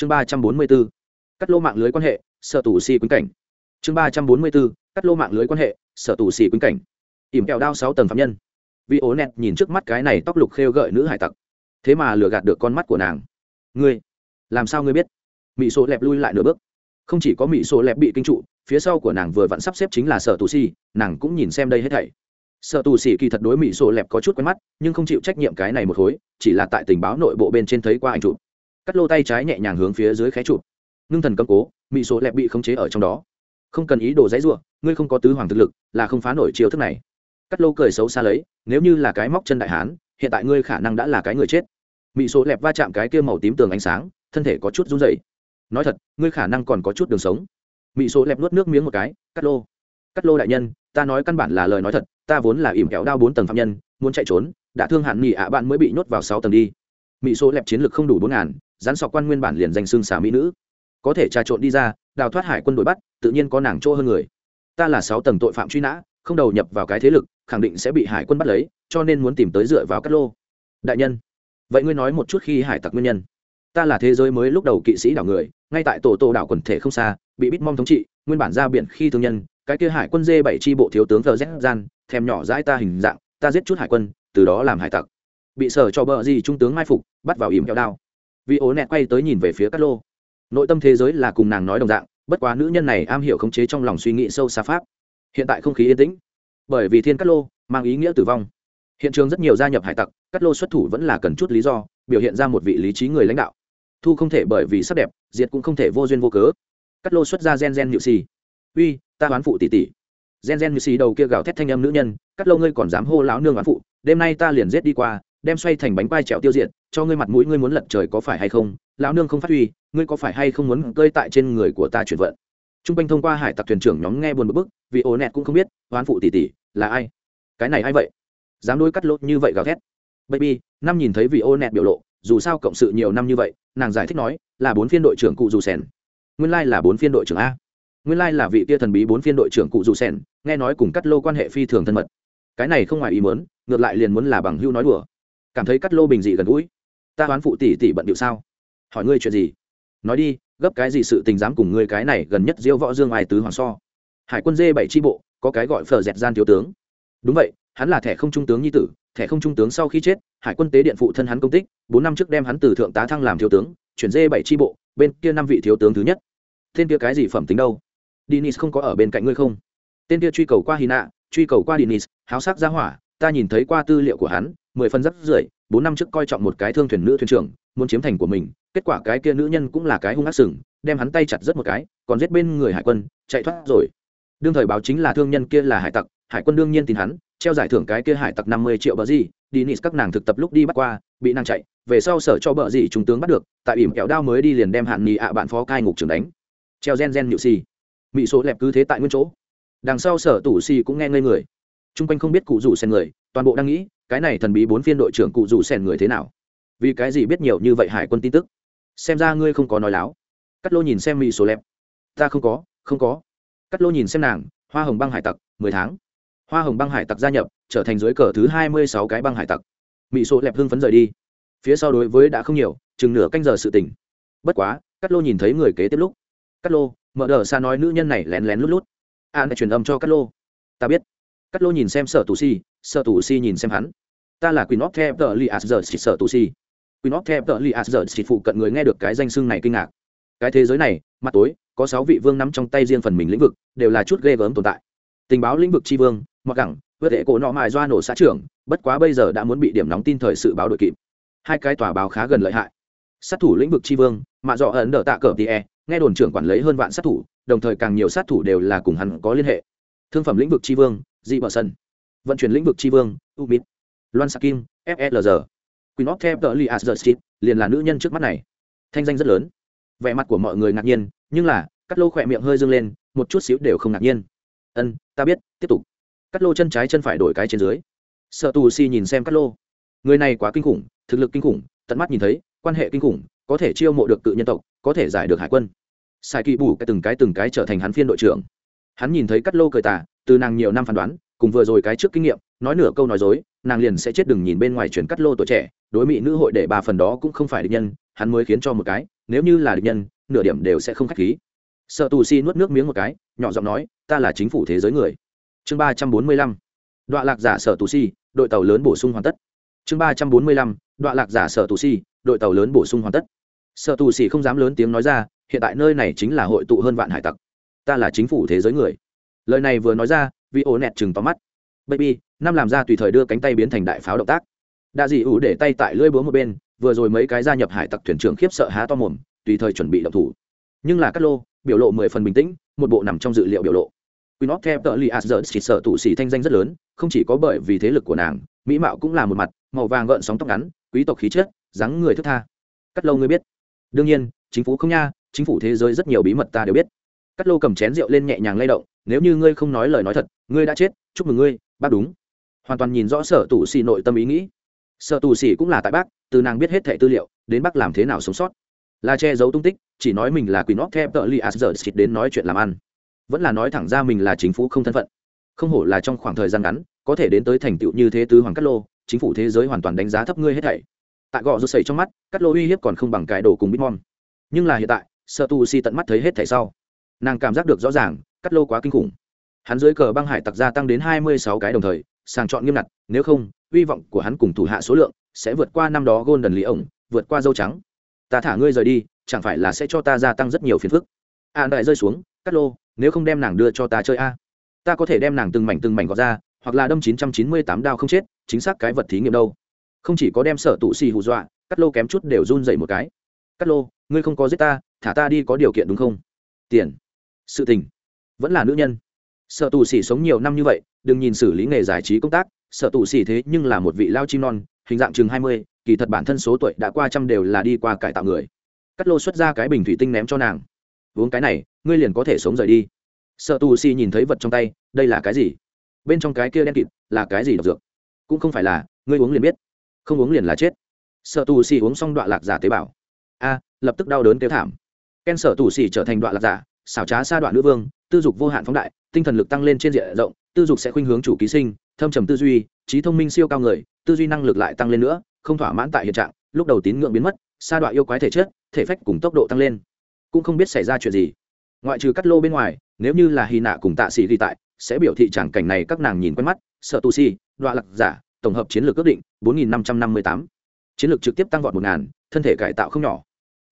chương ba trăm bốn mươi bốn cắt lô mạng lưới quan hệ, sở tù si quyến cảnh. Chương ba trăm bốn mươi bốn cắt lô mạng lưới quan hệ, sở tù si quyến cảnh. Ỉm kẹo đao sáu tầng phạm nhân. Vì ố nẹt nhìn trước mắt cái này tóc lục khêu gợi nữ hải tặc. Thế mà lừa gạt được con mắt của nàng. Ngươi, làm sao ngươi biết? Mỹ số lẹp lui lại nửa bước. Không chỉ có mỹ số lẹp bị kinh trụ, phía sau của nàng vừa vặn sắp xếp chính là sở tù si, nàng cũng nhìn xem đây hết thảy. Sở tù si kỳ thật đối mỹ số lẹp có chút quen mắt, nhưng không chịu trách nhiệm cái này một khối chỉ là tại tình báo nội bộ bên trên thấy qua ảnh chụp cắt lô tay trái nhẹ nhàng hướng phía dưới khé chụp. Ngưng thần cầm cố mỹ số lẹp bị khống chế ở trong đó. Không cần ý đồ dãy ruộng ngươi không có tứ hoàng thực lực, là không phá nổi chiêu thức này. Cắt lô cười xấu xa lấy, nếu như là cái móc chân đại hán, hiện tại ngươi khả năng đã là cái người chết. Mỹ số lẹp va chạm cái kia màu tím tường ánh sáng, thân thể có chút run dày nói thật, ngươi khả năng còn có chút đường sống. Mỹ số lẹp nuốt nước miếng một cái, cắt lô. Cắt lô đại nhân, ta nói căn bản là lời nói thật, ta vốn là ỉm kéo đao bốn tầng phạm nhân, muốn chạy trốn, đã thương hạn nghỉ ạ bạn mới bị nhốt vào sáu tầng đi mỹ số lẹp chiến lược không đủ bốn ngàn, rắn sọc quan nguyên bản liền danh xương xả mỹ nữ. Có thể trà trộn đi ra, đào thoát hải quân đội bắt, tự nhiên có nàng chỗ hơn người. Ta là sáu tầng tội phạm truy nã, không đầu nhập vào cái thế lực, khẳng định sẽ bị hải quân bắt lấy, cho nên muốn tìm tới dựa vào cát lô. Đại nhân, vậy ngươi nói một chút khi hải tặc nguyên nhân. Ta là thế giới mới lúc đầu kỵ sĩ đảo người, ngay tại tổ tổ đảo quần thể không xa, bị bít mong thống trị, nguyên bản ra biển khi thương nhân, cái kia hải quân dê bảy tri bộ thiếu tướng thờ z gian, thèm nhỏ dãi ta hình dạng, ta giết chút hải quân, từ đó làm hải tặc bị sở cho bờ gì trung tướng mai phục, bắt vào ỉm kẹo đao. Vì ố nẹt quay tới nhìn về phía cát lô. Nội tâm thế giới là cùng nàng nói đồng dạng, bất quá nữ nhân này am hiểu khống chế trong lòng suy nghĩ sâu xa pháp. Hiện tại không khí yên tĩnh. Bởi vì thiên cát lô mang ý nghĩa tử vong. Hiện trường rất nhiều gia nhập hải tặc, cát lô xuất thủ vẫn là cần chút lý do, biểu hiện ra một vị lý trí người lãnh đạo. Thu không thể bởi vì sắc đẹp, diệt cũng không thể vô duyên vô cớ. Cát lô xuất ra gen gen nhự xì uy, ta oán phụ tỷ tỷ. Gen gen nhự xì đầu kia gào thét thanh âm nữ nhân, cát lô ngươi còn dám hô lão nương oán phụ, đêm nay ta liền giết đi qua đem xoay thành bánh quai trèo tiêu diệt, cho ngươi mặt mũi ngươi muốn lật trời có phải hay không, lão nương không phát huy, ngươi có phải hay không muốn cơi tại trên người của ta chuyển vận. T r u n g quanh thông qua hải tặc thuyền trưởng nhóm nghe buồn bực bức, vì ố nẹt cũng không biết oán phụ tỷ tỷ, là ai? Cái này ai vậy? Dám đôi cắt lốt như vậy gào thét. Baby, năm nhìn thấy vị ô nẹt biểu lộ, dù sao cộng sự nhiều năm như vậy, nàng giải thích nói, là bốn phiên đội trưởng cụ dù sèn nguyên lai là bốn phiên đội trưởng a. Nguyên lai là vị tia thần bí bốn phiên đội trưởng cụ dù sèn nghe nói cùng cắt lô quan hệ phi thường thân mật. Cái này không ngoài ý mớn ngược lại liền muốn là bằng hưu nói đùa cảm thấy cắt lô bình dị gần gũi. Ta đoán phụ tỷ tỷ bận điệu sao? Hỏi ngươi chuyện gì? Nói đi, gấp cái gì sự tình dám cùng ngươi cái này gần nhất diêu võ dương ai tứ hoàng so? Hải quân dê bảy tri bộ, có cái gọi phờ dẹt gian thiếu tướng. Đúng vậy, hắn là thẻ không trung tướng nhi tử, thẻ không trung tướng sau khi chết, hải quân tế điện phụ thân hắn công tích, bốn năm trước đem hắn từ thượng tá thăng làm thiếu tướng, chuyển dê bảy tri bộ, bên kia năm vị thiếu tướng thứ nhất. Tên kia cái gì phẩm tính đâu? Dinis không có ở bên cạnh ngươi không? Tên kia truy cầu qua hy nạ truy cầu qua dinis háo sắc ra hỏa, ta nhìn thấy qua tư liệu của hắn mười phần rất rưởi bốn năm trước coi trọng một cái thương thuyền nữ thuyền trưởng, muốn chiếm thành của mình, kết quả cái kia nữ nhân cũng là cái hung ác sừng, đem hắn tay chặt rất một cái, còn giết bên người hải quân, chạy thoát rồi. Đương thời báo chính là thương nhân kia là hải tặc, hải quân đương nhiên tin hắn, treo giải thưởng cái kia hải tặc năm mươi triệu bờ gì đi nịt các nàng thực tập lúc đi bắt qua, bị nàng chạy, về sau sở cho bờ gì trung tướng bắt được, tại ỉm kẹo đao mới đi liền đem hạn nhì ạ bạn phó cai ngục trưởng đánh. Treo gen gen nhự xì. Mỹ số lẹp cứ thế tại nguyên chỗ. Đằng sau sở tủ xì cũng nghe ngây người. Chung quanh không biết cụ rủ xen người, toàn bộ đang nghĩ cái này thần bí bốn phiên đội trưởng cụ dù sen người thế nào? Vì cái gì biết nhiều như vậy hải quân tin tức? Xem ra ngươi không có nói láo. Cắt lô nhìn xem mỹ số lẹp. Ta không có không có. Cắt lô nhìn xem nàng, hoa hồng băng hải tặc, mười tháng. Hoa hồng băng hải tặc gia nhập, trở thành dưới cờ thứ hai mươi sáu cái băng hải tặc. Mỹ số lẹp hưng phấn rời đi. Phía sau đối với đã không nhiều, chừng nửa canh giờ sự tỉnh bất quá, cắt lô nhìn thấy người kế tiếp lúc. Cắt lô, mở đờ xa nói nữ nhân này lén lén lút lút. An đã truyền âm cho cắt lô. Ta biết cắt lô nhìn xem sở tù si, sở tù si nhìn xem hắn. Ta là queen of the tờ li as giờ xịt sở tù si. Queen of the tờ li as giờ xịt phụ cận người nghe được cái danh xưng này kinh ngạc. Cái thế giới này, mặt tối, có sáu vị vương nắm trong tay riêng phần mình lĩnh vực, đều là chút ghê gớm tồn tại. Tình báo lĩnh vực tri vương, mặc gẳng vượt hệ cổ nọ mài doa nổ xã trưởng, bất quá bây giờ đã muốn bị điểm nóng tin thời sự báo đội kịp. Hai cái tòa báo khá gần lợi hại. Sát thủ lĩnh vực tri vương, mạ dọ ẩn đỡ tạ cờ tie nghe đồn trưởng quản lấy hơn vạn sát thủ, đồng thời càng nhiều sát thủ đều là cùng hắn có liên hệ. Thương phẩm lĩnh vực tri vương dị bờ sân. Vận chuyển lĩnh vực tri vương umid loan sakim flg queen of tờ li as the street liền là nữ nhân trước mắt này. Thanh danh rất lớn. Vẻ mặt của mọi người ngạc nhiên, nhưng là cắt lô khỏe miệng hơi dâng lên, một chút xíu đều không ngạc nhiên. Ân, ta biết, tiếp tục. Cắt lô chân trái chân phải đổi cái trên dưới. Sợ tù si nhìn xem cắt lô. Người này quá kinh khủng, thực lực kinh khủng, tận mắt nhìn thấy, quan hệ kinh khủng, có thể chiêu mộ được cự nhân tộc, có thể giải được hải quân. Sai kỳ bù cái từng cái từng cái trở thành hắn phiên đội trưởng hắn nhìn thấy cắt lô cười tả từ nàng nhiều năm phán đoán, cùng vừa rồi cái trước kinh nghiệm, nói nửa câu nói dối, nàng liền sẽ chết đừng nhìn bên ngoài chuyển cắt lô tuổi trẻ, đối mỹ nữ hội để bà phần đó cũng không phải địch nhân, hắn mới khiến cho một cái, nếu như là địch nhân, nửa điểm đều sẽ không khách khí. Sợ tù si nuốt nước miếng một cái, nhỏ giọng nói, ta là chính phủ thế giới người. Chương ba trăm bốn mươi lăm đoạn lạc giả sở tù si, đội tàu lớn bổ sung hoàn tất. Chương ba trăm bốn mươi lăm đoạn lạc giả sở tù si, đội tàu lớn bổ sung hoàn tất. Sở tù si không dám lớn tiếng nói ra, hiện tại nơi này chính là hội tụ hơn vạn hải tặc ta là chính phủ thế giới người lời này vừa nói ra vì ổ nẹt chừng tóm mắt baby năm làm ra tùy thời đưa cánh tay biến thành đại pháo động tác đa dị ủ để tay tại lưỡi búa một bên vừa rồi mấy cái gia nhập hải tặc thuyền trưởng khiếp sợ há to mồm tùy thời chuẩn bị động thủ nhưng là cắt lô biểu lộ mười phần bình tĩnh một bộ nằm trong dự liệu biểu lộ Queen of theo tợ Li Asgard chỉ sợ tụ sĩ thanh danh rất lớn, không chỉ có bởi vì thế lực của nàng, mỹ mạo cũng là một mặt, màu vàng gợn sóng tóc ngắn, quý tộc khí chất, dáng người thức tha. Cắt lâu ngươi biết. Đương nhiên, chính phủ không nha, chính phủ thế giới rất nhiều bí mật ta đều biết. Cắt lô cầm chén rượu lên nhẹ nhàng lay động, nếu như ngươi không nói lời nói thật, ngươi đã chết, chúc mừng ngươi, bác đúng. Hoàn toàn nhìn rõ sở tù sĩ nội tâm ý nghĩ. Sở tù sĩ cũng là tại bác, từ nàng biết hết thảy tư liệu, đến bác làm thế nào sống sót. Là che giấu tung tích, chỉ nói mình là Queen of Cap tợ Li Asgard đến nói chuyện làm ăn vẫn là nói thẳng ra mình là chính phủ không thân phận không hổ là trong khoảng thời gian ngắn có thể đến tới thành tựu như thế tứ hoàng cát lô chính phủ thế giới hoàn toàn đánh giá thấp ngươi hết thảy tại gò rút sẩy trong mắt cát lô uy hiếp còn không bằng cái đồ cùng bitmom nhưng là hiện tại sợ tu si tận mắt thấy hết thảy sau nàng cảm giác được rõ ràng, cắt lô quá kinh khủng. Hắn dưới cờ băng hải tặc gia tăng đến hai mươi sáu cái đồng thời, sàng chọn nghiêm ngặt, nếu không, hy vọng của hắn cùng thủ hạ số lượng sẽ vượt qua năm đó golden lý ổng, vượt qua dâu trắng. Ta thả ngươi rời đi, chẳng phải là sẽ cho ta gia tăng rất nhiều phiền phức? À, An đại rơi xuống, cắt lô, nếu không đem nàng đưa cho ta chơi a. Ta có thể đem nàng từng mảnh từng mảnh gọt ra, hoặc là đâm chín trăm chín mươi tám đao không chết, chính xác cái vật thí nghiệm đâu. Không chỉ có đem sở tụ xì hù dọa, cắt lô kém chút đều run dậy một cái. Cắt lô, ngươi không có giết ta, thả ta đi có điều kiện đúng không? Tiền sự tình. Vẫn là nữ nhân. Sở tù xỉ sống nhiều năm như vậy, đừng nhìn xử lý nghề giải trí công tác, sở tù xỉ thế nhưng là một vị lao chim non, hình dạng chừng hai mươi, kỳ thật bản thân số tuổi đã qua trăm đều là đi qua cải tạo người. Cắt lô xuất ra cái bình thủy tinh ném cho nàng. Uống cái này, ngươi liền có thể sống rời đi. Sợ tù si nhìn thấy vật trong tay, đây là cái gì? Bên trong cái kia đen kịt, là cái gì độc dược? Cũng không phải là, ngươi uống liền biết. Không uống liền là chết. Sợ tù si uống xong đoạn lạc giả tế bào. A, lập tức đau đớn kêu thảm. Ken sợ tù si trở thành đoạn lạc giả xảo trá xa đoạn nữ vương, tư dục vô hạn phóng đại, tinh thần lực tăng lên trên diện rộng, tư dục sẽ khuynh hướng chủ ký sinh, thâm trầm tư duy, trí thông minh siêu cao người, tư duy năng lực lại tăng lên nữa, không thỏa mãn tại hiện trạng, lúc đầu tín ngưỡng biến mất, sa đoạn yêu quái thể chất, thể phách cùng tốc độ tăng lên. Cũng không biết xảy ra chuyện gì. Ngoại trừ cắt lô bên ngoài, nếu như là hy nạ cùng tạ sĩ ghi tại, sẽ biểu thị tràng cảnh này các nàng nhìn quen mắt, sợ tu si đoạn lạc giả, tổng hợp chiến lược ước định, bốn nghìn năm trăm năm mươi tám. Chiến lược trực tiếp tăng vọt một ngàn, thân thể cải tạo không nhỏ.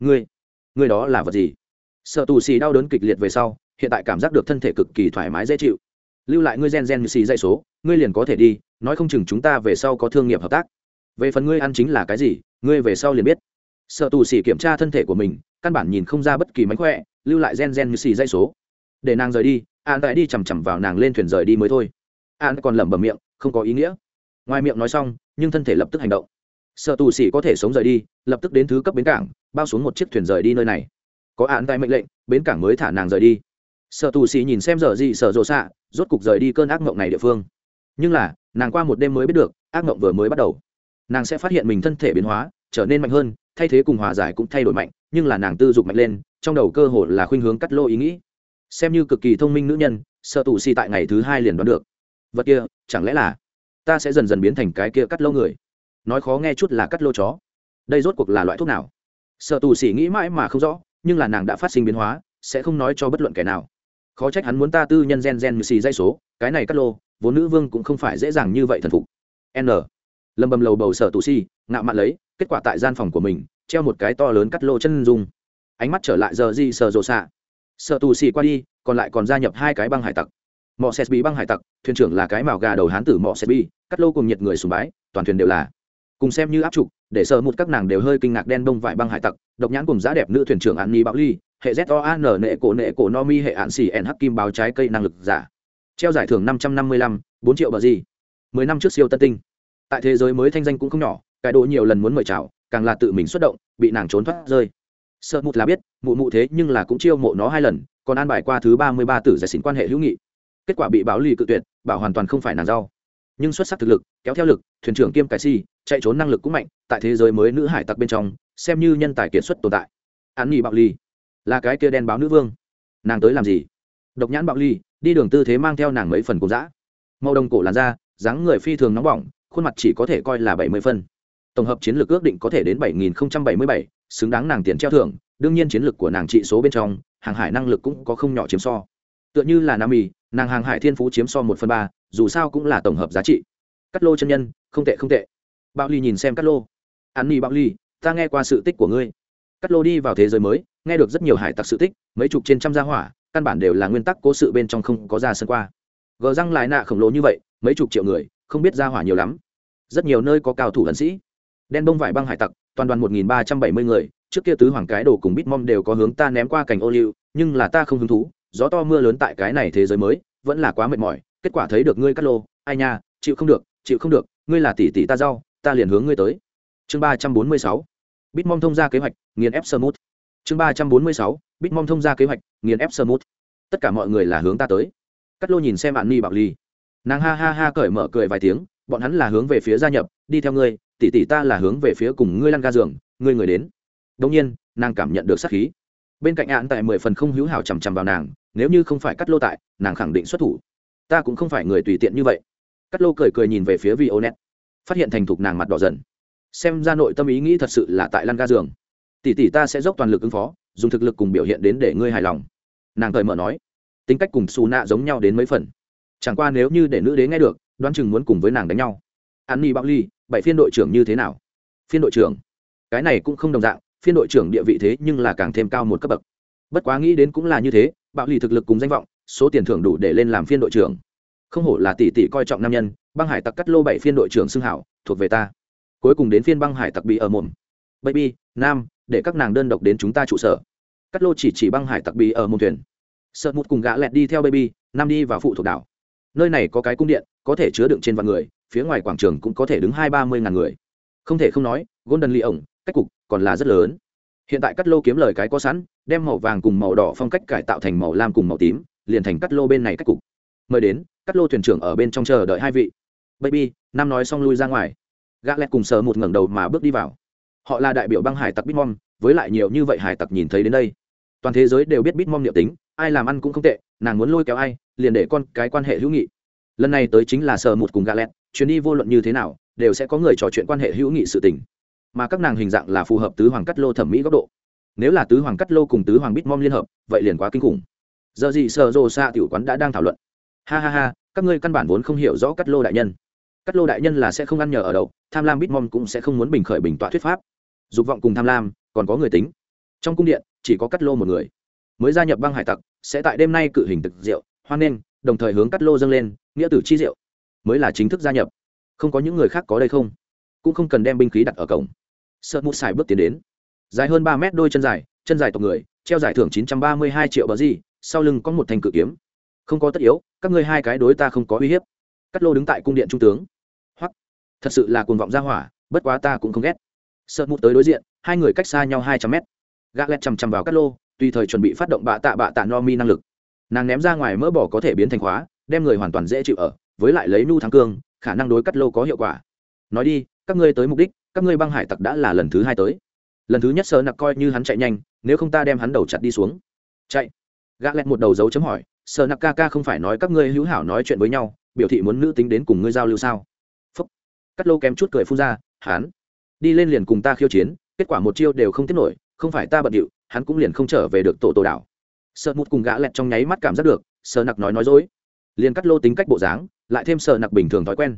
Ngươi ngươi đó là vật gì? Sợ tù xì đau đớn kịch liệt về sau, hiện tại cảm giác được thân thể cực kỳ thoải mái dễ chịu. Lưu lại ngươi gen gen như xì dây số, ngươi liền có thể đi, nói không chừng chúng ta về sau có thương nghiệp hợp tác. Về phần ngươi ăn chính là cái gì, ngươi về sau liền biết. Sợ tù xì kiểm tra thân thể của mình, căn bản nhìn không ra bất kỳ mánh khỏe, lưu lại gen gen như xì dây số. Để nàng rời đi, an tại đi chằm chằm vào nàng lên thuyền rời đi mới thôi. An còn lẩm bẩm miệng, không có ý nghĩa. Ngoài miệng nói xong, nhưng thân thể lập tức hành động. Sợ tù xì có thể sống rời đi, lập tức đến thứ cấp bến cảng, bao xuống một chiếc thuyền rời đi nơi này có án tại mệnh lệnh, bến cảng mới thả nàng rời đi. Sợ tù xì nhìn xem giờ gì sợ rộ xạ, rốt cục rời đi cơn ác mộng này địa phương. Nhưng là, nàng qua một đêm mới biết được, ác mộng vừa mới bắt đầu. Nàng sẽ phát hiện mình thân thể biến hóa, trở nên mạnh hơn, thay thế cùng hòa giải cũng thay đổi mạnh, nhưng là nàng tư dục mạnh lên, trong đầu cơ hồ là khuynh hướng cắt lô ý nghĩ. Xem như cực kỳ thông minh nữ nhân sợ tù xì tại ngày thứ hai liền đoán được. Vật kia, chẳng lẽ là ta sẽ dần dần biến thành cái kia cắt lô người? Nói khó nghe chút là cắt lô chó. Đây rốt cuộc là loại thuốc nào? Sợ tù xì nghĩ mãi mà không rõ nhưng là nàng đã phát sinh biến hóa, sẽ không nói cho bất luận kẻ nào. Khó trách hắn muốn ta tư nhân gen gen xì dây số, cái này cắt lô, vốn nữ vương cũng không phải dễ dàng như vậy thần phục. N. Lâm bầm lầu bầu sở tù xì ngạo mạn lấy, kết quả tại gian phòng của mình, treo một cái to lớn cắt lô chân dung. Ánh mắt trở lại giờ di sờ rồ xạ. Sợ tù xì qua đi, còn lại còn gia nhập hai cái băng hải tặc. Mọ xét bị băng hải tặc, thuyền trưởng là cái màu gà đầu hán tử mọ xét bi cắt lô cùng nhiệt người sùng bái, toàn thuyền đều là cùng xem như áp trục, để sợ một các nàng đều hơi kinh ngạc đen đông vải băng hải tặc, độc nhãn cùng giá đẹp nữ thuyền trưởng an ni bạo ly hệ z o a n nệ cổ nệ cổ no mi hệ hạn xì n hắc kim báo trái cây năng lực giả. Treo giải thưởng năm trăm năm mươi lăm, bốn triệu bờ gì. Mười năm trước siêu tân tinh. Tại thế giới mới thanh danh cũng không nhỏ cải độ nhiều lần muốn mời chào, càng là tự mình xuất động, bị nàng trốn thoát rơi. Sợ mụt là biết, mụ mụ thế nhưng là cũng chiêu mộ nó hai lần, còn an bài qua thứ ba mươi ba tử giải xỉn quan hệ hữu nghị. Kết quả bị báo lì cự tuyệt, bảo hoàn toàn không phải nàng rau. Nhưng xuất sắc thực lực, kéo theo lực, thuyền trưởng kiêm cải si chạy trốn năng lực cũng mạnh, tại thế giới mới nữ hải tặc bên trong, xem như nhân tài kiệt xuất tồn tại. An nghỉ bạo ly, là cái kia đen báo nữ vương. Nàng tới làm gì? Độc nhãn bạo ly, đi đường tư thế mang theo nàng mấy phần cùng dã. Màu đồng cổ làn da, dáng người phi thường nóng bỏng, khuôn mặt chỉ có thể coi là bảy mươi phân. Tổng hợp chiến lược ước định có thể đến bảy nghìn bảy mươi bảy, xứng đáng nàng tiền treo thưởng, đương nhiên chiến lược của nàng trị số bên trong, hàng hải năng lực cũng có không nhỏ chiếm so. Tựa như là nam mì, nàng hàng hải thiên phú chiếm so một phần ba, dù sao cũng là tổng hợp giá trị. Cắt lô chân nhân, không tệ không tệ bạo ly nhìn xem Cát lô. An ni bạo ly, ta nghe qua sự tích của ngươi. Cát lô đi vào thế giới mới, nghe được rất nhiều hải tặc sự tích, mấy chục trên trăm gia hỏa, căn bản đều là nguyên tắc cố sự bên trong không có ra sân qua. Gờ răng lại nạ khổng lồ như vậy, mấy chục triệu người, không biết gia hỏa nhiều lắm. Rất nhiều nơi có cao thủ lẫn sĩ. Đen bông vải băng hải tặc, toàn đoàn một nghìn ba trăm bảy mươi người, trước kia tứ hoàng cái đồ cùng bít mom đều có hướng ta ném qua cành ô liu, nhưng là ta không hứng thú, gió to mưa lớn tại cái này thế giới mới, vẫn là quá mệt mỏi, kết quả thấy được ngươi cắt lô, ai nha, chịu không được, chịu không được, ngươi là tỷ tỷ ta rau ta liền hướng ngươi tới. Chương ba trăm bốn mươi sáu, bitmom thông ra kế hoạch, nghiền ép sơ mút chương ba trăm bốn mươi sáu, bitmom thông ra kế hoạch, nghiền ép sơ mút tất cả mọi người là hướng ta tới. Cắt lô nhìn xem bạn ni bạo ly. Nàng ha ha ha cởi mở cười vài tiếng, bọn hắn là hướng về phía gia nhập, đi theo ngươi, tỷ tỷ ta là hướng về phía cùng ngươi lăn ga giường, ngươi người đến. Đông nhiên, nàng cảm nhận được sát khí. Bên cạnh án tại mười phần không hữu hảo chằm chằm vào nàng, nếu như không phải cắt lô tại, nàng khẳng định xuất thủ. Ta cũng không phải người tùy tiện như vậy. Cắt lô cười cười nhìn về phía vi phát hiện thành thục nàng mặt đỏ dần. Xem ra nội tâm ý nghĩ thật sự là tại lăn ga giường. Tỷ tỷ ta sẽ dốc toàn lực ứng phó, dùng thực lực cùng biểu hiện đến để ngươi hài lòng. Nàng thời mở nói. Tính cách cùng xù nạ giống nhau đến mấy phần. Chẳng qua nếu như để nữ đế nghe được, đoán chừng muốn cùng với nàng đánh nhau. An ni Bạo ly, bảy phiên đội trưởng như thế nào? Phiên đội trưởng? Cái này cũng không đồng dạng, phiên đội trưởng địa vị thế nhưng là càng thêm cao một cấp bậc. Bất quá nghĩ đến cũng là như thế, bạo ly thực lực cùng danh vọng, số tiền thưởng đủ để lên làm phiên đội trưởng. Không hổ là tỷ tỷ coi trọng nam nhân băng hải tặc cắt lô bảy phiên đội trưởng xưng hảo, thuộc về ta. Cuối cùng đến phiên băng hải tặc bị ở mồm. Baby, nam, để các nàng đơn độc đến chúng ta trụ sở. Cắt lô chỉ chỉ băng hải tặc bị ở mồm thuyền. Sợ mụt cùng gã lẹt đi theo baby, nam đi vào phụ thuộc đảo. Nơi này có cái cung điện, có thể chứa đựng trên vạn người, phía ngoài quảng trường cũng có thể đứng hai ba mươi ngàn người. Không thể không nói, golden lee ổng cách cục còn là rất lớn. Hiện tại cắt lô kiếm lời cái có sẵn, đem màu vàng cùng màu đỏ phong cách cải tạo thành màu lam cùng màu tím, liền thành cắt lô bên này cách cục. Mời đến, cắt lô thuyền trưởng ở bên trong chờ đợi hai vị baby, nam nói xong lui ra ngoài. Gã lẹt cùng sờ một ngẩng đầu mà bước đi vào. Họ là đại biểu băng hải tặc bitmom, với lại nhiều như vậy hải tặc nhìn thấy đến đây. Toàn thế giới đều biết bitmom niệm tính, ai làm ăn cũng không tệ, nàng muốn lôi kéo ai, liền để con cái quan hệ hữu nghị. Lần này tới chính là sờ một cùng gã lẹt, chuyến đi vô luận như thế nào, đều sẽ có người trò chuyện quan hệ hữu nghị sự tình. Mà các nàng hình dạng là phù hợp tứ hoàng cắt lô thẩm mỹ góc độ. Nếu là tứ hoàng cắt lô cùng tứ hoàng bitmom liên hợp, vậy liền quá kinh khủng. Giờ gì sợ rồ xa tiểu quán đã đang thảo luận. Ha ha ha, các ngươi căn bản vốn không hiểu rõ cắt lô đại nhân cắt lô đại nhân là sẽ không ăn nhờ ở đậu tham lam bitmom cũng sẽ không muốn bình khởi bình tọa thuyết pháp. Dục vọng cùng tham lam, còn có người tính. Trong cung điện, chỉ có cắt lô một người. Mới gia nhập băng hải tặc, sẽ tại đêm nay cự hình thực rượu, hoan nghênh, đồng thời hướng cắt lô dâng lên, nghĩa tử chi rượu. Mới là chính thức gia nhập. Không có những người khác có đây không? Cũng không cần đem binh khí đặt ở cổng. Sợ một xài bước tiến đến. Dài hơn ba mét đôi chân dài chân dài tộc người, treo giải thưởng chín trăm ba mươi hai triệu bờ gì sau lưng có một thanh cự kiếm. Không có tất yếu, các ngươi hai cái đối ta không có uy hiếp. Cắt lô đứng tại cung điện trung tướng thật sự là cuồng vọng ra hỏa, bất quá ta cũng không ghét. Sợ mụ tới đối diện, hai người cách xa nhau hai trăm mét. Gã lẹt chằm chằm vào cắt lô, tùy thời chuẩn bị phát động bạ tạ bạ tạ no mi năng lực. Nàng ném ra ngoài mỡ bỏ có thể biến thành khóa, đem người hoàn toàn dễ chịu ở, với lại lấy nu thắng cương, khả năng đối cắt lô có hiệu quả. Nói đi, các ngươi tới mục đích, các ngươi băng hải tặc đã là lần thứ hai tới. Lần thứ nhất sơ nặc coi như hắn chạy nhanh, nếu không ta đem hắn đầu chặt đi xuống. Chạy. Gã lẹt một đầu dấu chấm hỏi sơ nặc ca ca không phải nói các ngươi hữu hảo nói chuyện với nhau, biểu thị muốn nữ tính đến cùng ngươi giao lưu sao? Cắt lô kém chút cười phun ra hắn đi lên liền cùng ta khiêu chiến, kết quả một chiêu đều không tiếp nổi, không phải ta bận điệu, hắn cũng liền không trở về được tổ tổ đảo. Sợ Mụt cùng gã lẹt trong nháy mắt cảm giác được, sợ nặc nói nói dối. Liền cắt lô tính cách bộ dáng, lại thêm sợ nặc bình thường thói quen.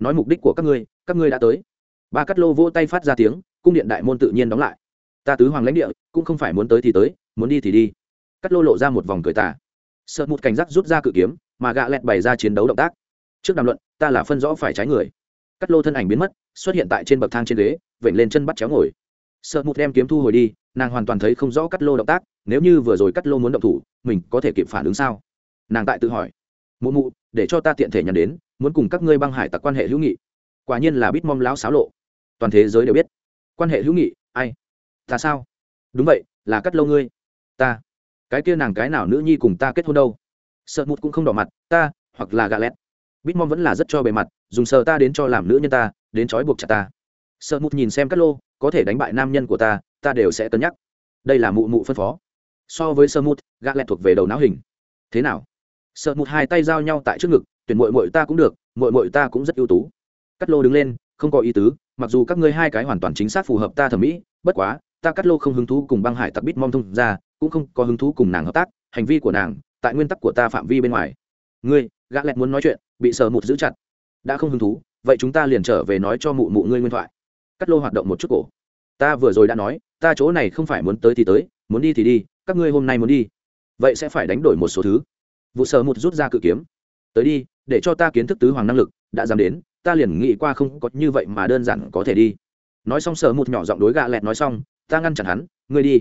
Nói mục đích của các ngươi các ngươi đã tới. Ba cắt lô vỗ tay phát ra tiếng, cung điện đại môn tự nhiên đóng lại. Ta tứ hoàng lãnh địa, cũng không phải muốn tới thì tới, muốn đi thì đi. Cắt lô lộ ra một vòng cười tả sợ Mụt cảnh giác rút ra cự kiếm, mà gạ lẹt bày ra chiến đấu động tác. Trước đàm luận, ta là phân rõ phải trái người cắt lô thân ảnh biến mất, xuất hiện tại trên bậc thang trên ghế, vểnh lên chân bắt chéo ngồi. Sợ mụt đem kiếm thu hồi đi, nàng hoàn toàn thấy không rõ cắt lô động tác, nếu như vừa rồi cắt lô muốn động thủ, mình có thể kịp phản ứng sao? Nàng tại tự hỏi. Mụ mụ, để cho ta tiện thể nhắn đến, muốn cùng các ngươi băng hải tặc quan hệ hữu nghị. Quả nhiên là bít mong láo xáo lộ. Toàn thế giới đều biết. Quan hệ hữu nghị, ai? Ta sao? Đúng vậy, là cắt Lô ngươi. Ta. Cái kia nàng cái nào nữ nhi cùng ta kết hôn đâu? Sợ mụt cũng không đỏ mặt, ta hoặc là gà lẹt bít mong vẫn là rất cho bề mặt, dùng sờ ta đến cho làm nữ nhân ta, đến trói buộc chặt ta. Sợ mụt nhìn xem các lô, có thể đánh bại nam nhân của ta ta đều sẽ cân nhắc. Đây là mụ mụ phân phó. So với sơ mút gã lẹt thuộc về đầu não hình. Thế nào? Sợ mụt hai tay giao nhau tại trước ngực, tuyển mội mội ta cũng được mội mội ta cũng rất ưu tú. Cắt lô đứng lên, không có ý tứ, mặc dù các ngươi hai cái hoàn toàn chính xác phù hợp ta thẩm mỹ, bất quá, ta cắt lô không hứng thú cùng băng hải tặc bít mong thông ra, cũng không có hứng thú cùng nàng hợp tác, hành vi của nàng, tại nguyên tắc của ta phạm vi bên ngoài. Ngươi, gã lẹt muốn nói chuyện bị sờ một giữ chặt. Đã không hứng thú, vậy chúng ta liền trở về nói cho mụ mụ ngươi nguyên thoại. Cắt lô hoạt động một chút cổ. Ta vừa rồi đã nói, ta chỗ này không phải muốn tới thì tới, muốn đi thì đi, các ngươi hôm nay muốn đi. Vậy sẽ phải đánh đổi một số thứ. Vụ sờ một rút ra cự kiếm. Tới đi, để cho ta kiến thức tứ hoàng năng lực, đã dám đến, ta liền nghĩ qua không có như vậy mà đơn giản có thể đi. Nói xong sờ một nhỏ giọng đối gạ lẹt nói xong, ta ngăn chặn hắn, ngươi đi.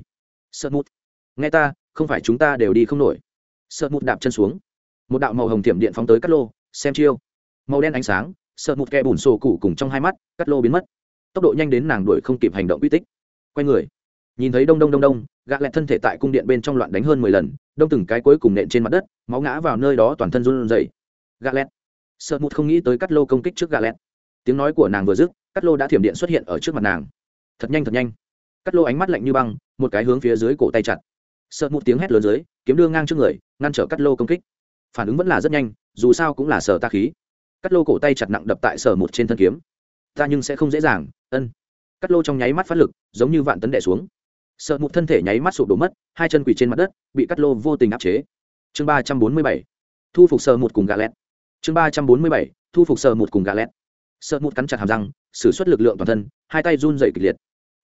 Sợ mụt. Nghe ta, không phải chúng ta đều đi không nổi. Sợ mụt đạp chân xuống. Một đạo màu hồng thiểm điện phóng tới cắt lô xem chiêu. Màu đen ánh sáng, sợ một kẻ bùn sổ cụ cùng trong hai mắt, cắt lô biến mất. Tốc độ nhanh đến nàng đuổi không kịp hành động uy tích. Quay người, nhìn thấy đông đông đông đông gạ lẹt thân thể tại cung điện bên trong loạn đánh hơn mười lần, đông từng cái cuối cùng nện trên mặt đất, máu ngã vào nơi đó toàn thân run rẩy. Gạ lẹt, sợ một không nghĩ tới cắt lô công kích trước gạ lẹt. Tiếng nói của nàng vừa dứt, cắt lô đã thiểm điện xuất hiện ở trước mặt nàng. Thật nhanh thật nhanh. Cắt lô ánh mắt lạnh như băng, một cái hướng phía dưới cổ tay chặt. Sợ một tiếng hét lớn dưới, kiếm đưa ngang trước người, ngăn trở cắt lô công kích. Phản ứng vẫn là rất nhanh dù sao cũng là sở ta khí. Cắt lô cổ tay chặt nặng đập tại sở một trên thân kiếm. Ta nhưng sẽ không dễ dàng, ân. Cắt lô trong nháy mắt phát lực, giống như vạn tấn đẻ xuống. Sợ một thân thể nháy mắt sụp đổ mất, hai chân quỳ trên mặt đất, bị cắt lô vô tình áp chế. Chương ba trăm bốn mươi bảy. Thu phục sợ một cùng gà lét chương ba trăm bốn mươi bảy. Thu phục sợ một cùng gà lét sợ một cắn chặt hàm răng s ử suất lực lượng toàn thân, hai tay run dày kịch liệt.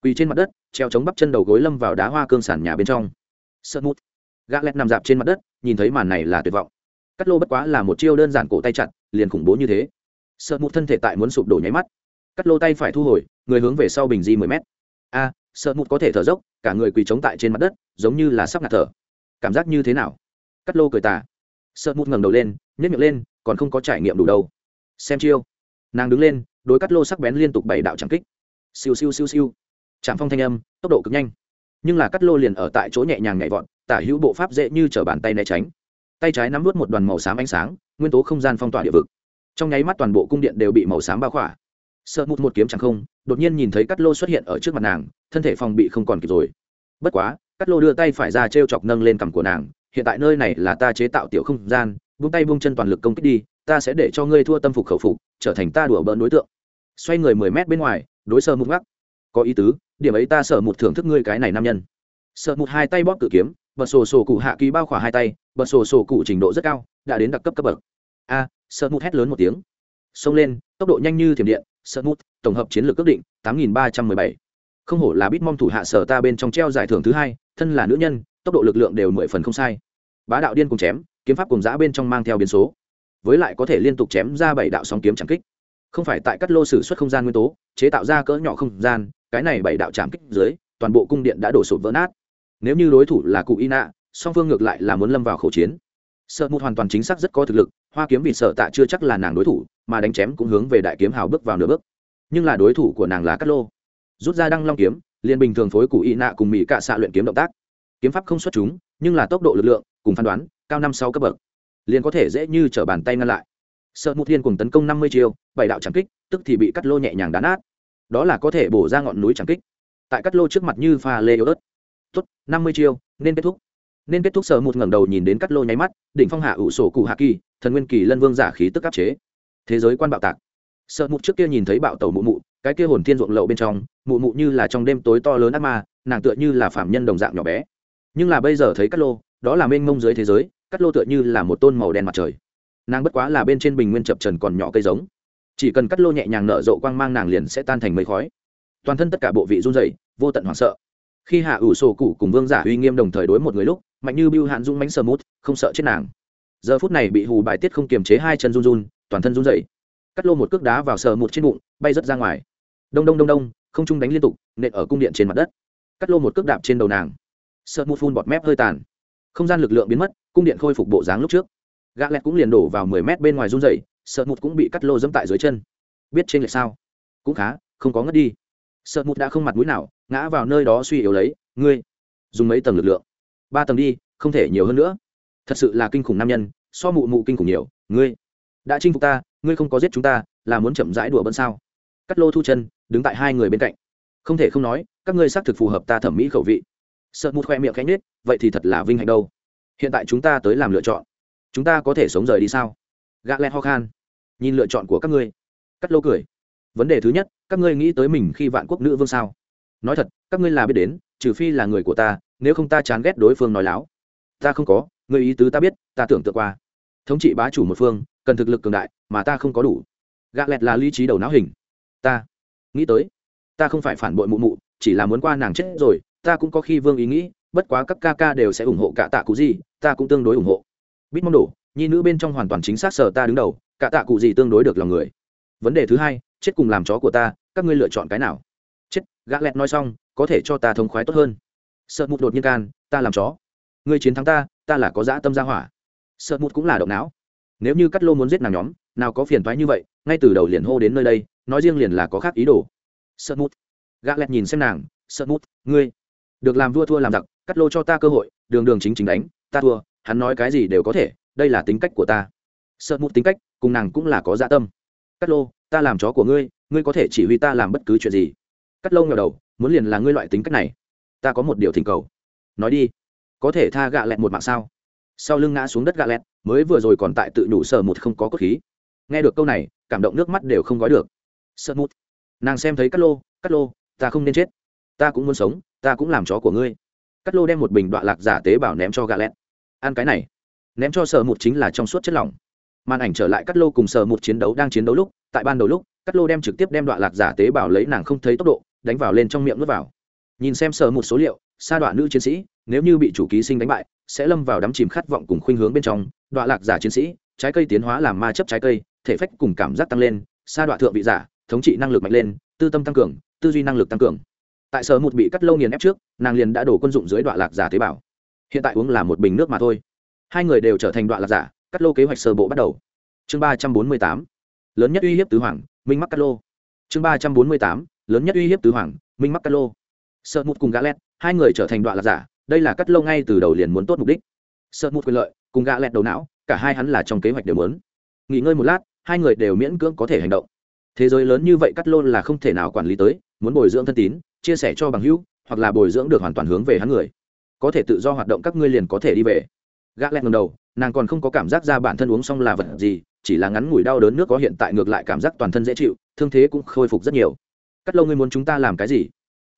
Quỳ trên mặt đất, treo chống bắp chân đầu gối lâm vào đá hoa cương sản nhà bên trong. Sợ một. Gã lét nằm dạp trên mặt đất, nhìn thấy màn này là tuyệt vọng cắt lô bất quá là một chiêu đơn giản cổ tay chặt, liền khủng bố như thế. Sợ Mụ thân thể tại muốn sụp đổ nháy mắt. Cắt lô tay phải thu hồi, người hướng về sau bình di mười mét. A, sợ Mụ có thể thở dốc, cả người quỳ chống tại trên mặt đất, giống như là sắp ngạt thở. Cảm giác như thế nào? Cắt lô cười tà. Sợ Mụ ngẩng đầu lên nhét miệng lên, còn không có trải nghiệm đủ đâu. Xem chiêu. Nàng đứng lên, đối cắt lô sắc bén liên tục bảy đạo trảm kích. Siêu siêu siêu siêu. Chạm phong thanh âm, tốc độ cực nhanh. Nhưng là cắt lô liền ở tại chỗ nhẹ nhàng nhảy vọt, tả hữu bộ pháp dễ như t bàn tay né tránh tay trái nắm vút một đoàn màu xám ánh sáng, nguyên tố không gian phong tỏa địa vực. Trong nháy mắt toàn bộ cung điện đều bị màu xám bao khỏa. Sợ mụt một kiếm chẳng không, đột nhiên nhìn thấy cắt lô xuất hiện ở trước mặt nàng, thân thể phòng bị không còn kịp rồi. Bất quá, cắt lô đưa tay phải ra t r e o chọc nâng lên cằm của nàng, hiện tại nơi này là ta chế tạo tiểu không gian vung tay vung chân toàn lực công kích đi, ta sẽ để cho ngươi thua tâm phục khẩu phục, trở thành ta đùa bỡn đối tượng. Xoay người mười mét bên ngoài, đối sơ mụt ngắc có ý tứ, điểm ấy ta sợ một thưởng thức ngươi cái này nam nhân. Sợ một hai tay bóp cự kiếm bật sổ sổ cụ hạ kỳ bao khỏa hai tay, bật sổ sổ cụ trình độ rất cao, đã đến đặc cấp cấp bậc. A sợ mút hét lớn một tiếng. Xông lên, tốc độ nhanh như thiểm điện sợ mút tổng hợp chiến lược ước định, tám nghìn ba trăm mười bảy. Không hổ là bít mong thủ hạ sở ta bên trong treo giải thưởng thứ hai, thân là nữ nhân, tốc độ lực lượng đều mười phần không sai. Bá đạo điên cùng chém, kiếm pháp cùng giã bên trong mang theo biến số. Với lại có thể liên tục chém ra bảy đạo sóng kiếm chẳng kích. Không phải tại cắt lô sử xuất không gian nguyên tố, chế tạo ra cỡ nhỏ không gian, cái này bảy đạo trảm kích dưới, toàn bộ cung điện đã đổ sụp vỡ nát nếu như đối thủ là cụ y nạ song phương ngược lại là muốn lâm vào khẩu chiến. Sợ mụt hoàn toàn chính xác rất có thực lực, hoa kiếm vì sợ tạ chưa chắc là nàng đối thủ, mà đánh chém cũng hướng về đại kiếm hào bước vào nửa bước. Nhưng là đối thủ của nàng là cát lô. Rút ra đăng long kiếm, liền bình thường phối cụ y nạ cùng mỹ cạ xạ luyện kiếm động tác. Kiếm pháp không xuất chúng, nhưng là tốc độ lực lượng, cùng phán đoán, cao năm sáu cấp bậc. Liền có thể dễ như trở bàn tay ngăn lại. Sợ mụt thiên cùng tấn công năm mươi chiêu, bảy đạo trảm kích, tức thì bị cắt lô nhẹ nhàng đán át đó là có thể bổ ra ngọn núi trảm kích. Tại cắt lô trước mặt như pha lê yếu ớt tốt năm mươi chiêu nên kết thúc. Nên kết thúc sợ một ngẩng đầu nhìn đến cắt lô nháy mắt đỉnh phong hạ ủ sổ cụ hạ kỳ thần nguyên kỳ lân vương giả khí tức áp chế. Thế giới quan bạo tạc. Sợ một trước kia nhìn thấy bạo tẩu mụ mụ cái kia hồn thiên ruộng lậu bên trong mụ mụ như là trong đêm tối to lớn ác ma nàng tựa như là phạm nhân đồng dạng nhỏ bé. Nhưng là bây giờ thấy cắt lô đó là mênh mông dưới thế giới cắt lô tựa như là một tôn màu đen mặt trời. Nàng bất quá là bên trên bình nguyên chập trần còn nhỏ cây giống. Chỉ cần cắt lô nhẹ nhàng nở rộ quang mang nàng liền sẽ tan thành mây khói. Toàn thân tất cả bộ vị run rẩy, vô tận hoảng sợ khi hạ ủ sổ cụ cùng vương giả uy nghiêm đồng thời đối một người lúc, mạnh như bưu hạn dung mánh sờ mút, không sợ chết nàng. Giờ phút này bị hù bài tiết không kiềm chế hai chân run run, toàn thân run dậy cắt lô một cước đá vào sờ một trên bụng, bay rớt ra ngoài. Đông đông đông đông, không trung đánh liên tục, nện ở cung điện trên mặt đất. Cắt lô một cước đạp trên đầu nàng. Sợ mút phun bọt mép hơi tàn. Không gian lực lượng biến mất, cung điện khôi phục bộ dáng lúc trước. Gã lẹt cũng liền đổ vào mười mét bên ngoài run dậy sợ mút cũng bị cắt lô dẫm tại dưới chân. Biết trên lệch sao? Cũng khá, không có ngất đi. Sợ mút đã không mặt mũi nào ngã vào nơi đó suy yếu lấy, ngươi, dùng mấy tầng lực lượng? Ba tầng đi, không thể nhiều hơn nữa. Thật sự là kinh khủng nam nhân, so mụ mụ kinh khủng nhiều. Ngươi, đã chinh phục ta, ngươi không có giết chúng ta, là muốn chậm rãi đùa bận sao? Cắt lô thu chân, đứng tại hai người bên cạnh. Không thể không nói, các ngươi xác thực phù hợp ta thẩm mỹ khẩu vị. Sợ mụt khoe miệng khẽ nết vậy thì thật là vinh hạnh đâu. Hiện tại chúng ta tới làm lựa chọn. Chúng ta có thể sống rời đi sao? Gã len ho khan. Nhìn lựa chọn của các ngươi. Cắt lô cười. Vấn đề thứ nhất, các ngươi nghĩ tới mình khi vạn quốc nữ vương sao? Nói thật, các ngươi là biết đến, trừ phi là người của ta, nếu không ta chán ghét đối phương nói láo. Ta không có, người ý tứ ta biết, ta tưởng tượng qua. Thống trị bá chủ một phương, cần thực lực cường đại, mà ta không có đủ. Gạ lẹt là lý trí đầu não hình. Ta nghĩ tới, ta không phải phản bội mụ mụ, chỉ là muốn qua nàng chết rồi, ta cũng có khi vương ý nghĩ, bất quá các ca ca đều sẽ ủng hộ cả tạ cụ gì, ta cũng tương đối ủng hộ. Bít mong đổ, nhi nữ bên trong hoàn toàn chính xác sở ta đứng đầu, cả tạ cụ gì tương đối được lòng người. Vấn đề thứ hai, chết cùng làm chó của ta, các ngươi lựa chọn cái nào? Gã lẹt nói xong, có thể cho ta thống khoái tốt hơn. Sợ mụt đột nhiên can, ta làm chó. Ngươi chiến thắng ta ta là có dã tâm gia hỏa. Sợ mụt cũng là động não. Nếu như cắt lô muốn giết nàng nhóm, nào có phiền thoái như vậy, ngay từ đầu liền hô đến nơi đây, nói riêng liền là có khác ý đồ. Sợ mụt. Gã lẹt nhìn xem nàng, sợ mụt, ngươi được làm vua thua làm giặc, cắt lô cho ta cơ hội, đường đường chính chính đánh, ta thua, hắn nói cái gì đều có thể, đây là tính cách của ta. Sợ mụt tính cách, cùng nàng cũng là có dạ tâm. Cắt lô, ta làm chó của ngươi ngươi có thể chỉ huy ta làm bất cứ chuyện gì cắt lâu ngờ đầu, muốn liền là ngươi loại tính cách này. Ta có một điều thỉnh cầu. Nói đi, có thể tha gạ lẹt một mạng sao? Sau lưng ngã xuống đất gạ lẹt, mới vừa rồi còn tại tự nhủ sợ một không có cốt khí. Nghe được câu này, cảm động nước mắt đều không gói được. Sợ mút nàng xem thấy cắt lô cắt lô, ta không nên chết. Ta cũng muốn sống, ta cũng làm chó của ngươi. Cắt lô đem một bình đoạn lạc giả tế bào ném cho gà lẹt. Ăn cái này. Ném cho sợ một chính là trong suốt chất lỏng. Màn ảnh trở lại cắt lô cùng sợ một chiến đấu đang chiến đấu lúc, tại ban đầu lúc, cắt lô đem trực tiếp đem đoạn lạc giả tế bào lấy nàng không thấy tốc độ đánh vào lên trong miệng nuốt vào. Nhìn xem sở một số liệu, sa đoạn nữ chiến sĩ, nếu như bị chủ ký sinh đánh bại, sẽ lâm vào đắm chìm khát vọng cùng khuynh hướng bên trong. Đoạn lạc giả chiến sĩ, trái cây tiến hóa làm ma chấp trái cây, thể phách cùng cảm giác tăng lên, sa đoạn thượng vị giả, thống trị năng lực mạnh lên, tư tâm tăng cường, tư duy năng lực tăng cường. Tại sở một bị cắt lâu nghiền ép trước, nàng liền đã đổ quân dụng dưới đoạn lạc giả tế bào. Hiện tại uống là một bình nước mà thôi. Hai người đều trở thành đoạn lạc giả, cắt lô kế hoạch sơ bộ bắt đầu. Chương ba trăm bốn mươi tám, lớn nhất uy hiếp tứ hoàng, minh mắc cắt lô. Chương ba trăm bốn mươi tám lớn nhất uy hiếp tứ hoàng, minh mắc Cát lô. Sợ Mụt cùng gã lẹt, hai người trở thành đoạn lạc giả, đây là cắt lô ngay từ đầu liền muốn tốt mục đích. Sợ Mụt quyền lợi, cùng gã lẹt đầu não, cả hai hắn là trong kế hoạch đều muốn. Nghỉ ngơi một lát, hai người đều miễn cưỡng có thể hành động. Thế giới lớn như vậy cắt lô là không thể nào quản lý tới, muốn bồi dưỡng thân tín, chia sẻ cho bằng hữu, hoặc là bồi dưỡng được hoàn toàn hướng về hắn người. Có thể tự do hoạt động các ngươi liền có thể đi về. Gã lẹt ngầm đầu, nàng còn không có cảm giác ra bản thân uống xong là vật gì, chỉ là ngắn ngủi đau đớn nước có hiện tại ngược lại cảm giác toàn thân dễ chịu, thương thế cũng khôi phục rất nhiều cắt lâu ngươi muốn chúng ta làm cái gì?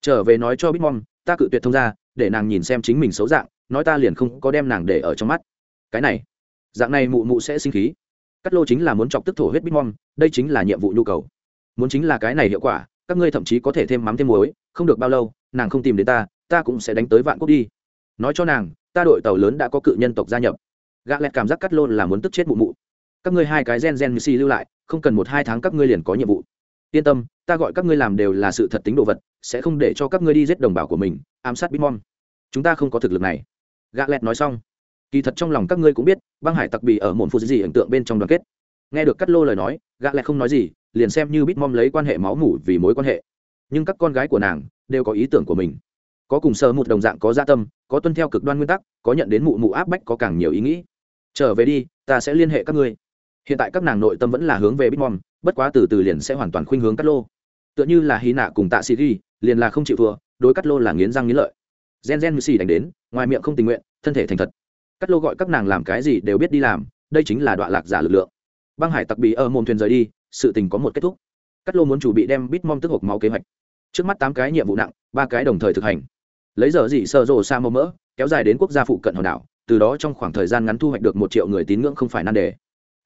Trở về nói cho bitmom ta cự tuyệt thông ra để nàng nhìn xem chính mình xấu dạng, nói ta liền không có đem nàng để ở trong mắt. Cái này, dạng này mụ mụ sẽ sinh khí. Cắt lô chính là muốn chọc tức thổ huyết bitmom đây chính là nhiệm vụ nhu cầu. Muốn chính là cái này hiệu quả, các ngươi thậm chí có thể thêm mắm thêm muối, không được bao lâu, nàng không tìm đến ta ta cũng sẽ đánh tới vạn quốc đi. Nói cho nàng, ta đội tàu lớn đã có cự nhân tộc gia nhập. Gã lẹt cảm giác cắt lô là muốn tức chết mụ mụ. Các ngươi hai cái gen gen như si lưu lại, không cần một hai tháng các ngươi liền có nhiệm vụ yên tâm, ta gọi các ngươi làm đều là sự thật tính đồ vật, sẽ không để cho các ngươi đi giết đồng bào của mình, ám sát bitmom chúng ta không có thực lực này. Gã lẹt nói xong. Kỳ thật trong lòng các ngươi cũng biết, băng hải tặc bì ở một phút gì ấn tượng bên trong đoàn kết. Nghe được cắt lô lời nói gã lẹt không nói gì, liền xem như bitmom lấy quan hệ máu mủ vì mối quan hệ. Nhưng các con gái của nàng đều có ý tưởng của mình. Có cùng sơ một đồng dạng có gia tâm, có tuân theo cực đoan nguyên tắc, có nhận đến mụ mụ áp bách có càng nhiều ý nghĩ. Trở về đi, ta sẽ liên hệ các ngươi. Hiện tại các nàng nội tâm vẫn là hướng về bitmom bất quá từ từ liền sẽ hoàn toàn khuynh hướng cắt lô. Tựa như là hy nạ cùng tạ sĩ ghi, liền là không chịu thua, đối cắt lô là nghiến răng nghiến lợi. Gen gen như xì đánh đến, ngoài miệng không tình nguyện, thân thể thành thật. Cắt lô gọi các nàng làm cái gì đều biết đi làm, đây chính là đoạn lạc giả lực lượng. Băng hải tặc bị ở mồm thuyền rời đi, sự tình có một kết thúc. Cắt lô muốn chủ bị đem bít mom tức hộp máu kế hoạch. Trước mắt tám cái nhiệm vụ nặng, ba cái đồng thời thực hành. Lấy giờ gì sơ rồ xa mơ mỡ, kéo dài đến quốc gia phụ cận hòn đảo, từ đó trong khoảng thời gian ngắn thu hoạch được một triệu người tín ngưỡng không phải nan đề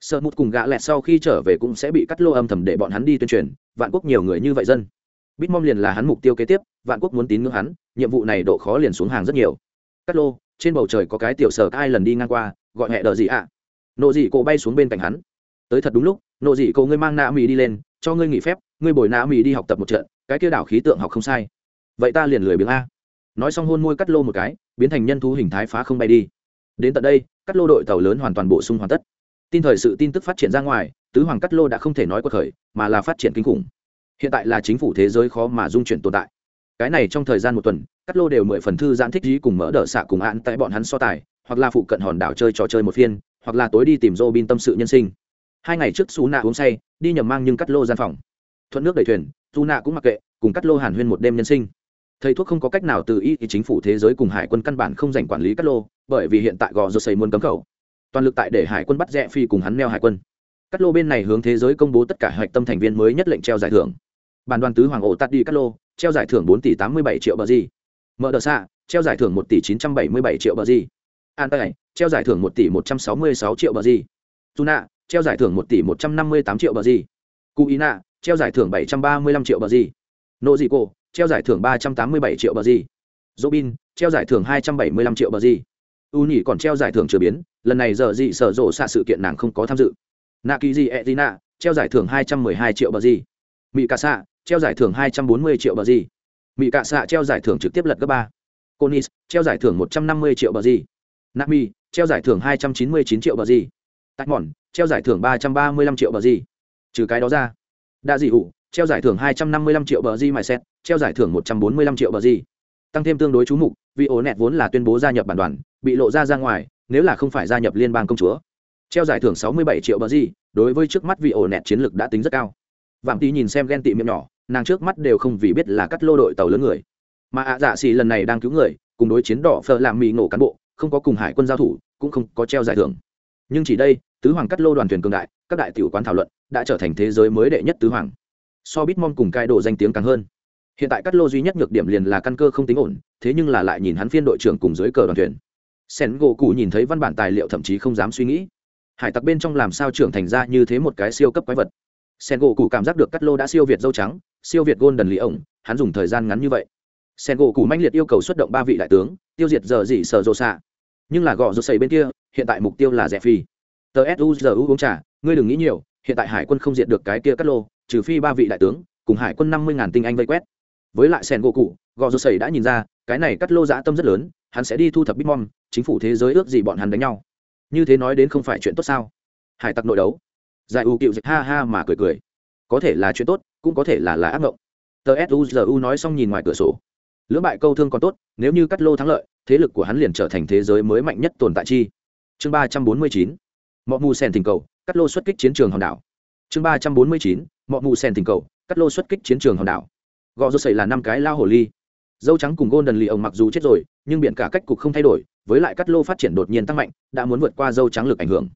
sợ mụt cùng gã lẹt sau khi trở về cũng sẽ bị cắt lô âm thầm để bọn hắn đi tuyên truyền, vạn quốc nhiều người như vậy dân. Bitmom liền là hắn mục tiêu kế tiếp, vạn quốc muốn tín ngưỡng hắn, nhiệm vụ này độ khó liền xuống hàng rất nhiều. Cắt lô, trên bầu trời có cái tiểu sở ai lần đi ngang qua, gọi hẹ đờ gì ạ? À? nộ dị cô bay xuống bên cạnh hắn. Tới thật đúng lúc, nộ dị cô ngươi mang nạ mì đi lên, cho ngươi nghỉ phép, ngươi bồi nạ mì đi học tập một trận, cái kia đảo khí tượng học không sai. Vậy ta liền lười biếng a. Nói xong hôn môi cắt lô một cái, biến thành nhân thú hình thái phá không bay đi. Đến tận đây, cắt lô đội tàu lớn hoàn toàn bổ sung hoàn tất tin thời sự tin tức phát triển ra ngoài, tứ hoàng cắt lô đã không thể nói qua khởi, mà là phát triển kinh khủng. Hiện tại là chính phủ thế giới khó mà dung chuyển tồn tại. Cái này trong thời gian một tuần cắt lô đều mười phần thư giãn thích dí cùng mỡ đỡ xạ cùng án tại bọn hắn so tài, hoặc là phụ cận hòn đảo chơi trò chơi một phiên, hoặc là tối đi tìm dô bin tâm sự nhân sinh. Hai ngày trước xú nạ uống say, đi nhầm mang nhưng cắt lô gian phòng. Thuận nước đầy thuyền dù nạ cũng mặc kệ, cùng cắt lô hàn huyên một đêm nhân sinh. Thầy thuốc không có cách nào từ y thì chính phủ thế giới cùng hải quân căn bản không dành quản lý cắt lô, bởi vì hiện tại gò dô xây muốn cấm khẩu toàn lực tại để hải quân bắt rẽ phi cùng hắn neo hải quân. Cắt lô bên này hướng thế giới công bố tất cả hạch tâm thành viên mới nhất lệnh treo giải thưởng. Bản đoàn tứ hoàng ổ tắt đi cắt lô treo giải thưởng bốn tỷ tám mươi bảy triệu bờ gì. Mở đợt xạ treo giải thưởng một tỷ chín trăm bảy mươi bảy triệu bờ gì. An tay treo giải thưởng một tỷ một trăm sáu mươi sáu triệu bờ gì. Tuna, treo giải thưởng một tỷ một trăm năm mươi tám triệu bờ gì. Cụ ý nạ treo giải thưởng bảy trăm ba mươi lăm triệu bờ gì. Nô dị cô treo giải thưởng ba trăm tám mươi bảy triệu bờ gì. Robin treo giải thưởng hai trăm bảy mươi lăm triệu bờ gì u nhỉ còn treo giải thưởng chưa biến lần này giờ dị sở rộ xạ sự kiện nàng không có tham dự. Nạ kỳ dị nạ, treo giải thưởng hai trăm mười hai triệu bờ gì. Mỹ cà xạ treo giải thưởng hai trăm bốn mươi triệu bờ gì. Mỹ cà xạ treo giải thưởng trực tiếp lật gấp ba. Conis treo giải thưởng một trăm năm mươi triệu bờ gì. Nami treo giải thưởng hai trăm chín mươi chín triệu bờ gì. Tạch mòn treo giải thưởng ba trăm ba mươi lăm triệu bờ gì. Trừ cái đó ra đa dị ủ, treo giải thưởng hai trăm năm mươi lăm triệu bờ gì mài xét treo giải thưởng một trăm bốn mươi lăm triệu bờ gì. Tăng thêm tương đối chú mục vì ổ nẹt vốn là tuyên bố gia nhập bản đoàn bị lộ ra ra ngoài, nếu là không phải gia nhập liên bang công chúa. Treo giải thưởng sáu mươi bảy triệu bờ gì, đối với trước mắt vị ổ nẹt chiến lược đã tính rất cao. Vạm tí nhìn xem ghen tị miệng nhỏ, nàng trước mắt đều không vì biết là cắt lô đội tàu lớn người. Mà ạ dạ xì lần này đang cứu người, cùng đối chiến đỏ phờ làm mì nổ cán bộ, không có cùng hải quân giao thủ, cũng không có treo giải thưởng. Nhưng chỉ đây, tứ hoàng cắt lô đoàn thuyền cường đại, các đại tiểu quán thảo luận, đã trở thành thế giới mới đệ nhất tứ hoàng. So bitmon cùng cai đồ danh tiếng càng hơn. Hiện tại cắt lô duy nhất nhược điểm liền là căn cơ không tính ổn, thế nhưng là lại nhìn hắn phiên đội trưởng cùng dưới cờ đoàn thuyền sen gỗ cụ nhìn thấy văn bản tài liệu thậm chí không dám suy nghĩ. Hải tặc bên trong làm sao trưởng thành ra như thế một cái siêu cấp quái vật? Sen gỗ cụ cảm giác được cắt lô đã siêu việt dâu trắng, siêu việt gôn đần lý ổng, hắn dùng thời gian ngắn như vậy. Sen gỗ cụ manh liệt yêu cầu xuất động ba vị đại tướng, tiêu diệt giờ dị sợ rô xạ. Nhưng là gõ rô xầy bên kia, hiện tại mục tiêu là rẻ phi. Tờ suzu uống trà, ngươi đừng nghĩ nhiều, hiện tại hải quân không diệt được cái kia cắt lô, trừ phi ba vị đại tướng, cùng hải quân năm mươi ngàn tinh anh vây quét. Với lại sen gỗ cụ gõ rô xầy đã nhìn ra cái này cắt lô dã tâm rất lớn, hắn sẽ đi thu thập bitmom chính phủ thế giới ước gì bọn hắn đánh nhau. Như thế nói đến không phải chuyện tốt sao? Hải tặc nội đấu. Giải u cựu dịch ha ha mà cười cười. Có thể là chuyện tốt, cũng có thể là là ác mộng tờ suzu nói xong nhìn ngoài cửa sổ. Lưỡng bại câu thương còn tốt, nếu như cắt lô thắng lợi, thế lực của hắn liền trở thành thế giới mới mạnh nhất tồn tại chi. Chương ba trăm bốn mươi chín. Mọi mù sen tình cầu, cắt lô xuất kích chiến trường hòn đảo. Chương ba trăm bốn mươi chín. Mọi mù sen tình cầu, cắt lô xuất kích chiến trường hòn đảo. Gò rô sầy là năm cái lao hồ ly dâu trắng cùng golden lì ông mặc dù chết rồi, nhưng biển cả cách cục không thay đổi, với lại cắt lô phát triển đột nhiên tăng mạnh, đã muốn vượt qua dâu trắng lực ảnh hưởng.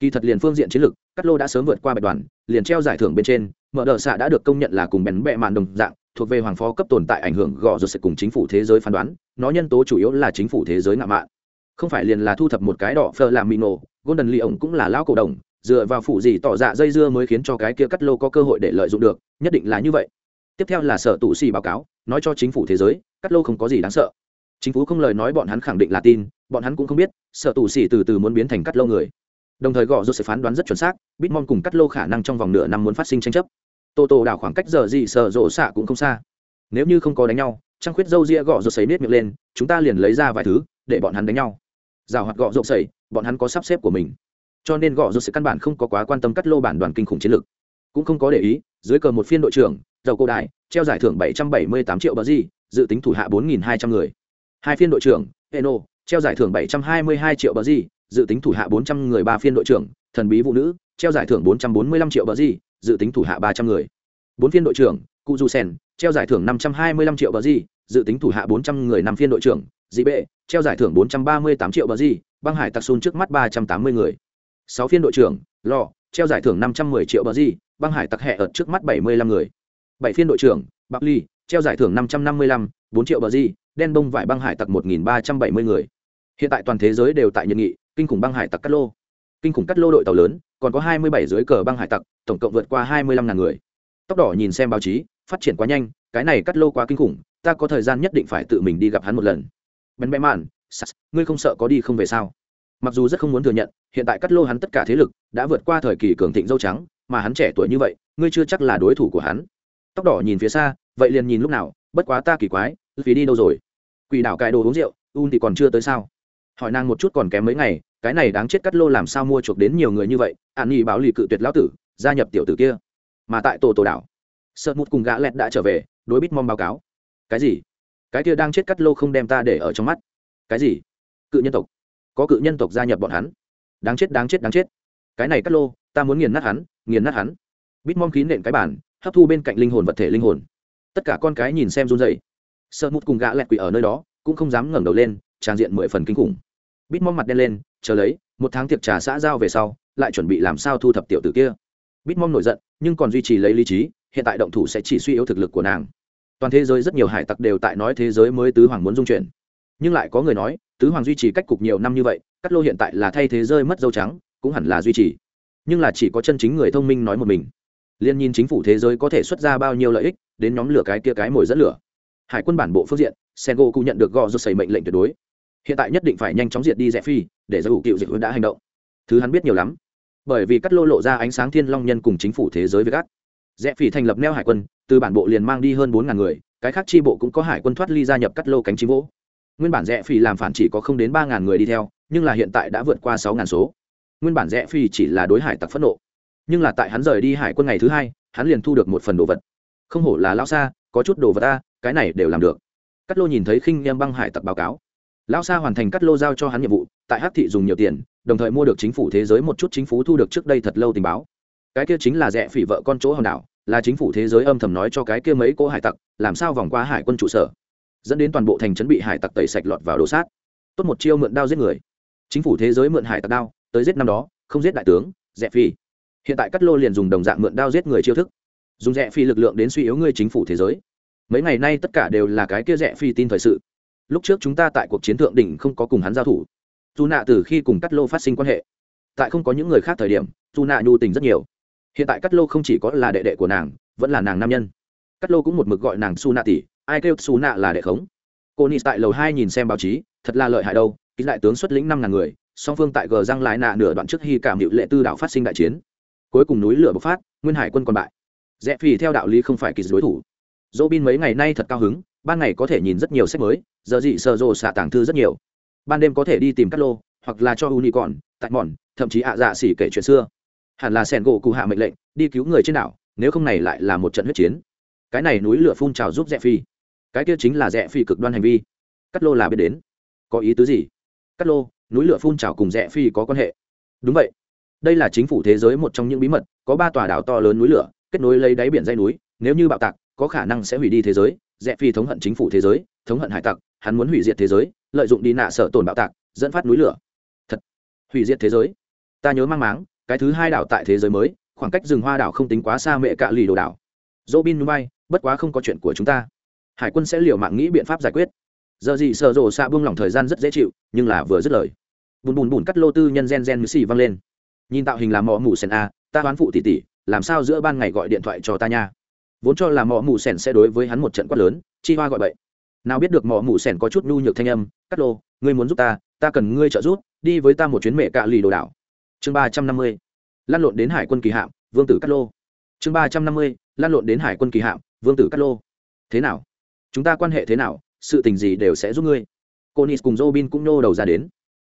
Kỳ thật liền phương diện chiến lược, cắt lô đã sớm vượt qua bạch đoàn, liền treo giải thưởng bên trên, mở đờ xạ đã được công nhận là cùng bén bẹ màn đồng dạng, thuộc về hoàng phó cấp tồn tại ảnh hưởng gò rồi sẽ cùng chính phủ thế giới phán đoán, nó nhân tố chủ yếu là chính phủ thế giới ngạo mạn. Không phải liền là thu thập một cái đỏ phờ làm mì nổ, golden lì ông cũng là lão cổ đồng, dựa vào phụ gì tỏ dạ dây dưa mới khiến cho cái kia cắt lô có cơ hội để lợi dụng được, nhất định là như vậy tiếp theo là sở tụ xì báo cáo, nói cho chính phủ thế giới cắt lô không có gì đáng sợ. Chính phủ không lời nói bọn hắn khẳng định là tin, bọn hắn cũng không biết, sở tụ xì từ từ muốn biến thành cắt lô người. Đồng thời gõ rút sự phán đoán rất chuẩn xác, bitmon cùng cắt lô khả năng trong vòng nửa năm muốn phát sinh tranh chấp. Tô tô đảo khoảng cách giờ gì, sở rộ xạ cũng không xa. Nếu như không có đánh nhau, trăng khuyết dâu ria gõ rô sấy nết miệng lên, chúng ta liền lấy ra vài thứ, để bọn hắn đánh nhau. Rào hoạt gõ rô sấy, bọn hắn có sắp xếp của mình. Cho nên gõ rô sẽ căn bản không có quá quan tâm cắt lô bản đoàn kinh khủng chiến lược. Cũng không có để ý, dưới cờ một phiên đội trưởng dầu Cổ đại, treo giải thưởng 778 triệu bờ gì, dự tính thủ hạ 4.200 người. Hai phiên đội trưởng, eno, treo giải thưởng 722 triệu bờ gì, dự tính thủ hạ 400 người. Ba phiên đội trưởng, thần bí phụ nữ, treo giải thưởng 445 triệu bờ gì, dự tính thủ hạ 300 người. Bốn phiên đội trưởng cụ du sen treo giải thưởng 525 triệu bờ gì, dự tính thủ hạ 400 người. Năm phiên đội trưởng dị bệ treo giải thưởng 438 triệu bờ gì, băng hải tặc xun trước mắt 380 người. Sáu phiên đội trưởng lò treo giải thưởng 510 triệu bờ gì, băng hải tặc hẹ ở trước mắt 75 người bảy phiên đội trưởng, bắc ly, treo giải thưởng năm trăm năm mươi lăm, bốn triệu bờ di, đen bông vải băng hải tặc một nghìn ba trăm bảy mươi người. Hiện tại toàn thế giới đều tại nhật nghị, kinh khủng băng hải tặc cắt lô. Kinh khủng cắt lô đội tàu lớn, còn có hai mươi bảy dưới cờ băng hải tặc, tổng cộng vượt qua hai mươi lăm ngàn người. Tóc đỏ nhìn xem báo chí, phát triển quá nhanh, cái này cắt lô quá kinh khủng, ta có thời gian nhất định phải tự mình đi gặp hắn một lần. Bén bẽ mạn ngươi không sợ có đi không về sao? Mặc dù rất không muốn thừa nhận, hiện tại cắt lô hắn tất cả thế lực đã vượt qua thời kỳ cường thịnh dâu trắng, mà hắn trẻ tuổi như vậy, ngươi chưa chắc là đối thủ của hắn tóc đỏ nhìn phía xa, vậy liền nhìn lúc nào, bất quá ta kỳ quái phí đi đâu rồi? Quỷ đảo cài đồ uống rượu, un thì còn chưa tới sao? Hỏi nàng một chút còn kém mấy ngày, cái này đáng chết cắt lô làm sao mua chuộc đến nhiều người như vậy, an nhi báo lì cự tuyệt lão tử, gia nhập tiểu tử kia. Mà tại tổ tổ đảo, sợ một cùng gã lẹt đã trở về, đối bít mong báo cáo. Cái gì? Cái kia đang chết cắt lô không đem ta để ở trong mắt. Cái gì? Cự nhân tộc. Có cự nhân tộc gia nhập bọn hắn. Đáng chết đáng chết đáng chết. Cái này cắt lô, ta muốn nghiền nát hắn, nghiền nát hắn. Bít mong khí nện cái bản hấp thu bên cạnh linh hồn vật thể linh hồn. Tất cả con cái nhìn xem run dậy sợ mút cùng gã lẹt quỷ ở nơi đó, cũng không dám ngẩng đầu lên, trang diện mười phần kinh khủng. Bít mong mặt đen lên, chờ lấy, một tháng tiệc trà xã giao về sau, lại chuẩn bị làm sao thu thập tiểu tử kia. Bít mong nổi giận, nhưng còn duy trì lấy lý trí, hiện tại động thủ sẽ chỉ suy yếu thực lực của nàng. Toàn thế giới rất nhiều hải tặc đều tại nói thế giới mới tứ hoàng muốn dung chuyển. Nhưng lại có người nói, tứ hoàng duy trì cách cục nhiều năm như vậy, cắt lô hiện tại là thay thế rơi mất dâu trắng, cũng hẳn là duy trì. Nhưng là chỉ có chân chính người thông minh nói một mình liên nhìn chính phủ thế giới có thể xuất ra bao nhiêu lợi ích, đến nhóm lửa cái kia cái mồi dẫn lửa. Hải quân bản bộ phương diện sengo cụ nhận được gò rút xảy mệnh lệnh tuyệt đối. Hiện tại nhất định phải nhanh chóng diệt đi rẽ phi, để giải ủ cựu dịch đã hành động. Thứ hắn biết nhiều lắm. Bởi vì cắt lô lộ ra ánh sáng thiên long nhân cùng chính phủ thế giới với gắt rẽ phi thành lập neo hải quân, từ bản bộ liền mang đi hơn bốn ngàn người, cái khác chi bộ cũng có hải quân thoát ly gia nhập cắt lô cánh chim vỗ. Nguyên bản rẽ phi làm phản chỉ có không đến ba ngàn người đi theo, nhưng là hiện tại đã vượt qua sáu ngàn số. Nguyên bản rẽ phi chỉ là đối hải tặc phẫn nộ nhưng là tại hắn rời đi hải quân ngày thứ hai, hắn liền thu được một phần đồ vật. Không hổ là lao xa, có chút đồ vật ta cái này đều làm được. Cắt lô nhìn thấy khinh em băng hải tặc báo cáo. Lao xa hoàn thành cắt lô giao cho hắn nhiệm vụ, tại hắc thị dùng nhiều tiền, đồng thời mua được chính phủ thế giới một chút chính phủ thu được trước đây thật lâu tình báo. Cái kia chính là rẽ phỉ vợ con chỗ hòn đảo, là chính phủ thế giới âm thầm nói cho cái kia mấy cô hải tặc, làm sao vòng qua hải quân trụ sở. Dẫn đến toàn bộ thành trấn bị hải tặc tẩy sạch lọt vào đồ sát. Tốt một chiêu mượn đao giết người. Chính phủ thế giới mượn hải tặc đao, tới giết năm đó, không giết đại tướng rẽ phi hiện tại cắt lô liền dùng đồng dạng mượn đao giết người chiêu thức, dùng rẽ phi lực lượng đến suy yếu ngươi chính phủ thế giới. Mấy ngày nay tất cả đều là cái kia rẽ phi tin thời sự. Lúc trước chúng ta tại cuộc chiến thượng đỉnh không có cùng hắn giao thủ. Dù nạ từ khi cùng cắt lô phát sinh quan hệ, tại không có những người khác thời điểm, dù nạ nhu tình rất nhiều. Hiện tại cắt lô không chỉ có là đệ đệ của nàng, vẫn là nàng nam nhân. Cắt lô cũng một mực gọi nàng su nạ tỷ, ai kêu su nạ là đệ khống. Cô nị tại lầu hai nhìn xem báo chí, thật là lợi hại đâu, ký đại tướng xuất lĩnh năm ngàn người, song phương tại gờ răng lại nạ nửa đoạn trước khi cảm hiệu lệ tư đạo phát sinh đại chiến cuối cùng núi lửa bộc phát, nguyên hải quân còn bại. Rẽ phì theo đạo lý không phải kỳ đối thủ. Dỗ bin mấy ngày nay thật cao hứng, ban ngày có thể nhìn rất nhiều sách mới, giờ dị sợ rồ xạ tàng thư rất nhiều. Ban đêm có thể đi tìm cắt lô, hoặc là cho uni còn tại mòn, thậm chí ạ dạ xỉ kể chuyện xưa. Hẳn là sẻn gỗ cụ hạ mệnh lệnh, đi cứu người trên đảo, nếu không này lại là một trận huyết chiến. Cái này núi lửa phun trào giúp rẽ phi cái kia chính là rẽ phi cực đoan hành vi. Cắt lô là biết đến. Có ý tứ gì? Cắt lô, núi lửa phun trào cùng rẽ phi có quan hệ. Đúng vậy đây là chính phủ thế giới một trong những bí mật, có ba tòa đảo to lớn núi lửa, kết nối lấy đáy biển dây núi, nếu như bạo tạc, có khả năng sẽ hủy đi thế giới, rẽ phi thống hận chính phủ thế giới, thống hận hải tặc, hắn muốn hủy diệt thế giới, lợi dụng đi nạ sở tổn bạo tạc, dẫn phát núi lửa. Thật, hủy diệt thế giới. Ta nhớ mang máng, cái thứ hai đảo tại thế giới mới, khoảng cách rừng hoa đảo không tính quá xa mẹ cạ lì đồ đảo. Dỗ bin núi bay, bất quá không có chuyện của chúng ta. Hải quân sẽ liều mạng nghĩ biện pháp giải quyết. Giờ gì sợ rộ xạ buông lỏng thời gian rất dễ chịu, nhưng là vừa dứt lời. Bùn bùn bùn cắt lô tư nhân gen gen như xì văng lên nhìn tạo hình là mỏ mù sen a, ta đoán phụ tỷ tỷ, làm sao giữa ban ngày gọi điện thoại cho ta nha? Vốn cho là mỏ mù sen sẽ đối với hắn một trận quát lớn, chi hoa gọi vậy nào biết được mỏ mù sen có chút nhu nhược thanh âm cắt lô, ngươi muốn giúp ta ta cần ngươi trợ giúp, đi với ta một chuyến mẹ cạ lì đồ đảo. Chương ba trăm năm mươi lan lộn đến hải quân kỳ hạm, vương tử cắt lô. Chương ba trăm năm mươi lan lộn đến hải quân kỳ hạm, vương tử cắt lô. Thế nào? Chúng ta quan hệ thế nào? Sự tình gì đều sẽ giúp ngươi. Cô nis cùng robin cũng nô đầu ra đến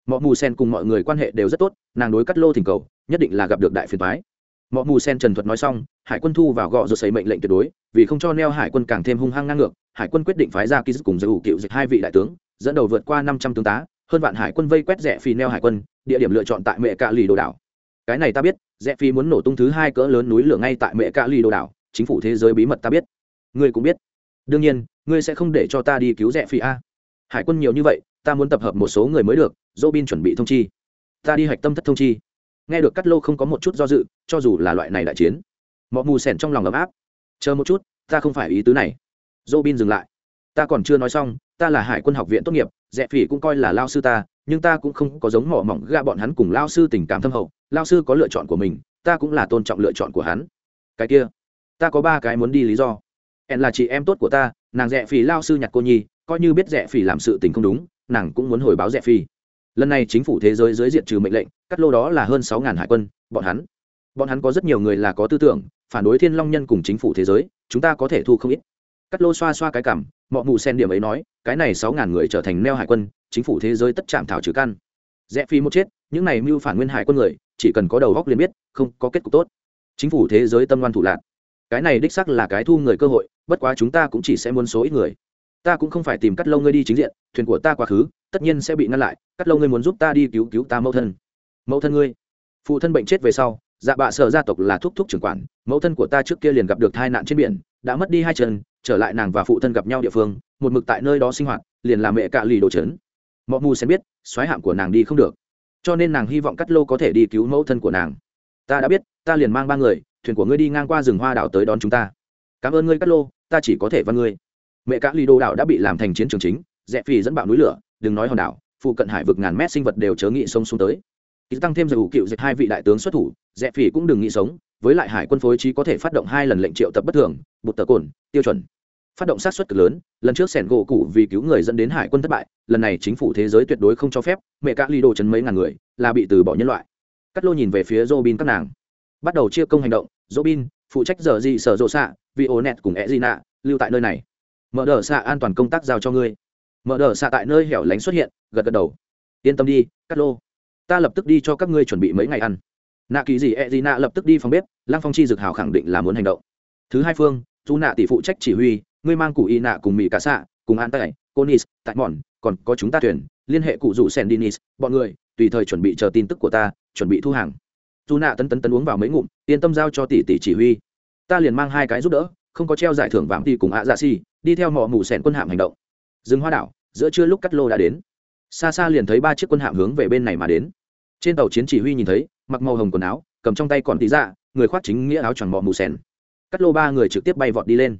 mọi mù sen cùng mọi người quan hệ đều rất tốt, nàng đối cắt lô thỉnh cầu, nhất định là gặp được đại phiền thoái mọi mù sen trần thuật nói xong, hải quân thu vào gọ rồi xây mệnh lệnh tuyệt đối, vì không cho neo hải quân càng thêm hung hăng ngang ngược, hải quân quyết định phái ra ký cùng giới cựu dịch hai vị đại tướng, dẫn đầu vượt qua năm trăm tướng tá, hơn vạn hải quân vây quét rẽ phi neo hải quân, địa điểm lựa chọn tại mẹ cạ lì đồ đảo. Cái này ta biết, rẽ phi muốn nổ tung thứ hai cỡ lớn núi lửa ngay tại mẹ cạ lì đồ đảo, chính phủ thế giới bí mật ta biết. Ngươi cũng biết. Đương nhiên, ngươi sẽ không để cho ta đi cứu rẽ phi a. Hải quân nhiều như vậy, ta muốn tập hợp một số người mới được Robin bin chuẩn bị thông chi. Ta đi hạch tâm thất thông chi. Nghe được cắt lô không có một chút do dự, cho dù là loại này đại chiến mọi mù sẻn trong lòng ấm áp. Chờ một chút, ta không phải ý tứ này. Robin bin dừng lại. Ta còn chưa nói xong, ta là hải quân học viện tốt nghiệp rẽ phỉ cũng coi là lao sư ta, nhưng ta cũng không có giống mỏ mỏng ga bọn hắn cùng lao sư tình cảm thâm hậu. Lao sư có lựa chọn của mình, ta cũng là tôn trọng lựa chọn của hắn. Cái kia, ta có ba cái muốn đi lý do. En là chị em tốt của ta, nàng rẽ phỉ lao sư nhặt cô nhi, coi như biết rẽ phỉ làm sự tình không đúng, nàng cũng muốn hồi báo rẽ phi lần này chính phủ thế giới dưới diện trừ mệnh lệnh, cắt lô đó là hơn sáu ngàn hải quân, bọn hắn. Bọn hắn có rất nhiều người là có tư tưởng, phản đối thiên long nhân cùng chính phủ thế giới, chúng ta có thể thu không ít. Cắt lô xoa xoa cái cảm mọi mù sen điểm ấy nói, cái này sáu ngàn người trở thành neo hải quân, chính phủ thế giới tất chạm thảo trừ căn. Rẽ phi một chết, những này mưu phản nguyên hải quân người, chỉ cần có đầu góc liền biết, không có kết cục tốt. Chính phủ thế giới tâm ngoan thủ lạc. Cái này đích sắc là cái thu người cơ hội, bất quá chúng ta cũng chỉ sẽ muốn số ít người ta cũng không phải tìm cắt lâu ngươi đi chính diện, thuyền của ta quá khứ, tất nhiên sẽ bị ngăn lại, cắt lâu ngươi muốn giúp ta đi cứu cứu ta mẫu thân. Mẫu thân ngươi. Phụ thân bệnh chết về sau dạ bạ sở gia tộc là thúc thúc trưởng quản, mẫu thân của ta trước kia liền gặp được tai nạn trên biển, đã mất đi hai chân, trở lại nàng và phụ thân gặp nhau địa phương, một mực tại nơi đó sinh hoạt, liền làm mẹ cạ lì đồ trấn. Mọ mù sẽ biết xoáy hạm của nàng đi không được. Cho nên nàng hy vọng cắt lô có thể đi cứu mẫu thân của nàng. Ta đã biết, ta liền mang ba người, thuyền của ngươi đi ngang qua rừng hoa đảo tới đón chúng ta. Cảm ơn ngươi, cắt lô ta chỉ có thể văn ngươi mẹ cả lì đồ đảo đã bị làm thành chiến trường chính, rẽ phi dẫn bạo núi lửa, đừng nói hòn đảo, phụ cận hải vực ngàn mét sinh vật đều chớ nghị sông xuống tới. Ít tăng thêm dầu cựu dịch hai vị đại tướng xuất thủ, rẽ phi cũng đừng nghĩ sống, với lại hải quân phối trí có thể phát động hai lần lệnh triệu tập bất thường, bụt tờ cồn, tiêu chuẩn. Phát động sát xuất cực lớn, lần trước sẻn gỗ cụ vì cứu người dẫn đến hải quân thất bại, lần này chính phủ thế giới tuyệt đối không cho phép, mẹ các ly đồ chấn mấy ngàn người, là bị từ bỏ nhân loại. Cắt lô nhìn về phía robin các nàng. Bắt đầu chia công hành động, robin, phụ trách giờ gì sở rộ xạ, vì ô net cùng e gì nạ lưu tại nơi này mở đờ xạ an toàn công tác giao cho ngươi. Mở đờ xạ tại nơi hẻo lánh xuất hiện, gật gật đầu. Yên tâm đi, cắt lô. Ta lập tức đi cho các ngươi chuẩn bị mấy ngày ăn. Nạ kỳ gì e gì nạ lập tức đi phòng bếp, lăng phong chi dực hào khẳng định là muốn hành động. Thứ hai phương dù nạ tỷ phụ trách chỉ huy, ngươi mang cụ y nạ cùng mỹ cả xạ cùng an tay conis tại mòn còn có chúng ta thuyền, liên hệ cụ rủ sendinis bọn người, tùy thời chuẩn bị chờ tin tức của ta, chuẩn bị thu hàng. Dù nạ tấn tấn tấn uống vào mấy ngụm, yên tâm giao cho tỷ tỷ chỉ huy. Ta liền mang hai cái giúp đỡ không có treo giải thưởng vàng thì cùng ạ dạ xi, đi theo mỏ mù sẻn quân hạm hành động. Rừng hoa đảo, giữa trưa lúc cắt lô đã đến. Xa xa liền thấy ba chiếc quân hạm hướng về bên này mà đến. Trên tàu chiến chỉ huy nhìn thấy, mặc màu hồng quần áo, cầm trong tay còn tí dạ người khoác chính nghĩa áo choàng mỏ mù sẻn. Cắt lô ba người trực tiếp bay vọt đi lên.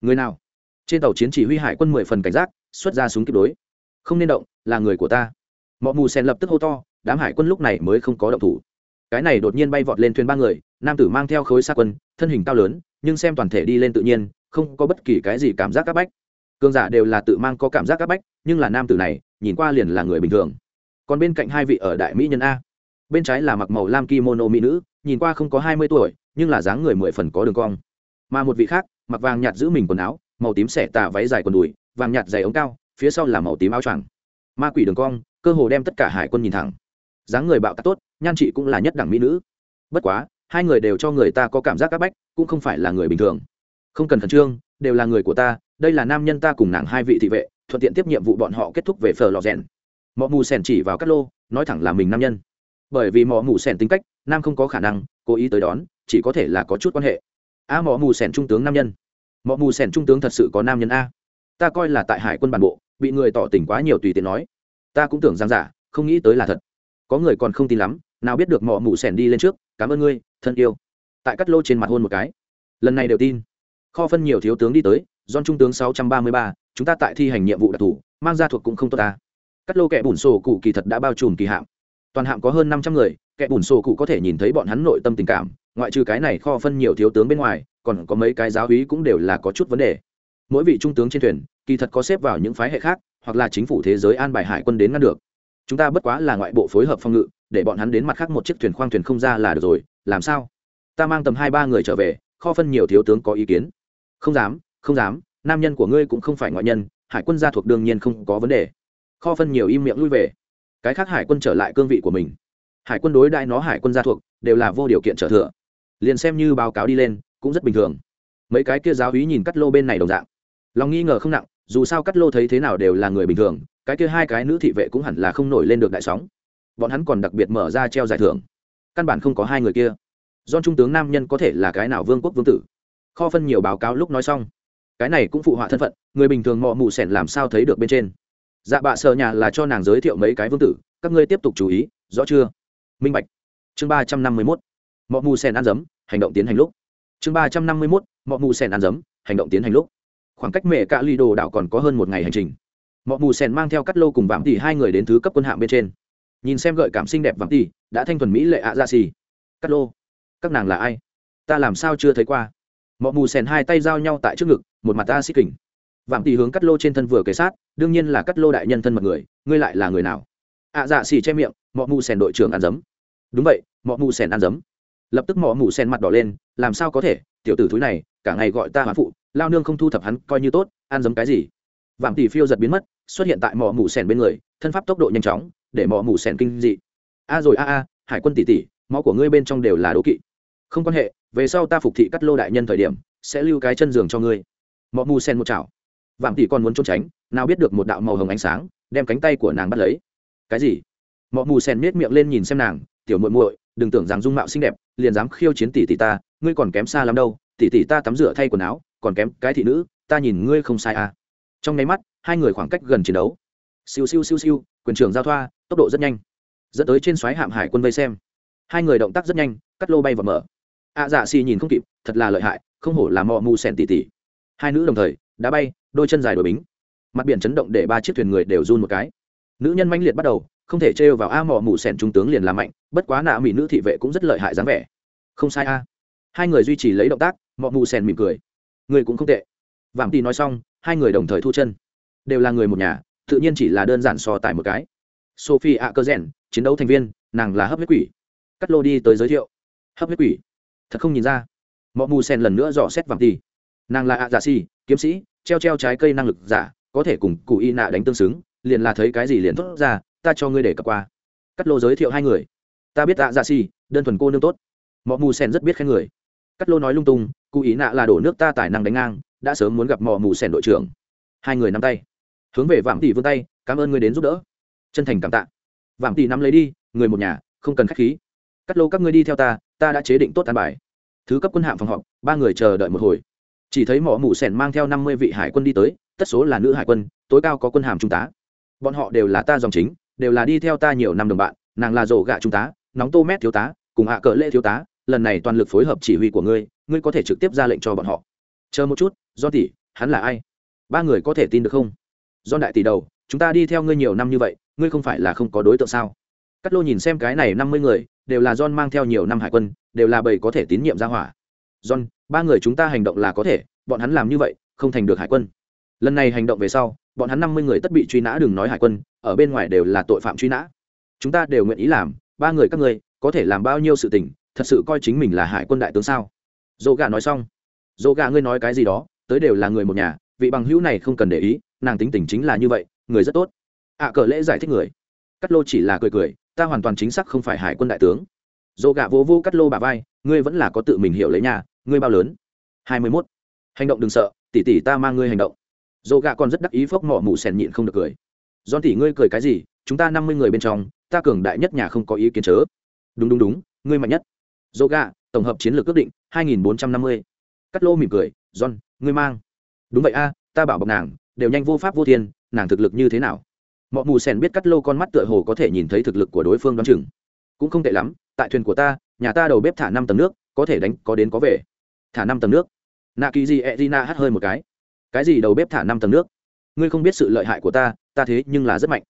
Người nào? Trên tàu chiến chỉ huy hải quân mười phần cảnh giác, xuất ra súng kịp đối. Không nên động, là người của ta. Mọ mù sen lập tức hô to, đám hải quân lúc này mới không có động thủ. Cái này đột nhiên bay vọt lên thuyền ba người, nam tử mang theo khối xa quân, thân hình cao lớn nhưng xem toàn thể đi lên tự nhiên, không có bất kỳ cái gì cảm giác áp bách. Cường giả đều là tự mang có cảm giác áp bách, nhưng là nam tử này, nhìn qua liền là người bình thường. Còn bên cạnh hai vị ở đại mỹ nhân a. Bên trái là mặc màu lam kimono mỹ nữ, nhìn qua không có hai mươi tuổi, nhưng là dáng người mười phần có đường cong. Mà một vị khác, mặc vàng nhạt giữ mình quần áo, màu tím xẻ tà váy dài quần đùi, vàng nhạt dày ống cao, phía sau là màu tím áo choàng. Ma quỷ đường cong, cơ hồ đem tất cả hải quân nhìn thẳng. Dáng người bạo tạc tốt, nhan chị cũng là nhất đẳng mỹ nữ. Bất quá hai người đều cho người ta có cảm giác áp bách cũng không phải là người bình thường. Không cần khẩn trương đều là người của ta đây là nam nhân ta cùng nàng hai vị thị vệ thuận tiện tiếp nhiệm vụ bọn họ kết thúc về phờ lò rèn. Mọi mù sèn chỉ vào các lô nói thẳng là mình nam nhân. Bởi vì mọi mù sèn tính cách nam không có khả năng cố ý tới đón chỉ có thể là có chút quan hệ. A à, mọ mù sèn trung tướng nam nhân. Mọi mù sèn trung tướng thật sự có nam nhân a. Ta coi là tại hải quân bản bộ bị người tỏ tình quá nhiều tùy tiện nói. Ta cũng tưởng rằng giả không nghĩ tới là thật. Có người còn không tin lắm nào biết được mọ mù sèn đi lên trước cảm ơn ngươi thân yêu. Tại cắt lô trên mặt hôn một cái. Lần này đều tin. Kho phân nhiều thiếu tướng đi tới don trung tướng sáu trăm ba mươi ba, chúng ta tại thi hành nhiệm vụ đặc thù, mang ra thuộc cũng không tốt ta. Cắt lô kẻ bùn sổ cụ kỳ thật đã bao trùm kỳ hạm. Toàn hạm có hơn năm trăm người, kẻ bùn sổ cụ có thể nhìn thấy bọn hắn nội tâm tình cảm, ngoại trừ cái này kho phân nhiều thiếu tướng bên ngoài, còn có mấy cái giáo hí cũng đều là có chút vấn đề. Mỗi vị trung tướng trên thuyền, kỳ thật có xếp vào những phái hệ khác, hoặc là chính phủ thế giới an bài hải quân đến ngăn được. Chúng ta bất quá là ngoại bộ phối hợp phòng ngự, để bọn hắn đến mặt khác một chiếc thuyền khoang thuyền không ra là được rồi làm sao? Ta mang tầm hai ba người trở về, kho phân nhiều thiếu tướng có ý kiến. Không dám không dám, nam nhân của ngươi cũng không phải ngoại nhân, hải quân gia thuộc đương nhiên không có vấn đề. Kho phân nhiều im miệng lui về. Cái khác hải quân trở lại cương vị của mình. Hải quân đối đại nó hải quân gia thuộc, đều là vô điều kiện trở thừa. Liền xem như báo cáo đi lên, cũng rất bình thường. Mấy cái kia giáo hí nhìn cắt lô bên này đồng dạng. Lòng nghi ngờ không nặng, dù sao cắt lô thấy thế nào đều là người bình thường, cái kia hai cái nữ thị vệ cũng hẳn là không nổi lên được đại sóng. Bọn hắn còn đặc biệt mở ra treo giải thưởng căn bản không có hai người kia. Do trung tướng nam nhân có thể là cái nào vương quốc vương tử? Kho phân nhiều báo cáo lúc nói xong. Cái này cũng phụ họa thân phận, người bình thường mọ mụ sẻn làm sao thấy được bên trên. Dạ bạ sợ nhà là cho nàng giới thiệu mấy cái vương tử, các ngươi tiếp tục chú ý, rõ chưa? Minh bạch. Chương ba trăm năm mươi mốt. Mọ mù sẻn ăn dấm, hành động tiến hành lúc. Chương ba trăm năm mươi mốt, mọ mù sẻn ăn dấm, hành động tiến hành lúc. Khoảng cách mẹ cạ ly đồ đảo còn có hơn một ngày hành trình. Mọ mù sẻn mang theo cắt lô cùng vạm tỷ hai người đến thứ cấp quân hạng bên trên nhìn xem gợi cảm xinh đẹp vạm tỷ đã thanh thuần mỹ lệ ạ ra dạ xì. Cắt lô, các nàng là ai? Ta làm sao chưa thấy qua? Mọ mù sèn hai tay giao nhau tại trước ngực, một mặt ta xích kỉnh vạm tỷ hướng cắt lô trên thân vừa kề sát, đương nhiên là cắt lô đại nhân thân mật người, ngươi lại là người nào? Ạ dạ xì che miệng, mọ mù sèn đội trưởng ăn dấm. Đúng vậy, mọ mù sèn ăn dấm. Lập tức mọ mù sèn mặt đỏ lên, làm sao có thể, tiểu tử thúi này, cả ngày gọi ta hoán phụ, lao nương không thu thập hắn, coi như tốt, ăn dấm cái gì? Vạm tỷ phiêu giật biến mất, xuất hiện tại mọ mù sèn bên người, thân pháp tốc độ nhanh chóng để mọ mù sèn kinh dị. A rồi, a a, hải quân tỷ tỷ, máu của ngươi bên trong đều là đố kỵ. Không quan hệ, về sau ta phục thị cắt lô đại nhân thời điểm, sẽ lưu cái chân giường cho ngươi. Mọ mù sen một chảo. Vạm tỷ còn muốn trốn tránh, nào biết được một đạo màu hồng ánh sáng, đem cánh tay của nàng bắt lấy. Cái gì? Mọ mù sen miết miệng lên nhìn xem nàng, tiểu muội muội, đừng tưởng rằng dung mạo xinh đẹp, liền dám khiêu chiến tỷ tỷ ta, ngươi còn kém xa lắm đâu, tỷ tỷ ta tắm rửa thay quần áo, còn kém cái thị nữ, ta nhìn ngươi không sai à. Trong nháy mắt, hai người khoảng cách gần chiến đấu. Siêu siêu siêu siêu, quyền trưởng giao thoa tốc độ rất nhanh, dẫn tới trên xoáy hạm hải quân vây xem. Hai người động tác rất nhanh, cắt lô bay và mở. Ạ dạ xì nhìn không kịp, thật là lợi hại, không hổ là mò mù sen tỉ tỉ. Hai nữ đồng thời, đã bay, đôi chân dài đổi bính. Mặt biển chấn động để ba chiếc thuyền người đều run một cái. Nữ nhân manh liệt bắt đầu, không thể trêu vào a mò mù sen trung tướng liền làm mạnh, bất quá nạ mỹ nữ thị vệ cũng rất lợi hại dáng vẻ. Không sai a. Hai người duy trì lấy động tác, mọ mù sen mỉm cười. Người cũng không tệ. Vàng tì nói xong, hai người đồng thời thu chân. Đều là người một nhà, tự nhiên chỉ là đơn giản so tài một cái sophie a cơ rèn chiến đấu thành viên, nàng là hấp huyết quỷ. Cắt lô đi tới giới thiệu. Hấp huyết quỷ. Thật không nhìn ra. Mọ mù sen lần nữa dò xét vàng tỷ. nàng là ạ giả si kiếm sĩ, treo treo trái cây năng lực giả, có thể cùng cụ y nạ đánh tương xứng, liền là thấy cái gì liền thốt ra, ta cho ngươi để cập qua. Cắt lô giới thiệu hai người. Ta biết ạ giả si đơn thuần cô nương tốt. Mọ mù sen rất biết khen người. Cắt lô nói lung tung, cụ ý nạ là đổ nước ta tài năng đánh ngang, đã sớm muốn gặp Mò mù sen đội trưởng. Hai người nắm tay. Hướng về vạm tỷ vươn tay, cảm ơn ngươi đến giúp đỡ chân thành cảm tạ. Vạm tỷ nắm lấy đi, người một nhà, không cần khách khí. Cắt lô các ngươi đi theo ta ta đã chế định tốt an bài. Thứ cấp quân hạm phòng họp, ba người chờ đợi một hồi. Chỉ thấy mỏ mủ sẻn mang theo năm mươi vị hải quân đi tới, tất số là nữ hải quân, tối cao có quân hàm trung tá. Bọn họ đều là ta dòng chính, đều là đi theo ta nhiều năm đồng bạn, nàng là rổ gạ trung tá, nóng tô mét thiếu tá, cùng hạ cỡ lễ thiếu tá, lần này toàn lực phối hợp chỉ huy của ngươi ngươi có thể trực tiếp ra lệnh cho bọn họ. Chờ một chút do tỷ, hắn là ai? Ba người có thể tin được không? Do đại tỷ đầu chúng ta đi theo ngươi nhiều năm như vậy, ngươi không phải là không có đối tượng sao? Cắt lô nhìn xem cái này năm mươi người, đều là john mang theo nhiều năm hải quân, đều là bầy có thể tín nhiệm ra hỏa. John, ba người chúng ta hành động là có thể, bọn hắn làm như vậy, không thành được hải quân. Lần này hành động về sau, bọn hắn năm mươi người tất bị truy nã đừng nói hải quân, ở bên ngoài đều là tội phạm truy nã. Chúng ta đều nguyện ý làm, ba người các ngươi, có thể làm bao nhiêu sự tình, thật sự coi chính mình là hải quân đại tướng sao? Dỗ gà nói xong. Dỗ gà ngươi nói cái gì đó, tới đều là người một nhà, vị bằng hữu này không cần để ý, nàng tính tình chính là như vậy người rất tốt. Ạ cờ lễ giải thích người. Cắt lô chỉ là cười cười, ta hoàn toàn chính xác không phải hải quân đại tướng. Dỗ gạ vô vô cắt lô bà vai, ngươi vẫn là có tự mình hiểu lấy nhà ngươi bao lớn? Hai mươi mốt. Hành động đừng sợ tỉ tỉ ta mang ngươi hành động. Dỗ gạ còn rất đắc ý phốc mỏ mù sèn nhịn không được cười. Do tỉ ngươi cười cái gì, chúng ta năm mươi người bên trong, ta cường đại nhất nhà không có ý kiến chớ. Đúng đúng đúng, ngươi mạnh nhất. Dỗ gạ, tổng hợp chiến lược ước định, hai nghìn bốn trăm năm mươi. Cắt lô mỉm cười, john, ngươi mang. Đúng vậy a, ta bảo bọc nàng, đều nhanh vô pháp vô thiên nàng thực lực như thế nào? Mọi mù sen biết cắt lô con mắt tựa hồ có thể nhìn thấy thực lực của đối phương đ o á n chừng. Cũng không tệ lắm, tại thuyền của ta, nhà ta đầu bếp thả năm tầng nước, có thể đánh, có đến có về. Thả năm tầng nước. Nạ kỳ di e d i n a hắt hơi một cái. Cái gì đầu bếp thả năm tầng nước? Ngươi không biết sự lợi hại của ta ta thế nhưng là rất mạnh.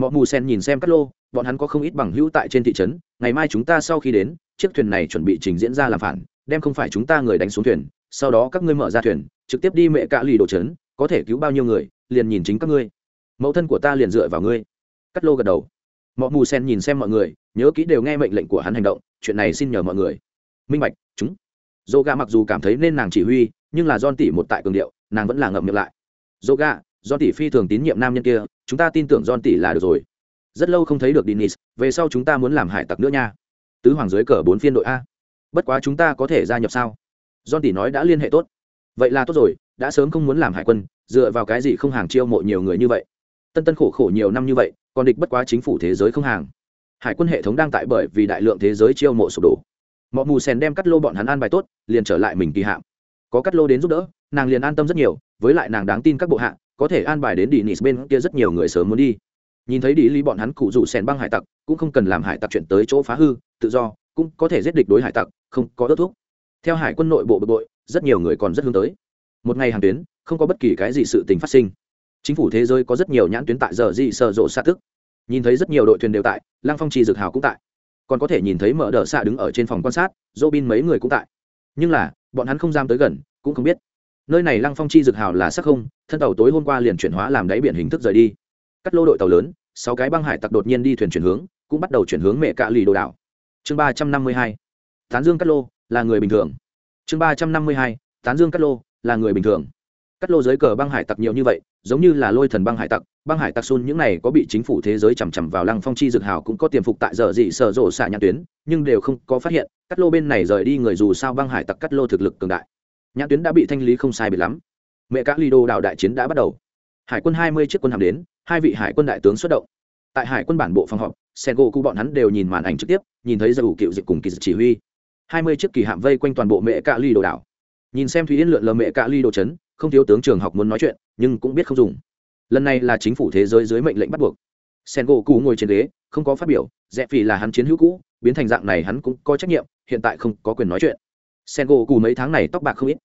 Mọi mù sen nhìn xem cắt lô, bọn hắn có không ít bằng hữu tại trên thị trấn, ngày mai chúng ta sau khi đến, chiếc thuyền này chuẩn bị trình diễn ra làm phản, đem không phải chúng ta người đánh xuống thuyền, sau đó các ngươi mở ra thuyền, trực tiếp đi mẹ cạ lì đồ trấn có thể cứu bao nhiêu người, liền nhìn chính các ngươi. Mẫu thân của ta liền dựa vào ngươi. Cắt lô gật đầu. Mọi mù sen nhìn xem mọi người, nhớ kỹ đều nghe mệnh lệnh của hắn hành động, chuyện này xin nhờ mọi người. Minh bạch, chúng. Dô gà mặc dù cảm thấy nên nàng chỉ huy, nhưng là don tỷ một tại cường điệu, nàng vẫn là ngậm miệng lại. Dô gà don tỷ phi thường tín nhiệm nam nhân kia, chúng ta tin tưởng don tỷ là được rồi. Rất lâu không thấy được dinis về sau chúng ta muốn làm hải tặc nữa nha. Tứ hoàng dưới cờ bốn phiên đội a. Bất quá chúng ta có thể gia nhập sao? Don tỷ nói đã liên hệ tốt. Vậy là tốt rồi đã sớm không muốn làm hải quân, dựa vào cái gì không hàng chiêu mộ nhiều người như vậy? Tân tân khổ khổ nhiều năm như vậy, còn địch bất quá chính phủ thế giới không hàng. Hải quân hệ thống đang tại bởi vì đại lượng thế giới chiêu mộ sụp đổ. Mọi mù sen đem cắt lô bọn hắn an bài tốt, liền trở lại mình kỳ hạm. Có cắt lô đến giúp đỡ, nàng liền an tâm rất nhiều, với lại nàng đáng tin các bộ hạ, có thể an bài đến đi nis bên kia rất nhiều người sớm muốn đi. Nhìn thấy đi lý bọn hắn cụ rủ sen băng hải tặc, cũng không cần làm hải tặc chuyện tới chỗ phá hư, tự do, cũng có thể giết địch đối hải tặc, không có đốt thuốc theo hải quân nội bộ bực bội, rất nhiều người còn rất hướng tới một ngày hàng tuyến, không có bất kỳ cái gì sự tình phát sinh. Chính phủ thế giới có rất nhiều nhãn tuyến tại giờ gì sợ rộ xa tức. Nhìn thấy rất nhiều đội thuyền đều tại lang phong trì dược hào cũng tại. Còn có thể nhìn thấy mở đờ xạ đứng ở trên phòng quan sát dô bin mấy người cũng tại. Nhưng là, bọn hắn không dám tới gần, cũng không biết. Nơi này lăng phong chi dược hào là sắc không, thân tàu tối hôm qua liền chuyển hóa làm đáy biển hình thức rời đi. Cắt lô đội tàu lớn, sáu cái băng hải tặc đột nhiên đi thuyền chuyển hướng, cũng bắt đầu chuyển hướng mẹ cạ lì đồ đảo. Chương ba trăm năm mươi hai, tán dương cắt lô là người bình thường. Chương ba trăm năm mươi hai, tán dương cắt lô là người bình thường. Cắt lô giới cờ băng hải tặc nhiều như vậy, giống như là lôi thần băng hải tặc, băng hải tặc xun những này có bị chính phủ thế giới chằm chằm vào lăng phong chi dược hào cũng có tiềm phục tại giờ dị sở rộ xạ nhãn tuyến, nhưng đều không có phát hiện, cắt lô bên này rời đi người dù sao băng hải tặc cắt lô thực lực cường đại. Nhãn tuyến đã bị thanh lý không sai biệt lắm. Mẹ các lido đảo đại chiến đã bắt đầu. Hải quân hai mươi chiếc quân hàm đến, hai vị hải quân đại tướng xuất động. Tại hải quân bản bộ phòng họp sen gỗ cụ bọn hắn đều nhìn màn ảnh trực tiếp, nhìn thấy dù cựu dịch cùng kỳ dịch chỉ huy. Hai mươi chiếc kỳ hạm vây quanh toàn bộ mẹ cạ ly đồ đảo nhìn xem thúy yên lượn lờ mẹ cạ ly đồ chấn, không thiếu tướng trường học muốn nói chuyện, nhưng cũng biết không dùng. Lần này là chính phủ thế giới dưới mệnh lệnh bắt buộc. Sen gỗ cũ ngồi trên ghế, không có phát biểu, rẽ phỉ là hắn chiến hữu cũ, biến thành dạng này hắn cũng có trách nhiệm, hiện tại không có quyền nói chuyện. Sen gỗ cụ mấy tháng này tóc bạc không ít.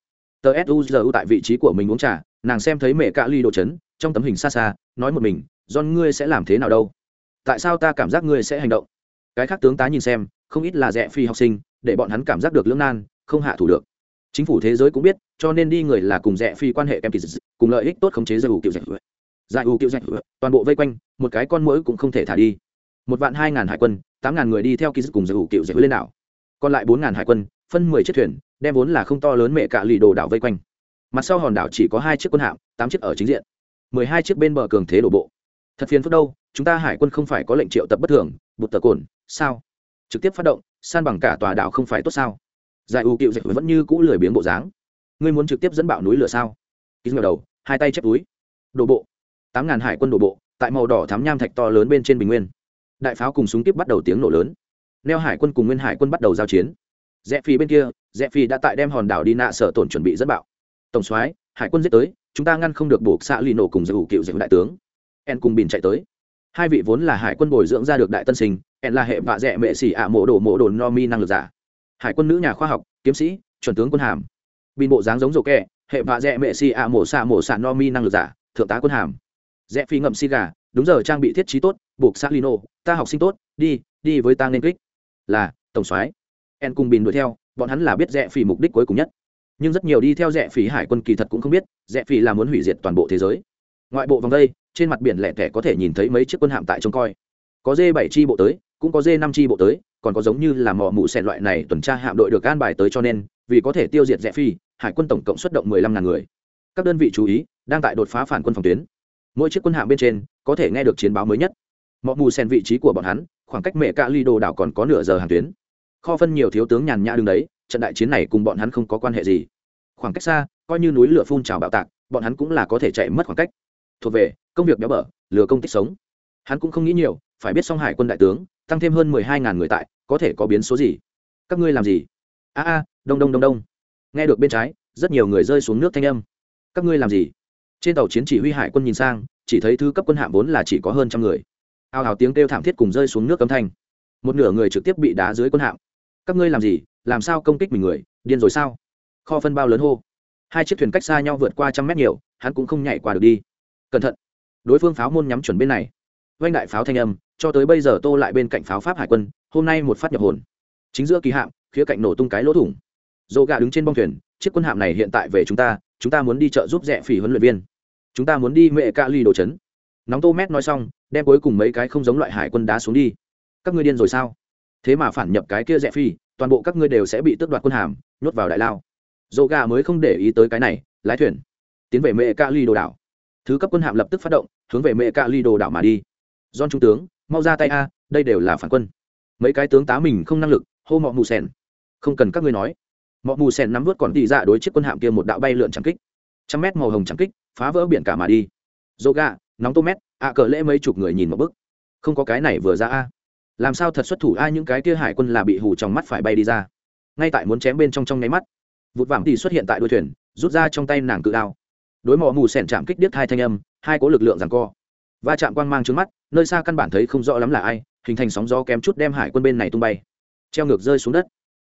Tờ suzu tại vị trí của mình uống trà, nàng xem thấy mẹ cạ ly đồ chấn, trong tấm hình xa xa, nói một mình, john, ngươi sẽ làm thế nào đâu? Tại sao ta cảm giác ngươi sẽ hành động? Cái khác tướng tá nhìn xem, không ít là rẽ phi học sinh, để bọn hắn cảm giác được lưỡng nan, không hạ thủ được chính phủ thế giới cũng biết, cho nên đi người là cùng rẻ phi quan hệ em kỳ cùng lợi ích tốt khống chế giải ủ kiểu dạy giải ủ kiểu dạy toàn bộ vây quanh, một cái con mũi cũng không thể thả đi. Một vạn hai ngàn hải quân, tám ngàn người đi theo kỳ cùng giải ủ kiểu dạy lên đảo. Còn lại bốn ngàn hải quân, phân mười chiếc thuyền, đem vốn là không to lớn mẹ cả lì đồ đảo vây quanh. Mặt sau hòn đảo chỉ có hai chiếc quân hạm, tám chiếc ở chính diện. Mười hai chiếc bên bờ cường thế đổ bộ. Thật phiền phức đâu, chúng ta hải quân không phải có lệnh triệu tập bất thường, bụt tờ cồn, sao? Trực tiếp phát động, san bằng cả tòa đảo không phải tốt sao? Giải ưu cựu dịch vẫn như cũ lười biếng bộ dáng. Ngươi muốn trực tiếp dẫn bạo núi lửa sao? Ký ngờ đầu, hai tay chép túi. Đổ bộ. Tám ngàn hải quân đổ bộ, tại màu đỏ thám nham thạch to lớn bên trên bình nguyên. Đại pháo cùng súng kíp bắt đầu tiếng nổ lớn. Neo hải quân cùng nguyên hải quân bắt đầu giao chiến. Rẽ phi bên kia, rẽ phi đã tại đem hòn đảo đi nạ sở tổn chuẩn bị dẫn bạo. Tổng soái, hải quân giết tới, chúng ta ngăn không được buộc xạ lì nổ cùng u cựu giữ đại tướng. En cùng bìn chạy tới. Hai vị vốn là hải quân bồi dưỡng ra được đại tân sinh, en là hệ vạ dẹ mệ xỉ ạ mộ đồ mộ đồ no mi năng lực giả hải quân nữ nhà khoa học, kiếm sĩ, chuẩn tướng quân hàm. Bìn bộ dáng giống rổ kẹ, hệ vạ dẹ mệ xì ạ mộ xạ mộ xạ no mi năng lực giả, thượng tá quân hàm. Rẽ phi ngậm xì gà, đúng giờ trang bị thiết trí tốt, buộc xạ lino, ta học sinh tốt, đi đi với ta nên kích. Là, tổng soái. En cùng bình đuổi theo, bọn hắn là biết rẽ phi mục đích cuối cùng nhất. Nhưng rất nhiều đi theo rẽ phỉ hải quân kỳ thật cũng không biết rẽ phỉ là muốn hủy diệt toàn bộ thế giới. Ngoại bộ vòng đây, trên mặt biển lẻ tẻ có thể nhìn thấy mấy chiếc quân hạm tại trông coi. Có dê bảy chi bộ tới cũng có dê năm chi bộ tới, còn có giống như là mò mụ xẻn loại này tuần tra hạm đội được an bài tới cho nên, vì có thể tiêu diệt rẽ phi, hải quân tổng cộng xuất động mười lăm ngàn người. Các đơn vị chú ý, đang tại đột phá phản quân phòng tuyến. Mỗi chiếc quân hạm bên trên, có thể nghe được chiến báo mới nhất. Mỏ mù xèn vị trí của bọn hắn, khoảng cách mẹ cạ ly đồ đảo còn có nửa giờ hàng tuyến. Kho phân nhiều thiếu tướng nhàn nhã đứng đấy, trận đại chiến này cùng bọn hắn không có quan hệ gì. Khoảng cách xa, coi như núi lửa phun trào bạo tạc, bọn hắn cũng là có thể chạy mất khoảng cách. Thuộc về, công việc béo bở, lừa công tích sống. Hắn cũng không nghĩ nhiều phải biết song hải quân đại tướng, tăng thêm hơn mười hai ngàn người tại, có thể có biến số gì? Các ngươi làm gì? A a, đông đông đông đông. Nghe được bên trái, rất nhiều người rơi xuống nước thanh âm. Các ngươi làm gì? Trên tàu chiến chỉ huy hải quân nhìn sang, chỉ thấy thứ cấp quân hạm vốn là chỉ có hơn trăm người. Ao hào tiếng kêu thảm thiết cùng rơi xuống nước cấm thanh. Một nửa người trực tiếp bị đá dưới quân hạm. Các ngươi làm gì? Làm sao công kích mình người? Điên rồi sao? Kho phân bao lớn hô. Hai chiếc thuyền cách xa nhau vượt qua trăm mét nhiều, hắn cũng không nhảy qua được đi. Cẩn thận. Đối phương pháo môn nhắm chuẩn bên này oanh đại pháo thanh âm, cho tới bây giờ tô lại bên cạnh pháo pháp hải quân, hôm nay một phát nhập hồn. Chính giữa kỳ hạm, khía cạnh nổ tung cái lỗ thủng. Dỗ gà đứng trên bong thuyền, chiếc quân hạm này hiện tại về chúng ta chúng ta muốn đi chợ giúp rẻ phỉ huấn luyện viên. Chúng ta muốn đi mẹ ca ly đồ chấn. Nóng tô mét nói xong, đem cuối cùng mấy cái không giống loại hải quân đá xuống đi. Các ngươi điên rồi sao? Thế mà phản nhập cái kia rẻ phi toàn bộ các ngươi đều sẽ bị tước đoạt quân hàm, nhốt vào đại lao. Dỗ gà mới không để ý tới cái này, lái thuyền, tiến về mẹ ca ly đồ đảo. Thứ cấp quân hạm lập tức phát động, hướng về mẹ ca ly đồ đảo mà đi don trung tướng, mau ra tay a, đây đều là phản quân. Mấy cái tướng tá mình không năng lực, hô mọ mù sèn. Không cần các ngươi nói. Mọ mù sèn nắm vớt còn tỉ dạ đối chiếc quân hạm kia một đạo bay lượn trắng kích. Trăm mét màu hồng trắng kích, phá vỡ biển cả mà đi. Dỗ gà nóng tô mét, ạ cờ lễ mấy chục người nhìn một bức. Không có cái này vừa ra a. Làm sao thật xuất thủ ai những cái kia hải quân là bị hù trong mắt phải bay đi ra. Ngay tại muốn chém bên trong trong nháy mắt, vụt vàng thì xuất hiện tại đuôi thuyền, rút ra trong tay nàng cự đao. Đối mỏ mù sẻn chạm kích điếc hai thanh âm, hai có lực lượng rằng co va chạm quang mang trước mắt, nơi xa căn bản thấy không rõ lắm là ai, hình thành sóng gió kém chút đem hải quân bên này tung bay. Treo ngược rơi xuống đất.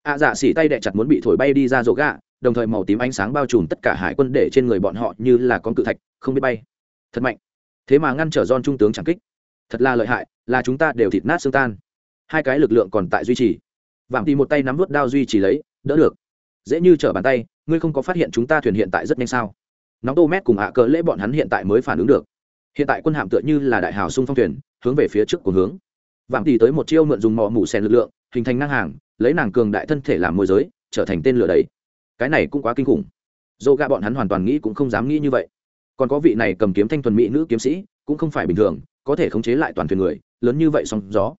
Ạ dạ xỉ tay đẹ chặt muốn bị thổi bay đi ra rổ gạ, đồng thời màu tím ánh sáng bao trùm tất cả hải quân để trên người bọn họ như là con cự thạch, không biết bay. Thật mạnh. Thế mà ngăn trở don trung tướng chẳng kích. Thật là lợi hại, là chúng ta đều thịt nát xương tan. Hai cái lực lượng còn tại duy trì. Vạm thì một tay nắm vút đao duy trì lấy, đỡ được. Dễ như trở bàn tay, ngươi không có phát hiện chúng ta thuyền hiện tại rất nhanh sao? Nóng tô mét cùng hạ cỡ lễ bọn hắn hiện tại mới phản ứng được hiện tại quân hạm tựa như là đại hào sung phong thuyền, hướng về phía trước của hướng. Vàng tỷ tới một chiêu mượn dùng mò mủ xèn lực lượng, hình thành ngang hàng, lấy nàng cường đại thân thể làm môi giới, trở thành tên lửa đấy cái này cũng quá kinh khủng. Dô gạ bọn hắn hoàn toàn nghĩ cũng không dám nghĩ như vậy. Còn có vị này cầm kiếm thanh thuần mỹ nữ kiếm sĩ, cũng không phải bình thường, có thể khống chế lại toàn thuyền người, lớn như vậy song gió.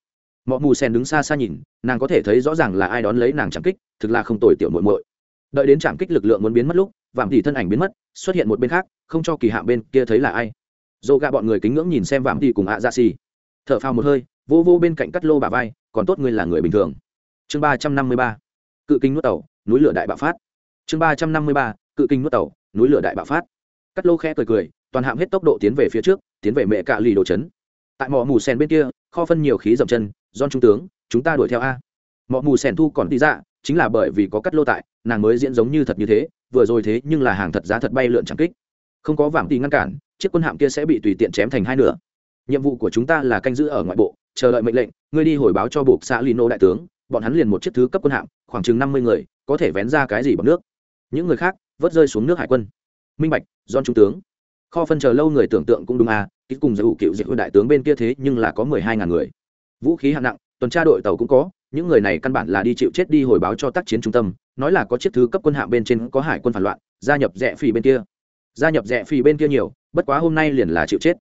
Mọ mù sen đứng xa xa nhìn, nàng có thể thấy rõ ràng là ai đón lấy nàng chạm kích, thực là không tồi tiểu muội muội. Đợi đến chạm kích lực lượng muốn biến mất lúc, vạm tỷ thân ảnh biến mất, xuất hiện một bên khác, không cho kỳ hạ bên kia thấy là ai dồ gạ bọn người kính ngưỡng nhìn xem vạm tỷ cùng ạ ra dạ xì thở phào một hơi, vô vô bên cạnh cắt lô bà vai, còn tốt ngươi là người bình thường. Chương ba trăm năm mươi ba. Cự kinh nuốt tàu, núi lửa đại bạo phát. Chương ba trăm năm mươi ba. Cự kinh nuốt tàu, núi lửa đại bạo phát. Cắt lô khẽ cười cười, toàn hạm hết tốc độ tiến về phía trước, tiến về mẹ cạ lì đồ chấn. Tại mỏ mù sen bên kia, kho phân nhiều khí dầm chân don trung tướng, chúng ta đuổi theo a. Mỏ mù sen thu còn đi ra, chính là bởi vì có cắt lô tại, nàng mới diễn giống như thật như thế, vừa rồi thế nhưng là hàng thật giá thật bay lượn chẳng kích. Không có vạm tì ngăn cản chiếc quân hạm kia sẽ bị tùy tiện chém thành hai nửa. Nhiệm vụ của chúng ta là canh giữ ở ngoại bộ, chờ đợi mệnh lệnh, ngươi đi hồi báo cho buộc xã lino đại tướng, bọn hắn liền một chiếc thứ cấp quân hạm, khoảng chừng năm mươi người, có thể vén ra cái gì bằng nước. Những người khác, vớt rơi xuống nước hải quân. Minh bạch do trung tướng. Kho phân chờ lâu người tưởng tượng cũng đúng à ít cùng giải ủ cựu dịch đại tướng bên kia thế nhưng là có mười hai ngàn người. Vũ khí hạng nặng, tuần tra đội tàu cũng có, những người này căn bản là đi chịu chết đi hồi báo cho tác chiến trung tâm, nói là có chiếc thứ cấp quân hạng bên trên có hải quân phản loạn, gia nhập rẽ phi bên kia gia nhập rẽ phi bên kia nhiều, bất quá hôm nay liền là chịu chết.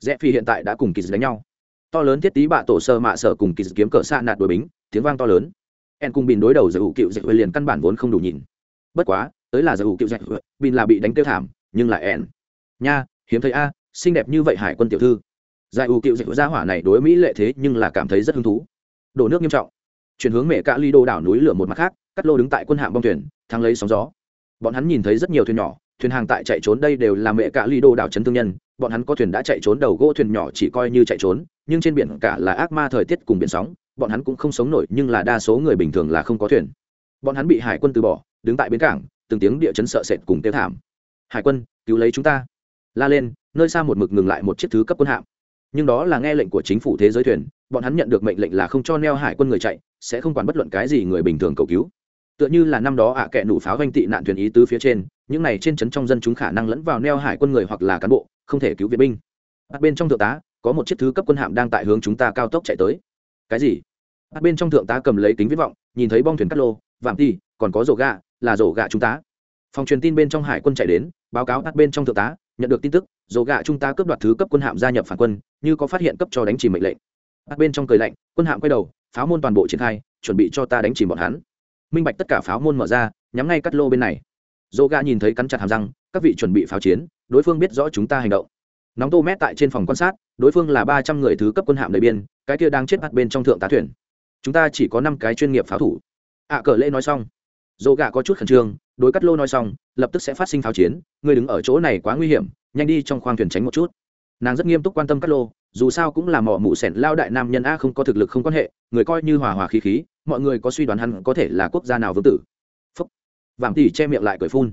Rẽ phi hiện tại đã cùng kỳ đánh nhau. To lớn thiết tí bạ tổ sơ mạ sở cùng kỳ kiếm cỡ xa nạt đuổi bính, tiếng vang to lớn. En cùng bình đối đầu giải hữu cựu dịch liền căn bản vốn không đủ nhìn. Bất quá, tới là giải hữu cựu dịch bình là bị đánh tiêu thảm, nhưng lại en. Nha, hiếm thấy a, xinh đẹp như vậy hải quân tiểu thư. Giải hữu cựu dịch gia hỏa này đối mỹ lệ thế nhưng là cảm thấy rất hứng thú. Đổ nước nghiêm trọng. Chuyển hướng mẹ cạ ly đô đảo núi lửa một mặt khác, cắt lô đứng tại quân hạm bong thuyền thang lấy sóng gió. Bọn hắn nhìn thấy rất nhiều thuyền nhỏ thuyền hàng tại chạy trốn đây đều là mẹ cả ly đô đảo trấn thương nhân, bọn hắn có thuyền đã chạy trốn, đầu gỗ thuyền nhỏ chỉ coi như chạy trốn, nhưng trên biển cả là ác ma thời tiết cùng biển sóng, bọn hắn cũng không sống nổi, nhưng là đa số người bình thường là không có thuyền. Bọn hắn bị hải quân từ bỏ, đứng tại bến cảng, từng tiếng địa chấn sợ sệt cùng tiêu thảm. Hải quân, cứu lấy chúng ta. La lên, nơi xa một mực ngừng lại một chiếc thứ cấp quân hạm. Nhưng đó là nghe lệnh của chính phủ thế giới thuyền, bọn hắn nhận được mệnh lệnh là không cho neo hải quân người chạy, sẽ không quản bất luận cái gì người bình thường cầu cứu tựa như là năm đó ạ à kệ nổ pháo ganh tị nạn thuyền ý tứ phía trên, những này trên trấn trong dân chúng khả năng lẫn vào neo hải quân người hoặc là cán bộ, không thể cứu viện binh. Bắt bên trong thượng tá, có một chiếc thứ cấp quân hạm đang tại hướng chúng ta cao tốc chạy tới. Cái gì? Bắt bên trong thượng tá cầm lấy kính viết vọng, nhìn thấy bong thuyền cắt lô, vạm ti còn có rổ gạ là rổ gạ chúng ta. Phòng truyền tin bên trong hải quân chạy đến, báo cáo bắt bên trong thượng tá, nhận được tin tức, rổ gạ chúng ta cướp đoạt thứ cấp quân hạm gia nhập phản quân, như có phát hiện cấp cho đánh chìm mệnh lệnh. Bắt bên trong cười lạnh, quân hạm quay đầu, pháo môn toàn bộ triển khai, chuẩn bị cho ta đánh chìm bọn hắn minh bạch tất cả pháo môn mở ra, nhắm ngay cắt lô bên này. Dỗ ga nhìn thấy cắn chặt hàm răng, các vị chuẩn bị pháo chiến, đối phương biết rõ chúng ta hành động. Nóng tô mét tại trên phòng quan sát, đối phương là ba trăm người thứ cấp quân hạm đầy biên, cái kia đang chết bắt bên trong thượng tá thuyền. Chúng ta chỉ có năm cái chuyên nghiệp pháo thủ. Ạ cờ lễ nói xong. Dỗ gà có chút khẩn trương, đối cắt lô nói xong, lập tức sẽ phát sinh pháo chiến, người đứng ở chỗ này quá nguy hiểm, nhanh đi trong khoang thuyền tránh một chút. Nàng rất nghiêm túc quan tâm cắt lô dù sao cũng là mỏ mụ sẻn lao đại nam nhân a không có thực lực không quan hệ, người coi như hòa hòa khí khí, mọi người có suy đoán hắn có thể là quốc gia nào vương tử. Phúc. Vàng tỷ che miệng lại cười phun.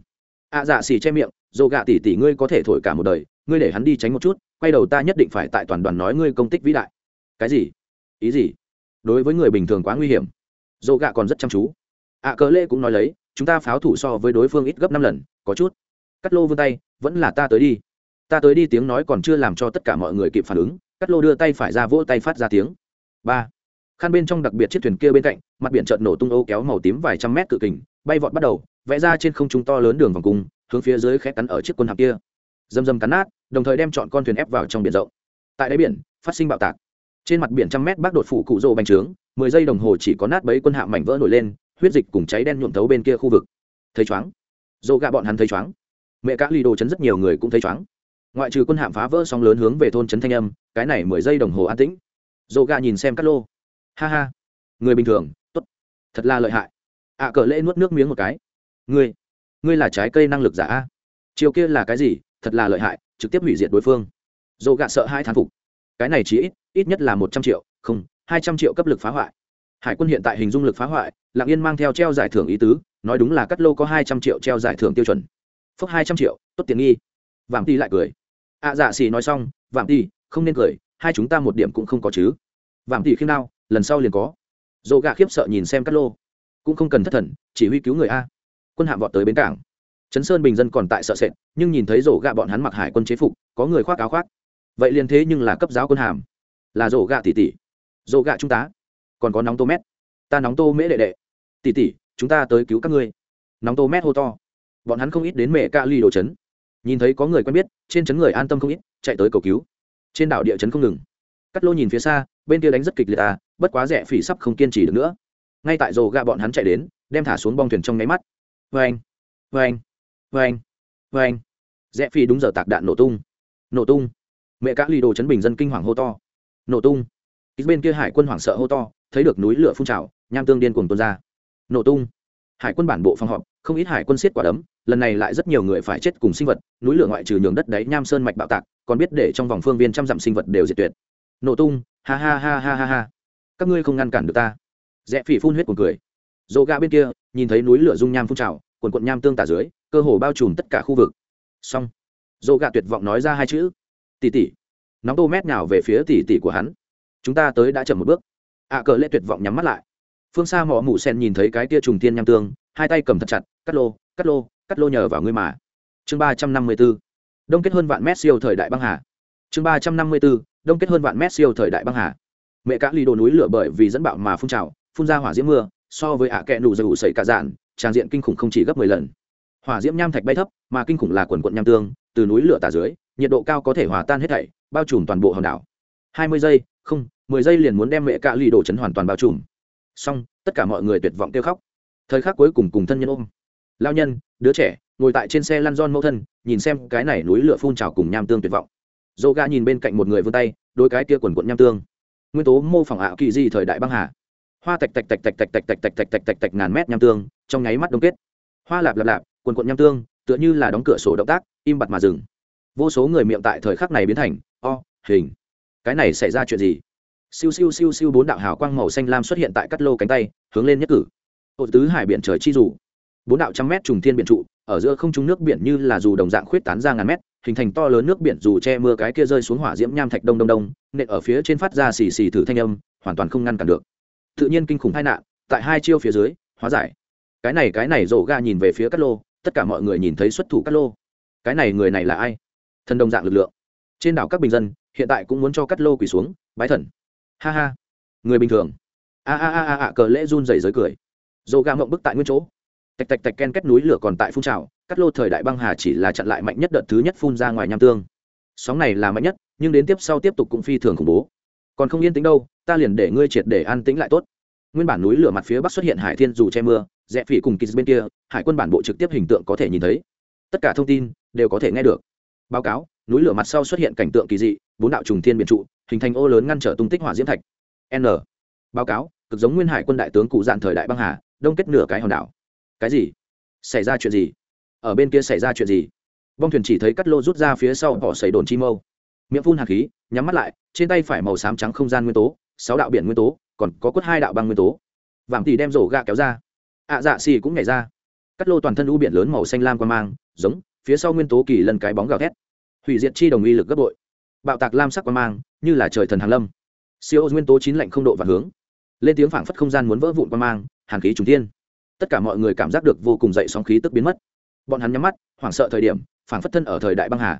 A dạ xì che miệng dồ gạ tỷ tỷ ngươi có thể thổi cả một đời, ngươi để hắn đi tránh một chút, quay đầu ta nhất định phải tại toàn đoàn nói ngươi công tích vĩ đại. Cái gì? Ý gì? Đối với người bình thường quá nguy hiểm. Dồ gạ còn rất chăm chú. Ạ cờ lê cũng nói lấy, chúng ta pháo thủ so với đối phương ít gấp năm lần, có chút. Cắt lô vươn tay, vẫn là ta tới đi ta tới đi tiếng nói còn chưa làm cho tất cả mọi người kịp phản ứng cắt lô đưa tay phải ra vỗ tay phát ra tiếng. Ba. Khăn bên trong đặc biệt chiếc thuyền kia bên cạnh, mặt biển trợn nổ tung ô kéo màu tím vài trăm mét cự kình, bay vọt bắt đầu, vẽ ra trên không trung to lớn đường vòng cung, hướng phía dưới khẽ cắn ở chiếc quân hạm kia. Dầm dầm cắn nát, đồng thời đem chọn con thuyền ép vào trong biển rộng. Tại đáy biển, phát sinh bạo tạc. Trên mặt biển trăm mét bác đột phủ cụ rô bành trướng, mười giây đồng hồ chỉ có nát bấy quân hạm mảnh vỡ nổi lên, huyết dịch cùng cháy đen nhuộm thấu bên kia khu vực. Thấy chóng. Dỗ gạ bọn hắn thấy chóng. Mẹ các ly đồ chấn rất nhiều người cũng thấy chóng ngoại trừ quân hạm phá vỡ sóng lớn hướng về thôn trấn thanh âm cái này mười giây đồng hồ an tĩnh. Dồ gà nhìn xem cắt lô. Ha ha. Người bình thường tốt. Thật là lợi hại. Ạ à, cờ lễ nuốt nước miếng một cái. Ngươi ngươi là trái cây năng lực giả a. Chiều kia là cái gì? Thật là lợi hại trực tiếp hủy diệt đối phương. Dồ gà sợ hai thán phục. Cái này chỉ ít ít nhất là một trăm triệu không hai trăm triệu cấp lực phá hoại. Hải quân hiện tại hình dung lực phá hoại lạng yên mang theo treo giải thưởng ý tứ nói đúng là cắt lô có hai trăm triệu treo giải thưởng tiêu chuẩn. Phúc hai trăm triệu tốt tiền nghi. Vàng ti lại cười ạ à, dạ xì nói xong vạm ti không nên cười hai chúng ta một điểm cũng không có chứ. Vạm ti khiêm đao lần sau liền có. Dồ gà khiếp sợ nhìn xem cát lô. Cũng không cần thất thần chỉ huy cứu người a. Quân hạm vọt tới bến cảng. Trấn sơn bình dân còn tại sợ sệt nhưng nhìn thấy rổ gạ bọn hắn mặc hải quân chế phục có người khoác áo khoác. Vậy liền thế nhưng là cấp giáo quân hàm. Là rổ gạ tỷ tỷ. Rổ gạ trung tá còn có nóng tô mét. Ta nóng tô mễ đệ đệ. Tỷ tỷ chúng ta tới cứu các ngươi. Nóng tô mét hô to. Bọn hắn không ít đến mẹ ca ly đồ chấn nhìn thấy có người quen biết, trên chấn người an tâm không ít, chạy tới cầu cứu. Trên đảo địa chấn không ngừng. Cắt lô nhìn phía xa, bên kia đánh rất kịch liệt à bất quá rẻ phỉ sắp không kiên trì được nữa. Ngay tại rồ gạ bọn hắn chạy đến, đem thả xuống bong thuyền trong nháy mắt. Vâng, vâng, vâng, vê anh vê anh vê anh vê anh rẽ phi đúng giờ tạc đạn nổ tung. Nổ tung. Mẹ các lì đồ chấn bình dân kinh hoàng hô to. Nổ tung. Ít bên kia hải quân hoảng sợ hô to, thấy được núi lửa phun trào, nham tương điên cuồng tuôn ra. Nổ tung. Hải quân bản bộ phòng họp, không ít hải quân xiết quả đấm lần này lại rất nhiều người phải chết cùng sinh vật, núi lửa ngoại trừ nhường đất đáy nham sơn mạch bạo tạc, còn biết để trong vòng phương viên trăm dặm sinh vật đều diệt tuyệt. Nổ tung, ha ha ha ha ha ha. Các ngươi không ngăn cản được ta. Rẽ phỉ phun huyết cuồng cười dỗ gà bên kia, nhìn thấy núi lửa dung nham phun trào, quần quận nham tương tả dưới, cơ hồ bao trùm tất cả khu vực. Xong. Dỗ gà tuyệt vọng nói ra hai chữ. Tỉ tỉ nóng tô mét nào về phía tỉ tỉ của hắn. Chúng ta tới đã chậm một bước. Ạ cờ lệ tuyệt vọng nhắm mắt lại. Phương xa mỏ mụ sen nhìn thấy cái tia trùng tiên nham tương, hai tay cầm thật chặt, cắt lô cắt lô cắt lô nhờ vào ngươi mà. Chương ba trăm năm mươi b ố đông kết hơn vạn mét siêu thời đại băng hà. Chương ba trăm năm mươi b ố đông kết hơn vạn mét siêu thời đại băng hà. Mẹ cá ly đồ núi lửa bởi vì dẫn bạo mà phun trào, phun ra hỏa diễm mưa, so với ạ kẹ nụ dầu sẩy cả dạn, tràng diện kinh khủng không chỉ gấp mười lần. Hỏa diễm nham thạch bay thấp, mà kinh khủng là quần quận nham tương, từ núi lửa tả dưới, nhiệt độ cao có thể hòa tan hết thảy, bao trùm toàn bộ hòn đảo. Hai mươi giây, không, mười giây liền muốn đem mẹ cạ lì đổ chấn hoàn toàn bao trùm. Xong, tất cả mọi người tuyệt vọng kêu khóc. Thời khắc cuối cùng cùng thân nhân ôm lao nhân đứa trẻ ngồi tại trên xe lăn giòn mẫu thân nhìn xem cái này núi lửa phun trào cùng nham tương tuyệt vọng dô ga nhìn bên cạnh một người vươn tay đôi cái kia quần quận nham tương nguyên tố mô phỏng ảo kỳ di thời đại băng hà hoa tạch tạch tạch tạch tạch tạch tạch tạch tạch tạch tạch tạch ngàn mét nham tương trong nháy mắt đông kết hoa lạp lạp lạp quần quận nham tương tựa như là đóng cửa sổ động tác im bặt mà dừng vô số người miệng tại thời khắc này biến thành o hình cái này xảy ra chuyện gì siêu siêu siêu siêu bốn đạo hào quang màu xanh lam xuất hiện tại cắt lô cánh tay hướng lên nhất cử hộ tứ hải biển trời chi rủ bốn đạo trăm mét trùng thiên biển trụ, ở giữa không trung nước biển như là dù đồng dạng khuyết tán ra ngàn mét, hình thành to lớn nước biển dù che mưa cái kia rơi xuống hỏa diễm nham thạch đông đông đông, nện ở phía trên phát ra xì xì thử thanh âm, hoàn toàn không ngăn cản được. Tự nhiên kinh khủng tai nạn, tại hai chiêu phía dưới, hóa giải. Cái này cái này, rổ ga nhìn về phía cắt lô, tất cả mọi người nhìn thấy xuất thủ cắt lô. Cái này người này là ai? Thần đồng dạng lực lượng. Trên đảo các bình dân, hiện tại cũng muốn cho cắt lô quỳ xuống, bái thần. Ha ha. Người bình thường. A a a a a, cờ lễ run rẩy giới cười. Rổ ga mộng bức tại nguyên chỗ tạch tạch tạch ken kết núi lửa còn tại phun trào, cắt lô thời đại băng hà chỉ là chặn lại mạnh nhất đợt thứ nhất phun ra ngoài nham tương. Sóng này là mạnh nhất, nhưng đến tiếp sau tiếp tục cũng phi thường khủng bố. Còn không yên tĩnh đâu, ta liền để ngươi triệt để an tĩnh lại tốt. Nguyên bản núi lửa mặt phía bắc xuất hiện hải thiên dù che mưa, rẽ phỉ cùng kýt bên kia, hải quân bản bộ trực tiếp hình tượng có thể nhìn thấy. Tất cả thông tin đều có thể nghe được. Báo cáo, núi lửa mặt sau xuất hiện cảnh tượng kỳ dị, bốn đạo trùng thiên biển trụ, hình thành ô lớn ngăn trở tung tích hỏa diễm thạch. N. Báo cáo, cực giống nguyên hải quân đại tướng cụ dạn thời đại băng hà, đông kết nửa cái hòn đảo cái gì? Xảy ra chuyện gì? Ở bên kia xảy ra chuyện gì? Bong thuyền chỉ thấy cắt lô rút ra phía sau bỏ xảy đồn chi mâu. Miệng phun hạt khí, nhắm mắt lại, trên tay phải màu xám trắng không gian nguyên tố, sáu đạo biển nguyên tố, còn có cốt hai đạo băng nguyên tố. Vàng thì đem rổ gạ kéo ra. Ạ dạ xì cũng nhảy ra. Cắt lô toàn thân u biển lớn màu xanh lam quan mang, giống, phía sau nguyên tố kỳ lần cái bóng gào thét. Hủy diệt chi đồng uy lực gấp bội. Bạo tạc lam sắc quan mang, như là trời thần hàn lâm. Siêu nguyên tố chín lạnh không độ và hướng. Lên tiếng phảng phất không gian muốn vỡ vụn quan mang, hàn khí trùng tiên tất cả mọi người cảm giác được vô cùng dậy sóng khí tức biến mất. Bọn hắn nhắm mắt, hoảng sợ thời điểm, phảng phất thân ở thời đại băng hà.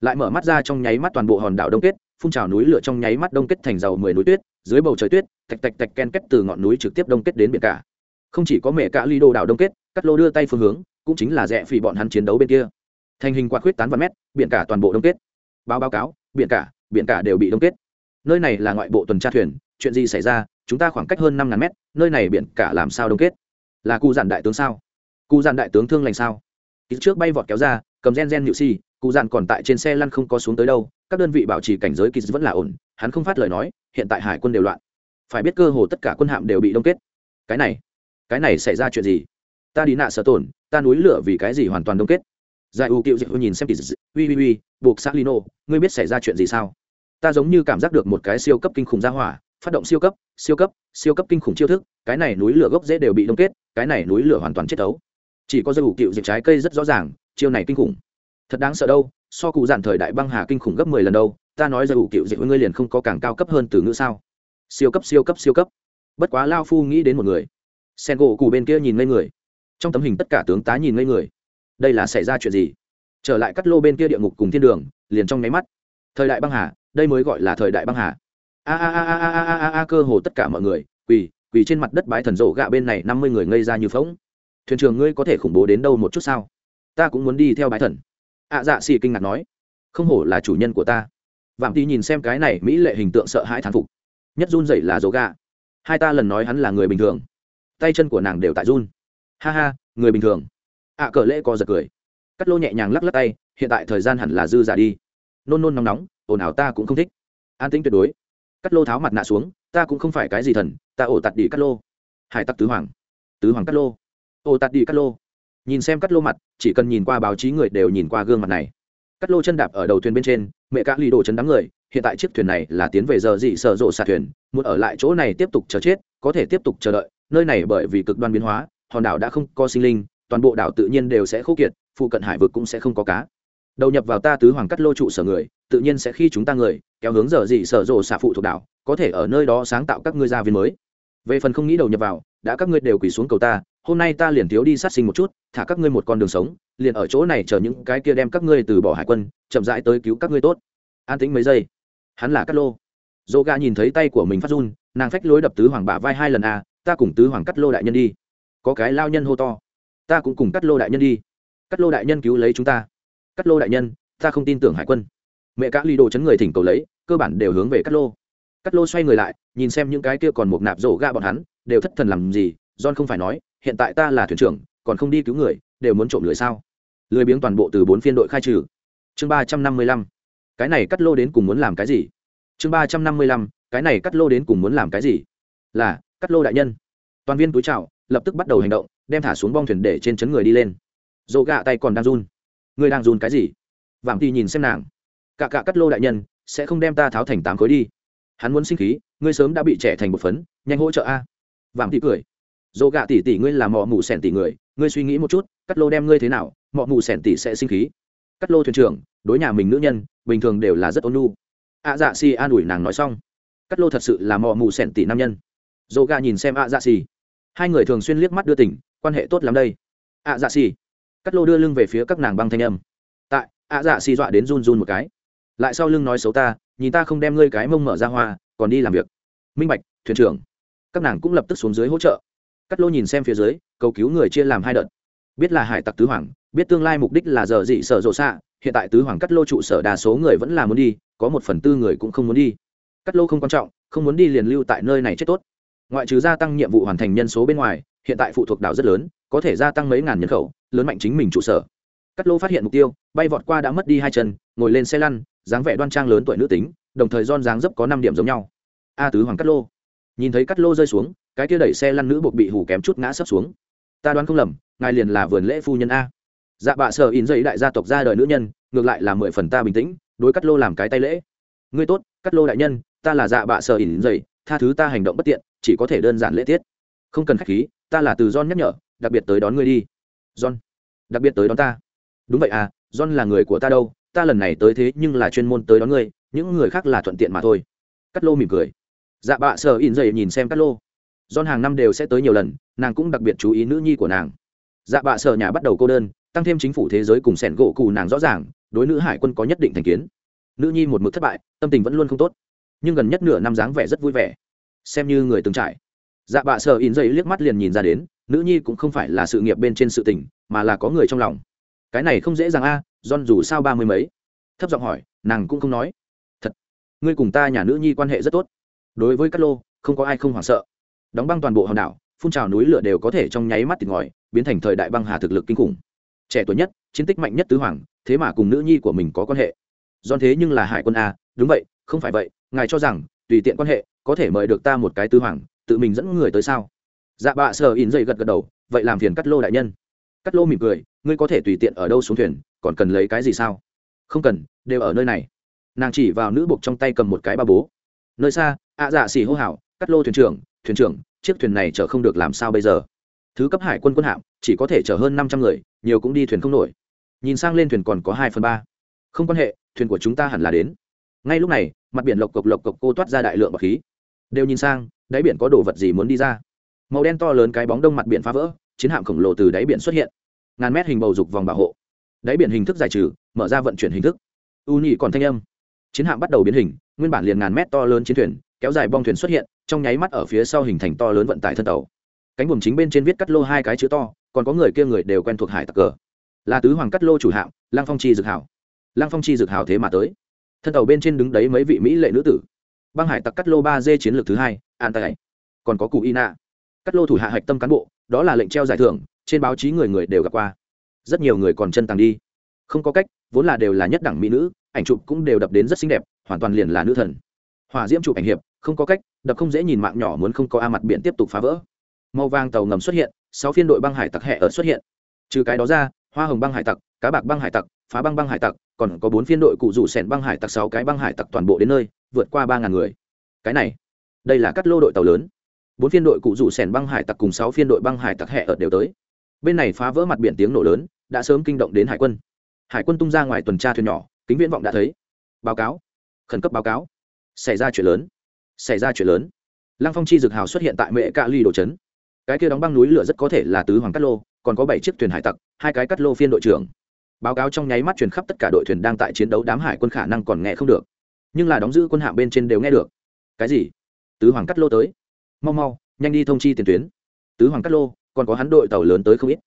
Lại mở mắt ra trong nháy mắt toàn bộ hòn đảo đông kết, phun trào núi lửa trong nháy mắt đông kết thành dầu mười núi tuyết, dưới bầu trời tuyết, tạch tạch tạch ken kết từ ngọn núi trực tiếp đông kết đến biển cả. Không chỉ có mẹ cả ly đồ đảo đông kết cắt lô đưa tay phương hướng, cũng chính là rẽ phỉ bọn hắn chiến đấu bên kia. Thành hình quạt khuyết tán vạn mét, biển cả toàn bộ đông kết. Báo báo cáo, biển cả biển cả đều bị đông kết. Nơi này là ngoại bộ tuần tra thuyền, chuyện gì xảy ra, chúng ta khoảng cách hơn năm ngàn mét, nơi này biển cả làm sao đông kết? Là cụ giản đại tướng sao? Cụ giản đại tướng thương lành sao? Ít trước bay vọt kéo ra, cầm gen gen nhự si, cụ giản còn tại trên xe lăn không có xuống tới đâu, các đơn vị bảo trì cảnh giới kỳ vẫn là ổn, hắn không phát lời nói, hiện tại hải quân đều loạn. Phải biết cơ hồ tất cả quân hạm đều bị đông kết. Cái này cái này xảy ra chuyện gì? Ta đi nạ sợ tổn, ta núi lửa vì cái gì hoàn toàn đông kết? Giải u cựu dịch nhìn xem kỳ ui ui ui, buộc xác lino, ngươi biết xảy ra chuyện gì sao? Ta giống như cảm giác được một cái siêu cấp kinh khủng ra hỏa, phát động siêu cấp siêu cấp siêu cấp kinh khủng chiêu thức, cái này núi lửa gốc dễ đều bị đông kết cái này núi lửa hoàn toàn chết tấu chỉ có dây ủ cựu diệt trái cây rất rõ ràng, chiêu này kinh khủng. Thật đáng sợ đâu, so cụ dạn thời đại băng hà kinh khủng gấp mười lần đâu, ta nói dây ủ cựu diệt với ngươi liền không có càng cao cấp hơn từ ngữ sao? Siêu cấp siêu cấp siêu cấp. Bất quá lao phu nghĩ đến một người. Sen gỗ cù bên kia nhìn ngây người. Trong tấm hình tất cả tướng tá nhìn ngây người. Đây là xảy ra chuyện gì? Trở lại cắt lô bên kia địa ngục cùng thiên đường, liền trong nháy mắt. Thời đại băng hà, đây mới gọi là thời đại băng hà. A a a a a a a, cơ hồ tất cả mọi người, quỳ quỳ trên mặt đất bãi thần rổ gạ bên này năm mươi người ngây ra như phóng thuyền trưởng ngươi có thể khủng bố đến đâu một chút sao? Ta cũng muốn đi theo bãi thần. Ạ dạ xì kinh ngạc nói. Không hổ là chủ nhân của ta. Vạm tí nhìn xem cái này mỹ lệ hình tượng sợ hãi thán phục. Nhất run dậy là rổ gạ. Hai ta lần nói hắn là người bình thường. Tay chân của nàng đều tại run. Ha ha, người bình thường. Ạ cờ lễ co giật cười. Cắt lô nhẹ nhàng lắc lắc tay, hiện tại thời gian hẳn là dư giả đi. Nôn nôn nóng nóng, ồn ào ta cũng không thích. An tĩnh tuyệt đối cắt lô tháo mặt nạ xuống, ta cũng không phải cái gì thần, ta ổ tạt đi cắt lô. Hải tặc tứ hoàng. Tứ hoàng cắt lô. Ổ tạt đi cắt lô. Nhìn xem cắt lô mặt, chỉ cần nhìn qua báo chí người đều nhìn qua gương mặt này. Cắt lô chân đạp ở đầu thuyền bên trên, mẹ cá ly đồ chấn đám người, hiện tại chiếc thuyền này là tiến về giờ dị sợ rộ xà thuyền, muốn ở lại chỗ này tiếp tục chờ chết, có thể tiếp tục chờ đợi, nơi này bởi vì cực đoan biến hóa, hòn đảo đã không có sinh linh, toàn bộ đảo tự nhiên đều sẽ khô kiệt, phụ cận hải vực cũng sẽ không có cá. Đầu nhập vào ta tứ hoàng cắt lô trụ sở người tự nhiên sẽ khi chúng ta người kéo hướng giờ gì sở rộ xạ phụ thuộc đảo có thể ở nơi đó sáng tạo các ngươi gia viên mới. Về phần không nghĩ đầu nhập vào đã các ngươi đều quỳ xuống cầu ta hôm nay ta liền thiếu đi sát sinh một chút thả các ngươi một con đường sống liền ở chỗ này chờ những cái kia đem các ngươi từ bỏ hải quân chậm rãi tới cứu các ngươi tốt. An tĩnh mấy giây. Hắn là Cát lô. Dô Ga nhìn thấy tay của mình phát run nàng phách lối đập tứ hoàng bả vai hai lần a à, ta cùng tứ hoàng cắt lô đại nhân đi. Có cái lao nhân hô to. Ta cũng cùng cắt lô đại nhân đi. Cắt lô đại nhân cứu lấy chúng ta. Cắt lô đại nhân ta không tin tưởng hải quân mẹ các ly đồ chấn người thỉnh cầu lấy, cơ bản đều hướng về cắt lô. Cắt lô xoay người lại, nhìn xem những cái kia còn một nạp rổ ga bọn hắn, đều thất thần làm gì, john không phải nói, hiện tại ta là thuyền trưởng, còn không đi cứu người, đều muốn trộm lưỡi sao? Lười biếng toàn bộ từ bốn phiên đội khai trừ. Chương ba trăm năm mươi lăm. Cái này cắt lô đến cùng muốn làm cái gì? Chương ba trăm năm mươi lăm. Cái này cắt lô đến cùng muốn làm cái gì? Là cắt lô đại nhân. Toàn viên túi chào, lập tức bắt đầu hành động, đem thả xuống bong thuyền để trên chấn người đi lên. Dỗ gạ tay còn đang run. Người đang run cái gì? Vạm thì nhìn xem nàng cả cả cắt lô đại nhân, sẽ không đem ta tháo thành tám khối đi. Hắn muốn sinh khí, ngươi sớm đã bị trẻ thành một phấn, nhanh hỗ trợ a. Vạm tỉ cười. Dỗ gạ tỷ tỷ ngươi là mọ mù sẻn tỷ người, ngươi suy nghĩ một chút, cắt lô đem ngươi thế nào, mọ mù sẻn tỷ sẽ sinh khí. Cắt lô thuyền trưởng, đối nhà mình nữ nhân, bình thường đều là rất ôn nhu. Ạ dạ xì an ủi nàng nói xong. Cắt lô thật sự là mọ mù sẻn tỷ nam nhân. Dỗ gạ nhìn xem ạ dạ xì. Hai người thường xuyên liếc mắt đưa tỉnh quan hệ tốt lắm đây. Ạ dạ xì. Cắt lô đưa lưng về phía các nàng băng thanh âm. Tại ạ dạ xì dọa đến run run một cái lại sau lưng nói xấu ta, nhìn ta không đem ngươi cái mông mở ra hoa, còn đi làm việc. Minh bạch, thuyền trưởng. Các nàng cũng lập tức xuống dưới hỗ trợ. Cắt lô nhìn xem phía dưới, cầu cứu người chia làm hai đợt. Biết là hải tặc tứ hoàng, biết tương lai mục đích là giờ dị sở rộ xạ, hiện tại tứ hoàng cắt lô trụ sở đa số người vẫn là muốn đi, có một phần tư người cũng không muốn đi. Cắt lô không quan trọng, không muốn đi liền lưu tại nơi này chết tốt. Ngoại trừ gia tăng nhiệm vụ hoàn thành nhân số bên ngoài, hiện tại phụ thuộc đảo rất lớn, có thể gia tăng mấy ngàn nhân khẩu, lớn mạnh chính mình trụ sở cắt lô phát hiện mục tiêu, bay vọt qua đã mất đi hai chân, ngồi lên xe lăn, dáng vẻ đoan trang lớn tuổi nữ tính, đồng thời don dáng dấp có năm điểm giống nhau. A tứ hoàng cắt lô. Nhìn thấy cắt lô rơi xuống, cái kia đẩy xe lăn nữ buộc bị hủ kém chút ngã sấp xuống. Ta đoán không lầm, ngài liền là vườn lễ phu nhân a. Dạ bạ sợ in dậy đại gia tộc ra đời nữ nhân, ngược lại là mười phần ta bình tĩnh, đối cắt lô làm cái tay lễ. Ngươi tốt cắt lô đại nhân, ta là dạ bạ sợ in dậy, tha thứ ta hành động bất tiện, chỉ có thể đơn giản lễ tiết. Không cần khách khí, ta là từ john nhắc nhở, đặc biệt tới đón ngươi đi. John, đặc biệt tới đón ta đúng vậy à john là người của ta đâu, ta lần này tới thế nhưng là chuyên môn tới đón ngươi, những người khác là thuận tiện mà thôi. Cắt lô mỉm cười. Dạ bạ sờ in dậy nhìn xem cắt lô. John hàng năm đều sẽ tới nhiều lần, nàng cũng đặc biệt chú ý nữ nhi của nàng. Dạ bạ sờ nhà bắt đầu cô đơn, tăng thêm chính phủ thế giới cùng sẻn gỗ cù nàng rõ ràng, đối nữ hải quân có nhất định thành kiến. Nữ nhi một mực thất bại, tâm tình vẫn luôn không tốt, nhưng gần nhất nửa năm dáng vẻ rất vui vẻ. Xem như người từng trải. Dạ bạ sờ in dậy liếc mắt liền nhìn ra đến, nữ nhi cũng không phải là sự nghiệp bên trên sự tình, mà là có người trong lòng cái này không dễ dàng a à, john dù sao ba mươi mấy. Thấp giọng hỏi nàng cũng không nói. Thật ngươi cùng ta nhà nữ nhi quan hệ rất tốt. Đối với cát lô không có ai không hoảng sợ. Đóng băng toàn bộ hòn đảo phun trào núi lửa đều có thể trong nháy mắt tịt ngòi biến thành thời đại băng hà thực lực kinh khủng. Trẻ tuổi nhất chiến tích mạnh nhất tứ hoàng thế mà cùng nữ nhi của mình có quan hệ. Do thế nhưng là hải quân a đúng vậy không phải vậy ngài cho rằng tùy tiện quan hệ có thể mời được ta một cái tứ hoàng tự mình dẫn người tới sao? Dạ bạ sờ in dậy gật gật đầu vậy làm phiền cắt lô đại nhân. Cắt lô mỉm cười ngươi có thể tùy tiện ở đâu xuống thuyền, còn cần lấy cái gì sao? Không cần, đều ở nơi này. Nàng chỉ vào nữ buộc trong tay cầm một cái ba bố. Nơi xa, ạ dạ xỉ hô hào, cắt lô thuyền trưởng thuyền trưởng, chiếc thuyền này chở không được làm sao bây giờ? Thứ cấp hải quân quân hạm, chỉ có thể chở hơn năm trăm người, nhiều cũng đi thuyền không nổi. Nhìn sang lên thuyền còn có hai phần ba. Không quan hệ, thuyền của chúng ta hẳn là đến. Ngay lúc này, mặt biển lộc cộc lộc cộc cô toát ra đại lượng bọc khí. Đều nhìn sang, đáy biển có đồ vật gì muốn đi ra? Màu đen to lớn cái bóng đông mặt biển phá vỡ, chiến hạm khổng lồ từ đáy biển xuất hiện ngàn mét hình bầu dục vòng bảo hộ. Đáy biển hình thức giải trừ, mở ra vận chuyển hình thức. U nhị còn thanh âm. Chiến hạm bắt đầu biến hình, nguyên bản liền ngàn mét to lớn chiến thuyền, kéo dài bong thuyền xuất hiện, trong nháy mắt ở phía sau hình thành to lớn vận tải thân tàu. Cánh buồm chính bên trên viết cắt lô hai cái chữ to, còn có người kia người đều quen thuộc hải tặc cờ. Là tứ hoàng cắt lô chủ hạm lang phong chi dược hảo. Lang phong chi dược hảo thế mà tới. Thân tàu bên trên đứng đấy mấy vị mỹ lệ nữ tử. Băng hải tặc cắt lô ba d chiến lược thứ hai, an tài. Còn có cụ ina cắt lô thủ hạ hạch tâm cán bộ, đó là lệnh treo giải thưởng, trên báo chí người người đều gặp qua. Rất nhiều người còn chân tàng đi. Không có cách, vốn là đều là nhất đẳng mỹ nữ, ảnh chụp cũng đều đập đến rất xinh đẹp, hoàn toàn liền là nữ thần. Hỏa diễm chụp ảnh hiệp, không có cách, đập không dễ nhìn mạng nhỏ muốn không có a mặt biển tiếp tục phá vỡ. Màu vàng tàu ngầm xuất hiện, sáu phiên đội băng hải tặc hẹ ở xuất hiện. Trừ cái đó ra, hoa hồng băng hải tặc, cá bạc băng hải tặc, phá băng băng hải tặc, còn có bốn phiên đội cụ rủ sẻn băng hải tặc sáu cái băng hải tặc toàn bộ đến nơi, vượt qua ba ngàn người. Cái này, đây là cắt lô đội tàu lớn bốn phiên đội cụ rủ sèn băng hải tặc cùng sáu phiên đội băng hải tặc hẹ ợt đều tới. Bên này phá vỡ mặt biển tiếng nổ lớn, đã sớm kinh động đến hải quân. Hải quân tung ra ngoài tuần tra thuyền nhỏ, kính viễn vọng đã thấy. Báo cáo. Khẩn cấp báo cáo. Xảy ra chuyện lớn. Xảy ra chuyện lớn. Lăng phong chi dực hào xuất hiện tại mệ cạ ly đồ trấn. Cái kia đóng băng núi lửa rất có thể là tứ hoàng cát lô, còn có bảy chiếc thuyền hải tặc, hai cái cát lô phiên đội trưởng. Báo cáo trong nháy mắt truyền khắp tất cả đội thuyền đang tại chiến đấu, đám hải quân khả năng còn nghe không được. Nhưng là đóng giữ quân hạm bên trên đều nghe được. Cái gì? Tứ hoàng cát lô tới mau mau, nhanh đi thông chi tiền tuyến. Tứ hoàng cát lô, còn có hắn đội tàu lớn tới không ít.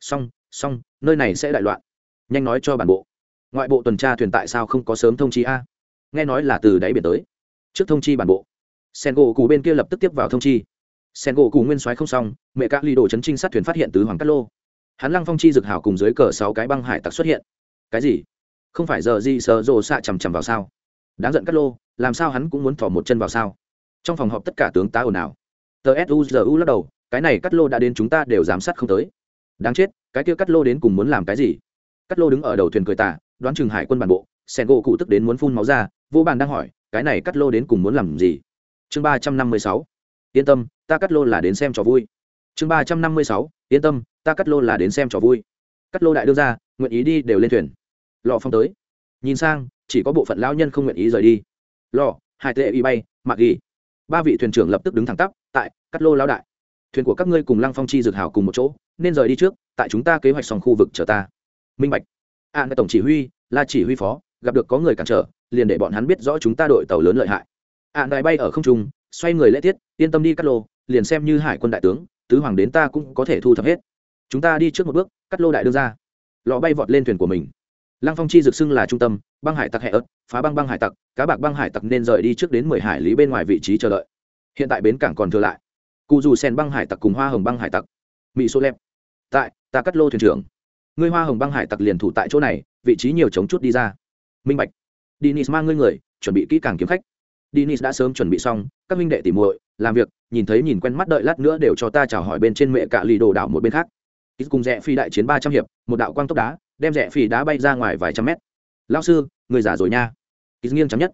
Xong xong, nơi này sẽ đại loạn. Nhanh nói cho bản bộ. Ngoại bộ tuần tra thuyền tại sao không có sớm thông chi a? Nghe nói là từ đáy biển tới. Trước thông chi bản bộ. Sen gỗ cù bên kia lập tức tiếp vào thông chi. Sen gỗ cù nguyên soái không xong, mẹ các ly đồ chấn trinh sát thuyền phát hiện tứ hoàng cát lô. Hắn lăng phong chi dực hảo cùng dưới cờ sáu cái băng hải tặc xuất hiện. Cái gì? Không phải giờ gì sờ rồ xạ chằm chằm vào sao? Đáng giận cát lô, làm sao hắn cũng muốn thỏ một chân vào sao? Trong phòng họp tất cả tướng tá ồn ào tờ suzu lắc đầu, cái này cát lô đã đến chúng ta đều giám sát không tới. Đáng chết, cái kia cát lô đến cùng muốn làm cái gì? Cát lô đứng ở đầu thuyền cười tả đoán chừng hải quân bản bộ, sen gỗ cụ tức đến muốn phun máu ra, vô bàn đang hỏi, cái này cắt lô đến cùng muốn làm gì? Chương ba trăm năm mươi sáu, yên tâm, ta cắt lô là đến xem trò vui. Chương ba trăm năm mươi sáu, yên tâm, ta cắt lô là đến xem trò vui. Cắt lô đại đương ra, nguyện ý đi đều lên thuyền. Lò phong tới. Nhìn sang, chỉ có bộ phận lao nhân không nguyện ý rời đi. Lò, hai tệ y bay, mặc ghi ba vị thuyền trưởng lập tức đứng thẳng tắp tại cắt lô lao đại. Thuyền của các ngươi cùng lăng phong chi dược hảo cùng một chỗ nên rời đi trước tại chúng ta kế hoạch xong khu vực chờ ta. Minh bạch. An à, tổng chỉ huy là chỉ huy phó gặp được có người cản trở liền để bọn hắn biết rõ chúng ta đội tàu lớn lợi hại. An à, bay ở không trung xoay người lễ tiết yên tâm đi cắt lô liền xem như hải quân đại tướng tứ hoàng đến ta cũng có thể thu thập hết. Chúng ta đi trước một bước cắt lô đại đương ra. Lọ bay vọt lên thuyền của mình. Lăng phong chi dược xưng là trung tâm băng hải tặc hệ ớt phá băng băng hải tặc cá bạc băng hải tặc nên rời đi trước đến mười hải lý bên ngoài vị trí chờ đợi. Hiện tại bến cảng còn thừa lại. Cụ dù sen băng hải tặc cùng hoa hồng băng hải tặc. Mỹ số lem tại ta cắt lô thuyền trưởng. Ngươi hoa hồng băng hải tặc liền thủ tại chỗ này vị trí nhiều chống chút đi ra. Minh bạch. Dinis mang ngươi người, chuẩn bị kỹ càng kiếm khách. dinis đã sớm chuẩn bị xong, các minh đệ tỉ muội, làm việc, nhìn thấy nhìn quen mắt đợi lát nữa đều cho ta chào hỏi bên trên mẹ cạ lì đồ đảo một bên khác. Ít cùng rẽ phi đại chiến ba trăm hiệp, một đạo quang tốc đá, đem rẽ phi đá bay ra ngoài vài trăm mét. Lão sư, người giả rồi nha. Ít nghiêng chấm nhất.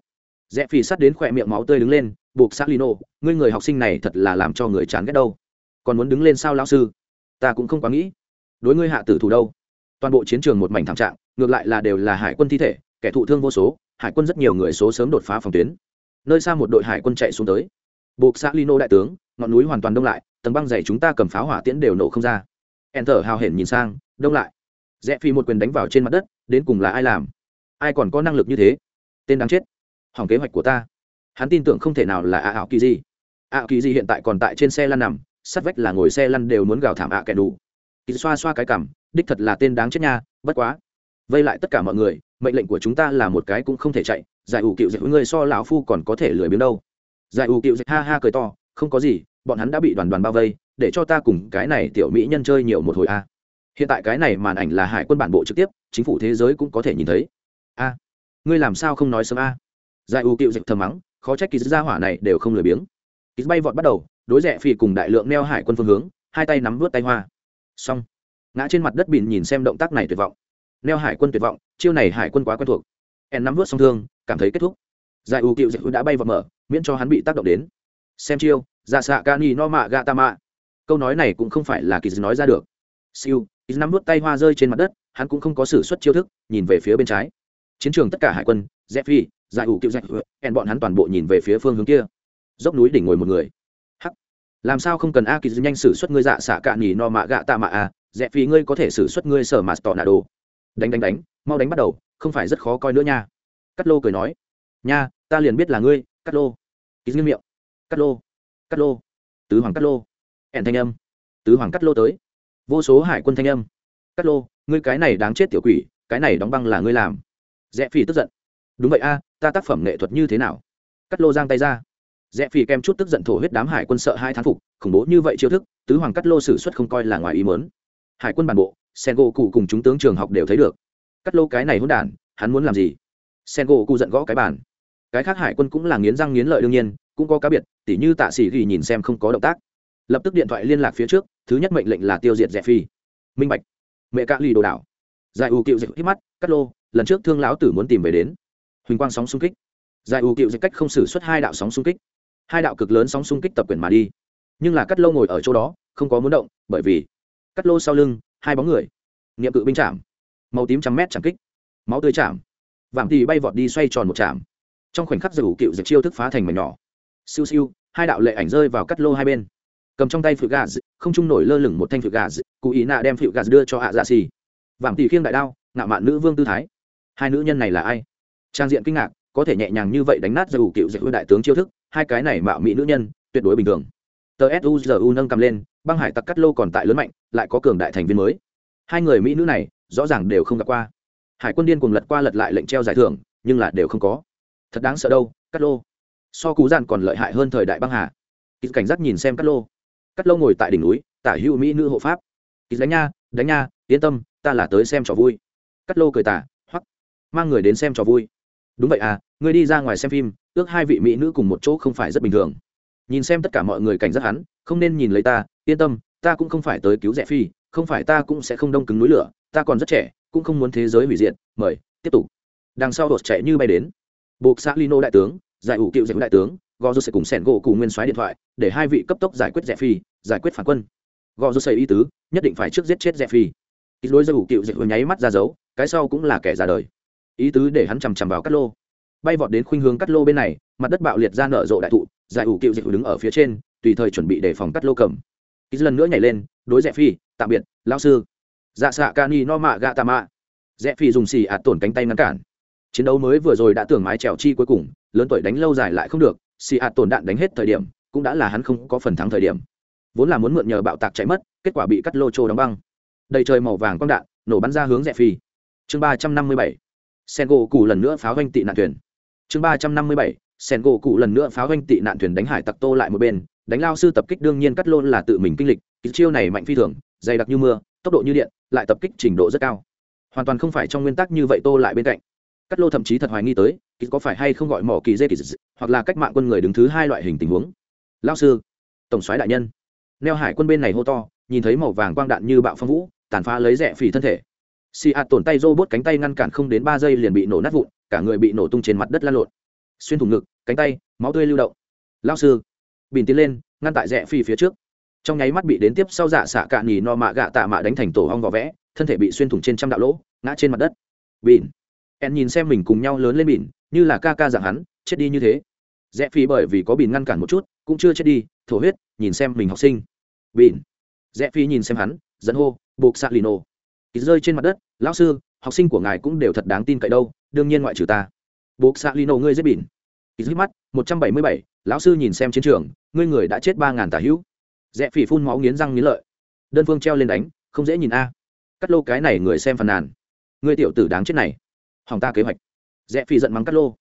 Rẽ phi sắt đến khỏe miệng máu tươi đứng lên, buộc xác Lino, ngươi người học sinh này thật là làm cho người chán ghét đâu. Còn muốn đứng lên sao lão sư? Ta cũng không quá nghĩ. Đối ngươi hạ tử thủ đâu? Toàn bộ chiến trường một mảnh thảm trạng, ngược lại là đều là hải quân thi thể, kẻ thụ thương vô số, hải quân rất nhiều người số sớm đột phá phòng tuyến nơi xa một đội hải quân chạy xuống tới buộc xã lino đại tướng ngọn núi hoàn toàn đông lại tầng băng dày chúng ta cầm pháo hỏa tiễn đều nổ không ra enter hào hển nhìn sang đông lại rẽ phi một quyền đánh vào trên mặt đất đến cùng là ai làm ai còn có năng lực như thế? Tên đáng chết. Hỏng kế hoạch của ta. Hắn tin tưởng không thể nào là ạ ảo kỳ di. ạ kỳ di hiện tại còn tại trên xe lăn nằm sắt vách là ngồi xe lăn đều muốn gào thảm ạ kẻ đủ. Kỳ xoa xoa cái cảm, đích thật là tên đáng chết nha, bất quá. Vây lại tất cả mọi người, mệnh lệnh của chúng ta là một cái cũng không thể chạy, giải ủ cựu dịch người so lão phu còn có thể lười biếng đâu. Giải ủ cựu dịch ha ha cười to, không có gì, bọn hắn đã bị đoàn đoàn bao vây, để cho ta cùng cái này tiểu mỹ nhân chơi nhiều một hồi a. Hiện tại cái này màn ảnh là hải quân bản bộ trực tiếp, chính phủ thế giới cũng có thể nhìn thấy a. Ngươi làm sao không nói sớm a? Giải U cựu dịch thầm mắng, khó trách kỳ gia hỏa này đều không lười biếng. Kỳ bay vọt bắt đầu, đối rẽ phi cùng đại lượng neo hải quân phương hướng, hai tay nắm vớt tay hoa. Xong. Ngã trên mặt đất bịn nhìn xem động tác này tuyệt vọng. Neo hải quân tuyệt vọng, chiêu này hải quân quá quen thuộc. En nắm vớt song thương, cảm thấy kết thúc. Giải ưu cựu dịch đã bay vào mở, miễn cho hắn bị tác động đến. Xem chiêu dạ xạ ca ni no mạ Ga ta mạ câu nói này cũng không phải là kỳ nói ra được. Siêu, kỳ nắm vớt tay hoa rơi trên mặt đất, hắn cũng không có sử xuất chiêu thức, nhìn về phía bên trái chiến trường tất cả hải quân phi giải ủ cựu dẹp hẹn bọn hắn toàn bộ nhìn về phía phương hướng kia. Dốc núi đỉnh ngồi một người. Hắc. Làm sao không cần a kỳ nhanh xử xuất ngươi dạ xạ cạn nhì no mạ gạ tạ mạ a dẹp phi ngươi có thể xử xuất ngươi sở mà tỏ nạ đồ. Đánh đánh đánh, mau đánh bắt đầu, không phải rất khó coi nữa nha. Cắt lô cười nói. Nha, ta liền biết là ngươi, cắt lô. Ký nghiêm miệng. Cắt lô cắt lô. Tứ hoàng cắt lô. Ẻn thanh âm. Tứ hoàng cắt lô tới. Vô số hải quân thanh âm. Cắt lô, ngươi cái này đáng chết tiểu quỷ, cái này đóng băng là ngươi làm rẽ phi tức giận. Đúng vậy a, ta tác phẩm nghệ thuật như thế nào? Cắt lô giang tay ra. Rẽ phi kem chút tức giận thổ huyết đám hải quân sợ hai thán phục, khủng bố như vậy chiêu thức, tứ hoàng cắt lô xử suất không coi là ngoài ý mớn hải quân bản bộ sen gỗ cụ cùng chúng tướng trường học đều thấy được. Cắt lô cái này hôn đản, hắn muốn làm gì? Sen gỗ cụ giận gõ cái bản. cái khác hải quân cũng là nghiến răng nghiến lợi đương nhiên, cũng có cá biệt, tỉ như tạ sĩ ghi nhìn xem không có động tác. Lập tức điện thoại liên lạc phía trước, thứ nhất mệnh lệnh là tiêu diệt rẻ phi minh bạch. Mẹ cạ lì đồ đảo. Giải ưu cựu dịch hít mắt, cắt lô lần trước thương lão tử muốn tìm về đến. Huỳnh quang sóng xung kích. Giải ưu cựu dịch cách không xử suất hai đạo sóng xung kích. Hai đạo cực lớn sóng xung kích tập quyền mà đi. Nhưng là cắt lô ngồi ở chỗ đó, không có muốn động, bởi vì cắt lô sau lưng, hai bóng người. Nghiệm cự binh chạm. Màu tím trăm mét chạm kích. Máu tươi chạm. Vàng tì bay vọt đi xoay tròn một chạm. Trong khoảnh khắc dù cựu dịch chiêu thức phá thành mảnh nhỏ. Siêu siêu, hai đạo lệ ảnh rơi vào cắt lô hai bên. Cầm trong tay phự gà không trung nổi lơ lửng một thanh phự gà cụ ý nạ đem phự gà đưa cho hạ dạ xì. Vàng tì khiêng đại đao, ngạo mạn nữ vương tư thái hai nữ nhân này là ai? Trang diện kinh ngạc, có thể nhẹ nhàng như vậy đánh nát dù cựu dạy đại tướng chiêu thức, hai cái này mạo mỹ nữ nhân, tuyệt đối bình thường. Tờ suzu nâng cầm lên, băng hải tặc cắt lô còn tại lớn mạnh, lại có cường đại thành viên mới. Hai người mỹ nữ này, rõ ràng đều không gặp qua. Hải quân điên cùng lật qua lật lại lệnh treo giải thưởng, nhưng là đều không có. Thật đáng sợ đâu, cắt lô. So cú giàn còn lợi hại hơn thời đại băng hà. Ít cảnh giác nhìn xem cắt lô. Cắt lô ngồi tại đỉnh núi, tả hữu mỹ nữ hộ pháp. Ít đánh nha đánh nha, yên tâm, ta là tới xem trò vui. Cắt lô cười tả mang người đến xem trò vui. Đúng vậy à người đi ra ngoài xem phim, ước hai vị mỹ nữ cùng một chỗ không phải rất bình thường. Nhìn xem tất cả mọi người cảnh giác hắn, không nên nhìn lấy ta, yên tâm, ta cũng không phải tới cứu rẻ phi, không phải ta cũng sẽ không đông cứng núi lửa, ta còn rất trẻ, cũng không muốn thế giới hủy diệt, mời, tiếp tục. Đằng sau đột chạy như bay đến. Buộc xã lino đại tướng, giải ủ cựu giải đại tướng gò dù sẽ cùng sẻn gỗ cùng nguyên soái điện thoại, để hai vị cấp tốc giải quyết rẻ phi, giải quyết phản quân. Gò dù xây y tứ, nhất định phải trước giết chết rẻ phi. Ít lối giải ủ cựu giải nháy mắt ra dấu, cái sau cũng là kẻ ra đời ý tứ để hắn chằm chằm vào cắt lô. Bay vọt đến khuynh hướng cắt lô bên này, mặt đất bạo liệt ra nở rộ đại thụ giải ủ cựu dịch đứng ở phía trên, tùy thời chuẩn bị đề phòng cắt lô cầm. Ít lần nữa nhảy lên, đối rẽ phi, tạm biệt lao sư. Dạ xạ ca ni no mạ gạ tà mạ rẽ phi dùng xì ạt tổn cánh tay ngăn cản. Chiến đấu mới vừa rồi đã tưởng mái trèo chi cuối cùng, lớn tuổi đánh lâu dài lại không được, xì ạt tổn đạn đánh hết thời điểm, cũng đã là hắn không có phần thắng thời điểm. Vốn là muốn mượn nhờ bạo tạc chạy mất, kết quả bị cắt lô trô đóng băng. Đầy trời màu vàng quang đạn, nổ bắn ra hướng rẽ phi. Chương ba trăm năm mươi bảy sen gỗ cụ lần nữa pháo doanh tị nạn thuyền. Chương ba trăm năm mươi bảy sen gỗ cụ lần nữa pháo doanh tị nạn thuyền đánh hải tặc tô lại một bên đánh lao sư tập kích đương nhiên cắt lôn là tự mình kinh lịch kỹ chiêu này mạnh phi thường dày đặc như mưa tốc độ như điện lại tập kích trình độ rất cao. Hoàn toàn không phải trong nguyên tắc như vậy tô lại bên cạnh. Cắt lô thậm chí thật hoài nghi tới kỹ có phải hay không gọi mỏ kỳ dê kỳ dị, hoặc là cách mạng quân người đứng thứ hai loại hình tình huống. Lao sư tổng soái đại nhân. Neo hải quân bên này hô to nhìn thấy màu vàng quang đạn như bạo phong vũ tàn phá lấy rẻ phỉ thân thể xì ạt tổn tay robot cánh tay ngăn cản không đến ba giây liền bị nổ nát vụn cả người bị nổ tung trên mặt đất lan lộn. Xuyên thủng ngực cánh tay máu tươi lưu động. Lao sư bình tiến lên ngăn tại rẽ phi phía trước. Trong nháy mắt bị đến tiếp sau dạ xạ cạn nhì no mạ gạ tạ mạ đánh thành tổ hong vỏ vẽ thân thể bị xuyên thủng trên trăm đạo lỗ ngã trên mặt đất. Bình, em nhìn xem mình cùng nhau lớn lên bình, như là ca ca dạng hắn chết đi như thế. Rẽ phi bởi vì có bình ngăn cản một chút cũng chưa chết đi thổ huyết nhìn xem mình học sinh. Bình, rẽ phi nhìn xem hắn dẫn hô buộc xạ lino ít rơi trên mặt đất lão sư, học sinh của ngài cũng đều thật đáng tin cậy đâu, đương nhiên ngoại trừ ta. Buộc xạ lino ngươi giết bỉn. Ít hít mắt, một trăm bảy mươi bảy, lão sư nhìn xem chiến trường, ngươi người đã chết ba ngàn tả hữu. Rẽ phỉ phun máu nghiến răng nghiến lợi. Đơn phương treo lên đánh, không dễ nhìn a. Cắt lô cái này người xem phàn nàn. Ngươi tiểu tử đáng chết này. Hỏng ta kế hoạch. Rẽ phi giận mắng cắt lô.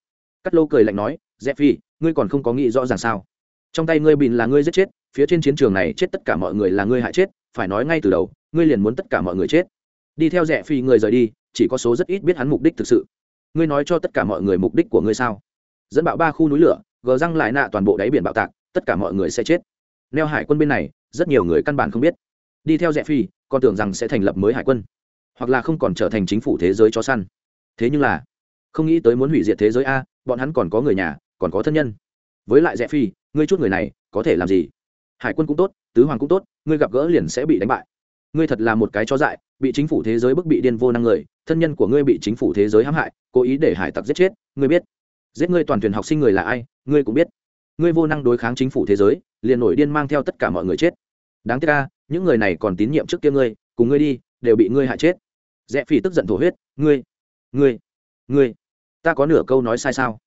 Cắt lô cười lạnh nói, rẽ phi ngươi còn không có nghĩ rõ ràng sao? Trong tay ngươi bìn là ngươi giết chết, phía trên chiến trường này chết tất cả mọi người là ngươi hại chết, phải nói ngay từ đầu, ngươi liền muốn tất cả mọi người chết đi theo rẽ phi người rời đi, chỉ có số rất ít biết hắn mục đích thực sự. Ngươi nói cho tất cả mọi người mục đích của ngươi sao? Dẫn bạo ba khu núi lửa, gờ răng lại nạ toàn bộ đáy biển bạo tạc, tất cả mọi người sẽ chết. Neo hải quân bên này, rất nhiều người căn bản không biết. Đi theo rẽ phi, còn tưởng rằng sẽ thành lập mới hải quân, hoặc là không còn trở thành chính phủ thế giới cho săn. Thế nhưng là, không nghĩ tới muốn hủy diệt thế giới a, bọn hắn còn có người nhà, còn có thân nhân. Với lại rẽ phi, ngươi chút người này, có thể làm gì? Hải quân cũng tốt, tứ hoàng cũng tốt, ngươi gặp gỡ liền sẽ bị đánh bại. Ngươi thật là một cái chó dại bị chính phủ thế giới bức bị điên vô năng người thân nhân của ngươi bị chính phủ thế giới hãm hại cố ý để hải tặc giết chết ngươi biết. Giết ngươi toàn thuyền học sinh người là ai ngươi cũng biết. Ngươi vô năng đối kháng chính phủ thế giới liền nổi điên mang theo tất cả mọi người chết. Đáng tiếc ca những người này còn tín nhiệm trước kia ngươi cùng ngươi đi đều bị ngươi hại chết. Rẽ phỉ tức giận thổ huyết ngươi ngươi ngươi ta có nửa câu nói sai sao?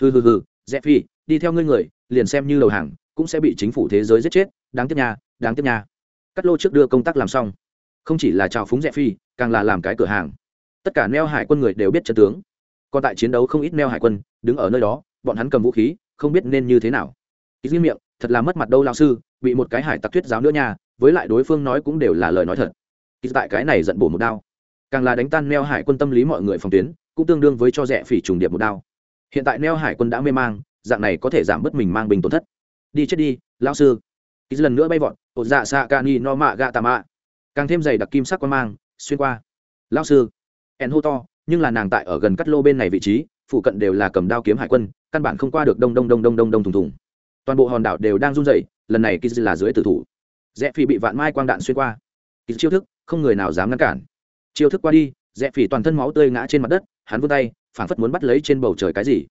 Hừ hừ hừ rẽ phỉ đi theo ngươi người liền xem như đầu hàng cũng sẽ bị chính phủ thế giới giết chết đáng tiếc nhà, đáng tiếc nhà, cắt lô trước đưa công tác làm xong không chỉ là trào phúng rẻ phi, càng là làm cái cửa hàng. Tất cả neo hải quân người đều biết chân tướng. Còn tại chiến đấu không ít neo hải quân, đứng ở nơi đó, bọn hắn cầm vũ khí, không biết nên như thế nào. Ít nghiêm miệng, thật là mất mặt đâu lao sư, bị một cái hải tặc thuyết giáo nữa nha, với lại đối phương nói cũng đều là lời nói thật. Ít tại cái này giận bổ một đao. Càng là đánh tan neo hải quân tâm lý mọi người phòng tuyến, cũng tương đương với cho rẻ phỉ trùng điệp một đao. Hiện tại neo hải quân đã mê mang, dạng này có thể giảm bớt mình mang bình tổn thất. Đi chết đi lao sư. Ít lần nữa bay vọt ột dạ xạ ca ni no mạ gạ tà mạ càng thêm dày đặc kim sắc quan mang, xuyên qua. Lao sư ẹn hô to, nhưng là nàng tại ở gần cắt lô bên này vị trí, phụ cận đều là cầm đao kiếm hải quân, căn bản không qua được đông đông đông đông đông đông thùng thùng. Toàn bộ hòn đảo đều đang run rẩy, lần này kiz là dưới tử thủ. Rẽ phi bị vạn mai quang đạn xuyên qua. Kiz chiêu thức, không người nào dám ngăn cản. Chiêu thức qua đi, rẽ phi toàn thân máu tươi ngã trên mặt đất, hắn vươn tay, phảng phất muốn bắt lấy trên bầu trời cái gì.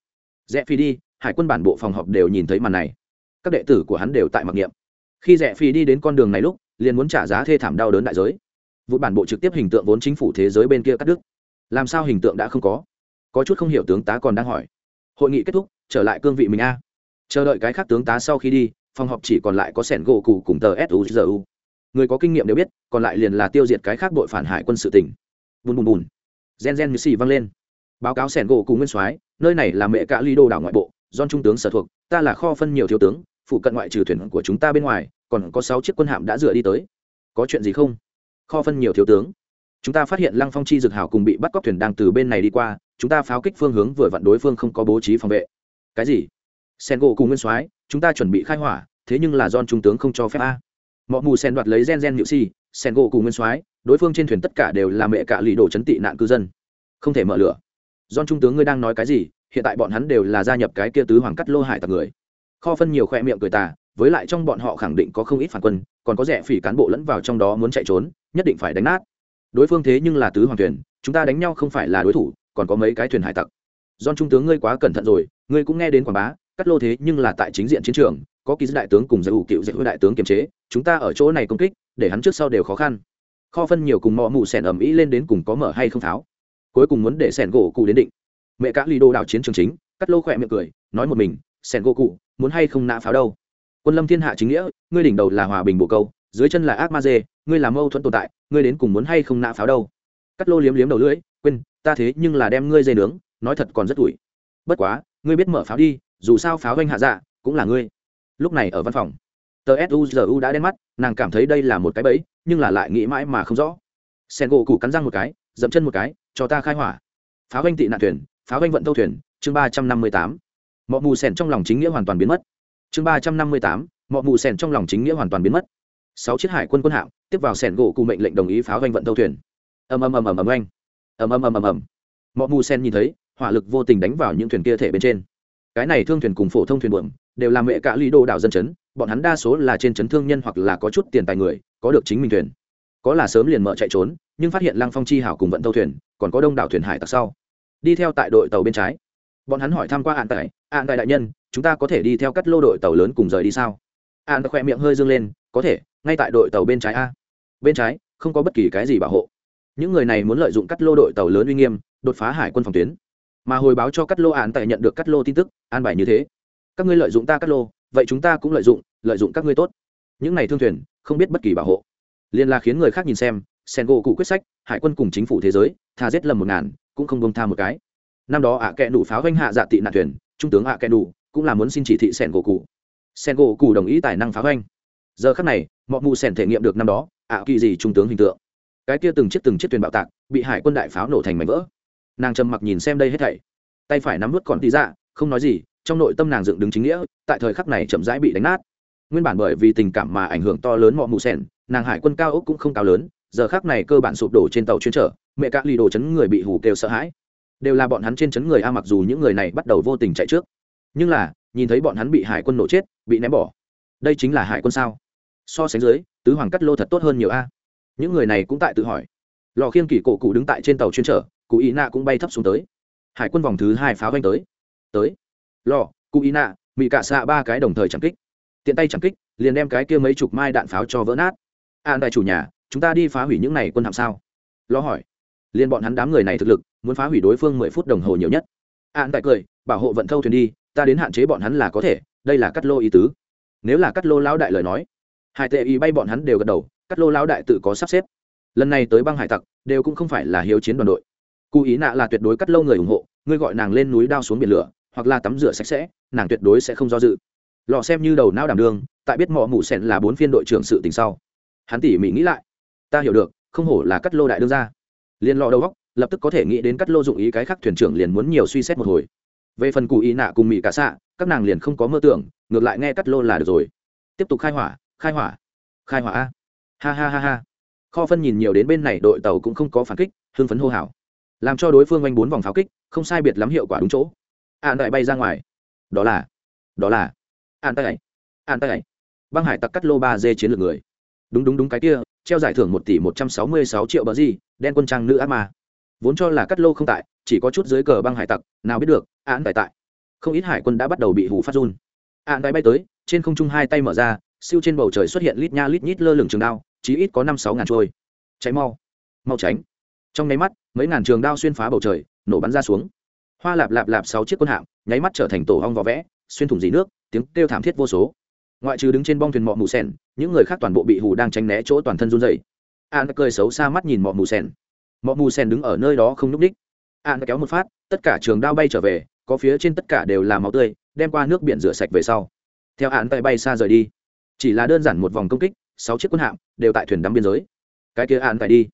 Rẽ phi đi, hải quân bản bộ phòng họp đều nhìn thấy màn này. Các đệ tử của hắn đều tại mặc niệm. Khi rẽ phi đi đến con đường này lúc liền muốn trả giá thê thảm đau đớn đại giới. Vụ bản bộ trực tiếp hình tượng vốn chính phủ thế giới bên kia cắt đứt. Làm sao hình tượng đã không có? Có chút không hiểu tướng tá còn đang hỏi. Hội nghị kết thúc, trở lại cương vị mình a. Chờ đợi cái khác tướng tá sau khi đi, phòng họp chỉ còn lại có sẻn gỗ cụ cùng tờ suzu người có kinh nghiệm đều biết, còn lại liền là tiêu diệt cái khác đội phản hải quân sự tỉnh. Bùn bùn bùn. Gen gen như xì vang lên. Báo cáo sẻn gỗ cụ nguyên soái, nơi này là mẹ cả ly đô đảo ngoại bộ, do trung tướng sở thuộc, ta là kho phân nhiều thiếu tướng, phụ cận ngoại trừ thuyền của chúng ta bên ngoài còn có sáu chiếc quân hạm đã dựa đi tới. Có chuyện gì không? Kho phân nhiều thiếu tướng. Chúng ta phát hiện lăng phong chi dược hảo cùng bị bắt cóc thuyền đang từ bên này đi qua, chúng ta pháo kích phương hướng vừa vặn đối phương không có bố trí phòng vệ. Cái gì? Sen gỗ cùng nguyên soái, chúng ta chuẩn bị khai hỏa, thế nhưng là don trung tướng không cho phép a. Mọi mù sen đoạt lấy gen gen nhự si, sen gỗ cùng nguyên soái, đối phương trên thuyền tất cả đều là mẹ cả lì đổ chấn tị nạn cư dân. Không thể mở lửa. Don trung tướng ngươi đang nói cái gì? Hiện tại bọn hắn đều là gia nhập cái kia tứ hoàng cắt lô hải tặc người. Kho phân nhiều khoe miệng cười tà với lại trong bọn họ khẳng định có không ít phản quân, còn có rẻ phỉ cán bộ lẫn vào trong đó muốn chạy trốn, nhất định phải đánh nát. Đối phương thế nhưng là tứ hoàng thuyền, chúng ta đánh nhau không phải là đối thủ, còn có mấy cái thuyền hải tặc. Don trung tướng ngươi quá cẩn thận rồi, ngươi cũng nghe đến quảng bá, cắt lô thế nhưng là tại chính diện chiến trường, có ký đại tướng cùng giải ủ cựu giải đại tướng kiềm chế, chúng ta ở chỗ này công kích, để hắn trước sau đều khó khăn. Kho phân nhiều cùng mò mù sẻn ẩm ý lên đến cùng có mở hay không tháo. Cuối cùng muốn để sẻn gỗ cụ đến định. Mẹ cả lì đô đảo chiến trường chính, cắt lô khỏe miệng cười, nói một mình, sẻn gỗ cụ, muốn hay không nã pháo đâu? Quân lâm thiên hạ chính nghĩa, ngươi đỉnh đầu là hòa bình bồ câu, dưới chân là ác ma dê, ngươi là mâu thuẫn tồn tại, ngươi đến cùng muốn hay không nạ pháo đâu? Cắt lô liếm liếm đầu lưỡi, quên, ta thế nhưng là đem ngươi dê nướng, nói thật còn rất tuổi bất quá, ngươi biết mở pháo đi, dù sao pháo anh hạ dạ cũng là ngươi. Lúc này ở văn phòng, tờ suzu đã đen mắt, nàng cảm thấy đây là một cái bẫy, nhưng là lại nghĩ mãi mà không rõ. Sen gỗ cụ cắn răng một cái, dậm chân một cái, cho ta khai hỏa. Pháo anh tị nạn thuyền, pháo anh vận tâu thuyền, chương ba trăm năm mươi tám. Mọi mù sèn trong lòng chính nghĩa hoàn toàn biến mất chương ba trăm năm mươi tám mọi mù sẻn trong lòng chính nghĩa hoàn toàn biến mất. Sáu chiếc hải quân quân hạm tiếp vào sẻn gỗ cùng mệnh lệnh đồng ý pháo vanh vận tàu thuyền. Ầm ầm ầm ầm ầm anh ầm ầm ầm ầm ầm. Mọi mù sen nhìn thấy, hỏa lực vô tình đánh vào những thuyền kia thể bên trên. Cái này thương thuyền cùng phổ thông thuyền buồm đều làm mẹ cả lý đô đảo dân chấn, bọn hắn đa số là trên chấn thương nhân hoặc là có chút tiền tài người, có được chính mình thuyền. Có là sớm liền mở chạy trốn, nhưng phát hiện lăng phong chi hảo cùng vận tàu thuyền, còn có đông đảo thuyền hải tặc sau. Đi theo tại đội tàu bên trái. Bọn hắn hỏi thăm qua a hạn tải An đại đại nhân, chúng ta có thể đi theo cắt lô đội tàu lớn cùng rời đi sao? An khoe miệng hơi dương lên, có thể, ngay tại đội tàu bên trái a. Bên trái? Không có bất kỳ cái gì bảo hộ. Những người này muốn lợi dụng cắt lô đội tàu lớn uy nghiêm, đột phá hải quân phòng tuyến. Mà hồi báo cho cắt lô án tại nhận được cắt lô tin tức, an bài như thế. Các ngươi lợi dụng ta cắt lô, vậy chúng ta cũng lợi dụng lợi dụng các ngươi tốt. Những này thương thuyền, không biết bất kỳ bảo hộ. Liên là khiến người khác nhìn xem, sen gỗ cụ quyết sách, hải quân cùng chính phủ thế giới, tha giết lầm một ngàn, cũng không bông tha một cái. Năm đó ạ à kẹ đủ pháo doanh hạ dạ tị nạn thuyền trung tướng ạ kẻ đủ cũng là muốn xin chỉ thị sen gỗ cụ. Sen gỗ cụ đồng ý tài năng phá hoanh giờ khắc này mọi mù sen thể nghiệm được năm đó, ạ kỳ gì trung tướng hình tượng. Cái kia từng chiếc từng chiếc thuyền bạo tạc bị hải quân đại pháo nổ thành mảnh vỡ. Nàng trầm mặc nhìn xem đây hết thảy. Tay phải nắm vút còn tí dạ không nói gì, trong nội tâm nàng dựng đứng chính nghĩa, tại thời khắc này chậm rãi bị đánh nát. Nguyên bản bởi vì tình cảm mà ảnh hưởng to lớn mọi mù sen nàng hải quân cao ốc cũng không cao lớn, giờ khắc này cơ bản sụp đổ trên tàu chuyên trở mẹ các lì đồ chấn người bị hủ kêu sợ hãi đều là bọn hắn trên chấn người a, mặc dù những người này bắt đầu vô tình chạy trước, nhưng là, nhìn thấy bọn hắn bị hải quân nổ chết, bị ném bỏ, đây chính là hải quân sao? So sánh dưới, tứ hoàng cắt lô thật tốt hơn nhiều a. Những người này cũng tại tự hỏi. Lò khiêng kỳ cổ cụ đứng tại trên tàu chuyên trở, cụ ý nạ cũng bay thấp xuống tới. Hải quân vòng thứ hai pháo vanh tới. Tới. Lò, cụ ý nạ bị cả xạ ba cái đồng thời chẳng kích. Tiện tay chẳng kích, liền đem cái kia mấy chục mai đạn pháo cho vỡ nát. An đại chủ nhà, chúng ta đi phá hủy những này quân hạm sao? Lo hỏi liên bọn hắn đám người này thực lực, muốn phá hủy đối phương mười phút đồng hồ nhiều nhất. An đại cười, bảo hộ vận thâu thuyền đi, ta đến hạn chế bọn hắn là có thể, đây là cắt lô ý tứ. Nếu là cắt lô lão đại lời nói, hải tệ y bay bọn hắn đều gật đầu, cắt lô lão đại tự có sắp xếp. Lần này tới băng hải tặc, đều cũng không phải là hiếu chiến đoàn đội. Cụ ý nạ là tuyệt đối cắt Lô người ủng hộ, ngươi gọi nàng lên núi đao xuống biển lửa, hoặc là tắm rửa sạch sẽ, nàng tuyệt đối sẽ không do dự. Lò xem như đầu não đảm đương, tại biết mỏ mủ sẹn là bốn phiên đội trưởng sự tình sau. Hắn tỉ mỉ nghĩ lại, ta hiểu được, không hổ là cắt lô đại đương ra liên lò đầu góc, lập tức có thể nghĩ đến cắt lô dụng ý cái khác thuyền trưởng liền muốn nhiều suy xét một hồi. Về phần cụ ý nạ cùng mỹ cả xạ, các nàng liền không có mơ tưởng, ngược lại nghe cắt lô là được rồi. Tiếp tục khai hỏa khai hỏa khai hỏa a. Ha ha ha ha. Kho phân nhìn nhiều đến bên này, đội tàu cũng không có phản kích, hưng phấn hô hào. Làm cho đối phương oanh bốn vòng pháo kích, không sai biệt lắm hiệu quả đúng chỗ. An đại bay ra ngoài. Đó là đó là. An tay an tay băng hải tặc cắt lô ba dê chiến lược người. Đúng đúng đúng cái kia treo giải thưởng một tỷ một trăm sáu mươi sáu triệu bờ gì, đen quân trang nữ ác ma. Vốn cho là cắt lô không tại, chỉ có chút dưới cờ băng hải tặc, nào biết được, án tại tại. Không ít hải quân đã bắt đầu bị hù phát run. Án đại bay tới, trên không trung hai tay mở ra, siêu trên bầu trời xuất hiện lít nha lít nhít lơ lửng trường đao, chí ít có năm sáu ngàn trôi. Cháy mau. Mau tránh. Trong nháy mắt, mấy ngàn trường đao xuyên phá bầu trời, nổ bắn ra xuống. Hoa lạp lạp lạp sáu chiếc quân hạm, nháy mắt trở thành tổ ong vỏ vẽ, xuyên thủng dì nước, tiếng kêu thảm thiết vô số ngoại trừ đứng trên bong thuyền mọ mù sen những người khác toàn bộ bị hù đang tránh né chỗ toàn thân run dày an cười xấu xa mắt nhìn mọ mù sen mọ mù sen đứng ở nơi đó không n ú c ních an kéo một phát, tất cả trường đao bay trở về, có phía trên tất cả đều là máu tươi, đem qua nước biển rửa sạch về sau. Theo an tay bay xa rời đi. Chỉ là đơn giản một vòng công kích, sáu chiếc quân hạm đều tại thuyền đắm biên giới. Cái kia an phải đi.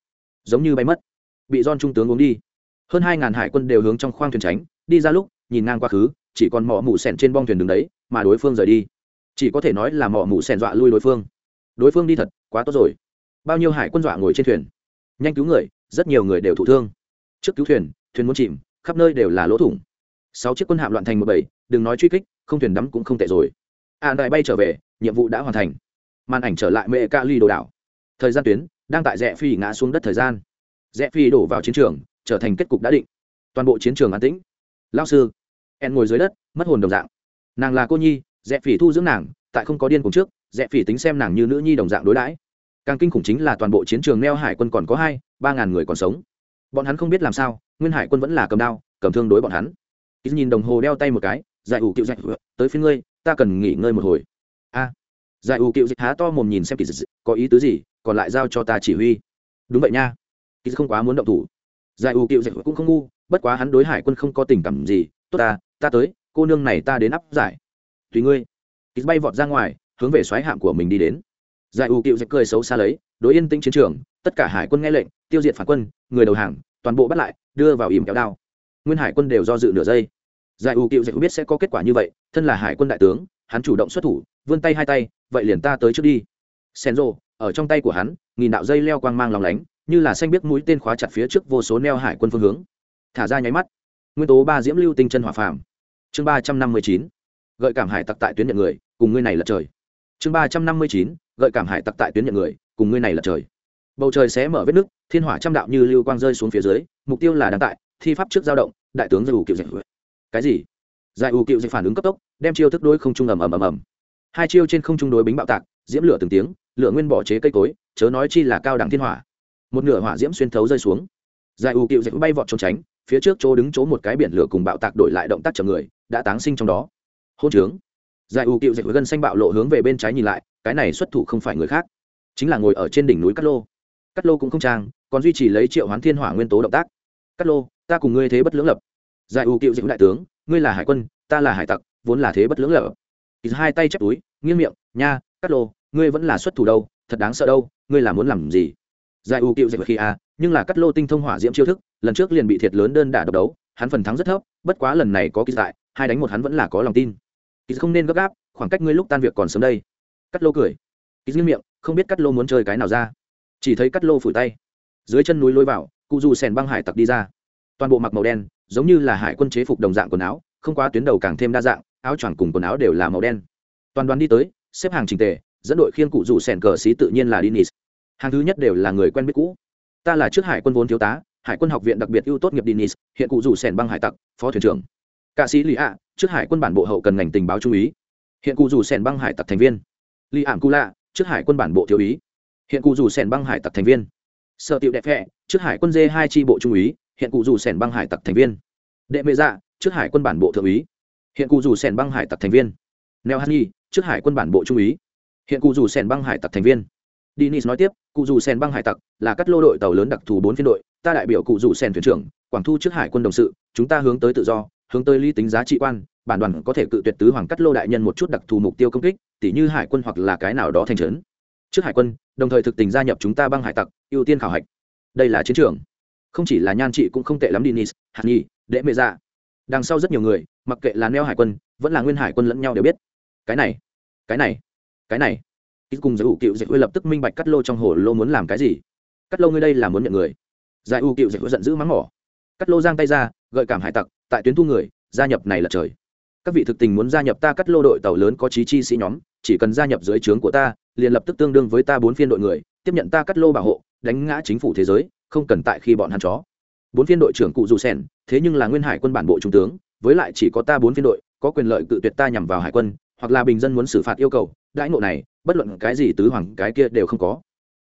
Giống như bay mất. Bị don trung tướng uống đi. Hơn hai ngàn hải quân đều hướng trong khoang thuyền tránh, đi ra lúc, nhìn ngang quá khứ, chỉ còn mỏ mù sèn trên bong thuyền đứng đấy, mà đối phương rời đi chỉ có thể nói là mỏ mù sèn dọa lui đối phương. Đối phương đi thật, quá tốt rồi. Bao nhiêu hải quân dọa ngồi trên thuyền. Nhanh cứu người, rất nhiều người đều thụ thương. Trước cứu thuyền thuyền muốn chìm, khắp nơi đều là lỗ thủng. Sáu chiếc quân hạm loạn thành một bảy đừng nói truy kích, không thuyền đắm cũng không tệ rồi. An đại bay trở về, nhiệm vụ đã hoàn thành. Màn ảnh trở lại mẹ ca ly đồ đảo. Thời gian tuyến, đang tại rẽ phi ngã xuống đất thời gian. Rẽ phi đổ vào chiến trường, trở thành kết cục đã định. Toàn bộ chiến trường an tĩnh. Lao sư en ngồi dưới đất, mất hồn đồng dạng. Nàng là cô nhi rẽ phỉ thu dưỡng nàng, tại không có điên cùng trước, rẽ phỉ tính xem nàng như nữ nhi đồng dạng đối đãi. Càng kinh khủng chính là toàn bộ chiến trường neo hải quân còn có hai, ba ngàn người còn sống. Bọn hắn không biết làm sao, nguyên hải quân vẫn là cầm đao, cầm thương đối bọn hắn. Ít nhìn đồng hồ đeo tay một cái, giải ủ cựu dạy tới phía ngươi, ta cần nghỉ ngơi một hồi. A. Giải ủ cựu dịch há to mồm nhìn xem kỳ dịch có ý tứ gì, còn lại giao cho ta chỉ huy. Đúng vậy nha. Kỳ không quá muốn động thủ. Giải ủ cựu dịch cũng không ngu, bất quá hắn đối hải quân không có tình cảm gì. Tốt ta ta tới, cô nương này ta đến áp giải tùy ngươi. Kýt bay vọt ra ngoài, hướng về xoáy hạm của mình đi đến. Giải u cựu dịch cười xấu xa lấy, đối yên tĩnh chiến trường, tất cả hải quân nghe lệnh, tiêu diệt phản quân, người đầu hàng, toàn bộ bắt lại, đưa vào ìm kéo đao. Nguyên hải quân đều do dự nửa giây. Giải ủ cựu dịch biết sẽ có kết quả như vậy, thân là hải quân đại tướng, hắn chủ động xuất thủ, vươn tay hai tay, vậy liền ta tới trước đi. Senzo, ở trong tay của hắn, nghìn đạo dây leo quang mang lòng lánh, như là xanh biết mũi tên khóa chặt phía trước vô số neo hải quân phương hướng. Thả ra nháy mắt. Nguyên tố ba diễm lưu tinh chân hỏa phàm. Chương ba trăm năm mươi chín gợi cảm hải tặc tại tuyến nhận người, cùng ngươi này lật trời. Chương ba trăm năm mươi chín, gợi cảm hải tặc tại tuyến nhận người, cùng ngươi này lật trời. Bầu trời sẽ mở vết nứt, thiên hỏa trăm đạo như lưu quang rơi xuống phía dưới, mục tiêu là đáng tại, thi pháp trước giao động, đại tướng giải ủ cựu dịch. Cái gì? Giải ủ cựu dịch phản ứng cấp tốc, đem chiêu thức đối không trung ầm ầm ầm ầm. Hai chiêu trên không trung đối bính bạo tạc, diễm lửa từng tiếng, lửa nguyên bỏ chế cây cối, chớ nói chi là cao đẳng thiên hỏa. Một nửa hỏa diễm xuyên thấu rơi xuống. Giải ủ cựu dịch bay vọt trốn tránh, phía trước chỗ đứng chỗ một cái biển lửa cùng bạo tạc đổi lại động tác chậm người, đã táng sinh trong đó hôn trướng. Giải ủ cựu với gân xanh bạo lộ hướng về bên trái nhìn lại cái này xuất thủ không phải người khác chính là ngồi ở trên đỉnh núi cát lô. Cát lô cũng không trang còn duy trì lấy triệu hoán thiên hỏa nguyên tố động tác. Cát lô ta cùng ngươi thế bất lưỡng lập. Giải U cựu dạy đại tướng ngươi là hải quân ta là hải tặc vốn là thế bất lưỡng lập. Hai tay chép túi nghiêng miệng nha cát lô ngươi vẫn là xuất thủ đâu thật đáng sợ đâu ngươi là muốn làm gì? Giải U cựu dạy khi a à, nhưng là Cát lô tinh thông hỏa diễm chiêu thức lần trước liền bị thiệt lớn đơn đả độc đấu hắn phần thắng rất thấp bất quá lần này có kỳ tại hai đánh một hắn vẫn là có lòng tin kỳ không nên gấp gáp khoảng cách ngươi lúc tan việc còn sớm đây cắt lô cười kỳ nghiêm miệng không biết cắt lô muốn chơi cái nào ra chỉ thấy cắt lô phủi tay dưới chân núi lôi vào cụ dù sèn băng hải tặc đi ra toàn bộ mặc màu đen giống như là hải quân chế phục đồng dạng quần áo không quá tuyến đầu càng thêm đa dạng áo choàng cùng quần áo đều là màu đen toàn đoàn đi tới xếp hàng trình tề dẫn đội khiên cụ rủ sèn cờ xí tự nhiên là Dinis. Hàng thứ nhất đều là người quen biết cũ. Ta là trước hải quân vốn thiếu tá, hải quân học viện đặc biệt ưu tốt nghiệp Dinis, hiện cụ rủ sèn băng hải tặc, phó thuyền trưởng. Cả sĩ Lý ạ, trước hải quân bản bộ hậu cần ngành tình báo trung úy. Hiện cụ dù sèn băng hải tặc thành viên. Lý ảm Cula, trước hải quân bản bộ thiếu úy. Hiện cụ dù sèn băng hải tặc thành viên. Sở Tiểu Đẹp Phệ, trước hải quân D2 chi bộ trung úy, hiện cụ dù sèn băng hải tặc thành viên. Đệ Mệ Dạ, trước hải quân bản bộ thượng úy. Hiện cụ dù sèn băng hải tặc thành viên. Neo Hani, trước hải quân bản bộ trung úy hiện cụ dù sèn băng hải tặc thành viên Dinis nói tiếp, cụ dù sen băng hải tặc là các lô đội tàu lớn đặc thù bốn phiên đội, ta đại biểu cụ dù sen thuyền trưởng, quảng thu trước hải quân đồng sự, chúng ta hướng tới tự do, hướng tới lý tính giá trị quan, bản đoàn có thể cự tuyệt tứ hoàng cắt lô đại nhân một chút đặc thù mục tiêu công kích, tỉ như hải quân hoặc là cái nào đó thành trấn. Trước hải quân, đồng thời thực tình gia nhập chúng ta băng hải tặc, ưu tiên khảo hạch. Đây là chiến trường. Không chỉ là nhan trị cũng không tệ lắm Dinis, hạt nhi, đệ mê ra dạ. Đằng sau rất nhiều người, mặc kệ là neo hải quân, vẫn là nguyên hải quân lẫn nhau đều biết. Cái này, cái này, cái này ít cùng giải ủ cựu dạy lập tức minh bạch cắt lô trong hồ lô muốn làm cái gì cắt lô ngươi đây là muốn nhận người giải ủ cựu dạy giận dữ mắng mỏ cắt lô giang tay ra gợi cảm hải tặc tại tuyến thu người, gia nhập này là trời. Các vị thực tình muốn gia nhập ta cắt lô đội tàu lớn có trí chi sĩ nhóm, chỉ cần gia nhập dưới trướng của ta, liền lập tức tương đương với ta bốn phiên đội người, tiếp nhận ta cắt lô bảo hộ, đánh ngã chính phủ thế giới, không cần tại khi bọn hắn chó. Bốn phiên đội trưởng cụ dù sen thế nhưng là nguyên hải quân bản bộ trung tướng, với lại chỉ có ta bốn phiên đội, có quyền lợi cự tuyệt ta nhằm vào hải quân, hoặc là bình dân muốn xử phạt yêu cầu, đãi ngộ này, bất luận cái gì tứ hoàng cái kia đều không có.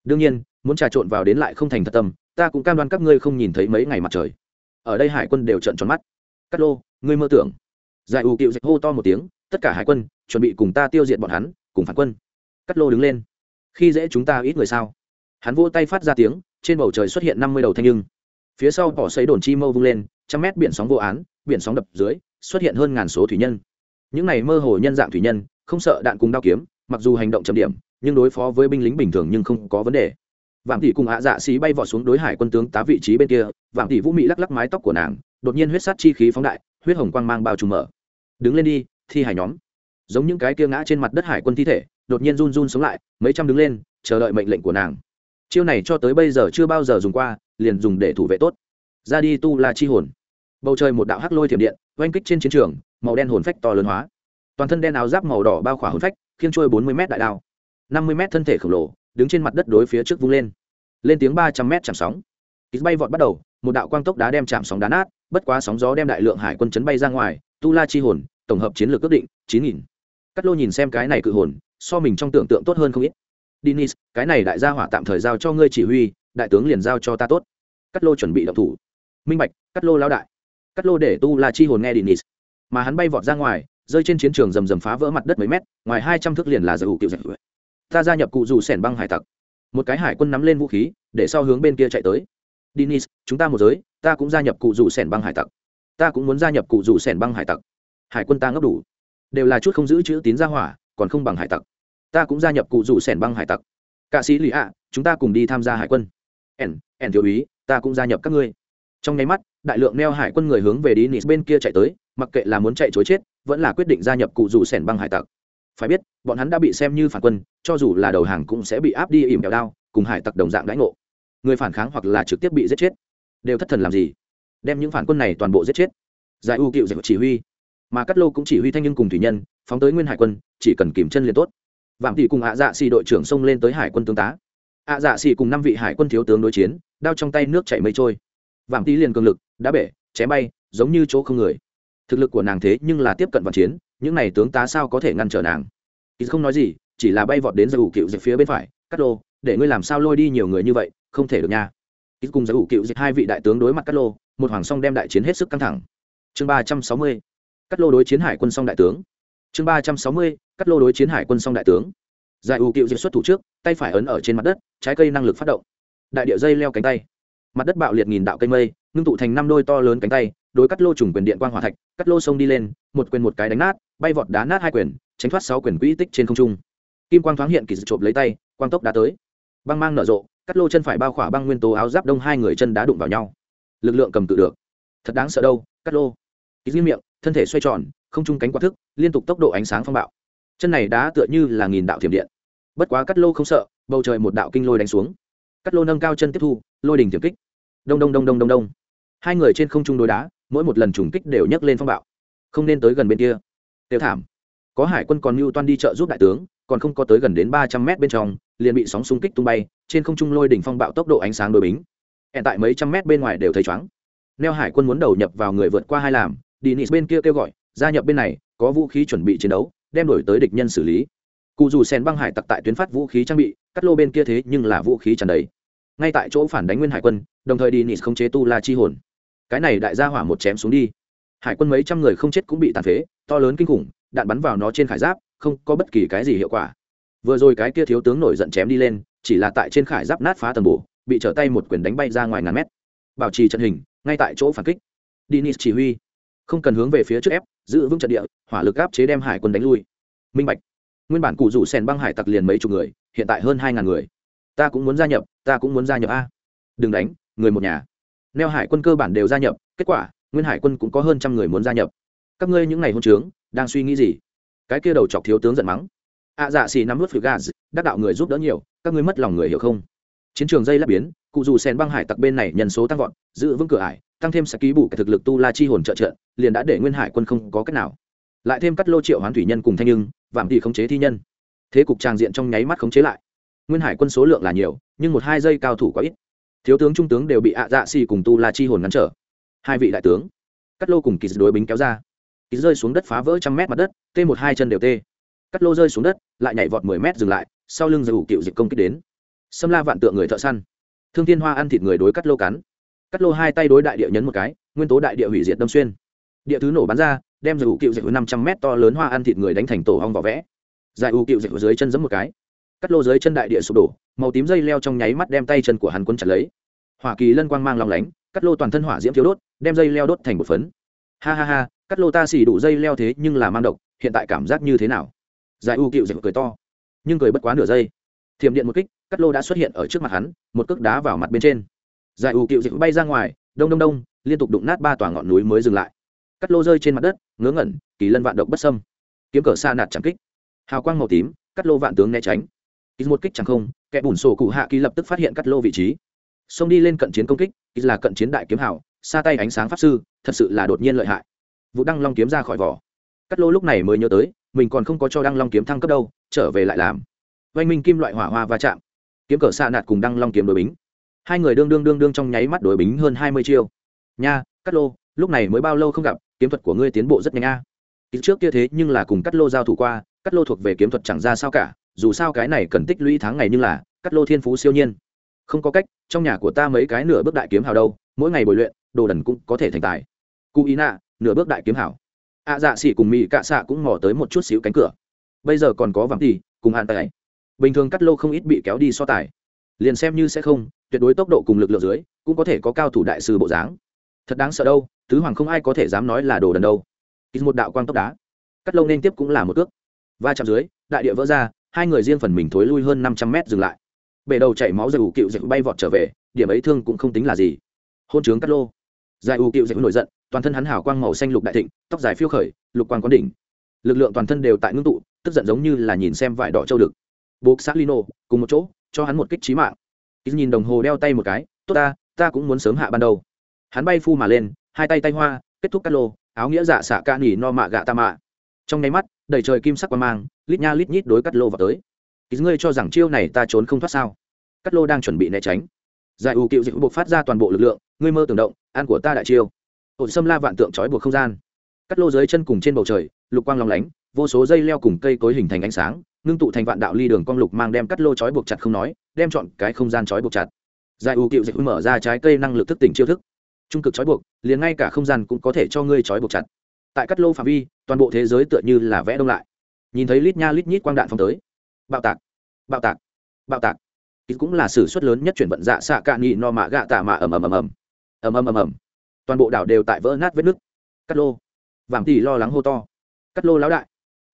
Đương nhiên, muốn trà trộn vào đến lại không thành thật tâm, ta cũng cam đoan các ngươi không nhìn thấy mấy ngày mặt trời. Ở đây hải quân đều trợn tròn mắt. Cát lô, ngươi mơ tưởng. Giải ủ cựu dịch hô to một tiếng, tất cả hải quân, chuẩn bị cùng ta tiêu diệt bọn hắn, cùng phản quân. Cát lô đứng lên. Khi dễ chúng ta ít người sao? Hắn vỗ tay phát ra tiếng, trên bầu trời xuất hiện năm mươi đầu thanh nhưng. Phía sau bỏ xấy đồn chi mâu vung lên, trăm mét biển sóng vô án, biển sóng đập dưới, xuất hiện hơn ngàn số thủy nhân. Những này mơ hồ nhân dạng thủy nhân, không sợ đạn cùng đao kiếm, mặc dù hành động chậm điểm, nhưng đối phó với binh lính bình thường nhưng không có vấn đề. Vạm tỷ cùng hạ dạ xí bay vọt xuống đối hải quân tướng tá vị trí bên kia, vạm tỷ vũ mị lắc lắc mái tóc của nàng đột nhiên huyết sát chi khí phóng đại, huyết hồng quang mang bao trùm mở. Đứng lên đi, thi hải nhóm. Giống những cái kia ngã trên mặt đất hải quân thi thể, đột nhiên run run sống lại, mấy trăm đứng lên, chờ đợi mệnh lệnh của nàng. Chiêu này cho tới bây giờ chưa bao giờ dùng qua, liền dùng để thủ vệ tốt. Ra đi tu la chi hồn. Bầu trời một đạo hắc lôi thiểm điện, oanh kích trên chiến trường, màu đen hồn phách to lớn hóa. Toàn thân đen áo giáp màu đỏ bao khỏa hồn phách, khiêng trôi bốn mươi m đại đao. năm mươi m thân thể khổng lồ, đứng trên mặt đất đối phía trước vung lên. Lên tiếng ba trăm m chạm sóng. Ít bay vọt bắt đầu, một đạo quang tốc đá đem chạm sóng đá nát bất quá sóng gió đem đại lượng hải quân chấn bay ra ngoài tu la chi hồn tổng hợp chiến lược ước định chín nghìn cắt lô nhìn xem cái này cự hồn so mình trong tưởng tượng tốt hơn không ít Dinis, cái này đại gia hỏa tạm thời giao cho ngươi chỉ huy, đại tướng liền giao cho ta tốt. Cắt lô chuẩn bị động thủ. Minh bạch, cắt lô lao đại. Cắt lô để tu la chi hồn nghe Dinis. Mà hắn bay vọt ra ngoài, rơi trên chiến trường rầm rầm phá vỡ mặt đất mấy mét, ngoài hai trăm thước liền là giải hữu kiểu dạy. Ta gia nhập cụ rủ sẻn băng hải tặc. Một cái hải quân nắm lên vũ khí, để sau hướng bên kia chạy tới. Dennis, chúng ta một giới, ta cũng gia nhập cụ rủ sẻn băng hải tặc. Ta cũng muốn gia nhập cụ rủ sẻn băng hải tặc. Hải quân ta ngốc đủ, đều là chút không giữ chữ tín gia hỏa, còn không bằng hải tặc. Ta cũng gia nhập cụ rủ sẻn băng hải tặc. Cả sĩ lì ạ chúng ta cùng đi tham gia hải quân. En, En thiếu úy ta cũng gia nhập các ngươi. Trong nháy mắt đại lượng neo hải quân người hướng về Dennis bên kia chạy tới mặc kệ là muốn chạy trốn chết vẫn là quyết định gia nhập cụ rủ sẻn băng hải tặc. Phải biết bọn hắn đã bị xem như phản quân cho dù là đầu hàng cũng sẽ bị áp đi ỉm kẹo đao cùng hải tặc đồng dạng đãi ngộ người phản kháng hoặc là trực tiếp bị giết chết. Đều thất thần làm gì? Đem những phản quân này toàn bộ giết chết. Giải u cựu giải chỉ huy. Mà cắt lô cũng chỉ huy thanh nhưng cùng thủy nhân, phóng tới nguyên hải quân, chỉ cần kìm chân liền tốt. Vạm tỷ cùng ạ dạ xì đội trưởng xông lên tới hải quân tướng tá. Ạ dạ xì cùng năm vị hải quân thiếu tướng đối chiến, đao trong tay nước chảy mây trôi. Vạm tỷ liền cường lực, đã bể, chém bay, giống như chỗ không người. Thực lực của nàng thế nhưng là tiếp cận vào chiến, những này tướng tá sao có thể ngăn trở nàng? Ít không nói gì, chỉ là bay vọt đến giải u cựu dịch phía bên phải. Cắt lô, để ngươi làm sao lôi đi nhiều người như vậy? Không thể được nha. Ít cùng giải ủ cựu dịch hai vị đại tướng đối mặt cắt lô, một hoàng song đem đại chiến hết sức căng thẳng. Chương ba trăm sáu mươi cắt lô đối chiến hải quân song đại tướng. Chương ba trăm sáu mươi cắt lô đối chiến hải quân song đại tướng. Giải ủ cựu diệt xuất thủ trước, tay phải ấn ở trên mặt đất, trái cây năng lực phát động. Đại địa dây leo cánh tay. Mặt đất bạo liệt nghìn đạo cây mây, ngưng tụ thành năm đôi to lớn cánh tay, đối cắt lô trùng quyền điện quang hỏa thạch cắt lô sông đi lên, một quyền một cái đánh nát, bay vọt đá nát hai quyền, tránh thoát sáu quyền quỹ tích trên không trung. Kim quang thoáng hiện kỳ trộm lấy tay, quang tốc đá tới. Băng mang nở rộ cắt lô chân phải bao khỏa băng nguyên tố áo giáp đông hai người chân đá đụng vào nhau. Lực lượng cầm tự được. Thật đáng sợ đâu, cắt lô. Ký miệng, thân thể xoay tròn, không trung cánh quạt thức, liên tục tốc độ ánh sáng phong bạo. Chân này đá tựa như là nghìn đạo thiểm điện. Bất quá cắt lô không sợ, bầu trời một đạo kinh lôi đánh xuống. Cắt lô nâng cao chân tiếp thu, lôi đỉnh thiểm kích. Đông đông đông đông đông đông. Hai người trên không trung đối đá, mỗi một lần trùng kích đều nhấc lên phong bạo. Không nên tới gần bên kia. Tiêu thảm. Có hải quân còn mưu toan đi chợ giúp đại tướng còn không có tới gần đến ba trăm mét bên trong, liền bị sóng xung kích tung bay, trên không trung lôi đỉnh phong bạo tốc độ ánh sáng đôi bính. Hiện tại mấy trăm mét bên ngoài đều thấy chóng neo hải quân muốn đầu nhập vào người vượt qua hai làm, Dennis bên kia kêu gọi, gia nhập bên này, có vũ khí chuẩn bị chiến đấu, đem đổi tới địch nhân xử lý. Cụ dù sen băng hải tặc tại tuyến phát vũ khí trang bị, cắt lô bên kia thế nhưng là vũ khí tràn đầy. Ngay tại chỗ phản đánh nguyên hải quân, đồng thời Dennis không chế tu la chi hồn. Cái này đại gia hỏa một chém xuống đi. Hải quân mấy trăm người không chết cũng bị tàn phế, to lớn kinh khủng, đạn bắn vào nó trên khải giáp không có bất kỳ cái gì hiệu quả. Vừa rồi cái kia thiếu tướng nổi giận chém đi lên, chỉ là tại trên khải giáp nát phá tầng bổ, bị trở tay một quyền đánh bay ra ngoài ngàn mét. Bảo trì trận hình, ngay tại chỗ phản kích. Dinis chỉ huy. Không cần hướng về phía trước ép, giữ vững trận địa, hỏa lực áp chế đem hải quân đánh lui. Minh bạch. Nguyên bản cụ rủ sèn băng hải tặc liền mấy chục người, hiện tại hơn hai ngàn người. Ta cũng muốn gia nhập, ta cũng muốn gia nhập a. Đừng đánh, người một nhà. Neo hải quân cơ bản đều gia nhập, kết quả, nguyên hải quân cũng có hơn trăm người muốn gia nhập. Các ngươi những ngày hôn trướng, đang suy nghĩ gì? Cái kia đầu chọc thiếu tướng giận mắng. Ạ dạ xì nắm vớt phiêu gaz đắc đạo người giúp đỡ nhiều, các ngươi mất lòng người hiểu không? Chiến trường dây lắp biến, cụ dù sen băng hải tặc bên này nhân số tăng vọt, giữ vững cửa ải, tăng thêm sẽ ký bù cái thực lực tu la chi hồn trợ trợ, liền đã để nguyên hải quân không có cách nào. Lại thêm cắt lô triệu hoán thủy nhân cùng thanh nhưng vạm thì khống chế thi nhân. Thế cục tràng diện trong nháy mắt khống chế lại. Nguyên hải quân số lượng là nhiều, nhưng một hai giây cao thủ quá ít. Thiếu tướng trung tướng đều bị ạ dạ xì cùng tu la chi hồn ngăn trở. Hai vị đại tướng, cắt lô cùng kỳ đối bính kéo ra ký rơi xuống đất phá vỡ trăm mét mặt đất t một hai chân đều tê. cắt lô rơi xuống đất, lại nhảy vọt mười mét dừng lại, sau lưng dù cựu dịch công kích đến. Xâm la vạn tượng người thợ săn. Thương thiên hoa ăn thịt người đối cắt lô cắn. Cắt lô hai tay đối đại địa nhấn một cái, nguyên tố đại địa hủy diệt đâm xuyên. Địa thứ nổ bắn ra, đem dù cựu dịch năm trăm mét to lớn hoa ăn thịt người đánh thành tổ hong vỏ vẽ. Dài u cựu dịch dưới chân giấm một cái. Cắt lô dưới chân đại địa sụp đổ, màu tím dây leo trong nháy mắt đem tay chân của hắn quấn chặt lấy. Hỏa kỳ lân quang mang lòng lánh, cắt lô toàn thân hỏa diễm thiếu đốt, đem dây leo đốt thành một phấn ha ha ha, cắt lô ta xì đủ dây leo thế nhưng là mang độc, hiện tại cảm giác như thế nào? Giải u cựu dịch cười to, nhưng cười bất quá nửa giây. Thiểm điện một kích, cắt lô đã xuất hiện ở trước mặt hắn, một cước đá vào mặt bên trên. Giải u cựu dịch bay ra ngoài, đông đông đông, liên tục đụng nát ba tòa ngọn núi mới dừng lại. Cắt lô rơi trên mặt đất, ngớ ngẩn, kỳ lân vạn độc bất sâm kiếm cờ xa nạt chẳng kích. Hào quang màu tím, cắt lô vạn tướng né tránh. Ký một kích chẳng không, kẻ bùn sổ cụ hạ kỳ lập tức phát hiện cắt lô vị trí. Xông đi lên cận chiến công kích kỳ là cận chiến đại kiếm hảo xa tay ánh sáng pháp sư, thật sự là đột nhiên lợi hại. Vụ đăng long kiếm ra khỏi vỏ. Cắt lô lúc này mới nhớ tới, mình còn không có cho đăng long kiếm thăng cấp đâu, trở về lại làm. Oanh minh kim loại hỏa hoa va chạm. Kiếm cờ xa nạt cùng đăng long kiếm đối bính. Hai người đương đương đương đương trong nháy mắt đối bính hơn hai mươi chiêu. Nha, cắt lô, lúc này mới bao lâu không gặp, kiếm thuật của ngươi tiến bộ rất nhanh a. À. trước kia thế nhưng là cùng cắt lô giao thủ qua, cắt lô thuộc về kiếm thuật chẳng ra sao cả, dù sao cái này cần tích lũy tháng ngày nhưng là, cắt lô thiên phú siêu nhiên. Không có cách, trong nhà của ta mấy cái nửa bước đại kiếm hào đâu, mỗi ngày bồi luyện đồ đần cũng có thể thành tài. Cụ ý nạ, nửa bước đại kiếm hảo. Ạ dạ xỉ cùng mỹ cạ xạ cũng mò tới một chút xíu cánh cửa. Bây giờ còn có vắng tỉ cùng hạn tài. Bình thường cắt lô không ít bị kéo đi so tài. Liền xem như sẽ không, tuyệt đối tốc độ cùng lực lượng dưới, cũng có thể có cao thủ đại sư bộ dáng. Thật đáng sợ đâu, tứ hoàng không ai có thể dám nói là đồ đần đâu. Ít một đạo quang tốc đá. Cắt lâu nên tiếp cũng là một cước. Va chạm dưới, đại địa vỡ ra, hai người riêng phần mình thối lui hơn năm trăm mét dừng lại. Bể đầu chảy máu dầu cựu dịch bay vọt trở về, điểm ấy thương cũng không tính là gì. Hôn trướng cắt lô giải u cựu dạy nổi giận, toàn thân hắn hảo quang màu xanh lục đại thịnh, tóc dài phiêu khởi, lục quang quán đỉnh. Lực lượng toàn thân đều tại ngưng tụ, tức giận giống như là nhìn xem vải đỏ châu đực. Buộc xác lino cùng một chỗ, cho hắn một kích trí mạng. Ít nhìn đồng hồ đeo tay một cái, tốt ta ta cũng muốn sớm hạ ban đầu. Hắn bay phu mà lên, hai tay tay hoa, kết thúc cắt lô, áo nghĩa dạ xạ ca nỉ no mạ gạ ta mạ. Trong nháy mắt, đầy trời kim sắc qua mang, lít nha lít nhít đối cắt lô vào tới. Ít ngươi cho rằng chiêu này ta trốn không thoát sao? Cắt lô đang chuẩn bị né tránh. Giải ủ cựu dịu buộc phát ra toàn bộ lực lượng, ngươi mơ tưởng động An của ta đại chiêu. Ổn xâm la vạn tượng trói buộc không gian. Cắt lô dưới chân cùng trên bầu trời, lục quang lòng lánh, vô số dây leo cùng cây cối hình thành ánh sáng, ngưng tụ thành vạn đạo ly đường cong lục mang đem cắt lô trói buộc chặt không nói, đem chọn cái không gian trói buộc chặt. Giải ưu cựu dịch mở ra trái cây năng lực thức tỉnh chiêu thức. Trung cực trói buộc, liền ngay cả không gian cũng có thể cho ngươi trói buộc chặt. Tại cắt lô phạm vi, toàn bộ thế giới tựa như là vẽ đông lại. Nhìn thấy lít nha lít nhít quang đạn phong tới. Bạo tạc bạo tạc bạo tạc. Ít cũng là sự suất lớn nhất chuyển vận dạ xạ cạn nhị no mạ gạ tạ mạ ầm ầm ầm ầm ầm ầm ầm ầm. Toàn bộ đảo đều tại vỡ nát vết nứt. Cắt lô. Vàng tỷ lo lắng hô to. Cắt lô lão đại.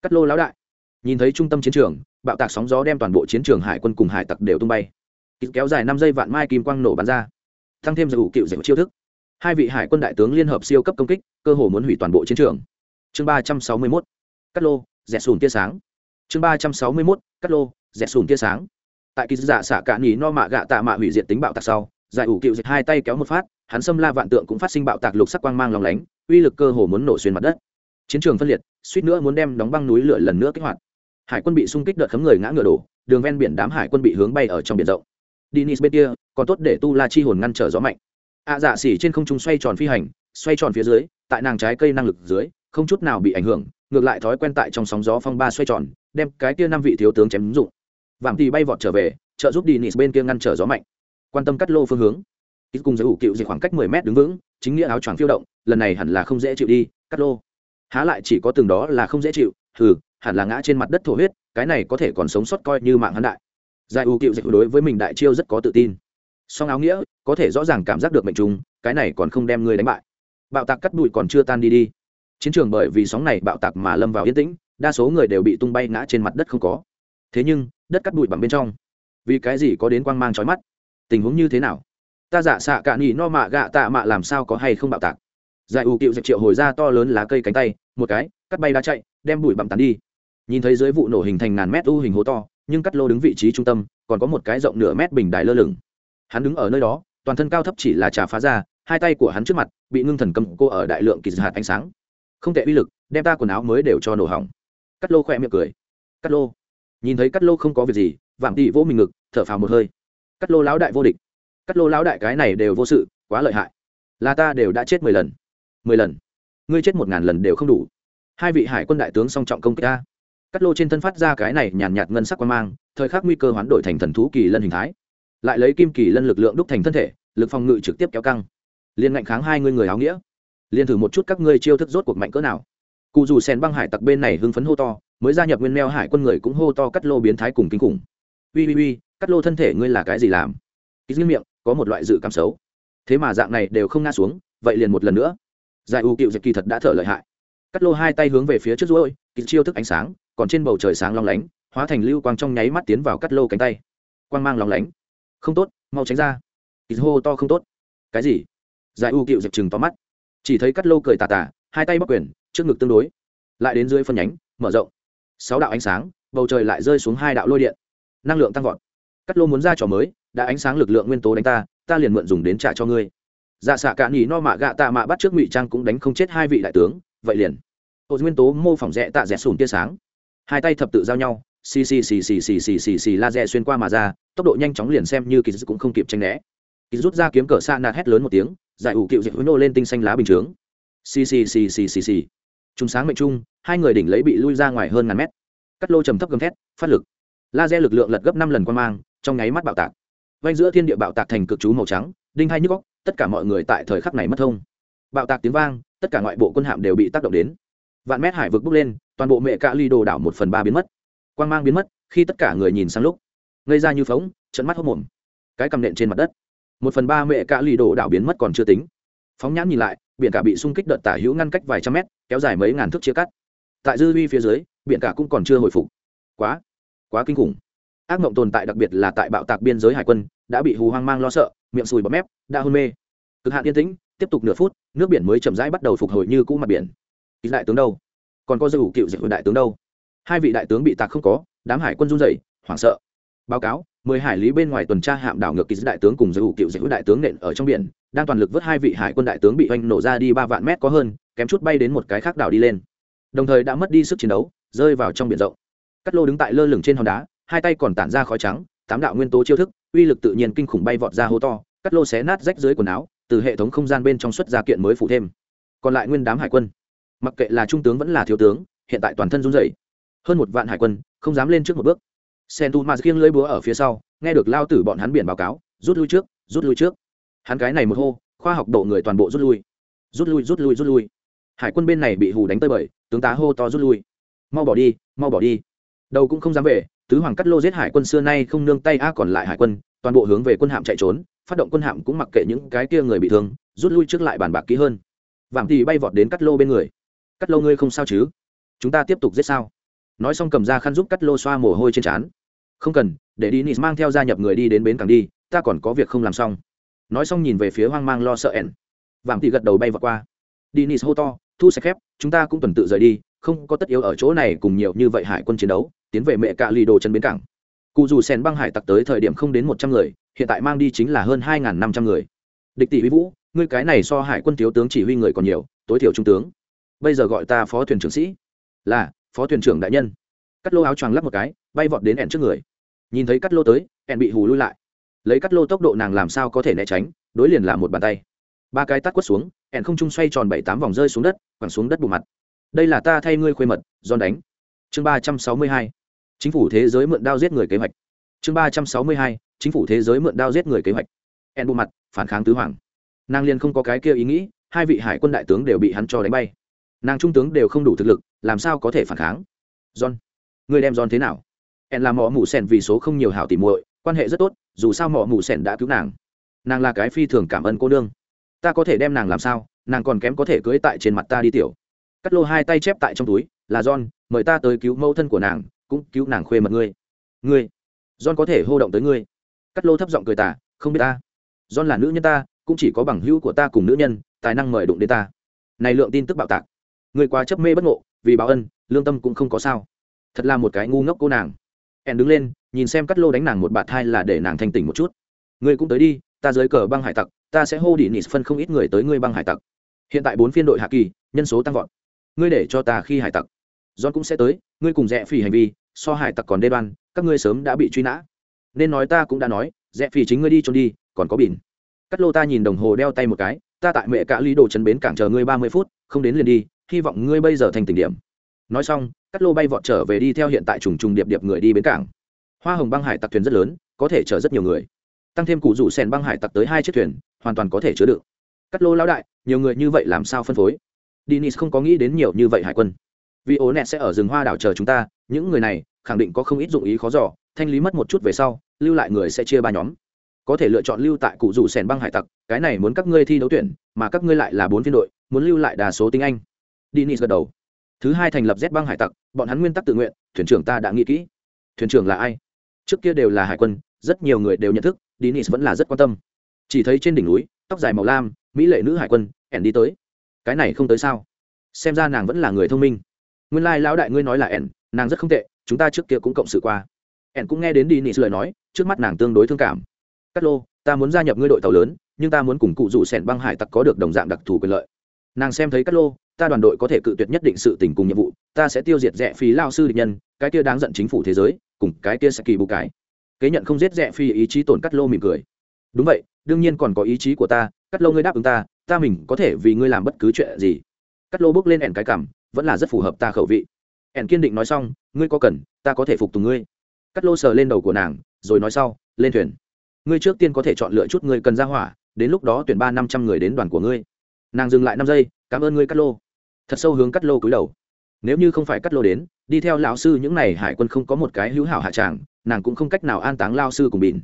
Cắt lô lão đại. Nhìn thấy trung tâm chiến trường, bạo tạc sóng gió đem toàn bộ chiến trường hải quân cùng hải tặc đều tung bay. Kéo dài năm giây vạn mai kim quang nổ bắn ra. Tăng thêm dù cựu dạy chiêu thức. Hai vị hải quân đại tướng liên hợp siêu cấp công kích, cơ hồ muốn hủy toàn bộ chiến trường. Chương ba trăm sáu mươi mốt. Cắt lô, dẹt sùn tia sáng. Chương ba trăm sáu mươi mốt. Cắt lô, dẹt sùn tia sáng. Tại kỳ dạ xạ cạn nhì no mạ gạ tạ mạ hủy diệt tính bạo tạc sau, giải ủ cựu dịch hai tay kéo một phát hắn xâm la vạn tượng cũng phát sinh bạo tạc lục sắc quang mang lòng lánh, uy lực cơ hồ muốn nổ xuyên mặt đất. Chiến trường phân liệt, suýt nữa muốn đem đóng băng núi lửa lần nữa kích hoạt. Hải quân bị xung kích đợt khấm người ngã ngựa đổ, đường ven biển đám hải quân bị hướng bay ở trong biển rộng. Dinis bên kia, còn tốt để tu la chi hồn ngăn trở gió mạnh. Ạ dạ xỉ trên không trung xoay tròn phi hành, xoay tròn phía dưới, tại nàng trái cây năng lực dưới, không chút nào bị ảnh hưởng, ngược lại thói quen tại trong sóng gió phong ba xoay tròn, đem cái kia năm vị thiếu tướng chém ứng dụng. Vàng thì bay vọt trở về, trợ giúp Dinis bên kia ngăn trở gió mạnh. Quan tâm cắt lô phương hướng ít cùng giới ủ cựu dịch khoảng cách mười mét đứng vững, chính nghĩa áo choàng phiêu động, lần này hẳn là không dễ chịu đi, cắt lô. Há lại chỉ có từng đó là không dễ chịu, hừ, hẳn là ngã trên mặt đất thổ huyết, cái này có thể còn sống sót coi như mạng hắn đại. Giải ủ cựu dịch đối với mình đại chiêu rất có tự tin. Song áo nghĩa, có thể rõ ràng cảm giác được mệnh trùng, cái này còn không đem người đánh bại. Bạo tạc cắt bụi còn chưa tan đi đi. Chiến trường bởi vì sóng này bạo tạc mà lâm vào yên tĩnh, đa số người đều bị tung bay ngã trên mặt đất không có. Thế nhưng, đất cắt bụi bằng bên trong, vì cái gì có đến quang mang trói mắt? Tình huống như thế nào? Ta giả xạ cả nhị no mạ gạ tạ mạ làm sao có hay không bạo tạc. Giải ủ cựu dẹp triệu hồi ra to lớn lá cây cánh tay, một cái, cắt bay đá chạy, đem bụi bặm tán đi. Nhìn thấy dưới vụ nổ hình thành ngàn mét u hình hố to, nhưng cắt lô đứng vị trí trung tâm, còn có một cái rộng nửa mét bình đài lơ lửng. Hắn đứng ở nơi đó, toàn thân cao thấp chỉ là trà phá ra, hai tay của hắn trước mặt bị ngưng thần cầm cô ở đại lượng kỳ hạt ánh sáng. Không tệ uy lực, đem ta quần áo mới đều cho nổ hỏng. Cắt lô khỏe miệng cười. Cắt lô. Nhìn thấy cắt lô không có việc gì, vạm tị vỗ mình ngực, thở phào một hơi. Cắt lô lão đại vô địch cắt lô lão đại cái này đều vô sự, quá lợi hại. Là ta đều đã chết mười lần. Mười lần? Ngươi chết một ngàn lần đều không đủ. Hai vị hải quân đại tướng song trọng công kích ta. Cắt lô trên thân phát ra cái này nhàn nhạt ngân sắc quan mang, thời khắc nguy cơ hoán đổi thành thần thú kỳ lân hình thái. Lại lấy kim kỳ lân lực lượng đúc thành thân thể, lực phòng ngự trực tiếp kéo căng. Liên ngạnh kháng hai ngươi người áo nghĩa. Liên thử một chút các ngươi chiêu thức rốt cuộc mạnh cỡ nào. Cụ dù sen băng hải tặc bên này hưng phấn hô to, mới gia nhập nguyên meo hải quân người cũng hô to cắt lô biến thái cùng kinh khủng. Ui ui ui, cắt lô thân thể ngươi là cái gì làm? Ký miệng có một loại dự cảm xấu. Thế mà dạng này đều không ngã xuống, vậy liền một lần nữa. Giải u cựu dịch kỳ thật đã thở lợi hại. Cắt lô hai tay hướng về phía trước ruôi kịp chiêu thức ánh sáng, còn trên bầu trời sáng long lánh, hóa thành lưu quang trong nháy mắt tiến vào cắt lô cánh tay. Quang mang long lánh. Không tốt, mau tránh ra. Kịp hô to không tốt. Cái gì? Giải u cựu dịch chừng to mắt. Chỉ thấy cắt lô cười tà tà, hai tay bắc quyền, trước ngực tương đối. Lại đến dưới phân nhánh, mở rộng. Sáu đạo ánh sáng, bầu trời lại rơi xuống hai đạo lôi điện. Năng lượng tăng vọt cắt lô muốn ra trò mới đã ánh sáng lực lượng nguyên tố đánh ta ta liền mượn dùng đến trả cho ngươi dạ xạ cả nhì no mạ gạ tạ mạ bắt trước ngụy trang cũng đánh không chết hai vị đại tướng vậy liền ô nguyên tố mô phỏng rẽ tạ rẽ sùn tia sáng hai tay thập tự giao nhau xì xì xì xì xì xì xì xì laser xuyên qua mà ra tốc độ nhanh chóng liền xem như kỳ cũng không kịp tranh né kỳ rút ra kiếm cờ xa nạt hét lớn một tiếng giải ủ cựu dịch hối nô lên tinh xanh lá bình chướng xì xì xì xì xì xì chúng sáng mệnh trung hai người đỉnh lấy bị lui ra ngoài hơn ngàn mét cắt lô trầm thấp gầm thét phát lực laser lực lượng lật gấp năm lần qua mang trong nháy mắt bạo tạc. Vanh giữa thiên địa bạo tạc thành cực chú màu trắng, đinh hai nhức góc tất cả mọi người tại thời khắc này mất thông. Bạo tạc tiếng vang, tất cả ngoại bộ quân hạm đều bị tác động đến. Vạn mét hải vực bốc lên, toàn bộ mẹ cạ ly đồ đảo một phần ba biến mất. Quang mang biến mất, khi tất cả người nhìn sang lúc, ngây ra như phóng trận mắt hốc mồm cái cầm nện trên mặt đất. Một phần ba mẹ cạ ly đồ đảo biến mất còn chưa tính. Phóng nhãn nhìn lại, biển cả bị xung kích đợt tả hữu ngăn cách vài trăm mét, kéo dài mấy ngàn thước chia cắt. Tại dư vi phía dưới, biển cả cũng còn chưa hồi phục. Quá quá kinh khủng ác mộng tồn tại đặc biệt là tại bạo tạc biên giới hải quân, đã bị hù hoang mang lo sợ, miệng sùi bọt mép, đã hôn mê. Cực hạn yên tĩnh, tiếp tục nửa phút, nước biển mới chậm rãi bắt đầu phục hồi như cũ mặt biển. Ý đại tướng đâu? Còn có dư cựu dịch đại tướng đâu? Hai vị đại tướng bị tạc không có, đám hải quân run rẩy, hoảng sợ. Báo cáo, mười hải lý bên ngoài tuần tra hạm đảo ngược kỳ đại tướng cùng dư cựu dịch đại tướng nện ở trong biển, đang toàn lực vớt hai vị hải quân đại tướng bị oanh nổ ra đi ba vạn mét có hơn, kém chút bay đến một cái khác đảo đi lên. Đồng thời đã mất đi sức chiến đấu, rơi vào trong biển rộng. Cắt lô đứng tại lơ lửng trên hòn đá hai tay còn tản ra khói trắng, tám đạo nguyên tố chiêu thức, uy lực tự nhiên kinh khủng bay vọt ra hố to, cắt lô xé nát rách dưới quần áo, từ hệ thống không gian bên trong xuất ra kiện mới phụ thêm. Còn lại nguyên đám hải quân, mặc kệ là trung tướng vẫn là thiếu tướng, hiện tại toàn thân run rẩy. Hơn một vạn hải quân, không dám lên trước một bước. Sen tu ma khiêng lưỡi búa ở phía sau, nghe được lao tử bọn hắn biển báo cáo, rút lui trước, rút lui trước. Hắn cái này một hô, khoa học độ người toàn bộ rút lui. Rút lui rút lui rút lui. Hải quân bên này bị hù đánh tơi bời, tướng tá hô to rút lui. Mau bỏ đi, mau bỏ đi. Đầu cũng không dám về tứ hoàng cắt lô giết hải quân xưa nay không nương tay a còn lại hải quân, toàn bộ hướng về quân hạm chạy trốn, phát động quân hạm cũng mặc kệ những cái kia người bị thương, rút lui trước lại bàn bạc kỹ hơn. Vàng thì bay vọt đến cắt lô bên người. Cắt lô ngươi không sao chứ? Chúng ta tiếp tục giết sao? Nói xong cầm ra khăn giúp cắt lô xoa mồ hôi trên trán. Không cần, để đi nis mang theo gia nhập người đi đến bến cảng đi, ta còn có việc không làm xong. Nói xong nhìn về phía hoang mang lo sợ ẻn. Vàng thì gật đầu bay vọt qua. Đi nis hô to, thu xe khép, chúng ta cũng tuần tự rời đi, không có tất yếu ở chỗ này cùng nhiều như vậy hải quân chiến đấu tiến về mẹ cạ lì đồ chân bến cảng. Cụ dù sen băng hải tặc tới thời điểm không đến một trăm người, hiện tại mang đi chính là hơn hai năm trăm người. Địch tỷ huy vũ, ngươi cái này so hải quân thiếu tướng chỉ huy người còn nhiều, tối thiểu trung tướng. Bây giờ gọi ta phó thuyền trưởng sĩ. Là, phó thuyền trưởng đại nhân. Cắt lô áo choàng lắp một cái, bay vọt đến ẻn trước người. Nhìn thấy cắt lô tới ẻn bị hù lui lại. Lấy cắt lô tốc độ nàng làm sao có thể né tránh, đối liền là một bàn tay. Ba cái tắt quất xuống ẻn không trung xoay tròn bảy tám vòng rơi xuống đất, quẳng xuống đất bù mặt. Đây là ta thay ngươi khuê mật, giòn đánh. Chương ba trăm sáu mươi hai chính phủ thế giới mượn đao giết người kế hoạch. Chương ba trăm sáu mươi hai, chính phủ thế giới mượn đao giết người kế hoạch. En bộ mặt, phản kháng tứ hoàng. Nàng liền không có cái kia ý nghĩ, hai vị hải quân đại tướng đều bị hắn cho đánh bay. Nàng trung tướng đều không đủ thực lực, làm sao có thể phản kháng? John người đem john thế nào? En là mỏ mù sen vì số không nhiều hảo tỉ muội, quan hệ rất tốt, dù sao mỏ mù sen đã cứu nàng. Nàng là cái phi thường cảm ơn cô nương. Ta có thể đem nàng làm sao? Nàng còn kém có thể cưới tại trên mặt ta đi tiểu. Cắt lô hai tay chép tại trong túi, là john, mời ta tới cứu mẫu thân của nàng cũng cứu nàng khuê mật ngươi. Ngươi? John có thể hô động tới ngươi. Cắt lô thấp giọng cười tả không biết ta. John là nữ nhân ta, cũng chỉ có bằng hữu của ta cùng nữ nhân, tài năng mời đụng đến ta. Này lượng tin tức bạo tạc. Người quá chấp mê bất ngộ, vì báo ân, lương tâm cũng không có sao. Thật là một cái ngu ngốc cô nàng. Em đứng lên, nhìn xem cắt lô đánh nàng một bạt thai là để nàng thanh tỉnh một chút. Ngươi cũng tới đi, ta dưới cờ băng hải tặc, ta sẽ hô đi nịt phân không ít người tới ngươi băng hải tặc. Hiện tại bốn phiên đội hạ kỳ, nhân số tăng vọt. Ngươi để cho ta khi hải tặc. John cũng sẽ tới, ngươi cùng rẽ phỉ hành vi so hải tặc còn đê đoan, các ngươi sớm đã bị truy nã. Nên nói ta cũng đã nói, rẽ phi chính ngươi đi trốn đi, còn có bỉn. Cắt lô ta nhìn đồng hồ đeo tay một cái, ta tại mẹ cả lý đồ trấn bến cảng chờ ngươi ba mươi phút, không đến liền đi, hy vọng ngươi bây giờ thành tình điểm. Nói xong, cắt lô bay vọt trở về đi theo hiện tại trùng trùng điệp điệp người đi bến cảng. Hoa hồng băng hải tặc thuyền rất lớn, có thể chở rất nhiều người. Tăng thêm cụ rủ sèn băng hải tặc tới hai chiếc thuyền, hoàn toàn có thể chứa đựng cắt lô lão đại, nhiều người như vậy làm sao phân phối? Dinis không có nghĩ đến nhiều như vậy hải quân. Vì ố nẹt sẽ ở rừng hoa đảo chờ chúng ta, những người này khẳng định có không ít dụng ý khó giỏ thanh lý mất một chút về sau lưu lại người sẽ chia ba nhóm. Có thể lựa chọn lưu tại cụ rủ sèn băng hải tặc cái này muốn các ngươi thi đấu tuyển mà các ngươi lại là bốn phiên đội muốn lưu lại đa số tiếng anh. Dinis gật đầu. Thứ hai thành lập z băng hải tặc bọn hắn nguyên tắc tự nguyện thuyền trưởng ta đã nghĩ kỹ. Thuyền trưởng là ai? Trước kia đều là hải quân rất nhiều người đều nhận thức Dinis vẫn là rất quan tâm. Chỉ thấy trên đỉnh núi tóc dài màu lam mỹ lệ nữ hải quân ẻn đi tới. Cái này không tới sao? Xem ra nàng vẫn là người thông minh. Nguyên lai、like, lão đại ngươi nói là ẻn nàng rất không tệ, chúng ta trước kia cũng cộng sự qua. Ẻn cũng nghe đến đi nị lời nói, trước mắt nàng tương đối thương cảm. Cát lô, ta muốn gia nhập ngươi đội tàu lớn, nhưng ta muốn cùng cụ rủ sẻn băng hải tặc có được đồng dạng đặc thù quyền lợi. Nàng xem thấy Cát lô, ta đoàn đội có thể cự tuyệt nhất định sự tình cùng nhiệm vụ, ta sẽ tiêu diệt rẻ phí lao sư địch nhân, cái kia đáng giận chính phủ thế giới, cùng cái kia sẽ kỳ bù cái. Kế nhận không giết rẻ phi ý chí tổn cắt lô mỉm cười. Đúng vậy, đương nhiên còn có ý chí của ta cắt lô ngươi đáp ứng ta ta mình có thể vì ngươi làm bất cứ chuyện gì. Cắt lô bước lên ẻn cái cảm, vẫn là rất phù hợp ta khẩu vị ẻn kiên định nói xong, ngươi có cần, ta có thể phục tùng ngươi. Cắt lô sờ lên đầu của nàng, rồi nói sau, lên thuyền. Ngươi trước tiên có thể chọn lựa chút ngươi cần ra hỏa, đến lúc đó tuyển ba năm trăm người đến đoàn của ngươi. Nàng dừng lại năm giây, cảm ơn ngươi, cắt lô. Thật sâu hướng cắt lô cúi đầu. Nếu như không phải cắt lô đến, đi theo lão sư những n à y hải quân không có một cái hữu hảo hạ tràng, nàng cũng không cách nào an táng lao sư cùng bỉn.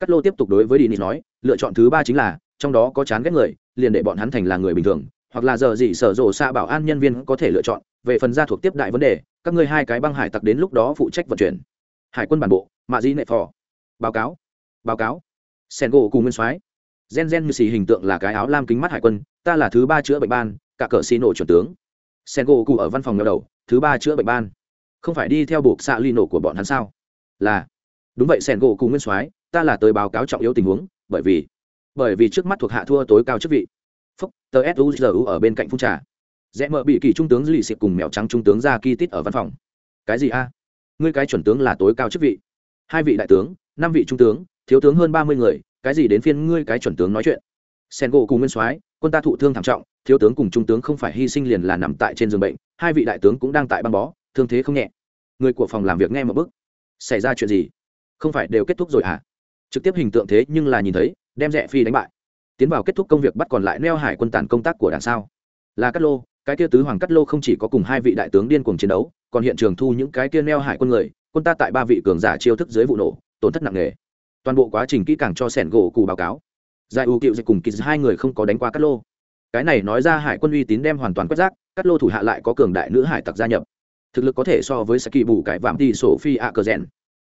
Cắt lô tiếp tục đối với đi nị nói, lựa chọn thứ ba chính là, trong đó có chán ghét người, liền để bọn hắn thành là người bình thường hoặc là giờ gì sở rộ xa bảo an nhân viên có thể lựa chọn. Về phần gia thuộc tiếp đại vấn đề, các ngươi hai cái băng hải tặc đến lúc đó phụ trách vận chuyển. Hải quân bản bộ, mạ di nệ phò. Báo cáo báo cáo. Sen gỗ cùng nguyên soái. Gen gen như xì hình tượng là cái áo lam kính mắt hải quân, ta là thứ ba chữa bệnh ban, cả cờ xì nổ chuẩn tướng. Sen gỗ cụ ở văn phòng ngờ đầu, thứ ba chữa bệnh ban. Không phải đi theo buộc xạ ly nổ của bọn hắn sao? Là. Đúng vậy, sen gỗ cùng nguyên soái, ta là tới báo cáo trọng yếu tình huống, bởi vì bởi vì trước mắt thuộc hạ thua tối cao chức vị phúc tờ suzu ở bên cạnh phun trà. Rẽ mở bị kỳ trung tướng lì xịp cùng mèo trắng trung tướng ra ki tít ở văn phòng. Cái gì a? Ngươi cái chuẩn tướng là tối cao chức vị. Hai vị đại tướng, năm vị trung tướng, thiếu tướng hơn ba mươi người, cái gì đến phiên ngươi cái chuẩn tướng nói chuyện? Sen gỗ cùng nguyên soái, quân ta thụ thương thảm trọng, thiếu tướng cùng trung tướng không phải hy sinh liền là nằm tại trên giường bệnh, hai vị đại tướng cũng đang tại băng bó, thương thế không nhẹ. Người của phòng làm việc nghe một bức. Xảy ra chuyện gì? Không phải đều kết thúc rồi à trực tiếp hình tượng thế nhưng là nhìn thấy, đem rẽ phi đánh bại tiến vào kết thúc công việc bắt còn lại neo hải quân tàn công tác của đảng sao? Là cắt lô, cái kia tứ hoàng cắt lô không chỉ có cùng hai vị đại tướng điên cuồng chiến đấu, còn hiện trường thu những cái kia neo hải quân người, quân ta tại ba vị cường giả chiêu thức dưới vụ nổ, tổn thất nặng nề. Toàn bộ quá trình kỹ càng cho sẻn gỗ cù báo cáo. Giải ưu cựu dịch cùng kỳ hai người không có đánh qua cắt lô. Cái này nói ra hải quân uy tín đem hoàn toàn quét rác cắt lô thủ hạ lại có cường đại nữ hải tặc gia nhập. Thực lực có thể so với saki bù cải vạm tỷ sổ phi ạ cờ rèn.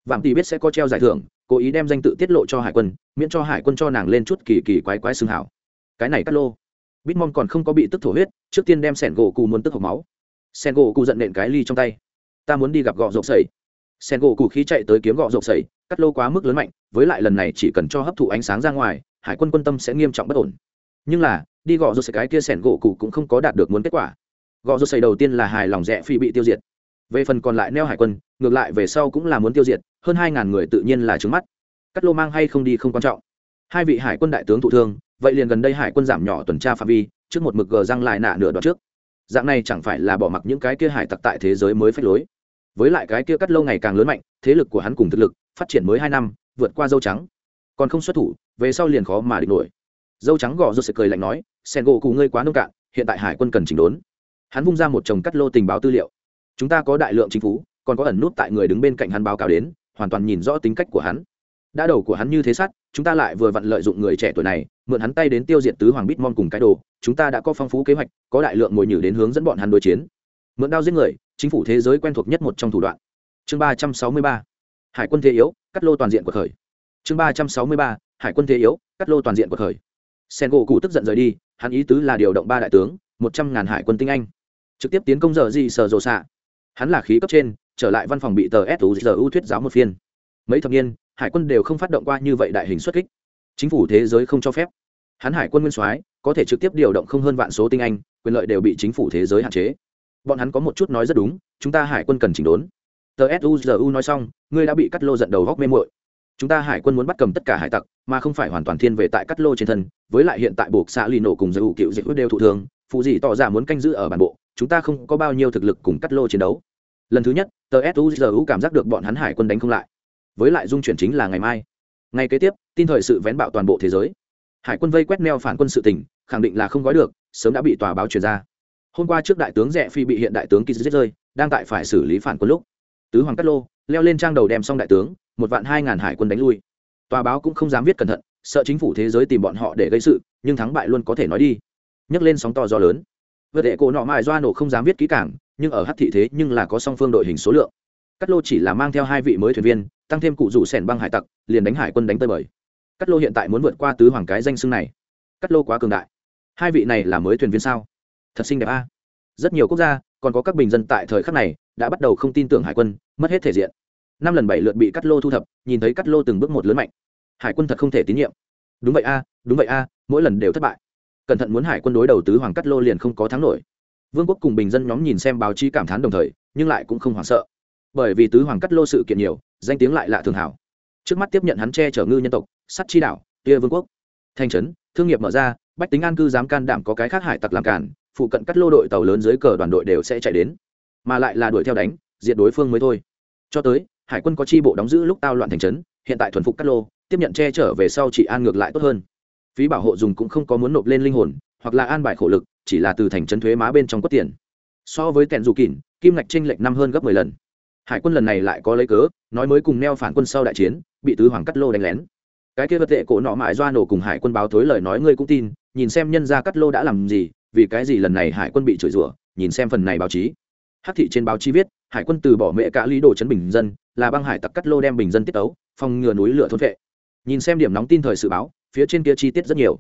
Vạm tỷ biết sẽ có treo giải thưởng cố ý đem danh tự tiết lộ cho hải quân, miễn cho hải quân cho nàng lên chút kỳ kỳ quái quái xương hảo. Cái này cắt lô. Bitmon còn không có bị tức thổ huyết, trước tiên đem sẻn gỗ cụ muốn tức hộc máu. Sẻn gỗ cụ giận nện cái ly trong tay. Ta muốn đi gặp gọ rộp sầy sẻn gỗ cụ khí chạy tới kiếm gọ rộp sầy cắt lô quá mức lớn mạnh, với lại lần này chỉ cần cho hấp thụ ánh sáng ra ngoài, hải quân quân tâm sẽ nghiêm trọng bất ổn. Nhưng là, đi gọ rộp sầy cái kia sẻn gỗ cụ cũng không có đạt được muốn kết quả. Gọ rộp sầy đầu tiên là hài lòng rẽ phi bị tiêu diệt về phần còn lại neo hải quân, ngược lại về sau cũng là muốn tiêu diệt, hơn hai ngàn người tự nhiên là trứng mắt. Cắt lô mang hay không đi không quan trọng. Hai vị hải quân đại tướng thụ thương, vậy liền gần đây hải quân giảm nhỏ tuần tra phạm vi, trước một mực gờ răng lại nạ nửa đoạn trước. Dạng này chẳng phải là bỏ mặc những cái kia hải tặc tại thế giới mới phách lối. Với lại cái kia cắt lâu ngày càng lớn mạnh, thế lực của hắn cùng thực lực, phát triển mới hai năm, vượt qua dâu trắng. Còn không xuất thủ, về sau liền khó mà địch nổi. Dâu trắng gò rô sẽ cười lạnh nói, sen gỗ cù ngươi quá nông cạn, hiện tại hải quân cần chỉnh đốn. Hắn vung ra một chồng cắt lô tình báo tư liệu chúng ta có đại lượng chính phủ còn có ẩn nút tại người đứng bên cạnh hắn báo cáo đến, hoàn toàn nhìn rõ tính cách của hắn. Đã đầu của hắn như thế sát, chúng ta lại vừa vặn lợi dụng người trẻ tuổi này, mượn hắn tay đến tiêu diệt tứ hoàng bitmon cùng cái đồ. Chúng ta đã có phong phú kế hoạch, có đại lượng ngồi nhử đến hướng dẫn bọn hắn đối chiến. Mượn đao giết người, chính phủ thế giới quen thuộc nhất một trong thủ đoạn. Chương ba trăm sáu mươi ba. Hải quân thế yếu, cắt lô toàn diện của khởi. Chương ba trăm sáu mươi ba. Hải quân thế yếu, cắt lô toàn diện của khởi. Sen gỗ cụ tức giận rời đi, hắn ý tứ là điều động ba đại tướng, một trăm ngàn hải quân tinh anh. Trực tiếp tiến công giờ gì sờ rồ xạ hắn là khí cấp trên, trở lại văn phòng bị tờ suzu thuyết giáo một phiên. Mấy thập niên, hải quân đều không phát động qua như vậy đại hình xuất kích. Chính phủ thế giới không cho phép. Hắn hải quân nguyên soái, có thể trực tiếp điều động không hơn vạn số tinh anh, quyền lợi đều bị chính phủ thế giới hạn chế. Bọn hắn có một chút nói rất đúng, chúng ta hải quân cần chỉnh đốn. Tờ suzu nói xong, ngươi đã bị cắt lô giận đầu góc mê mội chúng ta hải quân muốn bắt cầm tất cả hải tặc, mà không phải hoàn toàn thiên về tại cắt lô trên thân, với lại hiện tại buộc xã lì nổ cùng giới hữu cựu dịch đều thụ thường, phụ gì tỏ ra muốn canh giữ ở bản bộ chúng ta không có bao nhiêu thực lực cùng cắt lô chiến đấu. Lần thứ nhất, tờ suzu cảm giác được bọn hắn hải quân đánh không lại. Với lại dung chuyển chính là ngày mai. Ngày kế tiếp, tin thời sự vén bạo toàn bộ thế giới. Hải quân vây quét neo phản quân sự tỉnh khẳng định là không gói được, sớm đã bị tòa báo truyền ra. Hôm qua trước đại tướng rẽ phi bị hiện đại tướng kỳ giết rơi, đang tại phải xử lý phản quân lúc. Tứ hoàng cát lô, leo lên trang đầu đem xong đại tướng, một vạn hai ngàn hải quân đánh lui. Tòa báo cũng không dám viết cẩn thận, sợ chính phủ thế giới tìm bọn họ để gây sự, nhưng thắng bại luôn có thể nói đi. Nhấc lên sóng to gió lớn vượt đệ cổ nọ mài doa nổ không dám viết kỹ cảng nhưng ở hát thị thế nhưng là có song phương đội hình số lượng. Cắt lô chỉ là mang theo hai vị mới thuyền viên, tăng thêm cụ rủ sẻn băng hải tặc, liền đánh hải quân đánh tơi bời. Cắt lô hiện tại muốn vượt qua tứ hoàng cái danh xưng này. Cắt lô quá cường đại. Hai vị này là mới thuyền viên sao? Thật xinh đẹp a. Rất nhiều quốc gia, còn có các bình dân tại thời khắc này, đã bắt đầu không tin tưởng hải quân, mất hết thể diện. Năm lần bảy lượt bị cắt lô thu thập, nhìn thấy cắt lô từng bước một lớn mạnh. Hải quân thật không thể tín nhiệm. Đúng vậy a, đúng vậy a, mỗi lần đều thất bại cẩn thận muốn hải quân đối đầu tứ hoàng cắt lô liền không có thắng nổi. Vương quốc cùng bình dân nhóm nhìn xem báo chí cảm thán đồng thời, nhưng lại cũng không hoảng sợ. Bởi vì tứ hoàng cắt lô sự kiện nhiều, danh tiếng lại lạ thường hảo trước mắt tiếp nhận hắn che chở ngư nhân tộc, sắt chi đảo, tia vương quốc. Thành trấn, thương nghiệp mở ra, bách tính an cư dám can đảm có cái khác hải tặc làm cản, phụ cận cắt lô đội tàu lớn dưới cờ đoàn đội đều sẽ chạy đến. Mà lại là đuổi theo đánh, diệt đối phương mới thôi. Cho tới, hải quân có chi bộ đóng giữ lúc tao loạn thành trấn, hiện tại thuần phục cắt lô, tiếp nhận che chở về sau chỉ an ngược lại tốt hơn phí bảo hộ dùng cũng không có muốn nộp lên linh hồn, hoặc là an bài khổ lực, chỉ là từ thành trấn thuế má bên trong quất tiền. So với kẹn dù kỉn, kim ngạch tranh lệch năm hơn gấp mười lần. Hải quân lần này lại có lấy cớ, nói mới cùng neo phản quân sau đại chiến, bị tứ hoàng cắt lô đánh lén. Cái kia vật tệ cổ nọ mại doa nổ cùng hải quân báo thối lời nói ngươi cũng tin, nhìn xem nhân gia cắt lô đã làm gì, vì cái gì lần này hải quân bị chửi rủa, nhìn xem phần này báo chí. Hắc thị trên báo chí viết, hải quân từ bỏ mẹ cả lý đồ chấn bình dân, là băng hải tặc cắt lô đem bình dân tiết ấu phòng ngừa núi lửa thôn vệ. Nhìn xem điểm nóng tin thời sự báo phía trên kia chi tiết rất nhiều.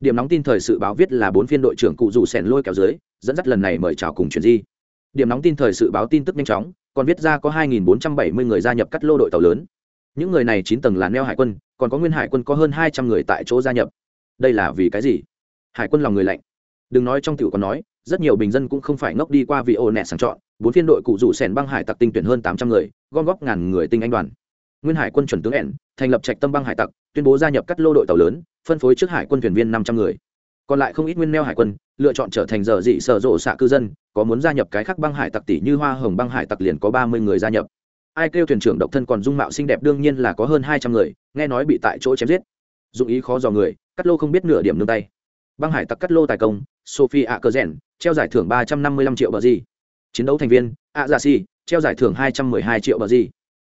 Điểm nóng tin thời sự báo viết là bốn phiên đội trưởng cụ rủ sèn lôi kéo dưới, dẫn dắt lần này mời chào cùng chuyển di. Điểm nóng tin thời sự báo tin tức nhanh chóng, còn viết ra có 2.470 người gia nhập cắt lô đội tàu lớn. Những người này chín tầng là neo hải quân, còn có nguyên hải quân có hơn 200 người tại chỗ gia nhập. Đây là vì cái gì? Hải quân lòng người lạnh. Đừng nói trong tiểu còn nói, rất nhiều bình dân cũng không phải ngốc đi qua vị ô nẹt sàng chọn. Bốn phiên đội cụ rủ sèn băng hải tặc tinh tuyển hơn 800 người, gom góp ngàn người tinh anh đoàn nguyên hải quân chuẩn tướng ẻn, thành lập trạch tâm băng hải tặc, tuyên bố gia nhập cắt lô đội tàu lớn, phân phối trước hải quân thuyền viên 500 người. Còn lại không ít nguyên neo hải quân, lựa chọn trở thành giờ dị sở rộ xạ cư dân, có muốn gia nhập cái khác băng hải tặc tỷ như hoa hồng băng hải tặc liền có ba mươi người gia nhập. Ai kêu thuyền trưởng độc thân còn dung mạo xinh đẹp đương nhiên là có hơn hai trăm người, nghe nói bị tại chỗ chém giết. Dụng ý khó dò người, cắt lô không biết nửa điểm nương tay. Băng hải tặc cắt lô tài công, sophie a cơ rèn treo giải thưởng ba trăm năm mươi lăm triệu bờ gì. Chiến đấu thành viên a dạ si treo giải thưởng hai trăm mười hai triệu bờ gì.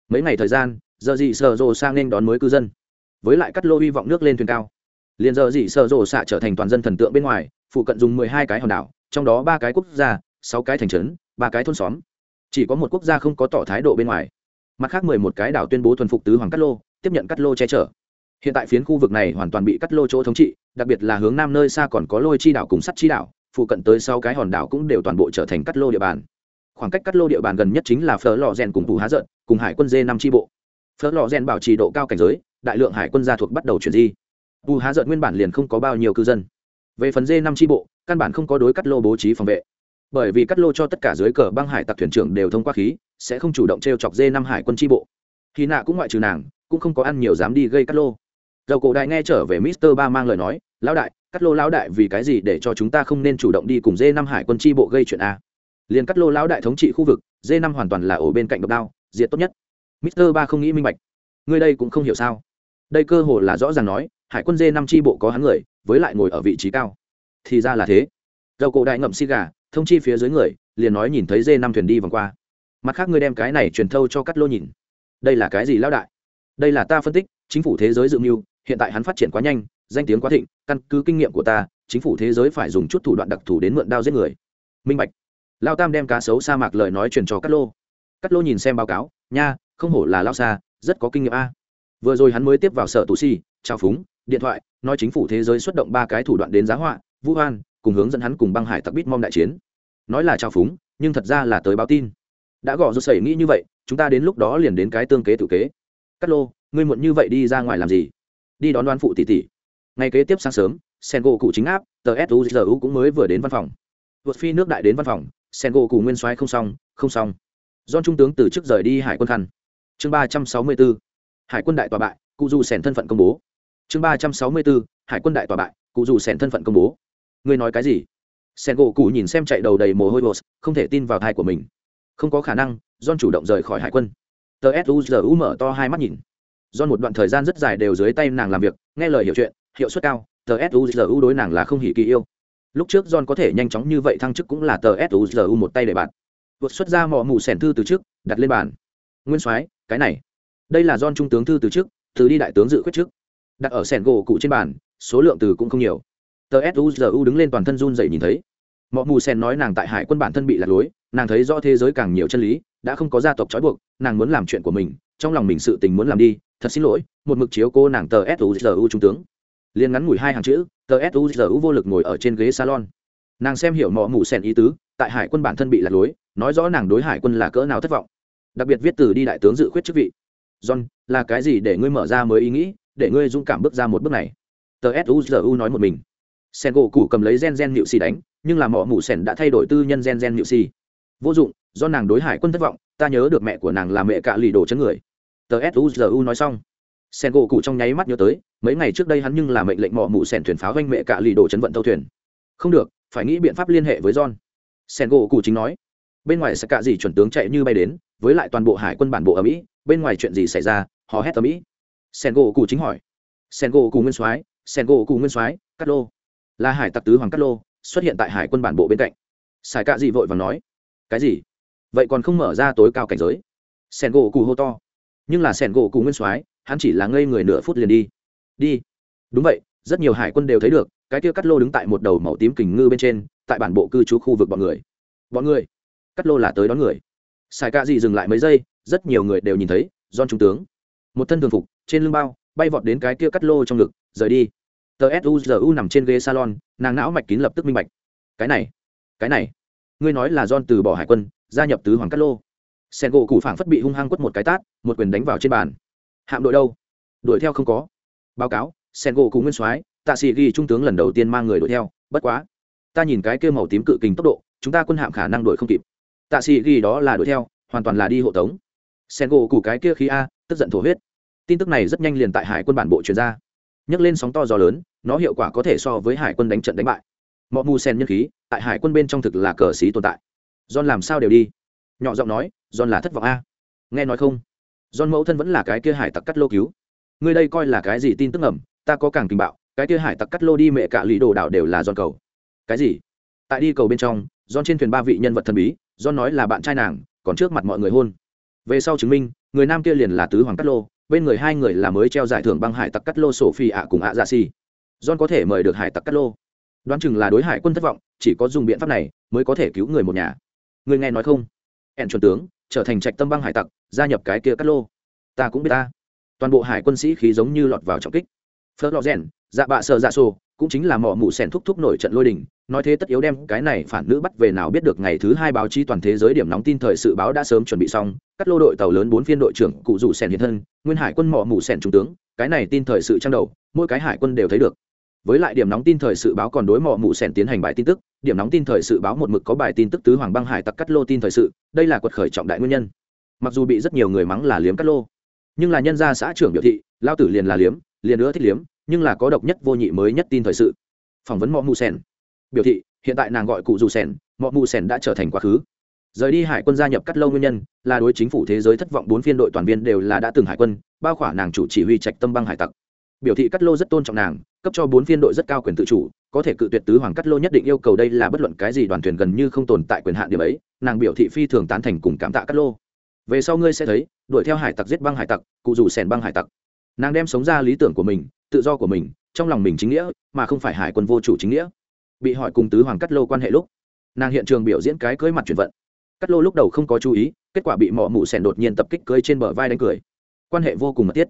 Mấy ngày thời gian giờ gì sở rộ sang nên đón mới cư dân. Với lại cắt lô hy vọng nước lên thuyền cao. Liền giờ gì sở rộ xạ trở thành toàn dân thần tượng bên ngoài, phụ cận dùng mười hai cái hòn đảo, trong đó ba cái quốc gia, sáu cái thành trấn, ba cái thôn xóm. Chỉ có một quốc gia không có tỏ thái độ bên ngoài. Mặt khác mười một cái đảo tuyên bố thuần phục tứ hoàng cắt lô, tiếp nhận cắt lô che chở. Hiện tại phiến khu vực này hoàn toàn bị cắt lô chỗ thống trị, đặc biệt là hướng nam nơi xa còn có lôi chi đảo cùng sắt chi đảo, phụ cận tới sau cái hòn đảo cũng đều toàn bộ trở thành cắt lô địa bàn. Khoảng cách cắt lô địa bàn gần nhất chính là phở lò rèn cùng tù há giận, cùng hải quân dê năm tri bộ phớt lò rèn bảo trì độ cao cảnh giới, đại lượng hải quân gia thuộc bắt đầu chuyển di. Bù há giận nguyên bản liền không có bao nhiêu cư dân. Về phần dê năm tri bộ, căn bản không có đối cắt lô bố trí phòng vệ. Bởi vì cắt lô cho tất cả dưới cờ băng hải tặc thuyền trưởng đều thông qua khí, sẽ không chủ động t r e o chọc dê năm hải quân tri bộ. Khi nạ cũng ngoại trừ nàng, cũng không có ăn nhiều dám đi gây cắt lô. Dầu cổ đại nghe trở về mister ba mang lời nói, lão đại, cắt lô lão đại vì cái gì để cho chúng ta không nên chủ động đi cùng dê năm hải quân tri bộ gây chuyện a? Liền cắt lô lão đại thống trị khu vực, dê năm hoàn toàn là ở bên cạnh độc đao diệt tốt nhất mister ba không nghĩ minh bạch. Ngươi đây cũng không hiểu sao? Đây cơ hồ là rõ ràng nói, hải quân dê năm tri bộ có hắn người, với lại ngồi ở vị trí cao. Thì ra là thế. Dầu cổ đại ngậm xi gà, thông chi phía dưới người, liền nói nhìn thấy dê năm thuyền đi vòng qua. Mặt khác ngươi đem cái này truyền thâu cho cắt lô nhìn. Đây là cái gì lão đại? Đây là ta phân tích, chính phủ thế giới dự mưu, hiện tại hắn phát triển quá nhanh, danh tiếng quá thịnh, căn cứ kinh nghiệm của ta, chính phủ thế giới phải dùng chút thủ đoạn đặc thù đến mượn đao giết người. Minh bạch. Lao tam đem cá sấu sa mạc lời nói truyền cho Cát lô. Cát lô nhìn xem báo cáo, nha không hổ là lao xa, rất có kinh nghiệm a. Vừa rồi hắn mới tiếp vào sở tù si, trao phúng, điện thoại, nói chính phủ thế giới xuất động ba cái thủ đoạn đến giá họa, vũ hoan, cùng hướng dẫn hắn cùng băng hải tặc bít mong đại chiến. Nói là trao phúng, nhưng thật ra là tới báo tin. Đã gõ rột sẩy nghĩ như vậy, chúng ta đến lúc đó liền đến cái tương kế tự kế. Cắt lô, ngươi muộn như vậy đi ra ngoài làm gì? Đi đón đoán phụ tỷ tỷ. Ngày kế tiếp sáng sớm sen gỗ cụ chính áp, tờ suzu cũng mới vừa đến văn phòng. Vượt phi nước đại đến văn phòng sen gỗ cụ nguyên soái không xong không xong. Do trung tướng từ chức rời đi hải quân khăn chương ba trăm sáu mươi bốn hải quân đại tòa bại, cụ dù sèn thân phận công bố. Chương ba trăm sáu mươi bốn hải quân đại tòa bại, cụ dù sèn thân phận công bố. Ngươi nói cái gì? Sen gỗ cụ nhìn xem chạy đầu đầy mồ hôi bột, không thể tin vào thai của mình. Không có khả năng, John chủ động rời khỏi hải quân. Tờ suzu mở to hai mắt nhìn. John một đoạn thời gian rất dài đều dưới tay nàng làm việc, nghe lời hiểu chuyện, hiệu suất cao, tờ suzu đối nàng là không hỉ kỳ yêu. Lúc trước john có thể nhanh chóng như vậy thăng chức cũng là tờ suzu một tay để bạn. Vượt xuất ra mỏ mù sẻn thư từ trước, đặt lên bàn. Nguyên soái cái này. Đây là don trung tướng thư từ trước, từ đi đại tướng dự khuyết trước. Đặt ở sẻn gỗ cụ trên bàn, số lượng từ cũng không nhiều. Tờ suzu đứng lên toàn thân run dậy nhìn thấy. Mọ mù sen nói nàng tại hải quân bản thân bị lạc lối, nàng thấy do thế giới càng nhiều chân lý, đã không có gia tộc trói buộc, nàng muốn làm chuyện của mình, trong lòng mình sự tình muốn làm đi, thật xin lỗi, một mực chiếu cô nàng tờ suzu trung tướng. Liền ngắn ngủi hai hàng chữ, tờ suzu vô lực ngồi ở trên ghế salon. Nàng xem hiểu mọ mù sen ý tứ, tại hải quân bản thân bị lạc lối, nói rõ nàng đối hải quân là cỡ nào thất vọng đặc biệt viết từ đi đại tướng dự khuyết chức vị. John, là cái gì để ngươi mở ra mới ý nghĩ, để ngươi dũng cảm bước ra một bước này? Tờ suzu nói một mình. Sen gỗ cụ cầm lấy gen gen nhự xì đánh, nhưng là mỏ mụ sen đã thay đổi tư nhân gen gen nhự xì vô dụng, do nàng đối hải quân thất vọng, ta nhớ được mẹ của nàng là mẹ cạ lì đồ chấn người. Tờ suzu nói xong. Sen gỗ cụ trong nháy mắt nhớ tới, mấy ngày trước đây hắn nhưng là mệnh lệnh mỏ mụ sen thuyền pháo doanh mẹ cạ lì đồ chấn vận tàu thuyền. Không được, phải nghĩ biện pháp liên hệ với john. Sen gỗ cụ chính nói. Bên ngoài sẽ cạ gì chuẩn tướng chạy như bay đến với lại toàn bộ hải quân bản bộ ở mỹ, bên ngoài chuyện gì xảy ra họ hét ở mỹ. Sen gỗ cụ chính hỏi. Sen gỗ cụ nguyên soái, sen gỗ cụ nguyên soái, cát lô. Là hải tặc tứ hoàng cát lô, xuất hiện tại hải quân bản bộ bên cạnh. Sài cạ dị vội và nói. Cái gì? Vậy còn không mở ra tối cao cảnh giới? Sen gỗ cụ hô to. Nhưng là sen gỗ cụ nguyên soái, hắn chỉ là ngây người nửa phút liền đi. Đi. Đúng vậy, rất nhiều hải quân đều thấy được, cái kia cắt lô đứng tại một đầu màu tím kình ngư bên trên, tại bản bộ cư trú khu vực bọn người. Bọn người? Cắt lô là tới đón người. Sải cạ dị dừng lại mấy giây, rất nhiều người đều nhìn thấy don trung tướng. Một thân thường phục, trên lưng bao, bay vọt đến cái kia cắt lô trong ngực, rời đi. Tờ suzu nằm trên ghế salon, nàng não mạch kín lập tức minh bạch. Cái này cái này. Ngươi nói là don từ bỏ hải quân, gia nhập tứ hoàng cắt lô. Sen gỗ cụ phảng phất bị hung hăng quất một cái tát, một quyền đánh vào trên bàn. Hạm đội đâu? Đuổi theo không có. Báo cáo, sen gỗ cụ nguyên soái, tạ sĩ ghi trung tướng lần đầu tiên mang người đuổi theo. Bất quá, ta nhìn cái kia màu tím cự kình tốc độ, chúng ta quân hạm khả năng đuổi không kịp tạ sĩ ghi đó là đuổi theo, hoàn toàn là đi hộ tống. Sen gỗ củ cái kia khí a, tức giận thổ huyết. Tin tức này rất nhanh liền tại hải quân bản bộ truyền ra. Nhấc lên sóng to gió lớn, nó hiệu quả có thể so với hải quân đánh trận đánh bại. Mọi mù sen nhân khí, tại hải quân bên trong thực là cờ xí tồn tại. John làm sao đều đi? Nhỏ giọng nói, john là thất vọng a. Nghe nói không? John mẫu thân vẫn là cái kia hải tặc cắt lô cứu. Ngươi đây coi là cái gì tin tức ẩm ta có càng tình bạo, cái kia hải tặc cắt lô đi mẹ cả lì đồ đảo đều là john cầu. Cái gì? Tại đi cầu bên trong, john trên thuyền ba vị nhân vật thần bí john nói là bạn trai nàng còn trước mặt mọi người hôn. Về sau chứng minh người nam kia liền là tứ hoàng cắt lô bên người hai người là mới treo giải thưởng băng hải tặc cắt lô sổ phi ạ cùng ạ dạ xì. John có thể mời được hải tặc cắt lô. Đoán chừng là đối hải quân thất vọng chỉ có dùng biện pháp này mới có thể cứu người một nhà. Người nghe nói không? Ẹn chuẩn tướng trở thành trạch tâm băng hải tặc gia nhập cái kia cắt lô. Ta cũng biết ta. Toàn bộ hải quân sĩ khí giống như lọt vào trọng kích. Phớt lọ rèn dạ bạ sợ dạ sô, cũng chính là mỏ mụ sèn thúc thúc nổi trận lôi đình nói thế tất yếu đem cái này phản nữ bắt về nào biết được ngày thứ hai báo chí toàn thế giới điểm nóng tin thời sự báo đã sớm chuẩn bị xong cắt lô đội tàu lớn bốn phiên đội trưởng cụ rủ sèn hiện thân, nguyên hải quân mỏ mù sèn trung tướng, cái này tin thời sự trang đầu, mỗi cái hải quân đều thấy được. Với lại điểm nóng tin thời sự báo còn đối mỏ mù sèn tiến hành bài tin tức, điểm nóng tin thời sự báo một mực có bài tin tức tứ hoàng băng hải tặc cắt lô tin thời sự, đây là quật khởi trọng đại nguyên nhân. Mặc dù bị rất nhiều người mắng là liếm cắt lô, nhưng là nhân gia xã trưởng biểu thị, lao tử liền là liếm, liền nữa thích liếm, nhưng là có độc nhất vô nhị mới nhất tin thời sự. Phỏng vấn mỏ mù sèn biểu thị, hiện tại nàng gọi cụ dù sẻn mọi mù sẻn đã trở thành quá khứ. Rời đi hải quân gia nhập cắt lâu nguyên nhân, là đối chính phủ thế giới thất vọng, bốn phiên đội toàn viên đều là đã từng hải quân, bao khỏa nàng chủ chỉ huy trạch tâm băng hải tặc. Biểu thị cắt lô rất tôn trọng nàng, cấp cho bốn phiên đội rất cao quyền tự chủ, có thể cự tuyệt tứ hoàng cắt lô nhất định yêu cầu đây là bất luận cái gì đoàn thuyền gần như không tồn tại quyền hạn điểm ấy, nàng biểu thị phi thường tán thành cùng cảm tạ cắt lô về sau ngươi sẽ thấy, đuổi theo hải tặc giết băng hải tặc, cụ dù sèn băng hải tặc. Nàng đem sống ra lý tưởng của mình, tự do của mình, trong lòng mình chính nghĩa, mà không phải hải quân vô chủ chính nghĩa bị hỏi cùng tứ hoàng cắt lô quan hệ lúc, nàng hiện trường biểu diễn cái cưới mặt chuyển vận. Cắt lô lúc đầu không có chú ý, kết quả bị mỏ mụ sẻn đột nhiên tập kích cưới trên bờ vai đánh cười. Quan hệ vô cùng mật thiết.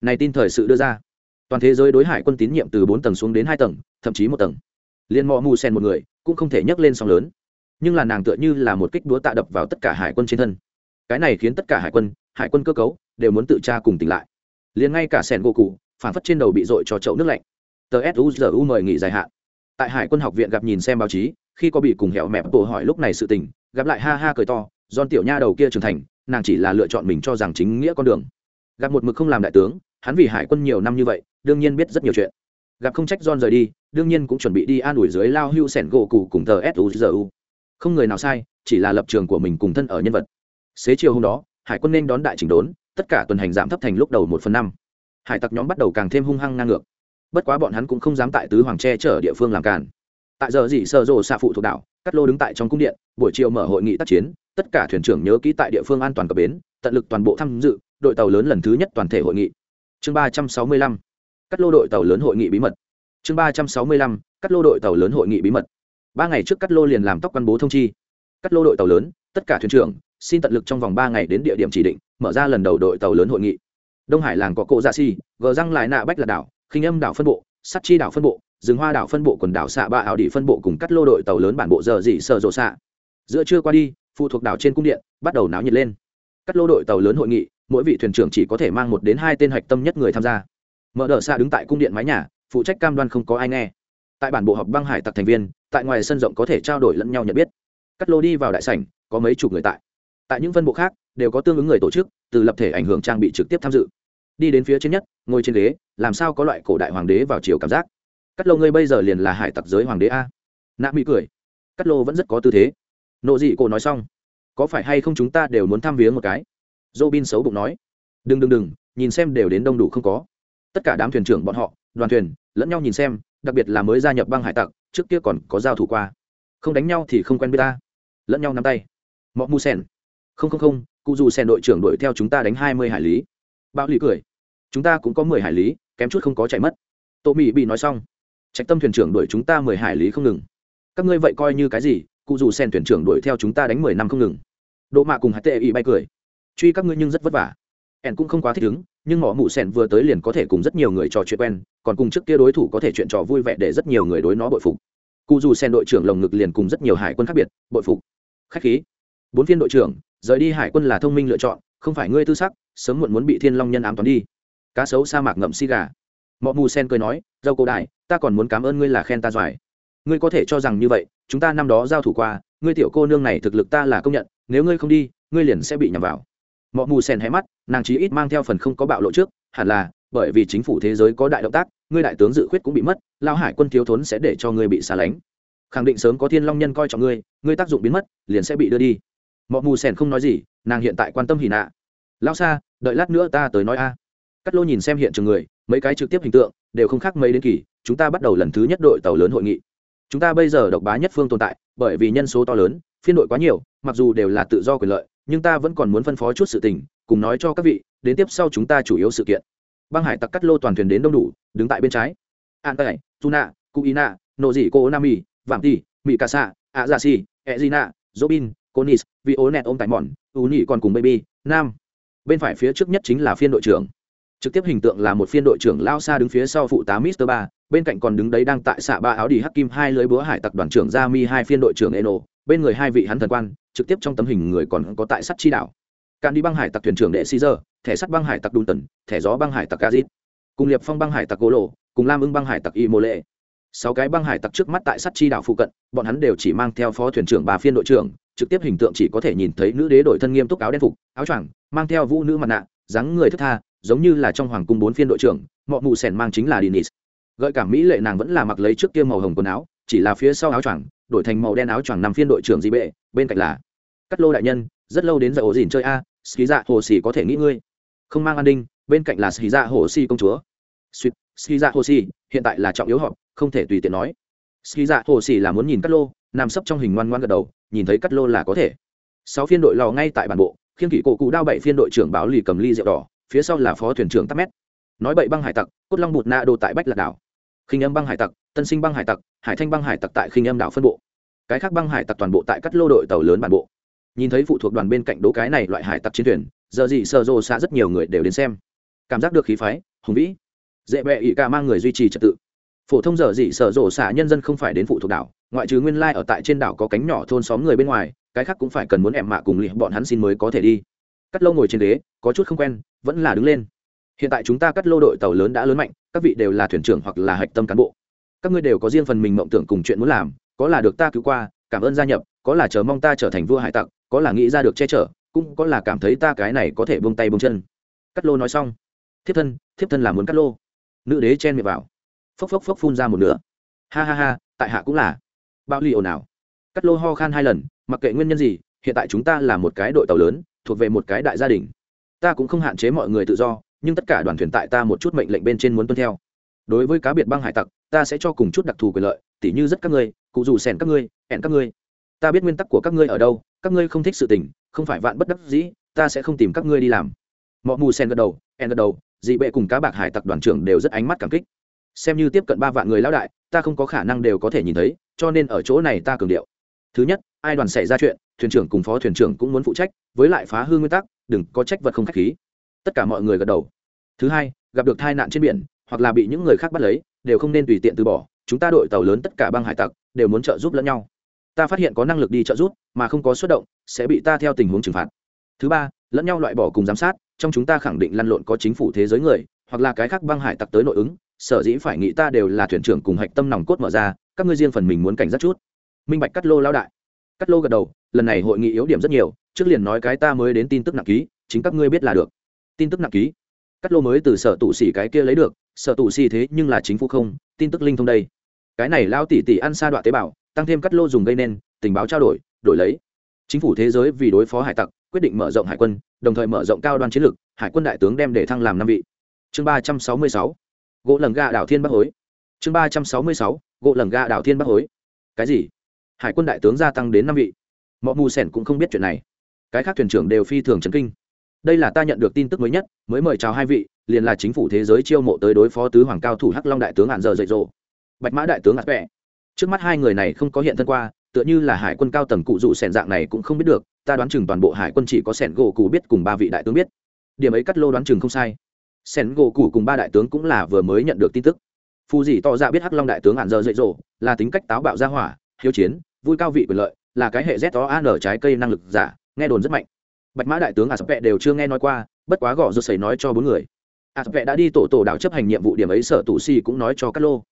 Này tin thời sự đưa ra, toàn thế giới đối hải quân tín nhiệm từ bốn tầng xuống đến hai tầng, thậm chí một tầng. Liên mỏ mù sen một người cũng không thể nhấc lên sóng lớn, nhưng là nàng tựa như là một kích đúa tạ đập vào tất cả hải quân trên thân. Cái này khiến tất cả hải quân hải quân cơ cấu đều muốn tự tra cùng tỉnh lại. Liền ngay cả sẻn gỗ cụ phản phất trên đầu bị dội cho chậu nước lạnh. Tờ suzu mời nghỉ dài hạn tại hải quân học viện gặp nhìn xem báo chí, khi có bị cùng hẹo mẹp bộ hỏi lúc này sự tình, gặp lại ha ha cười to don tiểu nha đầu kia trưởng thành, nàng chỉ là lựa chọn mình cho rằng chính nghĩa con đường. Gặp một mực không làm đại tướng, hắn vì hải quân nhiều năm như vậy, đương nhiên biết rất nhiều chuyện. Gặp không trách john rời đi, đương nhiên cũng chuẩn bị đi an ủi dưới lao hưu sẻn gỗ cụ cùng tờ suzu không người nào sai, chỉ là lập trường của mình cùng thân ở nhân vật. Xế chiều hôm đó, hải quân nên đón đại chỉnh đốn, tất cả tuần hành giảm thấp thành lúc đầu một phần năm. Hải tặc nhóm bắt đầu càng thêm hung hăng ngang ngược bất quá bọn hắn cũng không dám tại tứ hoàng tre chở địa phương làm cản tại giờ dị sơ rồ xạ phụ thuộc đảo cắt lô đứng tại trong cung điện, buổi chiều mở hội nghị tác chiến, tất cả thuyền trưởng nhớ kỹ tại địa phương an toàn cập bến, tận lực toàn bộ tham dự, đội tàu lớn lần thứ nhất toàn thể hội nghị. Chương ba trăm sáu mươi lăm cắt lô đội tàu lớn hội nghị bí mật. Chương ba trăm sáu mươi lăm cắt lô đội tàu lớn hội nghị bí mật. Ba ngày trước cắt lô liền làm tóc quan bố thông chi. Cắt lô đội tàu lớn, tất cả thuyền trưởng, xin tận lực trong vòng ba ngày đến địa điểm chỉ định, mở ra lần đầu đội tàu lớn hội nghị. Đông hải làng có cộ dạ si, gờ răng lại nạ bách là đảo khinh âm đảo phân bộ sắt chi đảo phân bộ, rừng hoa đảo phân bộ, quần đảo xạ ba ảo đỉ phân bộ cùng cắt lô đội tàu lớn bản bộ giờ dị sợ rộ xạ. Giữa trưa qua đi, phụ thuộc đảo trên cung điện bắt đầu náo nhiệt lên. Cắt lô đội tàu lớn hội nghị, mỗi vị thuyền trưởng chỉ có thể mang một đến hai tên hạch tâm nhất người tham gia. Mở đờ xạ đứng tại cung điện mái nhà, phụ trách cam đoan không có ai nghe. Tại bản bộ họp băng hải tặc thành viên, tại ngoài sân rộng có thể trao đổi lẫn nhau nhận biết. Cắt lô đi vào đại sảnh, có mấy chục người tại. Tại những phân bộ khác, đều có tương ứng người tổ chức, từ lập thể ảnh hưởng trang bị trực tiếp tham dự đi đến phía trên nhất, ngồi trên ghế, làm sao có loại cổ đại hoàng đế vào chiều cảm giác? Cắt lô ngươi bây giờ liền là hải tặc giới hoàng đế a. Nạ mỹ cười. Cắt lô vẫn rất có tư thế. Nộ dị cổ nói xong, có phải hay không chúng ta đều muốn thăm viếng một cái? Dô bin xấu bụng nói. Đừng đừng đừng, nhìn xem đều đến đông đủ không có. Tất cả đám thuyền trưởng bọn họ, đoàn thuyền, lẫn nhau nhìn xem, đặc biệt là mới gia nhập băng hải tặc, trước kia còn có giao thủ qua. Không đánh nhau thì không quen biết ta. Lẫn nhau nắm tay. Mọ mu sen không không không, cụ dù sen đội trưởng đuổi theo chúng ta đánh hai mươi hải lý bão lì cười. Chúng ta cũng có mười hải lý, kém chút không có chạy mất. Tô mỹ bị nói xong. Trạch tâm thuyền trưởng đuổi chúng ta mười hải lý không ngừng. Các ngươi vậy coi như cái gì, cụ dù sen thuyền trưởng đuổi theo chúng ta đánh mười năm không ngừng. Độ mạ cùng hạt tệ ỵ bay cười. Truy các ngươi nhưng rất vất vả. Ẻn cũng không quá thích ứng, nhưng mỏ mụ sen vừa tới liền có thể cùng rất nhiều người trò chuyện quen, còn cùng trước kia đối thủ có thể chuyện trò vui vẻ để rất nhiều người đối nó bội phục. Cụ dù sen đội trưởng lồng ngực liền cùng rất nhiều hải quân khác biệt, bội phục. Khách khí. Bốn phiên đội trưởng, rời đi hải quân là thông minh lựa chọn, không phải ngươi tư sắc sớm muộn muốn bị thiên long nhân ám toán đi. Cá sấu sa mạc ngậm si gà. Mọ mù sen cười nói, dâu cổ đại, ta còn muốn cảm ơn ngươi là khen ta giỏi. Ngươi có thể cho rằng như vậy, chúng ta năm đó giao thủ qua, ngươi tiểu cô nương này thực lực ta là công nhận, nếu ngươi không đi, ngươi liền sẽ bị nhầm vào. Mọi mù sen hé mắt, nàng chí ít mang theo phần không có bạo lộ trước, hẳn là, bởi vì chính phủ thế giới có đại động tác, ngươi đại tướng dự khuyết cũng bị mất lao hải quân thiếu thốn sẽ để cho ngươi bị xa lánh. Khẳng định sớm có thiên long nhân coi trọng ngươi ngươi tác dụng biến mất, liền sẽ bị đưa đi. Mọi mù sen không nói gì, nàng hiện tại quan tâm hỉ nạ lao xa đợi lát nữa ta tới nói a. Cắt lô nhìn xem hiện trường người, mấy cái trực tiếp hình tượng, đều không khác mấy đến kỳ, chúng ta bắt đầu lần thứ nhất đội tàu lớn hội nghị. Chúng ta bây giờ độc bá nhất phương tồn tại, bởi vì nhân số to lớn, phiên đội quá nhiều, mặc dù đều là tự do quyền lợi, nhưng ta vẫn còn muốn phân phó chút sự tình, cùng nói cho các vị, đến tiếp sau chúng ta chủ yếu sự kiện. Băng hải tặc cắt lô toàn thuyền đến đông đủ, đứng tại bên trái. An tay tuna kuina nộ dị cô nami vạm ti mỹ cà xạ a gia si e zina robin conis vi ô nẹt ôm tại mòn, u nhị còn cùng baby, nam bên phải phía trước nhất chính là phiên đội trưởng. Trực tiếp hình tượng là một phiên đội trưởng lao xa đứng phía sau phụ tá mister ba, bên cạnh còn đứng đấy đang tại xạ ba áo đi hắc kim hai lưới búa hải tặc đoàn trưởng gia mi hai phiên đội trưởng eno, bên người hai vị hắn thần quan, trực tiếp trong tấm hình người còn có tại sắt chi đảo. Cạn đi băng hải tặc thuyền trưởng đệ caesar thẻ sắt băng hải tặc đun tần, thẻ gió băng hải tặc kazit. Cùng liệp phong băng hải tặc gỗ lộ cùng lam ưng băng hải tặc y mô lệ sáu cái băng hải tặc trước mắt tại sắt chi đảo phụ cận, bọn hắn đều chỉ mang theo phó thuyền trưởng bà phiên đội trưởng trực tiếp hình tượng chỉ có thể nhìn thấy nữ đế đội thân nghiêm túc áo đen phục, áo choàng, mang theo vũ nữ mặt nạ, dáng người thất tha, giống như là trong hoàng cung bốn phiên đội trưởng mọi mụ sẻn mang chính là dinis gợi cảm mỹ lệ nàng vẫn là mặc lấy trước kia màu hồng quần áo, chỉ là phía sau áo choàng, đổi thành màu đen áo choàng nằm phiên đội trưởng di bệ, bên cạnh là cắt lô đại nhân, rất lâu đến giờ ổ dìn chơi a ski dạ hồ xì có thể nghĩ ngươi. Không mang an ninh bên cạnh là ski dạ hồ xì công chúa. Suýt ski dạ hồ xì, hiện tại là trọng yếu họp, không thể tùy tiện nói. Ski dạ hồ xì là muốn nhìn cắt lô nằm sấp trong hình ngoan ngoan gật đầu, nhìn thấy cắt lô là có thể. Sáu phiên đội lò ngay tại bản bộ khiên kỷ cổ cụ đao bảy phiên đội trưởng báo lì cầm ly rượu đỏ, phía sau là phó thuyền trưởng tắc mét. Nói bậy băng hải tặc, cốt long bụt na đồ tại bách lạc đảo. Khinh âm băng hải tặc, tân sinh băng hải tặc, hải thanh băng hải tặc tại khinh âm đảo phân bộ. Cái khác băng hải tặc toàn bộ tại các lô đội tàu lớn bản bộ. Nhìn thấy phụ thuộc đoàn bên cạnh đố cái này loại hải tặc chiến thuyền, giờ gì sợ rồ xa rất nhiều người đều đến xem. Cảm giác được khí phái, hùng vĩ. Dễ bẹ ỵ ca mang người duy trì trật tự. Phổ thông giờ gì sở rồ xả nhân dân không phải đến phụ thuộc đảo ngoại trừ nguyên lai ở tại trên đảo có cánh nhỏ thôn xóm người bên ngoài, cái khác cũng phải cần muốn em mạ cùng liệp bọn hắn xin mới có thể đi. Cắt lâu ngồi trên ghế, có chút không quen, vẫn là đứng lên. Hiện tại chúng ta cắt lô đội tàu lớn đã lớn mạnh, các vị đều là thuyền trưởng hoặc là hạch tâm cán bộ. Các ngươi đều có riêng phần mình mộng tưởng cùng chuyện muốn làm, có là được ta cứu qua, cảm ơn gia nhập, có là chờ mong ta trở thành vua hải tặc, có là nghĩ ra được che chở, cũng có là cảm thấy ta cái này có thể bông tay bông chân. Cắt lô nói xong, thiếp thân thiếp thân là muốn cắt lô. Nữ đế chen miệng vào, phốc phốc phốc phun ra một nửa. Ha ha ha, tại hạ cũng là bao ly ồn ào. Cắt lô ho khan hai lần, mặc kệ nguyên nhân gì, hiện tại chúng ta là một cái đội tàu lớn, thuộc về một cái đại gia đình. Ta cũng không hạn chế mọi người tự do, nhưng tất cả đoàn thuyền tại ta một chút mệnh lệnh bên trên muốn tuân theo. Đối với cá biệt băng hải tặc, ta sẽ cho cùng chút đặc thù quyền lợi, tỉ như rất các ngươi, cụ dù sèn các ngươi hẹn các ngươi. Ta biết nguyên tắc của các ngươi ở đâu, các ngươi không thích sự tình, không phải vạn bất đắc dĩ, ta sẽ không tìm các ngươi đi làm. Mọi mù sen gật đầu en gật đầu dị bệ cùng cá bạc hải tặc đoàn trưởng đều rất ánh mắt cảm kích. Xem như tiếp cận ba vạn người lão đại ta không có khả năng đều có thể nhìn thấy, cho nên ở chỗ này ta cường điệu. Thứ nhất, ai đoàn xảy ra chuyện, thuyền trưởng cùng phó thuyền trưởng cũng muốn phụ trách, với lại phá hư nguyên tắc, đừng có trách vật không k h á c h khí. Tất cả mọi người gật đầu. Thứ hai, gặp được tai nạn trên biển, hoặc là bị những người khác bắt lấy, đều không nên tùy tiện từ bỏ, chúng ta đội tàu lớn tất cả băng hải tặc, đều muốn trợ giúp lẫn nhau. Ta phát hiện có năng lực đi trợ giúp, mà không có xuất động, sẽ bị ta theo tình huống trừng phạt. Thứ ba, lẫn nhau loại bỏ cùng giám sát, trong chúng ta khẳng định lăn lộn có chính phủ thế giới người, hoặc là cái khác băng hải tặc tới nội ứng sở dĩ phải nghĩ ta đều là thuyền trưởng cùng hạch tâm nòng cốt mở ra, các ngươi riêng phần mình muốn cảnh giác chút. Minh bạch cắt lô lao đại. Cắt lô gật đầu, lần này hội nghị yếu điểm rất nhiều, trước liền nói cái ta mới đến tin tức nặng ký, chính các ngươi biết là được. Tin tức nặng ký. Cắt lô mới từ sở tụ xỉ cái kia lấy được, sở tụ xỉ thế nhưng là chính phủ không, tin tức linh thông đây. Cái này lao tỉ tỉ ăn sa đoạn tế bào, tăng thêm cắt lô dùng gây nên, tình báo trao đổi đổi lấy. Chính phủ thế giới vì đối phó hải tặc, quyết định mở rộng hải quân, đồng thời mở rộng cao đoan chiến lược, hải quân đại tướng đem để thăng làm năm vị. Chương ba trăm sáu mươi sáu gỗ lần ga đảo thiên bắc hối. Chương ba trăm sáu mươi sáu, gỗ lần ga đảo thiên bắc hối. Cái gì? Hải quân đại tướng gia tăng đến năm vị. Mọi mù sẻn cũng không biết chuyện này. Cái khác thuyền trưởng đều phi thường chấn kinh. Đây là ta nhận được tin tức mới nhất, mới mời chào hai vị, liền là chính phủ thế giới chiêu mộ tới đối phó tứ hoàng cao thủ hắc long đại tướng hạn giờ dậy dỗ. bạch mã đại tướng hạt vẽ trước mắt hai người này không có hiện thân qua, tựa như là hải quân cao tầng cụ dụ sẻn dạng này cũng không biết được, ta đoán chừng toàn bộ hải quân chỉ có sẻn gỗ cụ biết cùng ba vị đại tướng biết. Điểm ấy cắt lô đoán chừng không sai sen gỗ cụ cùng ba đại tướng cũng là vừa mới nhận được tin tức. Phù dì tỏ ra dạ biết hắc long đại tướng hạn giờ dậy dỗ, là tính cách táo bạo ra hỏa hiếu chiến vui cao vị quyền lợi là cái hệ z đó an ở trái cây năng lực giả nghe đồn rất mạnh. Bạch mã đại tướng a sập vẹ đều chưa nghe nói qua bất quá gõ rột sầy nói cho bốn người. A sập vẹ đã đi tổ tổ đảo chấp hành nhiệm vụ điểm ấy sở tù si cũng nói cho Cát lô.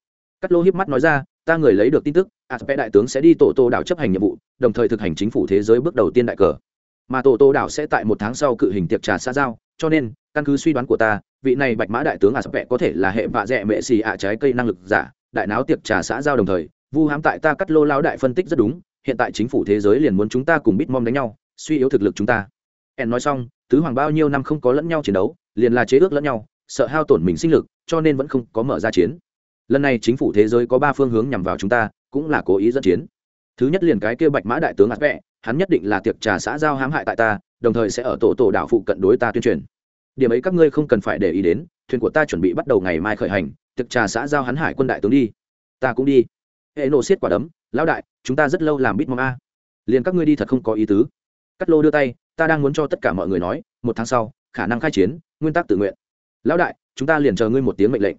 Cát lô hiếp mắt nói ra ta người lấy được tin tức a sập vẹ đại tướng sẽ đi tổ tổ đảo chấp hành nhiệm vụ đồng thời thực hành chính phủ thế giới bước đầu tiên đại cờ. Mà tổ tổ đảo sẽ tại một tháng sau cự hình tiệc trà xã giao cho nên căn cứ suy đoán của ta vị này bạch mã đại tướng a sập vẹ có thể là hệ vạ dẹ mệ xì ạ trái cây năng lực giả, đại náo tiệc trà xã giao đồng thời, vu hãm tại ta cắt lô lao đại phân tích rất đúng, hiện tại chính phủ thế giới liền muốn chúng ta cùng bít mom đánh nhau, suy yếu thực lực chúng ta. En nói xong, tứ hoàng bao nhiêu năm không có lẫn nhau chiến đấu, liền là chế ước lẫn nhau, sợ hao tổn mình sinh lực, cho nên vẫn không có mở ra chiến. Lần này chính phủ thế giới có ba phương hướng nhằm vào chúng ta, cũng là cố ý dẫn chiến. Thứ nhất liền cái kia bạch mã đại tướng ạt vẹ hắn nhất định là tiệc trà xã giao hãm hại tại ta, đồng thời sẽ ở tổ tổ đảo phụ cận đối ta tuyên truyền điểm ấy các ngươi không cần phải để ý đến, thuyền của ta chuẩn bị bắt đầu ngày mai khởi hành, Thực trà xã giao hắn hải quân đại tướng đi. Ta cũng đi. Hệ nổ xiết quả đấm, lão đại, chúng ta rất lâu làm bít mong a. Liền các ngươi đi thật không có ý tứ. Cắt lô đưa tay, ta đang muốn cho tất cả mọi người nói, một tháng sau, khả năng khai chiến, nguyên tắc tự nguyện. Lão đại, chúng ta liền chờ ngươi một tiếng mệnh lệnh.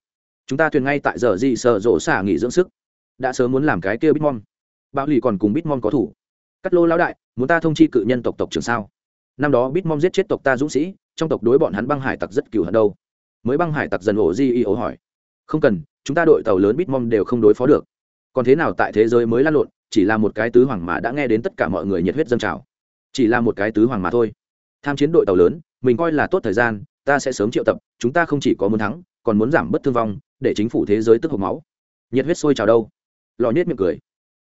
Chúng ta thuyền ngay tại giờ gì sợ rộ xả nghỉ dưỡng sức. Đã sớm muốn làm cái kia bitmon bạo lì còn cùng bitmon có thủ. Cắt lô, lão đại, muốn ta thông chi cự nhân tộc tộc trưởng sao? Năm đó bitmon giết chết tộc ta dũng sĩ trong tộc đối bọn hắn băng hải tặc rất cừu hận đâu. Mới băng hải tặc dần ổ di y ổ hỏi, không cần, chúng ta đội tàu lớn bitmon đều không đối phó được. Còn thế nào tại thế giới mới lan lộn, chỉ là một cái tứ hoàng mà đã nghe đến tất cả mọi người nhiệt huyết dân trào. Chỉ là một cái tứ hoàng mà thôi. Tham chiến đội tàu lớn, mình coi là tốt thời gian, ta sẽ sớm triệu tập, chúng ta không chỉ có muốn thắng, còn muốn giảm bớt thương vong, để chính phủ thế giới tức hộp máu. Nhiệt huyết sôi trào đâu? Lò nhét miệng cười.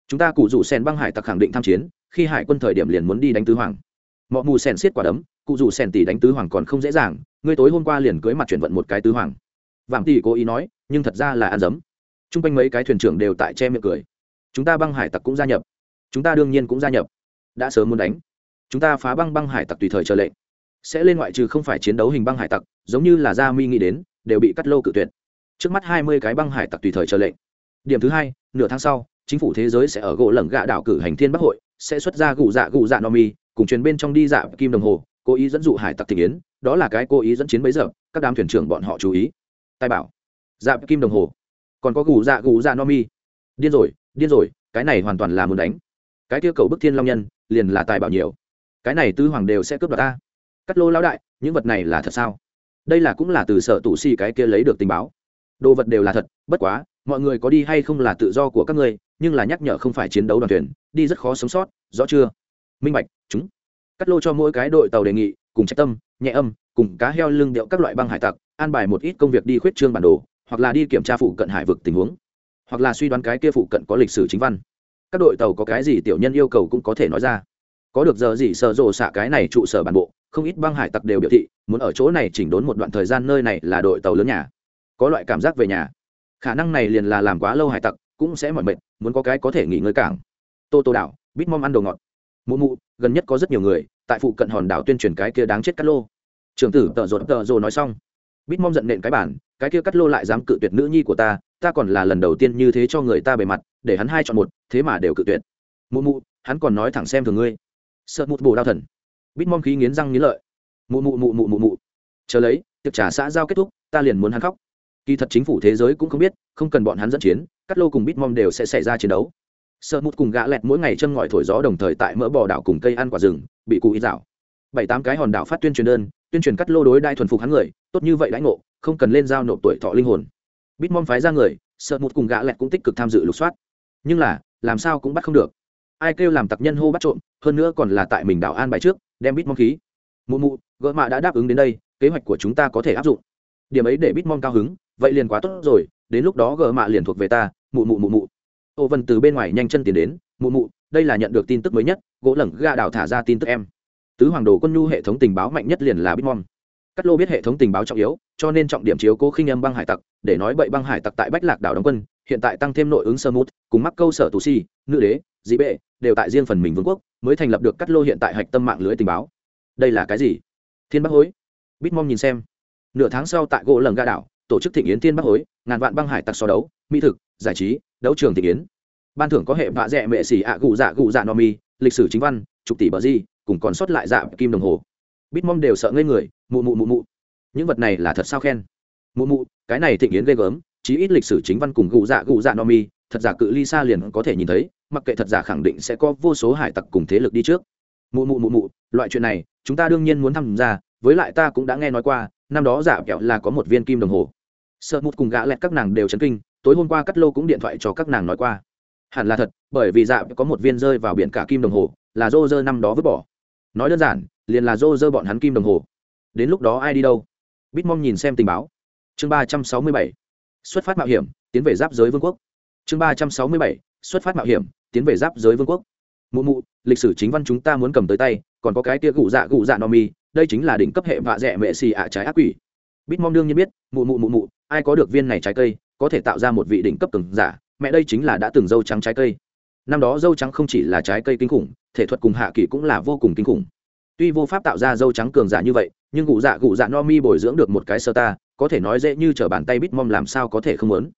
Chúng ta cụ rủ sen băng hải tặc khẳng định tham chiến, khi hải quân thời điểm liền muốn đi đánh tứ hoàng. Mọi mù sen xiết quả đấm cụ rủ sen tỷ đánh tứ hoàng còn không dễ dàng, ngươi tối hôm qua liền cưới mặt chuyển vận một cái tứ hoàng. Vàng tỷ cố ý nói, nhưng thật ra là ăn dấm. T r u n g quanh mấy cái thuyền trưởng đều tại che miệng cười. Chúng ta băng hải tặc cũng gia nhập. Chúng ta đương nhiên cũng gia nhập. Đã sớm muốn đánh. Chúng ta phá băng băng hải tặc tùy thời chờ lệnh. Sẽ lên ngoại trừ không phải chiến đấu hình băng hải tặc, giống như là gia mi nghĩ đến, đều bị cắt lô cự tuyệt. Trước mắt hai mươi cái băng hải tặc tùy thời chờ lệnh. Điểm thứ hai, nửa tháng sau, chính phủ thế giới sẽ ở gỗ lởng gạ đảo cử hành thiên bắc hội, sẽ xuất ra gụ dạ gụ dạ no mi, cùng truyền bên trong đi dạ kim đồng hồ cố ý dẫn dụ hải tặc thị yến, đó là cái cố ý dẫn chiến bấy giờ, các đám thuyền trưởng bọn họ chú ý. Tài bảo dạp kim đồng hồ, còn có gù dạ gù dạ no mi. Điên rồi điên rồi, cái này hoàn toàn là muốn đánh. Cái kia cầu bức thiên long nhân, liền là tài bảo nhiều. Cái này tứ hoàng đều sẽ cướp đoạt ta. Cắt lô lão đại, những vật này là thật sao? Đây là cũng là từ sở tụ xì cái kia lấy được tình báo. Đồ vật đều là thật, bất quá, mọi người có đi hay không là tự do của các ngươi, nhưng là nhắc nhở không phải chiến đấu đoàn thuyền, đi rất khó sống sót, rõ chưa? Minh bạch, chúng cắt lô cho mỗi cái đội tàu đề nghị, cùng trách tâm, nhẹ âm, cùng cá heo lưng điệu các loại băng hải tặc, an bài một ít công việc đi khuyết trương bản đồ, hoặc là đi kiểm tra phụ cận hải vực tình huống. Hoặc là suy đoán cái kia phụ cận có lịch sử chính văn. Các đội tàu có cái gì tiểu nhân yêu cầu cũng có thể nói ra. Có được giờ gì sợ rộ xạ cái này trụ sở bản bộ, không ít băng hải tặc đều biểu thị, muốn ở chỗ này chỉnh đốn một đoạn thời gian nơi này là đội tàu lớn nhà. Có loại cảm giác về nhà. Khả năng này liền là làm quá lâu hải tặc, cũng sẽ mỏi mệt, muốn có cái có thể nghỉ ngơi cảng. Tô tô đảo, bít mom ăn đồ ngọt mụ mụ, gần nhất có rất nhiều người, tại phụ cận hòn đảo tuyên truyền cái kia đáng chết cắt lô. Trưởng tử tợ rột tợ rồ nói xong. Bít mong giận nện cái bản cái kia cắt lô lại dám cự tuyệt nữ nhi của ta ta còn là lần đầu tiên như thế cho người ta bề mặt, để hắn hai chọn một, thế mà đều cự tuyệt. Mụ mụ, hắn còn nói thẳng xem thường ngươi. Sợ mụt bồ đau thần. Bít mong khí nghiến răng nghiến lợi. Mụ mụ mụ mụ mụ mụ. Chờ lấy, tiệc trả xã giao kết thúc, ta liền muốn hắn khóc. Kỳ thật chính phủ thế giới cũng không biết, không cần bọn hắn dẫn chiến cắt lô cùng bít mong đều sẽ xảy ra chiến đấu sợ mụt cùng gã lẹt mỗi ngày châm ngòi thổi gió đồng thời tại mỡ bò đảo cùng cây ăn quả rừng, bị cụ ít dạo. Bảy tám cái hòn đảo phát tuyên truyền đơn, tuyên truyền cắt lô đối đại thuần phục hắn người, tốt như vậy đãi ngộ, không cần lên giao nộp tuổi thọ linh hồn. Bít mom phái ra người, sợ một cùng gã lẹt cũng tích cực tham dự lục soát. Nhưng là, làm sao cũng bắt không được. Ai kêu làm tặc nhân hô bắt trộm, hơn nữa còn là tại mình đảo an bài trước, đem bít mong khí. Mụ mụ, gỡ mạ đã đáp ứng đến đây, kế hoạch của chúng ta có thể áp dụng. Điểm ấy để bít mong cao hứng, vậy liền quá tốt rồi, đến lúc đó gỡ mạ liền thuộc về ta, mụ mụ mụ mụ ô vân từ bên ngoài nhanh chân tiến đến, mụ mụ, đây là nhận được tin tức mới nhất, gỗ lẩn ga đảo thả ra tin tức em. Tứ hoàng đồ quân nhu hệ thống tình báo mạnh nhất liền là bitmom. Cắt lô biết hệ thống tình báo trọng yếu, cho nên trọng điểm chiếu cố khinh âm băng hải tặc, để nói bậy băng hải tặc tại bách lạc đảo đóng quân, hiện tại tăng thêm nội ứng sơ mút, cùng mắc câu sở tù si, nữ đế dĩ bệ, đều tại riêng phần mình vương quốc, mới thành lập được cắt lô hiện tại hạch tâm mạng lưới tình báo. Đây là cái gì? Thiên bắc hối. Bitmom nhìn xem. Nửa tháng sau tại gỗ lầng ga đảo tổ chức thịnh yến thiên bắc hối, ngàn vạn băng hải tặc so đấu, mỹ thực, giải trí, đấu trường thịnh yến. Ban thưởng có hệ vạ dẹ mệ xỉ ạ gù dạ gù dạ no mi, lịch sử chính văn, chục tỷ bờ di, cùng còn sót lại dạ kim đồng hồ. Bitmom đều sợ ngây người, mụ mụ mụ mụ. Những vật này là thật sao khen? Mụ mụ, cái này thịnh yến ghê gớm, chí ít lịch sử chính văn cùng gù dạ gù dạ no mi, thật giả cự ly xa liền có thể nhìn thấy, mặc kệ thật giả khẳng định sẽ có vô số hải tặc cùng thế lực đi trước. Mụ mụ mụ mụ, loại chuyện này, chúng ta đương nhiên muốn tham gia, với lại ta cũng đã nghe nói qua năm đó giả kẹo là có một viên kim đồng hồ. Sợ một cùng gã lẹt các nàng đều chấn kinh, tối hôm qua cắt lô cũng điện thoại cho các nàng nói qua. Hẳn là thật, bởi vì dạ có một viên rơi vào biển cả kim đồng hồ, là dô dơ năm đó vứt bỏ. Nói đơn giản, liền là dô dơ bọn hắn kim đồng hồ. Đến lúc đó ai đi đâu? Bitmom nhìn xem tình báo. Chương ba trăm sáu mươi bảy, xuất phát mạo hiểm, tiến về giáp giới vương quốc. Chương ba trăm sáu mươi bảy, xuất phát mạo hiểm, tiến về giáp giới vương quốc. Mụ mụ, lịch sử chính văn chúng ta muốn cầm tới tay, còn có cái tia gụ dạ gụ dạ no mi đây chính là đỉnh cấp hệ vạ dẹ mệ xì ạ trái ác quỷ. Bitmom đương nhiên biết, mụ mụ mụ mụ, ai có được viên này trái cây, có thể tạo ra một vị đỉnh cấp cường giả, mẹ đây chính là đã từng dâu trắng trái cây. Năm đó dâu trắng không chỉ là trái cây kinh khủng, thể thuật cùng hạ kỳ cũng là vô cùng kinh khủng. Tuy vô pháp tạo ra dâu trắng cường giả như vậy, nhưng cụ dạ cụ dạ no mi bồi dưỡng được một cái sơ ta, có thể nói dễ như t r ở bàn tay bitmom làm sao có thể không lớn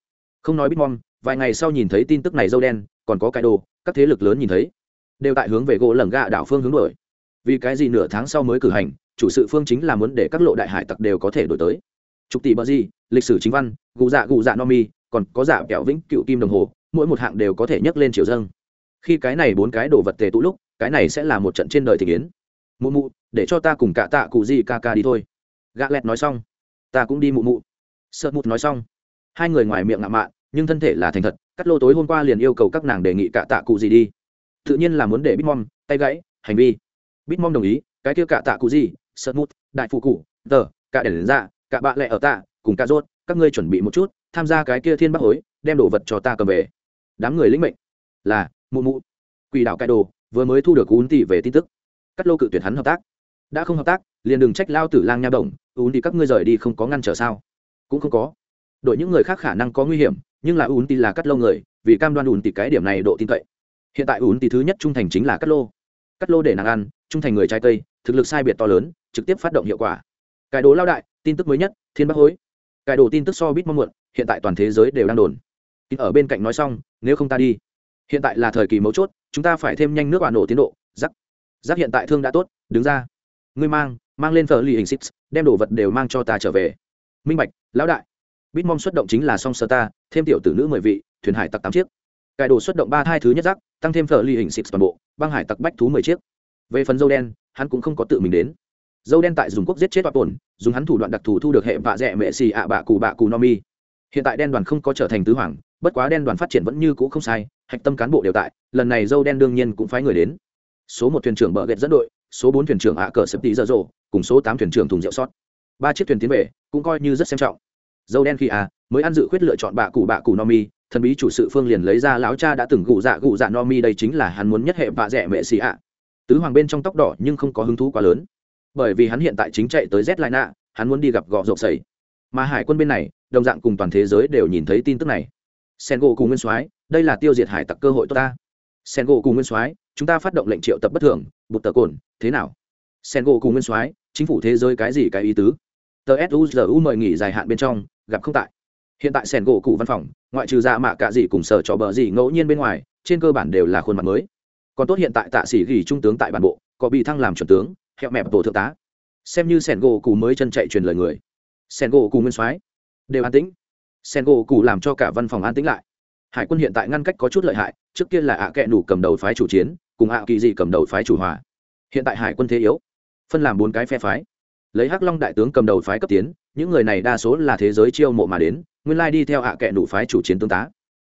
không nói bitmom vài ngày sau nhìn thấy tin tức này dâu đen, còn có cái đồ, các thế lực lớn nhìn thấy, đều tại hướng về gỗ lầng gạ đảo phương hướng đổi vì cái gì nửa tháng sau mới cử hành, chủ sự phương chính là muốn để các lộ đại hải tặc đều có thể đổi tới. Trục tỷ bờ gì, lịch sử chính văn cụ dạ cụ dạ no mi, còn có dạ kẹo vĩnh cựu kim đồng hồ, mỗi một hạng đều có thể nhấc lên chiều dâng. Khi cái này bốn cái đồ vật tề tụ lúc, cái này sẽ là một trận trên đời thị kiến mụ mụ, để cho ta cùng cả tạ cụ gì ca ca đi thôi. Gạ lẹt nói xong. Ta cũng đi mụ mụ. Sợ mụt nói xong. Hai người ngoài miệng ngạo mạn, nhưng thân thể là thành thật, cắt lô tối hôm qua liền yêu cầu các nàng đề nghị cả tạ cụ gì đi. Tự nhiên là muốn để bitmom tay gãy, hành vi bitmom đồng ý, cái kia cả tạ cụ gì sơn mút, đại phụ cụ, tờ, cả để đến ra, cả bạn lẹ ở tạ, cùng cả rốt, các ngươi chuẩn bị một chút, tham gia cái kia thiên bắc hối, đem đồ vật cho ta cầm về. Đám người lĩnh mệnh. Là, mụ mụ. Quỷ đảo cai đồ, vừa mới thu được ún tỷ về tin tức. Cắt lô cự tuyệt hắn hợp tác. Đã không hợp tác, liền đừng trách lao tử lang nha đồng ún tỷ các ngươi rời đi không có ngăn trở sao? Cũng không có. Đội những người khác khả năng có nguy hiểm, nhưng là ún tỷ là cắt lô người, vì cam đoan ún tỷ cái điểm này độ tin cậy. Hiện tại ún tỷ thứ nhất trung thành chính là cắt lô. Cắt lô để nàng ăn trung thành người trái cây, thực lực sai biệt to lớn, trực tiếp phát động hiệu quả. Cải đồ lao đại, tin tức mới nhất, thiên bắc hối. Cải đồ tin tức so bít mong muộn, hiện tại toàn thế giới đều đang đồn. Tin ở bên cạnh nói xong, nếu không ta đi. Hiện tại là thời kỳ mấu chốt, chúng ta phải thêm nhanh nước bạo nổ tiến độ. Giắc. Giắc hiện tại thương đã tốt, đứng ra. Ngươi mang mang lên phở lì hình xích đem đồ vật đều mang cho ta trở về. Minh bạch, lão đại. Bitmom xuất động chính là song sơ ta, thêm tiểu tử nữ mười vị, thuyền hải tặc tám chiếc. Cải đồ xuất động ba hai thứ nhất giắc, tăng thêm phở lì hình xích toàn bộ, băng hải tặc bách thú mười chiếc về phần dâu đen, hắn cũng không có tự mình đến. Dâu đen tại dùng quốc giết chết toa tổn dùng hắn thủ đoạn đặc thù thu được hệ vạ dẹ mệ xì ạ bạ cù bạ cù no mi. Hiện tại đen đoàn không có trở thành tứ hoàng, bất quá đen đoàn phát triển vẫn như cũ không sai, hạch tâm cán bộ đều tại, lần này dâu đen đương nhiên cũng phái người đến. Số một thuyền trưởng bờ ghẹt dẫn đội, số bốn thuyền trưởng ạ cờ sập tí dở dộ cùng số tám thuyền trưởng thùng rượu sót. Ba chiếc thuyền tiến về, cũng coi như rất xem trọng. Dâu đen khi à mới ăn dự khuyết lựa chọn bạ cụ bạ cụ no mi, thần bí chủ sự phương liền lấy ra lão cha đã từng gụ dạ gụ dạ no mi, đây chính là hắn muốn nhất hệ vạ rẻ mệ xì ạ tứ hoàng bên trong tóc đỏ nhưng không có hứng thú quá lớn. Bởi vì hắn hiện tại chính chạy tới z lai nạ hắn muốn đi gặp gọ rộp sầy mà hải quân bên này, đồng dạng cùng toàn thế giới đều nhìn thấy tin tức này. Sen gỗ cùng nguyên soái, đây là tiêu diệt hải tặc cơ hội tốt ta. Sen gỗ cùng nguyên soái, chúng ta phát động lệnh triệu tập bất thường, bụt tờ cồn, thế nào? Sen gỗ cùng nguyên soái, chính phủ thế giới cái gì cái ý tứ? Tờ suzu mời nghỉ dài hạn bên trong, gặp không tại. Hiện tại sen gỗ cụ văn phòng, ngoại trừ dạ mạ cả gì cùng sở trò bờ gì ngẫu nhiên bên ngoài, trên cơ bản đều là khuôn mặt mới còn tốt hiện tại tạ sĩ gỉ trung tướng tại bản bộ, có bị thăng làm chuẩn tướng, hẹo mẹp tổ thượng tá. Xem như sen gỗ cụ mới chân chạy truyền lời người. Sen gỗ cụ nguyên soái, đều an tĩnh. Sen gỗ cụ làm cho cả văn phòng an tĩnh lại. Hải quân hiện tại ngăn cách có chút lợi hại, trước kia là ạ à kẹ nủ cầm đầu phái chủ chiến, cùng ạ kỳ dị cầm đầu phái chủ hòa. Hiện tại hải quân thế yếu, phân làm bốn cái phe phái. Lấy hắc long đại tướng cầm đầu phái cấp tiến, những người này đa số là thế giới chiêu mộ mà đến, nguyên lai đi theo ạ à kẹ nủ phái chủ chiến tương tá.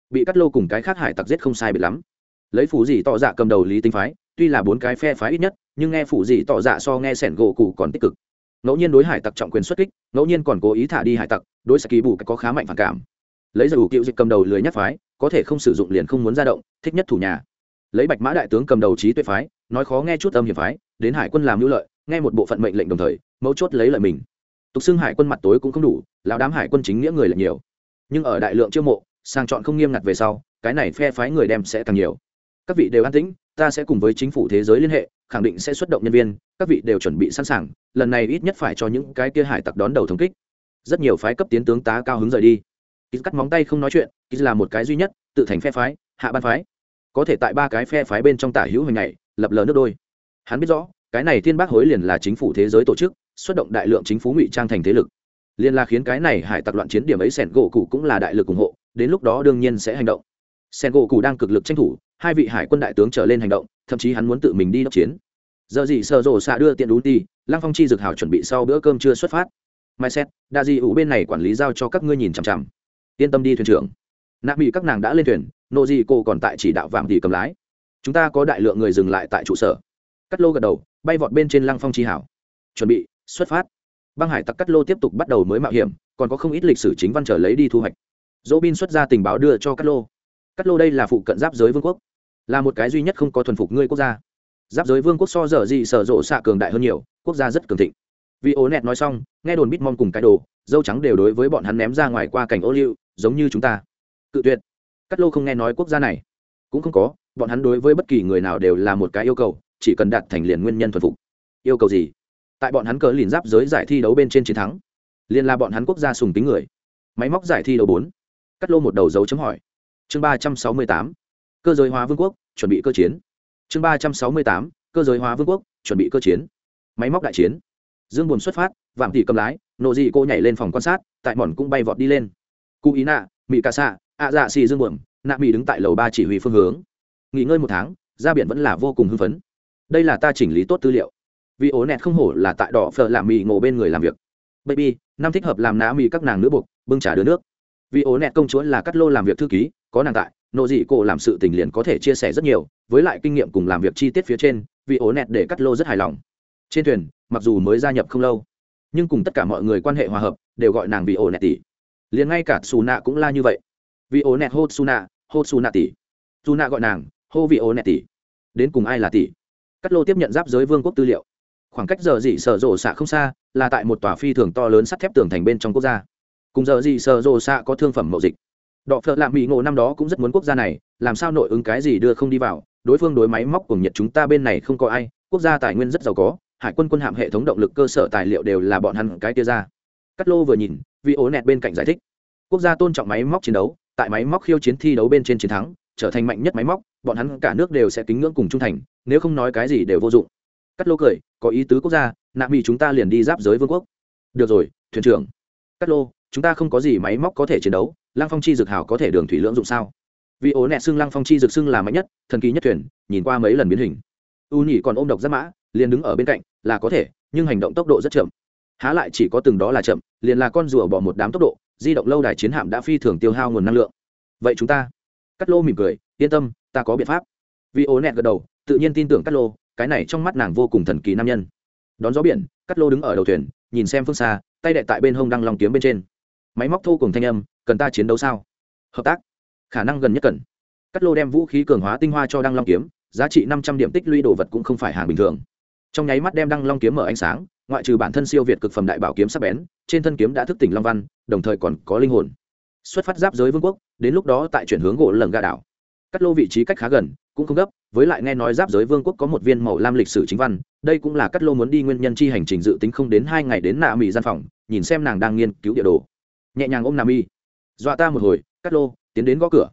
Bị cắt lô cùng cái khác hải tặc giết không sai biệt lắm lấy phủ dị tỏ dạ cầm đầu lý tinh phái, tuy là bốn cái phe phái ít nhất, nhưng nghe phủ dị tỏ dạ so nghe sẻn gỗ cụ còn tích cực. Ngẫu nhiên đối hải tặc trọng quyền xuất kích, ngẫu nhiên còn cố ý thả đi hải tặc, đối sẽ kỳ bù có khá mạnh phản cảm. Lấy dù cựu dịch cầm đầu lười nhắc phái, có thể không sử dụng liền không muốn ra động, thích nhất thủ nhà. Lấy bạch mã đại tướng cầm đầu trí tuệ phái, nói khó nghe chút âm hiểm phái, đến hải quân làm hữu lợi, nghe một bộ phận mệnh lệnh đồng thời, mấu chốt lấy lợi mình. Tục xưng hải quân mặt tối cũng không đủ, lão đám hải quân chính nghĩa người là nhiều. Nhưng ở đại lượng chiêu mộ, sang chọn không nghiêm ngặt về sau, cái này phe phái người đem sẽ càng nhiều các vị đều an tĩnh, ta sẽ cùng với chính phủ thế giới liên hệ, khẳng định sẽ xuất động nhân viên, các vị đều chuẩn bị sẵn sàng, lần này ít nhất phải cho những cái kia hải tặc đón đầu thống kích. Rất nhiều phái cấp tiến tướng tá cao hứng rời đi. Ít cắt móng tay không nói chuyện ít là một cái duy nhất, tự thành phe phái, hạ ban phái. Có thể tại ba cái phe phái bên trong tả hữu hình này lập lờ nước đôi. Hắn biết rõ, cái này thiên bác hối liền là chính phủ thế giới tổ chức, xuất động đại lượng chính phủ ngụy trang thành thế lực. Liên là khiến cái này hải tặc loạn chiến điểm ấy sẻn gỗ cụ cũng là đại lực ủng hộ, đến lúc đó đương nhiên sẽ hành động. Sẻn gỗ cụ đang cực lực tranh thủ hai vị hải quân đại tướng trở lên hành động, thậm chí hắn muốn tự mình đi đốc chiến. Giờ gì sợ rồ xạ đưa tiện đú ti lăng phong chi dược hảo chuẩn bị sau bữa cơm chưa xuất phát. Mai xét, đa di ủ bên này quản lý giao cho các ngươi nhìn chằm chằm. Yên tâm đi thuyền trưởng. Nạ mỹ các nàng đã lên thuyền nộ di cô còn tại chỉ đạo vạm thì cầm lái. Chúng ta có đại lượng người dừng lại tại trụ sở. Cắt lô gật đầu, bay vọt bên trên lăng phong chi hảo chuẩn bị, xuất phát. Băng hải tặc cắt lô tiếp tục bắt đầu mới mạo hiểm, còn có không ít lịch sử chính văn trở lấy đi thu hoạch. Dỗ bin xuất ra tình báo đưa cho cắt lô cắt lô đây là phụ cận giáp giới vương quốc, là một cái duy nhất không có thuần phục ngươi quốc gia. Giáp giới vương quốc so dở gì sở rộ xạ cường đại hơn nhiều, quốc gia rất cường thịnh. Vì ố nẹt nói xong, nghe đồn bít mong cùng cái đồ, dâu trắng đều đối với bọn hắn ném ra ngoài qua cảnh ô liu, giống như chúng ta. Cự tuyệt. Cắt lô không nghe nói quốc gia này. Cũng không có, bọn hắn đối với bất kỳ người nào đều là một cái yêu cầu, chỉ cần đạt thành liền nguyên nhân thuần phục. Yêu cầu gì? Tại bọn hắn cờ liền giáp giới giải thi đấu bên trên chiến thắng, liền là bọn hắn quốc gia sùng tính người. Máy móc giải thi đấu bốn. Cắt lô một đầu dấu chấm hỏi chương ba trăm sáu mươi tám, cơ giới hóa vương quốc, chuẩn bị cơ chiến. Chương ba trăm sáu mươi tám, cơ giới hóa vương quốc, chuẩn bị cơ chiến. Máy móc đại chiến. Dương buồn xuất phát, vạm tỷ cầm lái, nộ dị cô nhảy lên phòng quan sát, tại mòn cũng bay vọt đi lên. Cụ ý nạ mỹ cà xạ ạ dạ xì dương buồn, nạ mỹ đứng tại lầu ba chỉ huy phương hướng. Nghỉ ngơi một tháng, ra biển vẫn là vô cùng hưng phấn. Đây là ta chỉnh lý tốt tư liệu. Vì ố nẹt không hổ là tại đỏ phở làm mì ngộ bên người làm việc. Baby, năm thích hợp làm nã mì các nàng nữ buộc, bưng trả đứa nước. Vì ố nẹt công chúa là cắt lô làm việc thư ký có nàng tại, nộ dị cổ làm sự tình liền có thể chia sẻ rất nhiều, với lại kinh nghiệm cùng làm việc chi tiết phía trên, vì ố nẹt để cắt lô rất hài lòng. Trên thuyền, mặc dù mới gia nhập không lâu, nhưng cùng tất cả mọi người quan hệ hòa hợp, đều gọi nàng vì ố nẹt tỷ. Liền ngay cả xù nạ cũng la như vậy. Vì ố nẹt hô xù nạ hô xù nạ tỷ. Xù nạ gọi nàng, hô vì ố nẹt tỷ. Đến cùng ai là tỷ? Cắt lô tiếp nhận giáp giới vương quốc tư liệu. Khoảng cách giờ dị sở rộ xạ không xa, là tại một tòa phi thường to lớn sắt thép tường thành bên trong quốc gia. Cùng giờ dị sở rộ xạ có thương phẩm mậu dịch đọ phợ lạ mỹ ngộ năm đó cũng rất muốn quốc gia này, làm sao nội ứng cái gì đưa không đi vào, đối phương đối máy móc cùng nhật chúng ta bên này không có ai, quốc gia tài nguyên rất giàu có, hải quân quân hạm hệ thống động lực cơ sở tài liệu đều là bọn hắn cái kia ra. Cắt lô vừa nhìn vì ố nẹt bên cạnh giải thích. Quốc gia tôn trọng máy móc chiến đấu, tại máy móc khiêu chiến thi đấu bên trên chiến thắng, trở thành mạnh nhất máy móc, bọn hắn cả nước đều sẽ kính ngưỡng cùng trung thành, nếu không nói cái gì đều vô dụng. Cắt lô cười, có ý tứ quốc gia, nạ mỹ chúng ta liền đi giáp giới vương quốc. Được rồi, thuyền trưởng. Cắt lô, chúng ta không có gì máy móc có thể chiến đấu lăng phong chi dược hảo có thể đường thủy lưỡng dụng sao? Vì ố nẹ xưng lăng phong chi dược xưng là mạnh nhất, thần kỳ nhất thuyền, nhìn qua mấy lần biến hình. U nhị còn ôm độc giáp mã, liền đứng ở bên cạnh, là có thể, nhưng hành động tốc độ rất chậm. Há lại chỉ có từng đó là chậm, liền là con rùa bỏ một đám tốc độ, di động lâu đài chiến hạm đã phi thường tiêu hao nguồn năng lượng. Vậy chúng ta cắt lô mỉm cười, yên tâm, ta có biện pháp. Vì ố nẹt gật đầu, tự nhiên tin tưởng cắt lô, cái này trong mắt nàng vô cùng thần kỳ nam nhân. Đón gió biển cắt lô đứng ở đầu thuyền, nhìn xem phương xa, tay đệ tại bên hông đăng long kiếm bên trên. Máy móc thô cùng thanh âm cần ta chiến đấu sao? Hợp tác, khả năng gần nhất cần. Cắt lô đem vũ khí cường hóa tinh hoa cho đăng long kiếm, giá trị năm trăm điểm tích lũy đồ vật cũng không phải hàng bình thường. Trong nháy mắt đem đăng long kiếm mở ánh sáng, ngoại trừ bản thân siêu việt cực phẩm đại bảo kiếm sắc bén, trên thân kiếm đã thức tỉnh long văn, đồng thời còn có linh hồn. Xuất phát giáp giới vương quốc, đến lúc đó tại chuyển hướng gỗ lầng gà đảo. Cắt lô vị trí cách khá gần, cũng không gấp, với lại nghe nói giáp giới vương quốc có một viên màu lam lịch sử chính văn, đây cũng là cắt lô muốn đi nguyên nhân chi hành trình dự tính không đến hai ngày đến nạ mỹ gian phòng, nhìn xem nàng đang nghiên cứu địa đồ. Nhẹ nhàng ôm nà mi dọa ta một hồi, cắt lô, tiến đến gõ cửa.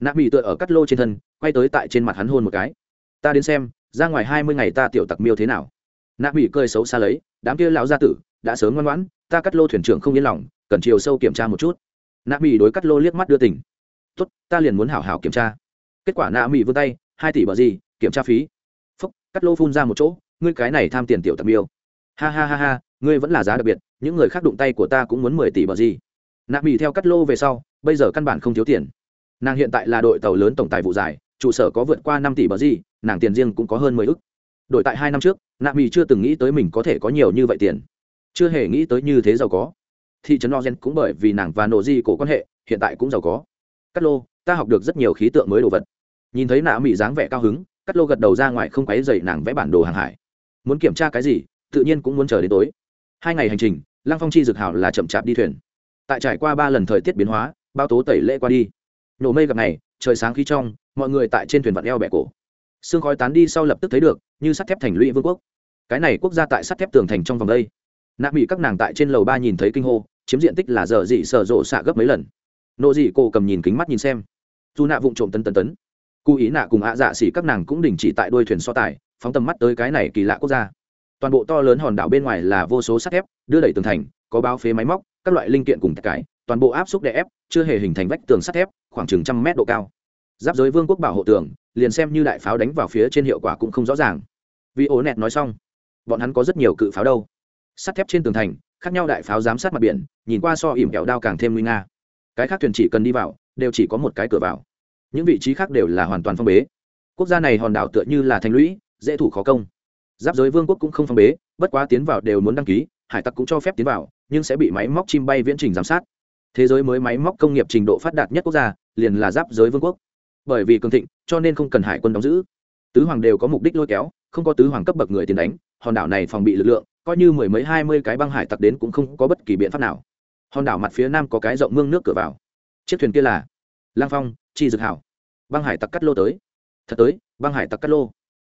Nạ mỹ tựa ở cắt lô trên thân, quay tới tại trên mặt hắn hôn một cái. Ta đến xem, ra ngoài hai mươi ngày ta tiểu tặc miêu thế nào? Nạ mỹ cười xấu xa lấy, đám kia lão gia tử, đã sớm ngoan ngoãn, ta cắt lô thuyền trưởng không yên lòng, cần chiều sâu kiểm tra một chút. Nạ mỹ đối cắt lô liếc mắt đưa tỉnh tốt, ta liền muốn hảo hảo kiểm tra. Kết quả nạ mỹ vươn tay, hai tỷ bờ gì, kiểm tra phí. Phúc, cắt lô phun ra một chỗ, ngươi cái này tham tiền tiểu tặc miêu. Ha ha ha ha, ngươi vẫn là giá đặc biệt, những người khác đụng tay của ta cũng muốn mười tỷ bờ gì nạ mỹ theo cắt lô về sau, bây giờ căn bản không thiếu tiền. Nàng hiện tại là đội tàu lớn tổng tài vụ giải trụ sở có vượt qua năm tỷ bờ gì, nàng tiền riêng cũng có hơn mười ức. Đổi tại hai năm trước, nạ mỹ chưa từng nghĩ tới mình có thể có nhiều như vậy tiền. Chưa hề nghĩ tới như thế giàu có. Thị trấn ozen cũng bởi vì nàng và nộ di cổ quan hệ, hiện tại cũng giàu có. Cắt lô, ta học được rất nhiều khí tượng mới đồ vật. Nhìn thấy nạ mỹ dáng vẻ cao hứng, cắt lô gật đầu ra ngoài không quáy dậy nàng vẽ bản đồ hàng hải. Muốn kiểm tra cái gì, tự nhiên cũng muốn chờ đến tối. Hai ngày hành trình, lăng phong chi dực hảo là chậm chạp đi thuyền tại trải qua ba lần thời tiết biến hóa bao tố tẩy lễ qua đi. Nổ mây gặp ngày, trời sáng khí trong, mọi người tại trên thuyền vặn eo bẹ cổ. Xương khói tán đi sau lập tức thấy được, như sắt thép thành lũy vương quốc. Cái này quốc gia tại sắt thép tường thành trong vòng đây. Nạp bị các nàng tại trên lầu ba nhìn thấy kinh hô, chiếm diện tích là giờ dị sợ rộ xạ gấp mấy lần. Nộ dị cô cầm nhìn kính mắt nhìn xem. Dù nạ vụng trộm tân tân tấn. Cụ ý nạ cùng ạ dạ xỉ các nàng cũng đình chỉ tại đuôi thuyền so tài, phóng tầm mắt tới cái này kỳ lạ quốc gia. Toàn bộ to lớn hòn đảo bên ngoài là vô số sắt thép, đưa đẩy tường thành, có bao phế máy móc các loại linh kiện cùng cái, toàn bộ áp xúc đè ép, chưa hề hình thành vách tường sắt thép, khoảng chừng trăm mét độ cao. Giáp giới vương quốc bảo hộ tường, liền xem như đại pháo đánh vào phía trên hiệu quả cũng không rõ ràng. Vì ố nẹt nói xong, bọn hắn có rất nhiều cự pháo đâu. Sắt thép trên tường thành, khác nhau đại pháo giám sát mặt biển, nhìn qua so ỉm kẹo đao càng thêm nguy nga. Cái khác thuyền chỉ cần đi vào, đều chỉ có một cái cửa vào. Những vị trí khác đều là hoàn toàn phong bế. Quốc gia này hòn đảo tựa như là thành lũy, dễ thủ khó công. Giáp giới vương quốc cũng không phong bế, bất quá tiến vào đều muốn đăng ký, hải tặc cũng cho phép tiến vào nhưng sẽ bị máy móc chim bay viễn trình giám sát. Thế giới mới máy móc công nghiệp trình độ phát đạt nhất quốc gia, liền là giáp giới vương quốc. Bởi vì cường thịnh, cho nên không cần hải quân đóng giữ. Tứ hoàng đều có mục đích lôi kéo, không có tứ hoàng cấp bậc người tiền đánh, hòn đảo này phòng bị lực lượng, coi như mười mấy, hai mươi cái băng hải tặc đến cũng không có bất kỳ biện pháp nào. Hòn đảo mặt phía nam có cái rộng mương nước cửa vào. Chiếc thuyền kia là lang phong, chi dực hảo. Băng hải tặc cắt lô tới. Thật tới, băng hải tặc cắt lô.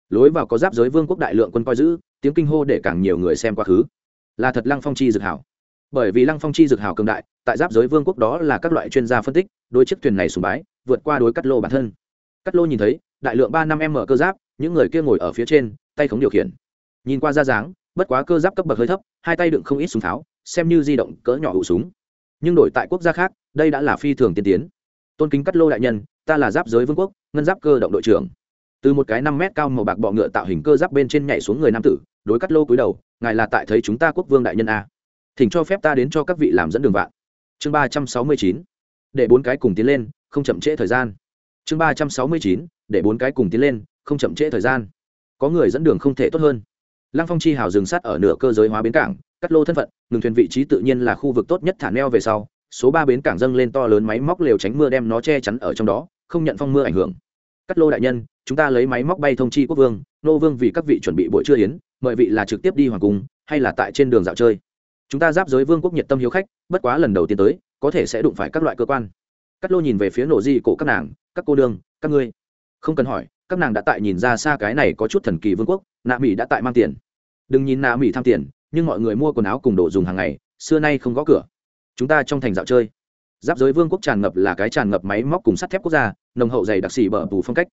Lối vào có giáp giới vương quốc đại lượng quân coi giữ, tiếng kinh hô để càng nhiều người xem quá khứ. Là thật lang phong, chi dực hảo bởi vì lăng phong chi dược hảo cường đại, tại giáp giới vương quốc đó là các loại chuyên gia phân tích đôi chiếc thuyền này sùng bái, vượt qua đối cắt lô bản thân. Cắt lô nhìn thấy, đại lượng ba năm em mở cơ giáp, những người kia ngồi ở phía trên, tay không điều khiển. Nhìn qua ra dáng, bất quá cơ giáp cấp bậc hơi thấp, hai tay đựng không ít súng tháo, xem như di động cỡ nhỏ hụ súng. Nhưng đổi tại quốc gia khác, đây đã là phi thường tiên tiến. Tôn kính cắt lô đại nhân, ta là giáp giới vương quốc, ngân giáp cơ động đội trưởng. Từ một cái năm mét cao màu bạc bọ ngựa tạo hình cơ giáp bên trên nhảy xuống người nam tử, đối cắt lô cúi đầu, ngài là tại thấy chúng ta quốc vương đại nhân a thỉnh cho phép ta đến cho các vị làm dẫn đường vạn. Chương ba trăm sáu mươi chín, để bốn cái cùng tiến lên, không chậm trễ thời gian. Chương ba trăm sáu mươi chín, để bốn cái cùng tiến lên, không chậm trễ thời gian. Có người dẫn đường không thể tốt hơn. Lăng phong chi hào dừng sát ở nửa cơ giới hóa bến cảng, cắt lô thân phận, ngừng thuyền vị trí tự nhiên là khu vực tốt nhất thả neo về sau. Số ba bến cảng dâng lên to lớn máy móc lều tránh mưa đem nó che chắn ở trong đó, không nhận phong mưa ảnh hưởng. Cắt lô đại nhân, chúng ta lấy máy móc bay thông chi quốc vương, nô vương vì các vị chuẩn bị buổi trưa yến, mời vị là trực tiếp đi hoàng cung, hay là tại trên đường dạo chơi? Chúng ta giáp giới vương quốc nhiệt tâm hiếu khách, bất quá lần đầu tiên tới, có thể sẽ đụng phải các loại cơ quan. Cắt lô nhìn về phía nổ di cổ các nàng, các cô đương các ngươi. Không cần hỏi, các nàng đã tại nhìn ra xa cái này có chút thần kỳ vương quốc, nạ mỹ đã tại mang tiền. Đừng nhìn nạ mỹ tham tiền, nhưng mọi người mua quần áo cùng đồ dùng hàng ngày, xưa nay không gõ cửa. Chúng ta trong thành dạo chơi. Giáp giới vương quốc tràn ngập là cái tràn ngập máy móc cùng sắt thép quốc gia, nồng hậu dày đặc xỉ bở bù phong cách.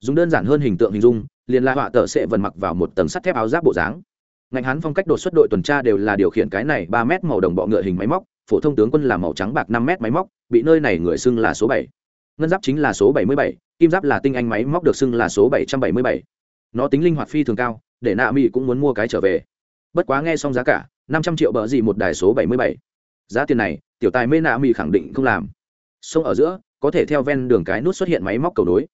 Dùng đơn giản hơn hình tượng hình dung, liền la họa tờ sẽ vần mặc vào một tầng sắt thép áo giáp bộ dáng ngành hán phong cách đột xuất đội tuần tra đều là điều khiển cái này ba mét màu đồng bọ ngựa hình máy móc, phổ thông tướng quân là màu trắng bạc năm mét máy móc, bị nơi này người xưng là số bảy. Ngân giáp chính là số bảy mươi bảy, kim giáp là tinh anh máy móc được xưng là số bảy trăm bảy mươi bảy. Nó tính linh hoạt phi thường cao, để nạ mỹ cũng muốn mua cái trở về. Bất quá nghe xong giá cả, năm trăm triệu bờ gì một đài số bảy mươi bảy. Giá tiền này, tiểu tài mê nạ mỹ khẳng định không làm. Sông ở giữa, có thể theo ven đường cái nút xuất hiện máy móc cầu nối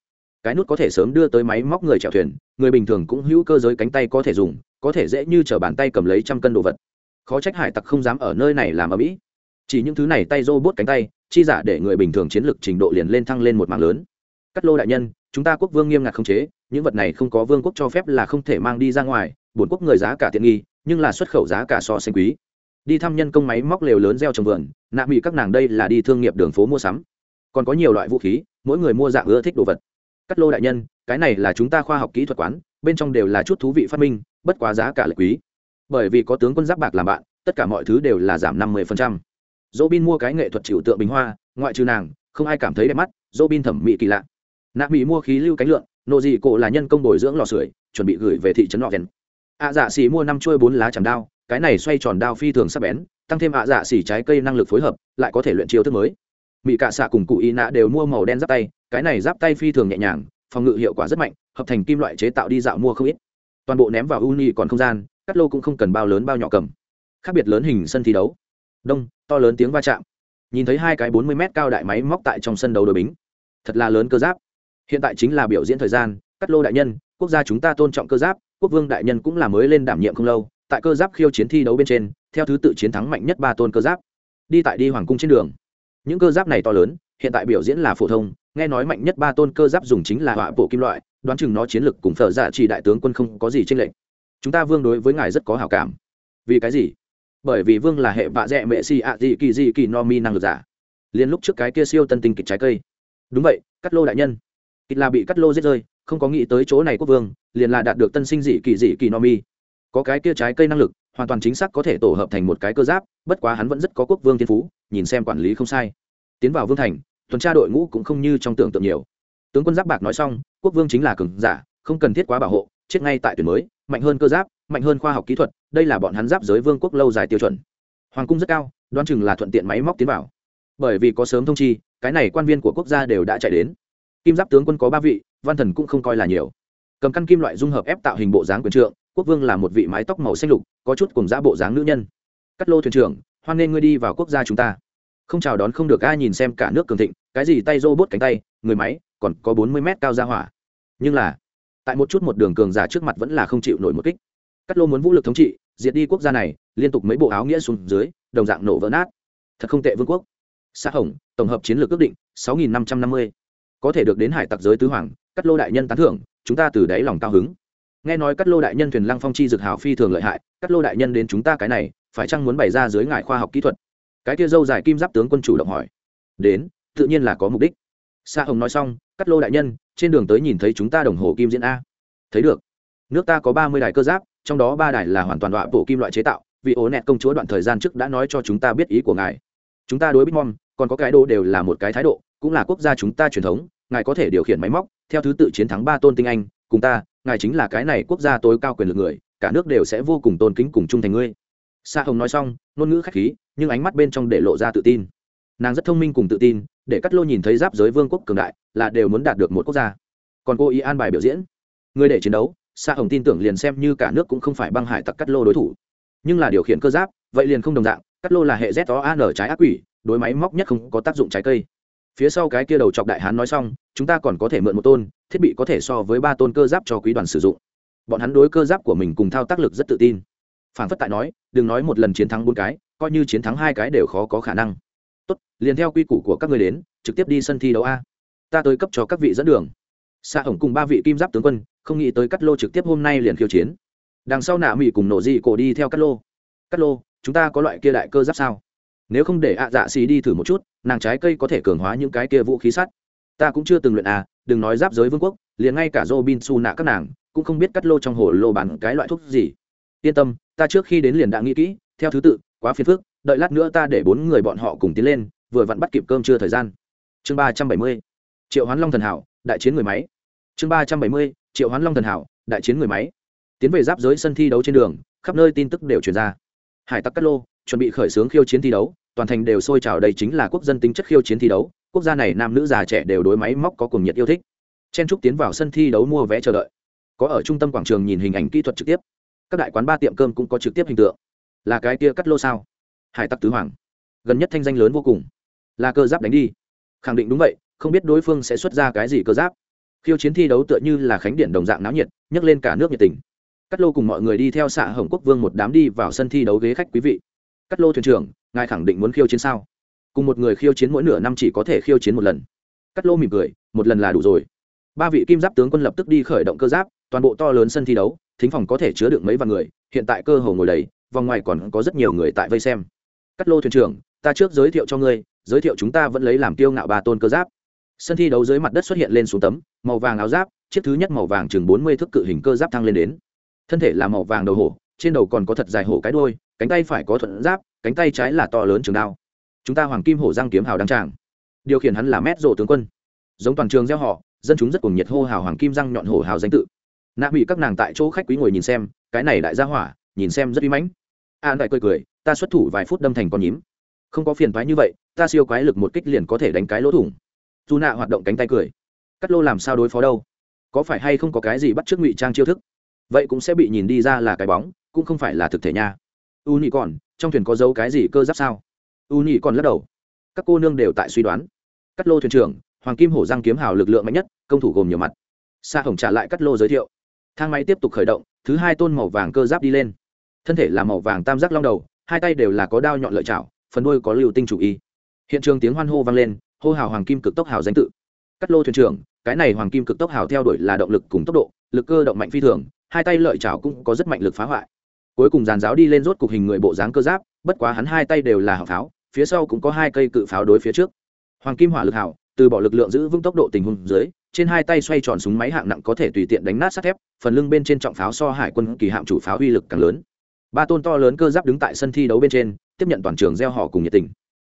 cái nút có thể sớm đưa tới máy móc người chèo thuyền, người bình thường cũng hữu cơ giới cánh tay có thể dùng, có thể dễ như t r ở bàn tay cầm lấy trăm cân đồ vật. Khó trách hải tặc không dám ở nơi này làm ở mỹ. Chỉ những thứ này tay rô bốt cánh tay, chi giả để người bình thường chiến lược trình độ liền lên thăng lên một mạng lớn. Cắt lô đại nhân, chúng ta quốc vương nghiêm ngặt không chế, những vật này không có vương quốc cho phép là không thể mang đi ra ngoài, bổn quốc người giá cả tiện nghi, nhưng là xuất khẩu giá cả so sánh quý. Đi thăm nhân công máy móc lều lớn gieo trồng vườn, nạ mỹ các nàng đây là đi thương nghiệp đường phố mua sắm. Còn có nhiều loại vũ khí, mỗi người mua dạng ưa thích đồ vật cắt lô đại nhân, cái này là chúng ta khoa học kỹ thuật quán, bên trong đều là chút thú vị phát minh, bất quá giá cả lệ quý. Bởi vì có tướng quân giáp bạc làm bạn, tất cả mọi thứ đều là giảm năm mươi dỗ bin mua cái nghệ thuật chịu tượng bình hoa, ngoại trừ nàng, không ai cảm thấy đẹp mắt dỗ bin thẩm mỹ kỳ lạ. Nạp mỹ mua khí lưu cánh lượn, nộ dị cổ là nhân công bồi dưỡng lò sưởi, chuẩn bị gửi về thị trấn nọ đèn ạ dạ xỉ mua năm chuôi bốn lá chảm đao, cái này xoay tròn đao phi thường sắc bén, tăng thêm ạ dạ xỉ trái cây năng lực phối hợp, lại có thể luyện chiêu thức mới. Mỹ cạ xạ cùng cụ y nạ đều mua màu đen giáp tay cái này giáp tay phi thường nhẹ nhàng, phòng ngự hiệu quả rất mạnh, hợp thành kim loại chế tạo đi dạo mua không ít. Toàn bộ ném vào uni còn không gian, cắt lô cũng không cần bao lớn bao nhỏ cầm. Khác biệt lớn hình sân thi đấu. Đông, to lớn tiếng va chạm. Nhìn thấy hai cái bốn mươi m cao đại máy móc tại trong sân đấu đội bính. Thật là lớn cơ giáp. Hiện tại chính là biểu diễn thời gian, cắt lô đại nhân, quốc gia chúng ta tôn trọng cơ giáp, quốc vương đại nhân cũng là mới lên đảm nhiệm không lâu, tại cơ giáp khiêu chiến thi đấu bên trên, theo thứ tự chiến thắng mạnh nhất ba tôn cơ giáp. Đi tại đi hoàng cung trên đường. Những cơ giáp này to lớn, hiện tại biểu diễn là phổ thông nghe nói mạnh nhất ba tôn cơ giáp dùng chính là họa bộ kim loại, đoán chừng nó chiến lực cùng thợ giả dạ chỉ đại tướng quân không có gì trên lệnh chúng ta vương đối với ngài rất có hảo cảm. Vì cái gì? Bởi vì vương là hệ vạ dẹ mệ si ạ gì kỳ gì kỳ no mi năng lực giả. Liên lúc trước cái kia siêu tân tinh kịch trái cây. Đúng vậy, cắt lô đại nhân. Kịch là bị cắt lô giết rơi, không có nghĩ tới chỗ này quốc vương, liền là đạt được tân sinh dị kỳ dị kỳ no mi. Có cái kia trái cây năng lực, hoàn toàn chính xác có thể tổ hợp thành một cái cơ giáp, bất quá hắn vẫn rất có quốc vương thiên phú, nhìn xem quản lý không sai. Tiến vào vương thành tuần tra đội ngũ cũng không như trong tưởng tượng nhiều. Tướng quân giáp bạc nói xong, quốc vương chính là cường giả, không cần thiết quá bảo hộ, chết ngay tại tuyển mới, mạnh hơn cơ giáp, mạnh hơn khoa học kỹ thuật, đây là bọn hắn giáp giới vương quốc lâu dài tiêu chuẩn. Hoàng cung rất cao, đoán chừng là thuận tiện máy móc tiến vào. Bởi vì có sớm thông chi, cái này quan viên của quốc gia đều đã chạy đến. Kim giáp tướng quân có ba vị, văn thần cũng không coi là nhiều. Cầm căn kim loại dung hợp ép tạo hình bộ dáng quyền trượng, quốc vương là một vị mái tóc màu xanh lục, có chút cùng giã bộ dáng nữ nhân. Cắt lô thuyền trưởng, hoan nghê ngươi đi vào quốc gia chúng ta không chào đón không được ai nhìn xem cả nước cường thịnh, cái gì tay rô cánh tay, người máy, còn có bốn mươi mét cao ra hỏa. Nhưng là, tại một chút một đường cường giả trước mặt vẫn là không chịu nổi một kích. Cắt lô muốn vũ lực thống trị, diệt đi quốc gia này, liên tục mấy bộ áo nghĩa xuống dưới, đồng dạng nổ vỡ nát. Thật không tệ vương quốc. Xã hồng, tổng hợp chiến lược ước định, sáu nghìn năm trăm năm mươi. Có thể được đến hải tặc giới tứ hoàng, cắt lô đại nhân tán thưởng, chúng ta từ đáy lòng cao hứng. Nghe nói cắt lô đại nhân thuyền lăng phong chi dược hào phi thường lợi hại, cắt lô đại nhân đến chúng ta cái này, phải chăng muốn bày ra dưới ngại khoa học kỹ thuật? Cái kia dâu dài kim giáp tướng quân chủ động hỏi. Đến, tự nhiên là có mục đích. Sa hồng nói xong, cắt lô đại nhân, trên đường tới nhìn thấy chúng ta đồng hồ kim diễn a. Thấy được. Nước ta có ba mươi đài cơ giáp, trong đó ba đài là hoàn toàn đọa bộ kim loại chế tạo, vì ố nẹt công chúa đoạn thời gian trước đã nói cho chúng ta biết ý của ngài. Chúng ta đối bitmom, còn có cái đồ đều là một cái thái độ, cũng là quốc gia chúng ta truyền thống, ngài có thể điều khiển máy móc, theo thứ tự chiến thắng ba tôn tinh anh, cùng ta, ngài chính là cái này quốc gia tối cao quyền lực người, cả nước đều sẽ vô cùng tôn kính cùng chung thành ngươi sa hồng nói xong, ngôn ngữ khách khí, nhưng ánh mắt bên trong để lộ ra tự tin. Nàng rất thông minh cùng tự tin, để cắt lô nhìn thấy giáp giới vương quốc cường đại, là đều muốn đạt được một quốc gia. Còn cô ý an bài biểu diễn. Người để chiến đấu, sa hồng tin tưởng liền xem như cả nước cũng không phải băng hải tặc cắt lô đối thủ. Nhưng là điều khiển cơ giáp, vậy liền không đồng dạng cắt lô là hệ ZOAN trái ác quỷ, đối máy móc nhất không có tác dụng trái cây. Phía sau cái kia đầu chọc đại hán nói xong, chúng ta còn có thể mượn một tôn, thiết bị có thể so với ba tôn cơ giáp cho quý đoàn sử dụng. Bọn hắn đối cơ giáp của mình cùng thao tác lực rất tự tin phản phất tại nói, đừng nói một lần chiến thắng bốn cái, coi như chiến thắng hai cái đều khó có khả năng. Tốt, liền theo quy củ của các người đến, trực tiếp đi sân thi đấu a. Ta tới cấp cho các vị dẫn đường. Xa ổng cùng ba vị kim giáp tướng quân, không nghĩ tới cắt lô trực tiếp hôm nay liền khiêu chiến. Đằng sau nạ mỹ cùng nổ dị cổ đi theo cắt lô. Cắt lô, chúng ta có loại kia đại cơ giáp sao? Nếu không để ạ dạ xì đi thử một chút, nàng trái cây có thể cường hóa những cái kia vũ khí sắt. Ta cũng chưa từng luyện à đừng nói giáp giới vương quốc, liền ngay cả robin su nạ các nàng, cũng không biết cắt lô trong hồ lô bán cái loại thuốc gì. Yên tâm ta trước khi đến liền đã nghĩ kỹ, theo thứ tự, quá phiền phức, đợi lát nữa ta để bốn người bọn họ cùng tiến lên, vừa vặn bắt kịp cơm trưa thời gian. Chương ba trăm bảy mươi, triệu hoán long thần hảo, đại chiến người máy. Chương ba trăm bảy mươi, triệu hoán long thần hảo, đại chiến người máy. Tiến về giáp giới sân thi đấu trên đường, khắp nơi tin tức đều truyền ra. Hải tặc cát lô, chuẩn bị khởi xướng khiêu chiến thi đấu, toàn thành đều sôi trào đây chính là quốc dân tính chất khiêu chiến thi đấu, quốc gia này nam nữ già trẻ đều đối máy móc có cùng nhiệt yêu thích. Chen trúc tiến vào sân thi đấu mua vé chờ đợi. Có ở trung tâm quảng trường nhìn hình ảnh kỹ thuật trực tiếp các đại quán ba tiệm cơm cũng có trực tiếp hình tượng. Là cái kia cắt lô sao? Hải tặc tứ hoàng. Gần nhất thanh danh lớn vô cùng. Là cơ giáp đánh đi. Khẳng định đúng vậy, không biết đối phương sẽ xuất ra cái gì cơ giáp. Khiêu chiến thi đấu tựa như là khánh điện đồng dạng náo nhiệt, nhấc lên cả nước nhiệt tình. Cắt lô cùng mọi người đi theo xạ hồng quốc vương một đám đi vào sân thi đấu ghế khách quý vị. Cắt lô thuyền trưởng, ngài khẳng định muốn khiêu chiến sao? Cùng một người khiêu chiến mỗi nửa năm chỉ có thể khiêu chiến một lần. Cắt lô mỉm cười, một lần là đủ rồi. Ba vị kim giáp tướng quân lập tức đi khởi động cơ giáp, toàn bộ to lớn sân thi đấu thính phòng có thể chứa được mấy vạn người, hiện tại cơ hồ ngồi đầy, vòng ngoài còn có rất nhiều người tại vây xem. Cắt lô thuyền trưởng, ta trước giới thiệu cho ngươi, giới thiệu chúng ta vẫn lấy làm tiêu ngạo ba tôn cơ giáp. Sân thi đấu dưới mặt đất xuất hiện lên xuống tấm, màu vàng áo giáp, chiếc thứ nhất màu vàng chừng bốn mươi thước cự hình cơ giáp thăng lên đến. Thân thể là màu vàng đầu hổ, trên đầu còn có thật dài hổ cái đôi cánh tay phải có thuận giáp, cánh tay trái là to lớn trường đao. Chúng ta hoàng kim hổ giang kiếm hào đăng tràng. Điều khiển hắn là mét rộ tướng quân. Giống toàn trường gieo họ, dân chúng rất cùng nhiệt hô hào hoàng kim răng nhọn hổ hào danh tự nạ bị các nàng tại chỗ khách quý ngồi nhìn xem, cái này đại gia hỏa, nhìn xem rất uy mãnh. An đại cười cười, ta xuất thủ vài phút đâm thành con nhím. Không có phiền thoái như vậy, ta siêu quái lực một kích liền có thể đánh cái lỗ thủng. Dù nạ hoạt động cánh tay cười. Cắt lô làm sao đối phó đâu? Có phải hay không có cái gì bắt trước ngụy trang chiêu thức? Vậy cũng sẽ bị nhìn đi ra là cái bóng, cũng không phải là thực thể nha. U nhị còn, trong thuyền có dấu cái gì cơ giáp sao? U nhị còn lắc đầu. Các cô nương đều tại suy đoán. Cắt lô thuyền trưởng, hoàng kim hổ giang kiếm hào lực lượng mạnh nhất, công thủ gồm nhiều mặt. Sa hồng trả lại cắt lô giới thiệu thang máy tiếp tục khởi động, thứ hai tôn màu vàng cơ giáp đi lên. Thân thể là màu vàng tam giác long đầu, hai tay đều là có đao nhọn lợi chảo, phần đuôi có lưu tinh chủ y. Hiện trường tiếng hoan hô vang lên, hô hào hoàng kim cực tốc hào danh tự. Cắt lô thuyền trưởng, cái này hoàng kim cực tốc hào theo đuổi là động lực cùng tốc độ, lực cơ động mạnh phi thường, hai tay lợi chảo cũng có rất mạnh lực phá hoại. Cuối cùng giàn giáo đi lên rốt cục hình người bộ dáng cơ giáp, bất quá hắn hai tay đều là hào pháo, phía sau cũng có hai cây cự pháo đối phía trước. Hoàng kim hỏa lực hào, từ bỏ lực lượng giữ vững tốc độ tình huống dưới trên hai tay xoay tròn súng máy hạng nặng có thể tùy tiện đánh nát sắt thép, phần lưng bên trên trọng pháo so hải quân kỳ hạm chủ pháo uy lực càng lớn. Ba tôn to lớn cơ giáp đứng tại sân thi đấu bên trên, tiếp nhận toàn trường gieo họ cùng nhiệt tình.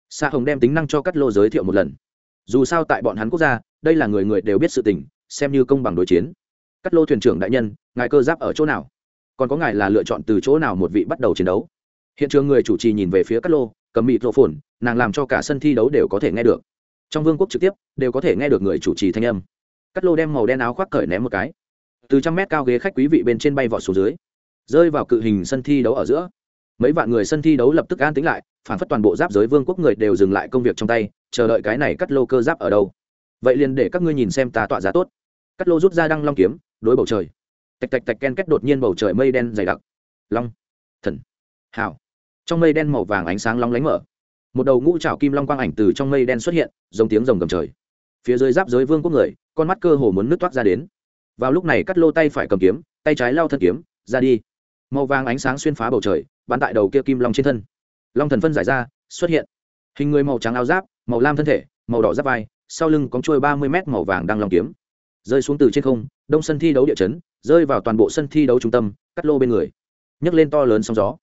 Sa hồng đem tính năng cho Cát lô giới thiệu một lần. Dù sao tại bọn hắn quốc gia, đây là người người đều biết sự tình, xem như công bằng đối chiến. Cát lô thuyền trưởng đại nhân, ngài cơ giáp ở chỗ nào? Còn có ngài là lựa chọn từ chỗ nào một vị bắt đầu chiến đấu? Hiện trường người chủ trì nhìn về phía Cát lô, cầm mịt rộ phồn, nàng làm cho cả sân thi đấu đều có thể nghe được. Trong vương quốc trực tiếp, đều có thể nghe được người chủ trì thanh âm cắt lô đem màu đen áo khoác cởi ném một cái. Từ trăm mét cao ghế khách quý vị bên trên bay vọt xuống dưới rơi vào cự hình sân thi đấu ở giữa. Mấy vạn người sân thi đấu lập tức an tính lại phản phất toàn bộ giáp giới vương quốc người đều dừng lại công việc trong tay chờ đợi cái này cắt lô cơ giáp ở đâu. Vậy liền để các ngươi nhìn xem ta tọa giá tốt. Cắt lô rút ra đăng long kiếm đối bầu trời. Tạch tạch tạch ken kết đột nhiên bầu trời mây đen dày đặc. Long thần hào, trong mây đen màu vàng ánh sáng long lánh mở. Một đầu ngũ trào kim long quang ảnh từ trong mây đen xuất hiện giống tiếng rồng gầm trời. Phía dưới giáp giới vương quốc người con mắt cơ hồ muốn nước toát ra đến. Vào lúc này cắt lô tay phải cầm kiếm, tay trái lao thân kiếm, ra đi. Màu vàng ánh sáng xuyên phá bầu trời, bắn tại đầu kia kim long trên thân. Long thần phân giải ra, xuất hiện. Hình người màu trắng áo giáp, màu lam thân thể, màu đỏ giáp vai, sau lưng có trôi ba mươi mét màu vàng đang long kiếm. Rơi xuống từ trên không, đông sân thi đấu địa chấn, rơi vào toàn bộ sân thi đấu trung tâm, cắt lô bên người. Nhấc lên to lớn sóng gió.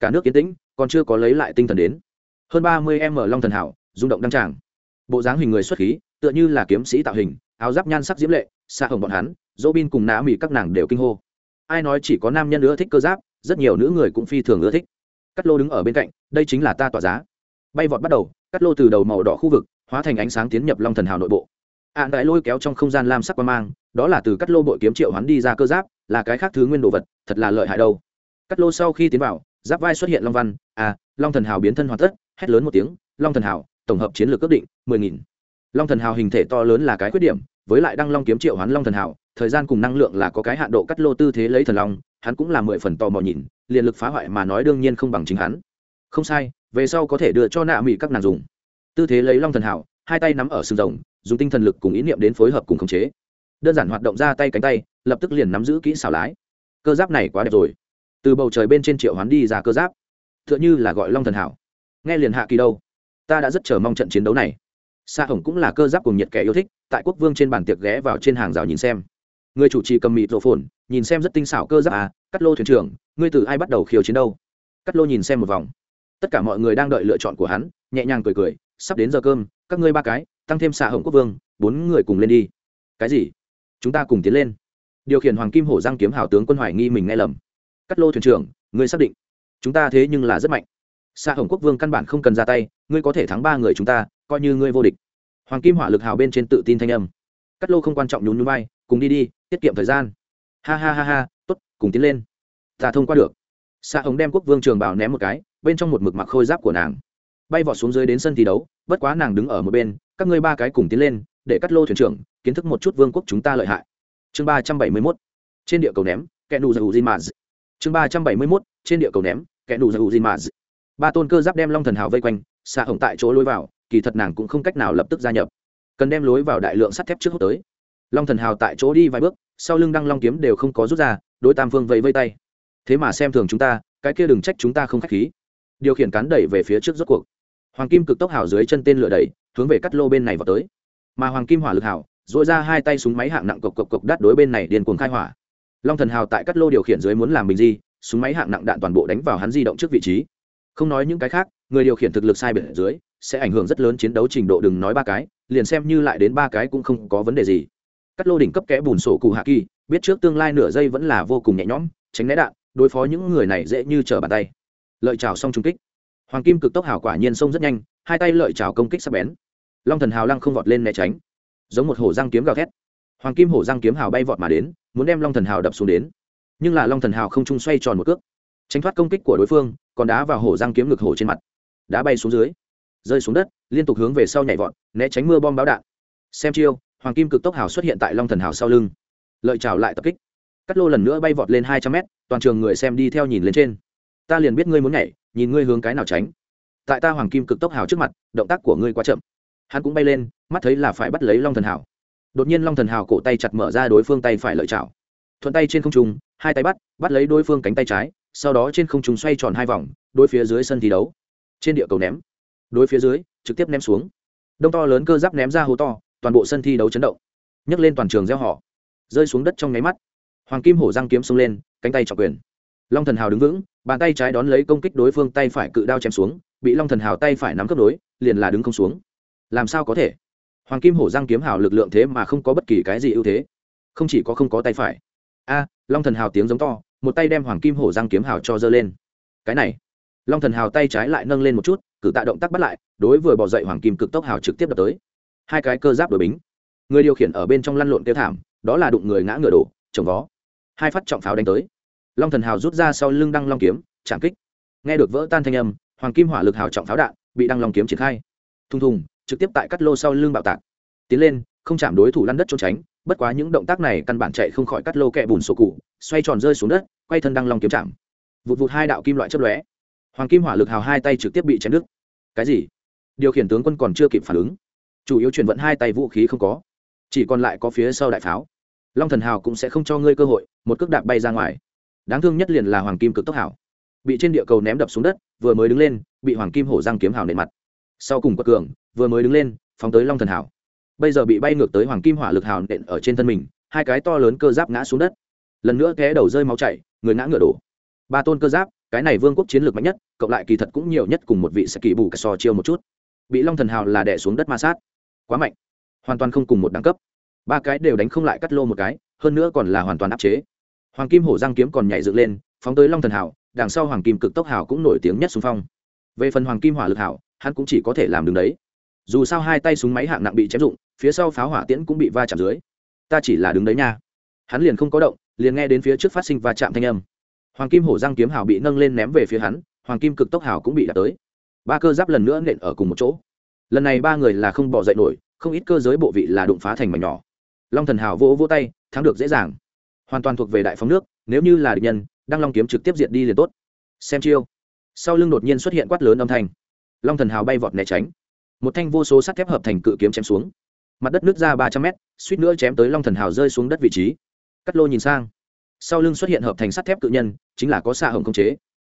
Cả nước kiến tĩnh, còn chưa có lấy lại tinh thần đến. Hơn ba mươi m long thần hảo, rung động đăng tràng. Bộ dáng hình người xuất khí, tựa như là kiếm sĩ tạo hình áo giáp nhan sắc diễm lệ xa hồng bọn hắn dỗ bin cùng nã mỹ các nàng đều kinh hô. Ai nói chỉ có nam nhân ưa thích cơ giáp, rất nhiều nữ người cũng phi thường ưa thích. Cắt lô đứng ở bên cạnh, đây chính là ta tỏa giá. Bay vọt bắt đầu cắt lô từ đầu màu đỏ khu vực, hóa thành ánh sáng tiến nhập long thần hào nội bộ. Ạn đại lôi kéo trong không gian lam sắc qua mang, đó là từ cắt lô bội kiếm triệu hoán đi ra cơ giáp, là cái khác thứ nguyên đồ vật, thật là lợi hại đâu. Cắt lô sau khi tiến vào, giáp vai xuất hiện long văn à long thần hào biến thân hoàn tất, hét lớn một tiếng, long thần hào, tổng hợp chiến lược ước định mười nghìn. Long thần hào hình thể to lớn là cái khuyết điểm với lại đăng long kiếm triệu hoán long thần hảo, thời gian cùng năng lượng là có cái hạn độ cắt lô tư thế lấy thần long, hắn cũng là mười phần to mò nhìn, liền lực phá hoại mà nói đương nhiên không bằng chính hắn. Không sai, về sau có thể đưa cho nạ mỹ các nàng dùng. Tư thế lấy long thần hảo, hai tay nắm ở sừng rồng, dùng tinh thần lực cùng ý niệm đến phối hợp cùng khống chế. Đơn giản hoạt động ra tay cánh tay, lập tức liền nắm giữ kỹ xảo lái. Cơ giáp này quá đẹp rồi. Từ bầu trời bên trên triệu hoán đi ra cơ giáp. T h ư ợ n h ư là gọi long thần hảo. Nghe liền hạ kỳ đâu. Ta đã rất chờ mong trận chiến đấu này sa hồng cũng là cơ giáp cùng nhiệt kẻ yêu thích, tại quốc vương trên bàn tiệc ghé vào trên hàng rào nhìn xem. Người chủ trì cầm mịt rộ phồn nhìn xem rất tinh xảo cơ giáp à cắt lô thuyền trưởng, ngươi từ ai bắt đầu khiêu chiến đâu? Cắt lô nhìn xem một vòng. Tất cả mọi người đang đợi lựa chọn của hắn, nhẹ nhàng cười cười, sắp đến giờ cơm, các ngươi ba cái, tăng thêm Sa hồng quốc vương, bốn người cùng lên đi. Cái gì? Chúng ta cùng tiến lên. Điều khiển hoàng kim hổ giang kiếm hảo tướng quân hoài nghi mình nghe lầm. Cắt lô thuyền trưởng, ngươi xác định. Chúng ta thế nhưng là rất mạnh. Sa hồng quốc vương căn bản không cần ra tay, ngươi có thể thắng ba người chúng ta coi như ngươi vô địch. Hoàng kim hỏa lực hào bên trên tự tin thanh âm. Cắt lô không quan trọng nhún nhún bay cùng đi đi, tiết kiệm thời gian. Ha ha ha ha, tốt, cùng tiến lên. Ta thông qua được. Xa ống đem quốc vương trường bảo ném một cái, bên trong một mực mặc khôi giáp của nàng. Bay vọt xuống dưới đến sân thi đấu, bất quá nàng đứng ở một bên, các ngươi ba cái cùng tiến lên, để cắt lô thuyền trưởng, kiến thức một chút vương quốc chúng ta lợi hại. Chương ba trăm bảy mươi mốt, trên địa cầu ném, kẻ nụ dầu di mạt chương ba trăm bảy mươi mốt, trên địa cầu ném, kẻ đủ dầu gì mà ba tôn cơ giáp đem long thần hào vây quanh xạ hồng tại chỗ lối vào kỳ thật nàng cũng không cách nào lập tức gia nhập. Cần đem lối vào đại lượng sắt thép trước hút tới. Long thần hào tại chỗ đi vài bước, sau lưng đăng long kiếm đều không có rút ra, đối tam phương vẫy vây tay. Thế mà xem thường chúng ta, cái kia đừng trách chúng ta không k h á c h khí. Điều khiển cán đẩy về phía trước rốt cuộc. Hoàng kim cực tốc hào dưới chân tên lửa đẩy, hướng về cắt lô bên này vào tới. Mà hoàng kim hỏa lực hào dội ra hai tay súng máy hạng nặng cộc cộc cộc đắt đối bên này điên cuồng khai hỏa. Long thần hào tại cắt lô điều khiển dưới muốn làm bình di, súng máy hạng nặng đạn toàn bộ đánh vào hắn di động trước vị trí. Không nói những cái khác, người điều khiển thực lực sai biệt dưới sẽ ảnh hưởng rất lớn chiến đấu trình độ, đừng nói ba cái, liền xem như lại đến ba cái cũng không có vấn đề gì. Cắt lô đỉnh cấp kẽ bùn sổ cụ hạ kỳ, biết trước tương lai nửa giây vẫn là vô cùng nhẹ nhõm, tránh né đạn, đối phó những người này dễ như trở bàn tay. Lợi trào xong trung kích. Hoàng kim cực tốc hào quả nhiên xông rất nhanh, hai tay lợi trào công kích sắp bén. Long thần hào lăng không vọt lên né tránh. Giống một hổ răng kiếm gào thét. Hoàng kim hổ răng kiếm hào bay vọt mà đến, muốn đem long thần hào đập xuống đến. Nhưng là long thần hào không trung xoay tròn một cước. Tránh thoát công kích của đối phương, còn đá vào hổ răng kiếm ngực hổ trên mặt. Đá bay xuống dưới rơi xuống đất, liên tục hướng về sau nhảy vọt, né tránh mưa bom báo đạn. Xem chiêu, hoàng kim cực tốc hào xuất hiện tại long thần hào sau lưng. Lợi trào lại tập kích. Cắt lô lần nữa bay vọt lên hai trăm mét, toàn trường người xem đi theo nhìn lên trên. Ta liền biết ngươi muốn nhảy, nhìn ngươi hướng cái nào tránh. Tại ta hoàng kim cực tốc hào trước mặt, động tác của ngươi quá chậm. Hắn cũng bay lên, mắt thấy là phải bắt lấy long thần hào. Đột nhiên long thần hào cổ tay chặt mở ra đối phương tay phải lợi chảo. Thuận tay trên không trung, hai tay bắt bắt lấy đối phương cánh tay trái, sau đó trên không trung xoay tròn hai vòng, đối phía dưới sân thi đấu. Trên địa cầu ném đối phía dưới, trực tiếp ném xuống. Đông to lớn cơ giáp ném ra hố to, toàn bộ sân thi đấu chấn động. Nhấc lên toàn trường gieo họ. Rơi xuống đất trong nháy mắt. Hoàng kim hổ răng kiếm xông lên, cánh tay trọng quyền. Long thần hào đứng vững, bàn tay trái đón lấy công kích đối phương tay phải cự đao chém xuống, bị long thần hào tay phải nắm cấp đối, liền là đứng không xuống. Làm sao có thể? Hoàng kim hổ răng kiếm hào lực lượng thế mà không có bất kỳ cái gì ưu thế. Không chỉ có không có tay phải. A, long thần hào tiếng giống to, một tay đem hoàng kim hổ răng kiếm hào cho giơ lên. Cái này. Long thần hào tay trái lại nâng lên một chút cử tạ động tác bắt lại, đối vừa bỏ dậy hoàng kim cực tốc hào trực tiếp đập tới. Hai cái cơ giáp đổi bính. Người điều khiển ở bên trong lăn lộn kêu thảm, đó là đụng người ngã ngựa đổ, chồng vó. Hai phát trọng pháo đánh tới. Long thần hào rút ra sau lưng đăng long kiếm, chạm kích. Nghe được vỡ tan thanh âm, hoàng kim hỏa lực hào trọng pháo đạn, bị đăng long kiếm triển khai. Thùng thùng, trực tiếp tại cắt lô sau lưng bạo tạc. Tiến lên, không chạm đối thủ lăn đất trốn tránh, bất quá những động tác này căn bản chạy không khỏi cắt lô kẹ bùn sổ cụ, xoay tròn rơi xuống đất, quay thân đăng long kiếm chạm. Vụt vụt hai đạo kim loại chấp lóe. Hoàng kim hỏa lực hào hai tay trực tiếp bị chém đứt cái gì? Điều khiển tướng quân còn chưa kịp phản ứng. Chủ yếu chuyển vận hai tay vũ khí không có. Chỉ còn lại có phía sau đại pháo. Long thần hào cũng sẽ không cho ngươi cơ hội, một cước đạp bay ra ngoài. Đáng thương nhất liền là hoàng kim cực tốc hảo bị trên địa cầu ném đập xuống đất, vừa mới đứng lên, bị hoàng kim hổ răng kiếm hào nệ mặt. Sau cùng quật cường, vừa mới đứng lên, phóng tới long thần hảo bây giờ bị bay ngược tới hoàng kim hỏa lực hào nện ở trên thân mình, hai cái to lớn cơ giáp ngã xuống đất. Lần nữa té đầu rơi máu chảy, người ngã ngựa đổ. Ba tôn cơ giáp cái này vương quốc chiến lược mạnh nhất, cộng lại kỳ thật cũng nhiều nhất cùng một vị sẽ kỳ bù cả so chiêu một chút. Bị long thần hào là đẻ xuống đất ma sát. Quá mạnh. Hoàn toàn không cùng một đẳng cấp. Ba cái đều đánh không lại cắt lô một cái, hơn nữa còn là hoàn toàn áp chế. Hoàng kim hổ giang kiếm còn nhảy dựng lên, phóng tới long thần hảo đằng sau hoàng kim cực tốc hảo cũng nổi tiếng nhất xung phong. Về phần hoàng kim hỏa lực hảo hắn cũng chỉ có thể làm đứng đấy. Dù sao hai tay súng máy hạng nặng bị chém dụng, phía sau pháo hỏa tiễn cũng bị va chạm dưới. Ta chỉ là đứng đấy nha. Hắn liền không có động, liền nghe đến phía trước phát sinh va chạm thanh âm hoàng kim hổ giang kiếm hào bị nâng lên ném về phía hắn, hoàng kim cực tốc hào cũng bị đạp tới. Ba cơ giáp lần nữa nện ở cùng một chỗ. Lần này ba người là không bỏ dậy nổi, không ít cơ giới bộ vị là đụng phá thành mảnh nhỏ. Long thần hào vỗ vỗ tay, thắng được dễ dàng. Hoàn toàn thuộc về đại phóng nước, nếu như là địch nhân, đăng long kiếm trực tiếp diệt đi liền tốt. Xem chiêu. Sau lưng đột nhiên xuất hiện quát lớn âm thanh. Long thần hào bay vọt né tránh. Một thanh vô số sắt thép hợp thành cự kiếm chém xuống. Mặt đất nứt ra ba trăm mét, suýt nữa chém tới long thần hào rơi xuống đất vị trí. Cắt lô nhìn sang sau lưng xuất hiện hợp thành sắt thép cự nhân, chính là có xạ hồng công chế.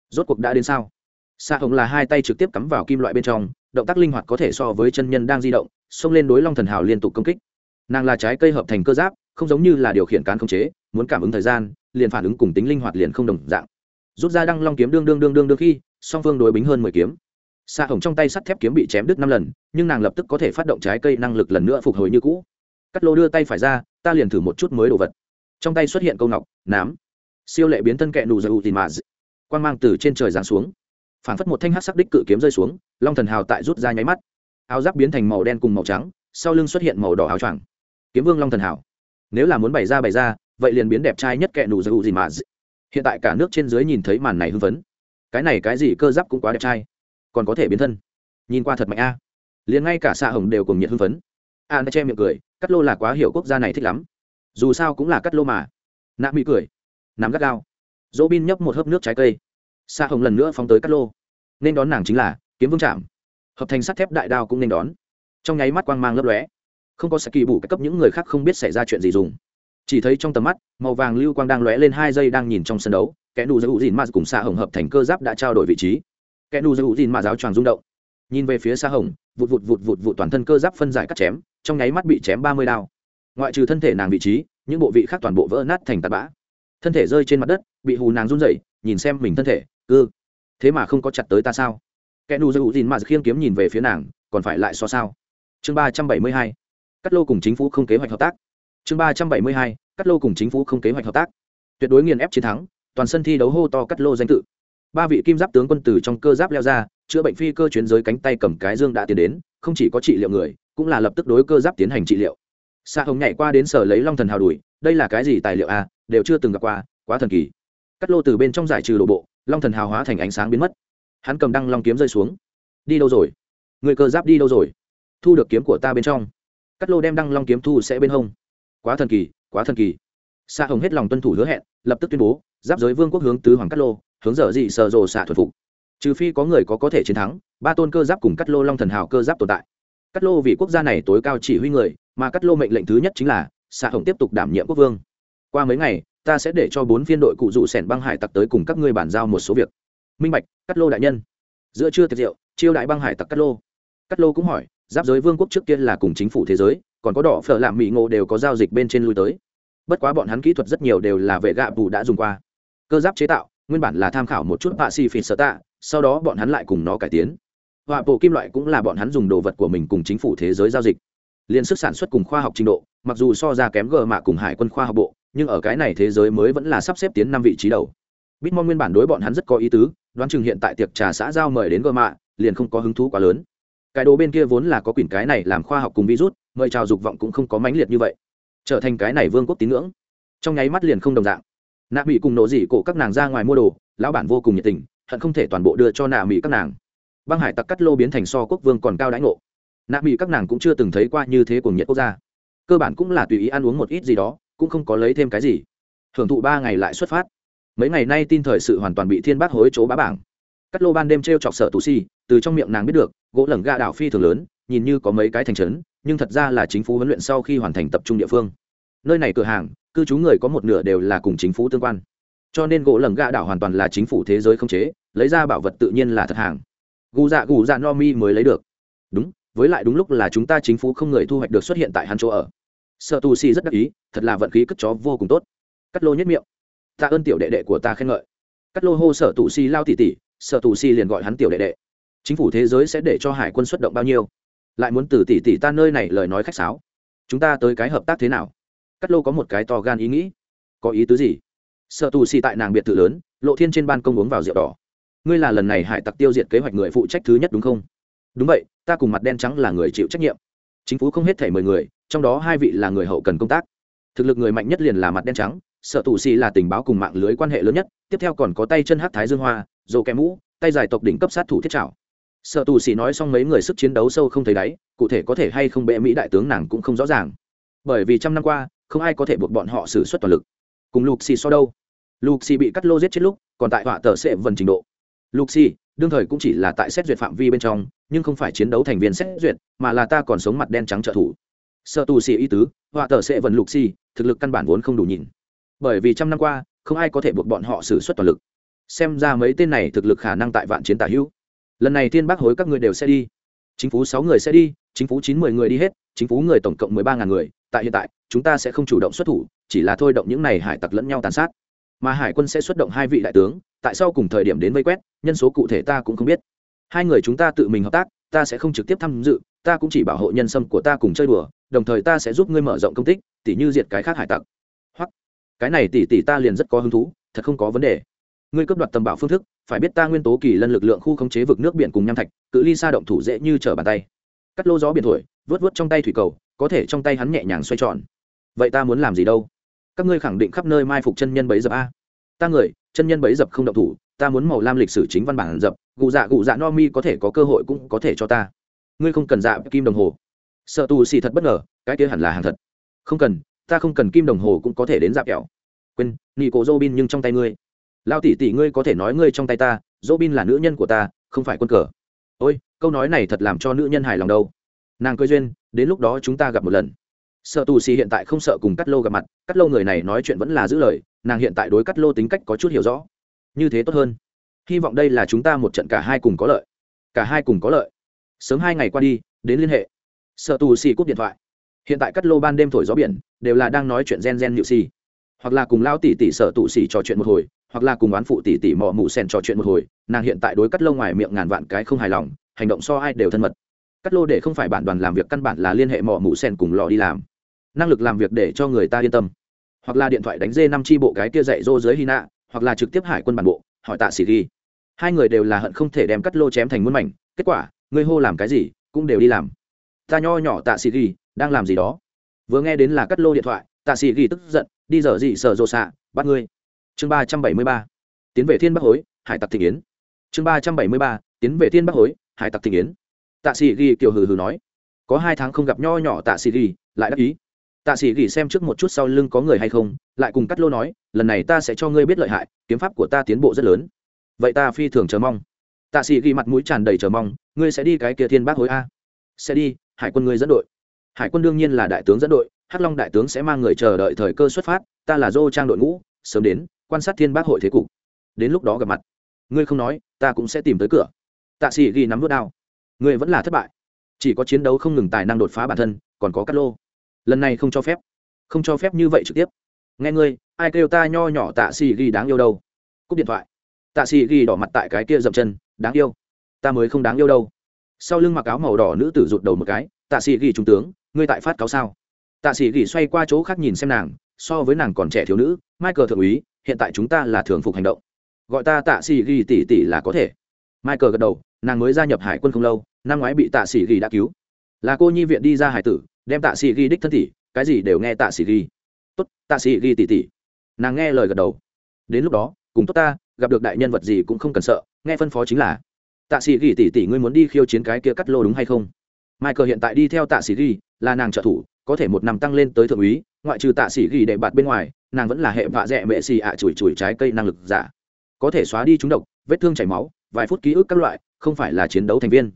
Rốt cuộc đã đến sao? Xạ hồng là hai tay trực tiếp cắm vào kim loại bên trong, động tác linh hoạt có thể so với chân nhân đang di động, xông lên đối long thần hào liên tục công kích. Nàng là trái cây hợp thành cơ giáp, không giống như là điều khiển cán không chế, muốn cảm ứng thời gian, liền phản ứng cùng tính linh hoạt liền không đồng dạng. Rút ra đăng long kiếm đương đương đương đương đương khi, song phương đối bính hơn mười kiếm. Xạ hồng trong tay sắt thép kiếm bị chém đứt năm lần, nhưng nàng lập tức có thể phát động trái cây năng lực lần nữa phục hồi như cũ. Cắt lô đưa tay phải ra, ta liền thử một chút mới đồ vật trong tay xuất hiện câu ngọc nám. Siêu lệ biến thân kẹ nù dầu tìm mà quan mang từ trên trời giáng xuống. Phản phất một thanh hát sắc đích cự kiếm rơi xuống long thần hào tại rút ra nháy mắt. Áo giáp biến thành màu đen cùng màu trắng sau lưng xuất hiện màu đỏ áo choàng. Kiếm vương long thần hào. Nếu là muốn bày ra bày ra vậy liền biến đẹp trai nhất kẹ đủ dầu gì mà hiện tại cả nước trên dưới nhìn thấy màn này hưng phấn. Cái này cái gì cơ giáp cũng quá đẹp trai. Còn có thể biến thân. Nhìn qua thật mạnh a. Liền ngay cả xạ hồng đều cùng nhiệt hưng phấn. A à, che miệng cười cắt lô là quá hiểu quốc gia này thích lắm dù sao cũng là cắt lô mà. Nạ mỹ cười, nắm gắt gao. Dỗ bin nhấp một hớp nước trái cây. Xa hồng lần nữa phóng tới cắt lô. Nên đón nàng chính là kiếm vương trạm hợp thành sắt thép đại đao cũng nên đón. Trong nháy mắt quang mang lấp lóe. Không có saki bù cấp những người khác không biết xảy ra chuyện gì dùng. Chỉ thấy trong tầm mắt, màu vàng lưu quang đang lóe lên hai giây đang nhìn trong sân đấu. Kẻ nù giữ dìn mà cùng xa hồng hợp thành cơ giáp đã trao đổi vị trí. Kẻ nù giữ dìn mà giáo tràng rung động. Nhìn về phía xa hồng, vụt vụt vụt vụt vụt toàn thân cơ giáp phân giải cắt chém, trong nháy mắt bị chém ba mươi đao ngoại trừ thân thể nàng vị trí, những bộ vị khác toàn bộ vỡ nát thành tạt bã. Thân thể rơi trên mặt đất, bị hù nàng run rẩy, nhìn xem mình thân thể, ư, thế mà không có chặt tới ta sao? Kẻ nù giữ dìn mà khiêng kiếm nhìn về phía nàng, còn phải lại so sao? Chương ba trăm bảy mươi hai, cắt lô cùng chính phủ không kế hoạch hợp tác. Chương ba trăm bảy mươi hai, cắt lô cùng chính phủ không kế hoạch hợp tác. Tuyệt đối nghiền ép chiến thắng, toàn sân thi đấu hô to cắt lô danh tự. Ba vị kim giáp tướng quân tử trong cơ giáp leo ra, chữa bệnh phi cơ chuyến giới cánh tay cầm cái dương đã tiến đến, không chỉ có trị liệu người, cũng là lập tức đối cơ giáp tiến hành trị liệu xa hồng nhảy qua đến sở lấy long thần hào đuổi, đây là cái gì tài liệu à? Đều chưa từng gặp qua, quá thần kỳ. Cắt lô từ bên trong giải trừ đổ bộ, long thần hào hóa thành ánh sáng biến mất. Hắn cầm đăng long kiếm rơi xuống. Đi đâu rồi? Người cơ giáp đi đâu rồi? Thu được kiếm của ta bên trong. Cắt lô đem đăng long kiếm thu sẽ bên hông. Quá thần kỳ, quá thần kỳ. Xa hồng hết lòng tuân thủ hứa hẹn, lập tức tuyên bố, giáp giới vương quốc hướng tứ hoàng cắt lô, hướng dở dị sở rồ xạ thuần phục. Trừ phi có người có có thể chiến thắng, ba tôn cơ giáp cùng cắt lô long thần hào cơ giáp tồn tại. Cắt lô vì quốc gia này tối cao chỉ huy người mà cắt lô mệnh lệnh thứ nhất chính là xạ hồng tiếp tục đảm nhiệm quốc vương. Qua mấy ngày, ta sẽ để cho bốn phiên đội cụ dụ sẻn băng hải tặc tới cùng các ngươi bàn giao một số việc. Minh bạch, cắt lô đại nhân. Giữa trưa tiệc rượu, chiêu đại băng hải tặc cắt lô. Cắt lô cũng hỏi, giáp giới vương quốc trước kia là cùng chính phủ thế giới, còn có đỏ phở lạm mỹ ngộ đều có giao dịch bên trên lui tới. Bất quá bọn hắn kỹ thuật rất nhiều đều là vệ gạ bù đã dùng qua. Cơ giáp chế tạo, nguyên bản là tham khảo một chút bạ xì phì sở tạ, sau đó bọn hắn lại cùng nó cải tiến. Họa bộ kim loại cũng là bọn hắn dùng đồ vật của mình cùng chính phủ thế giới giao dịch liên sức sản xuất cùng khoa học trình độ, mặc dù so ra kém gờ mạ cùng hải quân khoa học bộ, nhưng ở cái này thế giới mới vẫn là sắp xếp tiến năm vị trí đầu. Bitmon nguyên bản đối bọn hắn rất có ý tứ, đoán chừng hiện tại tiệc trà xã giao mời đến gờ mạ, liền không có hứng thú quá lớn. Cái đồ bên kia vốn là có quyển cái này làm khoa học cùng virus, mời chào dục vọng cũng không có mãnh liệt như vậy. Trở thành cái này vương quốc tín ngưỡng. Trong nháy mắt liền không đồng dạng. Nạ mỹ cùng nổ dị cổ các nàng ra ngoài mua đồ, lão bản vô cùng nhiệt tình, hận không thể toàn bộ đưa cho nạ mỹ các nàng. Băng hải tặc cắt lô biến thành so quốc vương còn cao đãi ngộ nạ mỹ các nàng cũng chưa từng thấy qua như thế của nhiệt quốc gia. Cơ bản cũng là tùy ý ăn uống một ít gì đó, cũng không có lấy thêm cái gì. Hưởng thụ ba ngày lại xuất phát. Mấy ngày nay tin thời sự hoàn toàn bị thiên bác hối chỗ bá bảng. Cắt lô ban đêm t r e o chọc sợ tù si, từ trong miệng nàng biết được, gỗ lẩn ga đảo phi thường lớn, nhìn như có mấy cái thành trấn, nhưng thật ra là chính phủ huấn luyện sau khi hoàn thành tập trung địa phương. Nơi này cửa hàng, cư trú người có một nửa đều là cùng chính phủ tương quan. Cho nên gỗ lẩn ga đảo hoàn toàn là chính phủ thế giới không chế, lấy ra bảo vật tự nhiên là thật hàng. Gù dạ gù dạ no mi mới lấy được. Đúng với lại đúng lúc là chúng ta chính phủ không người thu hoạch được xuất hiện tại hắn chỗ ở. Sợ tù si rất đắc ý, thật là vận khí cất chó vô cùng tốt. Cắt lô nhất miệng. Tạ ơn tiểu đệ đệ của ta khen ngợi. Cắt lô hô sở tù si lao tỉ tỉ sợ tù si liền gọi hắn tiểu đệ đệ. Chính phủ thế giới sẽ để cho hải quân xuất động bao nhiêu? Lại muốn từ tỷ tỷ ta nơi này lời nói khách sáo. Chúng ta tới cái hợp tác thế nào? Cắt lô có một cái to gan ý nghĩ. Có ý tứ gì? Sợ tù xì tại nàng biệt thự lớn, lộ thiên trên ban công uống vào rượu đỏ. Ngươi là lần này hải tặc tiêu diệt kế hoạch người phụ trách thứ nhất đúng không? Đúng vậy ta cùng mặt đen trắng là người chịu trách nhiệm. Chính phủ không hết thể mười người, trong đó hai vị là người hậu cần công tác. Thực lực người mạnh nhất liền là mặt đen trắng, sợ tù xì là tình báo cùng mạng lưới quan hệ lớn nhất, tiếp theo còn có tay chân hát thái dương hoa, dồ kém mũ, tay dài tộc đỉnh cấp sát thủ thiết trào sợ tù xì nói xong mấy người sức chiến đấu sâu không thấy đáy, cụ thể có thể hay không bệ mỹ đại tướng nàng cũng không rõ ràng. Bởi vì trăm năm qua, không ai có thể buộc bọn họ xử suất toàn lực. Cùng lục xì so đâu? Lục xì bị cắt lô giết chết lúc, còn tại họa tờ sẽ vần trình độ. Lục xì đương thời cũng chỉ là tại xét duyệt phạm vi bên trong, nhưng không phải chiến đấu thành viên xét duyệt, mà là ta còn sống mặt đen trắng trợ thủ. Sợ tù xì y tứ, họa tờ sẽ vần lục xì, thực lực căn bản vốn không đủ nhìn. Bởi vì trăm năm qua, không ai có thể buộc bọn họ xử suất toàn lực. Xem ra mấy tên này thực lực khả năng tại vạn chiến tả hữu. Lần này thiên bác hối các người đều sẽ đi. Chính phủ sáu người sẽ đi, chính phủ chín mươi người đi hết, chính phủ người tổng cộng mười ba ngàn người, tại hiện tại, chúng ta sẽ không chủ động xuất thủ, chỉ là thôi động những này hải tặc lẫn nhau tàn sát. Mà hải quân sẽ xuất động hai vị đại tướng tại sao cùng thời điểm đến vây quét, nhân số cụ thể ta cũng không biết. Hai người chúng ta tự mình hợp tác, ta sẽ không trực tiếp tham dự, ta cũng chỉ bảo hộ nhân sâm của ta cùng chơi đùa, đồng thời ta sẽ giúp ngươi mở rộng công tích, tỉ như diệt cái khác hải tặc. Hoặc, cái này tỉ tỉ ta liền rất có hứng thú, thật không có vấn đề. Ngươi cấp đoạt tầm bảo phương thức, phải biết ta nguyên tố kỳ lân lực lượng khu khống chế vực nước biển cùng nham thạch, cự ly xa động thủ dễ như trở bàn tay. Cắt lô gió biển thổi, vớt vớt trong tay thủy cầu, có thể trong tay hắn nhẹ nhàng xoay tròn. Vậy ta muốn làm gì đâu? Các ngươi khẳng định khắp nơi mai phục chân nhân bấy giờ a ta người, chân nhân bấy dập không động thủ, ta muốn màu lam lịch sử chính văn bản dập, gù dạ gù dạ no mi có thể có cơ hội cũng có thể cho ta. Ngươi không cần dạ kim đồng hồ. Sợ tù xì thật bất ngờ, cái kia hẳn là hàng thật. Không cần, ta không cần kim đồng hồ cũng có thể đến dạp kẹo. Quên, nị cổ dô bin nhưng trong tay ngươi. Lao tỷ tỷ ngươi có thể nói ngươi trong tay ta dô bin là nữ nhân của ta, không phải quân cờ. Ôi, câu nói này thật làm cho nữ nhân hài lòng đâu. Nàng cơ duyên, đến lúc đó chúng ta gặp một lần sợ tù xì hiện tại không sợ cùng cắt lô gặp mặt, cắt lô người này nói chuyện vẫn là giữ lời, nàng hiện tại đối cắt lô tính cách có chút hiểu rõ. Như thế tốt hơn. Hy vọng đây là chúng ta một trận cả hai cùng có lợi. Cả hai cùng có lợi. Sớm hai ngày qua đi, đến liên hệ. Sợ tù xì cúp điện thoại. Hiện tại cắt lô ban đêm thổi gió biển, đều là đang nói chuyện gen gen nhự xì. Hoặc là cùng lao tỷ tỷ sợ tù xì trò chuyện một hồi, hoặc là cùng oán phụ tỷ tỷ mò mụ sen trò chuyện một hồi, nàng hiện tại đối cắt lô ngoài miệng ngàn vạn cái không hài lòng, hành động so ai đều thân mật. Cắt lô để không phải bản đoàn làm việc căn bản là liên hệ mò mụ sen cùng lò đi làm năng lực làm việc để cho người ta yên tâm. Hoặc là điện thoại đánh dê năm tri bộ cái kia dạy dô dưới hy nạ hoặc là trực tiếp hải quân bản bộ, hỏi tạ sĩ ghi. Hai người đều là hận không thể đem cắt lô chém thành muôn mảnh, kết quả ngươi hô làm cái gì, cũng đều đi làm. Ta nho nhỏ tạ sĩ ghi, đang làm gì đó. Vừa nghe đến là cắt lô điện thoại, tạ sĩ ghi tức giận, đi dở gì sợ rộ xạ, bắt ngươi. Chương ba trăm bảy mươi ba, tiến về thiên bắc hối, hải tặc thị yến. Chương ba trăm bảy mươi ba, tiến về thiên bắc hối, hải tặc thị yến. Tạ sĩ ghi kiểu hừ hừ nói. Có hai tháng không gặp nho nhỏ tạ sĩ ghi, lại đắc ý tạ sĩ gỉ xem trước một chút sau lưng có người hay không, lại cùng cắt lô nói, lần này ta sẽ cho ngươi biết lợi hại, kiếm pháp của ta tiến bộ rất lớn. Vậy ta phi thường chờ mong. Tạ sĩ gỉ mặt mũi tràn đầy chờ mong, ngươi sẽ đi cái kia thiên bác hối a. Sẽ đi, hải quân ngươi dẫn đội. Hải quân đương nhiên là đại tướng dẫn đội, hắc long đại tướng sẽ mang người chờ đợi thời cơ xuất phát, ta là dô trang đội ngũ, sớm đến, quan sát thiên bác hội thế cục. Đến lúc đó gặp mặt, ngươi không nói, ta cũng sẽ tìm tới cửa. Tạ sĩ ghi nắm vút đao, ngươi vẫn là thất bại, chỉ có chiến đấu không ngừng tài năng đột phá bản thân, còn có cắt lô lần này không cho phép. Không cho phép như vậy trực tiếp. Nghe ngươi, ai kêu ta nho nhỏ tạ xì ghi đáng yêu đâu? Cúp điện thoại. Tạ xì ghi đỏ mặt tại cái kia dậm chân, đáng yêu. Ta mới không đáng yêu đâu. Sau lưng mặc áo màu đỏ nữ tử rụt đầu một cái, tạ xì ghi trung tướng, ngươi tại phát cáo sao? Tạ xì ghi xoay qua chỗ khác nhìn xem nàng, so với nàng còn trẻ thiếu nữ, michael thượng úy, hiện tại chúng ta là thường phục hành động. Gọi ta tạ xì ghi tỷ tỷ là có thể. Michael gật đầu, nàng mới gia nhập hải quân không lâu, năm ngoái bị tạ xì ghi đã cứu. Là cô nhi viện đi ra hải tử đem tạ Sĩ ghi đích thân tỷ, cái gì đều nghe tạ Sĩ ghi. Tốt, tạ Sĩ ghi tỷ tỷ. Nàng nghe lời gật đầu. Đến lúc đó, cùng tốt ta, gặp được đại nhân vật gì cũng không cần sợ, nghe phân phó chính là, tạ sĩ ghi tỷ tỷ ngươi muốn đi khiêu chiến cái kia cắt lô đúng hay không? Michael hiện tại đi theo tạ sĩ ghi, là nàng trợ thủ, có thể một năm tăng lên tới thượng úy, ngoại trừ tạ sĩ ghi để bạt bên ngoài, nàng vẫn là hệ vạ dẹ mệ xì ạ chùi chùi trái cây năng lực giả. Có thể xóa đi chúng độc, vết thương chảy máu, vài phút ký ức các loại, không phải là chiến đấu thành viên.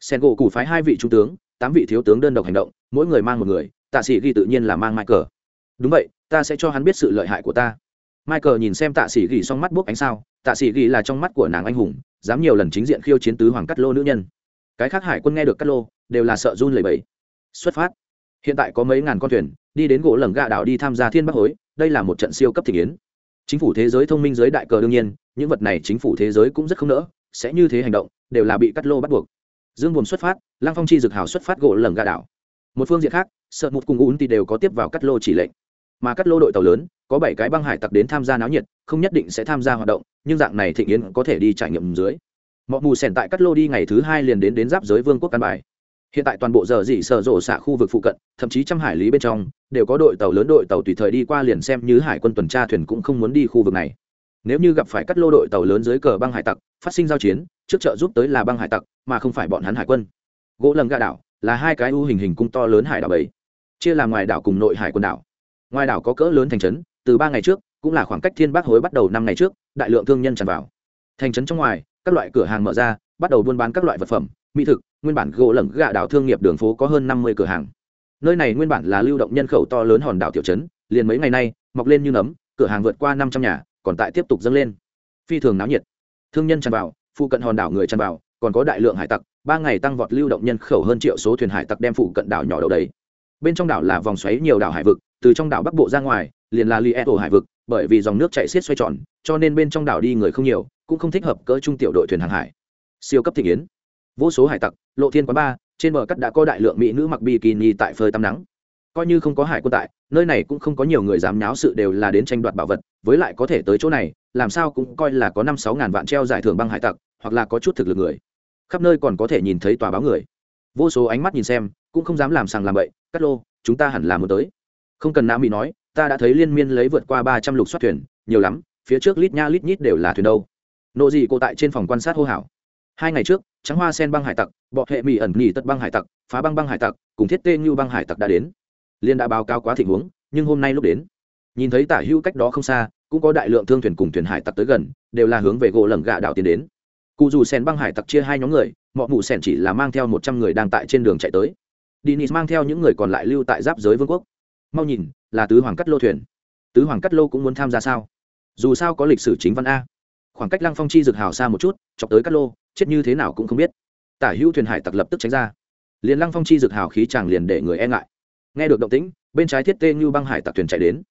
Sen gỗ củ phái hai vị trung tướng tám vị thiếu tướng đơn độc hành động, mỗi người mang một người, tạ sĩ ghi tự nhiên là mang michael đúng vậy, ta sẽ cho hắn biết sự lợi hại của ta. Michael nhìn xem tạ sĩ ghi xong mắt buốc ánh sao, tạ sĩ ghi là trong mắt của nàng anh hùng, dám nhiều lần chính diện khiêu chiến tứ hoàng cắt lô nữ nhân. Cái khác hải quân nghe được cắt lô, đều là sợ run lẩy bẩy. Xuất phát. Hiện tại có mấy ngàn con thuyền, đi đến gỗ lầng gạ đảo đi tham gia thiên bắc hối, đây là một trận siêu cấp thị kiến chính phủ thế giới thông minh giới đại cờ đương nhiên, những vật này chính phủ thế giới cũng rất không nỡ, sẽ như thế hành động, đều là bị cắt lô bắt buộc dương buồn xuất phát lang phong chi dực hào xuất phát gỗ lầm gà đảo. Một phương diện khác, sợ một cùng un thì đều có tiếp vào cắt lô chỉ lệnh. Mà cắt lô đội tàu lớn, có bảy cái băng hải tặc đến tham gia náo nhiệt, không nhất định sẽ tham gia hoạt động, nhưng dạng này thịnh yến có thể đi trải nghiệm dưới. Mọi mù sèn tại cắt lô đi ngày thứ hai liền đến đến giáp giới vương quốc căn bài. Hiện tại toàn bộ giờ dị sở rộ xạ khu vực phụ cận, thậm chí trăm hải lý bên trong, đều có đội tàu lớn đội tàu tùy thời đi qua liền xem như hải quân tuần tra thuyền cũng không muốn đi khu vực này nếu như gặp phải các lô đội tàu lớn dưới cờ băng hải tặc, phát sinh giao chiến, trước trợ giúp tới là băng hải tặc, mà không phải bọn hắn hải quân. Gỗ lầm gà đảo là hai cái u hình hình cung to lớn hải đảo bảy. Chia làm ngoài đảo cùng nội hải quần đảo. Ngoài đảo có cỡ lớn thành trấn, từ ba ngày trước, cũng là khoảng cách thiên bắc hối bắt đầu năm ngày trước, đại lượng thương nhân tràn vào. Thành trấn trong ngoài, các loại cửa hàng mở ra, bắt đầu buôn bán các loại vật phẩm, mỹ thực, nguyên bản gỗ lầm gạ đảo thương nghiệp đường phố có hơn năm mươi cửa hàng. Nơi này nguyên bản là lưu động nhân khẩu to lớn hòn đảo tiểu trấn, liền mấy ngày nay, mọc lên như nấm, cửa hàng vượt qua năm trăm nhà còn tại tiếp tục dâng lên. Phi thường náo nhiệt. Thương nhân tràn vào, phụ cận hòn đảo người tràn vào, còn có đại lượng hải tặc, ba ngày tăng vọt lưu động nhân khẩu hơn triệu số thuyền hải tặc đem phụ cận đảo nhỏ đầu đấy bên trong đảo là vòng xoáy nhiều đảo hải vực, từ trong đảo bắc bộ ra ngoài, liền là li eto hải vực, bởi vì dòng nước chạy xiết xoay tròn, cho nên bên trong đảo đi người không nhiều, cũng không thích hợp cỡ trung tiểu đội thuyền hàng hải. Siêu cấp thị kiến. Vô số hải tặc, lộ thiên quán ba, trên bờ cắt đã có đại lượng mỹ nữ mặc bikini tại phơi tắm nắng coi như không có hải quân tại, nơi này cũng không có nhiều người dám nháo sự đều là đến tranh đoạt bảo vật, với lại có thể tới chỗ này, làm sao cũng coi là có năm sáu ngàn vạn treo giải thưởng băng hải tặc, hoặc là có chút thực lực người. Khắp nơi còn có thể nhìn thấy tòa báo người. Vô số ánh mắt nhìn xem, cũng không dám làm sàng làm bậy, cắt lô, chúng ta hẳn là muốn tới. Không cần nam mỹ nói, ta đã thấy liên miên lấy vượt qua ba trăm lục xoát thuyền, nhiều lắm, phía trước lít nha lít nhít đều là thuyền đâu. Nộ gì cô tại trên phòng quan sát hô hảo hai ngày trước, trắng hoa sen băng hải tặc, bọ hệ mỹ ẩn nghỉ tất băng hải tặc, phá băng băng hải tặc, cùng thiết tê như băng hải tặc đã đến liên đã báo cáo quá thịnh huống, nhưng hôm nay lúc đến, nhìn thấy tả hữu cách đó không xa, cũng có đại lượng thương thuyền cùng thuyền hải tặc tới gần, đều là hướng về gỗ lẩm gạ đảo tiến đến. Cụ dù sen băng hải tặc chia hai nhóm người mọi mụ sen chỉ là mang theo một trăm người đang tại trên đường chạy tới. Dinis mang theo những người còn lại lưu tại giáp giới vương quốc. Mau nhìn, là tứ hoàng cắt lô thuyền. Tứ hoàng cắt lô cũng muốn tham gia sao? Dù sao có lịch sử chính văn a. Khoảng cách lăng phong chi dược hào xa một chút, chọc tới cắt lô, chết như thế nào cũng không biết. Tả hữu thuyền hải tặc lập tức tránh ra. Liền lăng phong chi dược hào khí chàng liền để người e ngại nghe được động tĩnh, bên trái thiết tê như băng hải tặc thuyền chạy đến.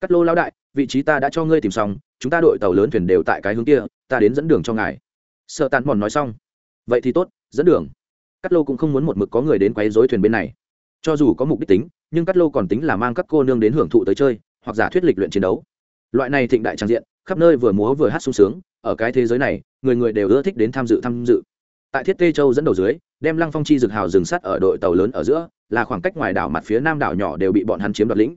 Cắt lô lao đại, vị trí ta đã cho ngươi tìm xong, chúng ta đội tàu lớn thuyền đều tại cái hướng kia, ta đến dẫn đường cho ngài. Sợ tàn mòn nói xong. Vậy thì tốt, dẫn đường. Cắt lô cũng không muốn một mực có người đến quấy dối thuyền bên này. Cho dù có mục đích tính, nhưng cắt lô còn tính là mang các cô nương đến hưởng thụ tới chơi, hoặc giả thuyết lịch luyện chiến đấu. Loại này thịnh đại trang diện, khắp nơi vừa múa vừa hát sung sướng, ở cái thế giới này, người người đều ưa thích đến tham dự tham dự tại thiết tê châu dẫn đầu dưới, đem lăng phong chi dực hào dừng sắt ở đội tàu lớn ở giữa, là khoảng cách ngoài đảo mặt phía nam đảo nhỏ đều bị bọn hắn chiếm đoạt lĩnh.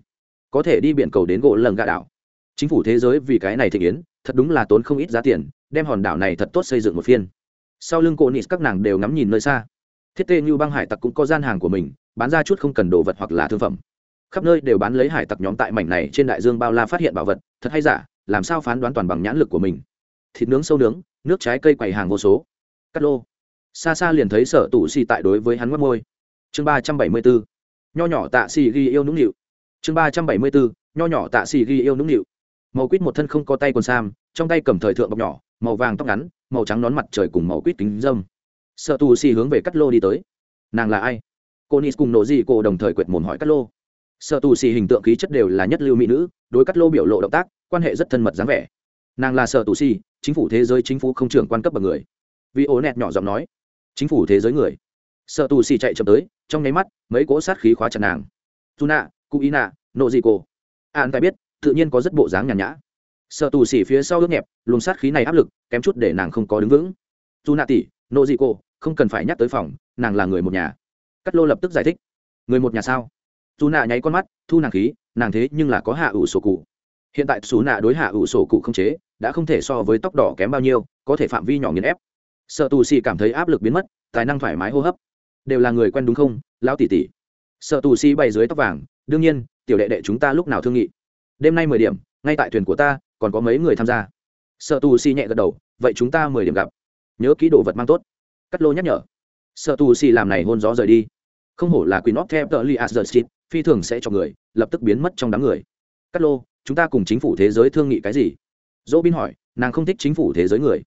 Có thể đi biển cầu đến gỗ lần gà đảo. Chính phủ thế giới vì cái này thị yến, thật đúng là tốn không ít giá tiền, đem hòn đảo này thật tốt xây dựng một phiên. Sau lưng cổ nịt, các nàng đều ngắm nhìn nơi xa. Thiết tê như băng hải tặc cũng có gian hàng của mình, bán ra chút không cần đồ vật hoặc là thương phẩm. Khắp nơi đều bán lấy hải tặc nhóm tại mảnh này trên đại dương bao la phát hiện bảo vật, thật hay giả, làm sao phán đoán toàn bằng nhãn lực của mình. Thịt nướng sâu nướng, nước trái cây quầy hàng vô số. Cắt lô xa xa liền thấy sở tù xì tại đối với hắn mất môi. Chương ba trăm bảy mươi bốn, nho nhỏ tạ xì ghi yêu nũng nịu. Chương ba trăm bảy mươi bốn, nho nhỏ tạ xì ghi yêu nũng nịu. Màu quýt một thân không có tay quần sam, trong tay cầm thời thượng bọc nhỏ, màu vàng tóc ngắn, màu trắng nón mặt trời cùng màu quýt kính dâm sợ tù xì hướng về cắt lô đi tới. Nàng là ai? Cô nis cùng nổ gì cô đồng thời quệt mồm hỏi cắt lô. Sợ tù xì hình tượng khí chất đều là nhất lưu mỹ nữ, đối cắt lô biểu lộ động tác, quan hệ rất thân mật dáng vẻ. Nàng là sợ tù xì chính phủ thế giới chính phủ không trưởng quan cấp bằng người. Vì ố nẹt nhỏ giọng nói chính phủ thế giới người. Sợ tù xì chạy chậm tới, trong nháy mắt, mấy cỗ sát khí khóa chặt nàng. Tu nạ cụ ý nạ nộ gì cô an tài biết, tự nhiên có rất bộ dáng nhàn nhã. Sợ tù xì phía sau ướt nhẹp, luồng sát khí này áp lực, kém chút để nàng không có đứng vững. Dù nạ tỷ, nộ gì cô không cần phải nhắc tới phòng, nàng là người một nhà. Cắt lô lập tức giải thích. Người một nhà sao? Dù nạ nháy con mắt, thu nàng khí, nàng thế nhưng là có hạ ủ sổ cụ. Hiện tại xù nạ đối hạ ủ sổ cụ không chế, đã không thể so với tóc đỏ kém bao nhiêu, có thể phạm vi nhỏ nghiền ép sợ tù xì cảm thấy áp lực biến mất, tài năng thoải mái hô hấp. Đều là người quen đúng không, lão tỷ tỷ? Sợ tù xì bày dưới tóc vàng, đương nhiên, tiểu đệ đệ chúng ta lúc nào thương nghị? Đêm nay mười điểm, ngay tại thuyền của ta, còn có mấy người tham gia. Sợ tù xì nhẹ gật đầu, vậy chúng ta mười điểm gặp. Nhớ kỹ đồ vật mang tốt. Cắt lô nhắc nhở. Sợ tù xì làm này hôn gió rời đi. Không hổ là queen of theo tờ li street phi thường sẽ cho người, lập tức biến mất trong đám người. Cắt lô, chúng ta cùng chính phủ thế giới thương nghị cái gì? Dỗ bin hỏi, nàng không thích chính phủ thế giới người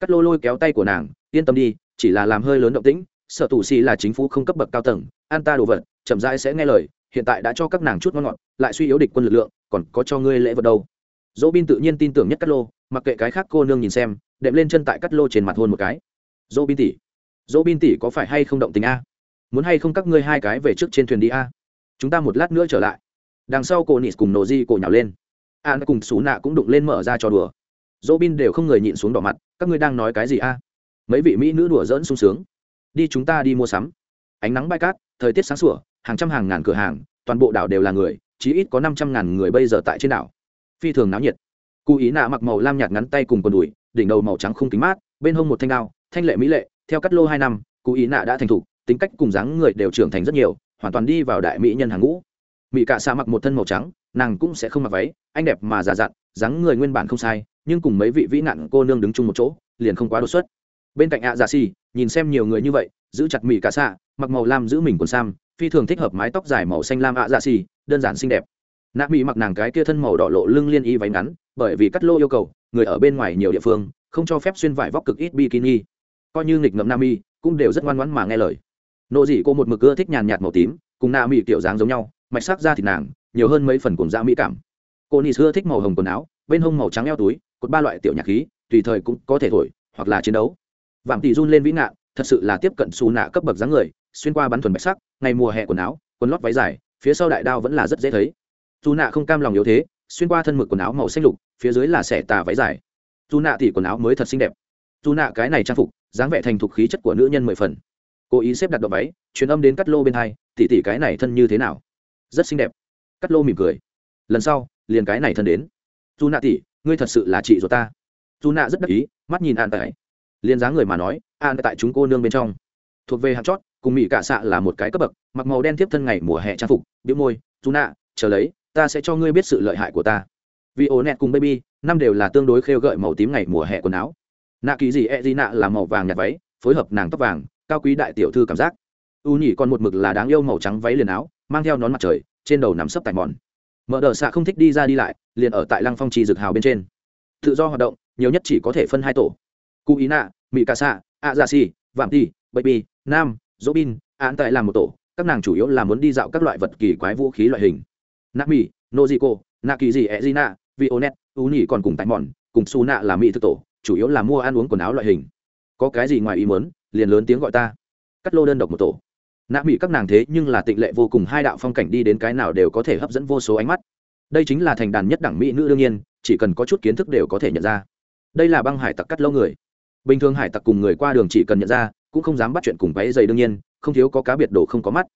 cắt lô lôi kéo tay của nàng, yên tâm đi, chỉ là làm hơi lớn động tĩnh sợ tù xì là chính phủ không cấp bậc cao tầng, an ta đồ vật, chậm rãi sẽ nghe lời, hiện tại đã cho các nàng chút ngon ngọt, lại suy yếu địch quân lực lượng, còn có cho ngươi lễ vật đâu. Dỗ bin tự nhiên tin tưởng nhất cắt lô, mặc kệ cái khác cô nương nhìn xem, đệm lên chân tại cắt lô trên mặt hôn một cái. Dỗ bin tỷ, dỗ bin tỷ có phải hay không động tình a? Muốn hay không các ngươi hai cái về trước trên thuyền đi a? Chúng ta một lát nữa trở lại. Đằng sau cô nịt cùng nổ di cổ nhào lên. An cùng xú nạ cũng đụng lên mở ra trò đùa. Dỗ bin đều không người nhịn xuống đỏ mặt các ngươi đang nói cái gì a? Mấy vị mỹ nữ đùa dỡn sung sướng. Đi chúng ta đi mua sắm. Ánh nắng bay cát, thời tiết sáng sủa, hàng trăm hàng ngàn cửa hàng, toàn bộ đảo đều là người, chí ít có năm trăm ngàn người bây giờ tại trên đảo. Phi thường náo nhiệt. Cụ ý nạ mặc màu lam nhạt ngắn tay cùng quần đùi, đỉnh đầu màu trắng không kính mát, bên hông một thanh đao, thanh lệ mỹ lệ, theo cắt lô hai năm, cụ ý nạ đã thành thục, tính cách cùng dáng người đều trưởng thành rất nhiều, hoàn toàn đi vào đại mỹ nhân hàng ngũ. Mỹ cạ xạ mặc một thân màu trắng, nàng cũng sẽ không mặc váy, anh đẹp mà già dặn, dáng người nguyên bản không sai nhưng cùng mấy vị vĩ nạn cô nương đứng chung một chỗ, liền không quá đột xuất. Bên cạnh ạ dạ già xì, nhìn xem nhiều người như vậy, giữ chặt mỹ cả xạ, mặc màu lam giữ mình quần sam, phi thường thích hợp mái tóc dài màu xanh lam ạ dạ xì, đơn giản xinh đẹp. Nạ mỹ mặc nàng cái kia thân màu đỏ lộ lưng liên y váy ngắn, bởi vì cắt lô yêu cầu, người ở bên ngoài nhiều địa phương, không cho phép xuyên vải vóc cực ít bikini. Coi như nghịch ngậm nam mi cũng đều rất ngoan ngoãn mà nghe lời. Nộ dị cô một mực ưa thích nhàn nhạt màu tím, cùng nạ mỹ kiểu dáng giống nhau, mạch sắc ra thịt nàng, nhiều hơn mấy phần cùng da mỹ cảm. Cô nị ưa thích màu hồng quần áo, bên hông màu trắng eo túi cột ba loại tiểu nhạc khí, tùy thời cũng có thể thổi, hoặc là chiến đấu. Vạm tỷ run lên vĩ nạn thật sự là tiếp cận xù nạ cấp bậc dáng người, xuyên qua bắn thuần bạch sắc, ngày mùa hè quần áo, quần lót váy dài, phía sau đại đao vẫn là rất dễ thấy. Dù nạ không cam lòng yếu thế, xuyên qua thân mực quần áo màu xanh lục, phía dưới là xẻ tà váy dài. Dù nạ thì quần áo mới thật xinh đẹp. Dù nạ cái này trang phục, dáng vẻ thành thục khí chất của nữ nhân mười phần. Cố ý xếp đặt động váy, truyền âm đến cắt lô bên hai tỉ tỉ cái này thân như thế nào? Rất xinh đẹp. Cắt lô mỉm cười. Lần sau, liền cái này thân đến. Dù nạ tỉ ngươi thật sự là chị ruột ta. Dù nạ rất đắc ý, mắt nhìn an tại Liên dáng người mà nói, an tại chúng cô nương bên trong. Thuộc về hạt chót, cùng mỹ cả xạ là một cái cấp bậc, mặc màu đen tiếp thân ngày mùa hè trang phục đĩu môi, dù nạ, chờ lấy, ta sẽ cho ngươi biết sự lợi hại của ta. Vì ổ nẹt cùng baby, năm đều là tương đối khêu gợi màu tím ngày mùa hè quần áo. Nạ kỳ gì e gì nạ là màu vàng nhạt váy, phối hợp nàng tóc vàng, cao quý đại tiểu thư cảm giác. U nhỉ còn một mực là đáng yêu màu trắng váy liền áo, mang theo nón mặt trời, trên đầu nằm sấp tại mòn mở đờ xạ không thích đi ra đi lại, liền ở tại lăng phong trì Dực hào bên trên. Tự do hoạt động, nhiều nhất chỉ có thể phân hai tổ. Cụ ý nạ mỹ ca xạ, a dạ gia si vạm ti baby nam, dỗ bin, án tại làm một tổ, các nàng chủ yếu là muốn đi dạo các loại vật kỳ quái vũ khí loại hình. Nạ mỹ noziko nạ kỳ gì e zina vionet u nhị còn cùng tại mòn, cùng su nạ là mỹ thực tổ, chủ yếu là mua ăn uống quần áo loại hình. Có cái gì ngoài ý muốn, liền lớn tiếng gọi ta. Cắt lô đơn độc một tổ nạ mỹ các nàng thế nhưng là tịnh lệ vô cùng, hai đạo phong cảnh đi đến cái nào đều có thể hấp dẫn vô số ánh mắt. Đây chính là thành đàn nhất đẳng mỹ nữ đương nhiên, chỉ cần có chút kiến thức đều có thể nhận ra. Đây là băng hải tặc cắt lâu người. Bình thường hải tặc cùng người qua đường chỉ cần nhận ra, cũng không dám bắt chuyện cùng váy dày đương nhiên, không thiếu có cá biệt đồ không có mắt.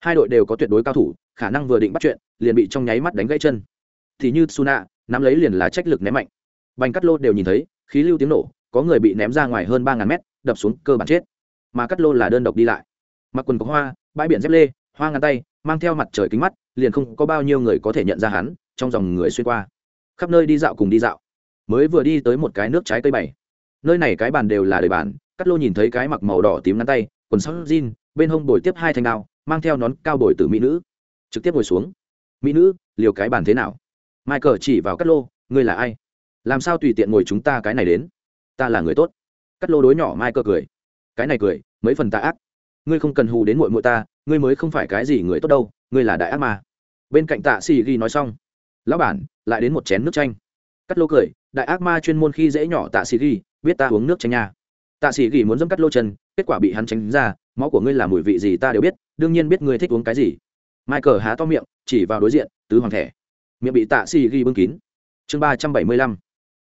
Hai đội đều có tuyệt đối cao thủ, khả năng vừa định bắt chuyện, liền bị trong nháy mắt đánh gãy chân. Thì như suna nắm lấy liền là trách lực ném mạnh. Bành cắt lô đều nhìn thấy, khí lưu tiếng nổ, có người bị ném ra ngoài hơn ba ngàn mét, đập xuống cơ bản chết. Mà cắt lô là đơn độc đi lại mặc quần có hoa, bãi biển dép lê, hoa ngăn tay, mang theo mặt trời kính mắt, liền không có bao nhiêu người có thể nhận ra hắn, trong dòng người xuyên qua. Khắp nơi đi dạo cùng đi dạo. Mới vừa đi tới một cái nước trái cây bày. Nơi này cái bàn đều là đời bàn cắt lô nhìn thấy cái mặc màu đỏ tím ngắn tay, quần sóc jean, bên hông bồi tiếp hai thanh đao, mang theo nón cao bồi từ mỹ nữ. Trực tiếp ngồi xuống. Mỹ nữ, liều cái bàn thế nào? Michael chỉ vào cắt lô, ngươi là ai? Làm sao tùy tiện ngồi ngươi không cần hù đến muội muội ta, ngươi mới không phải cái gì người tốt đâu, ngươi là đại ác ma. bên cạnh tạ xì ghi nói xong, lão bản, lại đến một chén nước chanh. Cắt lô cười, đại ác ma chuyên môn khi dễ nhỏ tạ xì ghi, biết ta uống nước chanh nha. Tạ xì ghi muốn dâm cắt lô chân, kết quả bị hắn tránh ra, máu của ngươi là mùi vị gì ta đều biết, đương nhiên biết ngươi thích uống cái gì. Michael há to miệng, chỉ vào đối diện, tứ hoàng thẻ. Miệng bị tạ xì ghi bưng kín. Chương ba trăm bảy mươi lăm,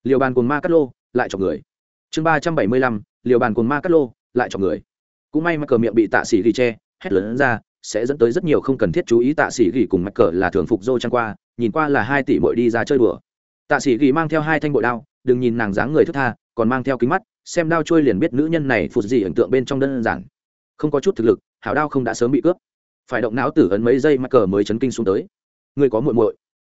liều bàn cồn ma cắt lô, lại cho người. Chương ba trăm bảy mươi lăm, liều bàn cồn ma cắt lô, lại cho người cũng may mắc cờ miệng bị tạ sĩ ghi che, hét lớn ra, sẽ dẫn tới rất nhiều không cần thiết chú ý tạ sĩ ghi cùng mắc cờ là thường phục dô trăng qua, nhìn qua là hai tỷ bội đi ra chơi đùa. Tạ sĩ ghi mang theo hai thanh bội đao, đừng nhìn nàng dáng người thức tha, còn mang theo kính mắt, xem đao trôi liền biết nữ nhân này phụt gì ấn tượng bên trong đơn giản. Không có chút thực lực, hảo đao không đã sớm bị cướp. Phải động não tử ấn mấy giây mắc cờ mới chấn kinh xuống tới. Người có muội muội.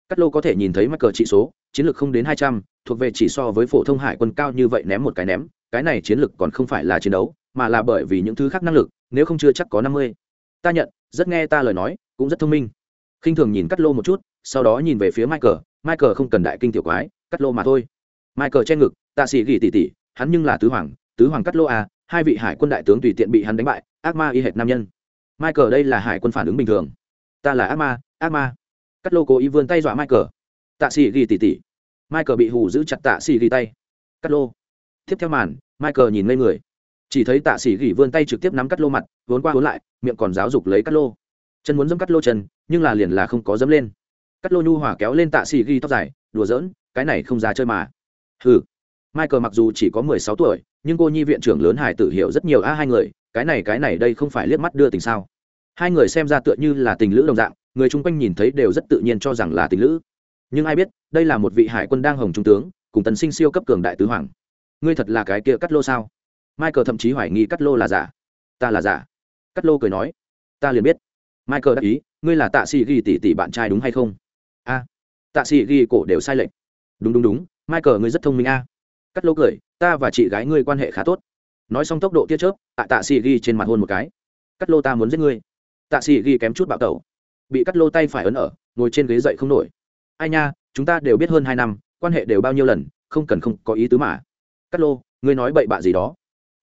Cắt lô có thể nhìn thấy mắc cờ trị số, chiến lược không đến hai trăm, thuộc về chỉ so với phổ thông hải quân cao như vậy ném một cái ném, cái này chiến lược còn không phải là chiến đấu mà là bởi vì những thứ khác năng lực, nếu không chưa chắc có năm mươi. Ta nhận, rất nghe ta lời nói, cũng rất thông minh. Khinh thường nhìn cắt lô một chút, sau đó nhìn về phía michael. Michael không cần đại kinh tiểu quái, cắt lô mà thôi. Michael che ngực tạ sĩ gỉ tỉ tỉ, hắn nhưng là tứ hoàng tứ hoàng cắt lô à hai vị hải quân đại tướng tùy tiện bị hắn đánh bại, ác ma y hệt nam nhân. Michael đây là hải quân phản ứng bình thường. Ta là ác ma ác ma. Cắt lô cố ý vươn tay dọa michael. Tạ sĩ gỉ tỉ tỉ. Michael bị hù giữ chặt tạ sĩ gỉ tay. Cắt lô. Tiếp theo màn, michael nhìn ngây người chỉ thấy tạ sĩ gỉ vươn tay trực tiếp nắm cắt lô mặt, vốn qua vốn lại, miệng còn giáo dục lấy cắt lô. Chân muốn dẫm cắt lô chân, nhưng là liền là không có dẫm lên. Cắt lô nhu hỏa kéo lên tạ sĩ gỉ tóc dài, đùa giỡn, cái này không ra chơi mà. Hừ. Michael mặc dù chỉ có mười sáu tuổi, nhưng cô nhi viện trưởng lớn hải tử hiểu rất nhiều a hai người, cái này cái này đây không phải liếc mắt đưa tình sao. Hai người xem ra tựa như là tình lữ đồng dạng, người chung quanh nhìn thấy đều rất tự nhiên cho rằng là tình lữ. Nhưng ai biết, đây là một vị hải quân đang hồng trung tướng, cùng tần sinh siêu cấp cường đại tứ hoàng. Ngươi thật là cái kia cắt lô sao? Michael thậm chí hoài nghi cắt lô là giả. Ta là giả. Cắt lô cười nói. Ta liền biết. Michael đáp ý, ngươi là tạ sĩ ghi tỷ tỷ bạn trai đúng hay không? A. Tạ sĩ ghi cổ đều sai lệch. Đúng đúng đúng, michael ngươi rất thông minh a. Cắt lô cười, ta và chị gái ngươi quan hệ khá tốt. Nói xong tốc độ tiết chớp tạ tạ sĩ ghi trên mặt hôn một cái. Cắt lô ta muốn giết ngươi. Tạ sĩ ghi kém chút bạo tẩu. Bị cắt lô tay phải ấn ở, ngồi trên ghế dậy không nổi. Ai nha, chúng ta đều biết hơn hai năm, quan hệ đều bao nhiêu lần, không cần không có ý tứ mà. Cắt lô, ngươi nói bậy bạ gì đó?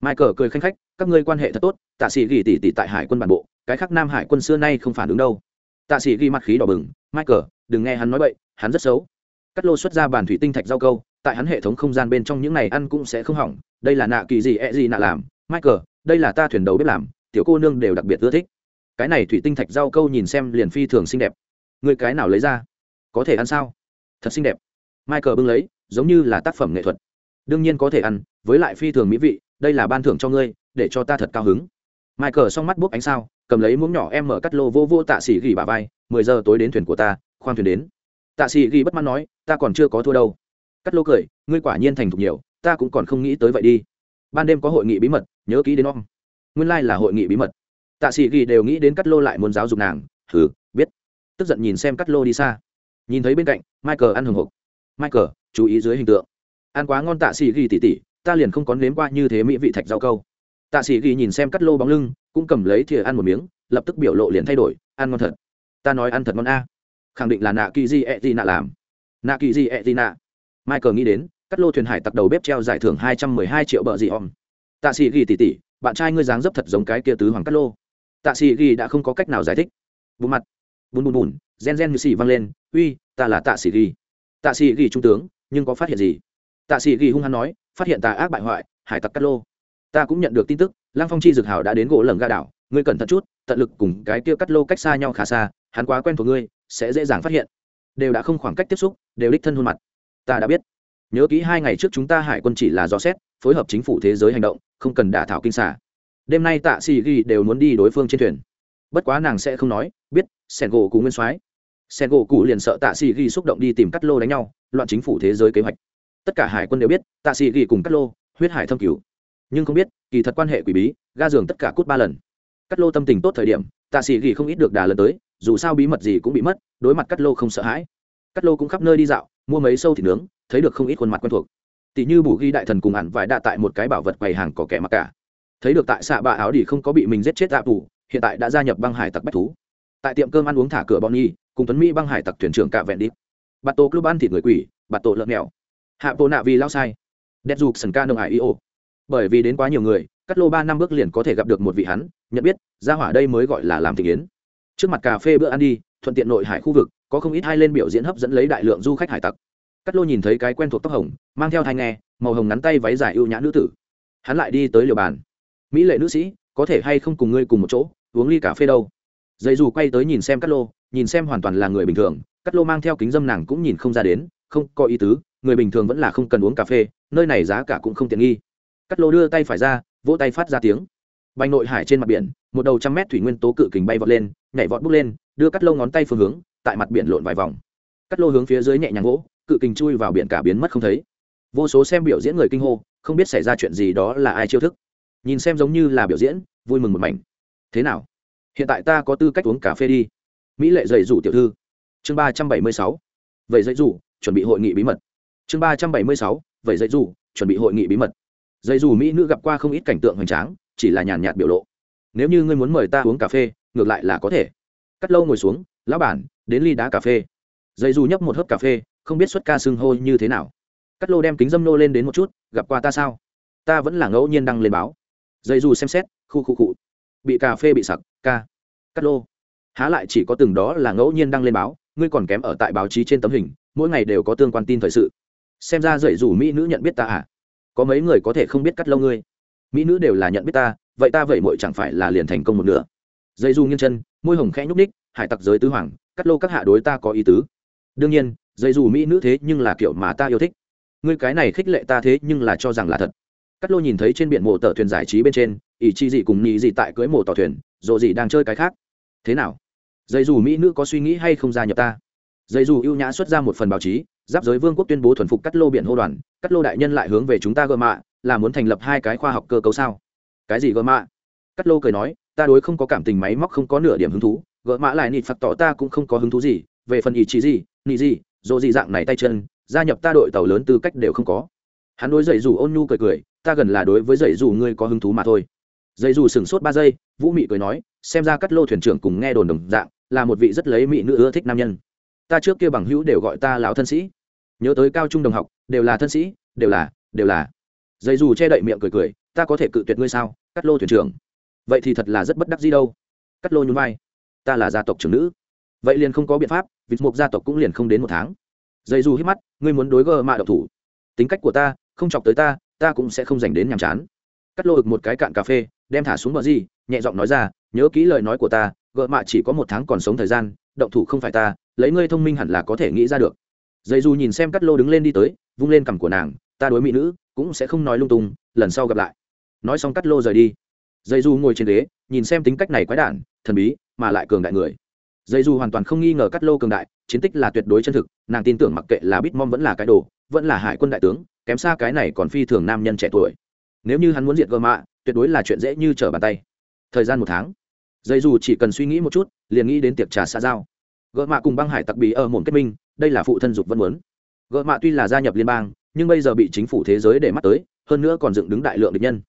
Michael cười khanh khách, các ngươi quan hệ thật tốt, tạ sĩ ghi tỉ tỉ tại hải quân bản bộ, cái khác nam hải quân xưa nay không phản ứng đâu. Tạ sĩ ghi mặt khí đỏ bừng, michael, đừng nghe hắn nói bậy, hắn rất xấu. Cắt lô xuất ra bàn thủy tinh thạch rau câu, tại hắn hệ thống không gian bên trong những này ăn cũng sẽ không hỏng, đây là nạ kỳ gì ẹ gì nạ làm? Michael, đây là ta thuyền đầu bếp làm, tiểu cô nương đều đặc biệt ưa thích. Cái này thủy tinh thạch rau câu nhìn xem liền phi thường xinh đẹp. Người cái nào lấy ra? Có thể ăn sao? Thật xinh đẹp. Michael bưng lấy, giống như là tác phẩm nghệ thuật. Đương nhiên có thể ăn, với lại phi thường mỹ vị đây là ban thưởng cho ngươi, để cho ta thật cao hứng. Michael xong mắt bốc ánh sao, cầm lấy muỗng nhỏ em mở cắt lô vô vô tạ sĩ ghi bà vai, mười giờ tối đến thuyền của ta khoan thuyền đến. Tạ sĩ ghi bất mãn nói, ta còn chưa có thua đâu. Cắt lô cười, ngươi quả nhiên thành thục nhiều, ta cũng còn không nghĩ tới vậy đi. Ban đêm có hội nghị bí mật, nhớ kỹ đến om nguyên lai、like、là hội nghị bí mật. Tạ sĩ ghi đều nghĩ đến cắt lô lại muốn giáo dục nàng thử biết. Tức giận nhìn xem cắt lô đi xa. Nhìn thấy bên cạnh, michael ăn hồng hộc michael, chú ý dưới hình tượng. Ăn quá ngon tạ sĩ ghi tỉ tỉ ta liền không có nếm qua như thế mỹ vị thạch rau câu. Tạ sĩ ghi nhìn xem cắt lô bóng lưng, cũng cầm lấy thìa ăn một miếng, lập tức biểu lộ liền thay đổi, ăn ngon thật. Ta nói ăn thật ngon a. Khẳng định là nạ kỳ di e gì nạ làm. Nạ kỳ di ẹ、e、di nạ. Michael nghĩ đến, cắt lô thuyền hải tặc đầu bếp treo giải thưởng hai trăm mười hai triệu bờ gì om. Tạ sĩ ghi tỉ tỉ, bạn trai ngươi dáng dấp thật giống cái kia tứ hoàng cắt lô. Tạ sĩ ghi đã không có cách nào giải thích. Bùn mặt. Bùn bùn bùn, gen gen như xì văng lên, uy, ta là tạ sĩ ghi. Tạ sĩ ghi trung tướng, nhưng có phát hiện gì? Tạ sĩ ghi hung hăng nói phát hiện tà ác bại hoại, hải tặc cắt lô. Ta cũng nhận được tin tức lang phong chi dược hào đã đến gỗ lầng ga đảo, ngươi cẩn thận chút, tận lực cùng cái kia cắt lô cách xa nhau khá xa, hắn quá quen thuộc ngươi, sẽ dễ dàng phát hiện. Đều đã không khoảng cách tiếp xúc, đều đích thân hôn mặt. Ta đã biết. Nhớ kỹ hai ngày trước chúng ta hải quân chỉ là do xét, phối hợp chính phủ thế giới hành động, không cần đả thảo kinh xả đêm nay tạ xì ghi đều muốn đi đối phương trên thuyền. Bất quá nàng sẽ không nói, biết sen gỗ cụ nguyên soái. Sen gỗ cụ liền sợ tạ xì ghi xúc động đi tìm cắt lô đánh nhau, loạn chính phủ thế giới kế hoạch tất cả hải quân đều biết, tạ sĩ ghi cùng cắt lô, huyết hải thâm cứu nhưng không biết, kỳ thật quan hệ quỷ bí, ga giường tất cả cút ba lần. Cắt lô tâm tình tốt thời điểm, tạ sĩ ghi không ít được đà lần tới, dù sao bí mật gì cũng bị mất, đối mặt cắt lô không sợ hãi. Cắt lô cũng khắp nơi đi dạo, mua mấy sâu thịt nướng, thấy được không ít khuôn mặt quen thuộc. Tỷ như bù ghi đại thần cùng hẳn vải đạ tại một cái bảo vật quầy hàng có kẻ mặc cả. Thấy được tại xạ bạ áo đi không có bị mình giết chết tạ tù hiện tại đã gia nhập băng hải tặc bách thú. Tại tiệm cơm ăn uống thả cửa bọn nhi cùng tuấn mỹ băng hải tặc thuyền trưởng cả vẹn đi. Bạt tổ club ăn thịt người quỷ, bạt tổ lợn mèo hạ bộ nạ vì lao sai. Đẹp dục sần ca nông hải ô. Bởi vì đến quá nhiều người, cắt lô ba năm bước liền có thể gặp được một vị hắn, nhận biết ra hỏa đây mới gọi là làm thị kiến. Trước mặt cà phê bữa ăn đi, thuận tiện nội hải khu vực, có không ít hai lên biểu diễn hấp dẫn lấy đại lượng du khách hải tặc. Cắt lô nhìn thấy cái quen thuộc tóc hồng, mang theo thai nghe, màu hồng ngắn tay váy dài ưu nhã nữ tử. Hắn lại đi tới liều bàn. Mỹ lệ nữ sĩ, có thể hay không cùng ngươi cùng một chỗ, uống ly cà phê đâu? Dây dù quay tới nhìn xem cắt lô, nhìn xem hoàn toàn là người bình thường, cắt lô mang theo kính dâm nàng cũng nhìn không ra đến không có ý tứ, người bình thường vẫn là không cần uống cà phê, nơi này giá cả cũng không tiện nghi. Cắt lô đưa tay phải ra, vỗ tay phát ra tiếng. Bành nội hải trên mặt biển, một đầu trăm mét thủy nguyên tố cự kình bay vọt lên, nhảy vọt bút lên, đưa cắt lô ngón tay phương hướng, tại mặt biển lộn vài vòng. Cắt lô hướng phía dưới nhẹ nhàng gỗ cự kình chui vào biển cả biến mất không thấy. Vô số xem biểu diễn người kinh hô, không biết xảy ra chuyện gì đó là ai chiêu thức. Nhìn xem giống như là biểu diễn, vui mừng một mảnh. Thế nào? Hiện tại ta có tư cách uống cà phê đi. Mỹ lệ dạy rủ tiểu thư. Chương ba trăm bảy mươi sáu. Vậy dạy rủ chuẩn bị hội nghị bí mật. Chương ba trăm bảy mươi sáu vậy dạy dù, chuẩn bị hội nghị bí mật. Dây dù mỹ nữ gặp qua không ít cảnh tượng hoành tráng, chỉ là nhàn nhạt biểu lộ. Nếu như ngươi muốn mời ta uống cà phê, ngược lại là có thể. Cắt lâu ngồi xuống, lão bản, đến ly đá cà phê. Dây dù nhấp một hớp cà phê, không biết xuất ca xưng hô như thế nào. Cắt lô đem kính dâm nô lên đến một chút, gặp qua ta sao? Ta vẫn là ngẫu nhiên đăng lên báo. Dây dù xem xét, khu khu cụ bị cà phê bị sặc, ca. Cắt lô. Há lại chỉ có từng đó là ngẫu nhiên đăng lên báo, ngươi còn kém ở tại báo chí trên tấm hình mỗi ngày đều có tương quan tin thời sự. Xem ra dạy dù mỹ nữ nhận biết ta à? Có mấy người có thể không biết cắt lâu ngươi? Mỹ nữ đều là nhận biết ta, vậy ta vậy mội chẳng phải là liền thành công một nửa. Dây du nghiêng chân, môi hồng khẽ nhúc ních hải tặc giới tứ hoàng, cắt lô các hạ đối ta có ý tứ. Đương nhiên dây dù mỹ nữ thế nhưng là kiểu mà ta yêu thích. Ngươi cái này khích lệ ta thế nhưng là cho rằng là thật. Cắt lô nhìn thấy trên biển mộ tờ thuyền giải trí bên trên, ỷ chi gì cùng nhị gì tại cưới mộ tàu thuyền, rộ gì đang chơi cái khác. Thế nào? Dây dù mỹ nữ có suy nghĩ hay không gia nhập ta? Dây dù ưu nhã xuất ra một phần báo chí, giáp giới vương quốc tuyên bố thuần phục cắt lô biển hô đoàn, cắt lô đại nhân lại hướng về chúng ta gợ mạ, là muốn thành lập hai cái khoa học cơ cấu sao? Cái gì gợ mạ? Cắt lô cười nói, ta đối không có cảm tình máy móc không có nửa điểm hứng thú gợ mạ lại nịt phạt tỏ ta cũng không có hứng thú gì, về phần ý chí gì, nị gì dồ gì dạng này tay chân, gia nhập ta đội tàu lớn tư cách đều không có. Hắn đối dậy dù ôn nhu cười cười, ta gần là đối với dậy dù ngươi có hứng thú mà thôi. Dậy dù sửng sốt ba giây, vũ mị cười nói, xem ra cắt lô thuyền trưởng cùng nghe đồn đồng dạng, là một vị rất lấy mị nữ ưa thích nam nhân ta trước kia bằng hữu đều gọi ta lão thân sĩ. Nhớ tới cao trung đồng học, đều là thân sĩ, đều là đều là. Dây dù che đậy miệng cười cười, ta có thể cự tuyệt ngươi sao? Cắt lô thuyền trưởng. Vậy thì thật là rất bất đắc gì đâu. Cắt lô nhún vai. Ta là gia tộc trưởng nữ. Vậy liền không có biện pháp vì một gia tộc cũng liền không đến một tháng. Dây dù hít mắt, ngươi muốn đối gờ mạ độc thủ. Tính cách của ta, không chọc tới ta ta cũng sẽ không dành đến nhàm chán. Cắt lô ực một cái cạn cà phê, đem thả xuống bờ gì, nhẹ giọng nói ra, nhớ kỹ lời nói của ta gợ mạ chỉ có một tháng còn sống thời gian động thủ không phải ta, lấy ngươi thông minh hẳn là có thể nghĩ ra được. Dây dù nhìn xem cắt lô đứng lên đi tới, vung lên cằm của nàng, ta đối mỹ nữ cũng sẽ không nói lung tung, lần sau gặp lại. Nói xong cắt lô rời đi. Dây du ngồi trên ghế, nhìn xem tính cách này quái đản, thần bí, mà lại cường đại người. Dây du hoàn toàn không nghi ngờ cắt lô cường đại, chiến tích là tuyệt đối chân thực, nàng tin tưởng mặc kệ là bitmom vẫn là cái đồ, vẫn là hải quân đại tướng, kém xa cái này còn phi thường nam nhân trẻ tuổi. Nếu như hắn muốn diệt gơ mạ, tuyệt đối là chuyện dễ như trở bàn tay. Thời gian một tháng dây dù chỉ cần suy nghĩ một chút, liền nghĩ đến tiệc trà xã giao. Gợ mạ cùng băng hải tặc bí ở mồm kết minh, đây là phụ thân dục vẫn muốn. Gợ mạ tuy là gia nhập liên bang, nhưng bây giờ bị chính phủ thế giới để mắt tới, hơn nữa còn dựng đứng đại lượng địch nhân.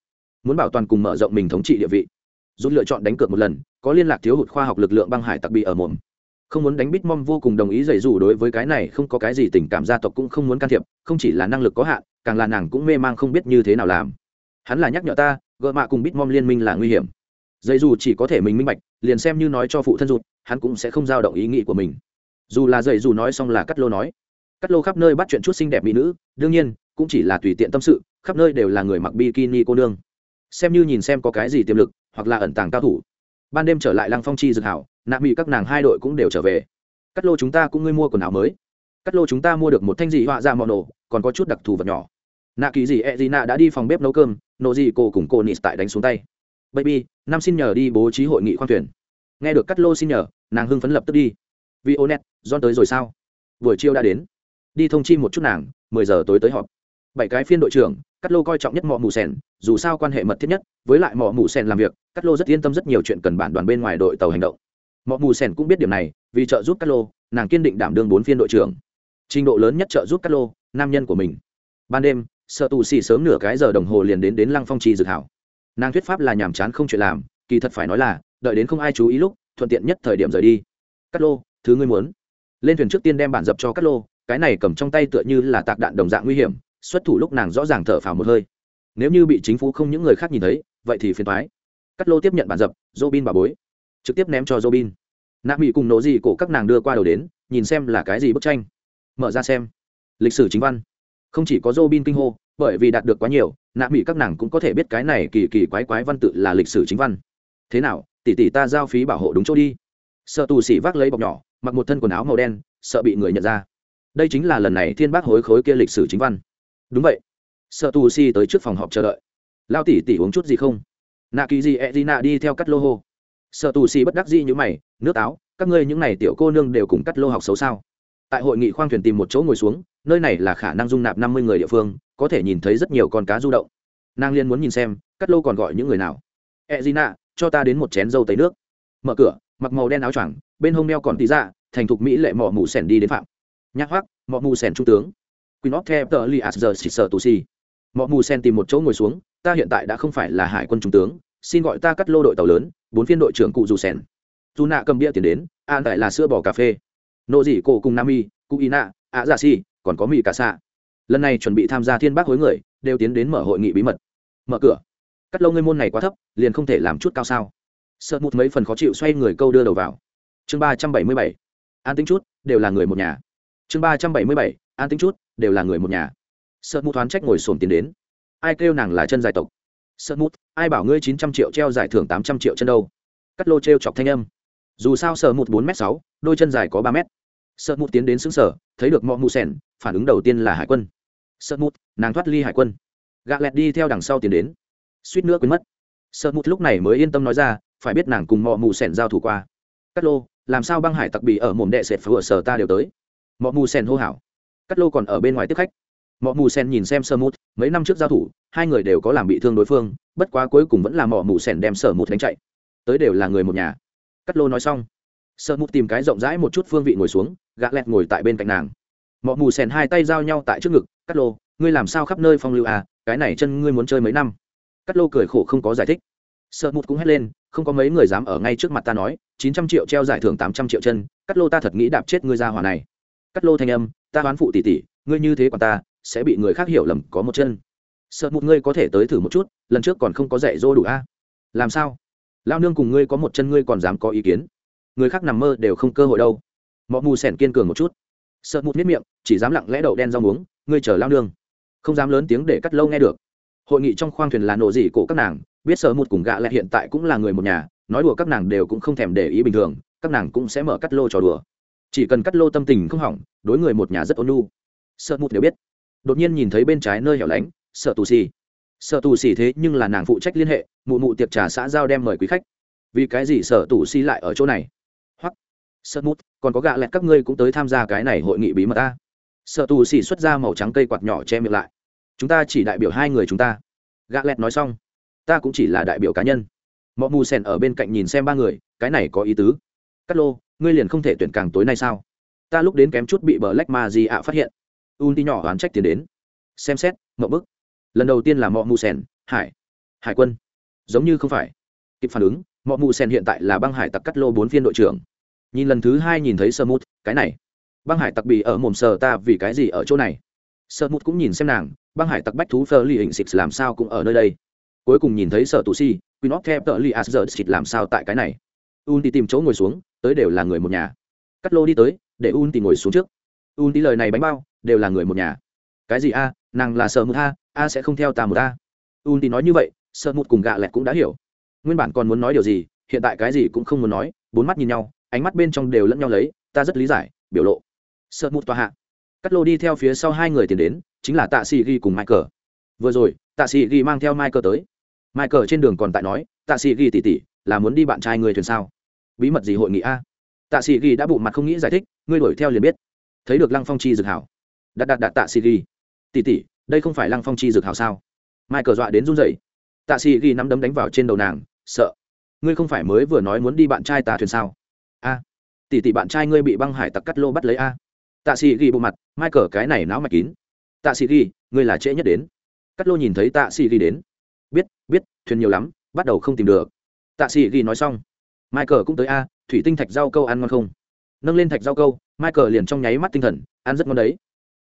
Muốn bảo toàn cùng mở rộng mình thống trị địa vị rút lựa chọn đánh cược một lần, có liên lạc thiếu hụt khoa học lực lượng băng hải tặc bị ở mồm. Không muốn đánh bít mom vô cùng đồng ý dạy dù đối với cái này, không có cái gì tình cảm gia tộc cũng không muốn can thiệp, không chỉ là năng lực có hạn, càng là nàng cũng mê mang không biết như thế nào làm. Hắn là nhắc nhở ta gợ mạ cùng bít mom liên minh là nguy hiểm dây dù chỉ có thể mình minh bạch, liền xem như nói cho phụ thân rụt hắn cũng sẽ không giao động ý nghĩ của mình. Dù là dây dù nói xong là cắt lô nói. Cắt lô khắp nơi bắt chuyện chút xinh đẹp mỹ nữ, đương nhiên, cũng chỉ là tùy tiện tâm sự, khắp nơi đều là người mặc bikini cô nương. Xem như nhìn xem có cái gì tiềm lực, hoặc là ẩn tàng cao thủ. Ban đêm trở lại lăng phong chi dược hảo, nạ mỹ các nàng hai đội cũng đều trở về. Cắt lô chúng ta cũng ngươi mua quần áo mới. Cắt lô chúng ta mua được một thanh dị họa dạ ra mò nổ, còn có chút đặc thù vật nhỏ. Nạ kỳ gì e gì nạ đã đi phòng bếp nấu cơm nộ gì cô cùng cô nịt tại đánh xuống tay baby năm xin nhờ đi bố trí hội nghị khoang thuyền. Nghe được cắt lô xin nhờ, nàng hưng phấn lập tức đi. Vì ô net john tới rồi sao? Buổi chiều đã đến. Đi thông chi một chút nàng, mười giờ tối tới họp. Bảy cái phiên đội trưởng cắt lô coi trọng nhất mọ mù sen dù sao quan hệ mật thiết nhất, với lại mọ mù sen làm việc cắt lô rất yên tâm rất nhiều chuyện cần bản đoàn bên ngoài đội tàu hành động. Mọ mù sen cũng biết điểm này, vì trợ giúp cắt lô, nàng kiên định đảm đương bốn phiên đội trưởng. Trình độ lớn nhất trợ giúp cắt lô, nam nhân của mình. Ban đêm, sợ tù xì sớm nửa cái giờ đồng hồ liền đến đến lăng phong trì dược hảo nàng thuyết pháp là nhàm chán không chuyện làm, kỳ thật phải nói là, đợi đến không ai chú ý lúc, thuận tiện nhất thời điểm rời đi. Cắt lô, thứ ngươi muốn. Lên thuyền trước tiên đem bản dập cho cắt lô, cái này cầm trong tay tựa như là tạc đạn đồng dạng nguy hiểm, xuất thủ lúc nàng rõ ràng thở phào một hơi. Nếu như bị chính phủ không những người khác nhìn thấy, vậy thì phiền thoái cắt lô tiếp nhận bản dập dô bin bà bối. Trực tiếp ném cho dô bin nạ mỹ cùng nổ gì cổ các nàng đưa qua đầu đến, nhìn xem là cái gì bức tranh. Mở ra xem. Lịch sử chính văn. Không chỉ có dô bin kinh hô bởi vì đạt được quá nhiều, nạ mỹ các nàng cũng có thể biết cái này kỳ kỳ quái quái văn tự là lịch sử chính văn. Thế nào, tỷ tỷ ta giao phí bảo hộ đúng chỗ đi. Sợ tù xỉ vác lấy bọc nhỏ, mặc một thân quần áo màu đen, sợ bị người nhận ra. Đây chính là lần này thiên bác hối khối kia lịch sử chính văn. Đúng vậy. Sợ tù xỉ tới trước phòng họp chờ đợi. Lao tỷ tỷ uống chút gì không? Nạ kỳ gì e gì nạ đi theo cắt lô hô. Sợ tù xỉ bất đắc gì như mày, nước táo, các ngươi những n à y tiểu cô nương đều cùng cắt lô học xấu sao? Tại hội nghị khoang thuyền tìm một chỗ ngồi xuống, nơi này là khả năng dung nạp năm mươi người địa phương có thể nhìn thấy rất nhiều con cá du động. Nàng liên muốn nhìn xem cắt lô còn gọi những người nào. E d nạ cho ta đến một chén dâu tấy nước. Mở cửa mặc màu đen áo choàng bên hông đeo còn tí ra thành thục mỹ lệ mỏ mù sẻn đi đến phạm. Nhắc hoắc mỏ mù sẻn trung tướng. Queen nóc theo tờ li giờ xịt sợ tù si mỏ mù sẻn tìm một chỗ ngồi xuống ta hiện tại đã không phải là hải quân trung tướng xin gọi ta cắt lô đội tàu lớn bốn phiên đội trưởng cụ dù sẻn. Dù nạ cầm bia tiền đến an tại là sữa bò cà phê. Nộ dị cổ cùng nam y, cụ y nạ ạ dạ si còn có mì cà xạ lần này chuẩn bị tham gia thiên bác hối người, đều tiến đến mở hội nghị bí mật. Mở cửa. Cắt lâu ngươi môn này quá thấp, liền không thể làm chút cao sao. Sợ một mấy phần khó chịu xoay người câu đưa đầu vào. Chương ba trăm bảy mươi bảy. An tính chút, đều là người một nhà. Chương ba trăm bảy mươi bảy, an tính chút, đều là người một nhà. Sợ mút thoáng trách ngồi sồn tiến đến. Ai kêu nàng là chân dài tộc? Sợ mút ai bảo ngươi chín trăm triệu treo giải thưởng tám trăm triệu chân đâu? Cắt lô t r e o chọc thanh âm. Dù sao sợ mụt bốn m sáu, đôi chân dài có ba m sợ mụt tiến đến xứng sở thấy được mọi mụ sẻn, phản ứng đầu tiên là hải quân sợ mút nàng thoát ly hải quân. Gạ lẹt đi theo đằng sau tiến đến. Suýt nữa quên mất. Sợ mút lúc này mới yên tâm nói ra, phải biết nàng cùng Mọ mù sẻn giao thủ qua. Cắt lô, làm sao băng hải tặc bị ở mồm đệ sệt phở sở ta đều tới? Mọ mù sẻn hô hảo cắt lô còn ở bên ngoài tiếp khách. Mọ mù sẻn nhìn xem sơ mút mấy năm trước giao thủ, hai người đều có làm bị thương đối phương, bất quá cuối cùng vẫn là Mọ mù sẻn đem sở mút đánh chạy. Tới đều là người một nhà. Cắt lô nói xong. Sợ mút tìm cái rộng rãi một chút phương vị ngồi xuống, gã lẹt ngồi tại bên cạnh nàng mọ mù sèn hai tay giao nhau tại trước ngực cắt lô, ngươi làm sao khắp nơi phong lưu à cái này chân ngươi muốn chơi mấy năm? Cắt lô cười khổ không có giải thích. Sợ mụt cũng hét lên, không có mấy người dám ở ngay trước mặt ta nói, chín trăm triệu treo giải thưởng tám trăm triệu chân cắt lô ta thật nghĩ đạp chết ngươi ra hỏa này. Cắt lô thanh âm, ta đoán phụ tỷ tỷ, ngươi như thế còn ta, sẽ bị người khác hiểu lầm có một chân. Sợ mụt ngươi có thể tới thử một chút, lần trước còn không có dạy dỗ đủ a làm sao? Lao nương cùng ngươi có một chân ngươi còn dám có ý kiến? Người khác nằm mơ đều không cơ hội đâu. Mọi mù sẻn kiên cường một chút sợ mụt miết miệng, chỉ dám lặng lẽ đậu đen rau muống, ngươi chờ lao nương. Không dám lớn tiếng để cắt lâu nghe được. Hội nghị trong khoang thuyền là nổ dị cổ các nàng, biết sợ mụt cùng gạ lại hiện tại cũng là người một nhà, nói đùa các nàng đều cũng không thèm để ý bình thường, các nàng cũng sẽ mở cắt lô trò đùa. Chỉ cần cắt lô tâm tình không hỏng, đối người một nhà rất ôn nhu. Sợ mụt đều biết. Đột nhiên nhìn thấy bên trái nơi hẻo lánh, sợ tù xì. Sợ tù xì thế nhưng là nàng phụ trách liên hệ, mụ mụ tiệc trà xã giao đem mời quý khách. Vì cái gì sợ tù xì lại ở chỗ này? Sợ mút, còn có gạ lẹt các ngươi cũng tới tham gia cái này hội nghị bí mật ta. Sợ tù xì xuất ra màu trắng cây quạt nhỏ che miệng lại. Chúng ta chỉ đại biểu hai người chúng ta. Gạ lẹt nói xong. Ta cũng chỉ là đại biểu cá nhân. Mọi mù sen ở bên cạnh nhìn xem ba người, cái này có ý tứ. Cắt lô, ngươi liền không thể tuyển càng tối nay sao? Ta lúc đến kém chút bị bờ lách ma Di ạ phát hiện. Un ti nhỏ oán trách tiền đến. Xem xét, mậu bức. Lần đầu tiên là mọ mù sen hải. Hải quân. Giống như không phải. Kịp phản ứng, mọ mù sen hiện tại là băng hải tặc cắt lô bốn phiên đội trưởng nhìn lần thứ hai nhìn thấy sơ mút, cái này. Băng hải tặc bị ở mồm sờ ta vì cái gì ở chỗ này? Sơ mút cũng nhìn xem nàng, băng hải tặc bách thú phơ ly hình xịt làm sao cũng ở nơi đây. Cuối cùng nhìn thấy sở tù si, queen of thép tờ li asger xịt làm sao tại cái này? Un đi tìm chỗ ngồi xuống, tới đều là người một nhà. Cắt lô đi tới, để un thì ngồi xuống trước. Un đi lời này bánh bao, đều là người một nhà. Cái gì a, nàng là sợ mút a a sẽ không theo ta một a. Un thì nói như vậy sợ mút cùng gạ lẹt cũng đã hiểu. Nguyên bản còn muốn nói điều gì, hiện tại cái gì cũng không muốn nói, bốn mắt nhìn nhau ánh mắt bên trong đều lẫn nhau lấy, ta rất lý giải, biểu lộ. Sợ mụt tòa hạ. Cắt lô đi theo phía sau hai người tiến đến, chính là tạ sĩ ghi cùng michael. Vừa rồi, tạ sĩ ghi mang theo michael tới. Michael trên đường còn tại nói, tạ sĩ ghi tỉ tỉ là muốn đi bạn trai người thuyền sao? Bí mật gì hội nghị a? Tạ sĩ ghi đã bụng mặt không nghĩ giải thích, ngươi đuổi theo liền biết. Thấy được lăng phong chi dược hảo. Đặt đặt đặt tạ sĩ ghi. Tỉ tỉ đây không phải lăng phong chi dược hảo sao? Michael dọa đến run rẩy. Tạ sĩ ghi nắm đấm đánh vào trên đầu nàng, sợ. Ngươi không phải mới vừa nói muốn đi bạn trai tà thuyền sao? A. Tỷ tỷ bạn trai ngươi bị băng hải tặc cắt lô bắt lấy a. Tạ sĩ ghi bộ mặt, mai cờ cái này não mạch kín. Tạ sĩ ghi, ngươi là trễ nhất đến. Cắt lô nhìn thấy tạ sĩ ghi đến. Biết biết, thuyền nhiều lắm, bắt đầu không tìm được. Tạ sĩ ghi nói xong. Mai cờ cũng tới a, thủy tinh thạch rau câu ăn ngon không? Nâng lên thạch rau câu, mai cờ liền trong nháy mắt tinh thần, ăn rất ngon đấy.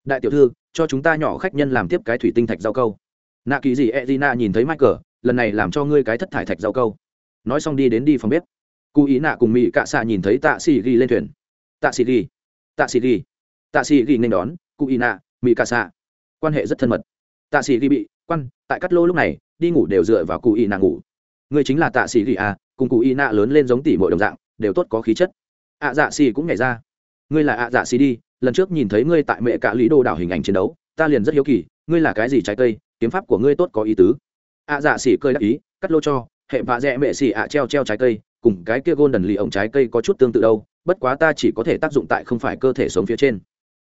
Đại tiểu thư, cho chúng ta nhỏ khách nhân làm tiếp cái thủy tinh thạch rau câu. Nạ kỳ gì edina nhìn thấy mai cờ, lần này làm cho ngươi cái thất thải thạch rau câu. Nói xong đi đến đi phòng bếp cụ ý nạ cùng mỹ cạ xạ nhìn thấy tạ sĩ ghi lên thuyền. Tạ sĩ ghi. Tạ sĩ ghi. Tạ sĩ ghi nên đón, cụ ý nạ mỹ cạ xạ. Quan hệ rất thân mật. Tạ sĩ ghi bị, quan, tại cắt lô lúc này, đi ngủ đều dựa vào cụ ý nạ ngủ. Người chính là tạ sĩ ghi à cùng cụ ý nạ lớn lên giống tỷ mọi đồng dạng, đều tốt có khí chất. Ạ dạ xì cũng nhảy ra. Ngươi là ạ dạ xì đi, lần trước nhìn thấy ngươi tại mẹ cạ lý đồ đảo hình ảnh chiến đấu, ta liền rất hiếu kỳ, ngươi là cái gì trái cây, kiếm pháp của ngươi tốt có ý tứ. Ạ dạ xì cơi đắc ý, cắt lô cho, hệ vạ dẹ mẹ xì ạ treo treo trái cây cùng cái kia gôn đần lì ổng trái cây có chút tương tự đâu, bất quá ta chỉ có thể tác dụng tại không phải cơ thể sống phía trên.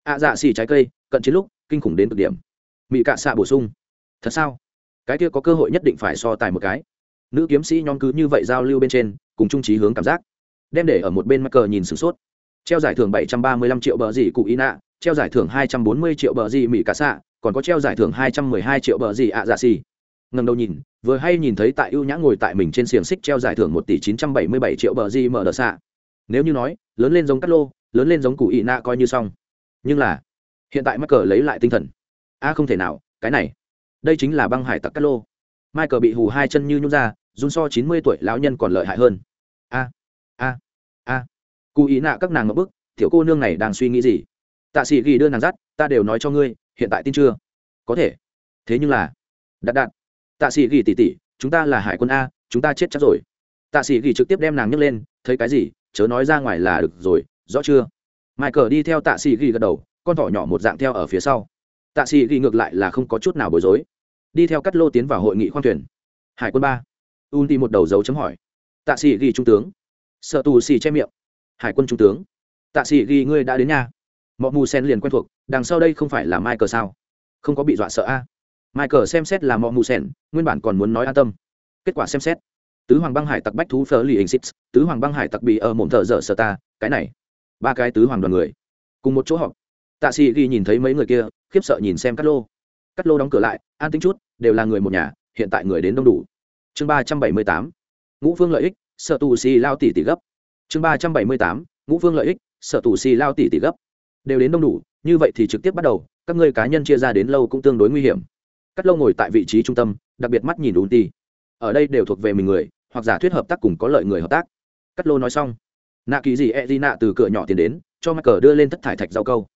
Ạ dạ xì trái cây, cận chiến lúc, kinh khủng đến cực điểm. Mỹ cạ xạ bổ sung. Thật sao? Cái kia có cơ hội nhất định phải so tài một cái. Nữ kiếm sĩ nhóm cứ như vậy giao lưu bên trên, cùng trung trí hướng cảm giác. Đem để ở một bên mắc cờ nhìn sửng sốt. Treo giải thưởng 735 triệu bờ gì cụ ý nạ treo giải thưởng 240 triệu bờ gì mỹ cả xạ, còn có treo giải thưởng 212 triệu bờ gì ạ dạ xì. Ngần đầu nhìn vừa hay nhìn thấy tại ưu nhã ngồi tại mình trên xiềng xích treo giải thưởng một tỷ chín trăm bảy mươi bảy triệu bờ di mở đờ xạ. Nếu như nói, lớn lên giống cắt lô, lớn lên giống cụ ý nạ coi như xong. Nhưng là, hiện tại mắc cờ lấy lại tinh thần. A, không thể nào, cái này. Đây chính là băng hải tặc cắt lô. Mai cờ bị hù hai chân như nhún ra, run so chín mươi tuổi lão nhân còn lợi hại hơn. A a a. Cụ ý nạ các nàng ngậm bức, tiểu cô nương này đang suy nghĩ gì? Tạ sĩ ghi đưa nàng dắt, ta đều nói cho ngươi, hiện tại tin chưa? Có thể. Thế nhưng là đặt đạn tạ sĩ ghi tỉ tỉ, chúng ta là hải quân a, chúng ta chết chắc rồi. Tạ sĩ ghi trực tiếp đem nàng nhấc lên, thấy cái gì, chớ nói ra ngoài là được rồi, rõ chưa? Michael đi theo tạ sĩ ghi gật đầu, con thỏ nhỏ một dạng theo ở phía sau. Tạ sĩ ghi ngược lại là không có chút nào bối rối. Đi theo cắt lô tiến vào hội nghị khoang thuyền. Hải quân ba. Un đi một đầu dấu chấm hỏi. Tạ sĩ ghi trung tướng. Sợ tù xì che miệng. Hải quân trung tướng. Tạ sĩ ghi ngươi đã đến nhà. Mọi mù sen liền quen thuộc, đằng sau đây không phải là michael sao? Không có bị dọa sợ a michael xem xét là mọ mù sen nguyên bản còn muốn nói an tâm. Kết quả xem xét, tứ hoàng băng hải tặc bách thú phở lì hình xích tứ hoàng băng hải tặc bị ở mồm thợ dở sở ta, cái này, ba cái tứ hoàng đoàn người, cùng một chỗ họp. Tạ sĩ ghi nhìn thấy mấy người kia, khiếp sợ nhìn xem cắt lô. Cắt lô đóng cửa lại, an tính chút, đều là người một nhà, hiện tại người đến đông đủ. Chương ba trăm bảy mươi tám, ngũ phương lợi ích, sợ tù xì lao tỷ tỷ gấp. Chương ba trăm bảy mươi tám, ngũ phương lợi ích, sợ tù xì lao tỷ tỷ gấp. Đều đến đông đủ, như vậy thì trực tiếp bắt đầu, các ngươi cá nhân chia ra đến lâu cũng tương đối nguy hiểm cắt lâu ngồi tại vị trí trung tâm, đặc biệt mắt nhìn ùn ti ở đây đều thuộc về mình người, hoặc giả thuyết hợp tác cùng có lợi người hợp tác. Cắt lô nói xong, nạ kỳ gì e di nạ từ cửa nhỏ tiền đến, cho mắc cờ đưa lên thất thải thạch rau câu.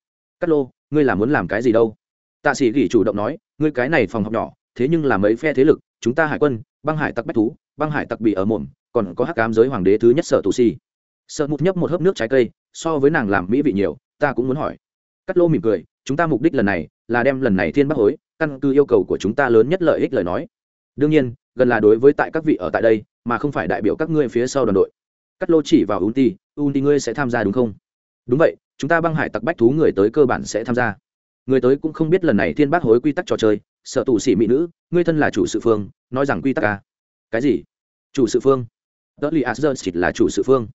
Cắt lô ngươi là muốn làm cái gì đâu? Tạ sĩ gỉ chủ động nói, ngươi cái này phòng học nhỏ, thế nhưng là mấy phe thế lực, chúng ta hải quân, băng hải tặc bách thú, băng hải tặc bị ở mồm, còn có hắc cám giới hoàng đế thứ nhất sở tù si. Sợ mụt nhấp một hớp nước trái cây, so với nàng làm mỹ vị nhiều, ta cũng muốn hỏi cắt lô mỉm cười, chúng ta mục đích lần này là đem lần này thiên bắc hối, căn cứ yêu cầu của chúng ta lớn nhất lợi ích lời nói. Đương nhiên, gần là đối với tại các vị ở tại đây, mà không phải đại biểu các ngươi phía sau đoàn đội. Cắt lô chỉ vào unti unti ngươi sẽ tham gia đúng không? Đúng vậy, chúng ta băng hải tặc bách thú người tới cơ bản sẽ tham gia. Người tới cũng không biết lần này thiên bác hối quy tắc trò chơi, sợ tù sĩ mỹ nữ, ngươi thân là chủ sự phương, nói rằng quy tắc à? cái gì? Chủ sự phương. Đỡ li asher là chủ sự phương.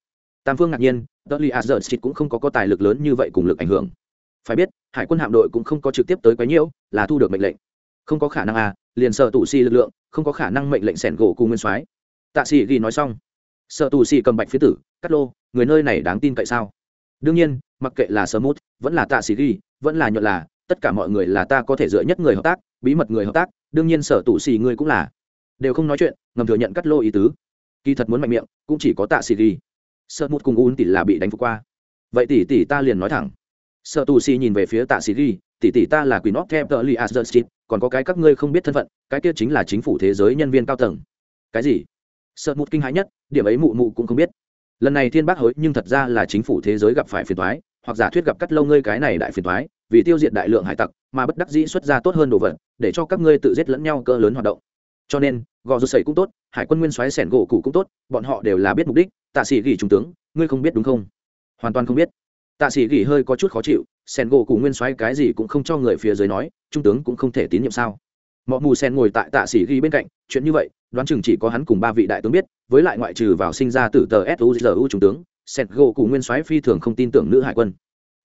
Tam phương ngạc nhiên tờ li a giờ cũng không có có tài lực lớn như vậy cùng lực ảnh hưởng phải biết, hải quân hạm đội cũng không có trực tiếp tới quấy nhiễu, là thu được mệnh lệnh. Không có khả năng à liền sợ tù xì lực lượng, không có khả năng mệnh lệnh sẻn gỗ cùng nguyên soái. Tạ sĩ ghi nói xong. Sợ tù xì cầm bạch phía tử, cắt lô, người nơi này đáng tin cậy sao? Đương nhiên, mặc kệ là sơ mút, vẫn là tạ sĩ ghi, vẫn là nhuận là, tất cả mọi người là ta có thể dựa nhất người hợp tác, bí mật người hợp tác, đương nhiên sở tù xì ngươi cũng là. Đều không nói chuyện, ngầm thừa nhận cắt lô ý tứ. Kỳ thật muốn mạnh miệng, cũng chỉ có tạ xì ghi. Sợ mút cùng un tỷ là bị đánh phục qua. Vậy tỷ tỷ ta liền nói thẳng sợ tù xì nhìn về phía tạ Sĩ ghi, tỷ tỷ ta là quỷ nóc theo tờ li asdurstip còn có cái các ngươi không biết thân phận, cái kia chính là chính phủ thế giới nhân viên cao tầng. Cái gì? Sợ mụt kinh hãi nhất, điểm ấy mụ mụ cũng không biết. Lần này thiên bác hối nhưng thật ra là chính phủ thế giới gặp phải phiền thoái hoặc giả thuyết gặp cắt lâu ngươi cái này đại phiền thoái vì tiêu diệt đại lượng hải tặc, mà bất đắc dĩ xuất ra tốt hơn đồ vật, để cho các ngươi tự giết lẫn nhau cỡ lớn hoạt động. Cho nên, gò rột sẩy cũng tốt, hải quân nguyên xoáy sẻn gỗ cụ cũng tốt, bọn họ đều là biết mục đích. Tạ sĩ gỉ trung tướng, ngươi không biết đúng không? Hoàn toàn không biết tạ sĩ gỉ hơi có chút khó chịu, Sen gỗ cùng nguyên soái cái gì cũng không cho người phía dưới nói, trung tướng cũng không thể tín nhiệm sao? Mọi mù sen ngồi tại tạ sĩ ghi bên cạnh, chuyện như vậy, đoán chừng chỉ có hắn cùng ba vị đại tướng biết, với lại ngoại trừ vào sinh ra từ tờ suzu trung tướng, sen gỗ cùng nguyên soái phi thường không tin tưởng nữ hải quân.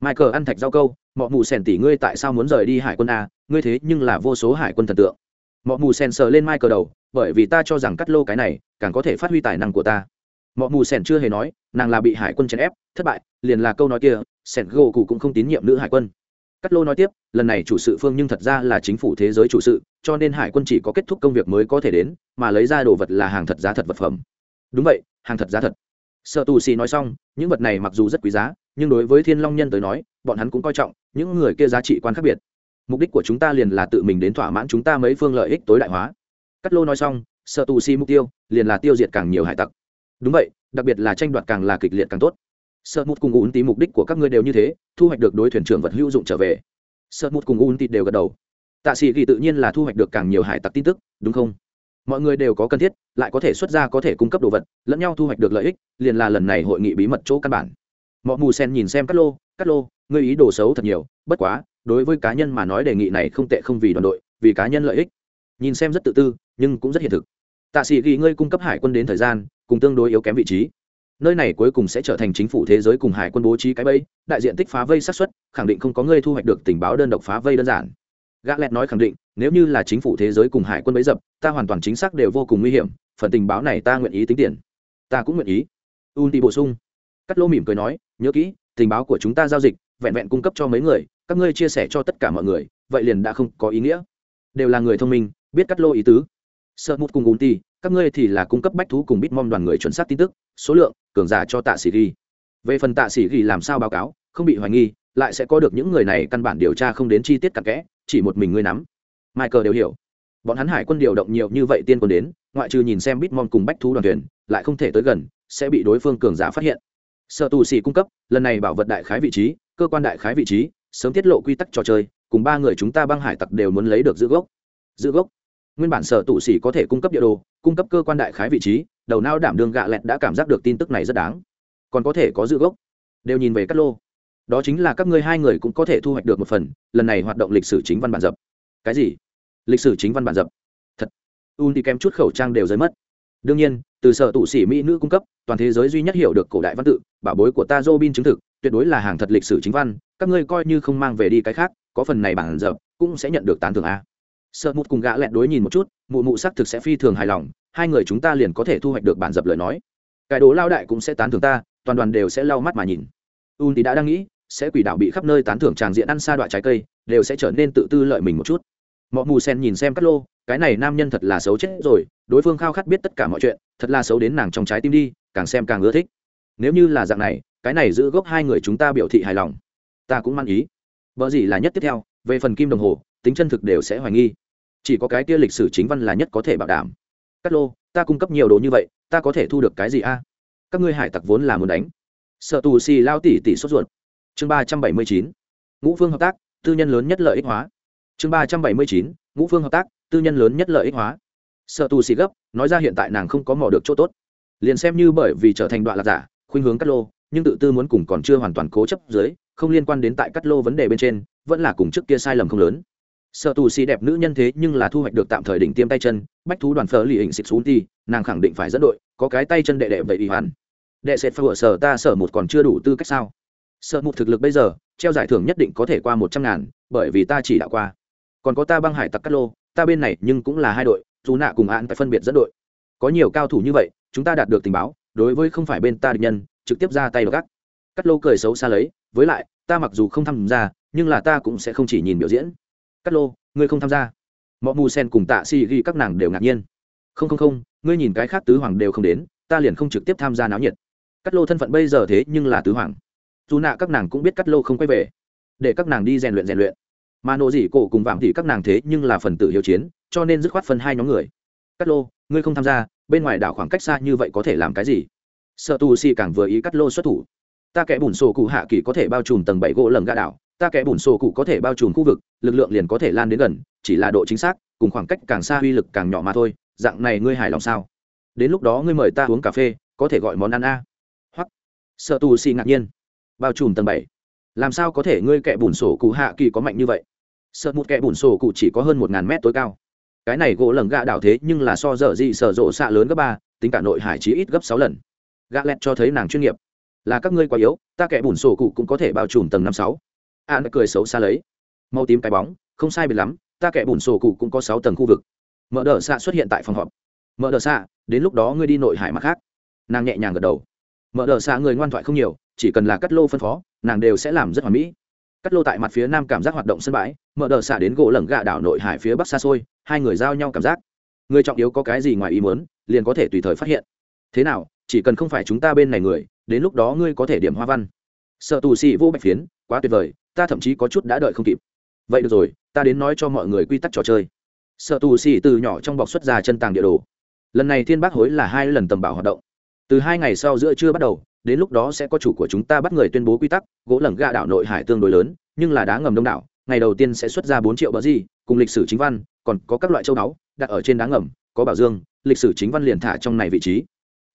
Michael ăn thạch rau câu mọi mù sen tỷ ngươi tại sao muốn rời đi hải quân a? Ngươi thế nhưng là vô số hải quân thần tượng. Mọi mù sen sờ lên michael đầu, bởi vì ta cho rằng cắt lô cái này càng có thể phát huy tài năng của ta. Mọi mù sen chưa hề nói, nàng là bị hải quân chèn ép, thất bại liền là câu nói kia sen gỗ cụ cũng không tín nhiệm nữ hải quân. Cắt lô nói tiếp, lần này chủ sự phương nhưng thật ra là chính phủ thế giới chủ sự, cho nên hải quân chỉ có kết thúc công việc mới có thể đến, mà lấy ra đồ vật là hàng thật giá thật vật phẩm. Đúng vậy, hàng thật giá thật. Sợ tù xì nói xong, những vật này mặc dù rất quý giá, nhưng đối với thiên long nhân tới nói, bọn hắn cũng coi trọng, những người kia giá trị quan khác biệt. Mục đích của chúng ta liền là tự mình đến thỏa mãn chúng ta mấy phương lợi ích tối đại hóa. Cắt lô nói xong sợ tù xì mục tiêu, liền là tiêu diệt càng nhiều hải tặc. Đúng vậy, đặc biệt là tranh đoạt càng là kịch liệt càng tốt sợ một cùng ún tí mục đích của các ngươi đều như thế, thu hoạch được đối thuyền trưởng vật hữu dụng trở về. Sợ một cùng ún tí đều gật đầu. Tạ sĩ ghi tự nhiên là thu hoạch được càng nhiều hải tặc tin tức, đúng không? Mọi người đều có cần thiết, lại có thể xuất ra có thể cung cấp đồ vật, lẫn nhau thu hoạch được lợi ích, liền là lần này hội nghị bí mật chỗ căn bản. Mọi mù sen nhìn xem các lô các lô, ngươi ý đồ xấu thật nhiều, bất quá, đối với cá nhân mà nói đề nghị này không tệ không vì đoàn đội, vì cá nhân lợi ích. Nhìn xem rất tự tư, nhưng cũng rất hiện thực. Tạ sĩ ghi, ngươi cung cấp hải quân đến thời gian, cùng tương đối yếu kém vị trí nơi này cuối cùng sẽ trở thành chính phủ thế giới cùng hải quân bố trí cái bẫy, đại diện tích phá vây xác suất, khẳng định không có người thu hoạch được tình báo đơn độc phá vây đơn giản. Gã lẹt nói khẳng định, nếu như là chính phủ thế giới cùng hải quân bấy dập, ta hoàn toàn chính xác đều vô cùng nguy hiểm, phần tình báo này ta nguyện ý tính tiền. Ta cũng nguyện ý. Un tì bổ sung. Cắt lô mỉm cười nói, nhớ kỹ, tình báo của chúng ta giao dịch, vẹn vẹn cung cấp cho mấy người, các ngươi chia sẻ cho tất cả mọi người, vậy liền đã không có ý nghĩa. Đều là người thông minh, biết cắt lô ý tứ. Sợ một cùng un tì các ngươi thì là cung cấp bách thú cùng bitmom đoàn người chuẩn xác tin tức số lượng, cường giả cho tạ sĩ ghi. Về phần tạ sĩ ghi làm sao báo cáo, không bị hoài nghi, lại sẽ có được những người này căn bản điều tra không đến chi tiết cặn kẽ, chỉ một mình ngươi nắm. Michael đều hiểu. Bọn hắn hải quân điều động nhiều như vậy tiên quân đến, ngoại trừ nhìn xem bitmom cùng bách thú đoàn thuyền, lại không thể tới gần, sẽ bị đối phương cường giả phát hiện. Sợ tù xì cung cấp, lần này bảo vật đại khái vị trí, cơ quan đại khái vị trí, sớm tiết lộ quy tắc trò chơi, cùng ba người chúng ta băng hải tặc đều muốn lấy được giữ gốc. Giữ gốc. Nguyên bản sở tụ sĩ có thể cung cấp địa đồ, cung cấp cơ quan đại khái vị trí đầu nao đảm đường gạ lẹt đã cảm giác được tin tức này rất đáng. Còn có thể có dự gốc. Đều nhìn về cắt lô. Đó chính là các ngươi hai người cũng có thể thu hoạch được một phần, lần này hoạt động lịch sử chính văn bản dập. Cái gì? Lịch sử chính văn bản dập. Thật. Un thì kém chút khẩu trang đều rơi mất. Đương nhiên, từ sở tụ sĩ mỹ nữ cung cấp, toàn thế giới duy nhất hiểu được cổ đại văn tự, bảo bối của ta robin chứng thực, tuyệt đối là hàng thật lịch sử chính văn, các ngươi coi như không mang về đi cái khác, có phần này bản dập cũng sẽ nhận được tán thưởng a. Sợ mụt cùng gã lẹn đối nhìn một chút, mụ mụ xác thực sẽ phi thường hài lòng hai người chúng ta liền có thể thu hoạch được bản dập lời nói. Cái đồ lao đại cũng sẽ tán thưởng ta, toàn đoàn đều sẽ lau mắt mà nhìn. Un thì đã đang nghĩ, sẽ quỷ đạo bị khắp nơi tán thưởng tràng diện ăn xa đoạn trái cây, đều sẽ trở nên tự tư lợi mình một chút. Mọi mù sen nhìn xem cát lô, cái này nam nhân thật là xấu chết rồi, đối phương khao khát biết tất cả mọi chuyện, thật là xấu đến nàng trong trái tim đi, càng xem càng ưa thích. Nếu như là dạng này, cái này giữ gốc hai người chúng ta biểu thị hài lòng. Ta cũng mang ý. Vợ gì là nhất tiếp theo, về phần kim đồng hồ, tính chân thực đều sẽ hoài nghi. Chỉ có cái kia lịch sử chính văn là nhất có thể bảo đảm cắt lô, ta cung cấp nhiều đồ như vậy, ta có thể thu được cái gì a? Các ngươi hải tặc vốn là muốn đánh. Sợ tù xì lao tỉ tỉ sốt ruột. Chương ba trăm bảy mươi chín, ngũ phương hợp tác, tư nhân lớn nhất lợi ích hóa. Chương ba trăm bảy mươi chín, ngũ phương hợp tác, tư nhân lớn nhất lợi ích hóa. Sợ tù xì gấp, nói ra hiện tại nàng không có mò được chỗ tốt. Liền xem như bởi vì trở thành đoạn lạc giả, khuynh hướng cắt lô, nhưng tự tư muốn cùng còn chưa hoàn toàn cố chấp dưới, không liên quan đến tại cắt lô vấn đề bên trên, vẫn là cùng trước kia sai lầm không lớn sợ tù xì đẹp nữ nhân thế nhưng là thu hoạch được tạm thời đỉnh tiêm tay chân, bách thú đoàn phở lì hình xịt xuống ti nàng khẳng định phải dẫn đội, có cái tay chân đệ đệ vậy y hoàn đệ sệt phở sở ta, sở một còn chưa đủ tư cách sao? Sợ một thực lực bây giờ, treo giải thưởng nhất định có thể qua một trăm ngàn, bởi vì ta chỉ đạo qua. Còn có ta băng hải tặc cắt lô, ta bên này nhưng cũng là hai đội, dù nạ cùng án phải phân biệt dẫn đội. Có nhiều cao thủ như vậy, chúng ta đạt được tình báo, đối với không phải bên ta địch nhân, trực tiếp ra tay vào gác cắt lô cười xấu xa lấy, với lại, ta mặc dù không tham gia, nhưng là ta cũng sẽ không chỉ nhìn biểu diễn cắt lô, ngươi không tham gia. Mọi mù sen cùng tạ si ghi các nàng đều ngạc nhiên. Không không không, ngươi nhìn cái khác tứ hoàng đều không đến, ta liền không trực tiếp tham gia náo nhiệt. Cắt lô thân phận bây giờ thế nhưng là tứ hoàng. Dù nạ các nàng cũng biết cắt lô không quay về. Để các nàng đi rèn luyện rèn luyện. Mà nộ dị cổ cùng vạm thì các nàng thế nhưng là phần tử hiếu chiến, cho nên dứt khoát phân hai nhóm người. Cắt lô, ngươi không tham gia, bên ngoài đảo khoảng cách xa như vậy có thể làm cái gì? Sợ tu si càng vừa ý cắt lô xuất thủ. Ta kẻ bùn sổ cụ hạ kỳ có thể bao trùm tầng bảy gỗ lầm gà đảo ta kẻ bùn sổ cụ có thể bao trùm khu vực, lực lượng liền có thể lan đến gần, chỉ là độ chính xác, cùng khoảng cách càng xa uy lực càng nhỏ mà thôi, dạng này ngươi hài lòng sao? Đến lúc đó ngươi mời ta uống cà phê, có thể gọi món ăn a. Hoặc, sợ tù xì ngạc nhiên. Bao trùm tầng bảy. Làm sao có thể ngươi kẻ bùn sổ cụ hạ kỳ có mạnh như vậy? Sợ một kẻ bùn sổ cụ chỉ có hơn một ngàn mét tối cao. Cái này gỗ lầm gạ đảo thế nhưng là so dở dị sở rộ xạ lớn gấp ba, tính cả nội hải chí ít gấp sáu lần. Gạ lẹt cho thấy nàng chuyên nghiệp. Là các ngươi quá yếu, ta kẻ bùn sổ cụ cũng có thể bao trùm tầng năm sáu an cười xấu xa lấy. Mau tím cái bóng, không sai biệt lắm, ta kẻ bùn sổ cụ cũng có sáu tầng khu vực. Mở đờ xạ xuất hiện tại phòng họp. Mở đờ xạ, đến lúc đó ngươi đi nội hải mặt khác. Nàng nhẹ nhàng gật đầu. Mở đờ xạ người ngoan thoại không nhiều, chỉ cần là cắt lô phân phó, nàng đều sẽ làm rất hoàn mỹ. Cắt lô tại mặt phía nam cảm giác hoạt động sân bãi mở đờ xạ đến gỗ lởng gạ đảo nội hải phía bắc xa xôi, hai người giao nhau cảm giác. Người trọng yếu có cái gì ngoài ý muốn, liền có thể tùy thời phát hiện. Thế nào, chỉ cần không phải chúng ta bên này người, đến lúc đó ngươi có thể điểm hoa văn. Sợ tù xì vô bạch phiến, quá tuyệt vời ta thậm chí có chút đã đợi không kịp. Vậy được rồi ta đến nói cho mọi người quy tắc trò chơi. Sợ tù xì từ nhỏ trong bọc xuất ra chân tàng địa đồ. Lần này thiên bác hối là hai lần tầm bảo hoạt động. Từ hai ngày sau giữa trưa bắt đầu đến lúc đó sẽ có chủ của chúng ta bắt người tuyên bố quy tắc gỗ lẩn gạ đảo nội hải tương đối lớn nhưng là đá ngầm đông đảo ngày đầu tiên sẽ xuất ra bốn triệu bờ di, cùng lịch sử chính văn còn có các loại châu báu đặt ở trên đá ngầm có bảo dương lịch sử chính văn liền thả trong này vị trí.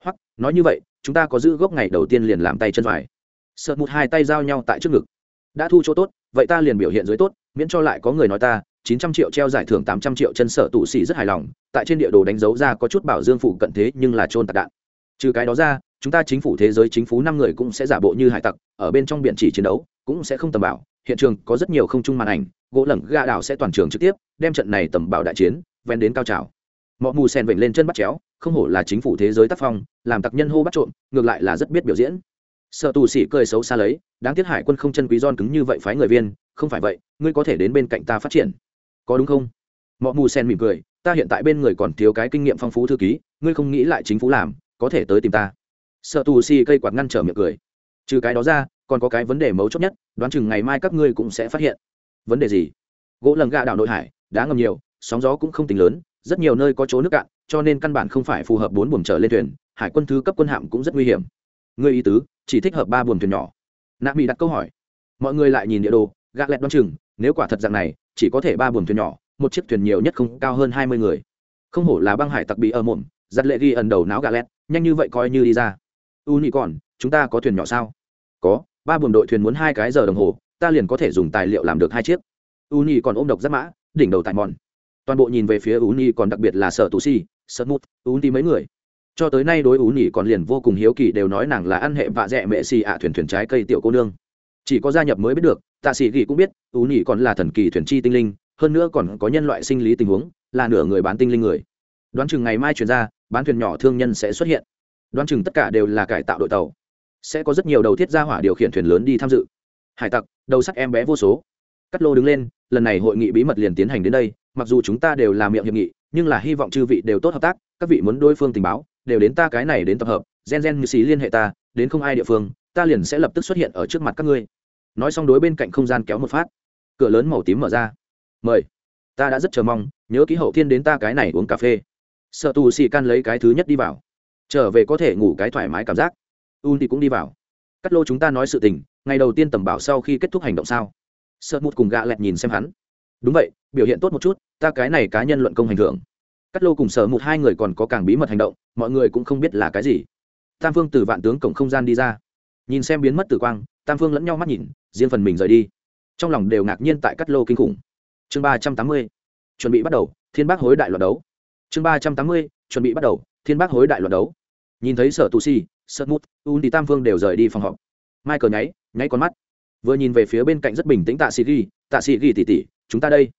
Hoặc nói như vậy chúng ta có giữ gốc ngày đầu tiên liền làm tay chân vải sợ một hai tay giao nhau tại trước ngực đã thu chỗ tốt, vậy ta liền biểu hiện dưới tốt, miễn cho lại có người nói ta, chín trăm triệu treo giải thưởng tám trăm triệu chân sở tụ xỉ rất hài lòng, tại trên địa đồ đánh dấu ra có chút bảo dương phụ cận thế nhưng là trôn tạc đạn. Trừ cái đó ra, chúng ta chính phủ thế giới chính phủ năm người cũng sẽ giả bộ như hải tặc, ở bên trong biển chỉ chiến đấu, cũng sẽ không tầm bảo. Hiện trường có rất nhiều không trung màn ảnh, gỗ lẩn ga đảo sẽ toàn trường trực tiếp, đem trận này tầm bảo đại chiến ven đến cao trào. Mọi mù sen vểnh lên chân bắt chéo, không hổ là chính phủ thế giới tác phong, làm tặc nhân hô bắt trộm, ngược lại là rất biết biểu diễn sợ tù sĩ cười xấu xa lấy, đáng tiếc hải quân không chân quý don cứng như vậy phái người viên, không phải vậy, ngươi có thể đến bên cạnh ta phát triển. Có đúng không? Mọi mù sen mỉm cười, ta hiện tại bên người còn thiếu cái kinh nghiệm phong phú thư ký, ngươi không nghĩ lại chính phủ làm, có thể tới tìm ta. Sợ tù si cây quạt ngăn trở miệng cười. Trừ cái đó ra, còn có cái vấn đề mấu chốt nhất, đoán chừng ngày mai các ngươi cũng sẽ phát hiện. Vấn đề gì? Gỗ lần gạ đảo nội hải, đá ngầm nhiều, sóng gió cũng không tính lớn, rất nhiều nơi có chỗ nước cạn, cho nên căn bản không phải phù hợp bốn buồng trở lên thuyền, hải quân thứ cấp quân hạm cũng rất nguy hiểm. Ngươi ý tứ? Chỉ thích hợp ba buồng thuyền nhỏ. Nạ mỹ đặt câu hỏi. Mọi người lại nhìn địa đồ gạ lẹt đoan chừng, nếu quả thật dạng này, chỉ có thể ba buồng thuyền nhỏ, một chiếc thuyền nhiều nhất không cao hơn hai mươi người. Không hổ là băng hải tặc bị ở mồm giặt lệ ghi ẩn đầu náo gạ lẹt, nhanh như vậy coi như đi ra. U nhị còn, chúng ta có thuyền nhỏ sao? Có, ba buồng đội thuyền muốn hai cái giờ đồng hồ, ta liền có thể dùng tài liệu làm được hai chiếc. U nhị còn ôm độc giáp mã, đỉnh đầu tại mòn. Toàn bộ nhìn về phía u nhị còn đặc biệt là sở tù si sợ mút u nhị mấy người cho tới nay đối ú nhỉ còn liền vô cùng hiếu kỳ đều nói nàng là ăn hệ vạ dẹ mẹ xì ạ thuyền thuyền trái cây tiểu cô nương. Chỉ có gia nhập mới biết được, tạ sĩ ghi cũng biết ú nhỉ còn là thần kỳ thuyền chi tinh linh, hơn nữa còn có nhân loại sinh lý tình huống, là nửa người bán tinh linh người. Đoán chừng ngày mai chuyển ra, bán thuyền nhỏ thương nhân sẽ xuất hiện. Đoán chừng tất cả đều là cải tạo đội tàu. Sẽ có rất nhiều đầu thiết gia hỏa điều khiển thuyền lớn đi tham dự. Hải tặc, đầu sắc em bé vô số. Cắt lô đứng lên, lần này hội nghị bí mật liền tiến hành đến đây, mặc dù chúng ta đều là miệng hiệp nghị, nhưng là hy vọng chư vị đều tốt hợp tác, các vị muốn đối phương tình báo đều đến ta cái này đến tập hợp, gen gen như xí liên hệ ta, đến không ai địa phương, ta liền sẽ lập tức xuất hiện ở trước mặt các ngươi. Nói xong đối bên cạnh không gian kéo một phát. Cửa lớn màu tím mở ra. Mời. Ta đã rất chờ mong, nhớ ký hậu thiên đến ta cái này uống cà phê. Sợ tù xì can lấy cái thứ nhất đi vào. Trở về có thể ngủ cái thoải mái cảm giác. Un thì cũng đi vào. Cắt lô chúng ta nói sự tình, ngày đầu tiên tầm bảo sau khi kết thúc hành động sao? Sợ mụt cùng gạ lẹt nhìn xem hắn. Đúng vậy, biểu hiện tốt một chút, ta cái này cá nhân luận công hành thưởng cắt lô cùng Sở một hai người còn có càng bí mật hành động, mọi người cũng không biết là cái gì. Tam phương từ vạn tướng cổng không gian đi ra. Nhìn xem biến mất tử quang, tam phương lẫn nhau mắt nhìn, riêng phần mình rời đi. Trong lòng đều ngạc nhiên tại cắt lô kinh khủng. Chương ba trăm tám mươi, chuẩn bị bắt đầu, thiên bác hối đại loạt đấu. Chương ba trăm tám mươi, chuẩn bị bắt đầu, thiên bác hối đại loạt đấu. Nhìn thấy sở tù si Sợ mút un thì tam phương đều rời đi phòng họp. Mai Cờ nháy nháy con mắt. Vừa nhìn về phía bên cạnh rất bình tĩnh tạ sĩ ghi, tạ sĩ ghi tỉ tỉ chúng ta đây.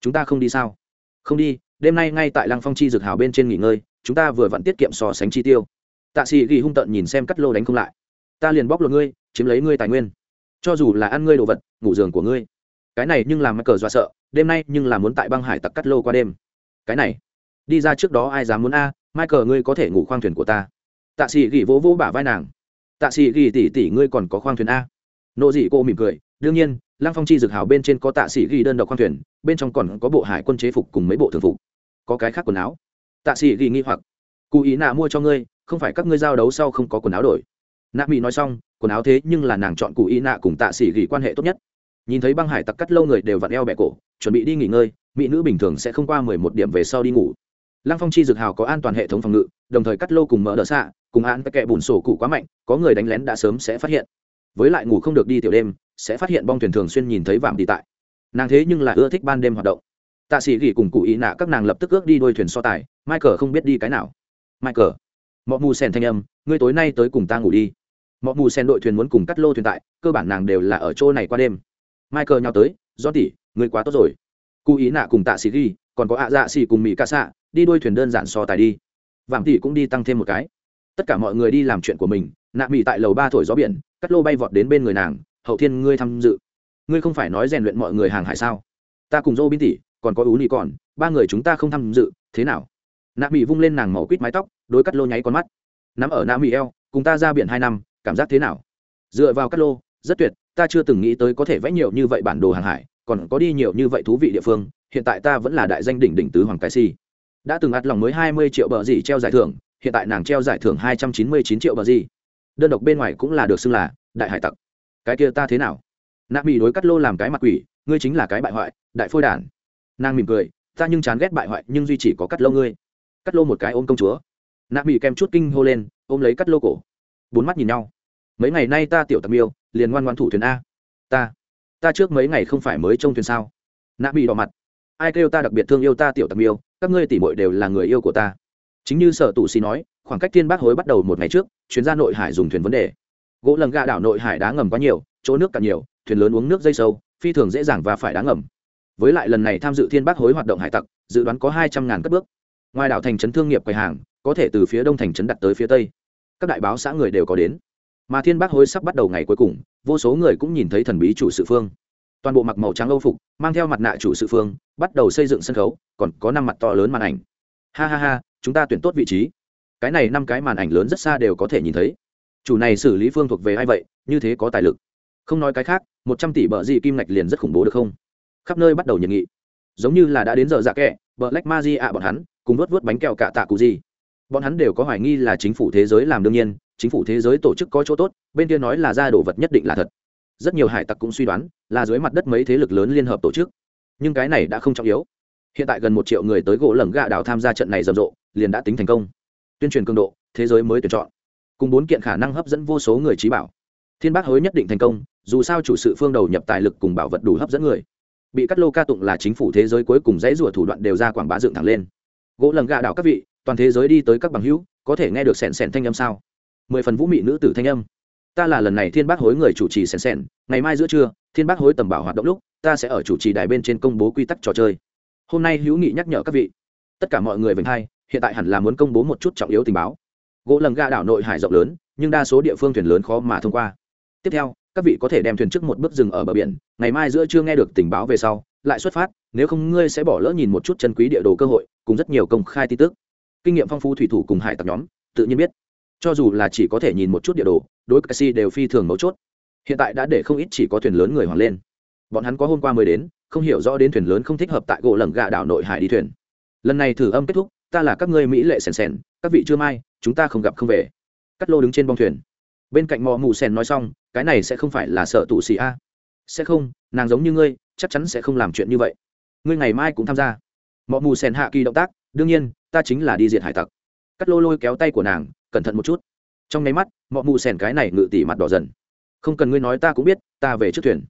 Chúng ta không đi sao? Không đi đêm nay ngay tại lăng phong chi dược hào bên trên nghỉ ngơi chúng ta vừa vặn tiết kiệm so sánh chi tiêu. Tạ sĩ ghi hung tận nhìn xem cắt lô đánh không lại. Ta liền bóc lột ngươi chiếm lấy ngươi tài nguyên. Cho dù là ăn ngươi đồ vật ngủ giường của ngươi. Cái này nhưng làm mắc cờ dọa sợ đêm nay nhưng là muốn tại băng hải tặc cắt lô qua đêm. Cái này đi ra trước đó ai dám muốn a? À, Cờ ngươi có thể ngủ khoang thuyền của ta. Tạ sĩ ghi vỗ vỗ bả vai nàng. Tạ sĩ ghi tỉ tỉ ngươi còn có khoang thuyền a? Nộ dị cô mỉm cười. Đương nhiên lăng phong chi dược hào bên trên có tạ sĩ ghi đơn độc khoang thuyền bên trong còn có bộ hải quân chế phục cùng mấy bộ thường phục có cái khác quần áo. Tạ sĩ ghi nghi hoặc. Cụ ý nạ mua cho ngươi, không phải các ngươi giao đấu sau không có quần áo đổi. Nạ mỹ nói xong, quần áo thế nhưng là nàng chọn cụ ý nạ cùng tạ sĩ ghi quan hệ tốt nhất. Nhìn thấy băng hải tặc cắt lâu người đều vặn eo bẹ cổ, chuẩn bị đi nghỉ ngơi, mỹ nữ bình thường sẽ không qua mười một điểm về sau đi ngủ. Lăng phong chi dược hào có an toàn hệ thống phòng ngự, đồng thời cắt lô cùng mở đỡ xạ, cùng án kẹ bùn sổ cụ quá mạnh, có người đánh lén đã sớm sẽ phát hiện. Với lại ngủ không được đi tiểu đêm, sẽ phát hiện bong thuyền thường xuyên nhìn thấy vạm đi tại. Nàng thế nhưng là ưa thích ban đêm hoạt động tạ sĩ gỉ cùng cụ ý nạ các nàng lập tức ước đi đôi thuyền so tài, michael không biết đi cái nào. Michael mọi mù sen thanh âm, ngươi tối nay tới cùng ta ngủ đi. Mọi mù sen đội thuyền muốn cùng cắt lô thuyền tại, cơ bản nàng đều là ở chỗ này qua đêm. Michael nhau tới do tỉ ngươi quá tốt rồi. Cụ ý nạ cùng tạ sĩ ghi còn có ạ dạ xỉ cùng mỹ ca xạ đi đôi thuyền đơn giản so tài đi. Vạm tỷ cũng đi tăng thêm một cái. Tất cả mọi người đi làm chuyện của mình, nạ mỹ tại lầu ba thổi gió biển, cắt lô bay vọt đến bên người nàng, hậu thiên, ngươi tham dự. Ngươi không phải nói rèn luyện mọi người hàng hải sao? Ta cùng dô bin tỷ còn có ú nị còn, ba người chúng ta không tham dự, thế nào? Nạ mỹ vung lên nàng màu quýt mái tóc đối cắt lô nháy con mắt. Nắm ở nạ mỹ eo, cùng ta ra biển hai năm, cảm giác thế nào? Dựa vào cắt lô, rất tuyệt, ta chưa từng nghĩ tới có thể vẽ nhiều như vậy bản đồ hàng hải, còn có đi nhiều như vậy thú vị địa phương, hiện tại ta vẫn là đại danh đỉnh đỉnh tứ hoàng cái si. Đã từng ắt lòng mới hai mươi triệu bờ gì treo giải thưởng, hiện tại nàng treo giải thưởng hai trăm chín mươi chín triệu bờ gì. Đơn độc bên ngoài cũng là được xưng là đại hải tặc. Cái kia ta thế nào? Nạ mỹ đối cắt lô làm cái mặt quỷ, ngươi chính là cái bại hoại, đại phôi đản nàng mỉm cười, ta nhưng chán ghét bại hoại, nhưng duy chỉ có cắt lô ngươi. Cắt lô một cái ôm công chúa. Nạ bị kem chút kinh hô lên, ôm lấy cắt lô cổ. Bốn mắt nhìn nhau. Mấy ngày nay ta tiểu tầm yêu liền ngoan ngoan thủ thuyền a. Ta ta trước mấy ngày không phải mới trông thuyền sao? Nạ bị đỏ mặt. Ai kêu ta đặc biệt thương yêu ta tiểu tầm yêu các ngươi tỉ mội đều là người yêu của ta. Chính như sở tù xì nói, khoảng cách thiên bác hối bắt đầu một ngày trước, chuyến ra nội hải dùng thuyền vấn đề. Gỗ lần gà đảo nội hải đá ngầm quá nhiều, chỗ nước càng nhiều, thuyền lớn uống nước dây sâu, phi thường dễ dàng và phải đá ngầm với lại lần này tham dự thiên bác hối hoạt động hải tặc, dự đoán có hai trăm ngàn cất bước. Ngoài đảo thành trấn thương nghiệp quầy hàng, có thể từ phía đông thành trấn đặt tới phía tây. Các đại báo xã người đều có đến. Mà thiên bác hối sắp bắt đầu ngày cuối cùng, vô số người cũng nhìn thấy thần bí chủ sự phương. Toàn bộ mặc màu trắng âu phục, mang theo mặt nạ chủ sự phương, bắt đầu xây dựng sân khấu, còn có năm mặt to lớn màn ảnh. Ha ha ha, chúng ta tuyển tốt vị trí. Cái này năm cái màn ảnh lớn rất xa đều có thể nhìn thấy. Chủ này xử lý phương thuộc về ai vậy, như thế có tài lực. Không nói cái khác, một trăm tỷ bờ gì kim ngạch liền rất khủng bố được không? Khắp nơi bắt đầu nhiệt nghị. Giống như là đã đến giờ dạ kẹ, bờ lách ma di ạ bọn hắn, cùng vớt vớt bánh kẹo cả tạ cụ gì. Bọn hắn đều có hoài nghi là chính phủ thế giới làm đương nhiên, chính phủ thế giới tổ chức có chỗ tốt, bên kia nói là ra đồ vật nhất định là thật. Rất nhiều hải tặc cũng suy đoán, là dưới mặt đất mấy thế lực lớn liên hợp tổ chức. Nhưng cái này đã không trọng yếu. Hiện tại gần một triệu người tới gỗ lẩm gạ đảo tham gia trận này rầm rộ, liền đã tính thành công. Tuyên truyền cường độ, thế giới mới tuyển chọn. Cùng bốn kiện khả năng hấp dẫn vô số người trí bảo. Thiên bác hối nhất định thành công, dù sao chủ sự phương đầu nhập tài lực cùng bảo vật đủ hấp dẫn người bị cắt lô ca tụng là chính phủ thế giới cuối cùng dãy rủa thủ đoạn đều ra quảng bá dựng thẳng lên. Gỗ lần gạ đảo các vị, toàn thế giới đi tới các bằng hữu, có thể nghe được sẻn sẻn thanh âm sao? Mười phần vũ mị nữ tử thanh âm. Ta là lần này thiên bác hối người chủ trì sẻn sẻn ngày mai giữa trưa, thiên bác hối tầm bảo hoạt động lúc, ta sẽ ở chủ trì đài bên trên công bố quy tắc trò chơi. Hôm nay hữu nghị nhắc nhở các vị. Tất cả mọi người vành hai, hiện tại hẳn là muốn công bố một chút trọng yếu tình báo. Gỗ lần ga đảo nội hải rộng lớn, nhưng đa số địa phương thuyền lớn khó mà thông qua. Tiếp theo các vị có thể đem thuyền trước một bước dừng ở bờ biển, ngày mai giữa trưa nghe được tình báo về sau, lại xuất phát, nếu không ngươi sẽ bỏ lỡ nhìn một chút chân quý địa đồ cơ hội, cùng rất nhiều công khai tin tức. Kinh nghiệm phong phú thủy thủ cùng hải tặc nhóm, tự nhiên biết. Cho dù là chỉ có thể nhìn một chút địa đồ, đối casi đều phi thường mấu chốt. Hiện tại đã để không ít chỉ có thuyền lớn người hoàng lên. Bọn hắn có hôm qua mới đến, không hiểu rõ đến thuyền lớn không thích hợp tại gỗ lẩm gà đảo nội hải đi thuyền. Lần này thử âm kết thúc, ta là các ngươi mỹ lệ sèn sèn các vị chưa mai, chúng ta không gặp không về. Cắt lô đứng trên bong thuyền bên cạnh mò mù sen nói xong, cái này sẽ không phải là sợ tù xì a. Sẽ không, nàng giống như ngươi, chắc chắn sẽ không làm chuyện như vậy. Ngươi ngày mai cũng tham gia. Mò mù sen hạ kỳ động tác, đương nhiên, ta chính là đi diệt hải tặc. Cắt lô lôi kéo tay của nàng, cẩn thận một chút. Trong nháy mắt mọ mù sen cái này ngự tỉ mặt đỏ dần. Không cần ngươi nói ta cũng biết, ta về trước thuyền.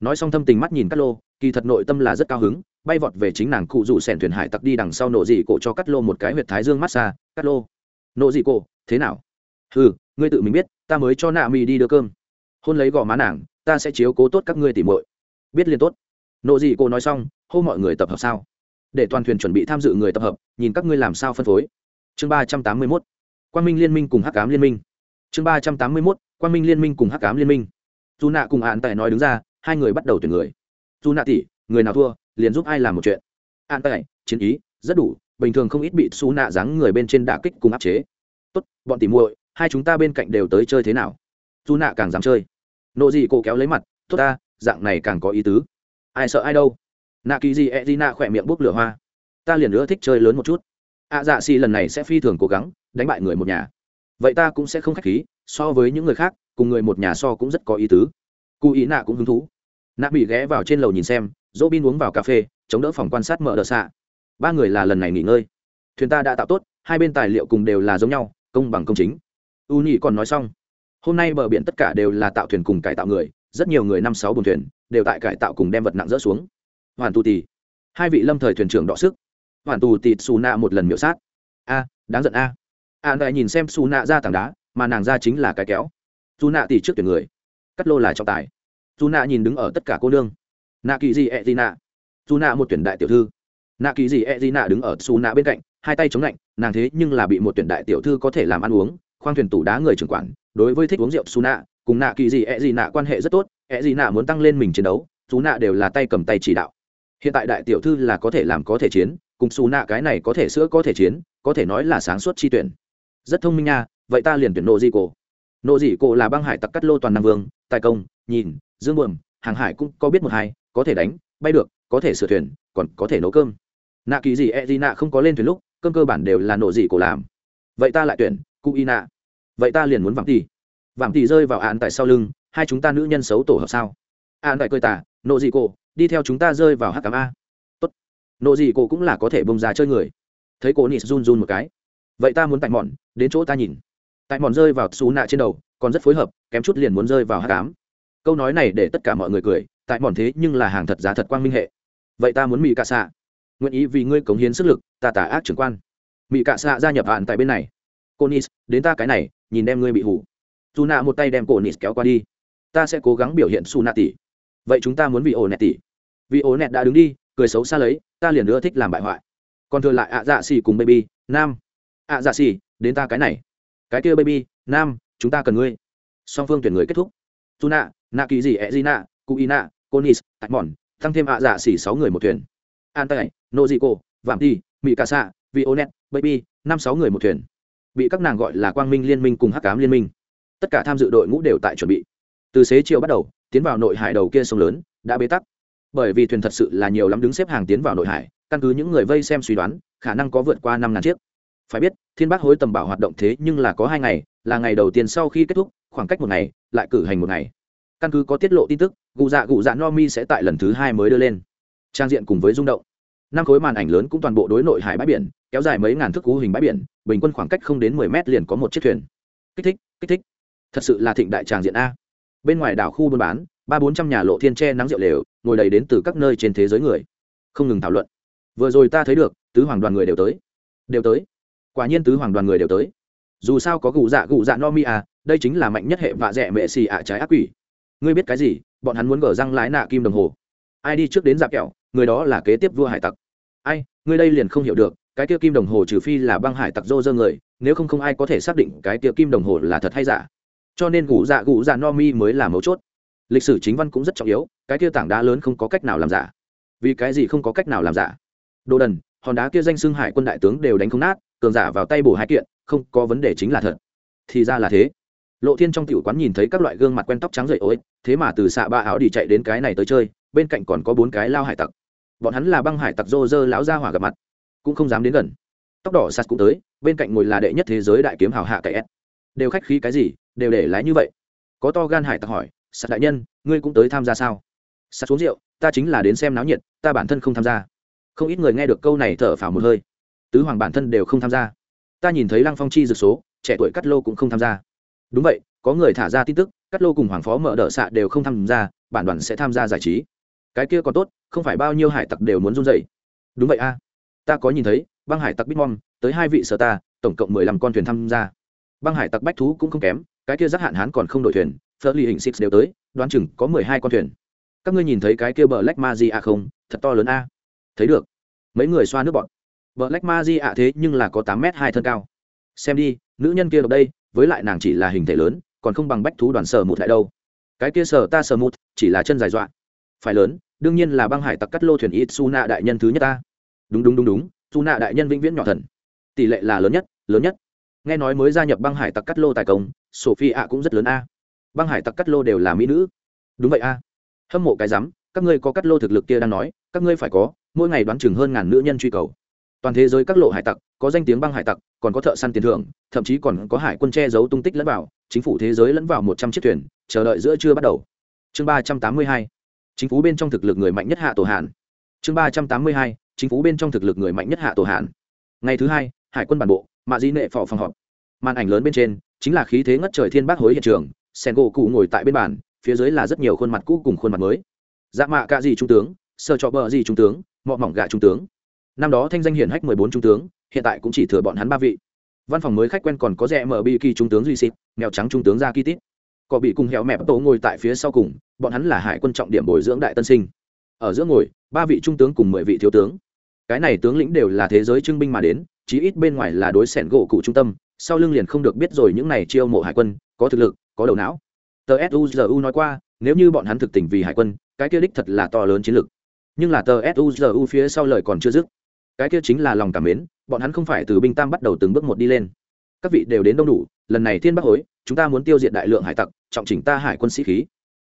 Nói xong thâm tình mắt nhìn cắt lô, kỳ thật nội tâm là rất cao hứng, bay vọt về chính nàng cụ rủ sẻn thuyền hải tặc đi đằng sau nộ dị cổ cho cắt lô một cái huyệt thái dương mát xa. Cắt lô. Nộ dị cổ, thế nào? Ừ ngươi tự mình biết ta mới cho nạ mì đi đưa cơm. Hôn lấy gò má nàng, ta sẽ chiếu cố tốt các ngươi tỉ muội. Biết liên tốt. Nộ gì cô nói xong, hô mọi người tập hợp sao? Để toàn thuyền chuẩn bị tham dự người tập hợp, nhìn các ngươi làm sao phân phối. Chương ba trăm tám mươi mốt. Quan minh liên minh cùng hắc cám liên minh. Chương ba trăm tám mươi mốt. Quan minh liên minh cùng hắc cám liên minh. Dù nạ cùng hạn tại nói đứng ra, hai người bắt đầu tuyển người. Dù nạ tỷ, người nào thua, liền giúp ai làm một chuyện. An tại chiến ý, rất đủ, bình thường không ít bị xú nạ dáng người bên trên đả kích cùng áp chế. Tốt, bọn tỉ muội hai chúng ta bên cạnh đều tới chơi thế nào? Dù nạ càng dám chơi. Nộ gì cô kéo lấy mặt tốt ta dạng này càng có ý tứ. Ai sợ ai đâu? Nạ kỳ gì e d nạ khỏe miệng bốc lửa hoa. Ta liền nữa thích chơi lớn một chút. Ạ à, dạ xì lần này sẽ phi thường cố gắng đánh bại người một nhà. Vậy ta cũng sẽ không k h á c h khí so với những người khác cùng người một nhà so cũng rất có ý tứ. Cụ ý nạ cũng hứng thú. Nạ bị ghé vào trên lầu nhìn xem dỗ bin uống vào cà phê chống đỡ phòng quan sát mở đờ xạ. Ba người là lần này nghỉ ngơi. Thuyền ta đã tạo tốt hai bên tài liệu cùng đều là giống nhau công bằng công chính u nhị còn nói xong hôm nay bờ biển tất cả đều là tạo thuyền cùng cải tạo người rất nhiều người năm sáu buồn thuyền đều tại cải tạo cùng đem vật nặng dỡ xuống. Hoàn tù tì hai vị lâm thời thuyền trưởng đọ sức. Hoàn tù tịt xù nạ một lần miểu sát. A đáng giận a. A à, nhìn xem xù nạ ra tảng đá mà nàng ra chính là cái kéo. Dù nạ tỉ trước tuyển người cắt lô là trọng tài. Dù nạ nhìn đứng ở tất cả cô nương. Nạ kỳ gì ẹ gì nạ dù nạ một tuyển đại tiểu thư. Nạ kỳ gì ẹ gì nạ đứng ở xù nạ bên cạnh hai tay chống lạnh nàng thế nhưng là bị một tuyển đại tiểu thư có thể làm ăn uống khoang thuyền tủ đá người trưởng quản, đối với thích uống rượu, su nạ cùng nạ kỳ gì ẹ gì nạ quan hệ rất tốt ẹ gì nạ muốn tăng lên mình chiến đấu, su nạ đều là tay cầm tay chỉ đạo. Hiện tại đại tiểu thư là có thể làm có thể chiến, cùng su nạ cái này có thể sữa có thể chiến, có thể nói là sáng suốt chi tuyển. Rất thông minh nha, vậy ta liền tuyển nộ dị cổ nộ dị cổ là băng hải tặc cắt lô toàn nam vương, tài công, nhìn, dương buồm, hàng hải cũng có biết một hai, có thể đánh, bay được, có thể sửa thuyền, còn có thể nấu cơm. Nạ kỳ gì e gì nạ không có lên thuyền lúc, cơm cơ bản đều là nộ dị cổ làm. Vậy ta lại tuyển cụ y nạ vậy ta liền muốn vạm tỷ vạm tỷ rơi vào án tại sau lưng, hai chúng ta nữ nhân xấu tổ hợp sao? Án tại cười tả nộ dị cổ, đi theo chúng ta rơi vào hắc tám a. Tốt. Nộ dị cổ cũng là có thể bông ra chơi người. Thấy cổ nịt run run một cái. Vậy ta muốn tại mòn đến chỗ ta nhìn. Tại mòn rơi vào xú nạ trên đầu, còn rất phối hợp, kém chút liền muốn rơi vào hắc tám câu nói này để tất cả mọi người cười, tại mòn thế nhưng là hàng thật giá thật quang minh hệ. Vậy ta muốn mỹ cạ xạ. Nguyện ý vì ngươi cống hiến sức lực, ta tả ác trưởng quan. Mỹ cạ xạ gia nhập hạn tại bên này. Cô nis đến ta cái này nhìn đem ngươi bị hủ. Dù nạ một tay đem cổ nịt kéo qua đi. Ta sẽ cố gắng biểu hiện su nạ tỷ vậy chúng ta muốn vì ổ nẹt tỷ vì ổ nẹt đã đứng đi, cười xấu xa lấy, ta liền nữa thích làm bại hoại. Còn thừa lại ạ dạ xì cùng baby, nam. Ạ dạ xì đến ta cái này. Cái kia baby, nam, chúng ta cần ngươi. Song phương tuyển người kết thúc. Dù nạ nạ kỳ gì ẹ gì nạ, cụ y nạ conis tạch mòn, tăng thêm ạ dạ xì sáu người một thuyền. An tay nô dị cô, vạm ti mỹ cà xạ vị ô net baby năm sáu người một thuyền bị các nàng gọi là quang minh liên minh cùng hắc cám liên minh. Tất cả tham dự đội ngũ đều tại chuẩn bị. Từ xế chiều bắt đầu, tiến vào nội hải đầu kia sông lớn, đã bế tắc. Bởi vì thuyền thật sự là nhiều lắm đứng xếp hàng tiến vào nội hải, căn cứ những người vây xem suy đoán, khả năng có vượt qua năm ngàn chiếc. Phải biết, thiên bác hối tầm bảo hoạt động thế nhưng là có hai ngày, là ngày đầu tiên sau khi kết thúc, khoảng cách một ngày, lại cử hành một ngày. Căn cứ có tiết lộ tin tức, gù dạ gù dạ no mi sẽ tại lần thứ hai mới đưa lên. Trang diện cùng với rung động. Năm khối màn ảnh lớn cũng toàn bộ đối nội hải bãi biển, kéo dài mấy ngàn thước cú hình bãi biển bình quân khoảng cách không đến mười mét liền có một chiếc thuyền. Kích thích kích thích. Thật sự là thịnh đại tràng diện a. Bên ngoài đảo khu buôn bán, ba bốn trăm nhà lộ thiên tre nắng rượu lều, ngồi đầy đến từ các nơi trên thế giới người. Không ngừng thảo luận. Vừa rồi ta thấy được, tứ hoàng đoàn người đều tới. Đều tới. Quả nhiên tứ hoàng đoàn người đều tới. Dù sao có gù dạ gù dạ no mi à đây chính là mạnh nhất hệ vạ dẹ mệ xì ạ trái ác quỷ. Ngươi biết cái gì? Bọn hắn muốn gỡ răng lái nạ kim đồng hồ. Ai đi trước đến dạp kẹo, người đó là kế tiếp vua hải tặc. Ai, ngươi đây liền không hiểu được cái kia kim đồng hồ trừ phi là băng hải tặc dô dơ người, nếu không không ai có thể xác định cái kia kim đồng hồ là thật hay giả. Cho nên gù dạ gù dạ no mi mới là mấu chốt. Lịch sử chính văn cũng rất trọng yếu, cái kia tảng đá lớn không có cách nào làm giả. Vì cái gì không có cách nào làm giả? Đồ đần, hòn đá kia danh xưng hải quân đại tướng đều đánh không nát, cường giả vào tay bổ hai kiện, không có vấn đề chính là thật. Thì ra là thế. Lộ thiên trong tiểu quán nhìn thấy các loại gương mặt quen tóc trắng dậy ối thế mà từ xạ ba áo đi chạy đến cái này tới chơi, bên cạnh còn có bốn cái lao hải tặc. Bọn hắn là băng hải tặc rô rơ lão gia hỏa gặp mặt cũng không dám đến gần. Tóc đỏ sạt cũng tới, bên cạnh ngồi là đệ nhất thế giới đại kiếm hào hạ cậy s. Đều khách khí cái gì, đều để lái như vậy. Có to gan hải tặc hỏi, sạt đại nhân, ngươi cũng tới tham gia sao? Sạt xuống rượu, ta chính là đến xem náo nhiệt, ta bản thân không tham gia. Không ít người nghe được câu này thở phào một hơi. Tứ hoàng bản thân đều không tham gia. Ta nhìn thấy lăng phong chi dược số, trẻ tuổi cắt lô cũng không tham gia. Đúng vậy, có người thả ra tin tức cắt lô cùng hoàng phó mở đỡ xạ đều không tham gia, bản đoàn sẽ tham gia giải trí. Cái kia còn tốt, không phải bao nhiêu hải tặc đều muốn run dậy đúng vậy a ta có nhìn thấy, băng hải tặc bitmom, tới hai vị sở ta, tổng cộng mười lăm con thuyền tham gia. Băng hải tặc bách thú cũng không kém, cái kia giác hạn hán còn không đổi thuyền phở ly hình six đều tới, đoán chừng có mười hai con thuyền. Các ngươi nhìn thấy cái kia bờ lách ma di a không? Thật to lớn a. Thấy được. Mấy người xoa nước bọn bờ lách ma di a thế nhưng là có tám m hai thân cao. Xem đi, nữ nhân kia ở đây, với lại nàng chỉ là hình thể lớn, còn không bằng bách thú đoàn sở một lại đâu. Cái kia sở ta sở một, chỉ là chân dài dọa. Phải lớn, đương nhiên là băng hải tặc cắt lô thuyền ít su nạ đại nhân thứ nhất ta đúng đúng đúng đúng. Dù nạ đại nhân vĩnh viễn nhỏ thần. Tỷ lệ là lớn nhất lớn nhất. Nghe nói mới gia nhập băng hải tặc cắt lô tài công sophie ạ cũng rất lớn a. Băng hải tặc cắt lô đều là mỹ nữ. Đúng vậy a. Hâm mộ cái rắm, các ngươi có cắt lô thực lực kia đang nói, các ngươi phải có, mỗi ngày đoán chừng hơn ngàn nữ nhân truy cầu. Toàn thế giới các lộ hải tặc, có danh tiếng băng hải tặc, còn có thợ săn tiền thưởng, thậm chí còn có hải quân che giấu tung tích lẫn vào, chính phủ thế giới lẫn vào một trăm chiếc thuyền, chờ đợi giữa trưa bắt đầu. Chương ba trăm tám mươi hai. Chính phủ bên trong thực lực người mạnh nhất hạ tổ hàn. Chương ba trăm tám mươi hai chính phủ bên trong thực lực người mạnh nhất hạ tổ hàn. Ngày thứ hai, hải quân bản bộ, mạ di nệ phò phòng họp. Màn ảnh lớn bên trên, chính là khí thế ngất trời thiên bác hối hiện trường, sen gỗ cụ ngồi tại bên bàn, phía dưới là rất nhiều khuôn mặt cũ cùng khuôn mặt mới. Dạ mạ cạ gì trung tướng, sơ trọ bờ gì trung tướng, mọ mỏng gà trung tướng. Năm đó thanh danh hiển hách mười bốn trung tướng, hiện tại cũng chỉ thừa bọn hắn ba vị. Văn phòng mới khách quen còn có rẻ mở bi kỳ trung tướng duy xịt mèo trắng trung tướng ra ki tít. Cọ bị cùng hẹo mẹp tổ ngồi tại phía sau cùng, bọn hắn là hải quân trọng điểm bồi dưỡng đại tân sinh. Ở giữa ngồi, ba vị trung tướng cùng mười vị thiếu tướng cái này tướng lĩnh đều là thế giới trưng binh mà đến, chí ít bên ngoài là đối sẻn gỗ cụ trung tâm, sau lưng liền không được biết rồi những này chiêu mộ hải quân, có thực lực, có đầu não. Tờ suzu nói qua, nếu như bọn hắn thực tình vì hải quân, cái kia đích thật là to lớn chiến lược. Nhưng là tờ suzu phía sau lời còn chưa dứt. Cái kia chính là lòng cảm mến, bọn hắn không phải từ binh tam bắt đầu từng bước một đi lên. Các vị đều đến đông đủ, lần này thiên bắc hối, chúng ta muốn tiêu diệt đại lượng hải tặc, trọng chỉnh ta hải quân sĩ khí.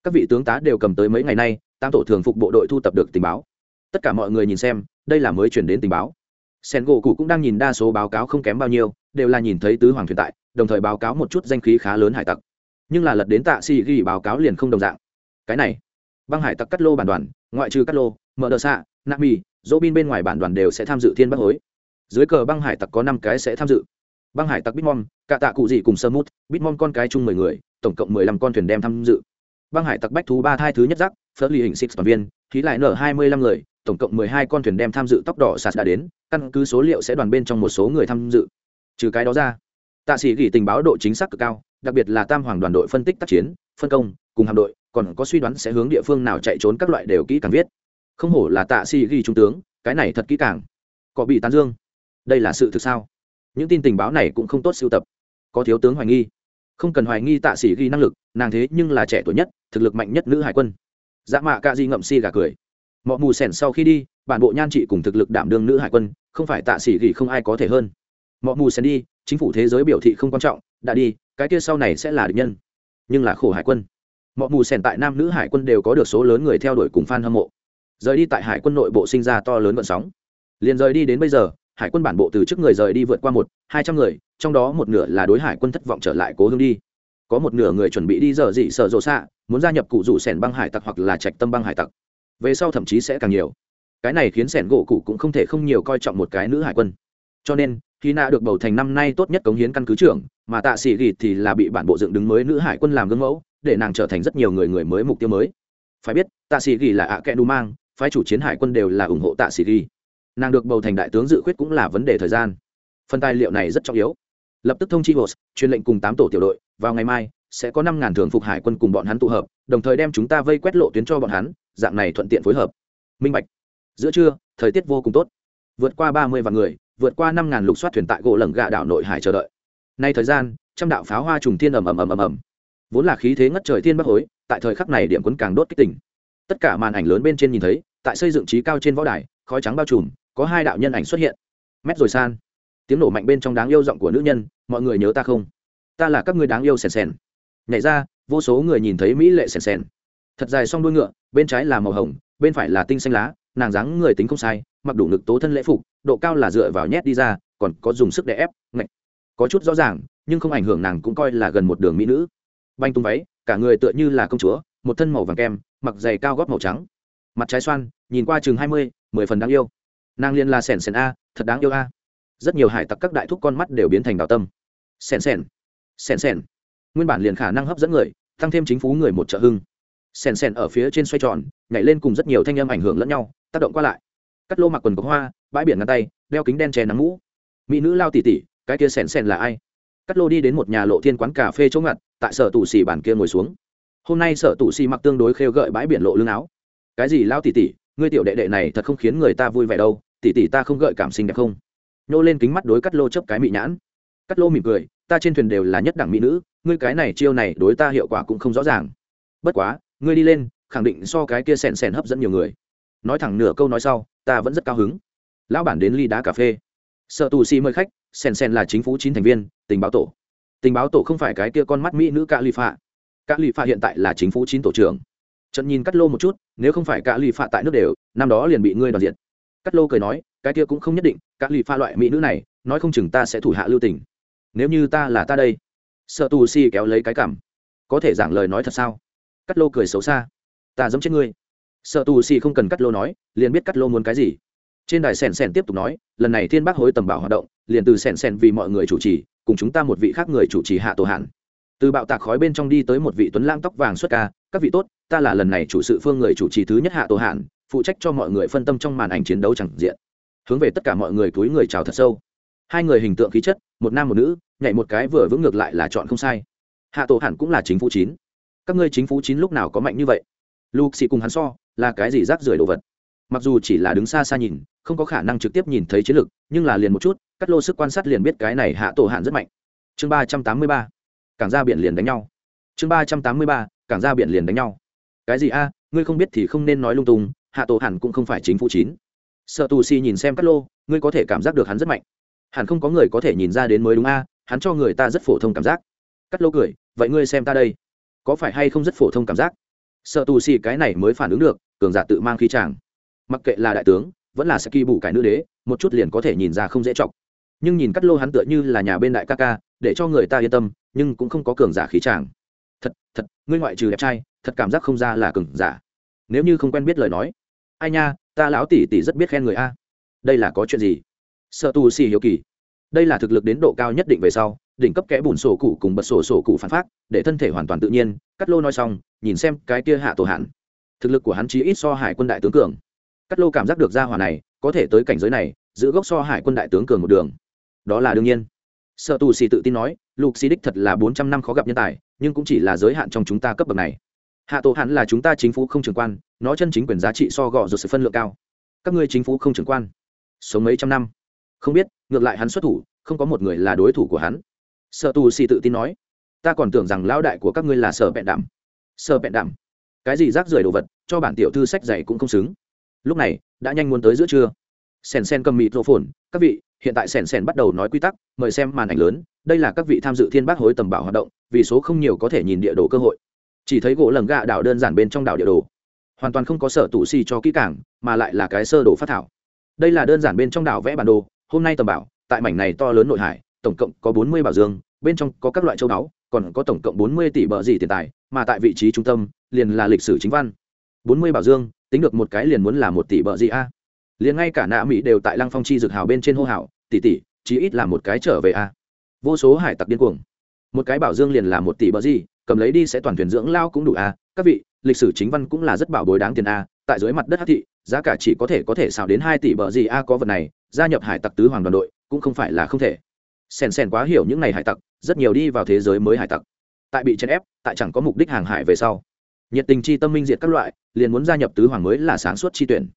Các vị tướng tá đều cầm tới mấy ngày nay tam tổ thường phục bộ đội thu tập được tình báo. Tất cả mọi người nhìn xem đây là mới chuyển đến tình báo. Sen gỗ cụ cũng đang nhìn đa số báo cáo không kém bao nhiêu, đều là nhìn thấy tứ hoàng thuyền tại, đồng thời báo cáo một chút danh khí khá lớn hải tặc. Nhưng là lật đến tạ si ghi báo cáo liền không đồng dạng. Cái này, băng hải tặc cắt lô bản đoàn, ngoại trừ cắt lô, mở đờ xạ nami dỗ bin bên ngoài bản đoàn đều sẽ tham dự thiên bắc hối dưới cờ băng hải tặc có năm cái sẽ tham dự. Băng hải tặc bitmom cả tạ cụ gì cùng sơ mút, bitmom con cái chung mười người, tổng cộng mười lăm con thuyền đem tham dự. Băng hải tặc bách thú ba thai thứ nhất giác, phớt ly hình six toàn viên, khí lại nở hai mươi lăm người tổng cộng mười hai con thuyền đem tham dự tóc đỏ sạt đã đến, căn cứ số liệu sẽ đoàn bên trong một số người tham dự. Trừ cái đó ra, tạ sĩ ghi tình báo độ chính xác cực cao, đặc biệt là tam hoàng đoàn đội phân tích tác chiến, phân công, cùng hạm đội, còn có suy đoán sẽ hướng địa phương nào chạy trốn các loại đều kỹ càng viết. Không hổ là tạ sĩ ghi trung tướng, cái này thật kỹ càng. Có bị tán dương? Đây là sự thực sao? Những tin tình báo này cũng không tốt sưu tập. Có thiếu tướng hoài nghi. Không cần hoài nghi tạ sĩ ghi năng lực, nàng thế nhưng là trẻ tuổi nhất, thực lực mạnh nhất nữ hải quân. Dạ mạ ca di ngậm si gà cười mọi mù sẻn sau khi đi, bản bộ nhan trị cùng thực lực đảm đương nữ hải quân, không phải tạ sĩ gỉ không ai có thể hơn. Mọi mù sẻn đi, chính phủ thế giới biểu thị không quan trọng, đã đi, cái kia sau này sẽ là địch nhân. Nhưng là khổ hải quân. Mọi mù sẻn tại nam nữ hải quân đều có được số lớn người theo đuổi cùng f a n hâm mộ. Rời đi tại hải quân nội bộ sinh ra to lớn vận sóng. Liền rời đi đến bây giờ, hải quân bản bộ từ trước người rời đi vượt qua một, hai trăm người, trong đó một nửa là đối hải quân thất vọng trở lại cố hương đi. Có một nửa người chuẩn bị đi giờ dị sợ rộ xạ, muốn gia nhập cụ rủ sẻn băng hải tặc hoặc là trạch tâm băng hải tặc về sau thậm chí sẽ càng nhiều. Cái này khiến sẻn gỗ cụ cũng không thể không nhiều coi trọng một cái nữ hải quân. Cho nên, khi nạ được bầu thành năm nay tốt nhất cống hiến căn cứ trưởng, mà tạ sĩ ghi thì là bị bản bộ dựng đứng mới nữ hải quân làm gương mẫu, để nàng trở thành rất nhiều người người mới mục tiêu mới. Phải biết, tạ sĩ ghi là ạ kẽ đu mang, phái chủ chiến hải quân đều là ủng hộ tạ sĩ ghi. Nàng được bầu thành đại tướng dự khuyết cũng là vấn đề thời gian. Phần tài liệu này rất trọng yếu. Lập tức thông chi hồ truyền lệnh cùng tám tổ tiểu đội, vào ngày mai, sẽ có năm ngàn thường phục hải quân cùng bọn hắn tụ hợp, đồng thời đem chúng ta vây quét lộ tuyến cho bọn hắn dạng này thuận tiện phối hợp. Minh bạch. Giữa trưa, thời tiết vô cùng tốt. Vượt qua ba mươi vạn người, vượt qua năm ngàn lục soát thuyền tại gỗ lầng gạ đảo nội hải chờ đợi. Nay thời gian, trăm đạo pháo hoa trùng thiên ầm ầm ầm ầm ầm. Vốn là khí thế ngất trời thiên bắc hối, tại thời khắc này điểm quấn càng đốt kích tỉnh. Tất cả màn ảnh lớn bên trên nhìn thấy, tại xây dựng trí cao trên võ đài, khói trắng bao trùm, có hai đạo nhân ảnh xuất hiện. Mét rồi san. Tiếng nổ mạnh bên trong đáng yêu giọng của nữ nhân, mọi người nhớ ta không? Ta là các người đáng yêu sèn sèn. Nhảy ra, vô số người nhìn thấy mỹ lệ sèn sèn. Thật dài song đuôi ngựa bên trái là màu hồng, bên phải là tinh xanh lá, nàng dáng người tính không sai, mặc đủ ngực tố thân lễ phục, độ cao là dựa vào nhét đi ra, còn có dùng sức để ép, ngạch. Có chút rõ ràng, nhưng không ảnh hưởng nàng cũng coi là gần một đường mỹ nữ. Banh tung váy, cả người tựa như là công chúa, một thân màu vàng kem, mặc giày cao gót màu trắng. Mặt trái xoan, nhìn qua chừng hai mươi, mười phần đáng yêu. Nàng liên là sèn sèn a, thật đáng yêu a. Rất nhiều hải tặc các đại thúc con mắt đều biến thành đào tâm. Sèn sèn sèn sèn nguyên bản liền khả năng hấp dẫn người, tăng thêm chính phú người một trợ hưng sèn sèn ở phía trên xoay tròn, nhảy lên cùng rất nhiều thanh âm ảnh hưởng lẫn nhau, tác động qua lại. Cắt lô mặc quần có hoa, bãi biển ngăn tay, đeo kính đen chè nắng mũ. Mỹ nữ lao tỉ tỉ, cái kia sèn sèn là ai? Cắt lô đi đến một nhà lộ thiên quán cà phê chỗ ngặt, tại sở tù xì bàn kia ngồi xuống. Hôm nay sở tù xì mặc tương đối khêu gợi bãi biển lộ lưng áo. Cái gì lao tỉ tỉ, ngươi tiểu đệ đệ này thật không khiến người ta vui vẻ đâu, tỉ tỉ ta không gợi cảm sinh đẹp không? Nhô lên kính mắt đối cắt lô chấp cái mị nhãn. Cắt lô mỉm cười, ta trên thuyền đều là nhất đẳng mỹ nữ, ngươi cái này chiêu này đối ta hiệu quả cũng không rõ ràng. Bất quá ngươi đi lên, khẳng định so cái kia sèn sèn hấp dẫn nhiều người. Nói thẳng nửa câu nói sau, ta vẫn rất cao hứng. Lão bản đến ly đá cà phê. Sợ tù xì mời khách sèn sèn là chính phủ chín thành viên, tình báo tổ. Tình báo tổ không phải cái kia con mắt mỹ nữ cạ lì phạ cạ lì phạ hiện tại là chính phủ chín tổ trưởng. Trận nhìn cắt lô một chút, nếu không phải cạ lì phạ tại nước đều, năm đó liền bị ngươi đoàn diện cắt lô cười nói, cái kia cũng không nhất định cạ lì phạ loại mỹ nữ này, nói không chừng ta sẽ thủ hạ lưu tình. Nếu như ta là ta đây. Sợ tù xì kéo lấy cái cảm. Có thể giảng lời nói thật sao? Cắt lô cười xấu xa. Ta giống chết ngươi. Sợ tù xì không cần cắt lô nói, liền biết cắt lô muốn cái gì. Trên đài sèn sèn tiếp tục nói, lần này thiên bác hối tầm bảo hoạt động, liền từ sèn sèn vì mọi người chủ trì, cùng chúng ta một vị khác người chủ trì hạ tổ hạn từ bạo tạc khói bên trong đi tới một vị tuấn lang tóc vàng xuất ca, các vị tốt, ta là lần này chủ sự phương người chủ trì thứ nhất hạ tổ hạn phụ trách cho mọi người phân tâm trong màn ảnh chiến đấu chẳng diện. Hướng về tất cả mọi người túi người chào thật sâu. Hai người hình tượng khí chất, một nam một nữ, nhảy một cái vừa vững ngược lại là chọn không sai. Hạ tổ hẳn cũng là chính phủ chín các ngươi chính phủ chín lúc nào có mạnh như vậy? Lục xì cùng hắn so, là cái gì rác rưởi đồ vật? Mặc dù chỉ là đứng xa xa nhìn, không có khả năng trực tiếp nhìn thấy chiến lược, nhưng là liền một chút, cắt lô sức quan sát liền biết cái này hạ tổ hạn rất mạnh. Chương ba trăm tám mươi ba, cảng ra biển liền đánh nhau. Chương ba trăm tám mươi ba, cảng ra biển liền đánh nhau. Cái gì a, ngươi không biết thì không nên nói lung tung, hạ tổ hẳn cũng không phải chính phủ chín. Sợ tù si nhìn xem cắt lô, ngươi có thể cảm giác được hắn rất mạnh. Hẳn không có người có thể nhìn ra đến mới đúng a, hắn cho người ta rất phổ thông cảm giác. Cắt lô cười, vậy ngươi xem ta đây có phải hay không rất phổ thông cảm giác? Sợ tù xì cái này mới phản ứng được, cường giả tự mang khí tràng mặc kệ là đại tướng, vẫn là saki bù cải nữ đế, một chút liền có thể nhìn ra không dễ chọc. Nhưng nhìn cắt lô hắn tựa như là nhà bên đại ca ca, để cho người ta yên tâm, nhưng cũng không có cường giả khí tràng thật thật, ngươi ngoại trừ đẹp trai, thật cảm giác không ra là cường giả. Nếu như không quen biết lời nói. Ai nha, ta lão tỷ tỷ rất biết khen người a. Đây là có chuyện gì? Sợ tù xì hiếu kỳ. Đây là thực lực đến độ cao nhất định về sau đỉnh cấp kẽ bùn sổ cụ cùng bật sổ sổ cụ phản phát để thân thể hoàn toàn tự nhiên. Cắt lô nói xong, nhìn xem cái kia hạ tổ hạn thực lực của hắn chí ít so hải quân đại tướng cường. Cắt lô cảm giác được gia hòa này có thể tới cảnh giới này, giữ gốc so hải quân đại tướng cường một đường. Đó là đương nhiên. Sợ tù xì tự tin nói, lục xì đích thật là bốn trăm năm khó gặp nhân tài, nhưng cũng chỉ là giới hạn trong chúng ta cấp bậc này. Hạ tổ hạn là chúng ta chính phủ không trưởng quan, nó chân chính quyền giá trị so gọ rồi sự phân lượng cao. Các ngươi chính phủ không trưởng quan. Sống mấy trăm năm. Không biết, ngược lại hắn xuất thủ, không có một người là đối thủ của hắn sợ tù xì tự tin nói, ta còn tưởng rằng lão đại của các ngươi là sở bẹn đảm sở bẹn đảm cái gì rác rưởi đồ vật, cho bản tiểu thư sách dày cũng không xứng. Lúc này, đã nhanh muốn tới giữa trưa. Sèn sen cầm mịt rộ phồn các vị, hiện tại sèn sen bắt đầu nói quy tắc, mời xem màn ảnh lớn. Đây là các vị tham dự thiên bác hối tầm bảo hoạt động, vì số không nhiều có thể nhìn địa đồ cơ hội. Chỉ thấy gỗ lầm gạ đảo đơn giản bên trong đảo địa đồ. Hoàn toàn không có sở tủ xì cho kỹ cảng mà lại là cái sơ đồ phát thảo. Đây là đơn giản bên trong đảo vẽ bản đồ, hôm nay tầm bảo, tại mảnh này to lớn nội hải tổng cộng có bốn mươi bảo dương, bên trong có các loại châu báu, còn có tổng cộng bốn mươi tỷ bờ gì tiền tài, mà tại vị trí trung tâm, liền là lịch sử chính văn. bốn mươi bảo dương, tính được một cái liền muốn là một tỷ bờ gì a. Liền ngay cả nạ mỹ đều tại lăng phong chi dược hào bên trên hô hào, tỷ tỷ, chí ít là một cái trở về a. Vô số hải tặc điên cuồng. Một cái bảo dương liền là một tỷ bờ gì, cầm lấy đi sẽ toàn thuyền dưỡng lao cũng đủ a. Các vị, lịch sử chính văn cũng là rất bảo bối đáng tiền a, tại dưới mặt đất hắc thị, giá cả chỉ có thể có thể xào đến hai tỷ bờ gì a có vật này, gia nhập hải tặc tứ hoàng đoàn đội cũng không phải là không thể sen sen quá hiểu những ngày hải tặc, rất nhiều đi vào thế giới mới hải tặc. Tại bị chèn ép, tại chẳng có mục đích hàng hải về sau. Nhiệt tình chi tâm minh diệt các loại, liền muốn gia nhập tứ hoàng mới là sáng suốt chi tuyển.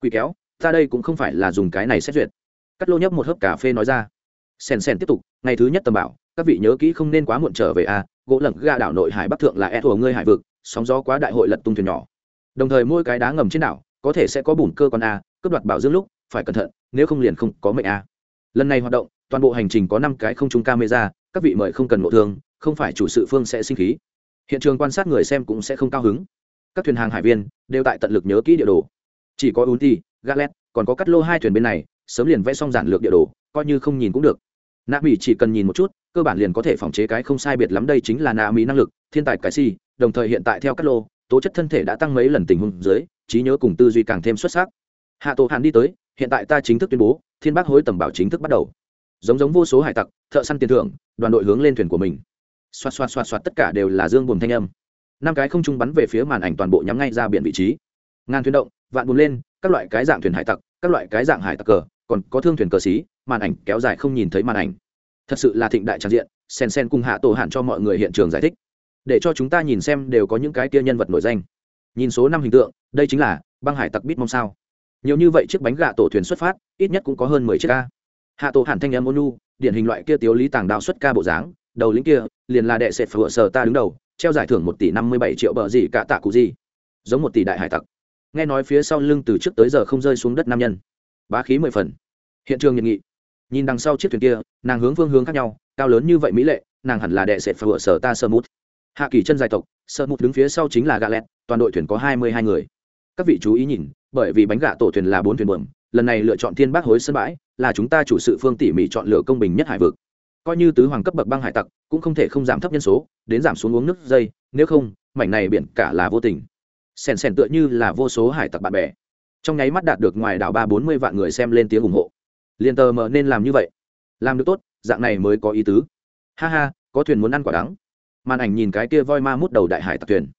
Quỷ kéo, ta đây cũng không phải là dùng cái này xét duyệt. Cắt lô nhấp một hớp cà phê nói ra. Sen sen tiếp tục, ngày thứ nhất tầm bảo, các vị nhớ kỹ không nên quá muộn trở về a gỗ lẩn ga đảo nội hải bắc thượng là e thùa ngươi hải vực, sóng gió quá đại hội lật tung thuyền nhỏ. Đồng thời mỗi cái đá ngầm trên đảo, có thể sẽ có bùn cơ con a, cướp đoạt bảo dương lúc, phải cẩn thận, nếu không liền không có mệnh a. Lần này hoạt động toàn bộ hành trình có năm cái không trung camera, các vị mời không cần ngộ thương, không phải chủ sự phương sẽ sinh khí. Hiện trường quan sát người xem cũng sẽ không cao hứng. Các thuyền hàng hải viên đều tại tận lực nhớ kỹ địa đồ. Chỉ có unti galet còn có cắt lô hai thuyền bên này, sớm liền vẽ xong giản lược địa đồ, coi như không nhìn cũng được. Nạ mỹ chỉ cần nhìn một chút, cơ bản liền có thể phòng chế cái không sai biệt lắm, đây chính là nạ mỹ năng lực, thiên tài cái si, đồng thời hiện tại theo cắt lô, tố chất thân thể đã tăng mấy lần tình huống dưới, trí nhớ cùng tư duy càng thêm xuất sắc. Hạ tổ hàn đi tới, hiện tại ta chính thức tuyên bố, thiên bác hối tầm bảo chính thức bắt đầu giống giống vô số hải tặc, thợ săn tiền thưởng, đoàn đội hướng lên thuyền của mình. Xoạt xoạt xoạt xoạt tất cả đều là dương buồm thanh âm. Năm cái không trung bắn về phía màn ảnh toàn bộ nhắm ngay ra biển vị trí. Ngàn thuyền động, vạn buồn lên, các loại cái dạng thuyền hải tặc, các loại cái dạng hải tặc cờ, còn có thương thuyền cờ xí, màn ảnh kéo dài không nhìn thấy màn ảnh. Thật sự là thịnh đại tràn diện, sen sen cùng hạ tổ hạn cho mọi người hiện trường giải thích. Để cho chúng ta nhìn xem đều có những cái kia nhân vật nổi danh. Nhìn số năm hình tượng, đây chính là băng hải tặc bít mong sao? Nhiều như vậy chiếc bánh gà tổ thuyền xuất phát, ít nhất cũng có hơn mười chiếc ca hạ tổ hạn thanh em ônu điển hình loại kia tiếu lý tàng đao xuất ca bộ dáng, đầu lính kia, liền là đệ sệt phở sờ ta đứng đầu, treo giải thưởng một tỷ năm mươi bảy triệu bờ gì cả tạ cụ gì. Giống một tỷ đại hải tặc. Nghe nói phía sau lưng từ trước tới giờ không rơi xuống đất nam nhân. Bá khí mười phần. Hiện trường nhiệt nghị. Nhìn đằng sau chiếc thuyền kia, nàng hướng phương hướng khác nhau, cao lớn như vậy mỹ lệ, nàng hẳn là đệ sệt phở sờ ta sơ mút. Hạ kỳ chân dài tộc, sơ mút đứng phía sau chính là gà lẹt, toàn đội thuyền có hai mươi hai người. Các vị chú ý nhìn, bởi vì bánh gà tổ thuyền là bốn thuyền buồm lần này lựa chọn thiên bác hối sân bãi, là chúng ta chủ sự phương tỉ mỉ chọn lựa công bình nhất hải vực. Coi như tứ hoàng cấp bậc băng hải tặc, cũng không thể không giảm thấp nhân số, đến giảm xuống uống nước dây, nếu không, mảnh này biển cả là vô tình. Sèn sèn tựa như là vô số hải tặc bạn bè. Trong nháy mắt đạt được ngoài đảo ba bốn mươi vạn người xem lên tiếng ủng hộ. Liền tờ mờ nên làm như vậy. Làm được tốt, dạng này mới có ý tứ. Ha ha, có thuyền muốn ăn quả đắng. Màn ảnh nhìn cái kia voi ma mút đầu đại hải tặc thuyền.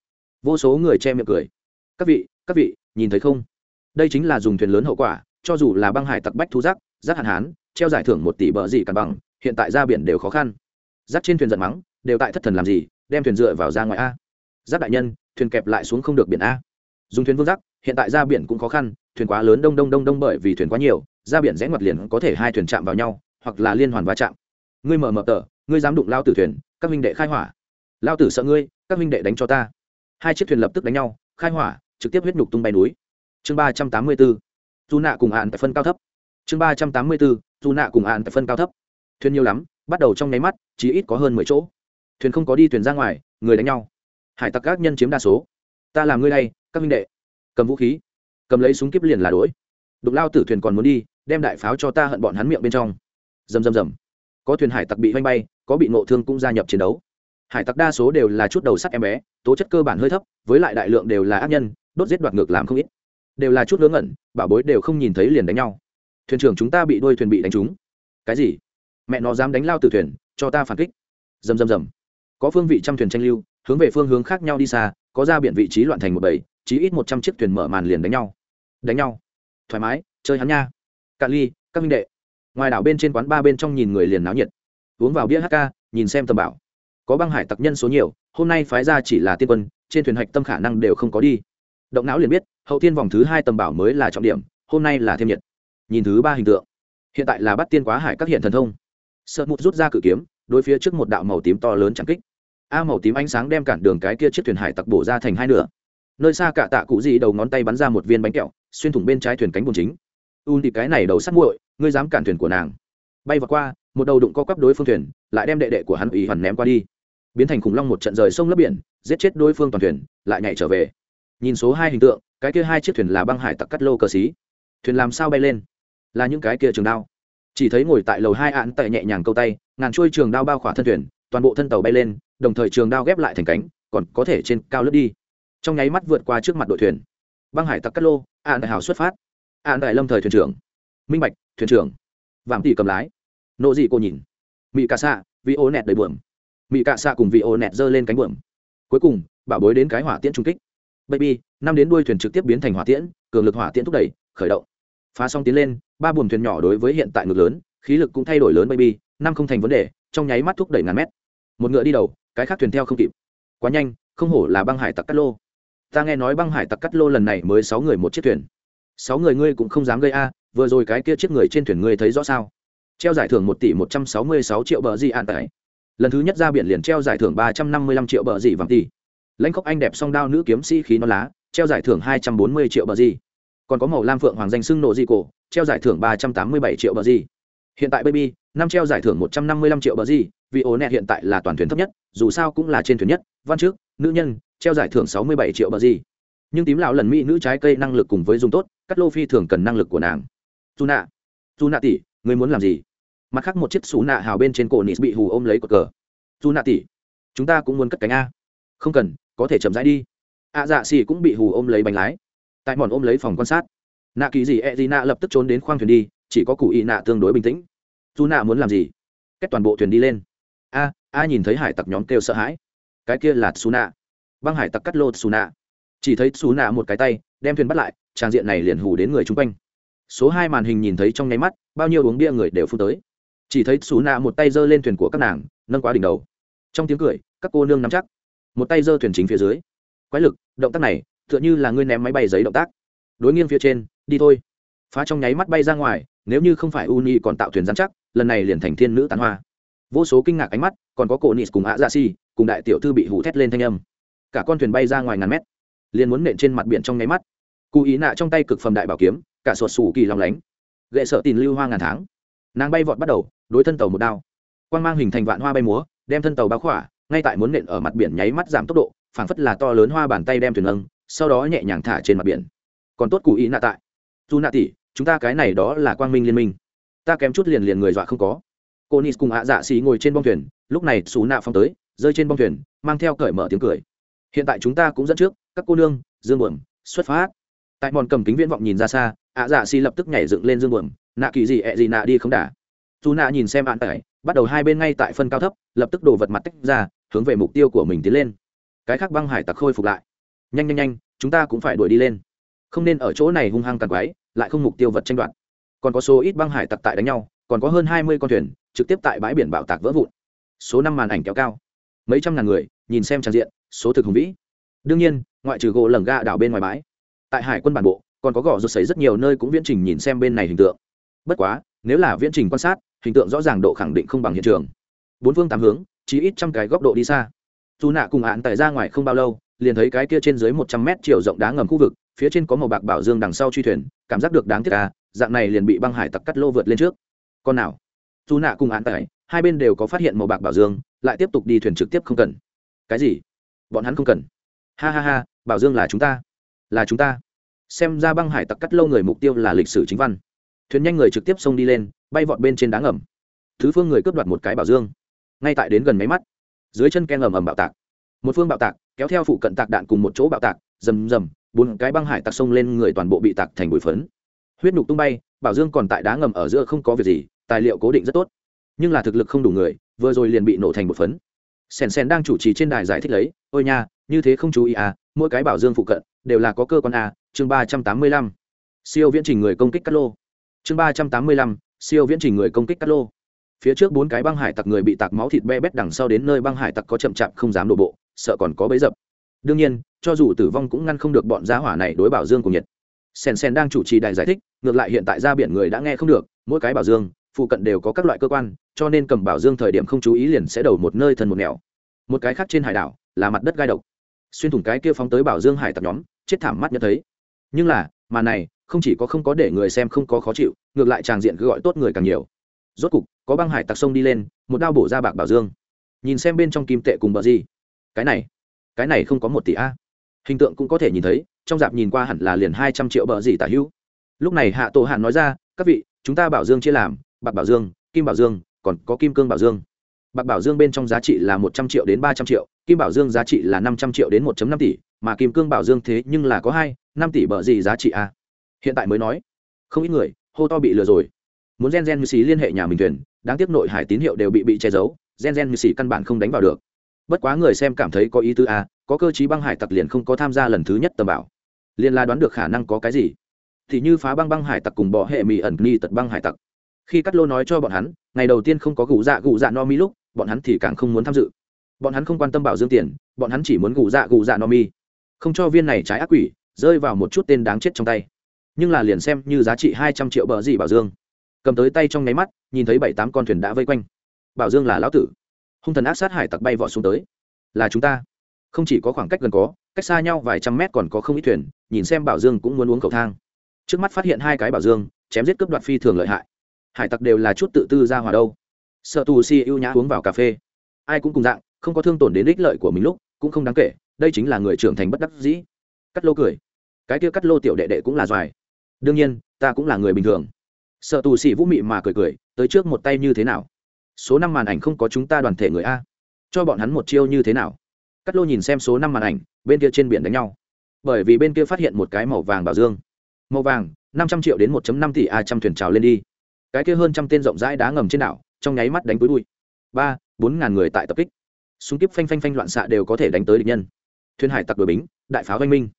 Vô số người che miệng cười. Các vị các vị, nhìn thấy không? Đây chính là dùng thuyền lớn hậu quả cho dù là băng hải tặc bách thu giác giác hạn hán, treo giải thưởng một tỷ bờ gì cằn bằng, hiện tại ra biển đều khó khăn. Giác trên thuyền giận mắng, đều tại thất thần làm gì, đem thuyền dựa vào ra ngoài a. Giác đại nhân, thuyền kẹp lại xuống không được biển a. Dùng thuyền vương giác, hiện tại ra biển cũng khó khăn, thuyền quá lớn đông đông đông đông bởi vì thuyền quá nhiều, ra biển rẽ ngoặt liền có thể hai thuyền chạm vào nhau, hoặc là liên hoàn va chạm. Ngươi mở mở tờ, ngươi dám đụng lao tử thuyền, các minh đệ khai hỏa. Lao tử sợ ngươi, các minh đệ đánh cho ta. Hai chiếc thuyền lập tức đánh nhau, khai hỏa, trực tiếp huyết nhục tung bay núi. Chương ba trăm tám mươi bốn dù nạ cùng hạn tại phân cao thấp. Chương ba trăm tám mươi bốn, dù nạ cùng hạn tại phân cao thấp. Thuyền nhiều lắm, bắt đầu trong nháy mắt, chỉ ít có hơn mười chỗ. Thuyền không có đi thuyền ra ngoài, người đánh nhau. Hải tặc các nhân chiếm đa số. Ta làm ngươi đây, các minh đệ. Cầm vũ khí. Cầm lấy súng kíp liền là đuổi. Đục lao tử thuyền còn muốn đi, đem đại pháo cho ta hận bọn hắn miệng bên trong. Rầm rầm rầm. Có thuyền hải tặc bị vanh bay, có bị ngộ thương cũng gia nhập chiến đấu. Hải tặc đa số đều là chút đầu sắt em bé, tố chất cơ bản hơi thấp, với lại đại lượng đều là ác nhân, đốt giết đoạt ngược làm không ít đều là chút ngớ ngẩn, bảo bối đều không nhìn thấy liền đánh nhau. Thuyền trưởng chúng ta bị đuôi thuyền bị đánh trúng. Cái gì? Mẹ nó dám đánh lao từ thuyền, cho ta phản kích. Dầm dầm dầm. có phương vị trăm thuyền tranh lưu, hướng về phương hướng khác nhau đi xa, có ra biển vị trí loạn thành một bầy, chí ít một trăm chiếc thuyền mở màn liền đánh nhau. Đánh nhau. Thoải mái, chơi hắn nha. Cạn ly, các minh đệ. Ngoài đảo bên trên quán ba bên trong nhìn người liền náo nhiệt. Uống vào bia hk nhìn xem tầm bảo. Có băng hải tặc nhân số nhiều, hôm nay phái ra chỉ là tiên quân, trên thuyền hạch tâm khả năng đều không có đi động não liền biết, hậu tiên vòng thứ hai tầm bảo mới là trọng điểm, hôm nay là thêm nhiệt. Nhìn thứ ba hình tượng, hiện tại là bắt tiên quá hải các hiện thần thông. Sợ mụt rút ra cự kiếm, đối phía trước một đạo màu tím to lớn chẳng kích. A màu tím ánh sáng đem cản đường cái kia chiếc thuyền hải tặc bổ ra thành hai nửa. Nơi xa cả tạ cụ dị đầu ngón tay bắn ra một viên bánh kẹo, xuyên thủng bên trái thuyền cánh buồn chính. Un thì cái này đầu sắt muội, ngươi dám cản thuyền của nàng. Bay vào qua, một đầu đụng co quắp đối phương thuyền, lại đem đệ đệ của hắn ủy hoàn ném qua đi. Biến thành khủng long một trận rời sông lấp biển, giết chết đối phương toàn thuyền, lại nhảy trở về nhìn số hai hình tượng, cái kia hai chiếc thuyền là băng hải tặc cắt lô cờ xí. Thuyền làm sao bay lên? Là những cái kia trường đao. Chỉ thấy ngồi tại lầu hai án tại nhẹ nhàng câu tay, ngàn chuôi trường đao bao khỏa thân thuyền, toàn bộ thân tàu bay lên, đồng thời trường đao ghép lại thành cánh, còn có thể trên cao lướt đi. Trong nháy mắt vượt qua trước mặt đội thuyền. Băng hải tặc cắt lô an đại hào xuất phát. An đại lâm thời thuyền trưởng. Minh bạch, thuyền trưởng. Vàng tỷ cầm lái. Nộ dị cô nhìn. Mỹ cà xạ vì ô nẹt đầy buồm. Mỹ cà xạ cùng vị ô nẹt giơ lên cánh buồm. Cuối cùng, bảo bối đến cái hỏa tiễn trung kích baby, năm đến đuôi thuyền trực tiếp biến thành hỏa tiễn, cường lực hỏa tiễn thúc đẩy, khởi động. Phá xong tiến lên, ba buồm thuyền nhỏ đối với hiện tại ngược lớn, khí lực cũng thay đổi lớn, baby, năm không thành vấn đề, trong nháy mắt thúc đẩy ngàn mét. Một ngựa đi đầu, cái khác thuyền theo không kịp. Quá nhanh, không hổ là băng hải tặc cắt lô. Ta nghe nói băng hải tặc cắt lô lần này mới sáu người một chiếc thuyền. Sáu người ngươi cũng không dám gây a, vừa rồi cái kia chiếc người trên thuyền ngươi thấy rõ sao? Treo giải thưởng một tỷ một trăm sáu mươi sáu triệu bờ gì ạn tải lần thứ nhất ra biển liền treo giải thưởng ba trăm năm mươi lăm triệu bờ gì vàng tỷ lãnh khốc anh đẹp song đao nữ kiếm sĩ khí non lá, treo giải thưởng hai trăm bốn mươi triệu bờ gì. Còn có màu lam phượng hoàng danh xưng nộ di cổ, treo giải thưởng ba trăm tám mươi bảy triệu bờ gì. Hiện tại baby, năm treo giải thưởng một trăm năm mươi lăm triệu bờ gì, vì ố nẹt hiện tại là toàn thuyền thấp nhất, dù sao cũng là trên thuyền nhất. Văn trước, nữ nhân, treo giải thưởng sáu mươi bảy triệu bờ gì. Nhưng tím lão lần mỹ nữ trái cây năng lực cùng với dùng tốt, cắt lô phi thường cần năng lực của nàng. Dù nạ. Dù nạ tỷ, người muốn làm gì? Mặt khác một chiếc xú nạ hào bên trên cổ nịt bị hù ôm lấy cột cờ. Dù nạ tỷ, chúng ta cũng muốn cất cánh a. Không cần có thể chậm rãi đi. A dạ xì cũng bị hù ôm lấy bánh lái. Tại mòn ôm lấy phòng quan sát. Nạ kỳ gì e gì nạ lập tức trốn đến khoang thuyền đi, chỉ có cụ y nạ tương đối bình tĩnh. Dù nạ muốn làm gì? Cách toàn bộ thuyền đi lên. A a nhìn thấy hải tặc nhóm kêu sợ hãi. Cái kia là xù nạ. Băng hải tặc cắt lô xù nạ. Chỉ thấy xù nạ một cái tay, đem thuyền bắt lại trang diện này liền hù đến người chung quanh. Số hai màn hình nhìn thấy trong nháy mắt, bao nhiêu uống bia người đều phun tới. Chỉ thấy xù nạ một tay giơ lên thuyền của các nàng, nâng quá đỉnh đầu. Trong tiếng cười, các cô nương nắm chắc một tay giơ thuyền chính phía dưới. Quái lực, động tác này, tựa như là ngươi ném máy bay giấy động tác. Đối nghiêng phía trên, đi thôi. Phá trong nháy mắt bay ra ngoài, nếu như không phải uni còn tạo thuyền giám chắc, lần này liền thành thiên nữ tán hoa. Vô số kinh ngạc ánh mắt, còn có cổ Nị cùng ạ dạ si cùng đại tiểu thư bị hủ thét lên thanh âm. Cả con thuyền bay ra ngoài ngàn mét, liền muốn nện trên mặt biển trong nháy mắt. Cụ ý nạ trong tay cực phẩm đại bảo kiếm, cả sột sủ kỳ lòng lánh. Gậy sợ tìm lưu hoa ngàn tháng. Nàng bay vọt bắt đầu, đối thân tàu một đao. Quang mang hình thành vạn hoa bay múa, đem thân tàu báo khỏa ngay tại muốn nện ở mặt biển nháy mắt giảm tốc độ, phảng phất là to lớn hoa bàn tay đem thuyền nâng sau đó nhẹ nhàng thả trên mặt biển. Còn tốt cụ ý nạ tại. Dù nạ tỷ, chúng ta cái này đó là quang minh liên minh. Ta kém chút liền liền người dọa không có. Cô nis cùng ạ dạ xì ngồi trên bông thuyền, lúc này xù nạ phong tới, rơi trên bông thuyền, mang theo cởi mở tiếng cười. Hiện tại chúng ta cũng dẫn trước, các cô nương, dương buồm, xuất phát. Tại mòn cầm kính viễn vọng nhìn ra xa, ạ dạ xì lập tức nhảy dựng lên dương buồm, nạ kỳ gì, ẹ gì nạ đi không đả? Dù nạ nhìn xem bạn tải dạ, bắt đầu hai bên ngay tại phân cao thấp, lập tức đổ vật mặt tách ra hướng về mục tiêu của mình tiến lên. Cái khác băng hải tặc khôi phục lại. Nhanh nhanh nhanh, chúng ta cũng phải đuổi đi lên. Không nên ở chỗ này hung hăng càng quái lại không mục tiêu vật tranh đoạt. Còn có số ít băng hải tặc tại đánh nhau, còn có hơn hai mươi con thuyền, trực tiếp tại bãi biển bạo tạc vỡ vụn. Số năm màn ảnh kéo cao. Mấy trăm ngàn người, nhìn xem trang diện, số thực hùng vĩ. Đương nhiên, ngoại trừ gỗ lẩng ga đảo bên ngoài bãi, tại hải quân bản bộ, còn có gõ rột xấy rất nhiều nơi cũng viễn trình nhìn xem bên này hình tượng. Bất quá, nếu là viễn trình quan sát, hình tượng rõ ràng độ khẳng định không bằng hiện trường. Bốn phương tám hướng chỉ ít trăm cái góc độ đi xa. Dù nạ cùng hạn tại ra ngoài không bao lâu, liền thấy cái kia trên dưới một trăm mét chiều rộng đá ngầm khu vực, phía trên có màu bạc bảo dương đằng sau truy thuyền, cảm giác được đáng tiếc à dạng này liền bị băng hải tặc cắt lô vượt lên trước. Con nào? Dù nạ cùng hạn tại hai bên đều có phát hiện màu bạc bảo dương, lại tiếp tục đi thuyền trực tiếp không cần. Cái gì? Bọn hắn không cần. Ha ha ha, bảo dương là chúng ta. Là chúng ta. Xem ra băng hải tặc cắt lâu người mục tiêu là lịch sử chính văn. Thuyền nhanh người trực tiếp xông đi lên, bay vọt bên trên đá ngầm. Thứ phương người cướp đoạt một cái bảo dương ngay tại đến gần máy mắt. Dưới chân ken ầm ầm bạo tạc. Một phương bạo tạc, kéo theo phụ cận tạc đạn cùng một chỗ bạo tạc, rầm rầm, bốn cái băng hải tạc xông lên người toàn bộ bị tạc thành bụi phấn. Huyết nhục tung bay, bảo dương còn tại đá ngầm ở giữa không có việc gì, tài liệu cố định rất tốt. Nhưng là thực lực không đủ người, vừa rồi liền bị nổ thành một phấn. Sèn sèn đang chủ trì trên đài giải thích lấy, ôi nha, như thế không chú ý à mỗi cái bảo dương phụ cận đều là có cơ quan a, chương ba trăm tám mươi lăm. Siêu viễn trình người công kích cắt lô. Chương ba trăm tám mươi lăm, siêu viễn trình người công kích cắt lô phía trước bốn cái băng hải tặc người bị tạc máu thịt be bét đằng sau đến nơi băng hải tặc có chậm chạp không dám đổ bộ, sợ còn có bấy dập. Đương nhiên, cho dù tử vong cũng ngăn không được bọn giá hỏa này đối bảo dương của nhiệt. Sen sen đang chủ trì đài giải thích, ngược lại hiện tại ra biển người đã nghe không được, mỗi cái bảo dương, phụ cận đều có các loại cơ quan, cho nên cầm bảo dương thời điểm không chú ý liền sẽ đầu một nơi thần một nẻo. Một cái khác trên hải đảo, là mặt đất gai độc. Xuyên thủng cái kia phóng tới bảo dương hải tặc nhóm, chết thảm mắt nhận thấy. Nhưng là, mà này, không chỉ có không có để người xem không có khó chịu, ngược lại tràng diện cứ gọi tốt người càng nhiều rốt cục, có băng hải tặc sông đi lên, một đao bổ ra bạc bảo dương. Nhìn xem bên trong kim tệ cùng bờ gì. Cái này cái này không có một tỷ a. Hình tượng cũng có thể nhìn thấy, trong dạp nhìn qua hẳn là liền hai trăm triệu bờ gì tả hữu. Lúc này hạ tổ hạn nói ra, các vị, chúng ta bảo dương chia làm, bạc bảo dương, kim bảo dương, còn có kim cương bảo dương. Bạc bảo dương bên trong giá trị là một trăm triệu đến ba trăm triệu, kim bảo dương giá trị là năm trăm triệu đến một năm tỷ, mà kim cương bảo dương thế nhưng là có hai, năm tỷ bờ gì giá trị a. Hiện tại mới nói, không ít người, hô to bị lừa rồi muốn gen gen như xì liên hệ nhà mình thuyền, đáng tiếc nội hải tín hiệu đều bị bị che giấu, gen gen như xì căn bản không đánh vào được. Bất quá người xem cảm thấy có ý tứ a, có cơ chí băng hải tặc liền không có tham gia lần thứ nhất tầm bảo. Liền là đoán được khả năng có cái gì? Thì như phá băng băng hải tặc cùng bỏ hệ mì ẩn nghi tật băng hải tặc. Khi cắt lô nói cho bọn hắn, ngày đầu tiên không có gù dạ gù dạ no mi lúc, bọn hắn thì càng không muốn tham dự. Bọn hắn không quan tâm bảo dương tiền, bọn hắn chỉ muốn gù dạ gù dạ no mi. Không cho viên này trái ác quỷ, rơi vào một chút tên đáng chết trong tay. Nhưng là liền xem như giá trị hai trăm triệu bờ gì bảo dương cầm tới tay trong nháy mắt, nhìn thấy bảy tám con thuyền đã vây quanh. Bảo dương là lão tử. Hung thần ác sát hải tặc bay vọt xuống tới. Là chúng ta. Không chỉ có khoảng cách gần có, cách xa nhau vài trăm mét còn có không ít thuyền, nhìn xem bảo dương cũng muốn uống cầu thang. Trước mắt phát hiện hai cái bảo dương, chém giết cướp đoạt phi thường lợi hại. Hải tặc đều là chút tự tư ra hòa đâu. Sợ tù si ưu nhã uống vào cà phê. Ai cũng cùng dạng, không có thương tổn đến ích lợi của mình lúc, cũng không đáng kể, đây chính là người trưởng thành bất đắc dĩ. Cắt lô cười. Cái kia cắt lô tiểu đệ đệ cũng là doài. Đương nhiên, ta cũng là người bình thường sợ tù sĩ vũ mị mà cười cười, tới trước một tay như thế nào? Số năm màn ảnh không có chúng ta đoàn thể người a. Cho bọn hắn một chiêu như thế nào? Cắt lô nhìn xem số năm màn ảnh, bên kia trên biển đánh nhau. Bởi vì bên kia phát hiện một cái màu vàng bảo dương. Màu vàng, năm trăm triệu đến một năm tỷ a trăm thuyền trào lên đi. Cái kia hơn trăm tên rộng rãi đá ngầm trên đảo, trong nháy mắt đánh túi bụi. Ba, bốn ngàn người tại tập kích. Súng kíp phanh phanh phanh loạn xạ đều có thể đánh tới địch nhân. Thuyền hải tặc đội bính, đại pháo oanh minh.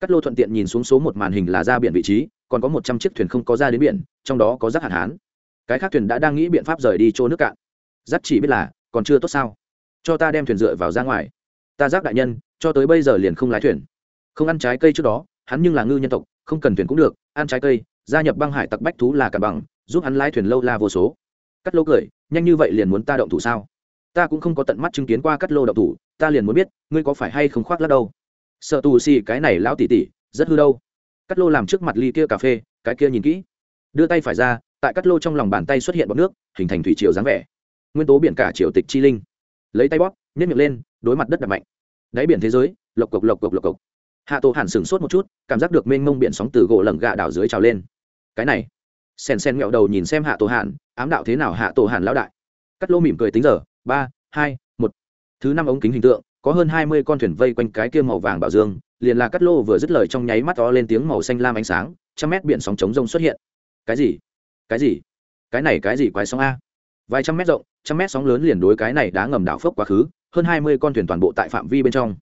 Cắt lô thuận tiện nhìn xuống số một màn hình là ra biển vị trí, còn có một trăm chiếc thuyền không có ra đến biển trong đó có rác hạn hán. Cái khác thuyền đã đang nghĩ biện pháp rời đi chỗ nước cạn. Rắc chỉ biết là, còn chưa tốt sao? Cho ta đem thuyền dựa vào ra ngoài. Ta giác đại nhân, cho tới bây giờ liền không lái thuyền. Không ăn trái cây trước đó, hắn nhưng là ngư nhân tộc, không cần thuyền cũng được, ăn trái cây, gia nhập băng hải tặc bách thú là cả bằng, giúp hắn lái thuyền lâu la vô số. Cắt lô cười, nhanh như vậy liền muốn ta động thủ sao? Ta cũng không có tận mắt chứng kiến qua cắt lô động thủ, ta liền muốn biết, ngươi có phải hay không khoác lắc đâu? Sợ tù xì, cái này lão tỉ tỉ rất hư đâu. Cắt lô làm trước mặt ly kia cà phê, cái kia nhìn kỹ đưa tay phải ra, tại cắt lô trong lòng bàn tay xuất hiện bọt nước, hình thành thủy triều dáng vẻ. Nguyên tố biển cả triều tịch chi linh. Lấy tay bóp nhét miệng lên, đối mặt đất đập mạnh. Đáy biển thế giới, lộc cộc lộc cộc lộc cộc. Hạ tổ hàn sửng sốt một chút, cảm giác được mênh mông biển sóng từ gỗ lầm gạ đảo dưới trào lên. Cái này sen sen nghẹo đầu nhìn xem hạ tổ hàn, ám đạo thế nào hạ tổ hàn lão đại? Cắt lô mỉm cười tính giờ, ba, hai, một. Thứ năm ống kính hình tượng, có hơn hai mươi con thuyền vây quanh cái kia màu vàng bảo dương, liền là cắt lô vừa dứt lời trong nháy mắt to lên tiếng màu xanh lam ánh sáng, trăm mét biển sóng chống rông xuất hiện cái gì? Cái gì? Cái này cái gì quái sóng a? Vài trăm mét rộng, trăm mét sóng lớn liền đối cái này đá ngầm đảo phốc quá khứ, hơn hai mươi con thuyền toàn bộ tại phạm vi bên trong.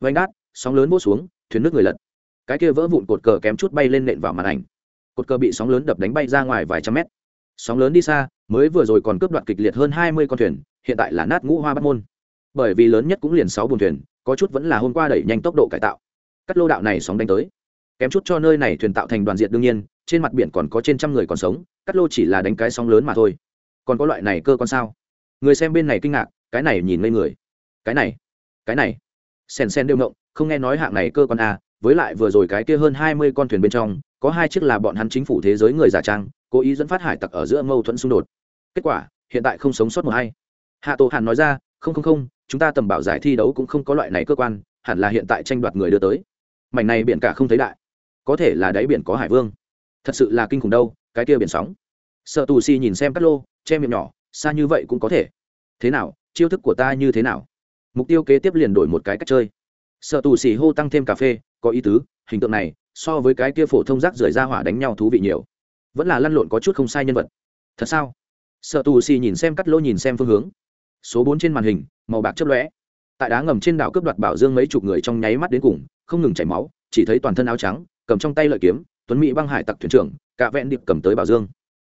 Vanh đát, sóng lớn vỗ xuống, thuyền nước người lật. Cái kia vỡ vụn cột cờ kém chút bay lên nện vào màn ảnh. Cột cờ bị sóng lớn đập đánh bay ra ngoài vài trăm mét. Sóng lớn đi xa, mới vừa rồi còn cướp đoạt kịch liệt hơn hai mươi con thuyền, hiện tại là nát ngũ hoa bắt môn. Bởi vì lớn nhất cũng liền sáu buồn thuyền, có chút vẫn là hôm qua đẩy nhanh tốc độ cải tạo. Cắt lô đạo này sóng đánh tới. Kém chút cho nơi này thuyền tạo thành đoàn diện đương nhiên trên mặt biển còn có trên trăm người còn sống cắt lô chỉ là đánh cái sóng lớn mà thôi. Còn có loại này cơ con sao? Người xem bên này kinh ngạc cái này nhìn ngây người. Cái này cái này. Sen sen đeo ngộng không nghe nói hạng này cơ con à, với lại vừa rồi cái kia hơn hai mươi con thuyền bên trong có hai chiếc là bọn hắn chính phủ thế giới người giả trang cố ý dẫn phát hải tặc ở giữa mâu thuẫn xung đột. Kết quả hiện tại không sống sót một hay hạ tổ hàn nói ra không không không chúng ta tầm bảo giải thi đấu cũng không có loại này cơ quan hẳn là hiện tại tranh đoạt người đưa tới. Mảnh này biển cả không thấy đại. Có thể là đáy biển có hải vương thật sự là kinh khủng đâu, cái kia biển sóng. Sợ tù si nhìn xem cắt lô, che miệng nhỏ, xa như vậy cũng có thể. Thế nào, chiêu thức của ta như thế nào? Mục tiêu kế tiếp liền đổi một cái cách chơi. Sợ tù xì hô tăng thêm cà phê, có ý tứ, hình tượng này, so với cái kia phổ thông rác rưởi ra hỏa đánh nhau thú vị nhiều. Vẫn là lăn lộn có chút không sai nhân vật. Thật sao? Sợ tù xì nhìn xem cắt lô nhìn xem phương hướng. Số bốn trên màn hình, màu bạc chấp lóe. Tại đá ngầm trên đảo cướp đoạt bảo dương mấy chục người trong nháy mắt đến cùng, không ngừng chảy máu, chỉ thấy toàn thân áo trắng, cầm trong tay lợi kiếm tuấn mỹ băng hải tặc thuyền trưởng, cả vẹn điệp cầm tới bảo dương.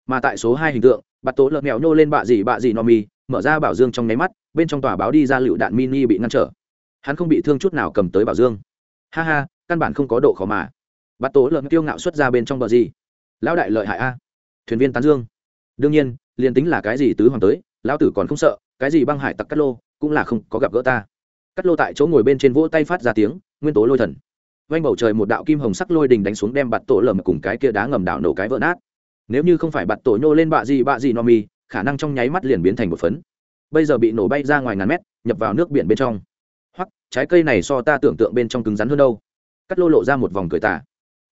Mà tại số hai hình tượng, bạt tố lợn mèo nhô lên bạ gì bạ gì no mi, mở ra bảo dương trong nháy mắt, bên trong tòa báo đi ra lựu đạn mini bị ngăn trở. Hắn không bị thương chút nào cầm tới bảo dương. Ha ha, căn bản không có độ khó mà. Bạt tố lợn tiêu ngạo xuất ra bên trong bờ gì? Lão đại lợi hại a. Thuyền viên tán dương. Đương nhiên, liền tính là cái gì tứ hoàng tới, lão tử còn không sợ, cái gì băng hải tặc cắt lô, cũng là không có gặp gỡ ta. Cắt lô tại chỗ ngồi bên trên vỗ tay phát ra tiếng, nguyên tố lôi thần vanh bầu trời một đạo kim hồng sắc lôi đình đánh xuống đem bạt tổ lởm cùng cái kia đá ngầm đảo nổ cái vỡ nát. Nếu như không phải bạt tổ nhô lên bạ gì bạ gì no mi, khả năng trong nháy mắt liền biến thành một phấn. Bây giờ bị nổ bay ra ngoài ngàn mét, nhập vào nước biển bên trong. Hoặc trái cây này so ta tưởng tượng bên trong cứng rắn hơn đâu. Cắt lô lộ ra một vòng cười tả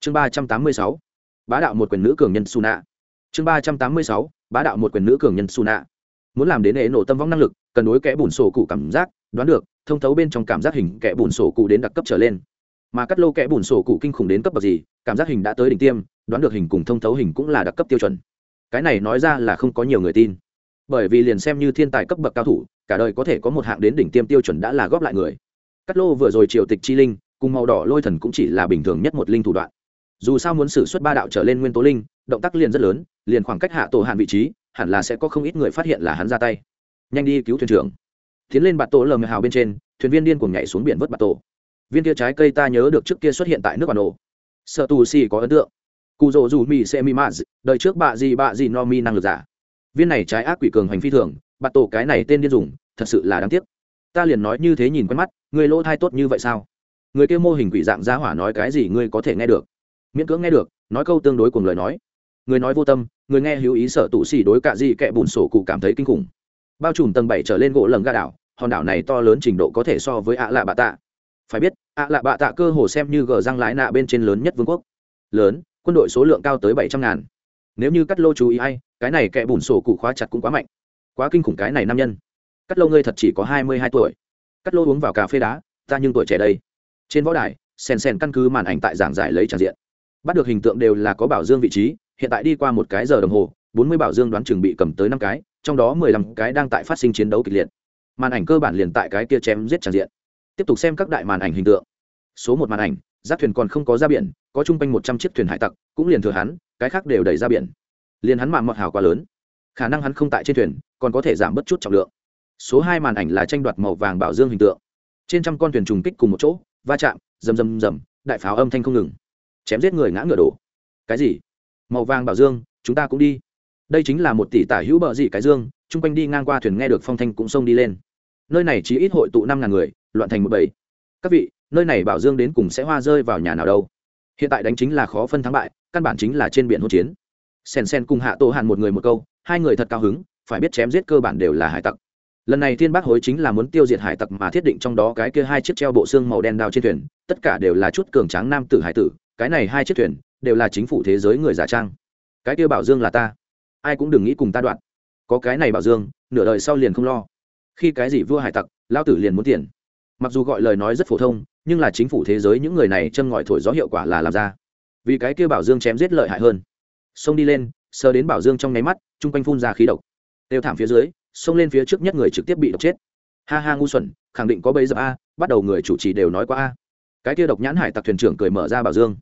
chương ba trăm tám mươi sáu, bá đạo một quyền nữ cường nhân su nạ chương ba trăm tám mươi sáu, bá đạo một quyền nữ cường nhân su nạ muốn làm đến hệ nổ tâm vong năng lực, cần đối kẽ bùn sổ cụ cảm giác, đoán được, thông thấu bên trong cảm giác hình kẽ bùn sổ cụ đến đặc cấp trở lên mà cắt lô kẽ bùn sổ cụ kinh khủng đến cấp bậc gì, cảm giác hình đã tới đỉnh tiêm, đoán được hình cùng thông thấu hình cũng là đặc cấp tiêu chuẩn. Cái này nói ra là không có nhiều người tin. Bởi vì liền xem như thiên tài cấp bậc cao thủ, cả đời có thể có một hạng đến đỉnh tiêm tiêu chuẩn đã là góp lại người. Cắt lô vừa rồi triều tịch chi linh, cùng màu đỏ lôi thần cũng chỉ là bình thường nhất một linh thủ đoạn. Dù sao muốn xử suất ba đạo trở lên nguyên tố linh, động tác liền rất lớn, liền khoảng cách hạ tổ hạn vị trí, hẳn là sẽ có không ít người phát hiện là hắn ra tay. Nhanh đi cứu thuyền trưởng. Tiến lên bạt tổ lờ mờ hào bên trên, thuyền viên điên cuồng nhảy xuống biển vớt bạt tổ viên kia trái cây ta nhớ được trước kia xuất hiện tại nước bản đồ sợ tù xì có ấn tượng. Cụ rỗ dù mì xe mi maz đời trước bạ gì bạ gì no mi năng lực giả. Viên này trái ác quỷ cường hành phi thường bạt tổ cái này tên điên dùng, thật sự là đáng tiếc. Ta liền nói như thế nhìn quen mắt, người lỗ thai tốt như vậy sao? Người kia mô hình quỷ dạng gia hỏa nói cái gì ngươi có thể nghe được? Miễn cưỡng nghe được, nói câu tương đối cùng lời nói. Người nói vô tâm, người nghe hữu ý sở tụ xỉ đối cả gì kẻ bùn sổ cụ cảm thấy kinh khủng. Bao trùm tầng bảy trở lên gỗ lầm ga đảo, hòn đảo này to lớn trình độ có thể so với ạ lạ bạ tạ phải biết, ạ lạ bạ tạ cơ hồ xem như gờ răng lái nạ bên trên lớn nhất vương quốc. Lớn, quân đội số lượng cao tới bảy trăm ngàn. Nếu như cắt lô chú ý hay cái này kẻ bùn sổ cụ khóa chặt cũng quá mạnh. Quá kinh khủng cái này nam nhân. Cắt lô ngươi thật chỉ có hai mươi hai tuổi. Cắt lô uống vào cà phê đá, ta nhưng tuổi trẻ đây. Trên võ đài, sèn sèn căn cứ màn ảnh tại giảng giải lấy tràn diện. Bắt được hình tượng đều là có bảo dương vị trí, hiện tại đi qua một cái giờ đồng hồ, bốn mươi bảo dương đoán chừng bị cầm tới năm cái, trong đó mười lăm cái đang tại phát sinh chiến đấu kịch liệt. Màn ảnh cơ bản liền tại cái kia chém giết tràn diện tiếp tục xem các đại màn ảnh hình tượng. Số một màn ảnh, giáp thuyền còn không có ra biển, có chung quanh một trăm chiếc thuyền hải tặc, cũng liền thừa hắn, cái khác đều đẩy ra biển. Liền hắn mạng mọt hào quá lớn, khả năng hắn không tại trên thuyền, còn có thể giảm bớt chút trọng lượng. Số hai màn ảnh là tranh đoạt màu vàng bảo dương hình tượng. Trên trăm con thuyền trùng kích cùng một chỗ, va chạm, rầm rầm rầm, đại pháo âm thanh không ngừng. Chém giết người ngã ngựa đổ. Cái gì? Màu vàng bảo dương, chúng ta cũng đi. Đây chính là một tỷ tả hữu bờ dị cái dương, chung quanh đi ngang qua thuyền nghe được phong thanh cũng xông đi lên. Nơi này chỉ ít hội tụ năm ngàn người loạn thành một bầy. Các vị, nơi này bảo dương đến cùng sẽ hoa rơi vào nhà nào đâu? Hiện tại đánh chính là khó phân thắng bại, căn bản chính là trên biển hỗn chiến. Sen sen cùng hạ tô hàn một người một câu, hai người thật cao hứng, phải biết chém giết cơ bản đều là hải tặc. Lần này thiên bác hối chính là muốn tiêu diệt hải tặc mà thiết định trong đó cái kia hai chiếc treo bộ xương màu đen đao trên thuyền, tất cả đều là chút cường tráng nam tử hải tử, cái này hai chiếc thuyền đều là chính phủ thế giới người giả trang. Cái kia bảo dương là ta. Ai cũng đừng nghĩ cùng ta đoạn. Có cái này bảo dương, nửa đời sau liền không lo. Khi cái gì vua hải tặc lao tử liền muốn tiền mặc dù gọi lời nói rất phổ thông, nhưng là chính phủ thế giới những người này chân ngòi thổi gió hiệu quả là làm ra. Vì cái kia bảo dương chém giết lợi hại hơn. Xông đi lên, sờ đến bảo dương trong nháy mắt, chung quanh phun ra khí độc. Đều thảm phía dưới, xông lên phía trước nhất người trực tiếp bị độc chết. Ha ha ngu xuẩn, khẳng định có bấy giờ a, bắt đầu người chủ trì đều nói qua a. Cái kia độc nhãn hải tặc thuyền trưởng cười mở ra bảo dương.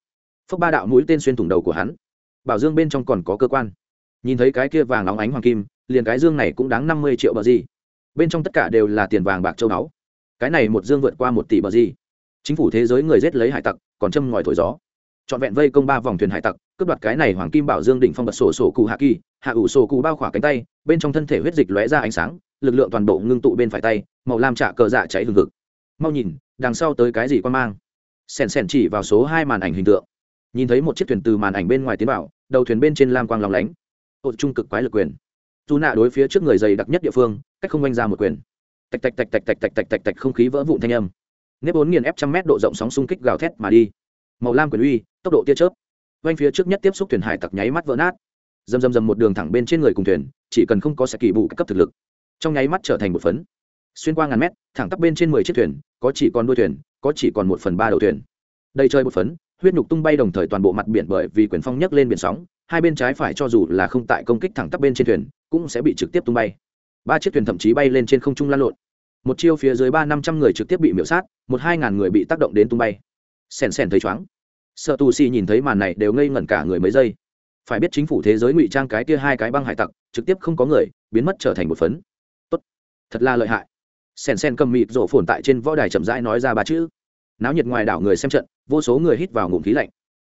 Phước ba đạo mũi tên xuyên thủng đầu của hắn. Bảo dương bên trong còn có cơ quan. Nhìn thấy cái kia vàng óng ánh hoàng kim, liền cái dương này cũng đáng năm mươi triệu bờ gì. Bên trong tất cả đều là tiền vàng bạc châu báu cái này một dương vượt qua một tỷ bờ gì. Chính phủ thế giới người giết lấy hải tặc, còn châm ngòi thổi gió. Trọn vẹn vây công ba vòng thuyền hải tặc, cướp đoạt cái này hoàng kim bảo dương đỉnh phong bật sổ sổ cụ hạ kỳ. Hạ ủ sổ cụ bao khỏa cánh tay, bên trong thân thể huyết dịch lóe ra ánh sáng, lực lượng toàn bộ ngưng tụ bên phải tay, màu lam trả cờ dạ cháy hừng hực. Mau nhìn, đằng sau tới cái gì quan mang? Sèn sèn chỉ vào số hai màn ảnh hình tượng. Nhìn thấy một chiếc thuyền từ màn ảnh bên ngoài tiến vào, đầu thuyền bên trên lam quang lòng lánh. Ô, trung cực quái lực quyền. Dù nạ đối phía trước người dày đặc nhất địa phương, cách không oanh ra một quyền tạch tạch tạch tạch tạch tạch tạch tạch tạch không khí vỡ vụn thanh âm. Nếp bốn nghiền ép trăm mét độ rộng sóng xung kích gào thét mà đi. Màu lam quyền uy, tốc độ tia chớp. Quanh phía trước nhất tiếp xúc thuyền hải tặc nháy mắt vỡ nát. Dầm dầm dầm một đường thẳng bên trên người cùng thuyền, chỉ cần không có sẽ kỳ bù cấp thực lực. Trong nháy mắt trở thành một phấn. Xuyên qua ngàn mét, thẳng tắp bên trên mười chiếc thuyền, có chỉ còn đuôi thuyền, có chỉ còn một phần ba đầu thuyền. Đây chơi một phấn, huyết nhục tung bay đồng thời toàn bộ mặt biển bởi vì quyền phong nhấc lên biển sóng, hai bên trái phải cho dù là không tại công kích thẳng tắp bên trên thuyền, cũng sẽ bị trực tiếp tung bay. Ba chiếc thuyền thậm chí bay lên trên không trung lan lộn một chiêu phía dưới ba năm trăm người trực tiếp bị miễu sát, một hai ngàn người bị tác động đến tung bay. Sèn sèn thấy chóng sợ tù xì nhìn thấy màn này đều ngây ngẩn cả người mấy giây. Phải biết chính phủ thế giới ngụy trang cái kia hai cái băng hải tặc, trực tiếp không có người, biến mất trở thành một phấn. Tốt. Thật là lợi hại. Sèn sèn cầm mịt rổ phồn tại trên võ đài chậm rãi nói ra ba chữ. Náo nhiệt ngoài đảo người xem trận, vô số người hít vào ngụm khí lạnh.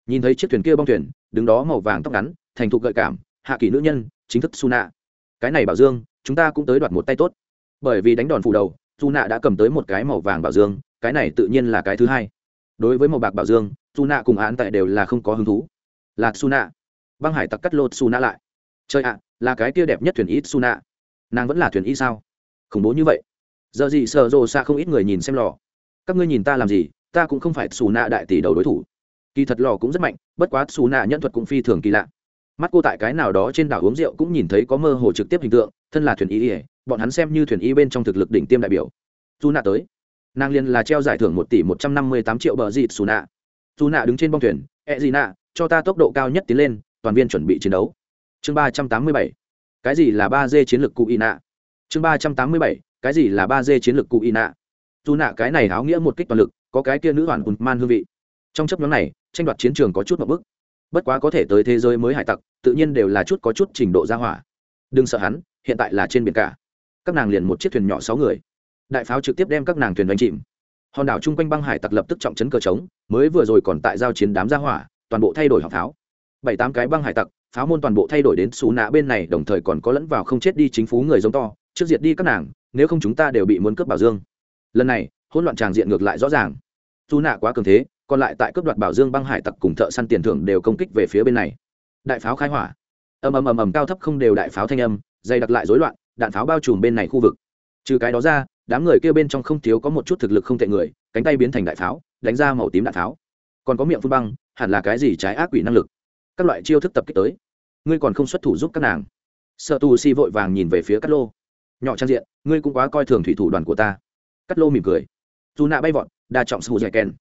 Nhìn thấy chiếc thuyền kia bong thuyền, đứng đó màu vàng tóc ngắn, thành thục gợi cảm, hạ kỷ nữ nhân, chính thức su nạ cái này bảo dương, chúng ta cũng tới đoạt một tay tốt. Bởi vì đánh đòn phủ đầu su nạ đã cầm tới một cái màu vàng bảo dương, cái này tự nhiên là cái thứ hai. Đối với màu bạc bảo dương su nạ cùng án tại đều là không có hứng thú. Là su nạ. Băng hải tặc cắt lột su nạ lại. Chơi ạ, là cái kia đẹp nhất thuyền ít su nạ. Nàng vẫn là thuyền y sao? Khủng bố như vậy. Giờ gì sợ rồ xa không ít người nhìn xem lò. Các ngươi nhìn ta làm gì, ta cũng không phải xù nạ đại tỷ đầu đối thủ. Kỳ thật lò cũng rất mạnh, bất quá xù nạ nhân thuật cũng phi thường kỳ lạ. Mắt cô tại cái nào đó trên đảo uống rượu cũng nhìn thấy có mơ hồ trực tiếp hình tượng thân là thuyền y ỉa, bọn hắn xem như thuyền y bên trong thực lực đỉnh tiêm đại biểu. Dù nạ tới. Nàng liên là treo giải thưởng một tỷ một trăm năm mươi tám triệu bờ dịt xù nạ dù nạ đứng trên bong thuyền ẹ gì nạ cho ta tốc độ cao nhất tiến lên, toàn viên chuẩn bị chiến đấu. Chương ba trăm tám mươi bảy. Cái gì là ba d chiến lược cụ y nạ chương ba trăm tám mươi bảy. Cái gì là ba d chiến lược cụ y nạ dù nạ cái này áo nghĩa một kích toàn lực, có cái kia nữ hoàn ùn man hương vị. Trong chấp nhóm này, tranh đoạt chiến trường có chút một bức. Bất quá có thể tới thế giới mới hải tặc, tự nhiên đều là chút có chút trình độ ra hỏa. Đừng sợ hắn hiện tại là trên biển cả. Các nàng liền một chiếc thuyền nhỏ sáu người. Đại pháo trực tiếp đem các nàng thuyền đánh chìm. Hòn đảo chung quanh băng hải tặc lập tức trọng chấn cờ trống, mới vừa rồi còn tại giao chiến đám gia hỏa, toàn bộ thay đổi họng pháo. Bảy tám cái băng hải tặc, pháo môn toàn bộ thay đổi đến xú nã bên này, đồng thời còn có lẫn vào không chết đi chính phủ người giống to, trước diệt đi các nàng, nếu không chúng ta đều bị muốn cướp bảo dương. Lần này, hỗn loạn tràng diện ngược lại rõ ràng. Dù nạ quá cường thế, còn lại tại cướp đoạt bảo dương băng hải tặc cùng thợ săn tiền thưởng đều công kích về phía bên này. Đại pháo khai hỏa. Ầm ầm ầm ầm cao thấp không đều đại pháo thanh âm dày đặc lại rối loạn, đạn pháo bao trùm bên này khu vực. Trừ cái đó ra, đám người kia bên trong không thiếu có một chút thực lực không tệ người, cánh tay biến thành đại pháo, đánh ra màu tím đạn pháo. Còn có miệng phun băng, hẳn là cái gì trái ác quỷ năng lực? Các loại chiêu thức tập kích tới. Ngươi còn không xuất thủ giúp các nàng. Sợ tù si vội vàng nhìn về phía cát lô. Nhỏ trang diện, ngươi cũng quá coi thường thủy thủ đoàn của ta. Cát lô mỉm cười. Dù nạ bay vọt, đa trọng sù dẻ kèn.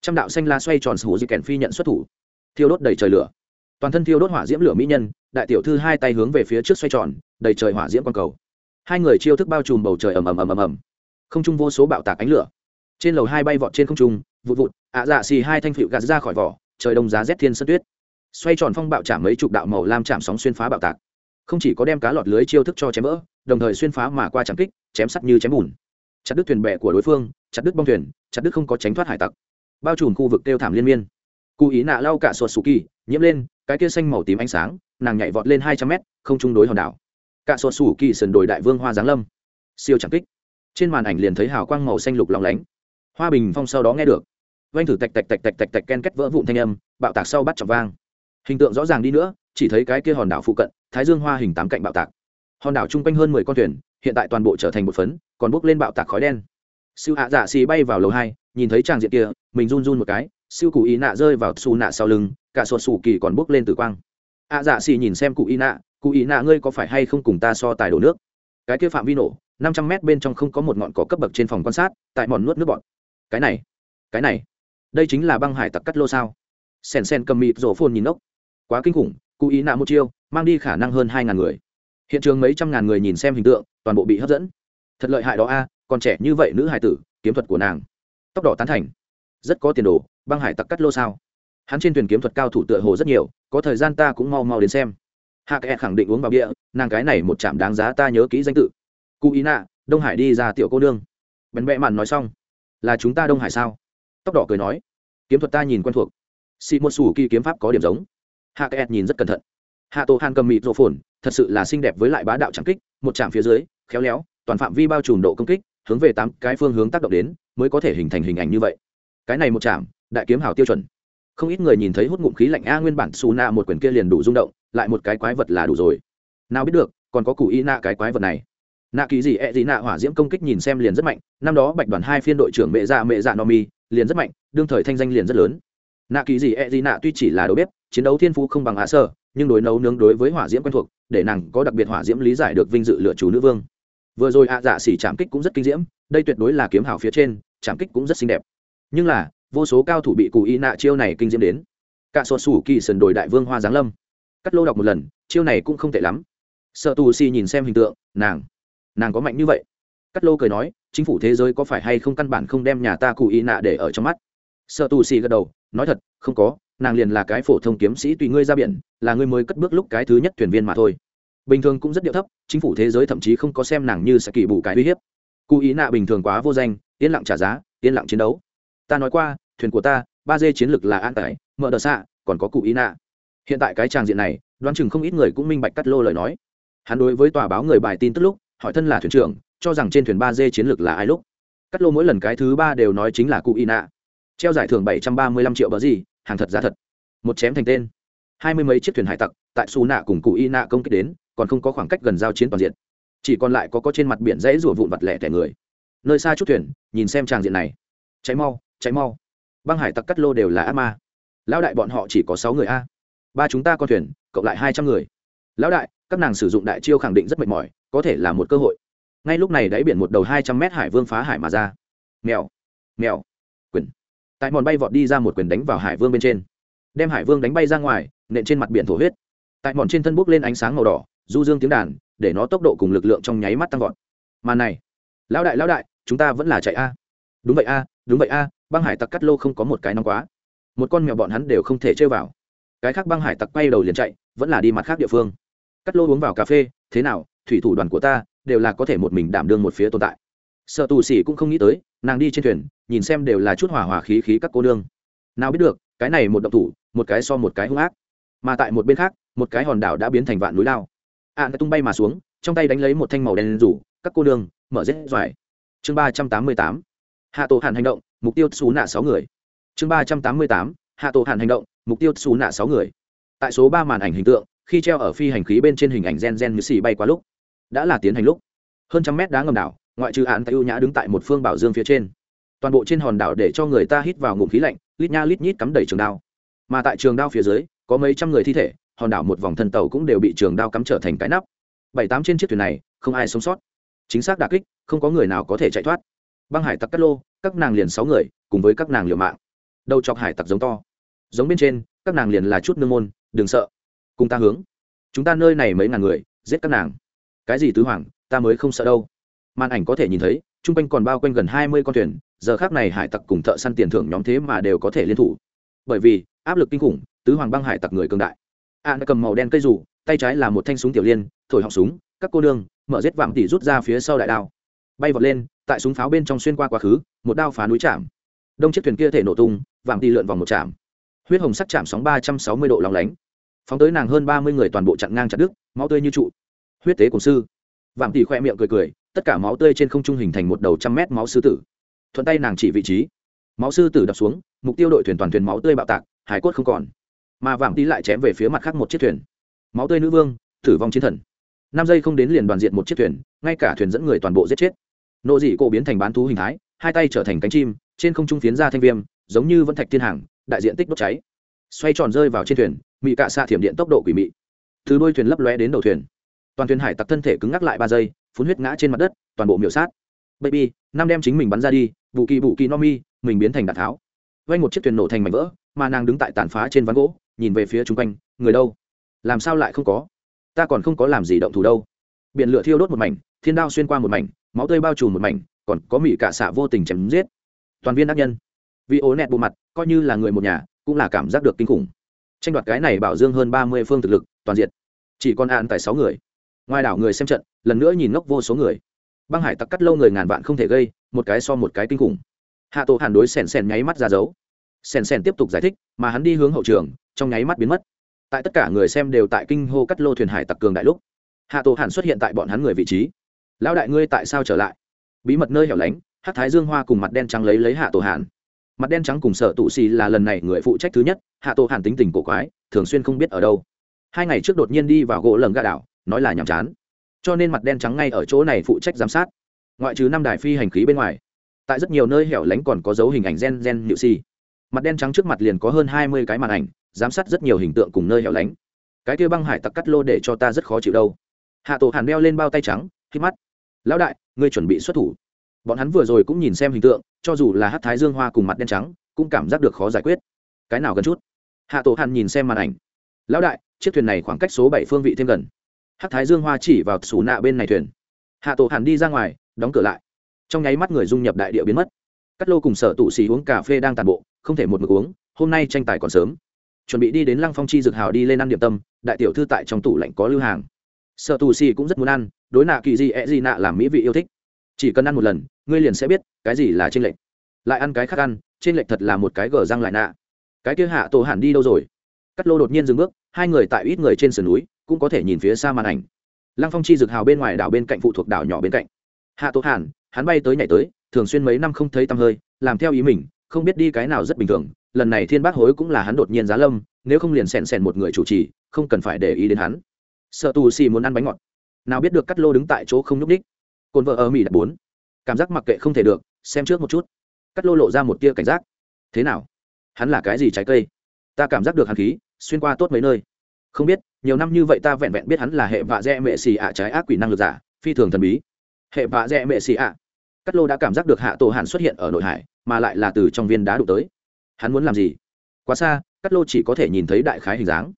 Trăm đạo xanh la xoay tròn sù dẻ kèn phi nhận xuất thủ. Thiêu đốt đầy trời lửa toàn thân thiêu đốt hỏa diễm lửa mỹ nhân, đại tiểu thư hai tay hướng về phía trước xoay tròn, đầy trời hỏa diễm quang cầu. Hai người chiêu thức bao trùm bầu trời ầm ầm ầm ầm ầm. Không trung vô số bạo tạc ánh lửa. Trên lầu hai bay vọt trên không trung, vụt vụt, ạ dạ xì hai thanh phịu gạt ra khỏi vỏ, trời đông giá rét thiên sân tuyết. Xoay tròn phong bạo chạm mấy chục đạo màu lam chạm sóng xuyên phá bạo tạc. Không chỉ có đem cá lọt lưới chiêu thức cho chém vỡ, đồng thời xuyên phá mà qua chạm kích, chém sắt như chém bùn. Chặt đứt thuyền bè của đối phương, chặt đứt bong thuyền, chặt đứt không có tránh thoát hải tặc. Bao trùm khu vực tiêu thảm liên miên. Cụ ý nạ lau cả sột sù kỳ, nhiễm lên cái kia xanh màu tím ánh sáng, nàng nhảy vọt lên hai trăm mét, không chung đối hòn đảo. Cả sột sủ kỳ sườn đồi đại vương hoa giáng lâm. Siêu chẳng kích. Trên màn ảnh liền thấy hào quang màu xanh lục lóng lánh. Hoa bình phong sau đó nghe được. Vanh thử tạch tạch tạch tạch tạch tạch ken kết vỡ vụn thanh âm, bạo tạc sau bắt chọc vang. Hình tượng rõ ràng đi nữa, chỉ thấy cái kia hòn đảo phụ cận, thái dương hoa hình tám cạnh bạo tạc. Hòn đảo chung quanh hơn mười con thuyền, hiện tại toàn bộ trở thành một phấn, còn bốc lên bạo tạc khói đen. Siêu hạ dạ xì bay vào lầu hai, nhìn thấy tràng diện kia, mình run run một cái siêu cụ ý nạ rơi vào xù nạ sau lưng, cả sột xù kỳ còn bốc lên từ quang. Ạ dạ xì nhìn xem cụ ý nạ, cụ ý nạ ngươi có phải hay không cùng ta so tài đổ nước? Cái kia phạm vi nổ, năm trăm mét bên trong không có một ngọn cỏ cấp bậc trên phòng quan sát, tại mòn nuốt nước bọt. Cái này cái này, đây chính là băng hải tặc cắt lô sao? Sen sen cầm mịt rổ phôn nhìn ốc. Quá kinh khủng, cụ ý nạ một chiêu, mang đi khả năng hơn hai ngàn người. Hiện trường mấy trăm ngàn người nhìn xem hình tượng, toàn bộ bị hấp dẫn. Thật lợi hại đó a, còn trẻ như vậy nữ hải tử, kiếm thuật của nàng. Tóc đỏ tán thành rất có tiền đồ băng hải tặc cắt lô sao? Hắn trên thuyền kiếm thuật cao thủ tựa hồ rất nhiều có thời gian ta cũng mau mau đến xem. Hạ kẽ khẳng định uống vào bịa, nàng cái này một chạm đáng giá ta nhớ kỹ danh tự. Cụ ý nạ đông hải đi ra tiểu cô nương. Bèn bẹ mặn nói xong. Là chúng ta đông hải sao? Tóc đỏ cười nói. Kiếm thuật ta nhìn quen thuộc. Xị một sủ kỳ kiếm pháp có điểm giống. Hạ kẽ nhìn rất cẩn thận. Hạ tổ hàn cầm mịt rộ phồn thật sự là xinh đẹp với lại bá đạo trắng kích một chạm phía dưới khéo léo toàn phạm vi bao trùm độ công kích hướng về tám cái phương hướng tác động đến mới có thể hình thành hình ảnh như vậy cái này một chạm đại kiếm hào tiêu chuẩn. Không ít người nhìn thấy hút ngụm khí lạnh a nguyên bản xù nạ một quyển kia liền đủ rung động, lại một cái quái vật là đủ rồi. Nào biết được, còn có cụ y nạ cái quái vật này. Nạ kỳ gì ẹ、e、gì nạ hỏa diễm công kích nhìn xem liền rất mạnh, năm đó bạch đoàn hai phiên đội trưởng mẹ dạ mẹ dạ no mi liền rất mạnh, đương thời thanh danh liền rất lớn. Nạ kỳ gì ẹ、e、gì nạ tuy chỉ là đầu bếp, chiến đấu thiên phú không bằng hạ sơ, nhưng đối nấu nướng đối với hỏa diễm quen thuộc, để nàng có đặc biệt hỏa diễm lý giải được vinh dự lựa chủ nữ vương. Vừa rồi ạ dạ xỉ chạm kích cũng rất kinh diễm, đây tuyệt đối là kiếm hào phía trên chạm kích cũng rất xinh đẹp nhưng là, vô số cao thủ bị cụ y nạ chiêu này kinh diễm đến. Cả sột sủ kỳ sần đồi đại vương hoa giáng lâm. Cắt lô đọc một lần, chiêu này cũng không tệ lắm. Sợ tù si nhìn xem hình tượng, nàng nàng có mạnh như vậy. Cắt lô cười nói, chính phủ thế giới có phải hay không căn bản không đem nhà ta cụ y nạ để ở trong mắt? Sợ tù si gật đầu, nói thật, không có, nàng liền là cái phổ thông kiếm sĩ tùy ngươi ra biển, là ngươi mới cất bước lúc cái thứ nhất thuyền viên mà thôi. Bình thường cũng rất điệu thấp, chính phủ thế giới thậm chí không có xem nàng như sẽ kỳ bù cái uy hiếp. Cụ ý nạ bình thường quá vô danh, yên lặng trả giá, yên lặng chiến đấu ta nói qua, thuyền của ta, ba dê chiến lược là an tải, mở đờ xạ, còn có cụ ý nạ. Hiện tại cái tràng diện này, đoán chừng không ít người cũng minh bạch cắt lô lời nói. Hắn đối với tòa báo người bài tin tức lúc, hỏi thân là thuyền trưởng, cho rằng trên thuyền ba dê chiến lược là ai lúc. Cắt lô mỗi lần cái thứ ba đều nói chính là cụ ý nạ. Treo giải thưởng bảy trăm ba mươi lăm triệu bờ gì, hàng thật giá thật. Một chém thành tên. Hai mươi mấy chiếc thuyền hải tặc, tại xù nạ cùng cụ y nạ công kích đến, còn không có khoảng cách gần giao chiến toàn diện. Chỉ còn lại có có trên mặt biển dãy rủa vụn vặt lẻ tẻ người. Nơi xa chút thuyền, nhìn xem tràng diện này. Cháy mau cháy mau. Băng hải tặc cắt lô đều là ác ma. Lão đại bọn họ chỉ có sáu người a. Ba chúng ta con thuyền, cộng lại hai trăm người. Lão đại, các nàng sử dụng đại chiêu khẳng định rất mệt mỏi, có thể là một cơ hội. Ngay lúc này đáy biển một đầu hai trăm mét hải vương phá hải mà ra. Mèo mèo, quyền. Tại mòn bay vọt đi ra một quyền đánh vào hải vương bên trên. Đem hải vương đánh bay ra ngoài, nện trên mặt biển thổ huyết. Tại mòn trên thân bốc lên ánh sáng màu đỏ, du dương tiếng đàn, để nó tốc độ cùng lực lượng trong nháy mắt tăng vọt. Mà này, lão đại lão đại, chúng ta vẫn là chạy a. Đúng vậy a, đúng vậy a băng hải tặc cắt lô không có một cái nóng quá. Một con mèo bọn hắn đều không thể chơi vào. Cái khác băng hải tặc quay đầu liền chạy vẫn là đi mặt khác địa phương. Cắt lô uống vào cà phê thế nào thủy thủ đoàn của ta đều là có thể một mình đảm đương một phía tồn tại. Sợ tù xỉ cũng không nghĩ tới nàng đi trên thuyền nhìn xem đều là chút hỏa hỏa khí khí các cô nương. Nào biết được cái này một động thủ một cái so một cái hung ác. Mà tại một bên khác một cái hòn đảo đã biến thành vạn núi lao. Ạ à, tung bay mà xuống trong tay đánh lấy một thanh màu đen rủ các cô nương mở rết doài chương ba trăm tám mươi tám hạ tổ hàn hành động, mục tiêu xù nạ sáu người. Chương ba trăm tám mươi tám, hạ tổ hàn hành động, mục tiêu xù nạ sáu người. Tại số ba màn ảnh hình tượng, khi treo ở phi hành khí bên trên hình ảnh gen gen như xì bay qua lúc, đã là tiến hành lúc. Hơn trăm mét đá ngầm đảo, ngoại trừ hạn tại ưu nhã đứng tại một phương bảo dương phía trên. Toàn bộ trên hòn đảo để cho người ta hít vào ngụm khí lạnh, lít nha lít nhít cắm đầy trường đao. Mà tại trường đao phía dưới, có mấy trăm người thi thể, hòn đảo một vòng thân tàu cũng đều bị trường đao cắm trở thành cái nắp. Bảy tám trên chiếc thuyền này, không ai sống sót. Chính xác đà kích, không có người nào có thể chạy thoát băng hải tặc cắt lô, các nàng liền sáu người, cùng với các nàng liều mạng. Đầu chọc hải tặc giống to. Giống bên trên, các nàng liền là chút nương môn, đừng sợ. Cùng ta hướng. Chúng ta nơi này mấy ngàn người, giết các nàng. Cái gì tứ hoàng, ta mới không sợ đâu. Màn ảnh có thể nhìn thấy, chung quanh còn bao quanh gần hai mươi con thuyền, giờ khác này hải tặc cùng thợ săn tiền thưởng nhóm thế mà đều có thể liên thủ. Bởi vì, áp lực kinh khủng, tứ hoàng băng hải tặc người cương đại. An cầm màu đen cây rủ, tay trái là một thanh súng tiểu liên, thổi họng súng, các cô nương, mở giết vạm tỉ rút ra phía sau đại đao. Bay vọt lên tại súng pháo bên trong xuyên qua quá khứ, một đao phá núi chạm. Đông chiếc thuyền kia thể nổ tung vàng đi lượn vòng một chạm. Huyết hồng sắc chạm sóng ba trăm sáu mươi độ lòng lánh. Phóng tới nàng hơn ba mươi người toàn bộ chặn ngang chặt đứt, máu tươi như trụ. Huyết tế cổng sư. Vàng tỷ khoe miệng cười cười, tất cả máu tươi trên không trung hình thành một đầu trăm mét máu sư tử. Thuận tay nàng chỉ vị trí. Máu sư tử đập xuống, mục tiêu đội thuyền toàn thuyền máu tươi bạo tạc, hải cốt không còn. Mà vàng tỷ lại chém về phía mặt khác một chiếc thuyền. Máu tươi nữ vương, tử vong chiến thần. Năm giây không đến liền đoàn diện một chiếc thuyền, ngay cả thuyền dẫn người toàn bộ giết chết nộ dị cổ biến thành bán thú hình thái, hai tay trở thành cánh chim, trên không trung phiến ra thanh viêm, giống như vân thạch thiên hàng, đại diện tích đốt cháy. Xoay tròn rơi vào trên thuyền, mị cạ xạ thiểm điện tốc độ quỷ mị. Từ đôi thuyền lấp lóe đến đầu thuyền. Toàn thuyền hải tặc thân thể cứng ngắc lại ba giây, phun huyết ngã trên mặt đất, toàn bộ miểu sát. Baby nam đem chính mình bắn ra đi vụ kỳ vụ kỳ no mi, mình biến thành đạn tháo. Vay một chiếc thuyền nổ thành mảnh vỡ, mà nàng đứng tại tàn phá trên ván gỗ, nhìn về phía chung quanh, người đâu? Làm sao lại không có? Ta còn không có làm gì động thủ đâu. Biển lửa thiêu đốt một mảnh thiên đao xuyên qua một mảnh, máu tươi bao trùm một mảnh, còn có mỹ cả xạ vô tình chém giết. Toàn viên ác nhân. Vì ố nẹt bộ mặt, coi như là người một nhà, cũng là cảm giác được kinh khủng. Tranh đoạt cái này bảo dương hơn ba mươi phương thực lực, toàn diện. Chỉ còn hạn tại sáu người. Ngoài đảo người xem trận, lần nữa nhìn ngốc vô số người. Băng hải tặc cắt lâu người ngàn vạn không thể gây, một cái so một cái kinh khủng. Hạ tổ hàn đối sèn sèn nháy mắt ra dấu. Sèn sèn tiếp tục giải thích, mà hắn đi hướng hậu trường, trong nháy mắt biến mất. Tại tất cả người xem đều tại kinh hô cắt lô thuyền hải tặc cường đại lúc, hạ tổ hàn xuất hiện tại bọn hắn người vị trí lão đại ngươi tại sao trở lại? Bí mật nơi hẻo lánh hát thái dương hoa cùng mặt đen trắng lấy lấy hạ tổ hàn. Mặt đen trắng cùng sở tụ xì là lần này người phụ trách thứ nhất, hạ tổ hàn tính tình cổ quái, thường xuyên không biết ở đâu. Hai ngày trước đột nhiên đi vào gỗ lầm gà đảo, nói là nhàm chán. Cho nên mặt đen trắng ngay ở chỗ này phụ trách giám sát. Ngoại trừ năm đài phi hành khí bên ngoài, tại rất nhiều nơi hẻo lánh còn có dấu hình ảnh gen gen nhự si. Mặt đen trắng trước mặt liền có hơn hai mươi cái màn ảnh, giám sát rất nhiều hình tượng cùng nơi hẻo lánh. Cái kia băng hải tặc cắt lô để cho ta rất khó chịu đâu. Hạ tổ hàn đeo lên bao tay trắng khi mắt lão đại, ngươi chuẩn bị xuất thủ. Bọn hắn vừa rồi cũng nhìn xem hình tượng, cho dù là hát thái dương hoa cùng mặt đen trắng, cũng cảm giác được khó giải quyết. Cái nào gần chút? Hạ tổ hàn nhìn xem màn ảnh. Lão đại, chiếc thuyền này khoảng cách số bảy phương vị thêm gần. Hát thái dương hoa chỉ vào sủ nạ bên này thuyền. Hạ tổ hàn đi ra ngoài, đóng cửa lại. Trong nháy mắt người dung nhập đại địa biến mất. Cắt lô cùng sở tụ xì uống cà phê đang tàn bộ, không thể một mực uống, hôm nay tranh tài còn sớm. Chuẩn bị đi đến lăng phong chi dược hào đi lên ăn điểm tâm, đại tiểu thư tại trong tủ lạnh có lưu hàng. Sở tù xì cũng rất muốn ăn đối nạ kỳ gì, ẹ gì nạ làm mỹ vị yêu thích. Chỉ cần ăn một lần, ngươi liền sẽ biết cái gì là trên lệnh lại ăn cái khác ăn trên lệnh thật là một cái gờ răng lại nạ. Cái kia hạ tổ hẳn đi đâu rồi? Cắt lô đột nhiên dừng bước, hai người tại ít người trên sườn núi, cũng có thể nhìn phía xa màn ảnh. Lăng phong chi dực hào bên ngoài đảo bên cạnh phụ thuộc đảo nhỏ bên cạnh. Hạ tổ hẳn, hắn bay tới nhảy tới, thường xuyên mấy năm không thấy tăm hơi, làm theo ý mình, không biết đi cái nào rất bình thường, lần này thiên bác hối cũng là hắn đột nhiên giá lâm, nếu không liền sèn sèn một người chủ trì, không cần phải để ý đến hắn. Sợ tù xì muốn ăn bánh ngọt nào biết được cắt lô đứng tại chỗ không nhúc đích cồn vợ ở mỹ đặt bốn. Cảm giác mặc kệ không thể được, xem trước một chút. Cắt lô lộ ra một tia cảnh giác. Thế nào? Hắn là cái gì trái cây? Ta cảm giác được hàn khí, xuyên qua tốt mấy nơi. Không biết, nhiều năm như vậy ta vẹn vẹn biết hắn là hệ vạ dẹ mệ xì ạ trái ác quỷ năng lực giả, phi thường thần bí. Hệ vạ dẹ mệ xì ạ. Cắt lô đã cảm giác được hạ tổ hàn xuất hiện ở nội hải, mà lại là từ trong viên đá đụng tới. Hắn muốn làm gì? Quá xa, cắt lô chỉ có thể nhìn thấy đại khái hình dáng.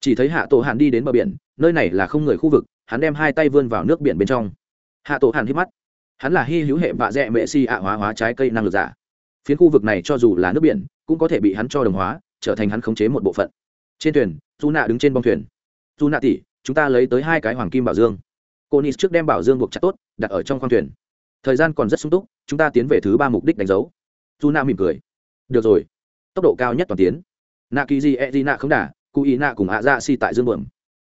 Chỉ thấy hạ tổ hàn đi đến bờ biển, nơi này là không người khu vực hắn đem hai tay vươn vào nước biển bên trong. Hạ tổ hàn hít mắt. Hắn là hy hữu hệ vạ dẹ mệ si ạ hóa hóa trái cây năng lực giả. Phiến khu vực này cho dù là nước biển, cũng có thể bị hắn cho đồng hóa, trở thành hắn khống chế một bộ phận. Trên thuyền dù nạ đứng trên bong thuyền. Dù nạ tỉ chúng ta lấy tới hai cái hoàng kim bảo dương. Cô nis trước đem bảo dương buộc chặt tốt, đặt ở trong khoang thuyền. Thời gian còn rất sung túc, chúng ta tiến về thứ ba mục đích đánh dấu. Dù nạ mỉm cười. Được rồi. Tốc độ cao nhất toàn tiến. Nạ kỳ di e di nạ không đả cụ ý nạ cùng ạ dạ Ra si tại dương bờm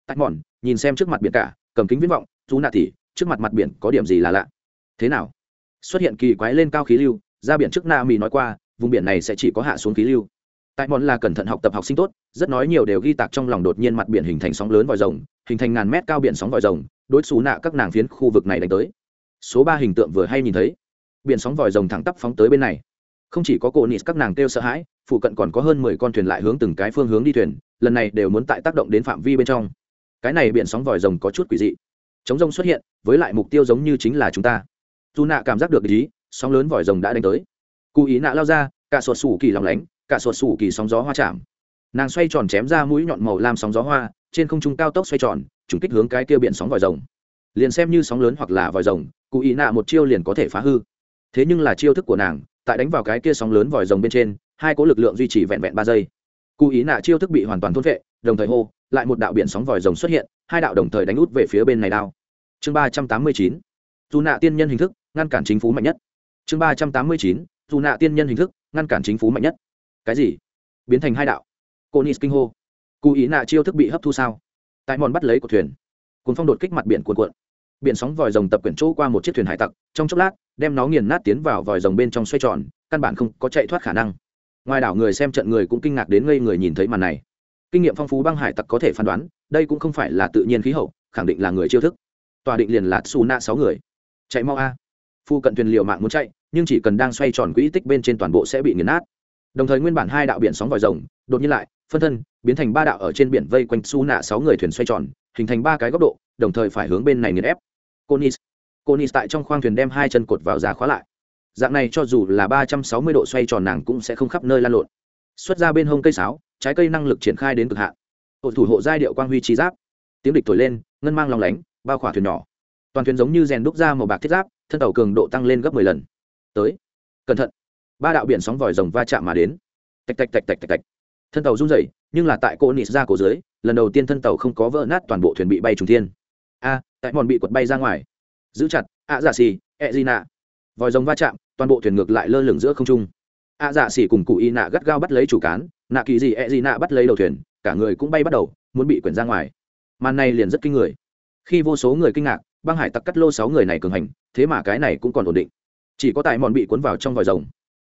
tách mòn, nhìn xem trước mặt biển cả cầm kính viễn vọng chú nạ tỉ trước mặt mặt biển có điểm gì là lạ. Thế nào? Xuất hiện kỳ quái lên cao khí lưu, ra biển trước na mỹ nói qua, vùng biển này sẽ chỉ có hạ xuống khí lưu. Tại bọn là cẩn thận học tập học sinh tốt, rất nói nhiều đều ghi tạc trong lòng đột nhiên mặt biển hình thành sóng lớn vòi rồng, hình thành ngàn mét cao biển sóng vòi rồng, đối xú nạ các nàng phiến khu vực này đánh tới. Số ba hình tượng vừa hay nhìn thấy. Biển sóng vòi rồng thẳng tắp phóng tới bên này. Không chỉ có cổ nịt các nàng kêu sợ hãi, phụ cận còn có hơn mười con thuyền lại hướng từng cái phương hướng đi thuyền, lần này đều muốn tại tác động đến phạm vi bên trong cái này biển sóng vòi rồng có chút quỷ dị. Chống rông xuất hiện, với lại mục tiêu giống như chính là chúng ta. Dù nạ cảm giác được ý, sóng lớn vòi rồng đã đánh tới. Cụ ý nạ lao ra, cả sột sủ kỳ lòng lánh, cả sột sủ kỳ sóng gió hoa chạm. Nàng xoay tròn chém ra mũi nhọn màu lam sóng gió hoa, trên không trung cao tốc xoay tròn, trùng kích hướng cái kia biển sóng vòi rồng. Liền xem như sóng lớn hoặc là vòi rồng cụ ý nạ một chiêu liền có thể phá hư. Thế nhưng là chiêu thức của nàng, tại đánh vào cái kia sóng lớn vòi rồng bên trên, hai cố lực lượng duy trì vẹn vẹn ba giây. Cụ ý nạ chiêu thức bị hoàn toàn thôn vệ đồng thời hô lại một đạo biển sóng vòi rồng xuất hiện, hai đạo đồng thời đánh út về phía bên này đao. Chương ba trăm tám mươi chín, dù nạ tiên nhân hình thức, ngăn cản chính phủ mạnh nhất. Chương ba trăm tám mươi chín, dù nạ tiên nhân hình thức, ngăn cản chính phủ mạnh nhất. Cái gì? Biến thành hai đạo. Cô nis kinh hô. Cụ ý nạ chiêu thức bị hấp thu sao? Tại mòn bắt lấy của thuyền. Cuốn phong đột kích mặt biển cuộn cuộn. Biển sóng vòi rồng tập quyển chỗ qua một chiếc thuyền hải tặc, trong chốc lát, đem nó nghiền nát tiến vào vòi rồng bên trong xoay tròn, căn bản không có chạy thoát khả năng. Ngoài đảo người xem trận người cũng kinh ngạc đến ngây người nhìn thấy màn này kinh nghiệm phong phú băng hải tặc có thể phán đoán, đây cũng không phải là tự nhiên khí hậu, khẳng định là người chiêu thức. Tòa định liền là xù nạ sáu người. Chạy mau a. Phu cận thuyền liều mạng muốn chạy, nhưng chỉ cần đang xoay tròn quỹ tích bên trên toàn bộ sẽ bị nghiền nát. Đồng thời nguyên bản hai đạo biển sóng vòi rồng, đột nhiên lại, phân thân, biến thành ba đạo ở trên biển vây quanh su nạ sáu người thuyền xoay tròn, hình thành ba cái góc độ, đồng thời phải hướng bên này nghiền ép. Conis conis tại trong khoang thuyền đem hai chân cột vào giá khóa lại. Dạng này cho dù là ba trăm sáu mươi độ xoay tròn nàng cũng sẽ không khắp nơi lan lộn. Xuất ra bên hông cây sáo trái cây năng lực triển khai đến cực hạn. Hộ thủ hộ giai điệu quang huy trí giáp. Tiếng địch thổi lên, ngân mang lòng lánh, bao khỏa thuyền nhỏ. Toàn thuyền giống như rèn đúc ra màu bạc thiết giáp, thân tàu cường độ tăng lên gấp mười lần. Tới. Cẩn thận. Ba đạo biển sóng vòi rồng va chạm mà đến. Tạch tạch tạch tạch tạch tạch. Thân tàu rung rẩy, nhưng là tại cô nịt ra cổ dưới, lần đầu tiên thân tàu không có vỡ nát toàn bộ thuyền bị bay trùng thiên. A, tại mòn bị quật bay ra ngoài. Giữ chặt ạ dạ giả xì e ẹ nạ vòi rồng va chạm, toàn bộ thuyền ngược lại lơ lửng giữa không trung ạ dạ giả xỉ cùng cụ y nạ gắt gao bắt lấy chủ cán, nạ kỳ gì e gì nạ bắt lấy đầu thuyền, cả người cũng bay bắt đầu, muốn bị quyển ra ngoài. Màn này liền rất kinh người. Khi vô số người kinh ngạc, băng hải tặc cắt lô sáu người này cường hành, thế mà cái này cũng còn ổn định. Chỉ có tại mòn bị cuốn vào trong vòi rồng.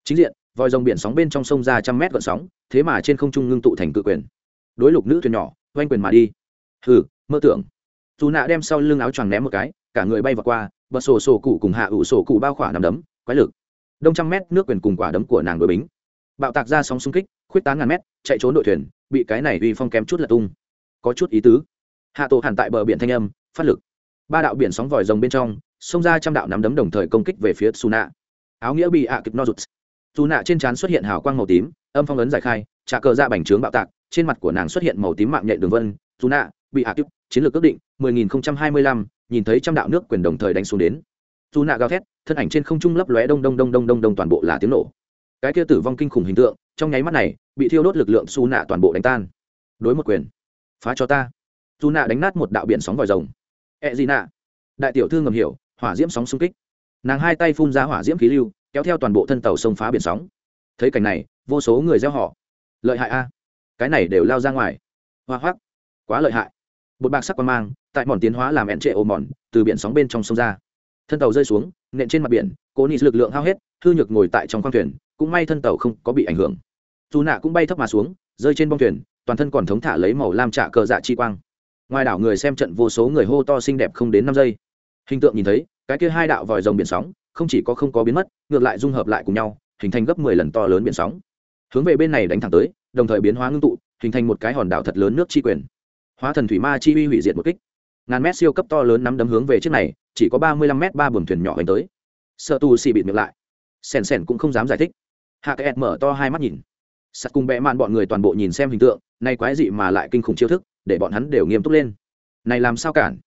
Chính diện, vòi rồng biển sóng bên trong sông ra trăm mét gọn sóng, thế mà trên không trung ngưng tụ thành cự quyền. Đối lục nữ thuyền nhỏ, oanh quyền mà đi. Hừ, mơ tưởng. Dù nạ đem sau lưng áo choàng ném một cái, cả người bay vào qua, bật sổ sổ cụ cùng hạ ủ sổ cụ bao khỏa nằm đấm, quái lực đông trăm mét nước quyền cùng quả đấm của nàng đội bính. Bạo tạc ra sóng xung kích khuyết tán ngàn mét chạy trốn đội thuyền bị cái này uy phong kém chút là tung. Có chút ý tứ. Hạ tổ hẳn tại bờ biển thanh âm phát lực. Ba đạo biển sóng vòi rồng bên trong xông ra trăm đạo nắm đấm đồng thời công kích về phía su áo nghĩa bị ạ kịp no rụt su trên trán xuất hiện hào quang màu tím âm phong ấn giải khai trả cờ ra bành trướng bạo tạc trên mặt của nàng xuất hiện màu tím mạng nhạy đường vân su bị ạ kịp chiến lược ước định 10.025, nhìn thấy trăm đạo nước quyền đồng thời đánh xuống đến dù nạ gào thét, thân ảnh trên không trung lấp lóe đông đông đông đông đông đông toàn bộ là tiếng nổ. Cái kia tử vong kinh khủng hình tượng, trong nháy mắt này, bị thiêu đốt lực lượng xù nạ toàn bộ đánh tan. Đối một quyền. Phá cho ta. Dù nạ đánh nát một đạo biển sóng vòi rồng. E Ẹ gì nạ. Đại tiểu thư ngầm hiểu, hỏa diễm sóng xung kích. Nàng hai tay phun ra hỏa diễm khí lưu, kéo theo toàn bộ thân tàu sông phá biển sóng. Thấy cảnh này, vô số người gieo họ. Lợi hại a. Cái này đều lao ra ngoài. Hoa hoác quá lợi hại. Bột bạc sắc qua mang, tại mòn tiến hóa làm ẹn trệ ồ mòn, từ biển sóng bên trong sông ra thân tàu rơi xuống, nện trên mặt biển, cố nị lực lượng hao hết thư nhược ngồi tại trong khoang thuyền, cũng may thân tàu không có bị ảnh hưởng. Dù nạ cũng bay thấp mà xuống, rơi trên bông thuyền, toàn thân còn thống thả lấy màu lam trả cờ dạ chi quang. Ngoài đảo người xem trận vô số người hô to xinh đẹp không đến năm giây. Hình tượng nhìn thấy, cái kia hai đạo vòi rồng biển sóng, không chỉ có không có biến mất, ngược lại dung hợp lại cùng nhau, hình thành gấp mười lần to lớn biển sóng. Hướng về bên này đánh thẳng tới, đồng thời biến hóa ngưng tụ, hình thành một cái hòn đảo thật lớn nước chi quyền. Hóa thần thủy ma chi uy hủy diệt một kích. Ngàn mét siêu cấp to lớn nắm đấm hướng về trước này chỉ có ba mươi lăm mét ba buồng thuyền nhỏ hành tới. Sợ tù xì bịt miệng lại. Sèn sèn cũng không dám giải thích. Hạ kẹt mở to hai mắt nhìn. Sắt cùng bẽ mạn bọn người toàn bộ nhìn xem hình tượng, nay quái dị mà lại kinh khủng chiêu thức, để bọn hắn đều nghiêm túc lên. Này làm sao cản?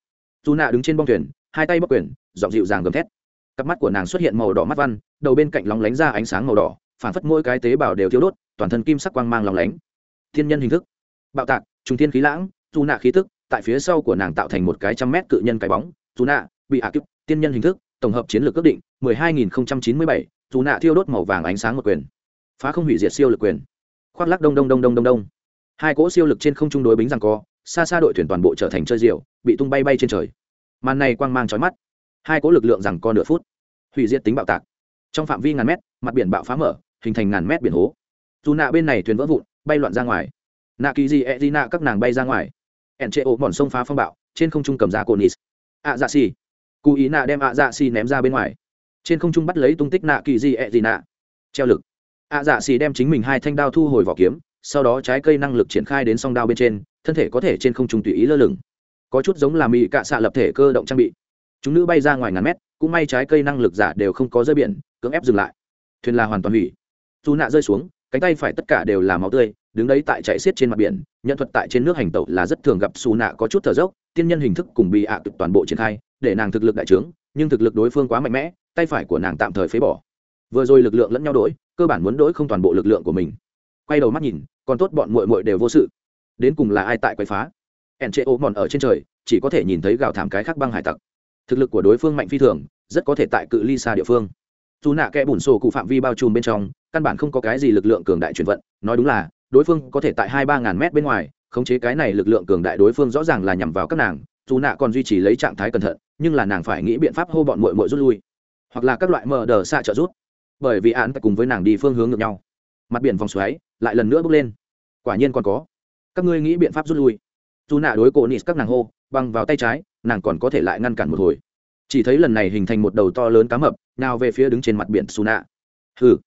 Dù nạ đứng trên bong thuyền, hai tay bóc quyền, giọng dịu dàng gầm thét. Cặp mắt của nàng xuất hiện màu đỏ mắt văn, đầu bên cạnh lóng lánh ra ánh sáng màu đỏ phản phất mỗi cái tế bào đều thiếu đốt, toàn thân kim sắc quang mang lóng lánh. Thiên nhân hình thức. Bạo tạc, trùng thiên khí lãng, dù nạ khí tức, tại phía sau của nàng tạo thành một cái trăm mét cự nhân cái bóng. Dù nạ bị hạ kiếp, tiên nhân hình thức, tổng hợp chiến lược ước định, mười hai nghìn chín mươi bảy, dù nạ thiêu đốt màu vàng ánh sáng một quyền. Phá không hủy diệt siêu lực quyền. Khoác lắc đông đông đông đông đông đông. Hai cỗ siêu lực trên không trung đối bính rằng co, xa xa đội thuyền toàn bộ trở thành chơi diều bị tung bay bay trên trời. Màn này quang mang trói mắt. Hai cỗ lực lượng rằng co nửa phút. Hủy diệt tính bạo tạc. Trong phạm vi ngàn mét, mặt biển bạo phá mở, hình thành ngàn mét biển hố. Dù nạ bên này thuyền vỡ vụn, bay loạn ra ngoài. Nạ kỳ gì e di nạ các nàng bay ra ngoài. Ẻn trệ ổ mòn sông phá phong bạo, trên không trung cầm ra cồn nis ạ dạ xì cụ ý nạ đem ạ dạ xì ném ra bên ngoài. Trên không trung bắt lấy tung tích nạ kỳ di ẹ、e、gì nạ. Treo lực. Ạ dạ xì đem chính mình hai thanh đao thu hồi vỏ kiếm, sau đó trái cây năng lực triển khai đến song đao bên trên, thân thể có thể trên không trung tùy ý lơ lửng. Có chút giống là mỹ cạ xạ lập thể cơ động trang bị. Chúng nữ bay ra ngoài ngàn mét, cũng may trái cây năng lực giả đều không có rơi biển, cưỡng ép dừng lại. Thuyền là hoàn toàn hủy. Dù nạ rơi xuống, cánh tay phải tất cả đều là máu tươi, đứng đấy tại chạy xiết trên mặt biển nhận thuật tại trên nước hành tẩu là rất thường gặp xù nạ có chút thở dốc, tiên nhân hình thức cùng bị ạ à toàn bộ triển khai để nàng thực lực đại trướng, nhưng thực lực đối phương quá mạnh mẽ, tay phải của nàng tạm thời phế bỏ. Vừa rồi lực lượng lẫn nhau đổi, cơ bản muốn đổi không toàn bộ lực lượng của mình. Quay đầu mắt nhìn, còn tốt bọn muội muội đều vô sự. Đến cùng là ai tại quậy phá? Ẻn trệ ố mòn ở trên trời, chỉ có thể nhìn thấy gào thảm cái khác băng hải tặc. Thực lực của đối phương mạnh phi thường, rất có thể tại cự ly xa địa phương. Dù nạ kẽ bùn sổ cụ phạm vi bao trùm bên trong, căn bản không có cái gì lực lượng cường đại chuyển vận, nói đúng là, đối phương có thể tại hai ba ngàn mét bên ngoài, khống chế cái này lực lượng cường đại đối phương rõ ràng là nhằm vào các nàng, dù nạ còn duy trì lấy trạng thái cẩn thận nhưng là nàng phải nghĩ biện pháp hô bọn mội mội rút lui, hoặc là các loại mờ đờ xạ trợ rút bởi vì án cùng với nàng đi phương hướng ngược nhau. Mặt biển vòng xoáy lại lần nữa bước lên. Quả nhiên còn có. Các ngươi nghĩ biện pháp rút lui. Dù nạ đối cổ nịt các nàng hô, băng vào tay trái, nàng còn có thể lại ngăn cản một hồi. Chỉ thấy lần này hình thành một đầu to lớn cá mập, nào về phía đứng trên mặt biển su nạ. Hừ.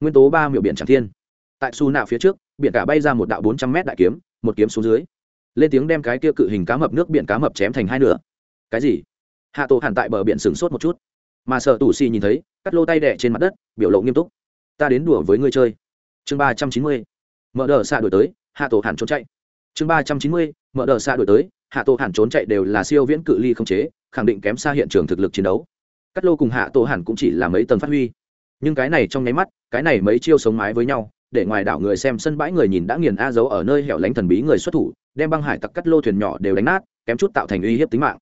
Nguyên tố ba miệu biển tràng thiên. Tại su nạ phía trước, biển cả bay ra một đạo bốn trăm mét đại kiếm, một kiếm xuống dưới. Lên tiếng đem cái kia cự hình cá mập nước biển cá mập chém thành hai nửa. Cái gì? Hạ tổ hàn tại bờ biển sửng sốt một chút. Mà sợ tù xì nhìn thấy, cắt lô tay đẻ trên mặt đất, biểu lộ nghiêm túc. Ta đến đùa với ngươi chơi. Chương ba trăm chín mươi, mở đờ xạ đổi tới, hạ tổ hàn trốn chạy. Chương ba trăm chín mươi, mở đờ xạ đổi tới, hạ tổ hàn trốn chạy đều là siêu viễn cự ly không chế, khẳng định kém xa hiện trường thực lực chiến đấu. Cắt lô cùng hạ tổ hàn cũng chỉ là mấy tầng phát huy. Nhưng cái này trong nháy mắt, cái này mấy chiêu sống mái với nhau, để ngoài đảo người xem sân bãi người nhìn đã nghiền a dấu ở nơi hẻo lánh thần bí người xuất thủ, đem băng hải tặc cắt lô thuyền nhỏ đều đánh nát, kém chút tạo thành uy hiếp tính mạng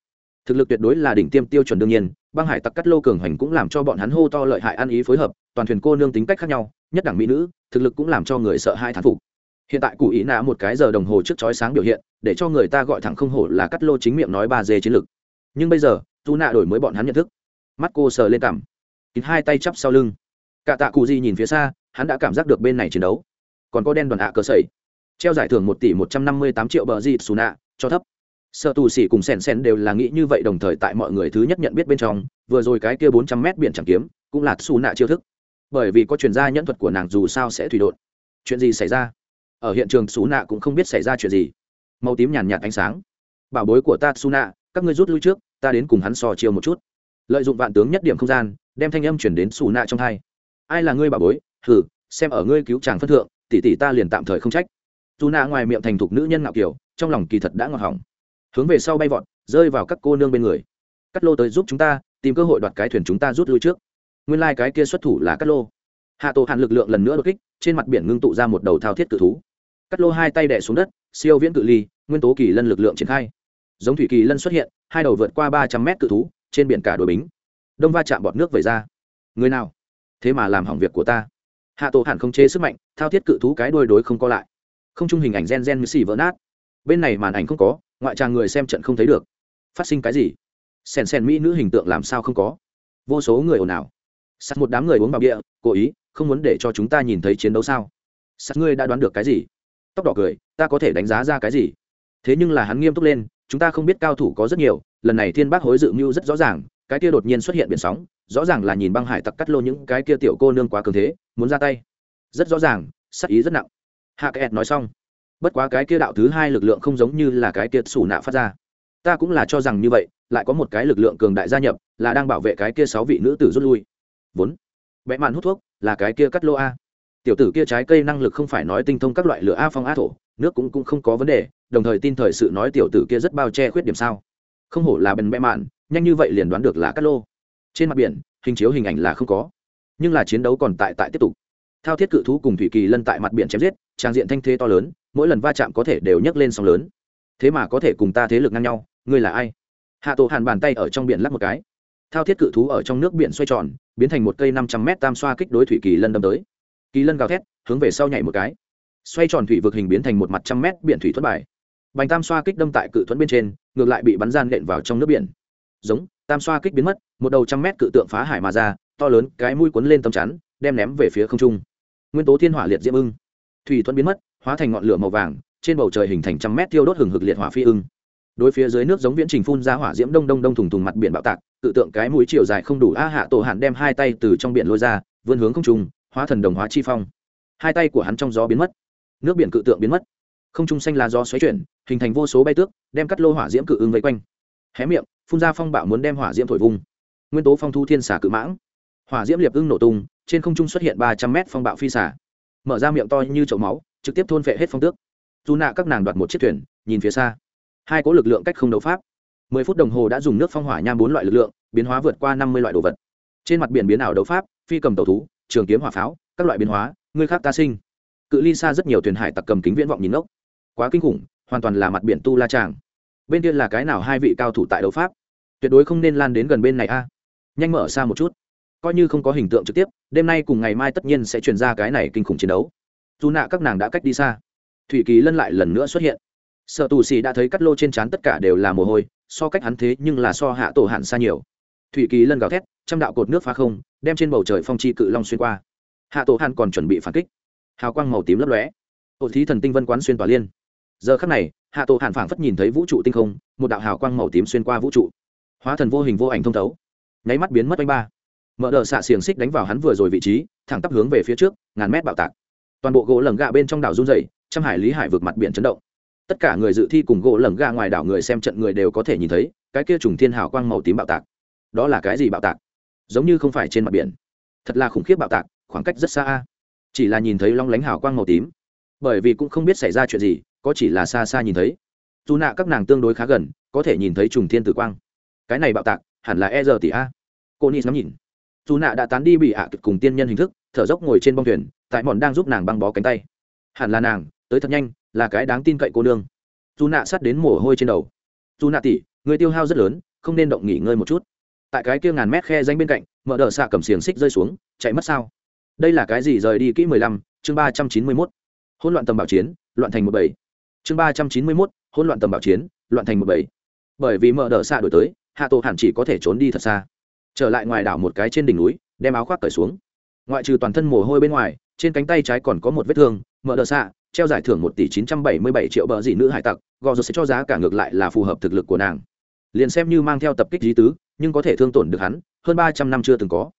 thực lực tuyệt đối là đỉnh tiêm tiêu chuẩn đương nhiên, băng hải tặc cắt lô cường hành cũng làm cho bọn hắn hô to lợi hại ăn ý phối hợp, toàn thuyền cô nương tính cách khác nhau, nhất đẳng mỹ nữ, thực lực cũng làm cho người sợ hai thán phục. Hiện tại cụ ý nạ một cái giờ đồng hồ trước chói sáng biểu hiện, để cho người ta gọi thẳng không hổ là cắt lô chính miệng nói ba dê chiến lực. Nhưng bây giờ, dù nạ đổi mới bọn hắn nhận thức. Mắt cô sờ lên cảm kín hai tay chắp sau lưng. Cả tạ cụ di nhìn phía xa, hắn đã cảm giác được bên này chiến đấu. Còn có đen đoàn ạ cơ sẩy. Treo giải thưởng một tỷ một trăm năm mươi tám triệu bờ di xù nạ cho thấp sợ tù xỉ cùng sèn sèn đều là nghĩ như vậy đồng thời tại mọi người thứ nhất nhận biết bên trong, vừa rồi cái kia bốn trăm mét biển chẳng kiếm, cũng là xù nạ chiêu thức. Bởi vì có chuyên gia nhẫn thuật của nàng dù sao sẽ thủy đột. Chuyện gì xảy ra? Ở hiện trường xù nạ cũng không biết xảy ra chuyện gì. Màu tím nhàn nhạt ánh sáng. Bảo bối của ta xù nạ các ngươi rút lui trước, ta đến cùng hắn so chiêu một chút. Lợi dụng vạn tướng nhất điểm không gian, đem thanh âm chuyển đến xù nạ trong hai. Ai là ngươi bảo bối? Hừ, xem ở ngươi cứu chàng phân thượng, tỷ tỷ ta liền tạm thời không trách. Dù nạ ngoài miệng thành thục nữ nhân ngạo kiểu trong lòng kỳ thật đã ngọt hỏng hướng về sau bay vọt, rơi vào các cô nương bên người. Cắt lô tới giúp chúng ta, tìm cơ hội đoạt cái thuyền chúng ta rút lui trước. Nguyên lai、like、cái kia xuất thủ là cắt lô. Hạ tổ hàn lực lượng lần nữa đột kích, trên mặt biển ngưng tụ ra một đầu thao thiết cự thú. Cắt lô hai tay đẻ xuống đất, siêu viễn cự ly, nguyên tố kỳ lân lực lượng triển khai. Giống thủy kỳ lân xuất hiện, hai đầu vượt qua ba trăm mét cự thú, trên biển cả đồi bính. Đông va chạm bọt nước về ra. Người nào? Thế mà làm hỏng việc của ta. Hạ tổ hàn không chế sức mạnh, thao thiết cự thú cái đuôi đối không co lại. Không chung hình ảnh gen gen như xì vỡ nát. Bên này màn ảnh không có ngoại tràng người xem trận không thấy được. Phát sinh cái gì? Sèn sèn mỹ nữ hình tượng làm sao không có? Vô số người ồn ào. Sắt một đám người uống vào bia, cố ý, không muốn để cho chúng ta nhìn thấy chiến đấu sao? Sắt ngươi đã đoán được cái gì? Tóc đỏ cười, ta có thể đánh giá ra cái gì? Thế nhưng là hắn nghiêm túc lên, chúng ta không biết cao thủ có rất nhiều, lần này thiên bác hối dự mưu rất rõ ràng, cái kia đột nhiên xuất hiện biển sóng, rõ ràng là nhìn băng hải tặc cắt lô những cái kia tiểu cô nương quá cường thế, muốn ra tay. Rất rõ ràng sắc ý rất nặng. Hạ kẹt nói xong bất quá cái kia đạo thứ hai lực lượng không giống như là cái kia xù nạ phát ra. Ta cũng là cho rằng như vậy, lại có một cái lực lượng cường đại gia nhập, là đang bảo vệ cái kia sáu vị nữ tử rút lui. Vốn vẽ mạn hút thuốc, là cái kia cắt lô a. Tiểu tử kia trái cây năng lực không phải nói tinh thông các loại lửa a phong a thổ, nước cũng cũng không có vấn đề, đồng thời tin thời sự nói tiểu tử kia rất bao che khuyết điểm sao. Không hổ là bèn vẽ mạn nhanh như vậy liền đoán được là cắt lô. Trên mặt biển, hình chiếu hình ảnh là không có, nhưng là chiến đấu còn tại tại tiếp tục. Thao thiết cự thú cùng thủy kỳ lân tại mặt biển chém giết, trang diện thanh thế to lớn mỗi lần va chạm có thể đều nhấc lên sóng lớn. Thế mà có thể cùng ta thế lực ngang nhau, ngươi là ai? Hạ tổ hàn bàn tay ở trong biển lắp một cái. Thao thiết cự thú ở trong nước biển xoay tròn, biến thành một cây năm trăm mét tam xoa kích đối thủy kỳ lân đâm tới. Kỳ lân gào thét, hướng về sau nhảy một cái. Xoay tròn thủy vực hình biến thành một mặt trăm mét biển thủy thuất bài. Bành tam xoa kích đâm tại cự thuẫn bên trên, ngược lại bị bắn gian nện vào trong nước biển. Giống, tam xoa kích biến mất, một đầu trăm mét cự tượng phá hải mà ra, to lớn, cái mũi quấn lên tầm chắn, đem ném về phía không trung. Nguyên tố thiên hỏa liệt diễm ưng. Thủy thuẫn biến mất hóa thành ngọn lửa màu vàng, trên bầu trời hình thành trăm mét tiêu đốt hừng hực liệt hỏa phi ưng. Đối phía dưới nước giống viễn trình phun ra hỏa diễm đông đông đông thùng thùng mặt biển bạo tạc, tự tượng cái mũi chiều dài không đủ, a hạ tổ hạn đem hai tay từ trong biển lôi ra, vươn hướng không trung, hóa thần đồng hóa chi phong. Hai tay của hắn trong gió biến mất, nước biển cự tượng biến mất. Không trung xanh là gió xoáy chuyển, hình thành vô số bay tước, đem cắt lô hỏa diễm cự ưng vây quanh. Hé miệng, phun ra phong bạo muốn đem hỏa diễm thổi vung. Nguyên tố phong thu thiên xả cự mãng. Hỏa diễm liệp ưng nổ tung, trên không trung xuất hiện ba trăm mét phong bạo phi xả. Mở ra miệng to như chậu máu trực tiếp thôn vệ hết phong tước. Dù nạ các nàng đoạt một chiếc thuyền, nhìn phía xa. Hai có lực lượng cách không đấu pháp. Mười phút đồng hồ đã dùng nước phong hỏa nham bốn loại lực lượng, biến hóa vượt qua năm mươi loại đồ vật. Trên mặt biển biến ảo đấu pháp, phi cầm tàu thú, trường kiếm hỏa pháo, các loại biến hóa ngươi khác ta sinh. Cự ly xa rất nhiều thuyền hải tặc cầm kính viễn vọng nhìn ngốc. Quá kinh khủng, hoàn toàn là mặt biển tu la tràng bên kia là cái nào hai vị cao thủ tại đấu pháp? Tuyệt đối không nên lan đến gần bên này a. Nhanh mở xa một chút. Coi như không có hình tượng trực tiếp, đêm nay cùng ngày mai tất nhiên sẽ truyền ra cái này kinh khủng chiến đấu dù nạ các nàng đã cách đi xa. Thủy kỳ lân lại lần nữa xuất hiện. Sợ tù xì đã thấy cắt lô trên trán tất cả đều là mồ hôi, so cách hắn thế nhưng là so hạ tổ hạn xa nhiều. Thủy kỳ lân gào thét, trăm đạo cột nước phá không, đem trên bầu trời phong chi cự long xuyên qua. Hạ tổ hạn còn chuẩn bị phản kích. Hào quang màu tím lấp lóe. Hộ thí thần tinh vân quán xuyên tỏa liên. Giờ khắc này, hạ tổ hạn phảng phất nhìn thấy vũ trụ tinh không, một đạo hào quang màu tím xuyên qua vũ trụ. Hóa thần vô hình vô ảnh thông thấu. Nháy mắt biến mất anh ba. Mở đờ xạ xiềng xích đánh vào hắn vừa rồi vị trí, thẳng tắp hướng về phía trước, ngàn mét bạo tạc toàn bộ gỗ lẩm gạ bên trong đảo run dày trăm hải lý hải vượt mặt biển chấn động. Tất cả người dự thi cùng gỗ lẩm gạ ngoài đảo người xem trận người đều có thể nhìn thấy, cái kia trùng thiên hào quang màu tím bạo tạc. Đó là cái gì bạo tạc? Giống như không phải trên mặt biển. Thật là khủng khiếp bạo tạc, khoảng cách rất xa chỉ là nhìn thấy long lánh hào quang màu tím. Bởi vì cũng không biết xảy ra chuyện gì, có chỉ là xa xa nhìn thấy. Dù nạ các nàng tương đối khá gần, có thể nhìn thấy trùng thiên tử quang. Cái này bạo tạc, hẳn là e giờ tỷ a. Cô nis ngắm nhìn dù nạ đã tán đi bị ạ à cùng tiên nhân hình thức, thở dốc ngồi trên bông thuyền, tại mòn đang giúp nàng băng bó cánh tay. Hẳn là nàng, tới thật nhanh, là cái đáng tin cậy cô nương. Dù nạ sát đến mồ hôi trên đầu. Dù nạ tỉ, người tiêu hao rất lớn, không nên động nghỉ ngơi một chút. Tại cái kia ngàn mét khe danh bên cạnh, mở đờ xạ cầm xiềng xích rơi xuống, chạy mất sao? Đây là cái gì rời đi kỹ mười lăm, chương ba trăm chín mươi mốt. Hỗn loạn tầm bảo chiến, loạn thành một bảy chương ba trăm chín mươi mốt, hỗn loạn tầm bảo chiến, loạn thành một bảy bởi vì mở đờ xạ đổi tới, hạ tổ hẳn chỉ có thể trốn đi thật xa trở lại ngoài đảo một cái trên đỉnh núi, đem áo khoác cởi xuống. Ngoại trừ toàn thân mồ hôi bên ngoài, trên cánh tay trái còn có một vết thương, mở đờ xạ, treo giải thưởng một tỷ chín trăm bảy mươi bảy triệu bờ dị nữ hải tặc, gò rồi sẽ cho giá cả ngược lại là phù hợp thực lực của nàng. Liền xem như mang theo tập kích lý tứ, nhưng có thể thương tổn được hắn, hơn ba trăm năm chưa từng có.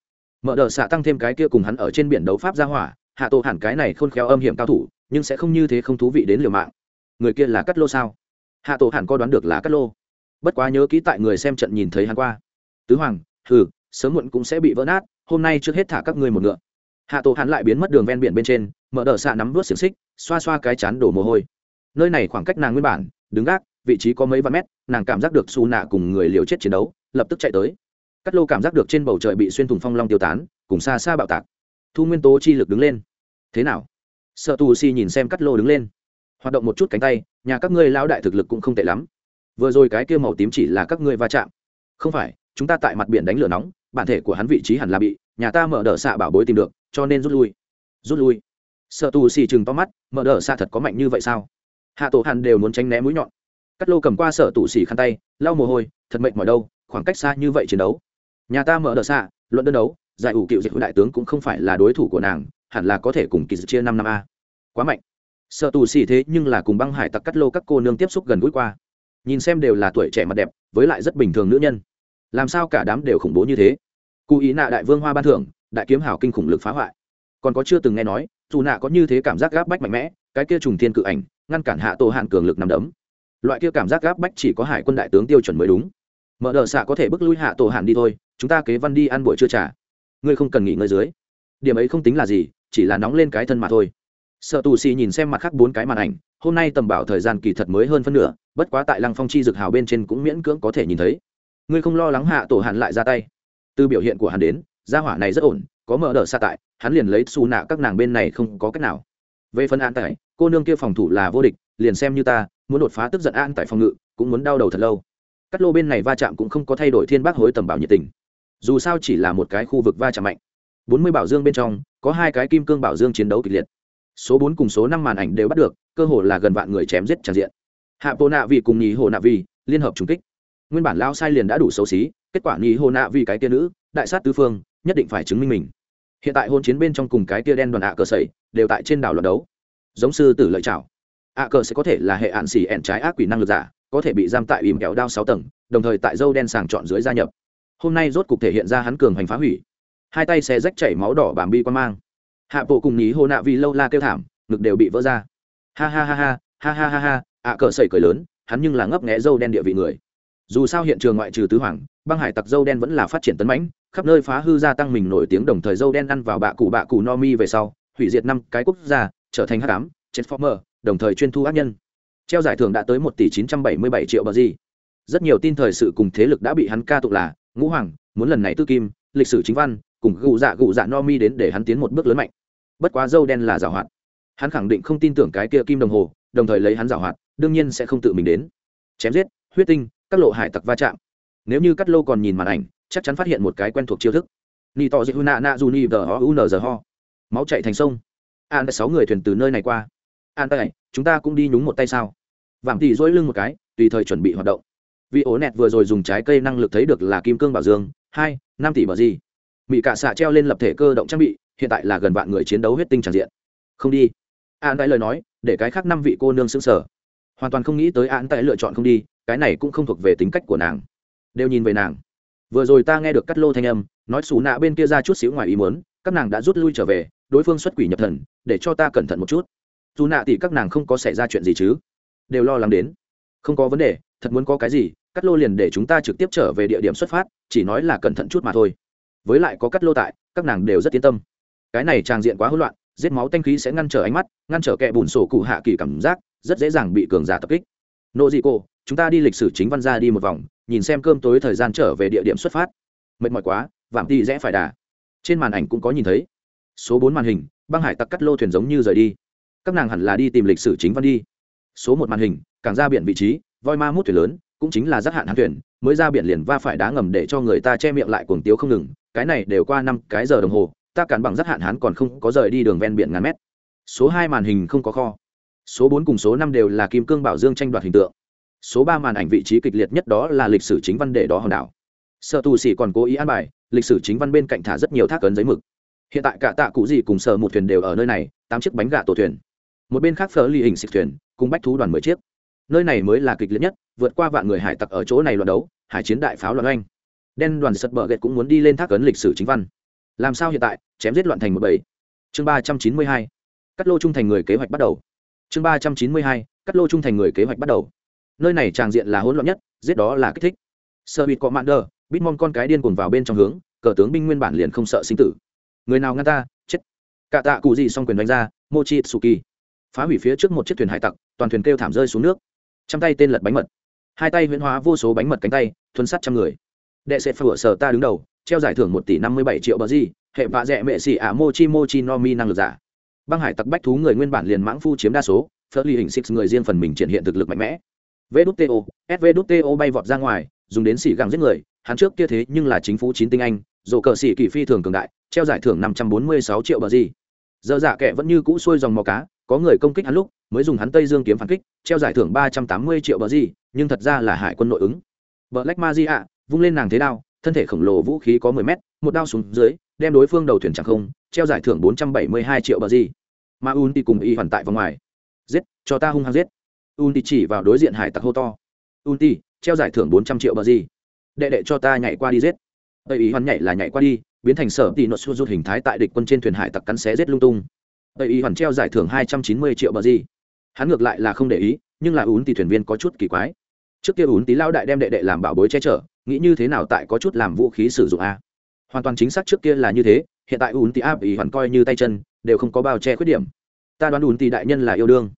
Mở đờ xạ tăng thêm cái kia cùng hắn ở trên biển đấu pháp ra hỏa, hạ tổ hẳn cái này khôn khéo âm hiểm cao thủ, nhưng sẽ không như thế không thú vị đến liều mạng. Người kia là cắt lô sao? Hạ tổ hẳn có đoán được là cắt lô. Bất quá nhớ kỹ tại người xem trận nhìn thấy hắn qua. Tứ hoàng hừ, sớm muộn cũng sẽ bị vỡ nát, hôm nay trước hết thả các ngươi một ngựa. Hạ tổ hắn lại biến mất đường ven biển bên trên, mở đờ xạ nắm vớt xiềng xích, xoa xoa cái chán đổ mồ hôi. Nơi này khoảng cách nàng nguyên bản, đứng gác, vị trí có mấy vạn mét, nàng cảm giác được xù nạ cùng người liều chết chiến đấu, lập tức chạy tới. Cắt lô cảm giác được trên bầu trời bị xuyên thủng phong long tiêu tán, cùng xa xa bạo tạc. Thu nguyên tố chi lực đứng lên. Thế nào? Sợ tù si nhìn xem cắt lô đứng lên. Hoạt động một chút cánh tay, nhà các ngươi lao đại thực lực cũng không tệ lắm. Vừa rồi cái kia màu tím chỉ là các ngươi va chạm. Không phải chúng ta tại mặt biển đánh lửa nóng, bản thể của hắn vị trí hẳn là bị nhà ta mở đỡ xạ bảo bối tìm được, cho nên rút lui. Rút lui? Sợ tù xì chừng to mắt, mở đỡ xạ thật có mạnh như vậy sao? Hạ tổ hàn đều muốn tránh né mũi nhọn. Cắt lô cầm qua sợ tù xì khăn tay, lau mồ hôi, thật mệnh mỏi đâu, khoảng cách xa như vậy chiến đấu. Nhà ta mở đỡ xạ, luận đơn đấu, giải ủ cựu dịch đại tướng cũng không phải là đối thủ của nàng, hẳn là có thể cùng kỳ chia năm năm a. Quá mạnh. Sợ tù xì thế nhưng là cùng băng hải tặc cắt lô các cô nương tiếp xúc gần gũi qua. Nhìn xem đều là tuổi trẻ mặt đẹp, với lại rất bình thường nữ nhân làm sao cả đám đều khủng bố như thế? Cụ ý nạ đại vương hoa ban thưởng, đại kiếm hảo kinh khủng lực phá hoại. Còn có chưa từng nghe nói, dù nạ có như thế cảm giác gáp bách mạnh mẽ, cái kia trùng thiên cự ảnh, ngăn cản hạ tổ hạn cường lực nằm đấm. Loại kia cảm giác gáp bách chỉ có hải quân đại tướng tiêu chuẩn mới đúng. Mở đờ xạ có thể bước lui hạ tổ hạn đi thôi, chúng ta kế văn đi ăn buổi trưa trả ngươi không cần nghỉ ngơi dưới. Điểm ấy không tính là gì, chỉ là nóng lên cái thân mà thôi. Sợ tù xì nhìn xem mặt khác bốn cái màn ảnh, hôm nay tầm bảo thời gian kỳ thật mới hơn phân nửa, bất quá tại lăng phong chi dực hào bên trên cũng miễn cưỡng có thể nhìn thấy ngươi không lo lắng hạ tổ hàn lại ra tay. Từ biểu hiện của hắn đến, gia hỏa này rất ổn, có mở đỡ xa tại, hắn liền lấy xù nạ các nàng bên này không có cách nào. Về phần an tại cô nương kia phòng thủ là vô địch, liền xem như ta, muốn đột phá tức giận an tại phòng ngự, cũng muốn đau đầu thật lâu. Cắt lô bên này va chạm cũng không có thay đổi thiên bác hối tầm bảo nhiệt tình. Dù sao chỉ là một cái khu vực va chạm mạnh. Bốn mươi bảo dương bên trong, có hai cái kim cương bảo dương chiến đấu kịch liệt. Số bốn cùng số năm màn ảnh đều bắt được, cơ hồ là gần vạn người chém giết tràn diện. Hạ bộ nạ vì cùng nhì hồ nạ vì liên hợp trùng kích nguyên bản lao sai liền đã đủ xấu xí, kết quả nghi hô nạ vì cái tia nữ, đại sát tứ phương, nhất định phải chứng minh mình. Hiện tại hôn chiến bên trong cùng cái tia đen đoàn ạ cờ sẩy đều tại trên đảo luận đấu. Giống sư tử lợi chảo ạ cờ sẽ có thể là hệ ạn xỉ ẹn trái ác quỷ năng lực giả, có thể bị giam tại ìm kẹo đao sáu tầng, đồng thời tại dâu đen sàng chọn dưới gia nhập. Hôm nay rốt cục thể hiện ra hắn cường hành phá hủy. Hai tay xe rách chảy máu đỏ bàm bi quan mang. Hạ bộ cùng nhí hô nạ vì lâu la kêu thảm, ngực đều bị vỡ ra. Ha ha ha ha ha ha ha ha, ạ cờ sẩy cười lớn, hắn nhưng là ngấp nghẽ dâu đen địa vị người dù sao hiện trường ngoại trừ tứ hoàng, băng hải tặc dâu đen vẫn là phát triển tấn mãnh, khắp nơi phá hư gia tăng mình nổi tiếng đồng thời dâu đen ăn vào bạ cụ bạ cụ no mi về sau, hủy diệt năm cái quốc gia, trở thành h tám transformer, đồng thời chuyên thu ác nhân. Treo giải thưởng đã tới một tỷ chín trăm bảy mươi bảy triệu bờ gì. Rất nhiều tin thời sự cùng thế lực đã bị hắn ca tụng là ngũ hoàng, muốn lần này tư kim, lịch sử chính văn, cùng gụ dạ gụ dạ no mi đến để hắn tiến một bước lớn mạnh. Bất quá dâu đen là giảo hoạt. Hắn khẳng định không tin tưởng cái kia kim đồng hồ, đồng thời lấy hắn giảo hoạt, đương nhiên sẽ không tự mình đến. Chém giết, huyết tinh các lộ hải tặc va chạm. Nếu như cắt lô còn nhìn màn ảnh, chắc chắn phát hiện một cái quen thuộc chiêu thức. Ni to dịch nạ nạ dù ni tờ ho, u n giờ ho. Máu chạy thành sông. An sáu người thuyền từ nơi này qua. An tay chúng ta cũng đi nhúng một tay sao? Vàng thì dỗi lưng một cái, tùy thời chuẩn bị hoạt động. Vì ố nẹt vừa rồi dùng trái cây năng lực thấy được là kim cương bảo dương, hai, năm tỷ bờ gì? Mỹ cạ xạ treo lên lập thể cơ động trang bị, hiện tại là gần vạn người chiến đấu huyết tinh tràn diện. Không đi. An đại lời nói, để cái khác năm vị cô nương xứng sở hoàn toàn không nghĩ tới án tại lựa chọn không đi, cái này cũng không thuộc về tính cách của nàng. Đều nhìn về nàng. Vừa rồi ta nghe được cắt lô thanh âm, nói xù nạ bên kia ra chút xíu ngoài ý muốn, các nàng đã rút lui trở về, đối phương xuất quỷ nhập thần, để cho ta cẩn thận một chút. Dù nạ thì các nàng không có xảy ra chuyện gì chứ? Đều lo lắng đến. Không có vấn đề, thật muốn có cái gì cắt lô liền để chúng ta trực tiếp trở về địa điểm xuất phát, chỉ nói là cẩn thận chút mà thôi. Với lại có cắt lô tại, các nàng đều rất yên tâm. Cái này tràng diện quá hỗn loạn, giết máu tanh khí sẽ ngăn trở ánh mắt, ngăn trở kẻ bùn sổ cụ hạ kỳ cảm giác rất dễ dàng bị cường giả tập kích. Nộ dị cô, chúng ta đi lịch sử chính văn ra đi một vòng, nhìn xem cơm tối thời gian trở về địa điểm xuất phát. Mệt mỏi quá, vạm ti rẽ phải đà. Trên màn ảnh cũng có nhìn thấy. Số bốn màn hình, băng hải tặc cắt lô thuyền giống như rời đi. Các nàng hẳn là đi tìm lịch sử chính văn đi. Số một màn hình, càng ra biển vị trí, voi ma mút thuyền lớn, cũng chính là giác hạn hán thuyền, mới ra biển liền va phải đá ngầm để cho người ta che miệng lại cuồng tiếu không ngừng, cái này đều qua năm cái giờ đồng hồ, ta cản bằng giác hạn hán còn không có rời đi đường ven biển ngàn mét. Số hai màn hình không có kho số bốn cùng số năm đều là kim cương bảo dương tranh đoạt hình tượng. Số ba màn ảnh vị trí kịch liệt nhất đó là lịch sử chính văn để đó hòn đảo. Sở tù sĩ còn cố ý an bài, lịch sử chính văn bên cạnh thả rất nhiều thác ấn giấy mực. Hiện tại cả tạ cụ gì cùng sở một thuyền đều ở nơi này, tám chiếc bánh gà tổ thuyền. Một bên khác phở ly hình xịt thuyền, cùng bách thú đoàn mười chiếc. Nơi này mới là kịch liệt nhất, vượt qua vạn người hải tặc ở chỗ này luận đấu, hải chiến đại pháo loạn oanh. Đen đoàn sật bờ gẹt cũng muốn đi lên thác ấn lịch sử chính văn. Làm sao hiện tại, chém giết loạn thành một bảy chương ba trăm chín mươi hai. Cắt lô trung thành người kế hoạch bắt đầu chương ba trăm chín mươi hai, cắt lô trung thành người kế hoạch bắt đầu. Nơi này tràng diện là hỗn loạn nhất, giết đó là kích thích. Sơ bịt cọ mạn đờ bitmon con cái điên cuồng vào bên trong hướng, cờ tướng binh nguyên bản liền không sợ sinh tử. Người nào ngăn ta, chết. Cả tạ cụ gì xong quyền đánh ra mochi tsuki phá hủy phía trước một chiếc thuyền hải tặc, toàn thuyền kêu thảm rơi xuống nước. Trăm tay tên lật bánh mật. Hai tay huyễn hóa vô số bánh mật cánh tay, thuần sắt trăm người. Đệ sẽ phở sở ta đứng đầu, treo giải thưởng một tỷ năm mươi bảy triệu bờ di hệ vạ dẹ mệ xỉ ả mochi mochi no mi năng lực giả băng hải tặc bách thú người nguyên bản liền mãng phu chiếm đa số phớt ly hình six người riêng phần mình triển hiện thực lực mạnh mẽ. Vdto, Svdto bay vọt ra ngoài dùng đến xỉ găng giết người hắn trước kia thế nhưng là chính phủ chín tinh anh dồ cờ xỉ kỳ phi thường cường đại treo giải thưởng năm trăm bốn mươi sáu triệu bờ gì. Giờ dạ giả kệ vẫn như cũ xuôi dòng mò cá có người công kích hắn lúc mới dùng hắn tây dương kiếm phản kích treo giải thưởng ba trăm tám mươi triệu bờ gì nhưng thật ra là hải quân nội ứng. Black Magia vung lên nàng thế đao, thân thể khổng lồ vũ khí có 10 mét, một đao xuống dưới, đem đối phương đầu thuyền chẳng không, treo giải thưởng 472 triệu bờ gì. Mà Unti cùng y hoàn tại vòng ngoài. Giết, cho ta hung hăng giết. Unti chỉ vào đối diện hải tặc hô to. Unti, treo giải thưởng 400 triệu bờ gì. Đệ đệ cho ta nhảy qua đi giết. Tây y hoàn nhảy là nhảy qua đi, biến thành sở tỷ nột xua rút hình thái tại địch quân trên thuyền hải tặc cắn xé giết lung tung. Tây y hoàn treo giải thưởng 290 triệu bờ gì. Hắn ngược lại là không để ý, nhưng là Unti thuyền viên có chút kỳ quái trước kia Unti tí lao đại đem đệ đệ làm bảo bối che chở nghĩ như thế nào tại có chút làm vũ khí sử dụng a hoàn toàn chính xác trước kia là như thế hiện tại ùn tì áp ý hoàn coi như tay chân, đều không có bao che khuyết điểm. Ta đoán ùn tì đại nhân là yêu đương.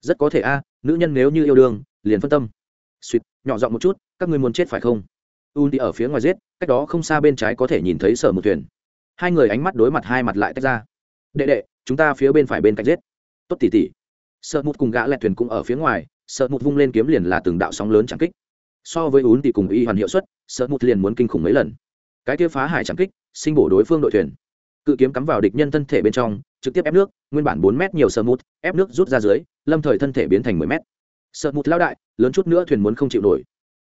Rất có thể a, nữ nhân nếu như yêu đương, liền phân tâm. Suýt nhỏ giọng một chút, các ngươi muốn chết phải không? Ùn tì ở phía ngoài giết, cách đó không xa bên trái có thể nhìn thấy sở một thuyền. Hai người ánh mắt đối mặt hai mặt lại tách ra. Đệ đệ, chúng ta phía bên phải bên cạnh giết. Tốt tỉ tỉ. Sợ một cùng gã lẹt thuyền cũng ở phía ngoài sợ một vung lên kiếm liền là từng đạo sóng lớn chẳng kích. So với ún thì cùng y hoàn hiệu suất sợ một liền muốn kinh khủng mấy lần. Cái kia phá hải chẳng kích, sinh bổ đối phương đội thuyền cự kiếm cắm vào địch nhân thân thể bên trong, trực tiếp ép nước, nguyên bản bốn mét nhiều sợ mút, ép nước rút ra dưới, lâm thời thân thể biến thành mười mét. Sợ mút lao đại, lớn chút nữa thuyền muốn không chịu nổi.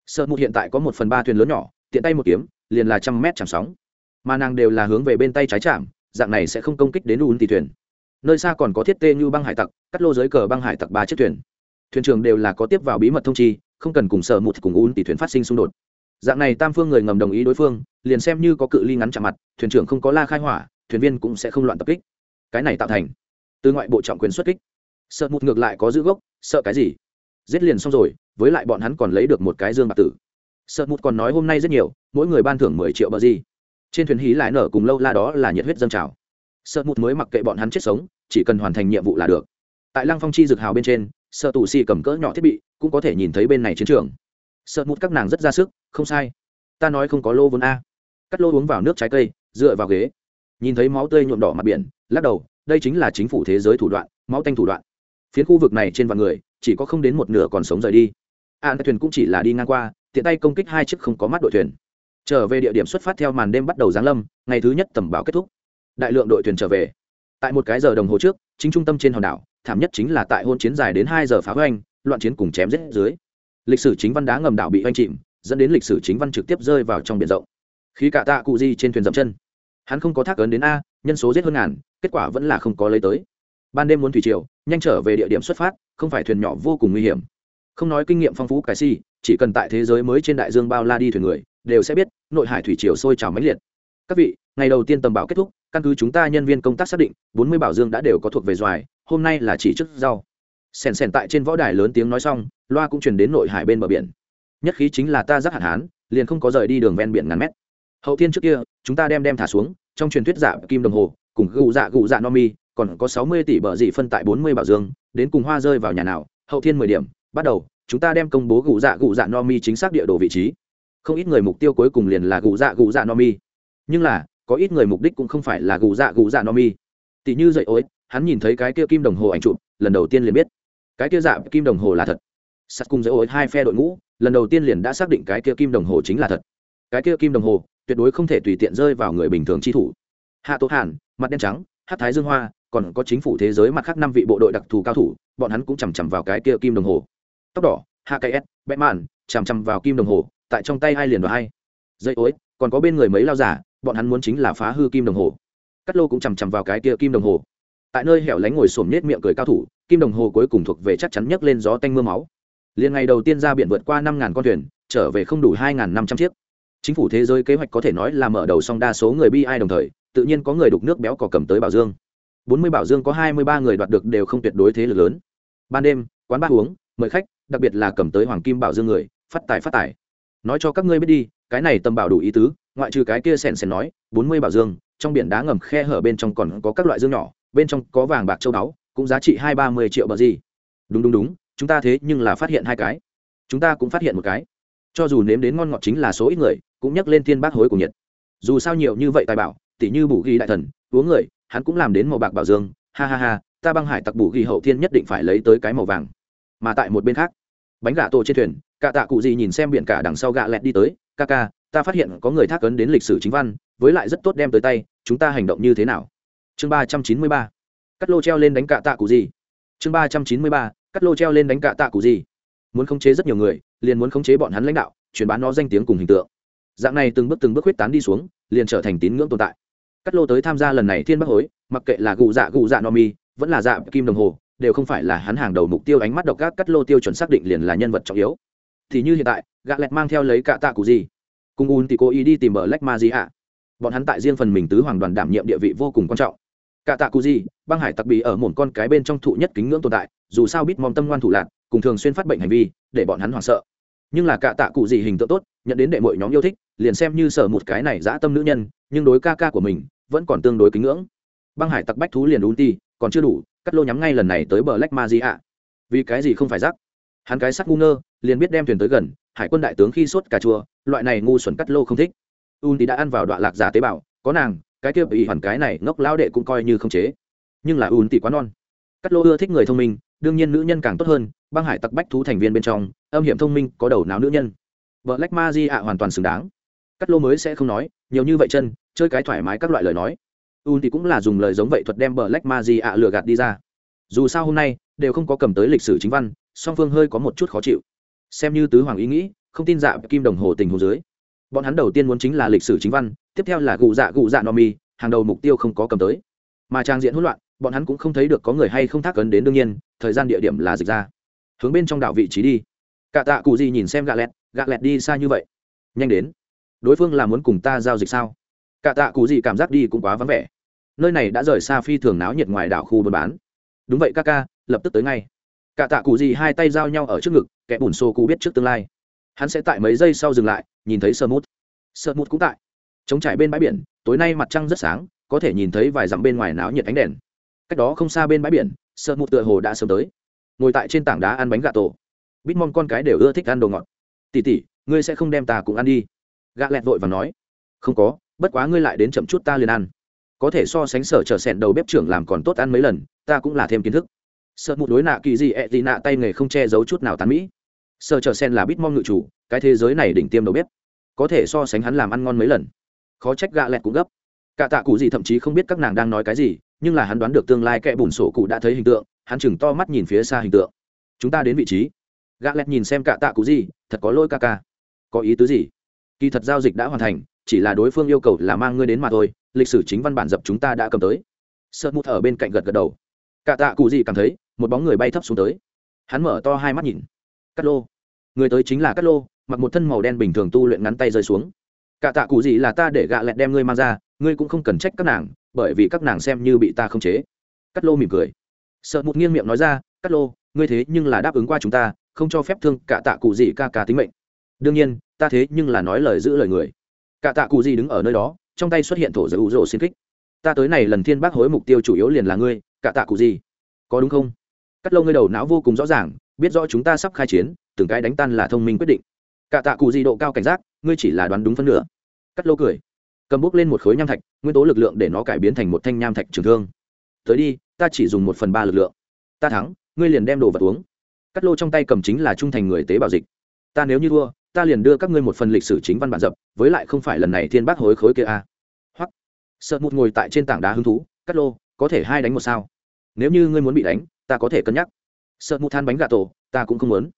Sợ mút hiện tại có một phần ba thuyền lớn nhỏ, tiện tay một kiếm, liền là trăm mét chạm sóng. Mà nàng đều là hướng về bên tay trái chạm, dạng này sẽ không công kích đến un tỷ thuyền. Nơi xa còn có thiết tê như băng hải tặc, cắt lô dưới cờ băng hải tặc ba chiếc thuyền. Thuyền trưởng đều là có tiếp vào bí mật thông chi, không cần cùng sở một cùng un tỷ thuyền phát sinh xung đột. Dạng này tam phương người ngầm đồng ý đối phương, liền xem như có cự ly ngắn chạm mặt, thuyền trưởng không có la khai hỏa thuyền viên cũng sẽ không loạn tập kích. Cái này tạo thành. Từ ngoại bộ trọng quyền xuất kích. Sợ mụt ngược lại có giữ gốc, sợ cái gì? Giết liền xong rồi, với lại bọn hắn còn lấy được một cái dương bạc tử. Sợ mụt còn nói hôm nay rất nhiều, mỗi người ban thưởng mười triệu bờ gì trên thuyền hí lại nở cùng lâu la đó là nhiệt huyết dân trào. Sợ mụt mới mặc kệ bọn hắn chết sống, chỉ cần hoàn thành nhiệm vụ là được. Tại lăng phong chi dực hào bên trên, sợ tù si cầm cỡ nhỏ thiết bị cũng có thể nhìn thấy bên này chiến trường. Sợ mụt các nàng rất ra sức, không sai. Ta nói không có lô vốn a. Cắt lô uống vào nước trái cây, dựa vào ghế nhìn thấy máu tươi nhuộm đỏ mặt biển, lắc đầu, đây chính là chính phủ thế giới thủ đoạn, máu tanh thủ đoạn. Phiến khu vực này trên vạn người, chỉ có không đến một nửa còn sống rời đi. An thuyền cũng chỉ là đi ngang qua, tiện tay công kích hai chiếc không có mắt đội thuyền. Trở về địa điểm xuất phát theo màn đêm bắt đầu giáng lâm, ngày thứ nhất tầm báo kết thúc. Đại lượng đội thuyền trở về. Tại một cái giờ đồng hồ trước, chính trung tâm trên hòn đảo, thảm nhất chính là tại hôn chiến dài đến hai giờ phá hoành, loạn chiến cùng chém giết dưới. Lịch sử chính văn đá ngầm đảo bị oanh chìm, dẫn đến lịch sử chính văn trực tiếp rơi vào trong biển rộng. Khi cả tạ cụ di trên thuyền dậm chân hắn không có thác ấn đến a, nhân số giết hơn ngàn, kết quả vẫn là không có lấy tới. Ban đêm muốn thủy triều, nhanh trở về địa điểm xuất phát, không phải thuyền nhỏ vô cùng nguy hiểm. Không nói kinh nghiệm phong phú cái si, chỉ cần tại thế giới mới trên đại dương bao la đi thuyền người, đều sẽ biết, nội hải thủy triều sôi trào mãnh liệt. Các vị, ngày đầu tiên tầm bảo kết thúc, căn cứ chúng ta nhân viên công tác xác định, bốn mươi bảo dương đã đều có thuộc về doài, hôm nay là chỉ trước rau. Sèn sèn tại trên võ đài lớn tiếng nói xong, loa cũng truyền đến nội hải bên bờ biển. Nhất khí chính là ta giác hạn hán, liền không có rời đi đường ven biển ngàn mét hậu thiên trước kia, chúng ta đem đem thả xuống, trong truyền thuyết giả kim đồng hồ, cùng gù dạ gù dạ no mi còn có sáu mươi tỷ bờ dị phân tại bốn mươi bảo dương, đến cùng hoa rơi vào nhà nào, hậu thiên mười điểm, bắt đầu, chúng ta đem công bố gù dạ gù dạ no mi chính xác địa đồ vị trí. Không ít người mục tiêu cuối cùng liền là gù dạ gù dạ no mi nhưng là, có ít người mục đích cũng không phải là gù dạ gù dạ no mi tỷ như dậy ối, hắn nhìn thấy cái kia kim đồng hồ ảnh chụp, lần đầu tiên liền biết. Cái kia dạ kim đồng hồ là thật. Sắt cùng dậy ối hai phe đội ngũ, lần đầu tiên liền đã xác định cái kia kim đồng hồ chính là thật. Cái kia kim đồng hồ tuyệt đối không thể tùy tiện rơi vào người bình thường chi thủ. Hạ tố hàn, mặt đen trắng, hát thái dương hoa, còn có chính phủ thế giới mặt khác năm vị bộ đội đặc thù cao thủ, bọn hắn cũng chằm chằm vào cái kia kim đồng hồ. Tóc đỏ, hạ cây s bẽ màn chằm chằm vào kim đồng hồ, tại trong tay hai liền và hai dây ối, còn có bên người mấy lao giả, bọn hắn muốn chính là phá hư kim đồng hồ. Cắt lô cũng chằm chằm vào cái kia kim đồng hồ. Tại nơi hẻo lánh ngồi sổm nết miệng cười cao thủ, kim đồng hồ cuối cùng thuộc về chắc chắn nhấc lên gió tanh mưa máu. Liền ngày đầu tiên ra biển vượt qua năm ngàn con thuyền, trở về không đủ hai ngàn năm trăm chiếc chính phủ thế giới kế hoạch có thể nói là mở đầu song đa số người bi ai đồng thời, tự nhiên có người đục nước béo cò cầm tới bảo dương. Bốn mươi bảo dương có hai mươi ba người đoạt được đều không tuyệt đối thế lực lớn. Ban đêm, quán ba uống, mời khách, đặc biệt là cầm tới hoàng kim bảo dương người, phát tài phát tài. Nói cho các ngươi biết đi, cái này tầm bảo đủ ý tứ, ngoại trừ cái kia sèn sèn nói, bốn mươi bảo dương, trong biển đá ngầm khe hở bên trong còn có các loại dương nhỏ, bên trong có vàng bạc châu báu, cũng giá trị hai ba mươi triệu bờ gì. Đúng đúng đúng, chúng ta thế nhưng là phát hiện hai cái. Chúng ta cũng phát hiện một cái cho dù nếm đến ngon ngọt chính là số ít người, cũng nhắc lên thiên bác hối của nhiệt dù sao nhiều như vậy tài bảo tỷ như bù ghi đại thần, uống người, hắn cũng làm đến màu bạc bảo dương. Ha ha ha, ta băng hải tặc bù ghi hậu thiên nhất định phải lấy tới cái màu vàng. Mà tại một bên khác, bánh gà tổ trên thuyền, cả tạ cụ gì nhìn xem biển cả đằng sau gạ lẹt đi tới. Ca ca, ta phát hiện có người thác ấn đến lịch sử chính văn, với lại rất tốt đem tới tay, chúng ta hành động như thế nào? Chương ba trăm chín mươi ba, cắt lô treo lên đánh cạ tạ cụ gì. Chương ba trăm chín mươi ba, cắt lô treo lên đánh cạ tạ cụ gì. Muốn khống chế rất nhiều người liền muốn khống chế bọn hắn lãnh đạo, truyền bá nó danh tiếng cùng hình tượng. Dạng này từng bước từng bước huyết tán đi xuống, liền trở thành tín ngưỡng tồn tại. Cắt lô tới tham gia lần này thiên bắc hối mặc kệ là gù dạ gù dạ no mi, vẫn là dạ kim đồng hồ, đều không phải là hắn hàng đầu mục tiêu ánh mắt độc các cắt lô tiêu chuẩn xác định liền là nhân vật trọng yếu. Thì như hiện tại gạ lẹt mang theo lấy cả tạ cụ gì. Cùng un thì cô ý đi tìm ở lách ma gì ạ. Bọn hắn tại riêng phần mình tứ hoàng đoàn đảm nhiệm địa vị vô cùng quan trọng. Cả tạ cụ gì, băng hải tặc bị ở một con cái bên trong thụ nhất kính ngưỡng tồn tại, dù sao biết mong tâm ngoan thủ lạc, cùng thường xuyên phát bệnh hành vi, để bọn hắn hoảng sợ nhưng là cả tạ cụ gì hình tượng tốt, nhận đến đệ mọi nhóm yêu thích, liền xem như sở một cái này dã tâm nữ nhân, nhưng đối ca ca của mình, vẫn còn tương đối kính ngưỡng. Băng hải tặc bách thú liền đun ti còn chưa đủ, cắt lô nhắm ngay lần này tới bờ lách ma di ạ. Vì cái gì không phải rắc? Hắn cái sắc ngu ngơ, liền biết đem thuyền tới gần, hải quân đại tướng khi sốt cà chua, loại này ngu xuẩn cắt lô không thích. Un thì đã ăn vào đoạn lạc giả tế bào, có nàng, cái kia bị hoàn cái này ngốc lão đệ cũng coi như không chế. Nhưng là un thì quá non. Cắt lô ưa thích người thông minh, đương nhiên nữ nhân càng tốt hơn băng hải tặc bách thú thành viên bên trong, âm hiểm thông minh, có đầu não nữ nhân. Vợ lách ma di ạ hoàn toàn xứng đáng. Cắt lô mới sẽ không nói, nhiều như vậy chân, chơi cái thoải mái các loại lời nói. Un thì cũng là dùng lời giống vậy thuật đem bờ lách ma di ạ lừa gạt đi ra. Dù sao hôm nay, đều không có cầm tới lịch sử chính văn, song phương hơi có một chút khó chịu. Xem như tứ hoàng ý nghĩ, không tin dạ kim đồng hồ tình hồ dưới. Bọn hắn đầu tiên muốn chính là lịch sử chính văn, tiếp theo là gù dạ gù dạ no mi, hàng đầu mục tiêu không có cầm tới. Mà trang diện hỗn loạn, bọn hắn cũng không thấy được có người hay không thác ấn đến đương nhiên, thời gian địa điểm là dịch ra hướng bên trong đảo vị trí đi. Cả tạ cụ gì nhìn xem gạ lẹt gạ lẹt đi xa như vậy. Nhanh đến. Đối phương là muốn cùng ta giao dịch sao? Cả tạ cụ gì cảm giác đi cũng quá vắng vẻ. Nơi này đã rời xa phi thường náo nhiệt ngoài đảo khu buôn bán. Đúng vậy ca ca lập tức tới ngay. Cả tạ cụ gì hai tay giao nhau ở trước ngực, kẻ bùn xô cụ biết trước tương lai. Hắn sẽ tại mấy giây sau dừng lại, nhìn thấy sơ mút. Sơ mút cũng tại. Chống trải bên bãi biển, tối nay mặt trăng rất sáng, có thể nhìn thấy vài dặm bên ngoài náo nhiệt ánh đèn. Cách đó không xa bên bãi biển, sơ mút tựa hồ đã sớm tới ngồi tại trên tảng đá ăn bánh gà tổ. Bít mong con cái đều ưa thích ăn đồ ngọt. Tỉ tỉ, ngươi sẽ không đem ta cùng ăn đi. Gạ lẹt vội và nói. Không có, bất quá ngươi lại đến chậm chút ta liền ăn. Có thể so sánh sở trở sẹn đầu bếp trưởng làm còn tốt ăn mấy lần, ta cũng là thêm kiến thức. Sợ một đối nạ kỳ gì ẹ tị nạ tay nghề không che giấu chút nào tán mỹ. Sợ trở sen là bít mong ngự chủ, cái thế giới này đỉnh tiêm đầu bếp. Có thể so sánh hắn làm ăn ngon mấy lần. Khó trách gạ lẹt cũng gấp. Cả tạ cụ gì thậm chí không biết các nàng đang nói cái gì, nhưng là hắn đoán được tương lai kẻ bùn sổ cụ đã thấy hình tượng hắn chừng to mắt nhìn phía xa hình tượng. Chúng ta đến vị trí. Gã lẹt nhìn xem cả tạ cụ gì, thật có lỗi ca ca. Có ý tứ gì? Kỳ thật giao dịch đã hoàn thành, chỉ là đối phương yêu cầu là mang ngươi đến mà thôi, lịch sử chính văn bản dập chúng ta đã cầm tới. Sợt mút ở bên cạnh gật gật đầu. Cả tạ cụ gì cảm thấy, một bóng người bay thấp xuống tới. Hắn mở to hai mắt nhìn. Cắt lô. Người tới chính là cắt lô, mặc một thân màu đen bình thường tu luyện ngắn tay rơi xuống. Cả tạ cụ gì là ta để gạ lẹt đem ngươi mang ra, ngươi cũng không cần trách các nàng, bởi vì các nàng xem như bị ta không chế. Cắt lô mỉm cười sợ một nghiêng miệng nói ra cắt lô, ngươi thế nhưng là đáp ứng qua chúng ta, không cho phép thương cả tạ cụ gì ca ca tính mệnh. Đương nhiên, ta thế nhưng là nói lời giữ lời người. Cả tạ cụ gì đứng ở nơi đó, trong tay xuất hiện thổ giới ủ rộ xin kích ta tới này lần thiên bác hối mục tiêu chủ yếu liền là ngươi, cả tạ cụ gì. Có đúng không? Cắt lô ngươi đầu não vô cùng rõ ràng, biết rõ chúng ta sắp khai chiến, từng cái đánh tan là thông minh quyết định. Cả tạ cụ gì độ cao cảnh giác, ngươi chỉ là đoán đúng phân nửa. Cắt lô cười, cầm bút lên một khối nham thạch, nguyên tố lực lượng để nó cải biến thành một thanh nham thạch trường thương. Tới đi ta chỉ dùng một phần ba lực lượng. Ta thắng, ngươi liền đem đồ vật uống. Cắt lô trong tay cầm chính là trung thành người tế bào dịch. Ta nếu như thua, ta liền đưa các ngươi một phần lịch sử chính văn bản dập, với lại không phải lần này thiên bác hối khối kia a. À. hoặc, sợ một ngồi tại trên tảng đá hứng thú, cắt lô, có thể hai đánh một sao. Nếu như ngươi muốn bị đánh, ta có thể cân nhắc. Sợ một than bánh gà tổ, ta cũng không muốn.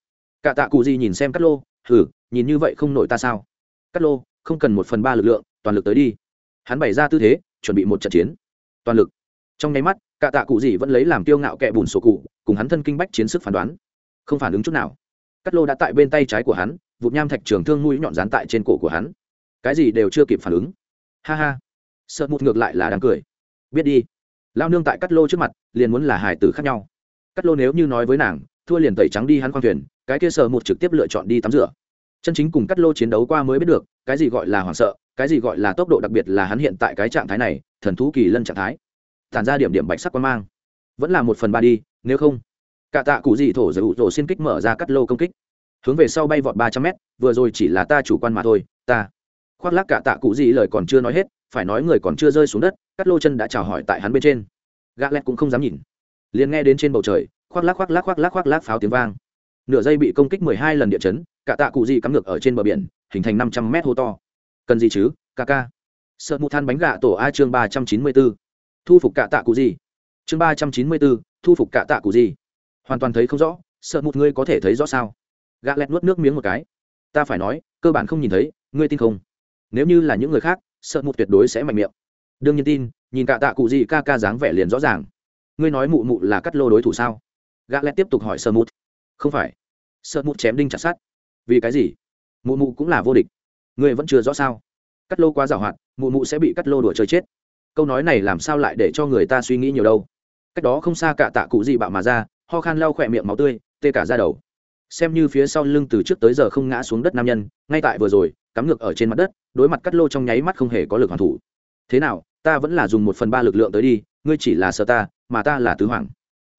Cả tạ cụ gì nhìn xem cắt lô hử nhìn như vậy không nổi ta sao? Cắt lô, không cần một phần ba lực lượng, toàn lực tới đi. Hắn bày ra tư thế, chuẩn bị một trận chiến. Toàn lực. Trong nháy mắt cả tạ cụ gì vẫn lấy làm tiêu ngạo kẹ bùn sổ cụ, cùng hắn thân kinh bách chiến sức phán đoán. Không phản ứng chút nào. Cắt lô đã tại bên tay trái của hắn, vụt nham thạch trường thương mũi nhọn dán tại trên cổ của hắn. Cái gì đều chưa kịp phản ứng. Ha ha. Sợ một ngược lại là đang cười. Biết đi. Lao nương tại cắt lô trước mặt, liền muốn là hài tử khác nhau. Cắt lô nếu như nói với nàng, thua liền tẩy trắng đi hắn khoang thuyền, cái kia sợ một trực tiếp lựa chọn đi tắm rửa. Chân chính cùng cắt lô chiến đấu qua mới biết được, cái gì gọi là hoảng sợ, cái gì gọi là tốc độ đặc biệt là hắn hiện tại cái trạng thái này, thần thú kỳ lân trạng thái tản ra điểm điểm bạch sắc quan mang. Vẫn là một phần ba đi, nếu không, cả tạ cụ gì thổ giữ rổ xin kích mở ra cắt lô công kích. Hướng về sau bay vọt ba trăm mét, vừa rồi chỉ là ta chủ quan mà thôi, ta. Khoác lác cả tạ cụ gì lời còn chưa nói hết, phải nói người còn chưa rơi xuống đất, cắt lô chân đã chào hỏi tại hắn bên trên. Gã lẹt cũng không dám nhìn. Liền nghe đến trên bầu trời, khoác lác khoác lác khoác lác khoác lác pháo tiếng vang. Nửa giây bị công kích mười hai lần địa chấn, cả tạ cụ gì cắm ngược ở trên bờ biển, hình thành năm trăm mét hô to. Cần gì chứ, ca ca? Sợ mụ than bánh gà tổ a chương ba trăm chín mươi bốn thu phục cả tạ cụ gì? Chương ba trăm chín mươi bốn, thu phục cả tạ cụ gì? Hoàn toàn thấy không rõ sợ một ngươi có thể thấy rõ sao? Gã lẹt nuốt nước miếng một cái. Ta phải nói cơ bản không nhìn thấy ngươi tin không? Nếu như là những người khác sợ một tuyệt đối sẽ mạnh miệng. Đương nhiên tin nhìn cả tạ cụ gì ca ca dáng vẻ liền rõ ràng. Ngươi nói mụ mụ là cắt lô đối thủ sao? Gã lẹt tiếp tục hỏi sợ một. Không phải. Sợ một chém đinh chặt sát vì cái gì? Mụ mụ cũng là vô địch. Ngươi vẫn chưa rõ sao? Cắt lô quá giàu hạn mụ mụ sẽ bị cắt lô đùa chơi chết câu nói này làm sao lại để cho người ta suy nghĩ nhiều đâu? Cách đó không xa cả tạ cụ gì bạo mà ra, ho khan lau khỏe miệng máu tươi, tê cả ra đầu. Xem như phía sau lưng từ trước tới giờ không ngã xuống đất nam nhân, ngay tại vừa rồi, cắm ngược ở trên mặt đất, đối mặt cắt lô trong nháy mắt không hề có lực hoàn thủ. Thế nào, ta vẫn là dùng một phần ba lực lượng tới đi, ngươi chỉ là sợ ta, mà ta là tứ hoàng.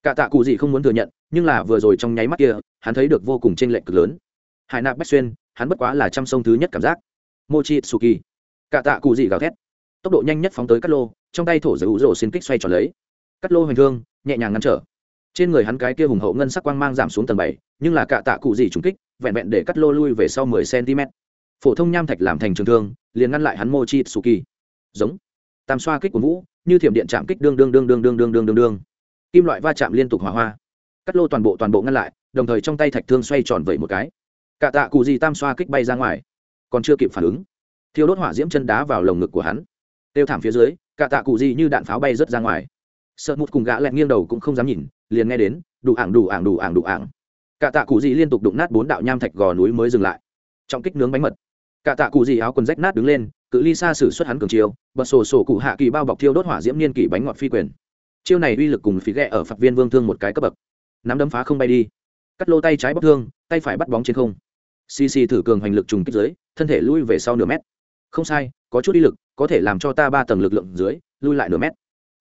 Cả tạ cụ gì không muốn thừa nhận, nhưng là vừa rồi trong nháy mắt kia, hắn thấy được vô cùng tranh lệch cực lớn. Hải nạp bách xuyên, hắn bất quá là trăm sông thứ nhất cảm giác. Mochi suki cả tạ cụ gì gào thét tốc độ nhanh nhất phóng tới cắt lô, trong tay thổ giữ rổ xin kích xoay tròn lấy. Cắt lô hoành thương, nhẹ nhàng ngăn trở. Trên người hắn cái kia hùng hậu ngân sắc quang mang giảm xuống tầng bảy, nhưng là cạ tạ cụ gì trúng kích, vẹn vẹn để cắt lô lui về sau mười cm phổ thông nham thạch làm thành trường thương, liền ngăn lại hắn mô chi suki giống. Tam xoa kích của vũ, như thiểm điện chạm kích đương đương đương đương đương đương đương đương đương. Kim loại va chạm liên tục hỏa hoa. Cắt lô toàn bộ toàn bộ ngăn lại, đồng thời trong tay thạch thương xoay tròn vẩy một cái. Cạ tạ cụ gì tam xoa kích bay ra ngoài, còn chưa kịp phản ứng. Thiêu đốt hỏa diễm chân đá vào lồng ngực của hắn kêu thảm phía dưới, cả tạ cụ gì như đạn pháo bay rớt ra ngoài. Sợ mụt cùng gã lẹt nghiêng đầu cũng không dám nhìn, liền nghe đến, đủ ảng đủ ảng đủ ảng đủ ảng. Cả tạ cụ gì liên tục đụng nát bốn đạo nham thạch gò núi mới dừng lại. Trọng kích nướng bánh mật. Cả tạ cụ gì áo quần rách nát đứng lên, cự ly xa xử xuất hắn cường chiêu, bật sổ sổ cụ hạ kỳ bao bọc thiêu đốt hỏa diễm niên kỷ bánh ngọt phi quyền. Chiêu này uy lực cùng phí ghẹ ở phạt viên vương thương một cái cấp bậc. Nắm đấm phá không bay đi. Cắt lô tay trái bóc thương, tay phải bắt bóng trên không. Cc thử cường hành lực trùng kích dưới, thân thể lui về sau nửa mét. Không sai có chút uy lực, có thể làm cho ta ba tầng lực lượng dưới, lui lại nửa mét.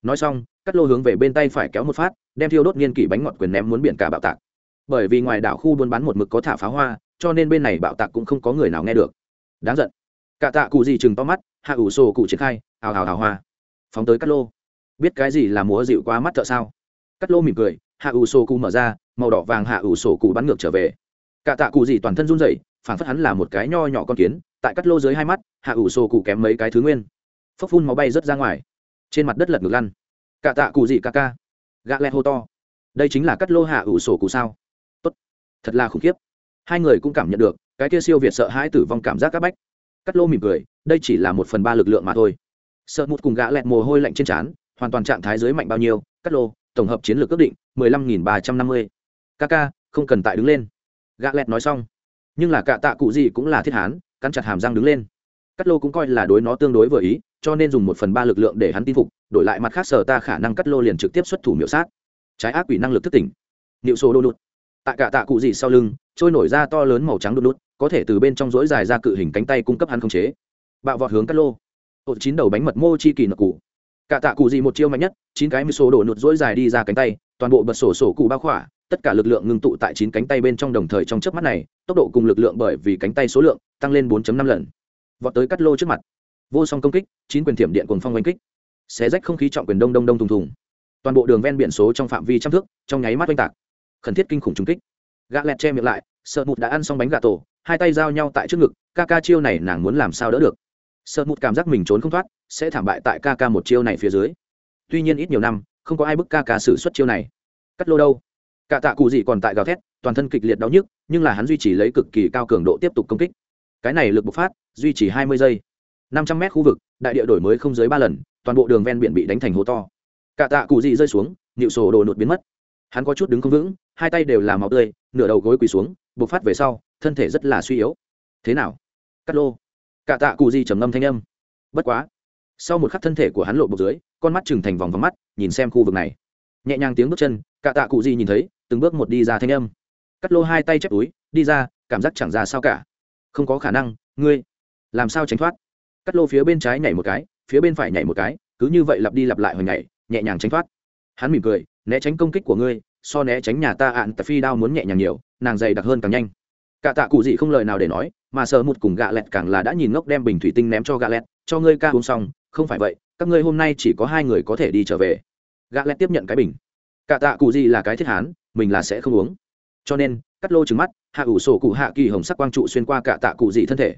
Nói xong, cắt lô hướng về bên tay phải kéo một phát, đem thiêu đốt nghiên kỷ bánh ngọt quyền ném muốn biển cả bạo tạc. Bởi vì ngoài đảo khu buôn bán một mực có thả pháo hoa, cho nên bên này bạo tạc cũng không có người nào nghe được. Đáng giận. Cả tạ cụ gì chừng to mắt, hạ ủ sổ cụ triển khai, hào hào hào hoa. Phóng tới cắt lô. Biết cái gì là múa dịu qua mắt thợ sao? Cắt lô mỉm cười, hạ ủ sổ cụ mở ra, màu đỏ vàng hạ ủ sổ cụ bắn ngược trở về. Cả tạ cụ gì toàn thân run rẩy Phản phất hắn là một cái nho nhỏ con kiến, tại cắt lô dưới hai mắt, hạ ủ sổ cụ kém mấy cái thứ nguyên. Phốc phun máu bay rớt ra ngoài. Trên mặt đất lật ngược lăn. Cả tạ cụ dị ca ca. Gạ lẹ hô to. Đây chính là cắt lô hạ ủ sổ cụ sao? Tốt. Thật là khủng khiếp. Hai người cũng cảm nhận được, cái kia siêu việt sợ hãi tử vong cảm giác các bách. Cắt lô mỉm cười, đây chỉ là một phần ba lực lượng mà thôi. Sợ một cùng gã lẹt mồ hôi lạnh trên trán, hoàn toàn trạng thái dưới mạnh bao nhiêu, cắt lô, tổng hợp chiến lược ước định, mười lăm nghìn ba trăm năm mươi. Kk không cần tại đứng lên. Gã lẹt nói xong nhưng là cả tạ cụ gì cũng là thiết hán, cắn chặt hàm răng đứng lên. Cắt lô cũng coi là đối nó tương đối vừa ý, cho nên dùng một phần ba lực lượng để hắn tin phục, đổi lại mặt khác sở ta khả năng cắt lô liền trực tiếp xuất thủ miểu sát. Trái ác quỷ năng lực thức tỉnh. Niệu số đô đụt. Tạ cả tạ cụ gì sau lưng, trôi nổi ra to lớn màu trắng đút đút có thể từ bên trong rỗi dài ra cự hình cánh tay cung cấp hắn khống chế. Bạo vọt hướng cắt lô. Ổ chín đầu bánh mật mô chi kỳ nợ cụ. Cả tạ cụ gì một chiêu mạnh nhất, chín cái mười số đổ nụt rỗi dài đi ra cánh tay, toàn bộ bật sổ sổ cụ bao khỏa tất cả lực lượng ngưng tụ tại chín cánh tay bên trong đồng thời trong chớp mắt này, tốc độ cùng lực lượng bởi vì cánh tay số lượng tăng lên 4 năm lần. Vọt tới cắt lô trước mặt. Vô song công kích, chín quyền thiểm điện cùng phong oanh kích. Xé rách không khí trọng quyền đông đông đông thùng thùng. Toàn bộ đường ven biển số trong phạm vi trăm thước, trong nháy mắt oanh tạc. Khẩn thiết kinh khủng trung kích. Gã lẹt che miệng lại, sợ mụt đã ăn xong bánh gà tổ, hai tay giao nhau tại trước ngực, ca ca chiêu này nàng muốn làm sao đỡ được. Sợ mụt cảm giác mình trốn không thoát, sẽ thảm bại tại ca ca một chiêu này phía dưới. Tuy nhiên ít nhiều năm, không có ai bức ca ca xử suất chiêu này. Cắt lô đâu? Cả tạ cụ gì còn tại gào thét, toàn thân kịch liệt đau nhức, nhưng là hắn duy trì lấy cực kỳ cao cường độ tiếp tục công kích. Cái này lực bộc phát, duy trì hai mươi giây. năm trăm mét khu vực, đại địa đổi mới không dưới ba lần, toàn bộ đường ven biển bị đánh thành hố to. Cả tạ cụ gì rơi xuống nịu sổ đồ nụt biến mất. Hắn có chút đứng không vững, hai tay đều là máu tươi, nửa đầu gối quỳ xuống, bộc phát về sau, thân thể rất là suy yếu. Thế nào? Cắt lô. Cả tạ cụ gì trầm ngâm thanh âm. Bất quá. Sau một khắc thân thể của hắn lộ bộc dưới, con mắt trừng thành vòng vòng mắt, nhìn xem khu vực này. Nhẹ nhàng tiếng bước chân, cả tạ cụ gì nhìn thấy từng bước một đi ra thanh âm. Cắt lô hai tay chép túi, đi ra, cảm giác chẳng ra sao cả. Không có khả năng, ngươi, làm sao tránh thoát? Cắt lô phía bên trái nhảy một cái, phía bên phải nhảy một cái, cứ như vậy lặp đi lặp lại hồi nhảy, nhẹ nhàng tránh thoát. Hắn mỉm cười, né tránh công kích của ngươi, so né tránh nhà ta ạn tại phi đao muốn nhẹ nhàng nhiều, nàng dày đặc hơn càng nhanh. Cả tạ cụ gì không lời nào để nói, mà sợ một cùng gạ lẹt càng là đã nhìn ngốc đem bình thủy tinh ném cho gạ lẹt, cho ngươi ca uống xong, không phải vậy, các ngươi hôm nay chỉ có hai người có thể đi trở về. Gạ lẹt tiếp nhận cái bình. Cả tạ cụ gì là cái thiết hán mình là sẽ không uống. Cho nên, cắt lô trứng mắt, hạ ủ sổ cụ hạ kỳ hồng sắc quang trụ xuyên qua cả tạ cụ dị thân thể.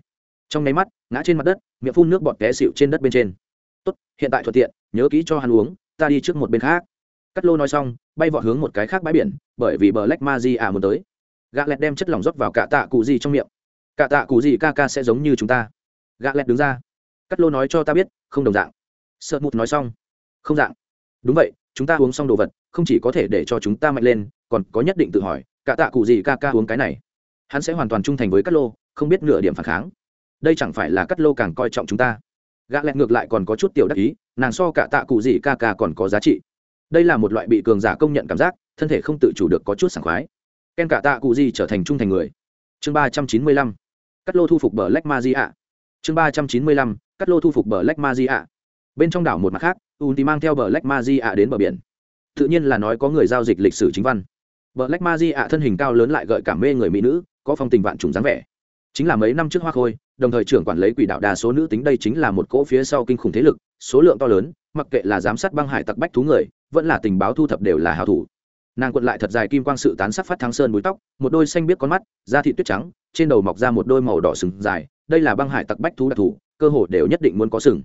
Trong nháy mắt, ngã trên mặt đất, miệng phun nước bọt té xịu trên đất bên trên. Tốt, hiện tại thuận tiện, nhớ kỹ cho hắn uống, ta đi trước một bên khác. Cắt lô nói xong, bay vọt hướng một cái khác bãi biển, bởi vì bờ lách ma di à muốn tới. Gạ lẹt đem chất lỏng rót vào cả tạ cụ gì trong miệng. Cả tạ cụ gì ca ca sẽ giống như chúng ta. Gạ lẹt đứng ra. Cắt lô nói cho ta biết, không đồng dạng. Sợ mụt nói xong. Không dạng. Đúng vậy chúng ta uống xong đồ vật, không chỉ có thể để cho chúng ta mạnh lên, còn có nhất định tự hỏi, cả tạ cụ gì ca ca uống cái này. Hắn sẽ hoàn toàn trung thành với cắt lô, không biết nửa điểm phản kháng. Đây chẳng phải là cắt lô càng coi trọng chúng ta. Gã lẹt ngược lại còn có chút tiểu đắc ý, nàng so cả tạ cụ gì ca ca còn có giá trị. Đây là một loại bị cường giả công nhận cảm giác, thân thể không tự chủ được có chút sảng khoái. Ken cả tạ cụ gì trở thành trung thành người. Chương ba trăm chín mươi lăm. Cắt lô thu phục bờ lách ma di ạ chương ba trăm chín mươi lăm. Cắt lô thu phục bờ lách ma di ạ bên trong đảo một mặt khác un thì mang theo bờ lách ma di ạ đến bờ biển. Tự nhiên là nói có người giao dịch lịch sử chính văn. Bờ lách ma di ạ thân hình cao lớn lại gợi cảm mê người mỹ nữ, có phong tình vạn trùng dáng vẻ. Chính là mấy năm trước hoa khôi, đồng thời trưởng quản lấy quỷ đạo đa số nữ tính đây chính là một cỗ phía sau kinh khủng thế lực, số lượng to lớn, mặc kệ là giám sát băng hải tặc bách thú người, vẫn là tình báo thu thập đều là hào thủ. Nàng quận lại thật dài kim quang sự tán sắc phát thắng sơn búi tóc, một đôi xanh biết con mắt, da thị tuyết trắng, trên đầu mọc ra một đôi màu đỏ sừng dài, đây là băng hải tặc bách thú đặc thù, cơ hồ đều nhất định muốn có sừng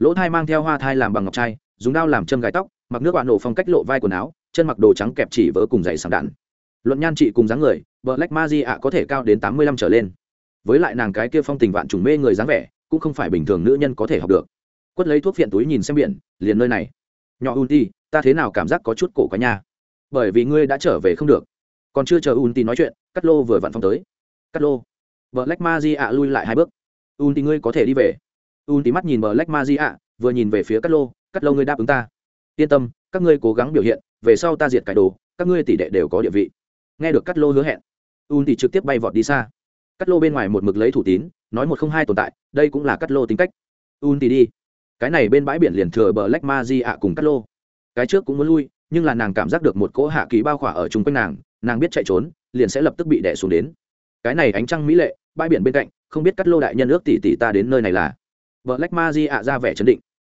lỗ thai mang theo hoa thai làm bằng ngọc trai, dùng đao làm châm gái tóc, mặc nước bạn nổ phong cách lộ vai quần áo, chân mặc đồ trắng kẹp chỉ vỡ cùng giày sàng đạn. Luận nhan trị cùng dáng người vợ lách ma di ạ có thể cao đến tám mươi lăm trở lên. Với lại nàng cái kia phong tình vạn trùng mê người dáng vẻ, cũng không phải bình thường nữ nhân có thể học được. Quất lấy thuốc phiện túi nhìn xem biển, liền nơi này. Nhỏ un ti ta thế nào cảm giác có chút cổ quá nha. Bởi vì ngươi đã trở về không được. Còn chưa chờ un ti nói chuyện cắt lô vừa vặn phong tới. Cắt lô vợ lách ma di ạ lui lại hai bước. Un ti ngươi có thể đi về un tí mắt nhìn bờ lách ma di ạ vừa nhìn về phía cắt lô cắt lô ngươi đáp ứng ta. Yên tâm, các ngươi cố gắng biểu hiện, về sau ta diệt cải đồ, các ngươi tỷ đệ đều có địa vị. Nghe được cắt lô hứa hẹn, un tỷ trực tiếp bay vọt đi xa. Cắt lô bên ngoài một mực lấy thủ tín, nói một không hai tồn tại, đây cũng là cắt lô tính cách. Un tỷ đi. Cái này bên bãi biển liền thừa bờ lách ma di ạ cùng cắt lô. Cái trước cũng muốn lui, nhưng là nàng cảm giác được một cỗ hạ kỳ bao khỏa ở chung quanh nàng nàng biết chạy trốn, liền sẽ lập tức bị đẻ xuống đến. Cái này ánh trăng mỹ lệ, bãi biển bên cạnh, không biết cắt lô đại nhân ước tỷ tỷ ta đến nơi này là vợ lách ma di ạ ra vẻ chấn định.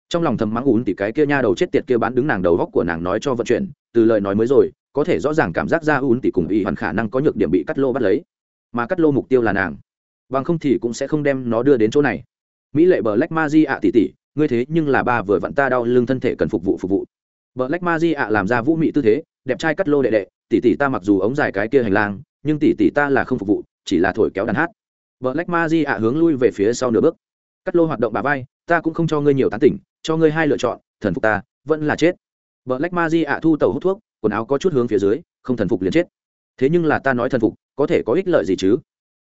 Trong lòng thầm mắng ún thì cái kia nha đầu chết tiệt kia bán đứng nàng đầu góc của nàng nói cho vận chuyển, từ lời nói mới rồi, có thể rõ ràng cảm giác ra ún thì cùng y hoàn khả năng có nhược điểm bị cắt lô bắt lấy. Mà cắt lô mục tiêu là nàng. Bằng không thì cũng sẽ không đem nó đưa đến chỗ này. Mỹ lệ bờ lách ma di ạ tỷ tỷ ngươi thế nhưng là ba vừa vặn ta đau lưng thân thể cần phục vụ phục vụ. Bờ lách ma di ạ làm ra vũ mị tư thế, đẹp trai cắt lô đệ đệ tỷ tỷ ta mặc dù ống dài cái kia hành lang, nhưng tỷ tỷ ta là không phục vụ, chỉ là thổi kéo đàn hát. Bờ lách ma di ạ hướng lui về phía sau nửa bước cắt lô hoạt động bà vai, ta cũng không cho ngươi nhiều tán tỉnh, cho ngươi hai lựa chọn, thần phục ta, vẫn là chết. Vợ lách ma di ạ thu tàu hút thuốc, quần áo có chút hướng phía dưới, không thần phục liền chết. Thế nhưng là ta nói thần phục, có thể có ích lợi gì chứ?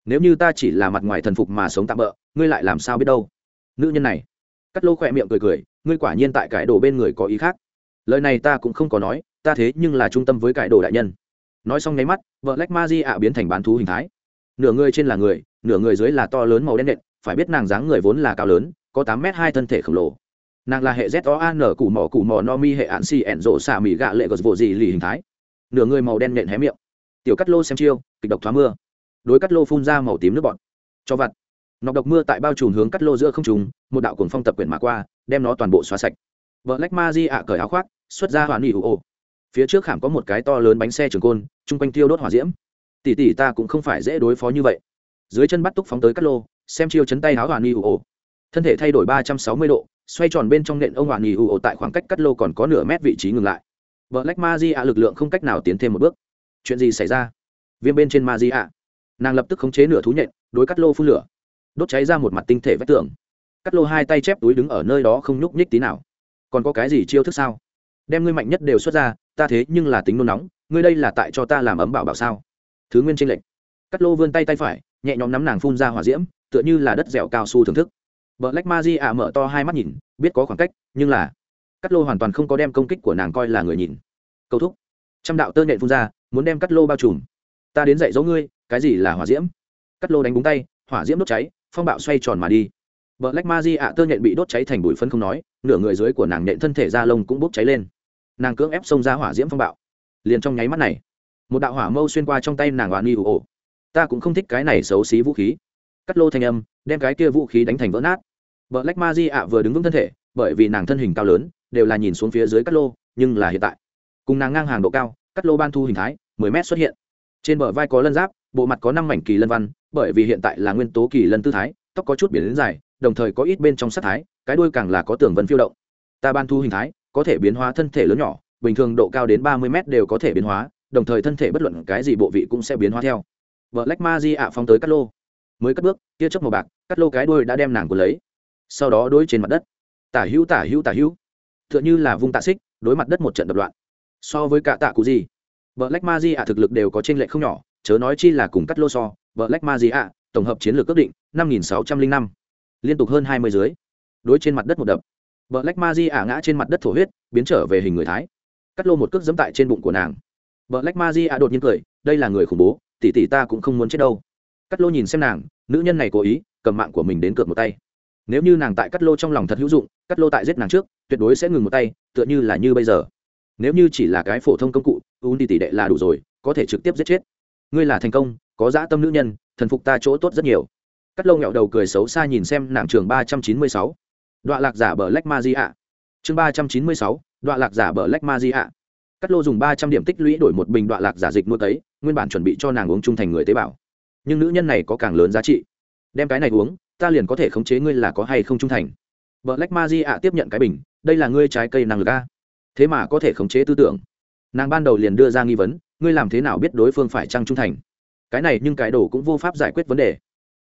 Nếu như ta chỉ là mặt ngoài thần phục mà sống tạm bỡ ngươi lại làm sao biết đâu? Nữ nhân này. Cắt lô khỏe miệng cười cười, ngươi quả nhiên tại cải đồ bên người có ý khác. Lời này ta cũng không có nói, ta thế nhưng là trung tâm với cải đồ đại nhân. Nói xong nháy mắt vợ lách ma di ạ biến thành bán thú hình thái. Nửa người trên là người, nửa người dưới là to lớn màu đen nện phải biết nàng dáng người vốn là cao lớn, có tám m hai thân thể khổng lồ. Nàng là hệ z o a n, củ mỏ củ mỏ, no mi, hệ ạn xì ẹn rộ xạ mỹ gạ, lệ gật vộ gì, lì hình thái. Nửa người màu đen nện hé miệng. Tiểu cắt lô xem chiêu, kịch độc thoá mưa. Đối cắt lô phun ra màu tím nước bọt. Cho vặt. Nọc độc mưa tại bao trùm hướng cắt lô giữa không trùng một đạo cuồng phong tập quyển mà qua, đem nó toàn bộ xóa sạch. Vợ lách ma di ạ cởi áo khoác, xuất ra hoàn nghỉ ủ ồ phía trước khảm có một cái to lớn bánh xe trường côn, chung quanh tiêu đốt hỏa diễm. Tỷ tỷ ta cũng không phải dễ đối phó như vậy. Dưới chân bắt túc phóng tới cắt lô xem chiêu chấn tay áo hoàn nghỉ ủ ổ thân thể thay đổi ba trăm sáu mươi độ, xoay tròn bên trong nện ông hoàn nghỉ ủ ổ tại khoảng cách cắt lô còn có nửa mét vị trí ngừng lại. Vợ lách ma di ạ lực lượng không cách nào tiến thêm một bước. Chuyện gì xảy ra? Viêm bên trên ma di ạ. Nàng lập tức khống chế nửa thú nhện, đối cắt lô phun lửa. Đốt cháy ra một mặt tinh thể vách tường. Cắt lô hai tay chép túi đứng ở nơi đó không nhúc nhích tí nào. Còn có cái gì chiêu thức sao? Đem ngươi mạnh nhất đều xuất ra, ta thế nhưng là tính nôn nóng, ngươi đây là tại cho ta làm ấm bảo bảo sao? Thứ nguyên tranh lệch. Cắt lô vươn tay tay phải, nhẹ nhõm nắm nàng phun ra hỏa diễm tựa như là đất dẻo cao su thưởng thức. Vợ lách ma di ạ mở to hai mắt nhìn, biết có khoảng cách, nhưng là cắt lô hoàn toàn không có đem công kích của nàng coi là người nhìn. Câu thúc. Trăm đạo tơ nện phun ra, muốn đem cắt lô bao trùm. Ta đến dạy dỗ ngươi, cái gì là hỏa diễm? Cắt lô đánh búng tay, hỏa diễm đốt cháy, phong bạo xoay tròn mà đi. Vợ lách ma di ạ tơ nhện bị đốt cháy thành bụi phân không nói, nửa người dưới của nàng nhện thân thể da lông cũng bốc cháy lên. Nàng cưỡng ép xông ra hỏa diễm phong bạo. Liền trong nháy mắt này, một đạo hỏa mâu xuyên qua trong tay nàng oan y ồ ta cũng không thích cái này xấu xí vũ khí cắt lô thanh âm, đem cái kia vũ khí đánh thành vỡ nát. Vợ lách ma di ạ vừa đứng vững thân thể, bởi vì nàng thân hình cao lớn, đều là nhìn xuống phía dưới cắt lô, nhưng là hiện tại. Cùng nàng ngang hàng độ cao, cắt lô ban thu hình thái, mười mét xuất hiện. Trên bờ vai có lân giáp, bộ mặt có năm mảnh kỳ lân văn, bởi vì hiện tại là nguyên tố kỳ lân tư thái, tóc có chút biển đến dài, đồng thời có ít bên trong sắc thái, cái đuôi càng là có tường vân phiêu động. Ta ban thu hình thái, có thể biến hóa thân thể lớn nhỏ, bình thường độ cao đến ba mươi m đều có thể biến hóa, đồng thời thân thể bất luận cái gì bộ vị cũng sẽ biến hóa theo. Vợ lách ma di ạ phóng tới cắt lô mới cất bước, tia chớp màu bạc, cắt lô cái đuôi đã đem nàng của lấy. Sau đó đuôi trên mặt đất. Tả hữu tả hữu tả hữu. Tựa như là vung tạ xích, đối mặt đất một trận đập loạn. So với cả tạ cụ gì? Vợ lách ma di ạ thực lực đều có trên lệ không nhỏ, chớ nói chi là cùng cắt lô so vợ lách ma di ạ, tổng hợp chiến lược ước định, năm nghìn sáu trăm linh năm. Liên tục hơn hai mươi dưới. Đối trên mặt đất một đập. Vợ lách ma di ạ ngã trên mặt đất thổ huyết, biến trở về hình người thái. Cắt lô một cước dẫm tại trên bụng của nàng. Vợ lách ma di ạ đột nhiên cười, đây là người khủng bố, tỷ tỷ ta cũng không muốn chết đâu cắt lô nhìn xem nàng, nữ nhân này cố ý, cầm mạng của mình đến cược một tay. Nếu như nàng tại cắt lô trong lòng thật hữu dụng, cắt lô tại giết nàng trước, tuyệt đối sẽ ngừng một tay, tựa như là như bây giờ. Nếu như chỉ là cái phổ thông công cụ un đi tỷ đệ là đủ rồi, có thể trực tiếp giết chết. Ngươi là thành công, có dã tâm nữ nhân, thần phục ta chỗ tốt rất nhiều. Cắt Lô nghẹo đầu cười xấu xa nhìn xem nàng trường ba trăm chín mươi sáu. Đoạn lạc giả bờ lách ma di ạ chương ba trăm chín mươi sáu đoạn lạc giả bờ lách ma di ạ cắt lô dùng ba trăm điểm tích lũy đổi một bình đoạn lạc giả dịch nuôi tấy nguyên bản chuẩn bị cho nàng uống trung thành người tế bào nhưng nữ nhân này có càng lớn giá trị. Đem cái này uống, ta liền có thể khống chế ngươi là có hay không trung thành. Vợ lách ma di ạ tiếp nhận cái bình, đây là ngươi trái cây năng lực a. Thế mà có thể khống chế tư tưởng. Nàng ban đầu liền đưa ra nghi vấn, ngươi làm thế nào biết đối phương phải trăng trung thành? Cái này nhưng cái đồ cũng vô pháp giải quyết vấn đề.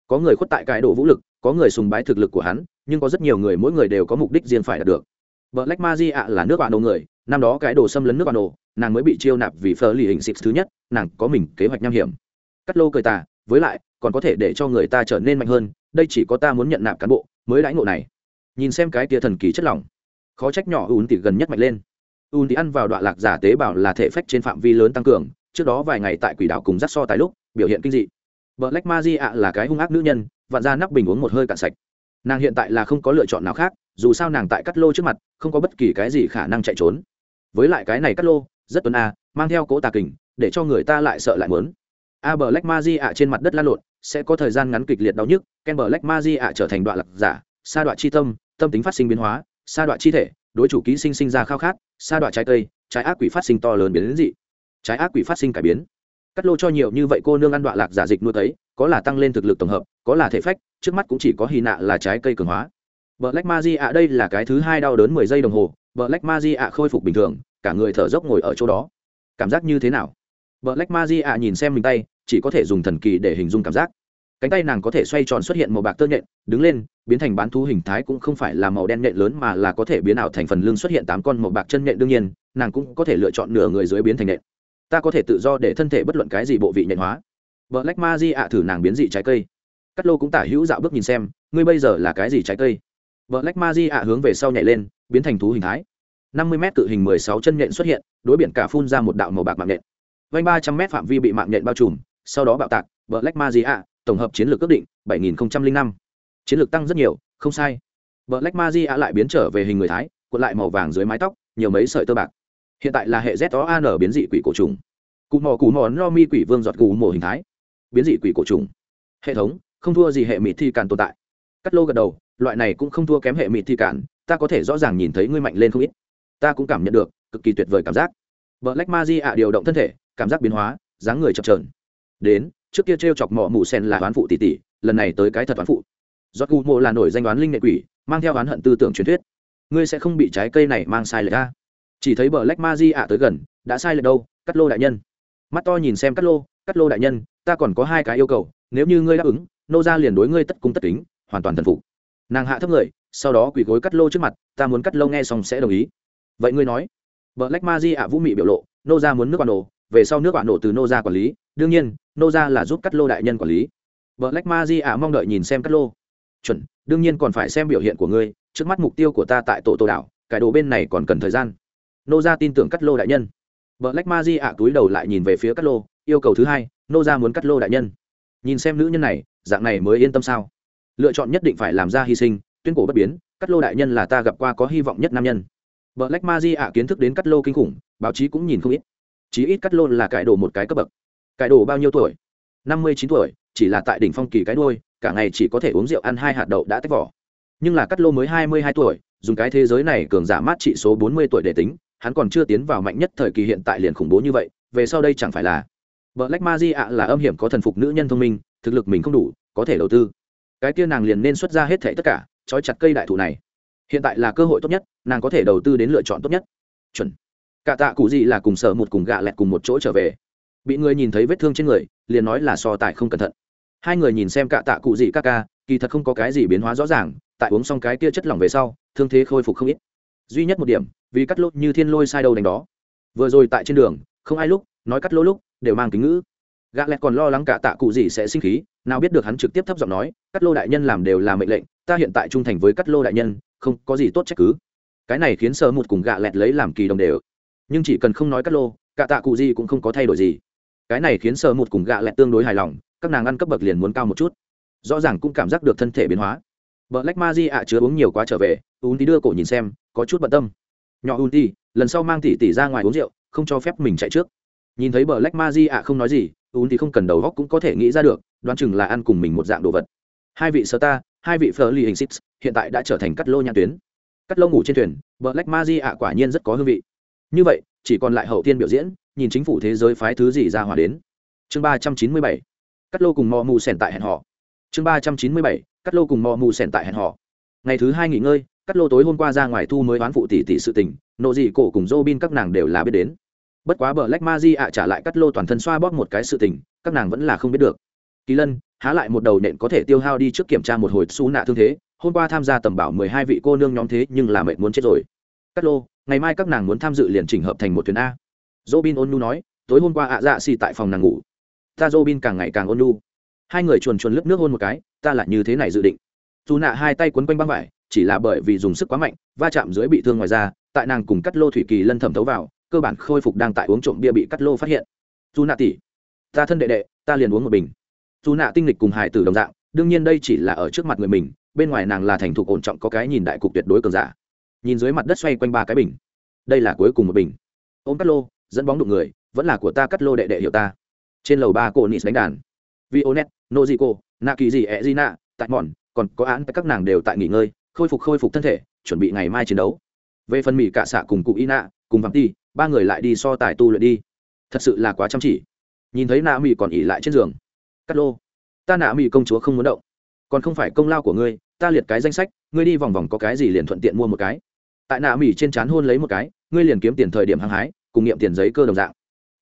Có người khuất tại cái đồ vũ lực, có người sùng bái thực lực của hắn, nhưng có rất nhiều người mỗi người đều có mục đích riêng phải đạt được. Vợ lách ma di ạ là nước bạn đồ người, năm đó cái đồ xâm lấn nước bạn đồ, nàng mới bị chiêu nạp vì phờ lì hình xịt thứ nhất, nàng có mình kế hoạch nham hiểm. Cắt lô cười tà với lại, còn có thể để cho người ta trở nên mạnh hơn, đây chỉ có ta muốn nhận nạp cán bộ mới đãi ngộ này. Nhìn xem cái tia thần kỳ chất lỏng. Khó trách nhỏ ùn thì gần nhất mạnh lên. Ùn thì ăn vào đoạn lạc giả tế bào là thể phách trên phạm vi lớn tăng cường, trước đó vài ngày tại quỷ đảo cùng rắc so tài lúc, biểu hiện kinh dị. Vợ lách ma di ạ là cái hung ác nữ nhân vặn ra nắp bình uống một hơi cạn sạch. Nàng hiện tại là không có lựa chọn nào khác, dù sao nàng tại cắt lô trước mặt, không có bất kỳ cái gì khả năng chạy trốn. Với lại cái này cắt lô, rất tuấn a, mang theo cỗ tà kình, để cho người ta lại sợ lại mớn a bờ lách ma di ạ trên mặt đất lan lộn sẽ có thời gian ngắn kịch liệt đau nhức ken bờ lách ma di ạ trở thành đoạn lạc giả sa đoạn chi tâm tâm tính phát sinh biến hóa sa đoạn chi thể đối chủ ký sinh sinh ra khao khát sa đoạn trái cây trái ác quỷ phát sinh to lớn biến đến dị trái ác quỷ phát sinh cải biến cắt lô cho nhiều như vậy cô nương ăn đoạn lạc giả dịch nuôi thấy có là tăng lên thực lực tổng hợp có là thể phách trước mắt cũng chỉ có hy nạ là trái cây cường hóa Black Magi ạ đây là cái thứ hai đau đớn mười giây đồng hồ, Black Magi ạ khôi phục bình thường, cả người thở dốc ngồi ở chỗ đó. Cảm giác như thế nào? Black Magia nhìn xem mình tay, chỉ có thể dùng thần kỳ để hình dung cảm giác. Cánh tay nàng có thể xoay tròn xuất hiện màu bạc tơ nhện, đứng lên, biến thành bán thú hình thái cũng không phải là màu đen nhện lớn mà là có thể biến ảo thành phần lưng xuất hiện tám con màu bạc chân nhện đương nhiên, nàng cũng có thể lựa chọn nửa người dưới biến thành nhện. Ta có thể tự do để thân thể bất luận cái gì bộ vị nhện hóa. Black Magia thử nàng biến dị trái cây. Cắt lô cũng tả hữu dạo bước nhìn xem, ngươi bây giờ là cái gì trái cây? Black Magia hướng về sau nhảy lên, biến thành thú hình thái. 50 mét cự hình 16 chân nhện xuất hiện, đối biển cả phun ra một đạo màu bạc mạng nhện. Vành 300 m phạm vi bị mạng nhện bao trùm, sau đó bạo tạc, Black Magi ạ, tổng hợp chiến lược ước định 7005. Chiến lược tăng rất nhiều, không sai. Black Magi ạ lại biến trở về hình người thái, cuộn lại màu vàng dưới mái tóc, nhiều mấy sợi tơ bạc. Hiện tại là hệ ZOAN biến dị quỷ cổ trùng. cụ mò cụ mò no mi quỷ vương giọt cù mổ hình thái. Biến dị quỷ cổ trùng. Hệ thống, không thua gì hệ mịt thi càn tồn tại. Cắt lô gật đầu, loại này cũng không thua kém hệ mịt thi cản ta có thể rõ ràng nhìn thấy ngươi mạnh lên không ít ta cũng cảm nhận được cực kỳ tuyệt vời cảm giác vợ lách ma di ạ điều động thân thể cảm giác biến hóa, dáng người chập trờn đến, trước kia t r e o chọc mỏ mù sen là đoán phụ tỷ tỷ lần này tới cái thật đoán phụ. Giót gu mộ là nổi danh đoán linh nghệ quỷ, mang theo oán hận tư tưởng truyền thuyết. Ngươi sẽ không bị trái cây này mang sai lệch ra chỉ thấy bờ lách ma di ạ tới gần, đã sai lệch đâu, cắt lô đại nhân. Mắt to nhìn xem cắt lô cắt lô đại nhân, ta còn có hai cái yêu cầu, nếu như ngươi đáp ứng, nô ra liền đối ngươi tất cung tất kính, hoàn toàn thần phục. Nàng hạ thấp người, sau đó quỳ gối cắt lô trước mặt, ta muốn cắt lô nghe xong sẽ đồng ý. Vậy ngươi nói. Vợ lách ma di ạ vũ mị biểu lộ, nô ra muốn nước bạn nổ về sau nước bạn nổ từ nô ra quản lý. Đương nhiên nô ra là giúp cắt lô đại nhân quản lý. Vợ lách ma di ạ mong đợi nhìn xem cắt lô. Chuẩn, đương nhiên còn phải xem biểu hiện của ngươi, trước mắt mục tiêu của ta tại tổ tổ đảo, cải đồ bên này còn cần thời gian. Nô ra tin tưởng cắt lô đại nhân. Vợ lách ma di ạ túi đầu lại nhìn về phía cắt lô, yêu cầu thứ hai nô ra muốn cắt lô đại nhân. Nhìn xem nữ nhân này, dạng này mới yên tâm sao? Lựa chọn nhất định phải làm ra hy sinh, tuyên cổ bất biến, cắt lô đại nhân là ta gặp qua có hy vọng nhất nam nhân. Vợ lách ma di ạ kiến thức đến cắt lô kinh khủng, báo chí cũng nhìn không ít chí ít cắt lô là cải đồ một cái cấp bậc. Cải đồ bao nhiêu tuổi? Năm mươi chín tuổi, chỉ là tại đỉnh phong kỳ cái đôi cả ngày chỉ có thể uống rượu ăn hai hạt đậu đã tách vỏ. Nhưng là cắt lô mới hai mươi hai tuổi, dùng cái thế giới này cường giả mát trị số bốn mươi tuổi để tính, hắn còn chưa tiến vào mạnh nhất thời kỳ hiện tại liền khủng bố như vậy, về sau đây chẳng phải là. Vợ lách ma di ạ là âm hiểm có thần phục nữ nhân thông minh, thực lực mình không đủ, có thể đầu tư. Cái kia nàng liền nên xuất ra hết thảy tất cả, trói chặt cây đại thụ này. Hiện tại là cơ hội tốt nhất, nàng có thể đầu tư đến lựa chọn tốt nhất. Chuẩn cả tạ cụ gì là cùng sở một cùng gạ lẹt cùng một chỗ trở về. Bị người nhìn thấy vết thương trên người, liền nói là so tài không cẩn thận. Hai người nhìn xem cả tạ cụ gì ca ca, kỳ thật không có cái gì biến hóa rõ ràng, tại uống xong cái kia chất lỏng về sau, thương thế khôi phục không ít. Duy nhất một điểm, vì cắt lốt như thiên lôi sai đầu đánh đó. Vừa rồi tại trên đường, không ai lúc, nói cắt lỗ lúc, đều mang kính ngữ. Gã lẹt còn lo lắng cả tạ cụ gì sẽ sinh khí, nào biết được hắn trực tiếp thấp giọng nói, cắt lô đại nhân làm đều là mệnh lệnh, ta hiện tại trung thành với cắt lô đại nhân, không có gì tốt trách cứ. Cái này khiến sơ một cùng gạ lẹt lấy làm kỳ đồng đều nhưng chỉ cần không nói cắt lô, cả tạ cụ gì cũng không có thay đổi gì. Cái này khiến sơ một cùng gạ lẹt tương đối hài lòng, các nàng ăn cấp bậc liền muốn cao một chút. Rõ ràng cũng cảm giác được thân thể biến hóa. Vợ lách ma di ạ chứa uống nhiều quá trở về, ún tí đưa cổ nhìn xem, có chút bận tâm. Nhỏ ún tí, lần sau mang tỷ tỷ ra ngoài uống rượu, không cho phép mình chạy trước. Nhìn thấy bờ lách ma di ạ không nói gì, ún thì không cần đầu góc cũng có thể nghĩ ra được, đoán chừng là ăn cùng mình một dạng đồ vật. Hai vị sơ ta, hai vị phở ly hình xích hiện tại đã trở thành cắt lô nhãn tuyến. Cắt lô ngủ trên thuyền black di ạ quả nhiên rất có hương vị như vậy, chỉ còn lại hậu tiên biểu diễn, nhìn chính phủ thế giới phái thứ gì ra hòa đến. Chương ba trăm chín mươi bảy, cắt lô cùng mò mù sẻn tại hẹn họ chương ba trăm chín mươi bảy, cắt lô cùng mò mù sẻn tại hẹn họ ngày thứ hai nghỉ ngơi, cắt lô tối hôm qua ra ngoài thu mới đoán phụ tỷ tỷ sự tình, nộ dị cổ cùng dô bin các nàng đều là biết đến. Bất quá bờ lách ma di ạ trả lại cắt lô toàn thân xoa bóp một cái sự tình, các nàng vẫn là không biết được. Kỳ lân, há lại một đầu nện có thể tiêu hao đi trước kiểm tra một hồi xú nạ thương thế, hôm qua tham gia tầm bảo mười hai vị cô nương nhóm thế nhưng là mệt muốn chết rồi cắt lô, ngày mai các nàng muốn tham dự liền chỉnh hợp thành một thuyền a. Robin ôn nu nói, tối hôm qua ạ dạ xì tại phòng nàng ngủ. Ta robin càng ngày càng ôn nu hai người chuồn chuồn lướt nước hôn một cái, ta lại như thế này dự định. Dù nạ hai tay quấn quanh băng vải, chỉ là bởi vì dùng sức quá mạnh, va chạm dưới bị thương ngoài ra tại nàng cùng cắt lô thủy kỳ lân thẩm thấu vào, cơ bản khôi phục đang tại uống trộm bia bị cắt lô phát hiện. Dù nạ tỉ ta thân đệ đệ, ta liền uống một bình. Dù nạ tinh lịch cùng hải tử đồng dạng, đương nhiên đây chỉ là ở trước mặt người mình, bên ngoài nàng là thành thục ổn trọng có cái nhìn đại cục tuyệt đối cường giả nhìn dưới mặt đất xoay quanh ba cái bình. Đây là cuối cùng một bình. Ôm cắt lô, dẫn bóng đụng người, vẫn là của ta cắt lô đệ đệ hiệu ta. Trên lầu ba cô nis đánh đàn. Vionet, nozico nạ kỳ gì ẹ di nạ tại mòn còn có án các nàng đều tại nghỉ ngơi, khôi phục khôi phục thân thể, chuẩn bị ngày mai chiến đấu. Về phần mỹ cạ xạ cùng cụ y nạ cùng vắng ti ba người lại đi so tài tu luyện đi. Thật sự là quá chăm chỉ. Nhìn thấy nạ mỹ còn ỉ lại trên giường. Cắt lô. Ta nạ mỹ công chúa không muốn động. Còn không phải công lao của ngươi, ta liệt cái danh sách, ngươi đi vòng vòng có cái gì liền thuận tiện mua một cái tại nạ mỹ trên chán hôn lấy một cái, ngươi liền kiếm tiền thời điểm hăng hái, cùng nghiệm tiền giấy cơ đồng dạng.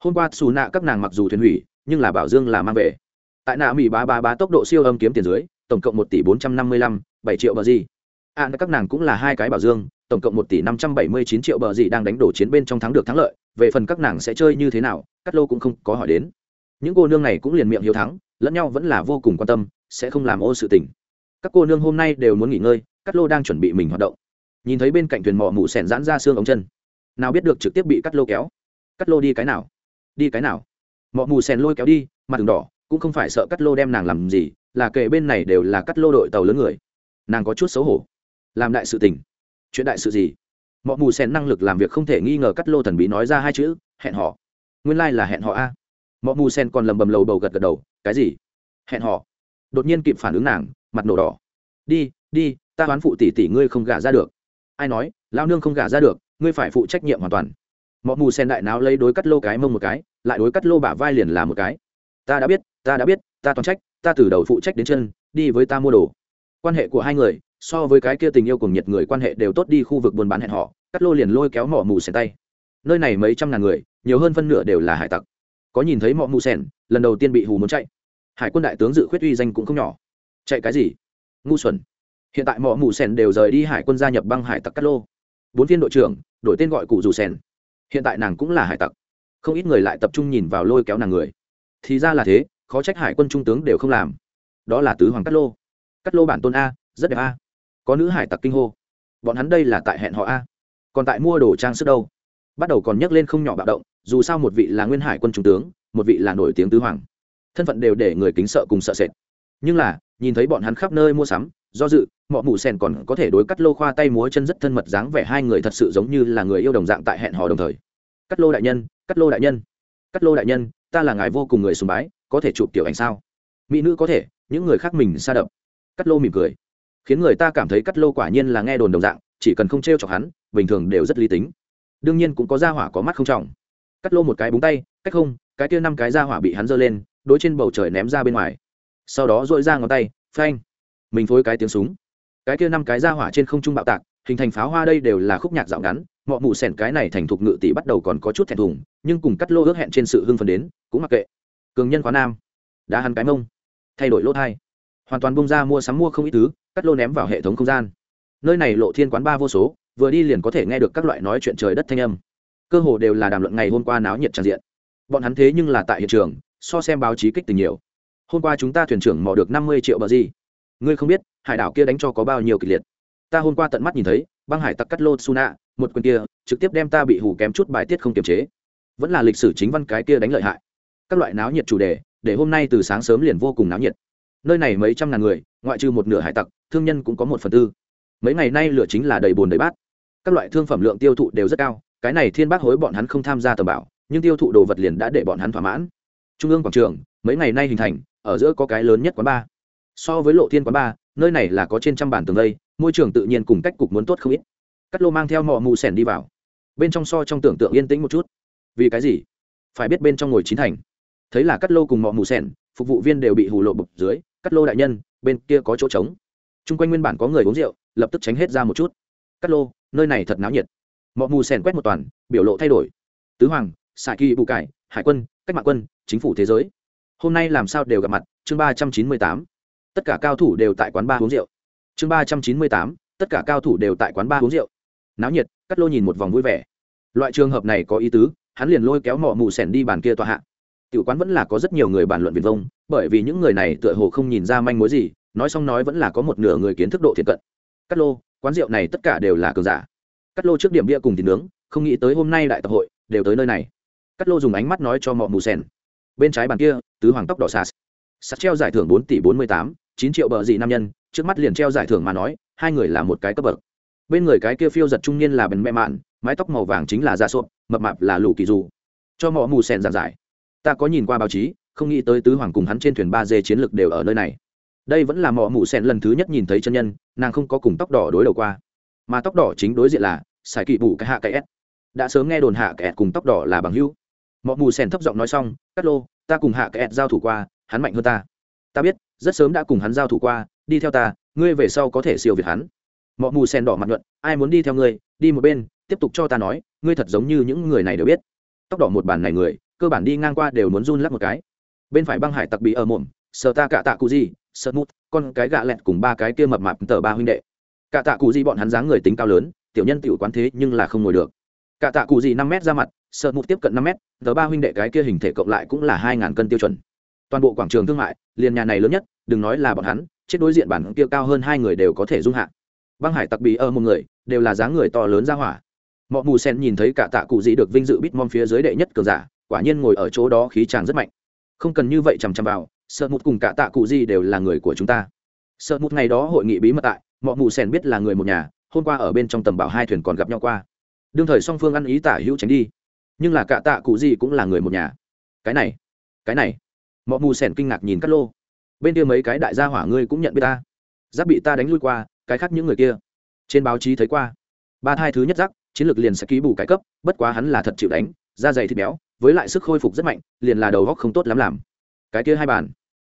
Hôm qua xù nạ các nàng mặc dù thuyền hủy, nhưng là bảo dương là mang về. Tại nạ mỹ ba ba ba tốc độ siêu âm kiếm tiền dưới, tổng cộng một tỷ bốn trăm năm mươi lăm, bảy triệu bờ gì. À các nàng cũng là hai cái bảo dương, tổng cộng một tỷ năm trăm bảy mươi chín triệu bờ gì đang đánh đổ chiến bên trong thắng được thắng lợi, về phần các nàng sẽ chơi như thế nào cắt lô cũng không có hỏi đến. Những cô nương này cũng liền miệng hiếu thắng, lẫn nhau vẫn là vô cùng quan tâm, sẽ không làm ô sự tình. Các cô nương hôm nay đều muốn nghỉ ngơi cắt lô đang chuẩn bị mình hoạt động nhìn thấy bên cạnh thuyền mỏ mụ sẻn giãn ra xương ống chân. Nào biết được trực tiếp bị cắt lô kéo. Cắt lô đi cái nào? Đi cái nào? Mọ mù sèn lôi kéo đi, mặt đường đỏ, cũng không phải sợ cắt lô đem nàng làm gì, là kệ bên này đều là cắt lô đội tàu lớn người. Nàng có chút xấu hổ. Làm đại sự tình. Chuyện đại sự gì? Mọ mù sèn năng lực làm việc không thể nghi ngờ cắt lô thần bí nói ra hai chữ, hẹn họ nguyên lai、like、là hẹn họ a. Mọ mù sèn còn lầm bầm lầu bầu gật gật đầu, cái gì? Hẹn họ đột nhiên kịp phản ứng nàng, mặt nổ đỏ. Đi đi, ta oán phụ tỷ tỷ ngươi không gả ra được ai nói, lao nương không gả ra được, ngươi phải phụ trách nhiệm hoàn toàn. Mọi mù sen đại náo lấy đối cắt lô cái mông một cái, lại đối cắt lô bả vai liền là một cái. Ta đã biết, ta đã biết, ta toàn trách, ta từ đầu phụ trách đến chân, đi với ta mua đồ. Quan hệ của hai người, so với cái kia tình yêu cùng nhiệt người quan hệ đều tốt đi khu vực buôn bán hẹn họ cắt lô liền lôi kéo mỏ mù sen tay. Nơi này mấy trăm ngàn người, nhiều hơn phân nửa đều là hải tặc. Có nhìn thấy mọ mù sen, lần đầu tiên bị hù muốn chạy. Hải quân đại tướng dự khuyết uy danh cũng không nhỏ. Chạy cái gì? Ngu xuẩn hiện tại mọi mù sen đều rời đi hải quân gia nhập băng hải tặc cắt lô. Bốn viên đội trưởng, đổi tên gọi cụ dù sen hiện tại nàng cũng là hải tặc. Không ít người lại tập trung nhìn vào lôi kéo nàng người. Thì ra là thế, khó trách hải quân trung tướng đều không làm. Đó là tứ hoàng cắt lô. Cắt lô bản tôn a, rất đẹp a. Có nữ hải tặc kinh hô. Bọn hắn đây là tại hẹn họ a. Còn tại mua đồ trang sức đâu? Bắt đầu còn nhắc lên không nhỏ bạo động, dù sao một vị là nguyên hải quân trung tướng, một vị là nổi tiếng tứ hoàng. Thân phận đều để người kính sợ cùng sợ sệt. Nhưng là, nhìn thấy bọn hắn khắp nơi mua sắm do dự, mọ mù sen còn có thể đối cắt lô khoa tay múa chân rất thân mật dáng vẻ hai người thật sự giống như là người yêu đồng dạng tại hẹn hò đồng thời. Cắt lô đại nhân cắt lô đại nhân cắt lô đại nhân, ta là ngài vô cùng người sùng bái, có thể chụp tiểu ảnh sao? Mỹ nữ có thể, những người khác mình xa đậm. Cắt lô mỉm cười. Khiến người ta cảm thấy cắt lô quả nhiên là nghe đồn đồng dạng, chỉ cần không t r e o chọc hắn, bình thường đều rất lý tính. Đương nhiên cũng có gia hỏa có mắt không trọng. Cắt lô một cái búng tay, cách không, cái kia năm cái gia hỏa bị hắn giơ lên, đối trên bầu trời ném ra bên ngoài. Sau đó dội ra ngón tay, phanh mình phối cái tiếng súng. Cái kia năm cái ra hỏa trên không trung bạo tạc, hình thành pháo hoa đây đều là khúc nhạc dạo ngắn mọi mụ sẻn cái này thành thục ngự tỷ bắt đầu còn có chút thẹn thùng, nhưng cùng cắt lô ước hẹn trên sự hưng phần đến, cũng mặc kệ. Cường nhân khóa nam đã hắn cái mông, thay đổi lỗ thai. Hoàn toàn bông ra mua sắm mua không ít thứ, cắt lô ném vào hệ thống không gian. Nơi này lộ thiên quán ba vô số, vừa đi liền có thể nghe được các loại nói chuyện trời đất thanh âm. Cơ hồ đều là đàm luận ngày hôm qua náo nhiệt tràn diện. Bọn hắn thế nhưng là tại hiện trường, so xem báo chí kích tình nhiều. Hôm qua chúng ta thuyền trưởng mò được năm mươi triệu bờ gì ngươi không biết, hải đảo kia đánh cho có bao nhiêu kịch liệt. Ta hôm qua tận mắt nhìn thấy, băng hải tặc cắt lô suna, một quyền kia, trực tiếp đem ta bị hù kém chút bài tiết không kiềm chế. Vẫn là lịch sử chính văn cái kia đánh lợi hại. Các loại náo nhiệt chủ đề, để hôm nay từ sáng sớm liền vô cùng náo nhiệt. Nơi này mấy trăm ngàn người, ngoại trừ một nửa hải tặc, thương nhân cũng có một phần tư. Mấy ngày nay lửa chính là đầy bồn đầy bát. Các loại thương phẩm lượng tiêu thụ đều rất cao, cái này thiên bác hối bọn hắn không tham gia tầm bảo, nhưng tiêu thụ đồ vật liền đã để bọn hắn thỏa mãn. Trung ương quảng trường, mấy ngày nay hình thành, ở giữa có cái lớn nhất quán ba so với lộ thiên quán ba nơi này là có trên trăm bản tường lây, môi trường tự nhiên cùng cách cục muốn tốt không ít. Cắt lô mang theo mọ mù sẻn đi vào. Bên trong so trong tưởng tượng yên tĩnh một chút. Vì cái gì? Phải biết bên trong ngồi chín thành. Thấy là cắt lô cùng mọ mù sẻn phục vụ viên đều bị hù lộ bực dưới cắt lô đại nhân bên kia có chỗ trống. Chung quanh nguyên bản có người uống rượu lập tức tránh hết ra một chút. Cắt lô nơi này thật náo nhiệt. Mọ mù sẻn quét một toàn biểu lộ thay đổi. Tứ hoàng xạ kỳ bù cải hải quân cách mạng quân chính phủ thế giới. Hôm nay làm sao đều gặp mặt chương ba trăm chín mươi tám tất cả cao thủ đều tại quán ba uống rượu. Chương ba trăm chín mươi tám, tất cả cao thủ đều tại quán ba uống rượu. Náo nhiệt cắt lô nhìn một vòng vui vẻ. Loại trường hợp này có ý tứ, hắn liền lôi kéo mọ mù sẻn đi bàn kia tòa hạ. Tiểu quán vẫn là có rất nhiều người bàn luận viền vông, bởi vì những người này tựa hồ không nhìn ra manh mối gì, nói xong nói vẫn là có một nửa người kiến thức độ thiệt cận. Cắt lô, quán rượu này tất cả đều là cường giả. Cắt lô trước điểm bia cùng thịt nướng, không nghĩ tới hôm nay đại tập hội, đều tới nơi này. Cắt lô dùng ánh mắt nói cho mọ mù sẻn. Bên trái bàn kia, tứ hoàng tóc đỏ sạt. Sạt treo giải thưởng bốn tỷ bốn mươi tám chín triệu bờ gì nam nhân, trước mắt liền treo giải thưởng mà nói, hai người là một cái cấp bậc. Bên người cái kia phiêu giật trung niên là bần mẹ mạn, mái tóc màu vàng chính là da sộp, mập mạp là lù kỳ dù. Cho mọ mù sen giảng giải. Ta có nhìn qua báo chí, không nghĩ tới tứ hoàng cùng hắn trên thuyền ba dê chiến lược đều ở nơi này. Đây vẫn là mọ mù sen lần thứ nhất nhìn thấy chân nhân, nàng không có cùng tóc đỏ đối đầu qua. Mà tóc đỏ chính đối diện là sài kỵ bù cái hạ cái s. Đã sớm nghe đồn hạ cái s cùng tóc đỏ là bằng hữu. Mọ mù sen thấp giọng nói xong cắt lô, ta cùng hạ kẹt giao thủ qua, hắn mạnh hơn ta. Ta biết rất sớm đã cùng hắn giao thủ qua, đi theo ta, ngươi về sau có thể siêu việt hắn. Mọi mù sen đỏ mặt nhuận, ai muốn đi theo ngươi, đi một bên, tiếp tục cho ta nói, ngươi thật giống như những người này đều biết. Tóc đỏ một bản này người, cơ bản đi ngang qua đều muốn run lắc một cái. Bên phải băng hải tặc bị ở mồm, sờ ta cả tạ cụ gì, sờ mút, con cái gạ lẹt cùng ba cái kia mập mạp tờ ba huynh đệ. Cả tạ cụ gì bọn hắn dáng người tính cao lớn, tiểu nhân tiểu quán thế nhưng là không ngồi được. Cả tạ cụ gì năm mét ra mặt sợ mút tiếp cận năm mét, tờ ba huynh đệ cái kia hình thể cộng lại cũng là hai ngàn cân tiêu chuẩn toàn bộ quảng trường thương mại, liền nhà này lớn nhất, đừng nói là bọn hắn, chết đối diện bản kia cao hơn hai người đều có thể dung hạ. Băng hải tặc bị ở một người, đều là dáng người to lớn ra hỏa. Mọi mù sen nhìn thấy cả tạ cụ dĩ được vinh dự bít mom phía dưới đệ nhất cường giả, quả nhiên ngồi ở chỗ đó khí tràng rất mạnh. Không cần như vậy chằm chằm vào, sợ một cùng cả tạ cụ dĩ đều là người của chúng ta. Sợ một ngày đó hội nghị bí mật tại mọi mù sen biết là người một nhà, hôm qua ở bên trong tầm bảo hai thuyền còn gặp nhau qua. Đương thời song phương ăn ý tả hữu tránh đi, nhưng là cả tạ cụ gì cũng là người một nhà. Cái này cái này mọi mù sẻn kinh ngạc nhìn cắt lô. Bên kia mấy cái đại gia hỏa ngươi cũng nhận biết ta. Giáp bị ta đánh lui qua, cái khác những người kia. Trên báo chí thấy qua. Ba thai thứ nhất giác chiến lược liền sẽ ký bù cái cấp, bất quá hắn là thật chịu đánh, da dày thịt béo, với lại sức khôi phục rất mạnh, liền là đầu góc không tốt lắm làm. Cái kia hai bàn.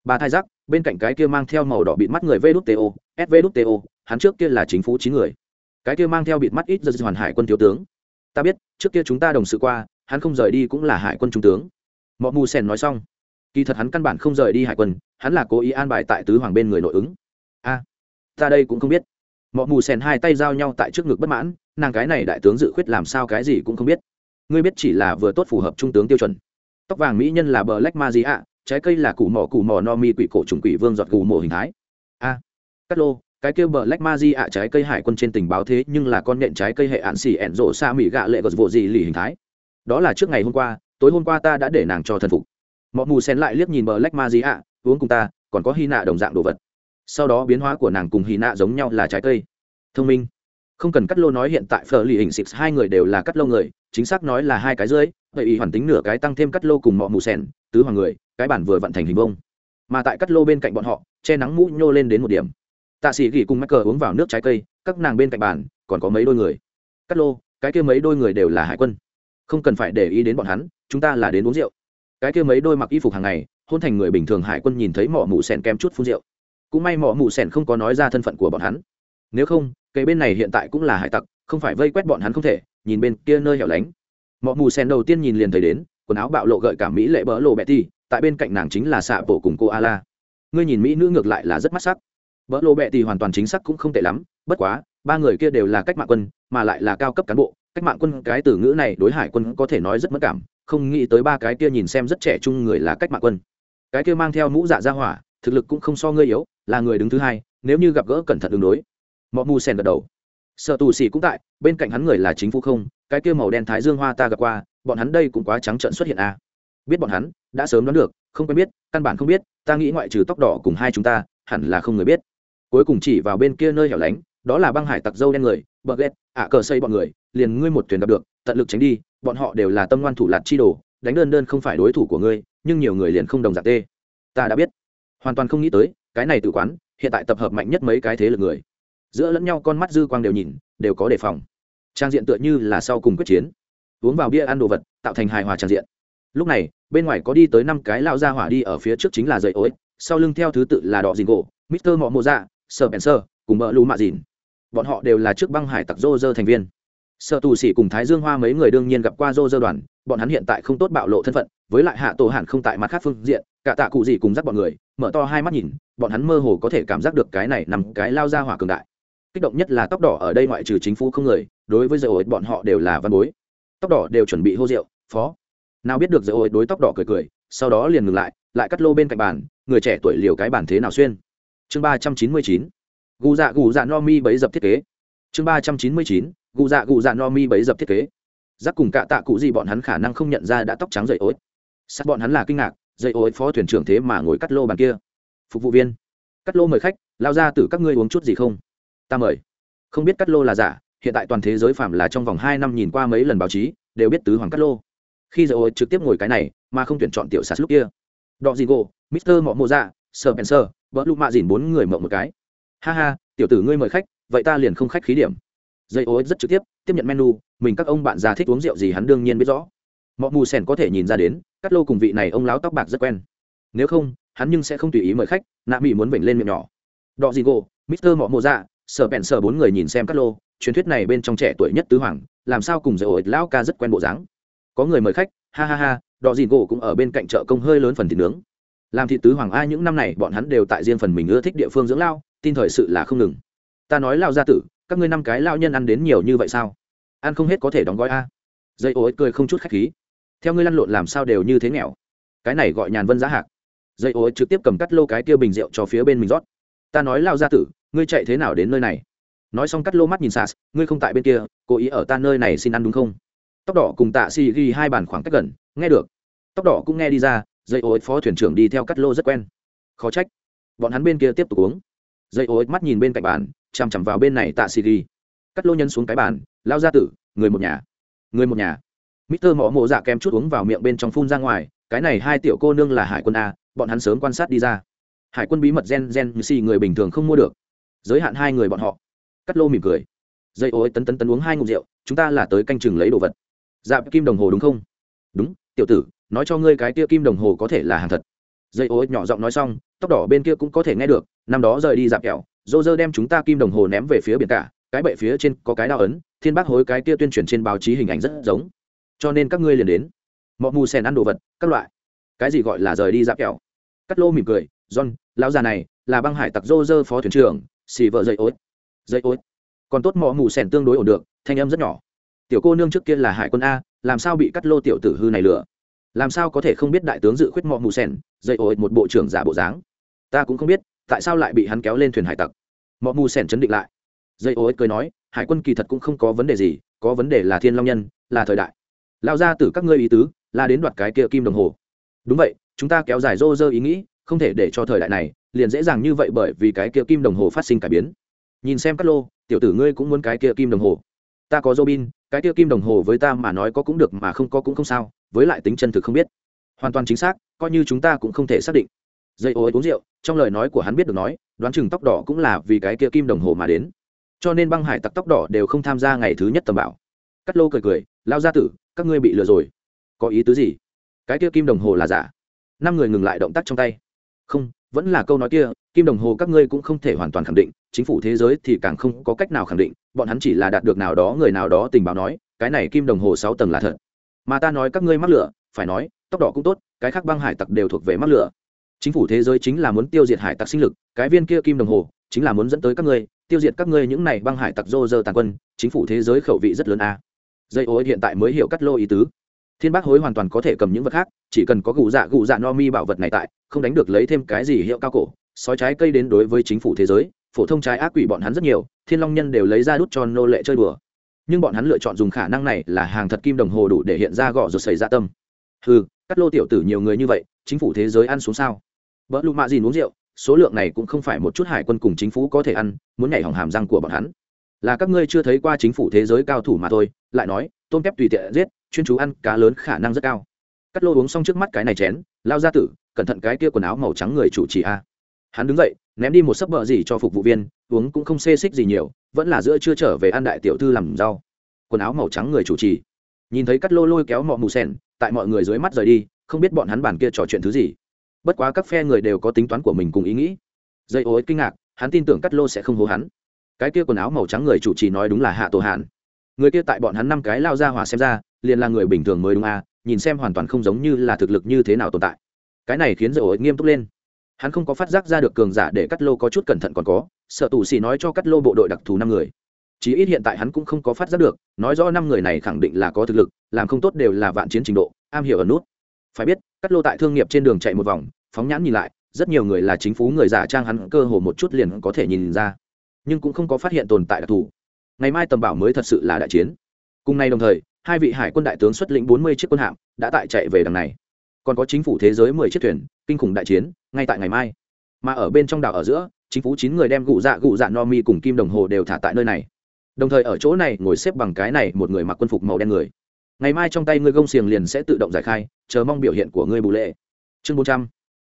Ba thai giác bên cạnh cái kia mang theo màu đỏ bịt mắt người vđto svđto hắn trước kia là chính phủ chín người. Cái kia mang theo bịt mắt ít giờ hoàn hải quân thiếu tướng. Ta biết, trước kia chúng ta đồng sự qua, hắn không rời đi cũng là hải quân trung tướng. Mọi mù sen nói xong kỳ thật hắn căn bản không rời đi hải quân hắn là cố ý an bài tại tứ hoàng bên người nội ứng. A ta đây cũng không biết. Mọi mù sèn hai tay giao nhau tại trước ngực bất mãn nàng cái này đại tướng dự khuyết làm sao cái gì cũng không biết. Ngươi biết chỉ là vừa tốt phù hợp trung tướng tiêu chuẩn. Tóc vàng mỹ nhân là bờ lách ma gì ạ trái cây là củ mỏ củ mỏ no mi quỷ cổ trùng quỷ vương giọt củ mộ hình thái. A à, cắt lô cái kêu bờ lách ma di ạ trái cây hải quân trên tình báo thế nhưng là con nện trái cây hệ ạn xỉ ẹn rộ xa mỹ gạ lệ gật vụ gì lì hình thái. Đó là trước ngày hôm qua tối hôm qua ta đã để nàng cho thần phục mọ mù sen lại liếc nhìn bờ lách ma gì ạ uống cùng ta, còn có hy nạ đồng dạng đồ vật. Sau đó biến hóa của nàng cùng hy nạ giống nhau là trái cây. Thông minh. Không cần cắt lô nói hiện tại phở lì hình xịt hai người đều là cắt lô người, chính xác nói là hai cái dưới vậy ý hoàn tính nửa cái tăng thêm cắt lô cùng mọ mù sen tứ hoàng người, cái bản vừa vận thành hình bông mà tại cắt lô bên cạnh bọn họ, che nắng mũ nhô lên đến một điểm. Tạ sĩ gỉ cùng mắc cờ uống vào nước trái cây, các nàng bên cạnh bàn, còn có mấy đôi người. Cắt lô, cái kia mấy đôi người đều là hải quân. Không cần phải để ý đến bọn hắn, chúng ta là đến uống rượu cái kia mấy đôi mặc y phục hàng ngày, hôn thành người bình thường hải quân nhìn thấy mỏ mụ sẻn kem chút phun rượu. Cũng may mỏ mụ sẻn không có nói ra thân phận của bọn hắn. Nếu không cây bên này hiện tại cũng là hải tặc, không phải vây quét bọn hắn không thể, nhìn bên kia nơi hẻo lánh. Mỏ mù sen đầu tiên nhìn liền thấy đến, quần áo bạo lộ gợi cảm mỹ lệ bỡ lộ bẹ ti tại bên cạnh nàng chính là xạ bộ cùng cô a la ngươi nhìn mỹ nữ ngược lại là rất mắt sắc. Bỡ lộ bẹ ti hoàn toàn chính xác cũng không tệ lắm, bất quá, ba người kia đều là cách mạng quân, mà lại là cao cấp cán bộ. Cách mạng quân cái từ ngữ này đối hải quân có thể nói rất mất cảm không nghĩ tới ba cái kia nhìn xem rất trẻ trung người là cách mạng quân. Cái kia mang theo mũ dạ ra hỏa, thực lực cũng không so ngươi yếu, là người đứng thứ hai, nếu như gặp gỡ cẩn thận đường đối. Mọ mù sen gật đầu. Sợ tù xì cũng tại, bên cạnh hắn người là chính phủ không, cái kia màu đen thái dương hoa ta gặp qua, bọn hắn đây cũng quá trắng trợn xuất hiện à. biết bọn hắn, đã sớm đoán được, không quen biết, căn bản không biết, ta nghĩ ngoại trừ tóc đỏ cùng hai chúng ta, hẳn là không người biết. Cuối cùng chỉ vào bên kia nơi hẻo lánh, đó là băng hải tặc dâu đen người bờ ghét ạ cờ xây bọn người, liền ngươi một thuyền gặp được, tận lực tránh đi bọn họ đều là tâm ngoan thủ lạt chi đồ, đánh đơn đơn không phải đối thủ của ngươi, nhưng nhiều người liền không đồng giặc tê. Ta đã biết. Hoàn toàn không nghĩ tới, cái này tự quán, hiện tại tập hợp mạnh nhất mấy cái thế lực người. Giữa lẫn nhau con mắt dư quang đều nhìn, đều có đề phòng. Trang diện tựa như là sau cùng quyết chiến. Uống vào bia ăn đồ vật, tạo thành hài hòa trang diện. Lúc này, bên ngoài có đi tới năm cái lao ra hỏa đi ở phía trước chính là dậy ối, sau lưng theo thứ tự là đỏ dìn gỗ, mister mọ mộ dạ sơ, cùng mợ lù mạ dìn. Bọn họ đều là trước băng hải tặc rô rơ thành viên sợ tù sĩ cùng thái dương hoa mấy người đương nhiên gặp qua dô dơ đoàn, bọn hắn hiện tại không tốt bạo lộ thân phận, với lại hạ tổ hẳn không tại mặt khác phương diện, cả tạ cụ gì cùng dắt bọn người, mở to hai mắt nhìn, bọn hắn mơ hồ có thể cảm giác được cái này nằm cái lao ra hỏa cường đại. Kích động nhất là tóc đỏ ở đây ngoại trừ chính phủ không người, đối với dầu ổi bọn họ đều là văn bối. Tóc đỏ đều chuẩn bị hô rượu, phó. Nào biết được dầu ổi đối tóc đỏ cười cười, sau đó liền ngừng lại lại cắt lô bên cạnh bàn, người trẻ tuổi liều cái bàn thế nào xuyên. Chương ba trăm chín mươi chín. Gù dạ gù dạ no mi bấy dập thiết kế. Chương ba trăm chín mươi chín gù dạ gù dạ no mi bấy dập thiết kế. Giác cùng cạ tạ cụ gì bọn hắn khả năng không nhận ra đã tóc trắng dậy ối. Sắt bọn hắn là kinh ngạc, dậy ối phó thuyền trưởng thế mà ngồi cắt lô bàn kia. Phục vụ viên. Cắt lô mời khách, lao ra từ các ngươi uống chút gì không? Ta mời. Không biết cắt lô là giả, hiện tại toàn thế giới phạm là trong vòng hai năm nhìn qua mấy lần báo chí, đều biết tứ hoàng cắt lô. Khi dậy ối trực tiếp ngồi cái này, mà không tuyển chọn tiểu sạt lúc kia. Đọ gì gỗ mister mọ mô dạ sờ pencer vợ lụ mạ dìn bốn người mộng một cái. Ha ha, tiểu tử ngươi mời khách, vậy ta liền không khách khí điểm dây ôi rất trực tiếp tiếp nhận menu, mình các ông bạn già thích uống rượu gì hắn đương nhiên biết rõ. Mọi mù sèn có thể nhìn ra đến, cắt lô cùng vị này ông láo tóc bạc rất quen. Nếu không, hắn nhưng sẽ không tùy ý mời khách, nạ mỹ muốn vểnh lên miệng nhỏ. Đọ gì gỗ mister mọ mộ dạ sở bẹn sở bốn người nhìn xem cắt lô, truyền thuyết này bên trong trẻ tuổi nhất tứ hoàng, làm sao cùng dây ổi lão ca rất quen bộ dáng. Có người mời khách, ha ha ha, đọ gì gỗ cũng ở bên cạnh chợ công hơi lớn phần thịt nướng. Làm thị tứ hoàng a những năm này bọn hắn đều tại riêng phần mình ưa thích địa phương dưỡng lao, tin thời sự là không ngừng. Ta nói lao gia tử các ngươi năm cái lao nhân ăn đến nhiều như vậy sao? Ăn không hết có thể đóng gói a. Dây ối cười không chút khách khí. Theo ngươi lăn lộn làm sao đều như thế nghèo. Cái này gọi nhàn vân giá hạc. Dây ối trực tiếp cầm cắt lô cái kia bình rượu cho phía bên mình rót. Ta nói lao gia tử, ngươi chạy thế nào đến nơi này? Nói xong cắt lô mắt nhìn sas, ngươi không tại bên kia, cố ý ở ta nơi này xin ăn đúng không? Tóc đỏ cùng tạ xì ghi hai bàn khoảng cách gần, nghe được. Tóc đỏ cũng nghe đi ra, dây ối phó thuyền trưởng đi theo cắt lô rất quen. Khó trách. Bọn hắn bên kia tiếp tục uống. Dây ối mắt nhìn bên cạnh bàn chằm chằm vào bên này tạ xì ghi cắt lô nhân xuống cái bàn lao ra tử người một nhà người một nhà Mr. mỏ Mộ Dạ kem chút uống vào miệng bên trong phun ra ngoài, cái này hai tiểu cô nương là hải quân a, bọn hắn sớm quan sát đi ra. Hải quân bí mật gen gen như xì người bình thường không mua được. Giới hạn hai người bọn họ. Cắt lô mỉm cười. Dây ối tấn tấn tấn uống hai ngụm rượu, chúng ta là tới canh chừng lấy đồ vật. dạp kim đồng hồ đúng không? Đúng, tiểu tử, nói cho ngươi cái kia kim đồng hồ có thể là hàng thật. Dây ối nhỏ giọng nói xong, tóc đỏ bên kia cũng có thể nghe được, năm đó rời đi dạp kẹo, Dô dơ đem chúng ta kim đồng hồ ném về phía biển cả, cái bệ phía trên có cái đao ấn, thiên bác hối cái kia tuyên truyền trên báo chí hình ảnh rất giống. Cho nên các ngươi liền đến. Mọi mù sen ăn đồ vật các loại. Cái gì gọi là rời đi dạp kẹo? Cắt lô mỉm cười john lão già này là băng hải tặc dô dơ phó thuyền trưởng xì vợ dậy ối. Dậy ối. Còn tốt mọ mù sen tương đối ổn được thanh âm rất nhỏ. Tiểu cô nương trước kia là hải quân a làm sao bị cắt lô tiểu tử hư này lừa? Làm sao có thể không biết đại tướng dự khuyết mọ mù sen dậy ối một bộ trưởng giả bộ dáng? Ta cũng không biết tại sao lại bị hắn kéo lên thuyền hải tặc? Mọ mù sen chấn định lại. Dây ô ích cười nói, hải quân kỳ thật cũng không có vấn đề gì, có vấn đề là thiên long nhân, là thời đại. Lao ra từ các ngươi ý tứ, là đến đoạt cái kia kim đồng hồ. Đúng vậy, chúng ta kéo dài rô rơ ý nghĩ, không thể để cho thời đại này liền dễ dàng như vậy bởi vì cái kia kim đồng hồ phát sinh cải biến. Nhìn xem các lô, tiểu tử ngươi cũng muốn cái kia kim đồng hồ. Ta có robin, cái kia kim đồng hồ với ta mà nói có cũng được mà không có cũng không sao, với lại tính chân thực không biết. Hoàn toàn chính xác, coi như chúng ta cũng không thể xác định dây ô ấy uống rượu, trong lời nói của hắn biết được nói, đoán chừng tóc đỏ cũng là vì cái kia kim đồng hồ mà đến. Cho nên băng hải tặc tóc đỏ đều không tham gia ngày thứ nhất tầm bảo cắt lô cười cười lao ra tử, các ngươi bị lừa rồi. Có ý tứ gì? Cái kia kim đồng hồ là giả? Năm người ngừng lại động tác trong tay. Không, vẫn là câu nói kia, kim đồng hồ các ngươi cũng không thể hoàn toàn khẳng định, chính phủ thế giới thì càng không có cách nào khẳng định, bọn hắn chỉ là đạt được nào đó người nào đó tình báo nói, cái này kim đồng hồ sáu tầng là thật. Mà ta nói các ngươi mắc lửa, phải nói, tóc đỏ cũng tốt, cái khác băng hải tặc đều thuộc về mắc lửa chính phủ thế giới chính là muốn tiêu diệt hải tặc sinh lực, cái viên kia kim đồng hồ, chính là muốn dẫn tới các ngươi, tiêu diệt các ngươi những này băng hải tặc dô dơ tàn quân, chính phủ thế giới khẩu vị rất lớn a. Dây ô hiện tại mới hiểu cắt lô ý tứ. Thiên bác hối hoàn toàn có thể cầm những vật khác, chỉ cần có gù dạ gù dạ no mi bảo vật này tại, không đánh được lấy thêm cái gì hiệu cao cổ. Sói trái cây đến đối với chính phủ thế giới, phổ thông trái ác quỷ bọn hắn rất nhiều, thiên long nhân đều lấy ra đút cho nô lệ chơi đùa. Nhưng bọn hắn lựa chọn dùng khả năng này là hàng thật kim đồng hồ đủ để hiện ra gõ rồi xảy ra tâm. Ừ cắt lô tiểu tử nhiều người như vậy, chính phủ thế giới ăn xuống sao? Vợ lụ mạ gì uống rượu, số lượng này cũng không phải một chút hải quân cùng chính phủ có thể ăn, muốn nhảy hỏng hàm răng của bọn hắn. Là các ngươi chưa thấy qua chính phủ thế giới cao thủ mà thôi, lại nói, tôm kép tùy tiện giết, chuyên chú ăn cá lớn khả năng rất cao. Cắt lô uống xong trước mắt cái này chén, lao ra tử, cẩn thận cái kia quần áo màu trắng người chủ trì a. Hắn đứng dậy, ném đi một sấp bờ gì cho phục vụ viên, uống cũng không xê xích gì nhiều, vẫn là giữa chưa trở về ăn đại tiểu thư làm rau. Quần áo màu trắng người chủ trì. Nhìn thấy cắt lô lôi kéo mọ mù sen tại mọi người dưới mắt rời đi, không biết bọn hắn bàn kia trò chuyện thứ gì bất quá các phe người đều có tính toán của mình cùng ý nghĩ. Dây ô kinh ngạc, hắn tin tưởng cắt lô sẽ không hố hắn. Cái kia quần áo màu trắng người chủ trì nói đúng là hạ tổ hạn người kia tại bọn hắn năm cái lao ra hòa xem ra, liền là người bình thường mới đúng à nhìn xem hoàn toàn không giống như là thực lực như thế nào tồn tại. Cái này khiến dây ô nghiêm túc lên. Hắn không có phát giác ra được cường giả để cắt lô có chút cẩn thận còn có, sợ tù xì nói cho cắt lô bộ đội đặc thù năm người. Chí ít hiện tại hắn cũng không có phát giác được, nói rõ năm người này khẳng định là có thực lực, làm không tốt đều là vạn chiến trình độ, am hiểu ở nút phải biết, cắt lô tại thương nghiệp trên đường chạy một vòng, phóng nhãn nhìn lại, rất nhiều người là chính phủ người giả trang hắn cơ hồ một chút liền có thể nhìn ra. Nhưng cũng không có phát hiện tồn tại đặc thù. Ngày mai tầm bảo mới thật sự là đại chiến. Cùng ngày đồng thời, hai vị hải quân đại tướng xuất lĩnh bốn mươi chiếc quân hạm đã tại chạy về đằng này. Còn có chính phủ thế giới mười chiếc thuyền, kinh khủng đại chiến, ngay tại ngày mai. Mà ở bên trong đảo ở giữa, chính phủ chín người đem gụ dạ gụ dạ no mi cùng kim đồng hồ đều thả tại nơi này. Đồng thời ở chỗ này ngồi xếp bằng cái này một người mặc quân phục màu đen người ngày mai trong tay ngươi gông xiềng liền sẽ tự động giải khai, chờ mong biểu hiện của ngươi bù lệ. Chương bốn trăm,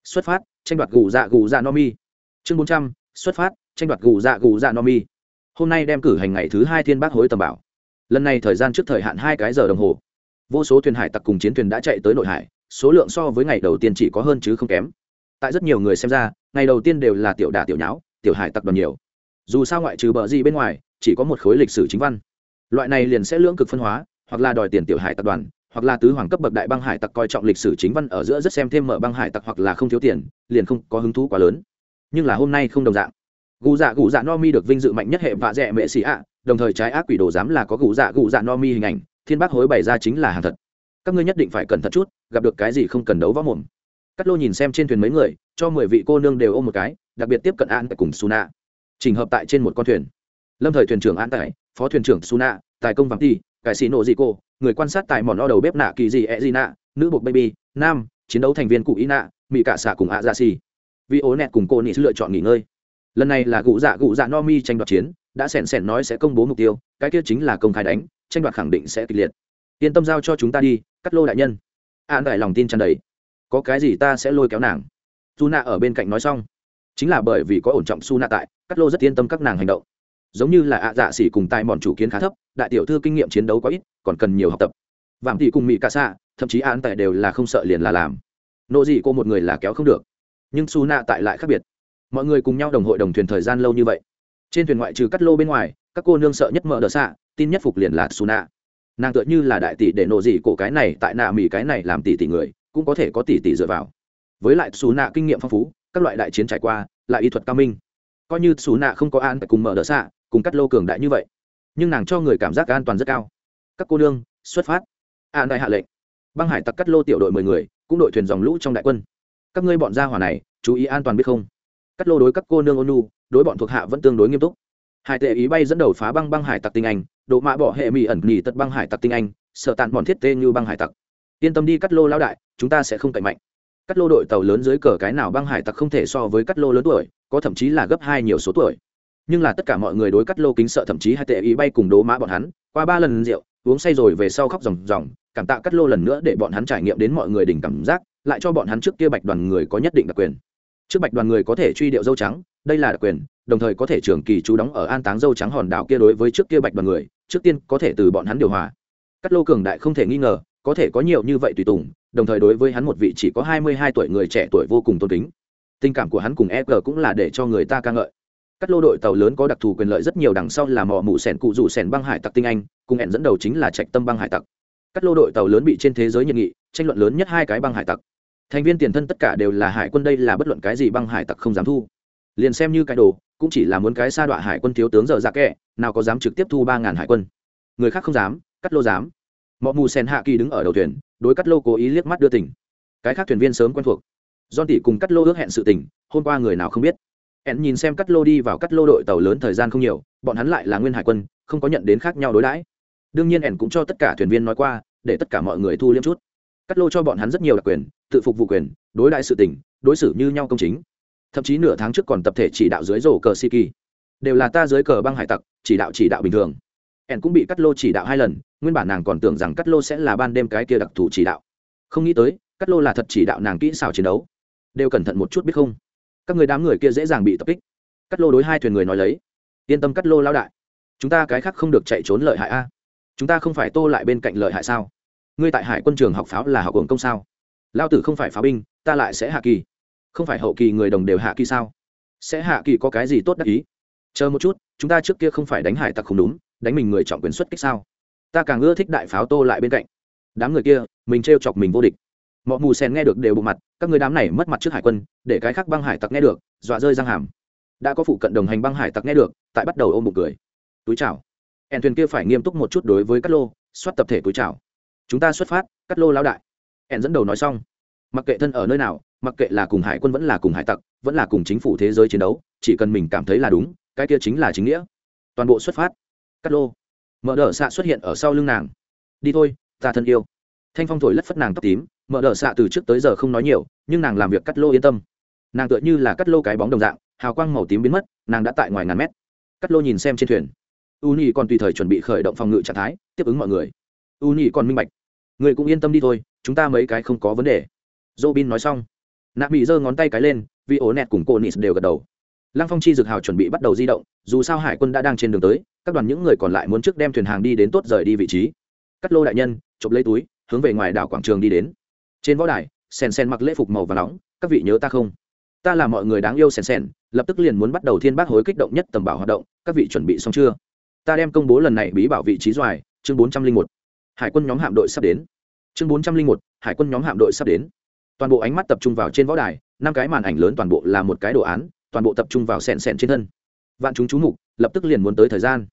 xuất phát, tranh đoạt gù dạ gù dạ no mi. Chương bốn trăm, xuất phát, tranh đoạt gù dạ gù dạ no mi. Hôm nay đem cử hành ngày thứ hai thiên bác hối tầm bảo. Lần này thời gian trước thời hạn hai cái giờ đồng hồ. Vô số thuyền hải tặc cùng chiến thuyền đã chạy tới nội hải, số lượng so với ngày đầu tiên chỉ có hơn chứ không kém. Tại rất nhiều người xem ra, ngày đầu tiên đều là tiểu đà tiểu nháo, tiểu hải tặc đoàn nhiều. Dù sao ngoại trừ bờ gì bên ngoài, chỉ có một khối lịch sử chính văn. Loại này liền sẽ lưỡng cực phân hóa hoặc là đòi tiền tiểu hải tập đoàn, hoặc là tứ hoàng cấp bậc đại băng hải tặc coi trọng lịch sử chính văn ở giữa rất xem thêm mở băng hải tặc hoặc là không thiếu tiền, liền không có hứng thú quá lớn. Nhưng là hôm nay không đồng dạng. Gù dạ gù dạ no mi được vinh dự mạnh nhất hệ vạ dẹ mệ xì ạ, đồng thời trái ác quỷ đồ dám là có gù dạ gù dạ no mi hình ảnh, thiên bác hối bày ra chính là hàng thật. Các ngươi nhất định phải cẩn thận chút, gặp được cái gì không cần đấu võ mồm. Cắt lô nhìn xem trên thuyền mấy người, cho mười vị cô nương đều ôm một cái, đặc biệt tiếp cận an tại cùng suna trình hợp tại trên một con thuyền. Lâm thời thuyền trưởng an tại phó thuyền trưởng suna tài công vắng ti cải xì nổ dị cô? Người quan sát tại mòn o đầu bếp nạ kỳ dị e dị nạ nữ buộc baby, nam, chiến đấu thành viên cụ ý nạ mỹ cả xạ cùng ạ dạ xì vì ố nẹt cùng cô nị lựa chọn nghỉ ngơi. Lần này là cụ dạ cụ dạ no mi tranh đoạt chiến, đã sẻn sẻn nói sẽ công bố mục tiêu, cái kia chính là công khai đánh, tranh đoạt khẳng định sẽ kịch liệt. Yên tâm giao cho chúng ta đi, cắt lô đại nhân. An đại lòng tin tràn đầy. Có cái gì ta sẽ lôi kéo nàng. Su nạ ở bên cạnh nói xong. Chính là bởi vì có ổn trọng su nạ tại, cắt lô rất yên tâm các nàng hành động giống như là ạ dạ xỉ cùng tài mòn chủ kiến khá thấp, đại tiểu thư kinh nghiệm chiến đấu quá ít, còn cần nhiều học tập. Vạm thị cùng mỹ ca xạ thậm chí án tại đều là không sợ liền là làm. Nộ gì cô một người là kéo không được. Nhưng su nạ tại lại khác biệt. Mọi người cùng nhau đồng hội đồng thuyền thời gian lâu như vậy. Trên thuyền ngoại trừ cắt lô bên ngoài, các cô nương sợ nhất mở đờ xạ, tin nhất phục liền là su nạ nàng tựa như là đại tỷ để nộ gì cổ cái này, tại nạ mỹ cái này làm tỷ tỷ người, cũng có thể có tỷ tỷ dựa vào. Với lại su nạ kinh nghiệm phong phú, các loại đại chiến trải qua lại y thuật cao minh. Coi như su nạ không có an cùng mở đỡ xạ cùng cắt lô cường đại như vậy, nhưng nàng cho người cảm giác an toàn rất cao. Các cô nương, xuất phát. An đại hạ lệnh. Băng hải tặc cắt lô tiểu đội mười người, cũng đội thuyền dòng lũ trong đại quân. Các ngươi bọn gia hỏa này, chú ý an toàn biết không? Cắt lô đối các cô nương ônu đối bọn thuộc hạ vẫn tương đối nghiêm túc. Hải tệ ý bay dẫn đầu phá băng băng hải tặc tinh anh độ mạ bỏ hệ mỹ ẩn nghỉ tật băng hải tặc tinh anh sợ tàn bọn thiết tê như băng hải tặc. Yên tâm đi cắt lô lao đại, chúng ta sẽ không cạnh mạnh. Cắt lô đội tàu lớn dưới cờ cái nào băng hải tặc không thể so với cắt lô lớn tuổi, có thậm chí là gấp hai nhiều số tuổi nhưng là tất cả mọi người đối cắt lô kính sợ thậm chí hai tệ ý bay cùng đố mã bọn hắn, qua ba lần rượu, uống say rồi về sau khóc ròng ròng, cảm tạ cắt lô lần nữa để bọn hắn trải nghiệm đến mọi người đỉnh cảm giác, lại cho bọn hắn trước kia bạch đoàn người có nhất định đặc quyền. Trước bạch đoàn người có thể truy điệu dâu trắng, đây là đặc quyền, đồng thời có thể trường kỳ chú đóng ở an táng dâu trắng hòn đảo kia đối với trước kia bạch đoàn người, trước tiên có thể từ bọn hắn điều hòa. Cắt lô cường đại không thể nghi ngờ, có thể có nhiều như vậy tùy tùng, đồng thời đối với hắn một vị chỉ có hai mươi hai tuổi người trẻ tuổi vô cùng tôn kính. Tình cảm của hắn cùng e g cũng là để cho người ta ca ngợi các lô đội tàu lớn có đặc thù quyền lợi rất nhiều, đằng sau là mỏ mù sẻn cụ rủ sẻn băng hải tặc tinh anh, cùng hẹn dẫn đầu chính là trạch tâm băng hải tặc. Các lô đội tàu lớn bị trên thế giới nhiệt nghị, tranh luận lớn nhất hai cái băng hải tặc. Thành viên tiền thân tất cả đều là hải quân, đây là bất luận cái gì băng hải tặc không dám thu. Liền xem như cái đồ, cũng chỉ là muốn cái sa đọa hải quân thiếu tướng giờ ra dạ kẹ nào có dám trực tiếp thu ba ngàn hải quân. Người khác không dám, cắt lô dám. Mọi mù sen hạ kỳ đứng ở đầu thuyền, đối cắt lô cố ý liếc mắt đưa tỉnh cái khác thuyền viên sớm quen thuộc. Don tỷ cùng cắt lô ước hẹn sự tình, hôm qua người nào không biết hẹn nhìn xem cắt lô đi vào cắt lô đội tàu lớn thời gian không nhiều, bọn hắn lại là nguyên hải quân, không có nhận đến khác nhau đối đãi. Đương nhiên hẹn cũng cho tất cả thuyền viên nói qua, để tất cả mọi người thu liêm chút. Cắt lô cho bọn hắn rất nhiều đặc quyền, tự phục vụ quyền, đối đại sự tình, đối xử như nhau công chính. Thậm chí nửa tháng trước còn tập thể chỉ đạo dưới rổ cờ si kỳ đều là ta dưới cờ băng hải tặc, chỉ đạo chỉ đạo bình thường. Ẻn cũng bị cắt lô chỉ đạo hai lần, nguyên bản nàng còn tưởng rằng cắt lô sẽ là ban đêm cái kia đặc thù chỉ đạo. Không nghĩ tới, cắt lô là thật chỉ đạo nàng kỹ xảo chiến đấu. Đều cẩn thận một chút biết không? Các người đám người kia dễ dàng bị tập kích. Cắt lô đối hai thuyền người nói lấy. Yên tâm cắt lô lao đại. Chúng ta cái khác không được chạy trốn lợi hại a. À? Chúng ta không phải tô lại bên cạnh lợi hại sao? Ngươi tại hải quân trường học pháo là học hưởng công sao? Lao tử không phải pháo binh, ta lại sẽ hạ kỳ. Không phải hậu kỳ người đồng đều hạ kỳ sao? Sẽ hạ kỳ có cái gì tốt đắc ý? Chờ một chút, chúng ta trước kia không phải đánh hải tặc không đúng, đánh mình người trọng quyền xuất kích sao? Ta càng ưa thích đại pháo tô lại bên cạnh. Đám người kia, mình t chọc mình vô địch mọi mù sen nghe được đều bộ mặt, các người đám này mất mặt trước hải quân, để cái khác băng hải tặc nghe được, dọa rơi răng hàm. Đã có phụ cận đồng hành băng hải tặc nghe được, tại bắt đầu ôm bụng cười. Túi chào. Hẹn thuyền kia phải nghiêm túc một chút đối với cát lô, soát tập thể túi chào. Chúng ta xuất phát, cát lô lao đại. Hẹn dẫn đầu nói xong. Mặc kệ thân ở nơi nào, mặc kệ là cùng hải quân vẫn là cùng hải tặc, vẫn là cùng chính phủ thế giới chiến đấu, chỉ cần mình cảm thấy là đúng, cái kia chính là chính nghĩa. Toàn bộ xuất phát. Cát lô. Mở đỡ xạ xuất hiện ở sau lưng nàng. Đi thôi, ta thân yêu. Thanh phong thổi lất phất nàng tóc tím mở đờ xạ từ trước tới giờ không nói nhiều, nhưng nàng làm việc cắt lô yên tâm. Nàng tựa như là cắt lô cái bóng đồng dạng, hào quang màu tím biến mất, nàng đã tại ngoài ngàn mét. Cắt lô nhìn xem trên thuyền. U nhi còn tùy thời chuẩn bị khởi động phòng ngự trạng thái, tiếp ứng mọi người. U nhi còn minh bạch. Người cũng yên tâm đi thôi, chúng ta mấy cái không có vấn đề. Dô bin nói xong. Nạ bị giơ ngón tay cái lên, vì ổ nẹt cùng cô nis đều gật đầu. Lăng phong chi dược hào chuẩn bị bắt đầu di động, dù sao hải quân đã đang trên đường tới, các đoàn những người còn lại muốn trước đem thuyền hàng đi đến tốt rời đi vị trí. Cắt lô đại nhân, chụp lấy túi, hướng về ngoài đảo quảng trường đi đến trên võ đài sen sen mặc lễ phục màu và nóng, các vị nhớ ta không? Ta là mọi người đáng yêu sen sen lập tức liền muốn bắt đầu thiên bác hối kích động nhất tầm bảo hoạt động, các vị chuẩn bị xong chưa? Ta đem công bố lần này bí bảo vị trí doài, chương bốn trăm linh một. Hải quân nhóm hạm đội sắp đến. Chương bốn trăm linh một, hải quân nhóm hạm đội sắp đến. Toàn bộ ánh mắt tập trung vào trên võ đài, năm cái màn ảnh lớn toàn bộ là một cái đồ án, toàn bộ tập trung vào sen sen trên thân. Vạn chúng chú mục, lập tức liền muốn tới thời gian.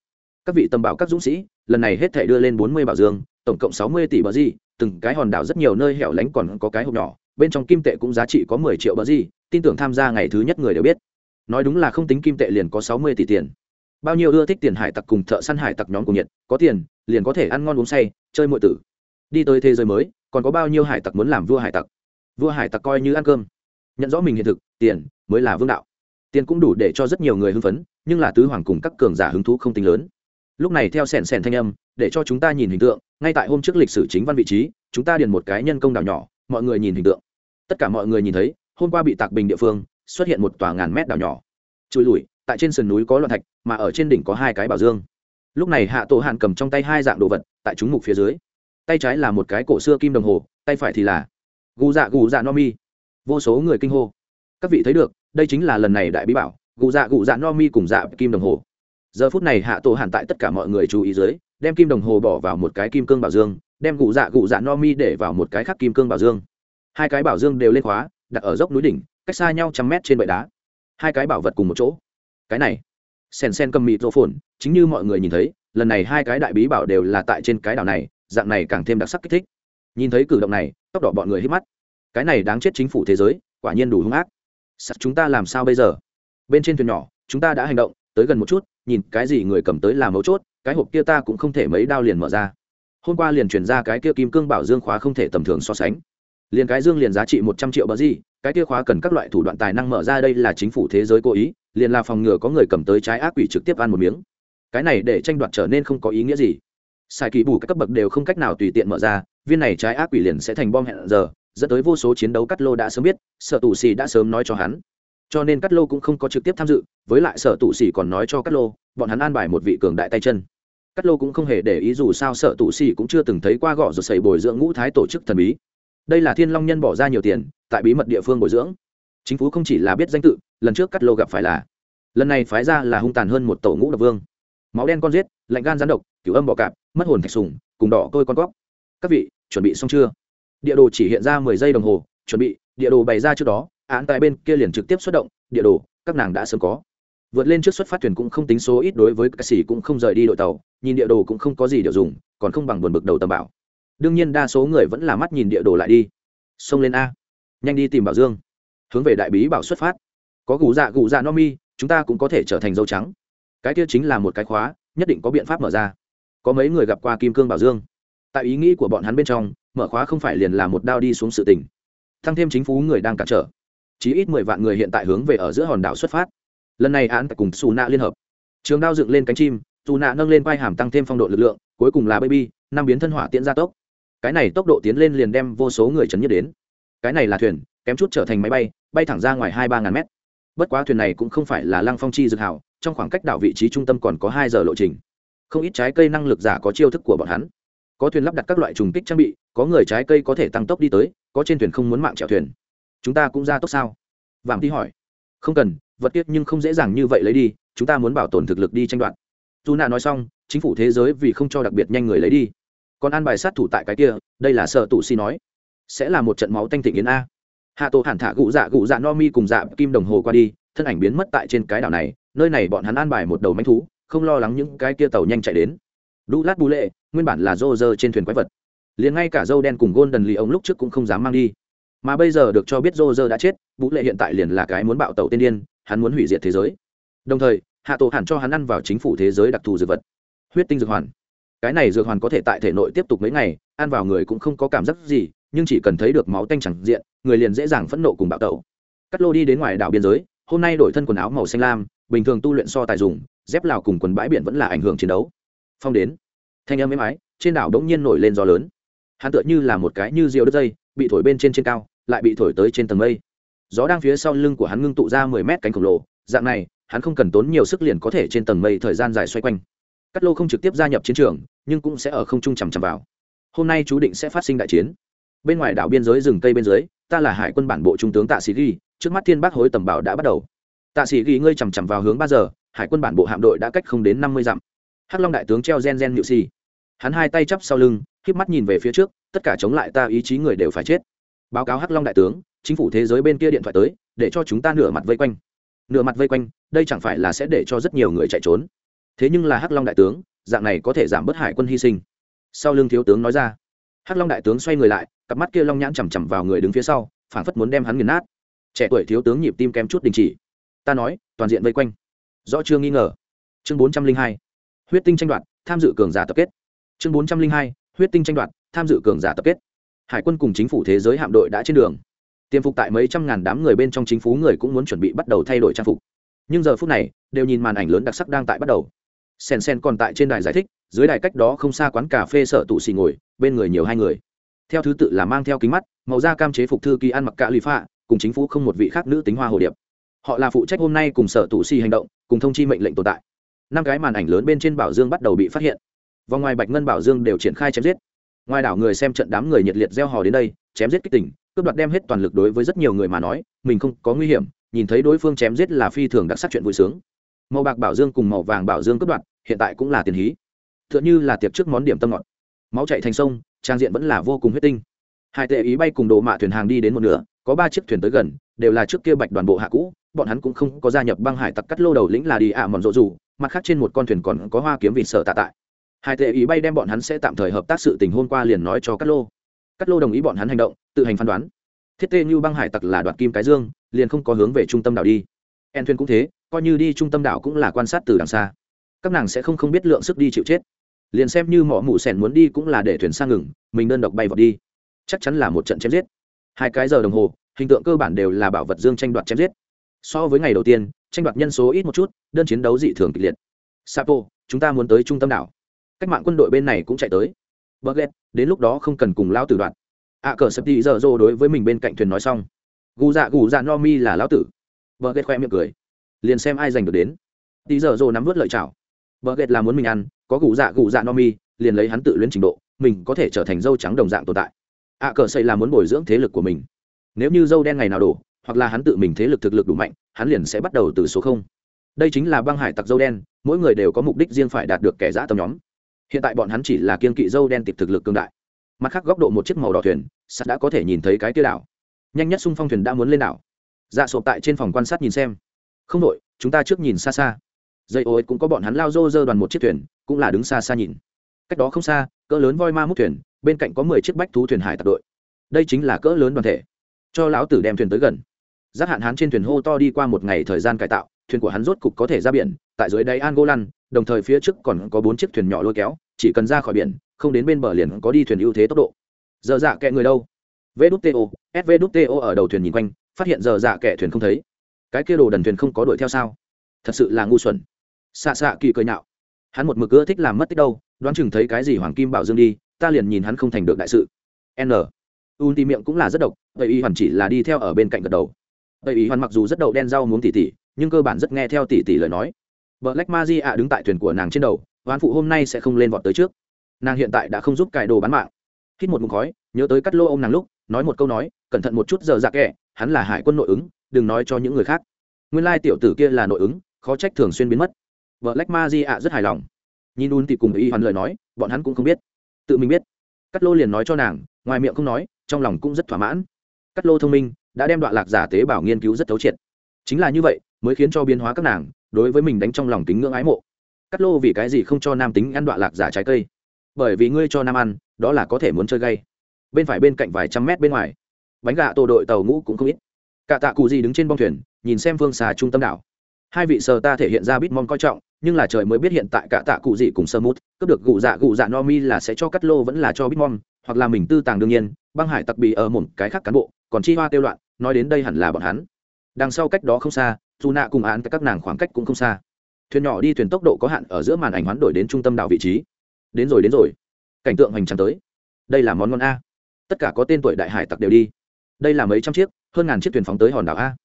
Các vị tầm bảo các dũng sĩ, lần này hết thể đưa lên bốn mươi bảo dương, tổng cộng sáu mươi tỷ bờ di từng cái hòn đảo rất nhiều nơi hẻo lánh còn có cái hộp nhỏ, bên trong kim tệ cũng giá trị có mười triệu bờ di tin tưởng tham gia ngày thứ nhất người đều biết. Nói đúng là không tính kim tệ liền có sáu mươi tỷ tiền. Bao nhiêu ưa thích tiền hải tặc cùng thợ săn hải tặc nhóm cùng nhiệt, có tiền, liền có thể ăn ngon uống say, chơi mọi tử. Đi tới thế giới mới, còn có bao nhiêu hải tặc muốn làm vua hải tặc? Vua hải tặc coi như ăn cơm. Nhận rõ mình hiện thực, tiền mới là vương đạo. Tiền cũng đủ để cho rất nhiều người hưng phấn, nhưng là tứ hoàng cùng các cường giả hứng thú không tính lớn lúc này theo sèn sèn thanh âm, để cho chúng ta nhìn hình tượng, ngay tại hôm trước lịch sử chính văn vị trí, chúng ta điền một cái nhân công đảo nhỏ, mọi người nhìn hình tượng. Tất cả mọi người nhìn thấy, hôm qua bị tạc bình địa phương, xuất hiện một tòa ngàn mét đảo nhỏ. Chui lùi, tại trên sườn núi có loạn thạch, mà ở trên đỉnh có hai cái bảo dương. Lúc này hạ tổ hạn cầm trong tay hai dạng đồ vật, tại chúng mục phía dưới. Tay trái là một cái cổ xưa kim đồng hồ, tay phải thì là gù dạ gù dạ no mi. Vô số người kinh hô. Các vị thấy được, đây chính là lần này đại bí bảo, gù dạ gù dạ no mi cùng dạ kim đồng hồ giờ phút này hạ tổ hàn tại tất cả mọi người chú ý dưới, đem kim đồng hồ bỏ vào một cái kim cương bảo dương, đem gụ dạ gụ dạ no mi để vào một cái khác kim cương bảo dương. Hai cái bảo dương đều lên khóa, đặt ở dốc núi đỉnh, cách xa nhau trăm mét trên bệ đá. Hai cái bảo vật cùng một chỗ. Cái này sen sen cầm mịt rô phồn chính như mọi người nhìn thấy, lần này hai cái đại bí bảo đều là tại trên cái đảo này, dạng này càng thêm đặc sắc kích thích. Nhìn thấy cử động này, tóc đỏ bọn người hít mắt. Cái này đáng chết chính phủ thế giới, quả nhiên đủ hung ác. Sắt chúng ta làm sao bây giờ? Bên trên thuyền nhỏ, chúng ta đã hành động tới gần một chút, nhìn cái gì người cầm tới làm mấu chốt, cái hộp kia ta cũng không thể mấy đao liền mở ra. Hôm qua liền chuyển ra cái kia kim cương bảo dương khóa không thể tầm thường so sánh. Liền cái dương liền giá trị một trăm triệu bờ gì, cái kia khóa cần các loại thủ đoạn tài năng mở ra đây là chính phủ thế giới cố ý, liền là phòng ngừa có người cầm tới trái ác quỷ trực tiếp ăn một miếng. Cái này để tranh đoạt trở nên không có ý nghĩa gì. Sai kỳ bù các cấp bậc đều không cách nào tùy tiện mở ra, viên này trái ác quỷ liền sẽ thành bom hẹn giờ, dẫn tới vô số chiến đấu cắt lô đã sớm biết, sợ tù xì đã sớm nói cho hắn cho nên Cát lô cũng không có trực tiếp tham dự, với lại sở tụ sĩ còn nói cho Cát lô, bọn hắn an bài một vị cường đại tay chân. Cát lô cũng không hề để ý dù sao sở tụ sĩ cũng chưa từng thấy qua gõ rồi xảy bồi dưỡng ngũ thái tổ chức thần bí. Đây là thiên long nhân bỏ ra nhiều tiền, tại bí mật địa phương bồi dưỡng. Chính phủ không chỉ là biết danh tự, lần trước Cát lô gặp phải là, lần này phái ra là hung tàn hơn một tổ ngũ độc vương. Máu đen con giết, lạnh gan rắn độc, cửu âm bọ cạp, mất hồn thạch sùng, cùng đỏ tôi con cóc. Các vị, chuẩn bị xong chưa? Địa đồ chỉ hiện ra mười giây đồng hồ, chuẩn bị, địa đồ bày ra trước đó án tại bên kia liền trực tiếp xuất động, địa đồ, các nàng đã sớm có. Vượt lên trước xuất phát thuyền cũng không tính số ít đối với các sĩ cũng không rời đi đội tàu, nhìn địa đồ cũng không có gì điều dùng, còn không bằng buồn bực đầu tầm bảo. Đương nhiên đa số người vẫn là mắt nhìn địa đồ lại đi. Xông lên a. Nhanh đi tìm bảo dương. Hướng về đại bí bảo xuất phát. Có gù dạ gù dạ no mi, chúng ta cũng có thể trở thành dâu trắng. Cái kia chính là một cái khóa, nhất định có biện pháp mở ra. Có mấy người gặp qua kim cương bảo dương. Tại ý nghĩ của bọn hắn bên trong, mở khóa không phải liền là một đao đi xuống sự tình. Thăng thêm chính phủ người đang cản trở chí ít mười vạn người hiện tại hướng về ở giữa hòn đảo xuất phát. Lần này án cùng xù nạ liên hợp. Trường đao dựng lên cánh chim xù nạ nâng lên vai hàm tăng thêm phong độ lực lượng, cuối cùng là baby, năm biến thân hỏa tiễn ra tốc. Cái này tốc độ tiến lên liền đem vô số người chấn nhất đến. Cái này là thuyền, kém chút trở thành máy bay bay thẳng ra ngoài hai ba ngàn mét. Bất quá thuyền này cũng không phải là lăng phong chi dược hảo, trong khoảng cách đảo vị trí trung tâm còn có hai giờ lộ trình. Không ít trái cây năng lực giả có chiêu thức của bọn hắn. Có thuyền lắp đặt các loại trùng kích trang bị, có người trái cây có thể tăng tốc đi tới, có trên thuyền không muốn mạng chèo thuyền chúng ta cũng ra tốc sao? Vàng thi hỏi. Không cần, vật tiết nhưng không dễ dàng như vậy lấy đi, chúng ta muốn bảo tồn thực lực đi tranh đoạt. Dù nạ nói xong, chính phủ thế giới vì không cho đặc biệt nhanh người lấy đi. Còn an bài sát thủ tại cái kia, đây là sợ tù si nói. Sẽ là một trận máu tanh thịnh yến a. Hạ tổ hẳn thả gụ dạ gụ dạ no mi cùng dạ kim đồng hồ qua đi, thân ảnh biến mất tại trên cái đảo này, nơi này bọn hắn an bài một đầu manh thú, không lo lắng những cái kia tàu nhanh chạy đến. Đu lát bù lệ, nguyên bản là rô rơ trên thuyền quái vật. Liền ngay cả dâu đen cùng gôn đần lì ống lúc trước cũng không dám mang đi mà bây giờ được cho biết rô rơ đã chết vũ lệ hiện tại liền là cái muốn bạo tẩu tiên điên, hắn muốn hủy diệt thế giới. Đồng thời, hạ tổ hẳn cho hắn ăn vào chính phủ thế giới đặc thù dược vật, huyết tinh dược hoàn. Cái này dược hoàn có thể tại thể nội tiếp tục mấy ngày, ăn vào người cũng không có cảm giác gì, nhưng chỉ cần thấy được máu tanh chẳng diện, người liền dễ dàng phẫn nộ cùng bạo tẩu. Cắt lô đi đến ngoài đảo biên giới, hôm nay đổi thân quần áo màu xanh lam, bình thường tu luyện so tài dùng, dép lào cùng quần bãi biển vẫn là ảnh hưởng chiến đấu. Phong đến. Thanh âm êm ái, trên đảo đống nhiên nổi lên gió lớn. Hắn tựa như là một cái như rượu đất dây bị thổi bên trên trên cao, lại bị thổi tới trên tầng mây. Gió đang phía sau lưng của hắn ngưng tụ ra mười mét cánh khổng lồ, dạng này, hắn không cần tốn nhiều sức liền có thể trên tầng mây thời gian dài xoay quanh. Cắt lô không trực tiếp gia nhập chiến trường, nhưng cũng sẽ ở không trung chằm chằm vào. Hôm nay chú định sẽ phát sinh đại chiến. Bên ngoài đảo biên giới rừng cây bên dưới, ta là hải quân bản bộ trung tướng tạ sĩ ghi, trước mắt thiên bác hối tầm bảo đã bắt đầu. Tạ sĩ ghi, ngươi chằm chằm vào hướng ba giờ, hải quân bản bộ hạm đội đã cách không đến năm mươi dặm. Hắc long đại tướng treo gen gen nhự xì hắn hai tay chắp sau lưng, híp mắt nhìn về phía trước tất cả chống lại ta, ý chí người đều phải chết. Báo cáo hắc long đại tướng, chính phủ thế giới bên kia điện thoại tới, để cho chúng ta nửa mặt vây quanh. Nửa mặt vây quanh, đây chẳng phải là sẽ để cho rất nhiều người chạy trốn. Thế nhưng là hắc long đại tướng, dạng này có thể giảm bớt hải quân hy sinh. Sau lưng thiếu tướng nói ra, hắc long đại tướng xoay người lại, cặp mắt kia long nhãn chằm chằm vào người đứng phía sau, phảng phất muốn đem hắn nghiền nát. Trẻ tuổi thiếu tướng nhịp tim kém chút đình chỉ. Ta nói, toàn diện vây quanh. Rõ chưa nghi ngờ. Chương bốn trăm linh hai, huyết tinh tranh đoạt, tham dự cường giả tập kết. Chương bốn trăm linh hai, huyết tinh tranh đoạt tham dự cường giả tập kết. Hải quân cùng chính phủ thế giới hạm đội đã trên đường. Tiêm phục tại mấy trăm ngàn đám người bên trong chính phủ người cũng muốn chuẩn bị bắt đầu thay đổi trang phục. Nhưng giờ phút này, đều nhìn màn ảnh lớn đặc sắc đang tại bắt đầu. Sen sen còn tại trên đài giải thích, dưới đài cách đó không xa quán cà phê sở tụ xì ngồi, bên người nhiều hai người. Theo thứ tự là mang theo kính mắt, màu da cam chế phục thư ký ăn mặc cạ lì pha cùng chính phủ không một vị khác nữ tính hoa hồ điệp. Họ là phụ trách hôm nay cùng sở tụ xì hành động, cùng thông chi mệnh lệnh tồn tại. Năm cái màn ảnh lớn bên trên bảo dương bắt đầu bị phát hiện. Vòng ngoài bạch ngân bảo dương đều triển khai chém giết ngoài đảo người xem trận đám người nhiệt liệt gieo hò đến đây, chém giết kích tỉnh cướp đoạt đem hết toàn lực đối với rất nhiều người mà nói, mình không có nguy hiểm, nhìn thấy đối phương chém giết là phi thường đặc sắc chuyện vui sướng. Màu bạc bảo dương cùng màu vàng bảo dương cướp đoạt, hiện tại cũng là tiền hí. T h ư ợ n h ư là tiệc trước món điểm tâm ngọt. Máu chạy thành sông, trang diện vẫn là vô cùng huyết tinh. Hai tệ ý bay cùng đồ mạ thuyền hàng đi đến một nửa, có ba chiếc thuyền tới gần, đều là trước kia bạch đoàn bộ hạ cũ, bọn hắn cũng không có gia nhập băng hải tặc cắt lô đầu lĩnh là đi ạ mòn rộ rủ, mặt khác trên một con thuyền còn có hoa kiếm vịt sở tạ tại hai tệ ý bay đem bọn hắn sẽ tạm thời hợp tác sự tình hôm qua liền nói cho Cát lô. Cát lô đồng ý bọn hắn hành động, tự hành phán đoán. Thiết tê như băng hải tặc là đoạt kim cái dương, liền không có hướng về trung tâm đảo đi. En thuyền cũng thế, coi như đi trung tâm đảo cũng là quan sát từ đằng xa. Các nàng sẽ không không biết lượng sức đi chịu chết. Liền xem như mỏ mụ sẻn muốn đi cũng là để thuyền sang ngừng, mình đơn độc bay vào đi. Chắc chắn là một trận chém giết. Hai cái giờ đồng hồ, hình tượng cơ bản đều là bảo vật dương tranh đoạt chém giết. So với ngày đầu tiên, tranh đoạt nhân số ít một chút, đơn chiến đấu dị thường kịch liệt. Sapo, chúng ta muốn tới trung tâm đảo cách mạng quân đội bên này cũng chạy tới. Burget, đến lúc đó không cần cùng lão tử đoạn ạ à, cờ sập đi giờ rô đối với mình bên cạnh thuyền nói xong. Gù dạ gù dạ no mi là lão tử. Vợ ghét khoe miệng cười. Liền xem ai giành được đến. Tí giờ rô nắm vớt lợi chảo. Vợ là muốn mình ăn có gù dạ gù dạ no mi liền lấy hắn tự luyến trình độ mình có thể trở thành dâu trắng đồng dạng tồn tại. Ạ cờ xây là muốn bồi dưỡng thế lực của mình. Nếu như dâu đen ngày nào đổ hoặc là hắn tự mình thế lực thực lực đủ mạnh hắn liền sẽ bắt đầu từ số không. Đây chính là băng hải tặc dâu đen mỗi người đều có mục đích riêng phải đạt được kẻ giã tầm nhóm hiện tại bọn hắn chỉ là kiên kỵ dâu đen tiệp thực lực cương đại. Mặt khác góc độ một chiếc màu đỏ thuyền, sắt đã có thể nhìn thấy cái tia đảo. Nhanh nhất xung phong thuyền đã muốn lên đảo. Dạ sộp tại trên phòng quan sát nhìn xem. Không đội chúng ta trước nhìn xa xa. Dây ô cũng có bọn hắn lao rô dơ đoàn một chiếc thuyền, cũng là đứng xa xa nhìn. Cách đó không xa, cỡ lớn voi ma mút thuyền, bên cạnh có mười chiếc bách thú thuyền hải tặc đội. Đây chính là cỡ lớn đoàn thể. Cho lão tử đem thuyền tới gần. Giác hạn hán trên thuyền hô to đi qua một ngày thời gian cải tạo, thuyền của hắn rốt cục có thể ra biển, tại dưới đáy an lăn đồng thời phía trước còn có bốn chiếc thuyền nhỏ lôi kéo, chỉ cần ra khỏi biển, không đến bên bờ liền có đi thuyền ưu thế tốc độ. Giờ dạ kẹ người đâu? Vto svto ở đầu thuyền nhìn quanh, phát hiện giờ dạ kẹ thuyền không thấy. Cái kia đồ đần thuyền không có đuổi theo sao? Thật sự là ngu xuẩn. Xạ xạ kỳ cười nhạo. Hắn một mực ưa thích làm mất tích đâu, đoán chừng thấy cái gì hoàng kim bảo dương đi, ta liền nhìn hắn không thành được đại sự. N. U tì miệng cũng là rất độc, vậy y hoàn chỉ là đi theo ở bên cạnh gật đầu. Vậy y hoàn mặc dù rất đậu đen rau muốn tỉ tỉ, nhưng cơ bản rất nghe theo tỉ tỉ lời nói vợ lách ma di ạ đứng tại thuyền của nàng trên đầu oan phụ hôm nay sẽ không lên vọt tới trước. Nàng hiện tại đã không giúp cài đồ bán mạng. Hít một ngụm khói, nhớ tới cắt lô ông nàng lúc, nói một câu nói, cẩn thận một chút giờ giặc kẻ, hắn là hải quân nội ứng, đừng nói cho những người khác. Nguyên lai tiểu tử kia là nội ứng, khó trách thường xuyên biến mất. Vợ lách ma di ạ rất hài lòng. Nhìn un thì cùng y hoàn lời nói, bọn hắn cũng không biết. Tự mình biết. Cắt lô liền nói cho nàng, ngoài miệng không nói, trong lòng cũng rất thỏa mãn. Cắt lô thông minh, đã đem đoạn lạc giả tế bảo nghiên cứu rất thấu triệt. Chính là như vậy, mới khiến cho biến hóa các nàng đối với mình đánh trong lòng tính ngưỡng ái mộ. Cắt lô vì cái gì không cho nam tính ăn đoạn lạc giả trái cây? Bởi vì ngươi cho nam ăn, đó là có thể muốn chơi gay. Bên phải bên cạnh vài trăm mét bên ngoài. Bánh gà tổ đội tàu ngũ cũng không ít. Cả tạ cụ gì đứng trên bong thuyền, nhìn xem phương xà trung tâm đảo. Hai vị sờ ta thể hiện ra bitmon coi trọng, nhưng là trời mới biết hiện tại cả tạ cụ gì cùng sơ mút, cướp được gụ dạ gụ dạ no mi là sẽ cho cắt lô vẫn là cho bitmon, hoặc là mình tư tàng đương nhiên, băng hải tặc bị ở một cái khác cán bộ, còn chi hoa tiêu loạn, nói đến đây hẳn là bọn hắn đằng sau cách đó không xa, dù nạ cùng án các nàng khoảng cách cũng không xa. Thuyền nhỏ đi thuyền tốc độ có hạn ở giữa màn ảnh hoán đổi đến trung tâm đảo vị trí. Đến rồi đến rồi. Cảnh tượng hoành tráng tới. Đây là món ngon a. Tất cả có tên tuổi đại hải tặc đều đi. Đây là mấy trăm chiếc, hơn ngàn chiếc thuyền phóng tới hòn đảo a.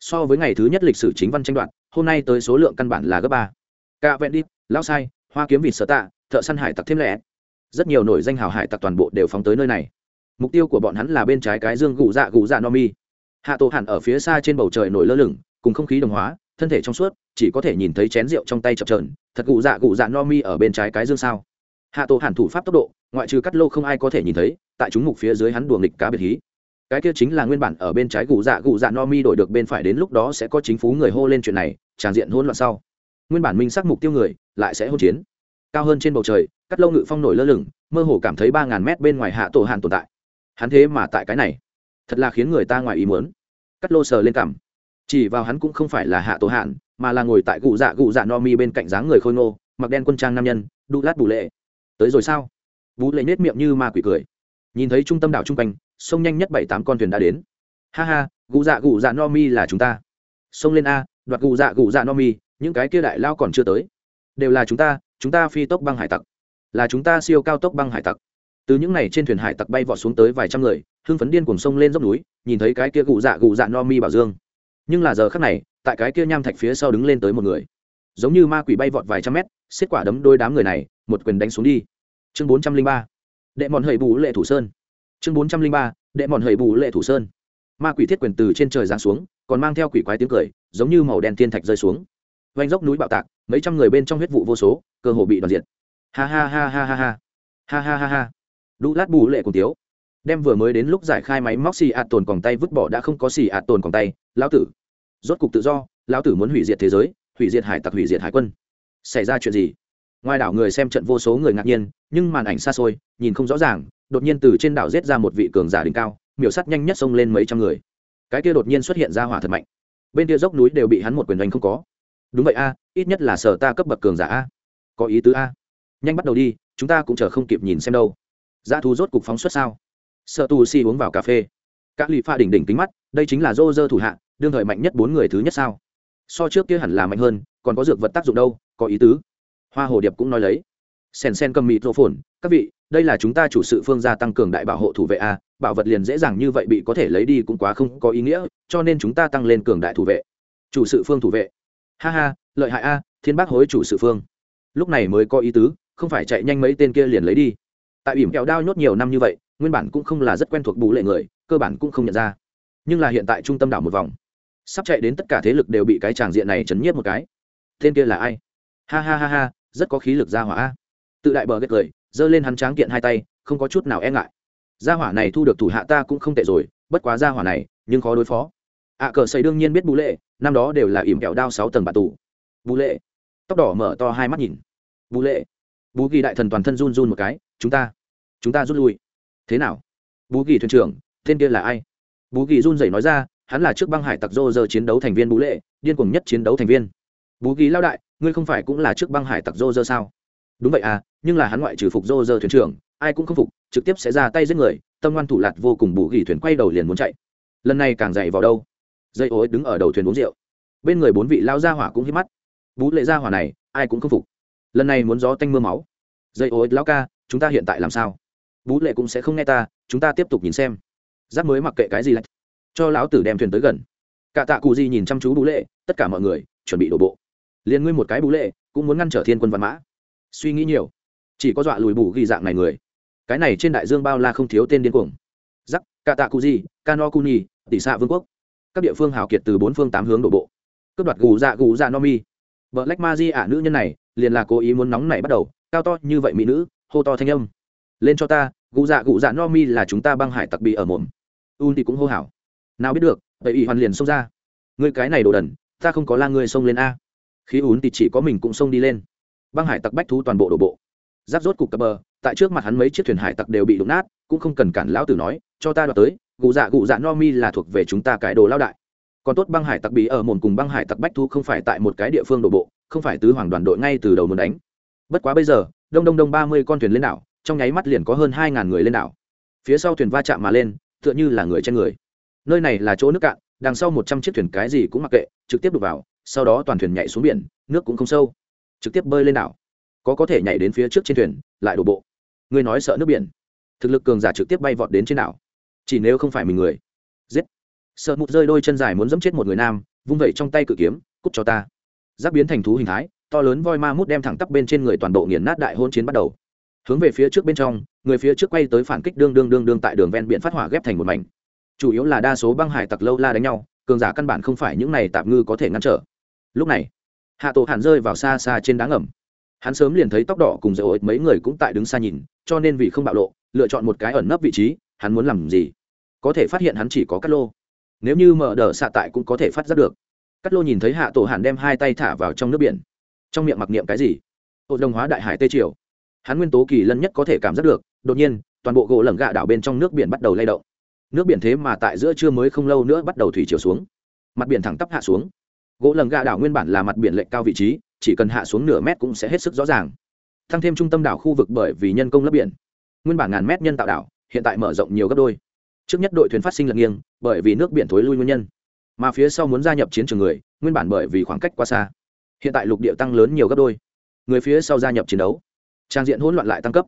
So với ngày thứ nhất lịch sử chính văn tranh đoạn hôm nay tới số lượng căn bản là gấp ba. Cạ vẹn đi lao sai, hoa kiếm vịt sở tạ, thợ săn hải tặc thêm lẻ. Rất nhiều nổi danh hào hải tặc toàn bộ đều phóng tới nơi này. Mục tiêu của bọn hắn là bên trái cái dương gù dạ gù dạ no mi hạ tổ hẳn ở phía xa trên bầu trời nổi lơ lửng, cùng không khí đồng hóa, thân thể trong suốt, chỉ có thể nhìn thấy chén rượu trong tay chập trờn thật gù dạ gù dạ no mi ở bên trái cái dương sao. Hạ tổ hẳn thủ pháp tốc độ, ngoại trừ cắt lô không ai có thể nhìn thấy, tại chúng mục phía dưới hắn đùa nghịch cá biệt hí. Cái kia chính là nguyên bản ở bên trái cụ dạ cụ dạ no mi đổi được bên phải đến lúc đó sẽ có chính phú người hô lên chuyện này tràng diện hỗn loạn sau. Nguyên bản minh sắc mục tiêu người, lại sẽ hỗn chiến. Cao hơn trên bầu trời, cắt lâu ngự phong nổi lơ lửng, mơ hồ cảm thấy ba ngàn mét bên ngoài hạ tổ hàn tồn tại. Hắn thế mà tại cái này thật là khiến người ta ngoài ý muốn. Cắt lô sờ lên cảm chỉ vào hắn cũng không phải là hạ tổ hạn mà là ngồi tại cụ dạ cụ dạ no mi bên cạnh dáng người khôi ngô, mặc đen quân trang nam nhân, đu lát bù lệ. Tới rồi sao? Bú lệ nết miệng như ma quỷ cười. Nhìn thấy trung tâm đảo chung quanh, sông nhanh nhất bảy tám con thuyền đã đến. Ha ha gù dạ gù dạ no mi là chúng ta. Sông lên a, đoạt gù dạ gù dạ no mi những cái kia đại lao còn chưa tới. Đều là chúng ta chúng ta phi tốc băng hải tặc. Là chúng ta siêu cao tốc băng hải tặc từ những này trên thuyền hải tặc bay vọt xuống tới vài trăm người, hưng phấn điên cùng sông lên dốc núi, nhìn thấy cái kia gụ dạ gụ dạ no mi bảo dương. Nhưng là giờ khắc này, tại cái kia nham thạch phía sau đứng lên tới một người. Giống như ma quỷ bay vọt vài trăm mét, xiết quả đấm đôi đám người này, một quyền đánh xuống đi. Chương bốn trăm linh ba, đệ mòn hầy bù lệ thủ sơn. Chương bốn trăm linh ba, đệ mòn hầy bù lệ thủ sơn. Ma quỷ thiết quyền từ trên trời giáng xuống, còn mang theo quỷ quái tiếng cười, giống như màu đen thiên thạch rơi xuống. Vanh dốc núi bạo tạc, mấy trăm người bên trong huyết vụ vô số, cơ hồ bị đoàn diệt. Ha ha ha ha ha ha. Ha ha ha ha đu lát bù lệ cùng tiếu. Đem vừa mới đến lúc giải khai máy móc xì ạt tồn còn tay vứt bỏ đã không có xì ạt tồn còn tay, lão tử. Rốt cục tự do, lão tử muốn hủy diệt thế giới, hủy diệt hải tặc, hủy diệt hải quân. Xảy ra chuyện gì? Ngoài đảo người xem trận vô số người ngạc nhiên, nhưng màn ảnh xa xôi, nhìn không rõ ràng, đột nhiên từ trên đảo giết ra một vị cường giả đỉnh cao, miểu sắt nhanh nhất xông lên mấy trăm người. Cái kia đột nhiên xuất hiện ra hỏa thật mạnh. Bên kia dốc núi đều bị hắn một quyền đánh không có. Đúng vậy a, ít nhất là sở ta cấp bậc cường giả a. Có ý tứ a. Nhanh bắt đầu đi, chúng ta cũng chờ không kịp nhìn xem đâu dã thú rốt cục phóng xuất sao? Sợ tù si uống vào cà phê. Các lì pha đỉnh đỉnh kính mắt, đây chính là dô dơ thủ hạ, đương thời mạnh nhất bốn người thứ nhất sao? So trước kia hẳn là mạnh hơn, còn có dược vật tác dụng đâu, có ý tứ. Hoa hồ điệp cũng nói lấy. Sen sen cầm mịt rô phồn các vị, đây là chúng ta chủ sự phương gia tăng cường đại bảo hộ thủ vệ a, bảo vật liền dễ dàng như vậy bị có thể lấy đi cũng quá không có ý nghĩa, cho nên chúng ta tăng lên cường đại thủ vệ. Chủ sự phương thủ vệ. Ha ha, lợi hại a, thiên bác hối chủ sự phương. Lúc này mới có ý tứ, không phải chạy nhanh mấy tên kia liền lấy đi tại ỉm kẹo đao nhốt nhiều năm như vậy nguyên bản cũng không là rất quen thuộc bù lệ người cơ bản cũng không nhận ra. Nhưng là hiện tại trung tâm đảo một vòng sắp chạy đến tất cả thế lực đều bị cái tràng diện này chấn nhiếp một cái. Tên kia là ai? Ha ha ha ha rất có khí lực ra hỏa tự đại bờ ghét cười giơ lên hắn tráng kiện hai tay không có chút nào e ngại. Gia hỏa này thu được thủ hạ ta cũng không tệ rồi bất quá gia hỏa này nhưng khó đối phó. Ạ à, cờ xây đương nhiên biết bù lệ năm đó đều là ỉm kẹo đao sáu tầng bà tù. Bù lệ. Tóc đỏ mở to hai mắt nhìn. Bù lệ. Bù ghi đại thần toàn thân run run một cái chúng ta chúng ta rút lui. Thế nào? Bú kỳ thuyền trưởng, tên kia là ai? Bú kỳ run rẩy nói ra, hắn là trước băng hải tặc dô giờ chiến đấu thành viên bú lệ, điên cuồng nhất chiến đấu thành viên. Bú kỳ lao đại, ngươi không phải cũng là trước băng hải tặc dô dơ sao? Đúng vậy à nhưng là hắn ngoại trừ phục dô dơ thuyền trưởng, ai cũng không phục, trực tiếp sẽ ra tay giết người, tâm ngoan thủ lạt vô cùng bù kỳ thuyền quay đầu liền muốn chạy. Lần này càng dậy vào đâu? Dây ối đứng ở đầu thuyền uống rượu. Bên người bốn vị lao gia hỏa cũng hít mắt. Bú lệ gia hỏa này, ai cũng không phục. Lần này muốn gió tanh mưa máu. Dây ối lao ca chúng ta hiện tại làm sao? Bú lệ cũng sẽ không nghe ta, chúng ta tiếp tục nhìn xem. Giáp mới mặc kệ cái gì lạch cho lão tử đem thuyền tới gần. Cả tạ cụ gì nhìn chăm chú bú lệ, tất cả mọi người, chuẩn bị đổ bộ. Liền ngươi một cái bú lệ, cũng muốn ngăn trở thiên quân văn mã. Suy nghĩ nhiều. Chỉ có dọa lùi bù ghi dạng này người. Cái này trên đại dương bao la không thiếu tên điên cuồng. Giắc cả tạ cụ gì cano kuni tỷ xạ vương quốc. Các địa phương hào kiệt từ bốn phương tám hướng đổ bộ. Cướp đoạt gù dạ gù dạ no mi. Vợ lách ma di ả nữ nhân này, liền là cố ý muốn nóng này bắt đầu, cao to như vậy mỹ nữ hô to thanh âm. Lên cho ta gụ dạ gụ dạ no mi là chúng ta băng hải tặc bị ở mồm. Un thì cũng hô hảo, nào biết được vậy ỷ hoàn liền xông ra. Ngươi cái này đồ đần ta không có la ngươi xông lên a. Khí ún thì chỉ có mình cũng xông đi lên. Băng hải tặc bách thú toàn bộ đổ bộ. Giáp rốt cục cập bờ tại trước mặt hắn mấy chiếc thuyền hải tặc đều bị đụng nát cũng không cần cản lão tử nói cho ta đoạt tới gụ dạ gụ dạ no mi là thuộc về chúng ta cải đồ lao đại. Còn tốt băng hải tặc bí ở mồn cùng băng hải tặc bách thu không phải tại một cái địa phương đổ bộ không phải tứ hoàng đoàn đội ngay từ đầu muốn đánh. Bất quá bây giờ đông đông đông ba mươi con thuyền lên đảo, trong nháy mắt liền có hơn hai ngàn người lên đảo. Phía sau thuyền va chạm mà lên, tựa như là người trên người. Nơi này là chỗ nước cạn, đằng sau một trăm chiếc thuyền cái gì cũng mặc kệ, trực tiếp đục vào, sau đó toàn thuyền nhảy xuống biển, nước cũng không sâu. Trực tiếp bơi lên đảo. Có có thể nhảy đến phía trước trên thuyền, lại đổ bộ. Người nói sợ nước biển. Thực lực cường giả trực tiếp bay vọt đến trên đảo. Chỉ nếu không phải mình người. Giết. Sợ một rơi đôi chân dài muốn dẫm chết một người nam, vung vẩy trong tay cự kiếm, cút cho ta. Giáp biến thành thú hình thái to lớn voi ma mút đem thẳng tắp bên trên người toàn bộ nghiền nát đại hôn chiến bắt đầu. Hướng về phía trước bên trong, người phía trước quay tới phản kích đương đương đương đương tại đường ven biển phát hỏa ghép thành một mảnh. Chủ yếu là đa số băng hải tặc lâu la đánh nhau, cường giả căn bản không phải những này tạm ngư có thể ngăn trở. Lúc này, hạ tổ hàn rơi vào xa xa trên đá ngầm. Hắn sớm liền thấy tóc đỏ cùng dầu ổi mấy người cũng tại đứng xa nhìn, cho nên vì không bạo lộ, lựa chọn một cái ẩn nấp vị trí, hắn muốn làm gì? Có thể phát hiện hắn chỉ có cắt lô. Nếu như mở đờ xạ tại cũng có thể phát giác được. Cắt lô nhìn thấy hạ tổ hàn đem hai tay thả vào trong nước biển trong miệng mặc niệm cái gì? Hội đồng hóa đại hải tây triều. Hắn nguyên tố kỳ lân nhất có thể cảm giác được, đột nhiên, toàn bộ gỗ lẩm gạ đảo bên trong nước biển bắt đầu lay động. Nước biển thế mà tại giữa trưa mới không lâu nữa bắt đầu thủy chiều xuống. Mặt biển thẳng tắp hạ xuống. Gỗ lẩm gạ đảo nguyên bản là mặt biển lệch cao vị trí, chỉ cần hạ xuống nửa mét cũng sẽ hết sức rõ ràng. Tăng thêm trung tâm đảo khu vực bởi vì nhân công lấp biển. Nguyên bản ngàn mét nhân tạo đảo, hiện tại mở rộng nhiều gấp đôi. Trước nhất đội thuyền phát sinh lật nghiêng, bởi vì nước biển thối lui nguyên nhân. Mà phía sau muốn gia nhập chiến trường người, nguyên bản bởi vì khoảng cách quá xa hiện tại lục địa tăng lớn nhiều gấp đôi. Người phía sau gia nhập chiến đấu. Trang diện hỗn loạn lại tăng cấp.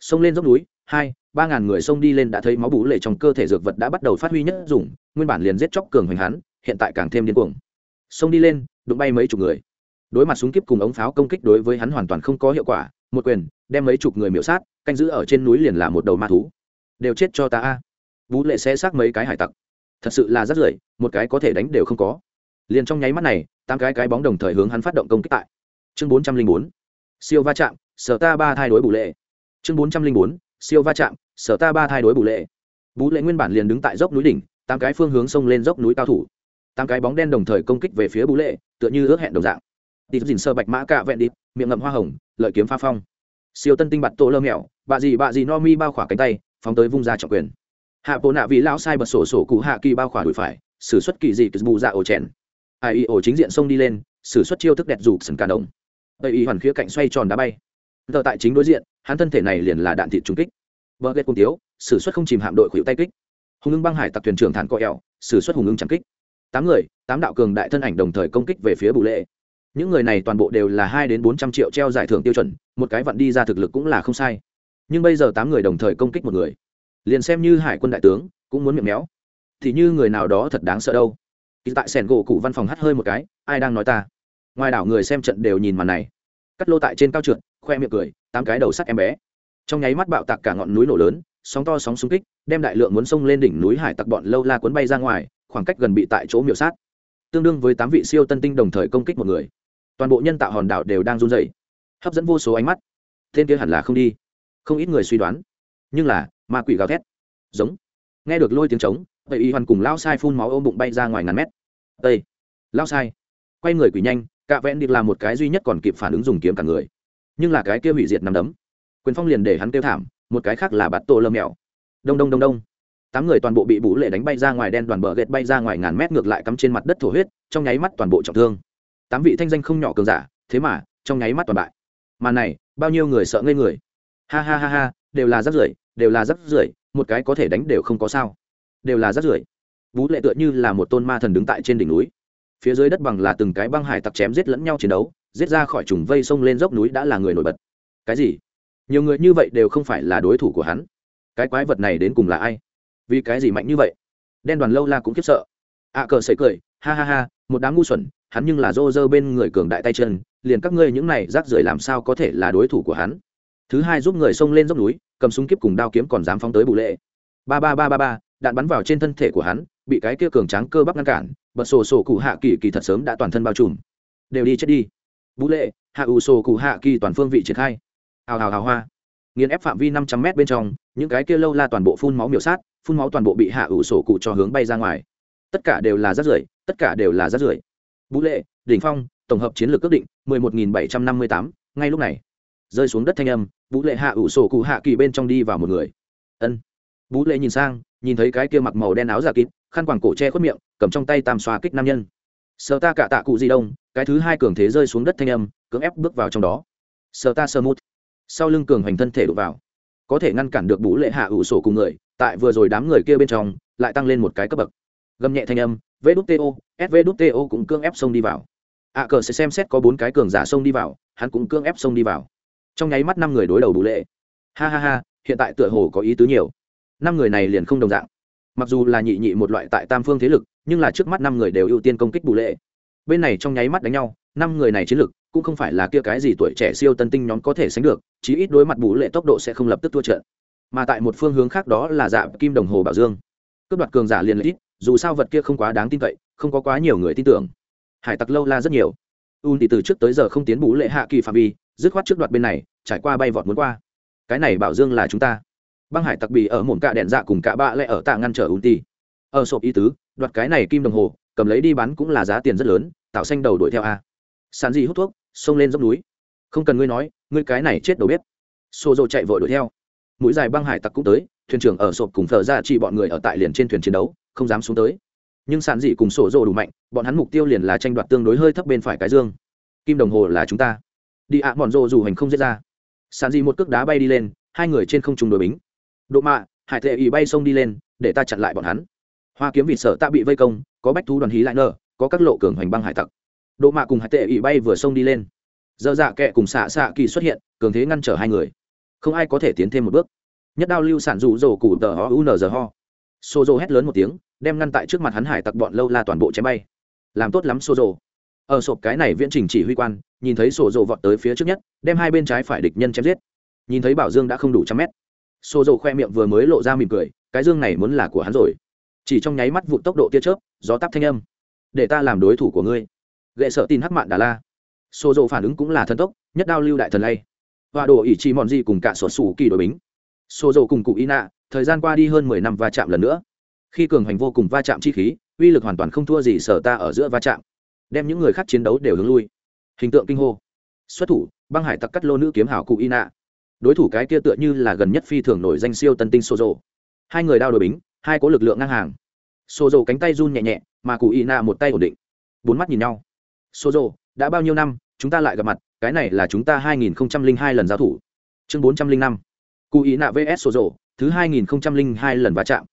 Xông lên dốc núi, hai, ba ngàn người xông đi lên đã thấy máu bú lệ trong cơ thể dược vật đã bắt đầu phát huy nhất dùng, nguyên bản liền giết chóc cường hoành hắn, hiện tại càng thêm điên cuồng. Xông đi lên, đụng bay mấy chục người. Đối mặt súng kíp cùng ống pháo công kích đối với hắn hoàn toàn không có hiệu quả, một quyền, đem mấy chục người miễu sát, canh giữ ở trên núi liền là một đầu ma thú. Đều chết cho ta a. Bú lệ sẽ xác mấy cái hải tặc. Thật sự là rất rưởi, một cái có thể đánh đều không có. Liền trong nháy mắt này tám cái cái bóng đồng thời hướng hắn phát động công kích tại. Chương bốn trăm linh bốn, siêu va chạm, sở ta ba thay đối bù lệ. Chương bốn trăm linh bốn, siêu va chạm, sở ta ba thay đối bù lệ. Bú lệ nguyên bản liền đứng tại dốc núi đỉnh, tám cái phương hướng sông lên dốc núi cao thủ. Tám cái bóng đen đồng thời công kích về phía bú lệ, tựa như ước hẹn đồng dạng. Tịt dìn sơ bạch mã cạ vẹn đi miệng ngậm hoa hồng, lợi kiếm pha phong. Siêu tân tinh bạt tổ lơ mèo bạ gì bạ gì no mi bao khỏa cánh tay, phóng tới vung ra trọng quyền. Hạ bộ nạ vì lão sai bật sổ sổ cụ hạ kỳ bao khỏa đùi phải s ử suất kỳ dị bù dạ ổ chèn ai y ổ chính diện sông đi lên s ử suất chiêu thức đẹp rủ sần cả đồng. Tây y hoàn khía cạnh xoay tròn đá bay. Tờ tại chính đối diện, hắn thân thể này liền là đạn thịt trung kích. Vợ ghét cung tiếu s ử suất không chìm hạm đội khuỷu tay kích. Hùng ưng băng hải tặc thuyền trưởng thản co ẹo s ử suất hùng ưng chẳng kích. Tám người, tám đạo cường đại thân ảnh đồng thời công kích về phía bù lệ. Những người này toàn bộ đều là hai đến bốn trăm triệu treo giải thưởng tiêu chuẩn, một cái vặn đi ra thực lực cũng là không sai. Nhưng bây giờ tám người đồng thời công kích một người. Liền xem như hải quân đại tướng, cũng muốn miệng méo. Thì như người nào đó thật đáng sợ đâu tại sẻn gỗ cụ văn phòng hắt hơi một cái, ai đang nói ta? Ngoài đảo người xem trận đều nhìn màn này. Cắt lô tại trên cao trượt, khoe miệng cười, tám cái đầu sắt em bé. Trong nháy mắt bạo tạc cả ngọn núi nổ lớn, sóng to sóng xung kích, đem đại lượng muốn sông lên đỉnh núi hải tặc bọn lâu la cuốn bay ra ngoài, khoảng cách gần bị tại chỗ miểu sát. Tương đương với tám vị siêu tân tinh đồng thời công kích một người. Toàn bộ nhân tạo hòn đảo đều đang run dày hấp dẫn vô số ánh mắt. Tên kia hẳn là không đi. Không ít người suy đoán. Nhưng là, ma quỷ gào thét. Giống. Nghe được lôi tiếng trống tây y hoàn cùng lao sai phun máu ôm bụng bay ra ngoài ngàn mét. Tây. Lao sai. Quay người quỷ nhanh, cạ vẽn đi làm một cái duy nhất còn kịp phản ứng dùng kiếm cả người. Nhưng là cái kia hủy diệt nằm đấm. Quyền phong liền để hắn kêu thảm, một cái khác là bạt tổ lơ mèo. Đông đông đông đông. Tám người toàn bộ bị bú lệ đánh bay ra ngoài đen đoàn bờ ghét bay ra ngoài ngàn mét ngược lại cắm trên mặt đất thổ huyết, trong nháy mắt toàn bộ trọng thương. Tám vị thanh danh không nhỏ cường giả, thế mà, trong nháy mắt toàn bại. Mà này, bao nhiêu người sợ ngây người. Ha ha ha ha, đều là rắc rưởi, đều là rắc rưởi, một cái có thể đánh đều không có sao đều là rác rưởi. Vũ lệ tựa như là một tôn ma thần đứng tại trên đỉnh núi. Phía dưới đất bằng là từng cái băng hải tặc chém giết lẫn nhau chiến đấu, giết ra khỏi trùng vây sông lên dốc núi đã là người nổi bật. Cái gì? Nhiều người như vậy đều không phải là đối thủ của hắn. Cái quái vật này đến cùng là ai? Vì cái gì mạnh như vậy? Đen đoàn lâu la cũng khiếp sợ. Ạ cờ sấy cười, ha ha ha, một đám ngu xuẩn, hắn nhưng là rô rơ bên người cường đại tay chân, liền các ngươi những này rác rưởi làm sao có thể là đối thủ của hắn? Thứ hai giúp người xông lên dốc núi, cầm súng kiếp cùng đao kiếm còn dám phóng tới bù lệ. Ba ba ba ba ba đạn bắn vào trên thân thể của hắn, bị cái kia cường tráng cơ bắp ngăn cản, bật sổ sổ cụ hạ kỳ kỳ thật sớm đã toàn thân bao trùm. Đều đi chết đi. Vũ lệ, hạ ủ sổ cụ hạ kỳ toàn phương vị triển khai. Hào hào hào hoa. Nghiền ép phạm vi năm trăm m bên trong, những cái kia lâu la toàn bộ phun máu miểu sát, phun máu toàn bộ bị hạ ủ sổ cụ cho hướng bay ra ngoài. Tất cả đều là rác rưởi, tất cả đều là rác rưởi. Vũ lệ, đỉnh phong, tổng hợp chiến lược ước định, mười một nghìn bảy trăm năm mươi tám, ngay lúc này. Rơi xuống đất thanh âm, vũ lệ hạ ủ sổ cụ hạ kỳ bên trong đi vào một người. Ân. Vũ lệ nhìn sang nhìn thấy cái kia mặc màu đen áo giả kín khăn quàng cổ che khuất miệng, cầm trong tay tam xoa kích nam nhân. Sợ ta cả tạ cụ di đông, cái thứ hai cường thế rơi xuống đất thanh âm, cưỡng ép bước vào trong đó. Sợ ta sơ mút. Sau lưng cường hoành thân thể đụng vào. Có thể ngăn cản được bú lệ hạ ủ sổ cùng người, tại vừa rồi đám người kia bên trong, lại tăng lên một cái cấp bậc. Gầm nhẹ thanh âm vđto svđto cũng cưỡng ép xông đi vào. Ạ cờ sẽ xem xét có bốn cái cường giả xông đi vào, hắn cũng cưỡng ép xông đi vào. Trong nháy mắt năm người đối đầu bú lệ. Ha ha ha, hiện tại tựa hồ có ý tứ nhiều năm người này liền không đồng dạng. Mặc dù là nhị nhị một loại tại tam phương thế lực, nhưng là trước mắt năm người đều ưu tiên công kích bù lệ. Bên này trong nháy mắt đánh nhau, năm người này chiến lực cũng không phải là kia cái gì tuổi trẻ siêu tân tinh nhóm có thể sánh được, chí ít đối mặt bù lệ tốc độ sẽ không lập tức thua trận. Mà tại một phương hướng khác đó là dạ kim đồng hồ bảo dương. Cướp đoạt cường giả liền lợi ít, dù sao vật kia không quá đáng tin cậy, không có quá nhiều người tin tưởng. Hải tặc lâu la rất nhiều. Un thì từ trước tới giờ không tiến bù lệ hạ kỳ phạm vi, dứt khoát trước đoạt bên này, trải qua bay vọt muốn qua. Cái này bảo dương là chúng ta băng hải tặc bị ở mồm cạ đèn dạ cùng cạ bạ lại ở tạ ngăn trở un ti ở sộp ý tứ, đoạt cái này kim đồng hồ, cầm lấy đi bán cũng là giá tiền rất lớn, tạo xanh đầu đuổi theo a. Sàn gì hút thuốc, xông lên dốc núi. Không cần ngươi nói, ngươi cái này chết đầu bếp. Xô dô chạy vội đuổi theo. Mũi dài băng hải tặc cũng tới, thuyền trưởng ở sộp cùng thờ ra chỉ bọn người ở tại liền trên thuyền chiến đấu, không dám xuống tới. Nhưng sàn dị cùng sổ dô đủ mạnh, bọn hắn mục tiêu liền là tranh đoạt tương đối hơi thấp bên phải cái dương. Kim đồng hồ là chúng ta. Đi ạ, bọn rô dù hành không dễ ra. Sàn dị một cước đá bay đi lên, hai người trên không trùng đội bính độ mạ, hải tệ ý bay sông đi lên, để ta chặn lại bọn hắn. Hoa kiếm vịt sợ ta bị vây công, có bách thú đoàn hí lại nở, có các lộ cường hoành băng hải tặc. Độ mạ cùng hải tệ ý bay vừa sông đi lên. Dơ dạ kệ cùng xạ xạ kỳ xuất hiện, cường thế ngăn trở hai người. Không ai có thể tiến thêm một bước. Nhất đao lưu sản rủ rổ củ tờ ho u n giờ ho xô rô hét lớn một tiếng, đem ngăn tại trước mặt hắn hải tặc bọn lâu la toàn bộ chém bay. Làm tốt lắm xô rô ở sộp cái này viễn trình chỉ huy quan, nhìn thấy sổ rồ vọt tới phía trước nhất, đem hai bên trái phải địch nhân chém giết. Nhìn thấy bảo dương đã không đủ trăm mét sổ Dầu khoe miệng vừa mới lộ ra mỉm cười, cái dương này muốn là của hắn rồi. Chỉ trong nháy mắt vụ tốc độ tia chớp, gió tắp thanh âm. Để ta làm đối thủ của ngươi. Gệ sợ tin hắc mạn đà la. Sổ Dầu phản ứng cũng là thần tốc, nhất đao lưu đại thần lay. Và đồ ỷ chi mòn gì cùng cả sổ sủ kỳ đội bính. Sổ Dầu cùng cụ y nạ, thời gian qua đi hơn mười năm va chạm lần nữa. Khi cường hành vô cùng va chạm chi khí, uy lực hoàn toàn không thua gì sở ta ở giữa va chạm. Đem những người khác chiến đấu đều hướng lui. Hình tượng kinh hô. Xuất thủ, băng hải tặc cắt lô nữ kiếm hảo cụ y nạ đối thủ cái kia tựa như là gần nhất phi thường nổi danh siêu tân tinh sô rộ hai người đao đổi bính, hai có lực lượng ngang hàng. Sô rộ cánh tay run nhẹ nhẹ, mà cụ y nạ một tay ổn định. Bốn mắt nhìn nhau. Sô rộ đã bao nhiêu năm, chúng ta lại gặp mặt, cái này là chúng ta hai nghìn hai lần giao thủ. Chương bốn trăm linh năm. Cụ y nạ vs sô rộ thứ hai nghìn hai lần va chạm.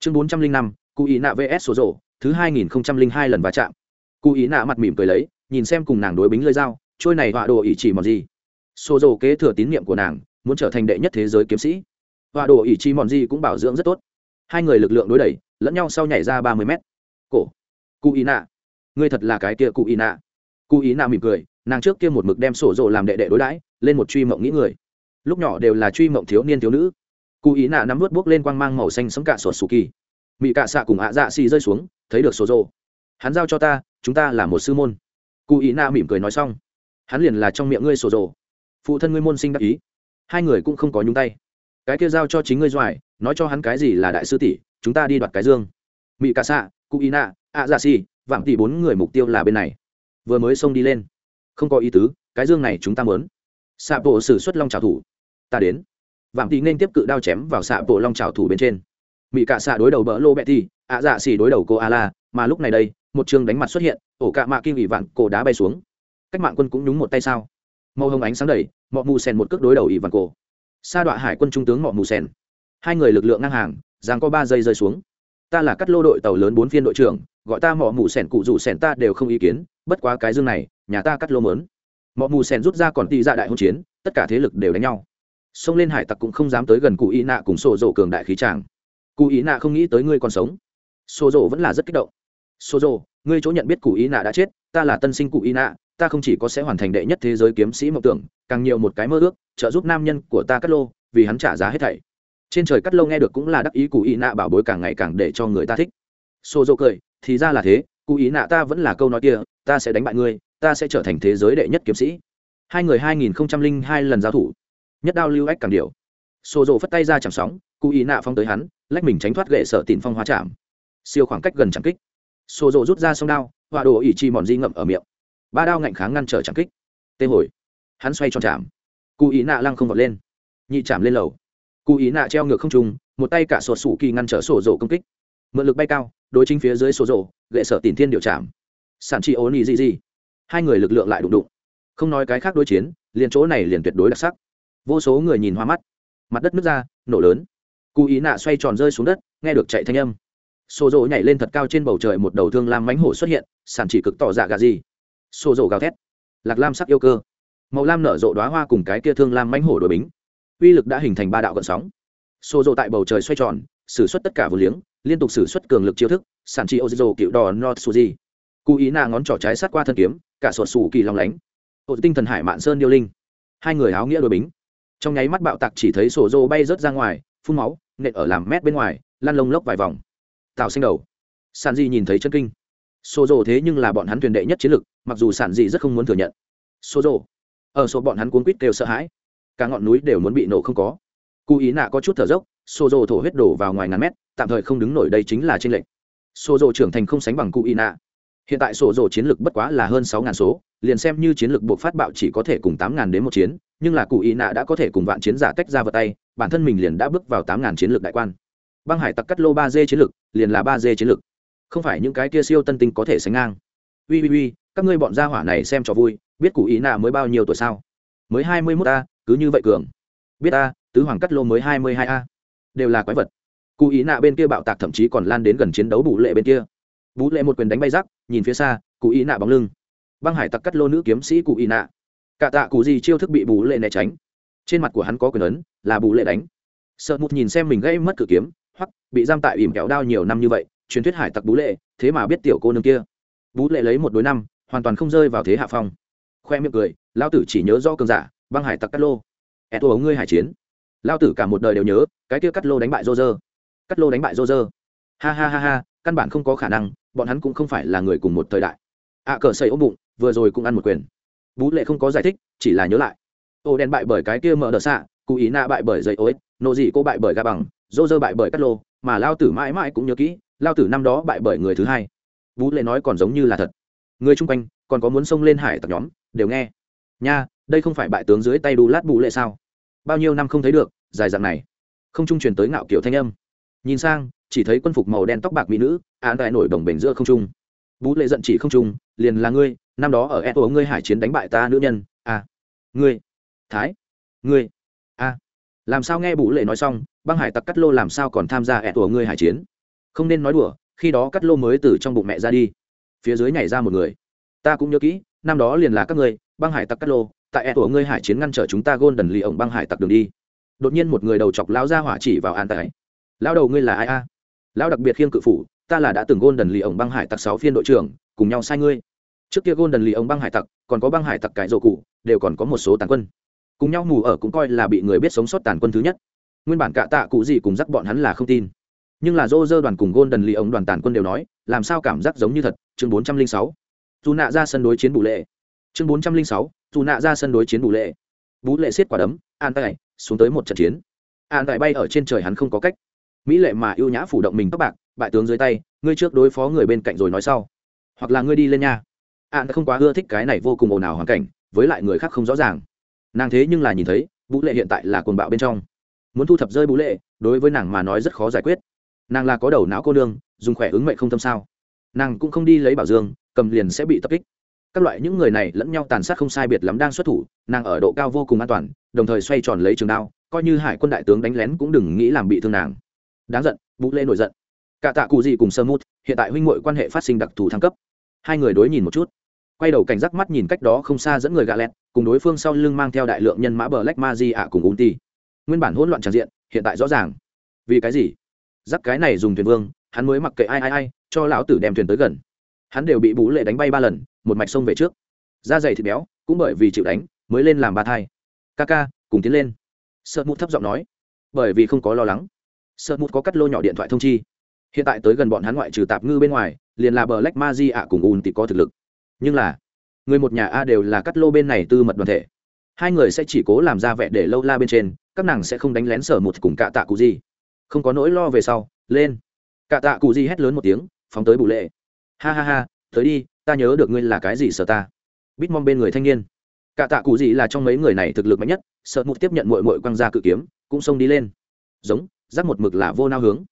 Chương bốn trăm linh năm, cụ y nạ vs sô rộ thứ hai nghìn hai lần va chạm. Cụ ý nạ mặt mỉm cười lấy, nhìn xem cùng nàng đối bính lơi dao, trôi này họa đồ ý chỉ mòn gì. Xô dầu kế thừa tín nhiệm của nàng muốn trở thành đệ nhất thế giới kiếm sĩ. Họa đồ ỷ chi mòn di cũng bảo dưỡng rất tốt. Hai người lực lượng đối đẩy, lẫn nhau sau nhảy ra ba mươi mét. Cổ. Cụ ý nạ. Ngươi thật là cái kia cụ ý nạ. Cụ ý nạ mỉm cười, nàng trước kia một mực đem sổ rộ làm đệ đệ đối đãi, lên một truy mộng nghĩ người. Lúc nhỏ đều là truy mộng thiếu niên thiếu nữ. Cụ ý nạ nắm vớt buốc lên quang mang màu xanh sấm cả sổ sù kỳ. Mị cạ xạ cùng ạ dạ xì rơi xuống, thấy được sổ rộ hắn giao cho ta, chúng ta là một sư môn. Cụ ý nạ mỉm cười nói xong. Hắn liền là trong miệng ngươi sổ rộ phụ thân ngươi môn sinh đắc ý hai người cũng không có nhúng tay. Cái kia giao cho chính ngươi doài, nói cho hắn cái gì là đại sư tỷ, chúng ta đi đoạt cái dương. Mỹ cà xạ cụ ý nạ a dạ xì vạm tỷ bốn người mục tiêu là bên này. Vừa mới xông đi lên. Không có ý tứ, cái dương này chúng ta mớn xạ bộ xử suất long trào thủ. Ta đến. Vạm tỷ nên tiếp cự đao chém vào xạ bộ long trào thủ bên trên. Mỹ cà xạ đối đầu bỡ lô bẹ ti a dạ xì đối đầu cô a la, mà lúc này đây, một trường đánh mặt xuất hiện, ổ cạ mạ kim ỉ vạn cổ đá bay xuống. Cách mạng quân cũng nhúng một tay sao? Màu hồng ánh sáng đầy, mọ mù sen một cước đối đầu ỷ văn cổ. Sa đọa hải quân trung tướng mọ mù sen hai người lực lượng ngang hàng, giang có ba giây rơi xuống. Ta là cắt lô đội tàu lớn bốn phiên đội trưởng, gọi ta mọ mù sen cụ rủ sen ta đều không ý kiến, bất quá cái dương này, nhà ta cắt lô mớn. Mọ mù sen rút ra còn tị ra dạ đại hôn chiến, tất cả thế lực đều đánh nhau. Xông lên hải tặc cũng không dám tới gần cụ ý nạ cùng sổ rộ cường đại khí tràng. Cụ ý nạ không nghĩ tới ngươi còn sống. Sổ rộ vẫn là rất kích động. Sổ rộ ngươi chỗ nhận biết cụ ý nạ đã chết, ta là tân sinh cụ ý nạ ta không chỉ có sẽ hoàn thành đệ nhất thế giới kiếm sĩ mộng tưởng, càng nhiều một cái mơ ước, trợ giúp nam nhân của ta cắt lô, vì hắn trả giá hết thảy. Trên trời cắt lô nghe được cũng là đắc ý, cụ ý nạ bảo bối càng ngày càng để cho người ta thích. Xô dô cười, thì ra là thế, cụ ý nạ ta vẫn là câu nói kia, ta sẽ đánh bại ngươi, ta sẽ trở thành thế giới đệ nhất kiếm sĩ. Hai người hai nghìn hai lần giao thủ. Nhất đao lưu ách càng điều xô dô phất tay ra chẳng sóng, cụ ý nạ phong tới hắn, lách mình tránh thoát gậy sợ tìm phong hóa chạm. Siêu khoảng cách gần chẳng kích. Xô dô rút ra sông đao, họa đồ ỉ chi mòn di ngậm ở miệng ba đao ngạnh kháng ngăn trở chẳng kích tê hồi hắn xoay tròn chạm cụ ý nạ lăng không vọt lên nhị chạm lên lầu cụ ý nạ treo ngược không trùng một tay cả sột sủ kỳ ngăn trở sổ rổ công kích mượn lực bay cao đối chính phía dưới sổ rổ, gậy sở tìm thiên điều chạm sản trị ố nỉ gì gì hai người lực lượng lại đụng đụng không nói cái khác đối chiến liền chỗ này liền tuyệt đối đặc sắc vô số người nhìn hoa mắt mặt đất nước ra nổ lớn cụ ý nạ xoay tròn rơi xuống đất nghe được chạy thanh âm xô rộ nhảy lên thật cao trên bầu trời một đầu thương lam mánh hổ xuất hiện sản chỉ cực tỏ dạ gà gì xô rộ gào thét. Lạc lam sắc yêu cơ. Màu lam nở rộ đoá hoa cùng cái kia thương lam mánh hổ đội bính. Uy lực đã hình thành ba đạo gợn sóng. Xô rộ tại bầu trời xoay tròn xử suất tất cả vừa liếng, liên tục xử suất cường lực chiêu thức, sản chi ô dô cựu đỏ not suji cụ ý nạ ngón trỏ trái sát qua thân kiếm, cả sột sủ kỳ lòng lánh. Ổ tinh thần hải mạn sơn điêu linh. Hai người áo nghĩa đội bính. Trong nháy mắt bạo tạc chỉ thấy sổ rô bay rớt ra ngoài, phun máu, nện ở làm mét bên ngoài, lăn lông lốc vài vòng. Tạo xanh đầu. Sàn di nhìn thấy chân kinh. Sô rô thế nhưng là bọn hắn tuyển đệ nhất chiến lực mặc dù sản dị rất không muốn thừa nhận. Sô rô ở số bọn hắn cuốn quýt đều sợ hãi. Cả ngọn núi đều muốn bị nổ không có. Cụ ý nạ có chút thở dốc, Sô rô thổ huyết đổ vào ngoài ngàn mét, tạm thời không đứng nổi đây chính là trên lệnh Sô rô trưởng thành không sánh bằng cụ ý nạ. Hiện tại Sô Dô chiến lược bất quá là hơn sáu ngàn số, liền xem như chiến lược buộc phát bạo chỉ có thể cùng tám ngàn đến một chiến, nhưng là cụ ý nạ đã có thể cùng vạn chiến giả tách ra vào tay, bản thân mình liền đã bước vào tám ngàn chiến lược đại quan. Băng hải tặc cắt lô ba d chiến lược, liền là ba d chiến lược không phải những cái kia siêu tân tinh có thể sánh ngang. Ui ui ui các ngươi bọn gia hỏa này xem cho vui, biết cụ ý nạ mới bao nhiêu tuổi sao? Mới hai mươi mốt a, cứ như vậy cường. Biết a, tứ hoàng cắt lô mới hai mươi hai a. Đều là quái vật. Cụ ý nạ bên kia bạo tạc thậm chí còn lan đến gần chiến đấu bù lệ bên kia. Bú lệ một quyền đánh bay rắc, nhìn phía xa, cụ ý nạ bóng lưng. Băng hải tặc cắt lô nữ kiếm sĩ cụ ý nạ. Cả tạ cụ gì chiêu thức bị bù lệ né tránh. Trên mặt của hắn có quyền ấn, là bù lệ đánh. Sợ một nhìn xem mình gây mất cử kiếm hoặc bị giam tại ỉm kéo đao nhiều năm như vậy truyền thuyết hải tặc bú lệ thế mà biết tiểu cô nương kia. Bú lệ lấy một đối năm hoàn toàn không rơi vào thế hạ phong. Khoe miệng cười lao tử chỉ nhớ do cường giả băng hải tặc cắt lô. Ẹt tô ngươi hải chiến. Lao tử cả một đời đều nhớ cái kia cắt lô đánh bại rô rơ cắt lô đánh bại rô rơ ha ha ha ha căn bản không có khả năng bọn hắn cũng không phải là người cùng một thời đại. Ạ à, cờ xây ôm bụng vừa rồi cũng ăn một quyền. Bú lệ không có giải thích chỉ là nhớ lại. Ô đen bại bởi cái kia mở đờ xạ cụ ý nạ bại bởi dây ích nộ dị cô bại bởi ga bằng dô dơ bại bởi cắt lô mà lao tử mãi mãi cũng nhớ kỹ lao tử năm đó bại bởi người thứ hai. Vũ lệ nói còn giống như là thật. Người chung quanh, còn có muốn xông lên hải tập nhóm, đều nghe. Nha, đây không phải bại tướng dưới tay đu lát vũ lệ sao? Bao nhiêu năm không thấy được, dài dặn này. Không trung truyền tới ngạo kiểu thanh âm. Nhìn sang, chỉ thấy quân phục màu đen tóc bạc mỹ nữ, án đại nổi đồng bể giữa không trung. Vũ lệ giận chỉ không trung, liền là ngươi, năm đó ở e tổ ngươi hải chiến đánh bại ta nữ nhân à. Ngươi. Thái. Ngươi. A làm sao nghe vũ lệ nói xong, băng hải tặc cắt lô làm sao còn tham gia e tổ ngươi hải chiến? Không nên nói đùa, khi đó cắt lô mới từ trong bụng mẹ ra đi. Phía dưới nhảy ra một người. Ta cũng nhớ kỹ, năm đó liền là các ngươi, băng hải tặc cắt lô, tại e của ngươi hải chiến ngăn trở chúng ta gôn đần lì ổng băng hải tặc đường đi. Đột nhiên một người đầu chọc lao ra hỏa chỉ vào an tài. Lao đầu ngươi là ai a? Lão đặc biệt khiêng cự phủ, ta là đã từng gôn đần lì ổng băng hải tặc sáu phiên đội trưởng, cùng nhau sai ngươi. Trước kia gôn đần lì ổng băng hải tặc, còn có băng hải tặc cái rổ cụ, đều còn có một số tàn quân. Cùng nhau mù ở cũng coi là bị người biết sống sót tàn quân thứ nhất. Nguyên bản cạ tạ cụ gì cùng dắt bọn hắn là không tin nhưng là dô dơ đoàn cùng gôn đần lì ống đoàn tàn quân đều nói, làm sao cảm giác giống như thật? Chương bốn trăm linh sáu. Dù nạ ra sân đối chiến bù lệ. Chương bốn trăm linh sáu. Dù nạ ra sân đối chiến bù lệ. Bú lệ xiết quả đấm, an tay xuống tới một trận chiến. An tại bay ở trên trời hắn không có cách. Mỹ lệ mà ưu nhã phủ động mình tóc bạc, bại tướng dưới tay, ngươi trước đối phó người bên cạnh rồi nói sau. Hoặc là ngươi đi lên nha. An không quá ưa thích cái này vô cùng ồn ào hoàn cảnh, với lại người khác không rõ ràng. Nàng thế nhưng là nhìn thấy vũ lệ hiện tại là cồn bạo bên trong. Muốn thu thập rơi vũ lệ, đối với nàng mà nói rất khó giải quyết nàng là có đầu não cô nương, dùng khỏe ứng mệnh không tâm sao. Nàng cũng không đi lấy bảo dương, cầm liền sẽ bị tập kích. Các loại những người này lẫn nhau tàn sát không sai biệt lắm đang xuất thủ, nàng ở độ cao vô cùng an toàn, đồng thời xoay tròn lấy trường đao, coi như hải quân đại tướng đánh lén cũng đừng nghĩ làm bị thương nàng. Đáng giận vũ lê nổi giận. Cả tạ cụ gì cùng sơ mút, hiện tại huynh mội quan hệ phát sinh đặc thù thăng cấp. Hai người đối nhìn một chút. Quay đầu cảnh giác mắt nhìn cách đó không xa dẫn người gà lẹt, cùng đối phương sau lưng mang theo đại lượng nhân mã bờ lách ma di ạ cùng ung ti nguyên bản hỗn loạn tràn diện, hiện tại rõ ràng. Vì cái gì? Giắc cái này dùng thuyền vương, hắn mới mặc kệ ai ai ai, cho lão tử đem thuyền tới gần. Hắn đều bị bú lệ đánh bay ba lần, một mạch sông về trước. Da dày thịt béo, cũng bởi vì chịu đánh, mới lên làm ba thai. Ca ca, cùng tiến lên. Sợ mút thấp giọng nói. Bởi vì không có lo lắng. Sợ mút có cắt lô nhỏ điện thoại thông chi. Hiện tại tới gần bọn hắn ngoại trừ tạp ngư bên ngoài, liền là bờ lách ma di ạ cùng ùn thì có thực lực. Nhưng là, người một nhà a đều là cắt lô bên này tư mật đoàn thể. Hai người sẽ chỉ cố làm ra vẻ để lâu la bên trên, các nàng sẽ không đánh lén sở một cùng cạ tạ cụ gì không có nỗi lo về sau, lên. Cạ tạ cụ gì hét lớn một tiếng, phóng tới bù lệ. Ha ha ha, tới đi, ta nhớ được ngươi là cái gì sợ ta? Bít mong bên người thanh niên. Cạ tạ cụ gì là trong mấy người này thực lực mạnh nhất, sợ một tiếp nhận mội mội quăng ra cự kiếm, cũng xông đi lên. Giống, rắc một mực là vô nao hướng.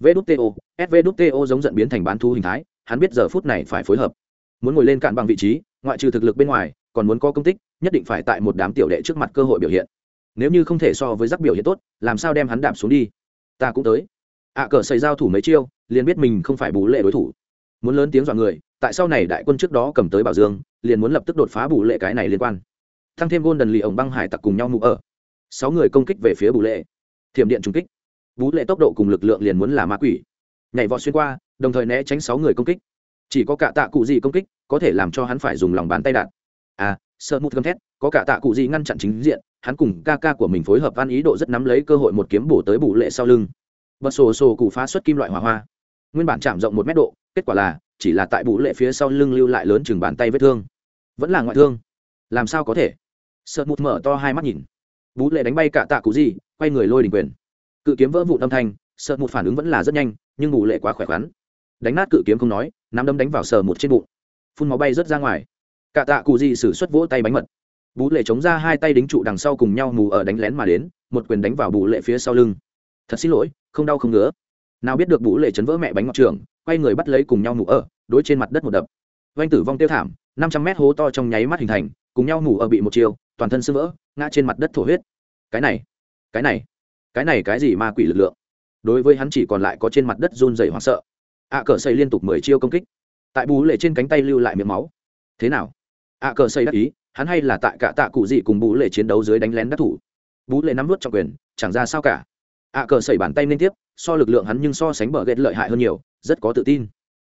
Vđto svto giống giận biến thành bán thu hình thái, hắn biết giờ phút này phải phối hợp. Muốn ngồi lên cạn bằng vị trí, ngoại trừ thực lực bên ngoài, còn muốn có công tích, nhất định phải tại một đám tiểu đệ trước mặt cơ hội biểu hiện. Nếu như không thể so với rắc biểu hiện tốt, làm sao đem hắn đạp xuống đi? Ta cũng tới. Ạ cờ xây giao thủ mấy chiêu, liền biết mình không phải bù lệ đối thủ. Muốn lớn tiếng dọa người, tại sau này đại quân trước đó cầm tới bảo dương, liền muốn lập tức đột phá bù lệ cái này liên quan. Thăng thêm gôn đần lì ổng băng hải tặc cùng nhau mụ ở. Sáu người công kích về phía bù lệ. Thiểm điện trung kích. Bú lệ tốc độ cùng lực lượng liền muốn là ma quỷ. Nhảy vọt xuyên qua, đồng thời né tránh sáu người công kích. Chỉ có cả tạ cụ gì công kích, có thể làm cho hắn phải dùng lòng bàn tay đạn. À sợ một gầm thét, có cả tạ cụ gì ngăn chặn chính diện hắn cùng ca ca của mình phối hợp ăn ý độ rất nắm lấy cơ hội một kiếm bổ tới bù lệ sau lưng. Bật sổ sổ cụ phá xuất kim loại hỏa hoa. Nguyên bản chạm rộng một mét độ, kết quả là, chỉ là tại bù lệ phía sau lưng lưu lại lớn chừng bàn tay vết thương. Vẫn là ngoại thương. Làm sao có thể? Sợ mụt mở to hai mắt nhìn. Bú lệ đánh bay cả tạ cụ gì, quay người lôi đình quyền. Cự kiếm vỡ vụ âm thanh, sợ mụt phản ứng vẫn là rất nhanh, nhưng bù lệ quá khỏe khoắn. Đánh nát cự kiếm không nói, nắm đấm đánh vào sờ một trên bụng. Phun máu bay rớt ra ngoài. Cả tạ cụ gì sử xuất vỗ tay bánh mật bú lệ chống ra hai tay đính trụ đằng sau cùng nhau mù ở đánh lén mà đến một quyền đánh vào bú lệ phía sau lưng. Thật xin lỗi không đau không ngứa. Nào biết được bú lệ chấn vỡ mẹ bánh ngọc trường quay người bắt lấy cùng nhau mù ở đối trên mặt đất một đập. Doanh tử vong tiêu thảm năm trăm mét hố to trong nháy mắt hình thành cùng nhau mù ở bị một chiều toàn thân sưng vỡ ngã trên mặt đất thổ huyết. Cái này cái này cái này cái gì ma quỷ lực lượng? Đối với hắn chỉ còn lại có trên mặt đất run dày hoảng sợ. Ạ à, cờ xây liên tục mười chiêu công kích. Tại bú lệ trên cánh tay lưu lại miệng máu. Thế nào? Ạ à, cờ xây đắc ý hắn hay là tại cả tạ cụ dị cùng bú lệ chiến đấu dưới đánh lén đắc thủ. Bú lệ nắm vút trọng quyền chẳng ra sao cả. Ạ à, cờ xây bàn tay liên tiếp so lực lượng hắn nhưng so sánh bờ ghét lợi hại hơn nhiều rất có tự tin.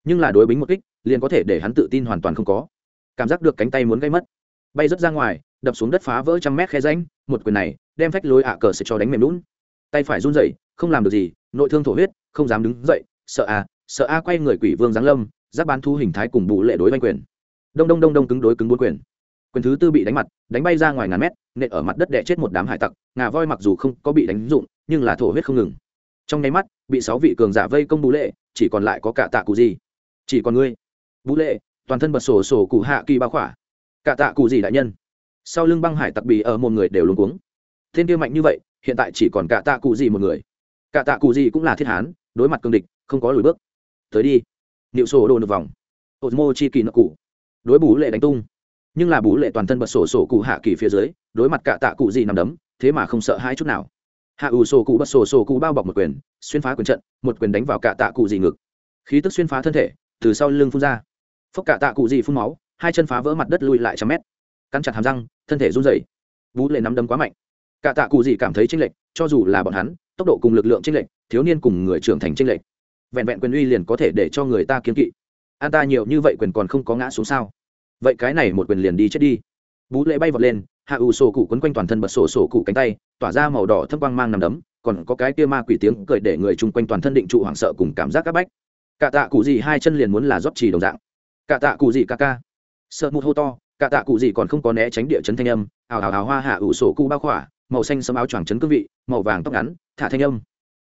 Nhưng là đối bính một kích liền có thể để hắn tự tin hoàn toàn không có. Cảm giác được cánh tay muốn gây mất. Bay rớt ra ngoài đập xuống đất phá vỡ trăm mét khe ránh một quyền này đem phách lối ạ cờ sẽ cho đánh mềm lún tay phải run rẩy không làm được gì nội thương thổ huyết không dám đứng dậy sợ a sợ a quay người quỷ vương giáng lâm giáp bán thu hình thái cùng bù lệ đối vanh quyền. Đông đông đông đông cứng đối cứng bốn quyền quyền thứ tư bị đánh mặt, đánh bay ra ngoài ngàn mét, nện ở mặt đất đẻ chết một đám hải tặc, ngà voi mặc dù không có bị đánh dụng, nhưng là thổ huyết không ngừng. Trong nháy mắt, bị sáu vị cường giả vây công bú lệ, chỉ còn lại có cả tạ cụ gì chỉ còn ngươi. Bú lệ, toàn thân bật sổ sổ cụ hạ kỳ bao khỏa. Cả tạ cụ gì đại nhân. Sau lưng băng hải tặc bì ở một người đều luống cuống. Thiên kia mạnh như vậy, hiện tại chỉ còn cả tạ cụ gì một người. Cả tạ cụ gì cũng là thiết hán, đối mặt cương địch, không có lùi bước. Tới đi. Nịu sổ đồ nực vòng. Ô mô chi kỳ nợ cụ. Đối bú lệ đánh tung nhưng là bú lệ toàn thân bật sổ sổ cụ hạ kỳ phía dưới, đối mặt cả tạ cụ gì nằm đấm, thế mà không sợ hai chút nào. Hạ ủ sổ cụ bật sổ sổ cụ bao bọc một quyền, xuyên phá quyền trận, một quyền đánh vào cả tạ cụ gì ngực. Khí tức xuyên phá thân thể, từ sau lưng phun ra. Phốc cả tạ cụ gì phun máu, hai chân phá vỡ mặt đất lùi lại trăm mét. Cắn chặt hàm răng, thân thể run rẩy. Bú lệ nắm đấm quá mạnh. Cả tạ cụ gì cảm thấy chênh lệch, cho dù là bọn hắn, tốc độ cùng lực lượng chênh lệch, thiếu niên cùng người trưởng thành chênh lệch. Vẹn vẹn quyền uy liền có thể để cho người ta kiến kỵ. An ta nhiều như vậy quyền còn không có ngã xuống sao? Vậy cái này một quyền liền đi chết đi. Bú lệ bay vọt lên, hạ ủ sổ cụ quấn quanh toàn thân bật sổ sổ cụ cánh tay, tỏa ra màu đỏ thâm quang mang nằm đấm, còn có cái kia ma quỷ tiếng cười để người chung quanh toàn thân định trụ hoảng sợ cùng cảm giác các bách. Cả tạ cụ gì hai chân liền muốn là rót trì đồng dạng. Cả tạ cụ gì ca ca. Sợ mụt hô to, cả tạ cụ gì còn không có né tránh địa chấn thanh âm. Ào ào ào, hoa hạ ủ sổ cụ bao khỏa, màu xanh sấm áo choàng chấn cương vị, màu vàng tóc ngắn, thả thanh âm.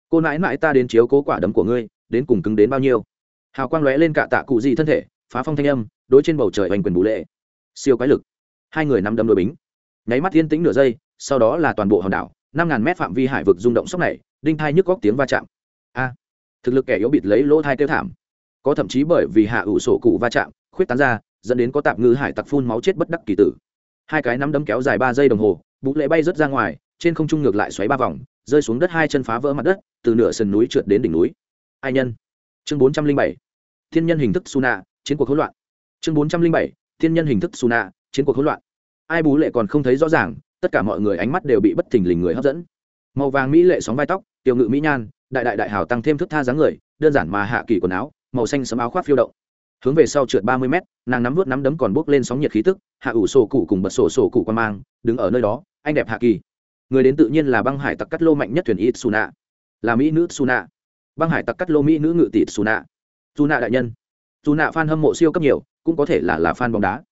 Cô nãi mãi ta đến chiếu cố quả đấm của ngươi, đến cùng cứng đến bao nhiêu? Hào quang lóe lên cả tạ cụ gì thân thể, phá phong thanh âm đối trên bầu trời hoành quyền bù lệ. Siêu quái lực. Hai người nắm đấm đôi bính. Nháy mắt yên tĩnh nửa giây, sau đó là toàn bộ hòn đảo, năm ngàn mét phạm vi hải vực rung động sốc này, đinh thai nhức góc tiếng va chạm. A, thực lực kẻ yếu bịt lấy lỗ thai kêu thảm. Có thậm chí bởi vì hạ ủ sổ cụ va chạm, khuyết tán ra, dẫn đến có tạm ngư hải tặc phun máu chết bất đắc kỳ tử. Hai cái nắm đấm kéo dài ba giây đồng hồ bụ lệ bay rớt ra ngoài, trên không trung ngược lại xoáy ba vòng, rơi xuống đất hai chân phá vỡ mặt đất, từ nửa sườn núi trượt đến đỉnh núi. Ai nhân? Chương bốn trăm linh bảy. Thiên nhân hình thức suna, chiến cuộc hỗn loạn chương bốn trăm linh bảy, thiên nhân hình thức suna chiến cuộc hỗn loạn. Ai bú lệ còn không thấy rõ ràng, tất cả mọi người ánh mắt đều bị bất thình lình người hấp dẫn. Màu vàng mỹ lệ sóng vai tóc, tiểu ngự mỹ nhan, đại đại đại hào tăng thêm thức tha dáng người, đơn giản mà hạ kỳ quần áo, màu xanh sấm áo khoác phiêu động. Hướng về sau trượt ba mươi mét, nàng nắm vút nắm đấm còn bốc lên sóng nhiệt khí tức, hạ ủ sổ cụ cùng bật sổ sổ cụ quan mang, đứng ở nơi đó, anh đẹp hạ kỳ. Người đến tự nhiên là băng hải tặc cắt lô mạnh nhất thuyền ít suna là mỹ nữ suna băng hải tặc cắt lô mỹ nữ ngự tỷ suna suna đại nhân. Suna fan hâm mộ siêu cấp nhiều cũng có thể là là fan bóng đá.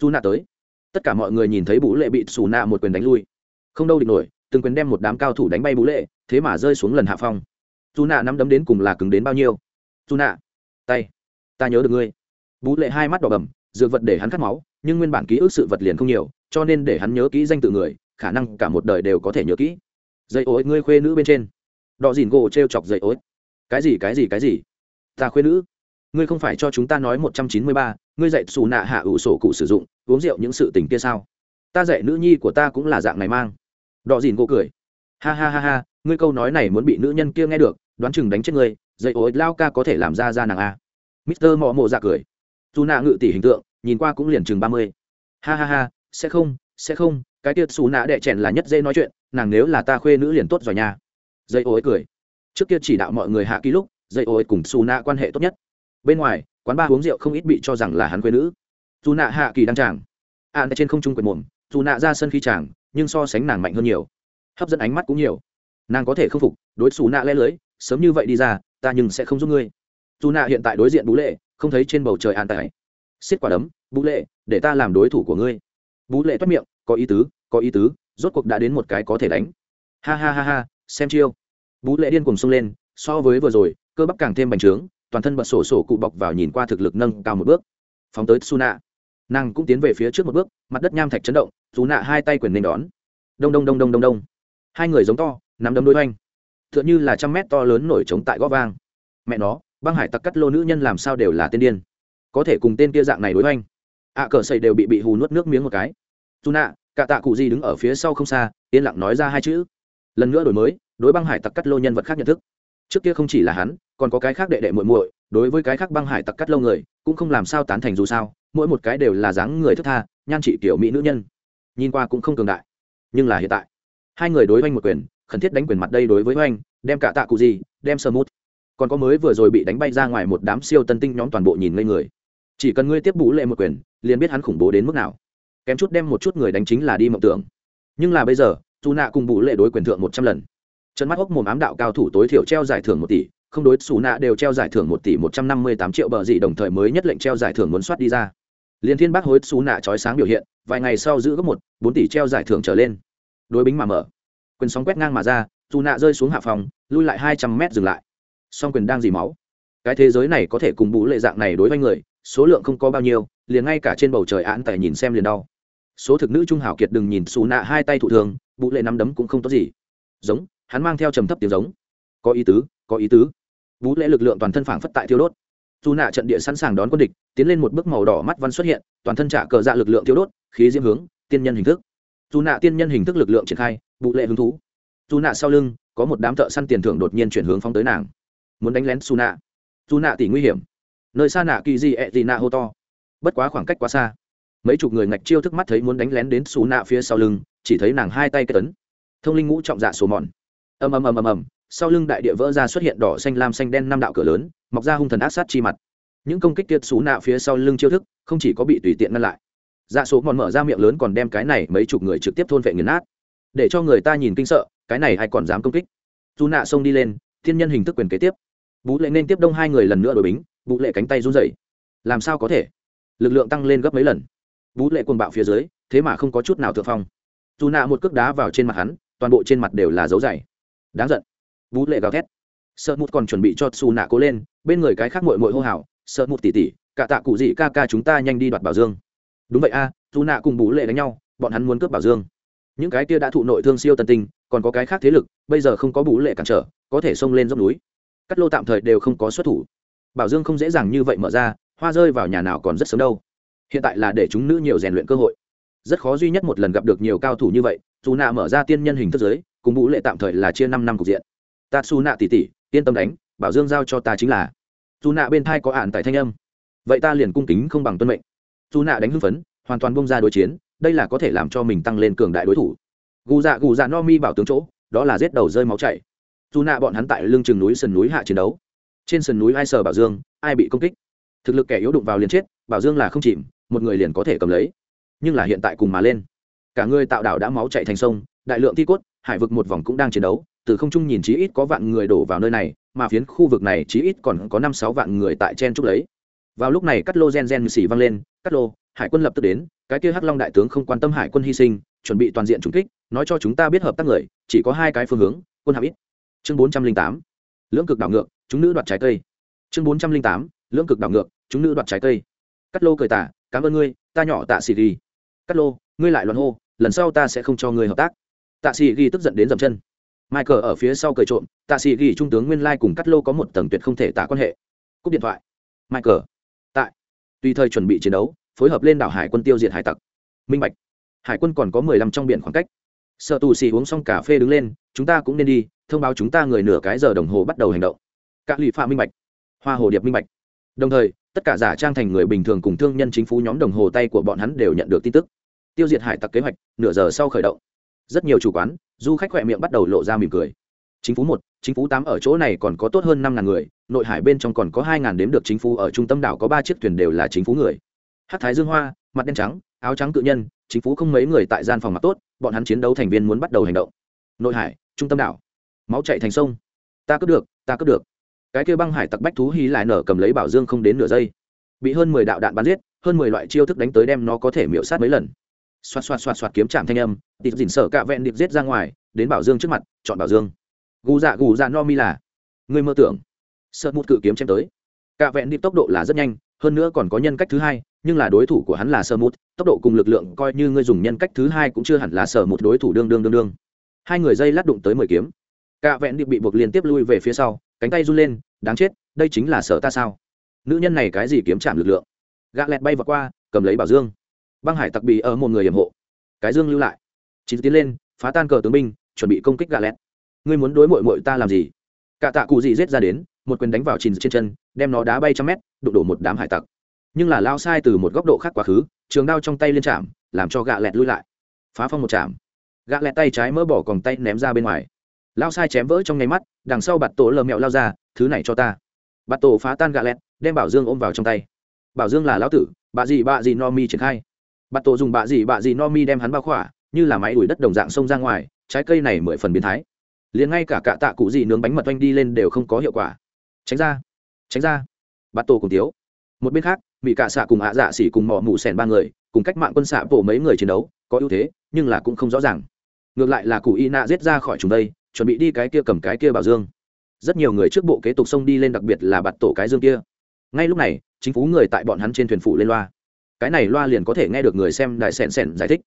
Suna tới. Tất cả mọi người nhìn thấy bú lệ bị suna một quyền đánh lui. Không đâu địch nổi, từng quyền đem một đám cao thủ đánh bay bú lệ, thế mà rơi xuống lần hạ phong. Suna nắm đấm đến cùng là cứng đến bao nhiêu? Suna tay, ta nhớ được ngươi. Bú lệ hai mắt đỏ bầm, dược vật để hắn cắt máu, nhưng nguyên bản ký ức sự vật liền không nhiều, cho nên để hắn nhớ kỹ danh tự người, khả năng cả một đời đều có thể nhớ kỹ. Dây ối, ngươi khuê nữ bên trên. Đọ dìn gỗ t r e o chọc dây ối. Cái gì cái gì cái gì? Ta khuê nữ ngươi không phải cho chúng ta nói một trăm chín mươi ba, ngươi dạy xù nạ hạ ủ sổ cụ sử dụng, uống rượu những sự tình kia sao? Ta dạy nữ nhi của ta cũng là dạng này mang. Đỏ dìn cô cười. Ha ha ha ha, ngươi câu nói này muốn bị nữ nhân kia nghe được, đoán chừng đánh chết ngươi dây ối lao ca có thể làm ra ra nàng a. Mister mò mộ ra cười. Dù nạ ngự tỷ hình tượng, nhìn qua cũng liền chừng ba mươi. Ha ha ha, sẽ không sẽ không, cái tiệt xù nạ đệ chèn là nhất dễ nói chuyện, nàng nếu là ta khuê nữ liền tốt rồi nha. Dây ô ấy cười. Trước kia chỉ đạo mọi người hạ ký lúc dây ô ấy cùng xù nạ quan hệ tốt nhất bên ngoài, quán ba uống rượu không ít bị cho rằng là hắn quê nữ. Dù nạ hạ kỳ đăng tràng. Ạn trên không trung quyền mồm, dù nạ ra sân khi tràng nhưng so sánh nàng mạnh hơn nhiều. Hấp dẫn ánh mắt cũng nhiều. Nàng có thể không phục, đối xù nạ lẽ lưới, sớm như vậy đi ra, ta nhưng sẽ không giúp ngươi. Dù nạ hiện tại đối diện bú lệ, không thấy trên bầu trời an tài xiết quả đấm, bú lệ, để ta làm đối thủ của ngươi. Bú lệ toát miệng, có ý tứ, có ý tứ, rốt cuộc đã đến một cái có thể đánh. Ha ha ha ha, xem chiêu. Bú lệ điên cùng xông lên, so với vừa rồi, cơ bắp càng thêm bành trướng toàn thân bật sổ sổ cụ bọc vào nhìn qua thực lực nâng cao một bước. Phóng tới su nạ nàng cũng tiến về phía trước một bước, mặt đất nham thạch chấn động dù nạ hai tay quyền nên đón. Đông đông đông đông đông đông. Hai người giống to, nắm đấm đôi oanh t h ư ợ n h ư là trăm mét to lớn nổi trống tại g ó vang. Mẹ nó, băng hải tặc cắt lô nữ nhân làm sao đều là tên điên. Có thể cùng tên kia dạng này đối oanh ạ cờ xây đều bị bị hù nuốt nước miếng một cái. Dù nạ cả tạ cụ gì đứng ở phía sau không xa, yên lặng nói ra hai chữ. Lần nữa đổi mới, đối băng hải tặc cắt lô nhân vật khác nhận thức. Trước kia không chỉ là hắn còn có cái khác đệ đệ muội muội, đối với cái khác băng hải tặc cắt lâu người, cũng không làm sao tán thành dù sao, mỗi một cái đều là dáng người thức tha, nhan trị kiểu mỹ nữ nhân. Nhìn qua cũng không cường đại, nhưng là hiện tại, hai người đối oanh một quyền, khẩn thiết đánh quyền mặt đây đối với anh đem cả tạ cụ gì, đem sơ mút. Còn có mới vừa rồi bị đánh bay ra ngoài một đám siêu tân tinh nhóm toàn bộ nhìn ngây người. Chỉ cần ngươi tiếp bú lệ một quyền, liền biết hắn khủng bố đến mức nào. Kém chút đem một chút người đánh chính là đi mộng tưởng. Nhưng là bây giờ dù nạ cùng bù lệ đối quyền thượng một trăm lần. Chân mắt hốc mồm ám đạo cao thủ tối thiểu treo giải thưởng một tỷ không đối xù nạ đều treo giải thưởng một tỷ một trăm năm mươi tám triệu bờ dị đồng thời mới nhất lệnh treo giải thưởng muốn soát đi ra. Liên thiên bác hối xù nạ trói sáng biểu hiện, vài ngày sau giữ gấp một, bốn tỷ treo giải thưởng trở lên. Đối bính mà mở. Quyền sóng quét ngang mà ra dù nạ rơi xuống hạ phòng, lui lại hai trăm mét dừng lại. Song quyền đang dì máu. Cái thế giới này có thể cùng bú lệ dạng này đối với người, số lượng không có bao nhiêu, liền ngay cả trên bầu trời án tài nhìn xem liền đau. Số thực nữ trung hảo kiệt đừng nhìn xù nạ hai tay thụ thường bú lệ nắm đấm cũng không tốt gì. Giống, hắn mang theo trầm thấp tiếng giống. Có ý tứ, có ý tứ. Vũ lệ lực lượng toàn thân phảng phất tại thiêu đốt. Dù nạ trận địa sẵn sàng đón quân địch, tiến lên một bước màu đỏ mắt văn xuất hiện, toàn thân trả cờ dạ lực lượng thiêu đốt, khí diễm hướng, tiên nhân hình thức. Dù nạ tiên nhân hình thức lực lượng triển khai vũ lệ hứng thú. Dù nạ sau lưng, có một đám thợ săn tiền thưởng đột nhiên chuyển hướng phóng tới nàng. Muốn đánh lén su nạ. Dù nạ tỷ nguy hiểm. Nơi xa nạ kỳ di ẹ gì nạ hô to. Bất quá khoảng cách quá xa. Mấy chục người ngạch chiêu thức mắt thấy muốn đánh lén đến xù nạ phía sau lưng, chỉ thấy nàng hai tay cái tấn thông linh ngũ trọng dạ số mòn. Ầm ầm ầm ầm ầm sau lưng đại địa vỡ ra xuất hiện đỏ xanh lam xanh đen năm đạo cửa lớn, mọc ra hung thần ác sát chi mặt. Những công kích tiệt xú nạ phía sau lưng chiêu thức, không chỉ có bị tùy tiện ngăn lại. Dạ số mòn mở ra miệng lớn còn đem cái này mấy chục người trực tiếp thôn vệ nghiền nát. Để cho người ta nhìn kinh sợ, cái này ai còn dám công kích? Dù nạ xông đi lên, thiên nhân hình thức quyền kế tiếp. Bú lệ nên tiếp đông hai người lần nữa đổi bính, bú lệ cánh tay run rẩy. Làm sao có thể? Lực lượng tăng lên gấp mấy lần. Bú lệ cuồng bạo phía dưới, thế mà không có chút nào thượng phong. Dù nạ một cước đá vào trên mặt hắn, toàn bộ trên mặt đều là dấu dày. Đáng giận vũ lệ gào thét. Sợ mụt còn chuẩn bị cho xù nạ cố lên bên người cái khác mội mội hô hào sợ mụt tỉ tỉ cả tạ cụ gì ca ca chúng ta nhanh đi đoạt bảo dương. Đúng vậy a à, dù nạ cùng vũ lệ đánh nhau bọn hắn muốn cướp bảo dương. Những cái kia đã thụ nội thương siêu tân tinh còn có cái khác thế lực bây giờ không có vũ lệ cản trở có thể xông lên dốc núi. Cắt lô tạm thời đều không có xuất thủ. Bảo dương không dễ dàng như vậy mở ra hoa rơi vào nhà nào còn rất sớm đâu. Hiện tại là để chúng nữ nhiều rèn luyện cơ hội. Rất khó duy nhất một lần gặp được nhiều cao thủ như vậy dù nạ mở ra tiên nhân hình thức giới cùng vũ lệ tạm thời là chia năm năm cục diện ta su nạ tỉ tỉ, yên tâm đánh, bảo dương giao cho ta chính là. Dù nạ bên thai có ạn tại thanh âm. Vậy ta liền cung kính không bằng tuân mệnh. Dù nạ đánh hưng phấn, hoàn toàn bông ra đối chiến, đây là có thể làm cho mình tăng lên cường đại đối thủ. Gù dạ gù dạ no mi bảo tướng chỗ, đó là giết đầu rơi máu chảy. Dù nạ bọn hắn tại lưng chừng núi sườn núi hạ chiến đấu. Trên sườn núi ai sờ bảo dương, ai bị công kích. Thực lực kẻ yếu đụng vào liền chết, bảo dương là không chìm, một người liền có thể cầm lấy. Nhưng là hiện tại cùng mà lên. Cả người tạo đảo đã máu chạy thành sông, đại lượng thi cốt, hải vực một vòng cũng đang chiến đấu từ không trung nhìn chí ít có vạn người đổ vào nơi này, mà phiến khu vực này chí ít còn có năm sáu vạn người tại chen trúc lấy. Vào lúc này cắt lô gen gen xỉ vang lên, cắt lô, hải quân lập tức đến, cái kia hắc long đại tướng không quan tâm hải quân hy sinh, chuẩn bị toàn diện trúng kích, nói cho chúng ta biết hợp tác người, chỉ có hai cái phương hướng, quân hạm ít. Chương bốn trăm linh tám, lưỡng cực đảo ngược, chúng nữ đoạt trái cây. Chương bốn trăm linh tám, lưỡng cực đảo ngược, chúng nữ đoạt trái cây. Cắt lô cười tả, cảm ơn ngươi, ta nhỏ tạ xì ghi. Cắt lô, ngươi lại loạn hô, lần sau ta sẽ không cho ngươi hợp tác. Tạ xì ghi tức giận đến dầm chân michael ở phía sau cười trộm, tạ sĩ ghi trung tướng nguyên lai cùng cắt lô có một tầng tuyệt không thể tả quan hệ. Cúp điện thoại. Michael. Tại. Tùy thời chuẩn bị chiến đấu, phối hợp lên đảo hải quân tiêu diệt hải tặc. Minh bạch. Hải quân còn có mười lăm trong biển khoảng cách. Sở tù Sĩ uống xong cà phê đứng lên, chúng ta cũng nên đi, thông báo chúng ta người nửa cái giờ đồng hồ bắt đầu hành động. Các lụy phạm minh bạch. Hoa hồ điệp minh bạch. Đồng thời, tất cả giả trang thành người bình thường cùng thương nhân chính phủ nhóm đồng hồ tay của bọn hắn đều nhận được tin tức. Tiêu diệt hải tặc kế hoạch, nửa giờ sau khởi động. Rất nhiều chủ quán du khách khỏe miệng bắt đầu lộ ra mỉm cười. Chính phủ một, chính phủ tám ở chỗ này còn có tốt hơn năm ngàn người, nội hải bên trong còn có hai ngàn đếm được chính phủ ở trung tâm đảo có ba chiếc thuyền đều là chính phủ người. Hát thái dương hoa, mặt đen trắng, áo trắng cự nhân, chính phủ không mấy người tại gian phòng mặt tốt, bọn hắn chiến đấu thành viên muốn bắt đầu hành động. Nội hải, trung tâm đảo. Máu chạy thành sông. Ta cướp được, ta cướp được. Cái kia băng hải tặc bách thú hí lại nở cầm lấy bảo dương không đến nửa giây. Bị hơn mười đạo đạn bắn giết, hơn mười loại chiêu thức đánh tới đem nó có thể miễu sát mấy lần xoạt xoạt xoạt xoạt kiếm chạm thanh âm, tịt dỉn sợ cạ vẹn điệp giết ra ngoài, đến bảo dương trước mặt, chọn bảo dương. Gù dạ gù dạ no mi là người mơ tưởng. Sợ một cự kiếm chém tới. Cạ vẹn điệp tốc độ là rất nhanh, hơn nữa còn có nhân cách thứ hai, nhưng là đối thủ của hắn là sơ mút tốc độ cùng lực lượng coi như ngươi dùng nhân cách thứ hai cũng chưa hẳn là sở một đối thủ đương đương đương đương. Hai người dây lát đụng tới mười kiếm. Cạ vẹn điệp bị buộc liên tiếp lui về phía sau, cánh tay run lên, đáng chết, đây chính là sở ta sao? Nữ nhân này cái gì kiếm chạm lực lượng? Gã lẹt bay vào qua, cầm lấy bảo dương băng hải tặc bị ở một người hiểm hộ. Cái dương lưu lại. Chín tiến lên, phá tan cờ tướng binh, chuẩn bị công kích gà lẹt ngươi muốn đối mội mội ta làm gì? Cả tạ cụ gì rết ra đến, một quyền đánh vào chín trên chân, đem nó đá bay trăm mét, đụng đổ một đám hải tặc. Nhưng là lao sai từ một góc độ khác quá khứ, trường đao trong tay liên chạm, làm cho gạ lẹt lui lại. Phá phong một chạm. Gạ lẹt tay trái mỡ bỏ còn tay ném ra bên ngoài. Lao sai chém vỡ trong nháy mắt, đằng sau bạt tổ lờ mẹo lao ra, thứ này cho ta. Bạt tổ phá tan gạ lẹt đem bảo dương ôm vào trong tay. Bảo dương là lão tử, bà gì bà gì no mi triển khai bạt tổ dùng bạ gì bạ gì no mi đem hắn bao khỏa, như là máy đuổi đất đồng dạng sông ra ngoài, trái cây này mười phần biến thái. Liền ngay cả cạ tạ cụ gì nướng bánh mật oanh đi lên đều không có hiệu quả. Tránh ra tránh ra. Bạt tổ cùng tiếu. Một bên khác bị cạ xạ cùng ạ dạ xỉ cùng mỏ mù sèn ba người, cùng cách mạng quân xạ bổ mấy người chiến đấu, có ưu thế, nhưng là cũng không rõ ràng. Ngược lại là cụ y nạ giết ra khỏi chúng đây, chuẩn bị đi cái kia cầm cái kia bảo dương. Rất nhiều người trước bộ kế tục sông đi lên, đặc biệt là bạt tổ cái dương kia. Ngay lúc này, chính phủ người tại bọn hắn trên thuyền phủ lên loa cái này loa liền có thể nghe được người xem đại sèn sèn giải thích.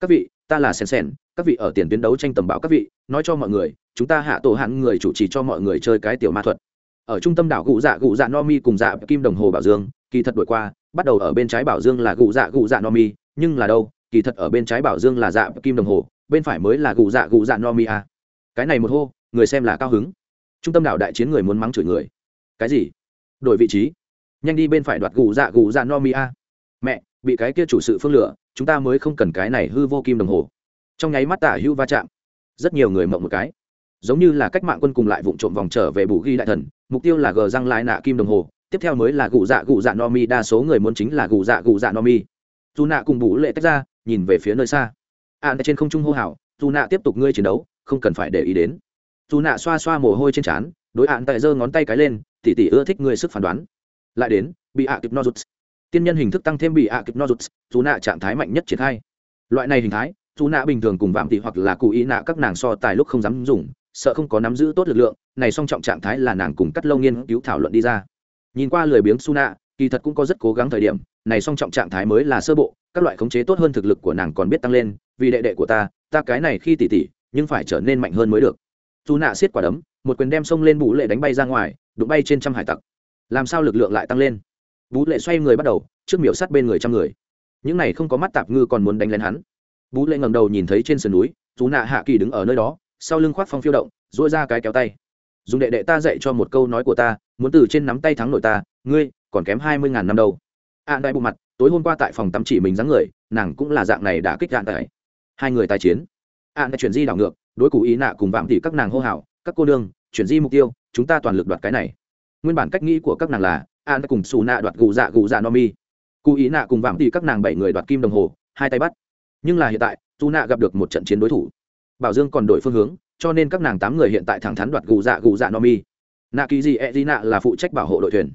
Các vị, ta là sèn sèn các vị ở tiền tuyến đấu tranh tầm báo các vị, nói cho mọi người, chúng ta hạ tổ hạng người chủ trì cho mọi người chơi cái tiểu ma thuật. Ở trung tâm đảo gụ dạ gụ dạ no mi cùng dạ kim đồng hồ bảo dương, kỳ thật đổi qua, bắt đầu ở bên trái bảo dương là gụ dạ gụ dạ no mi, nhưng là đâu, kỳ thật ở bên trái bảo dương là dạ kim đồng hồ, bên phải mới là gụ dạ gụ dạ no mi a. Cái này một hô, người xem là cao hứng. Trung tâm đảo đại chiến người muốn mắng chửi người. Cái gì? Đổi vị trí. Nhanh đi bên phải đoạt gù dạ gù dạ no mi a bị cái kia chủ sự phương lửa, chúng ta mới không cần cái này hư vô kim đồng hồ. Trong nháy mắt tả hữu va chạm. Rất nhiều người mộng một cái. Giống như là cách mạng quân cùng lại vụ trộm vòng trở về bù ghi đại thần, mục tiêu là gờ răng lại nạ kim đồng hồ, tiếp theo mới là gù dạ gù dạ no mi, đa số người muốn chính là gù dạ gù dạ no mi. Dù nạ cùng bù lệ tách ra, nhìn về phía nơi xa. À trên không trung hô hào, dù nạ tiếp tục ngươi chiến đấu, không cần phải để ý đến. Dù nạ xoa xoa mồ hôi trên trán, đối ạn tại giơ ngón tay cái lên, tỉ tỉ ưa thích ngươi sức phán đoán. Lại đến, bị ạ kịp nozuts tiên nhân hình thức tăng thêm bị ạ kịp nozuts, dù nạ trạng thái mạnh nhất triển khai. Loại này hình thái, dù nạ bình thường cùng vạm tỉ hoặc là cụ ý nạ các nàng so tài lúc không dám dùng, sợ không có nắm giữ tốt lực lượng, này song trọng trạng thái là nàng cùng cắt lâu nghiên cứu thảo luận đi ra. Nhìn qua lười biếng su nạ, kỳ thật cũng có rất cố gắng thời điểm, này song trọng trạng thái mới là sơ bộ, các loại khống chế tốt hơn thực lực của nàng còn biết tăng lên, vì đệ đệ của ta ta cái này khi tỉ tỉ, nhưng phải trở nên mạnh hơn mới được. Dù nạ xiết quả đấm, một quyền đem xông lên bù lệ đánh bay ra ngoài, đụng bay trên trăm hải tặc. Làm sao lực lượng lại tăng lên? Bú lệ xoay người bắt đầu, trước miểu sát bên người trăm người. Những này không có mắt tạp ngư còn muốn đánh lên hắn. Bú lệ ngầm đầu nhìn thấy trên sườn núi chú nạ hạ kỳ đứng ở nơi đó, sau lưng khoác phong phiêu động dỗi ra cái kéo tay. Dùng đệ đệ ta dạy cho một câu nói của ta, muốn từ trên nắm tay thắng nội ta, ngươi còn kém hai mươi ngàn năm đâu. An đại bộ mặt, tối hôm qua tại phòng tắm chỉ mình dáng người, nàng cũng là dạng này đã kích đạn tại. Hai người tài chiến. An đã chuyển di đảo ngược, đối cụ ý nạ cùng vạm tỷ các nàng hô hào, các cô nương, chuyển di mục tiêu, chúng ta toàn lực đoạt cái này. Nguyên bản cách nghĩ của các nàng là an cùng xù nạ đoạt gù dạ gù dạ no mi. Cụ ý nạ cùng vạm tỷ các nàng bảy người đoạt kim đồng hồ, hai tay bắt. Nhưng là hiện tại dù nạ gặp được một trận chiến đối thủ. Bảo dương còn đổi phương hướng, cho nên các nàng tám người hiện tại thẳng thắn đoạt gù dạ gù dạ no mi. Nạ kỳ gì e d nạ là phụ trách bảo hộ đội thuyền.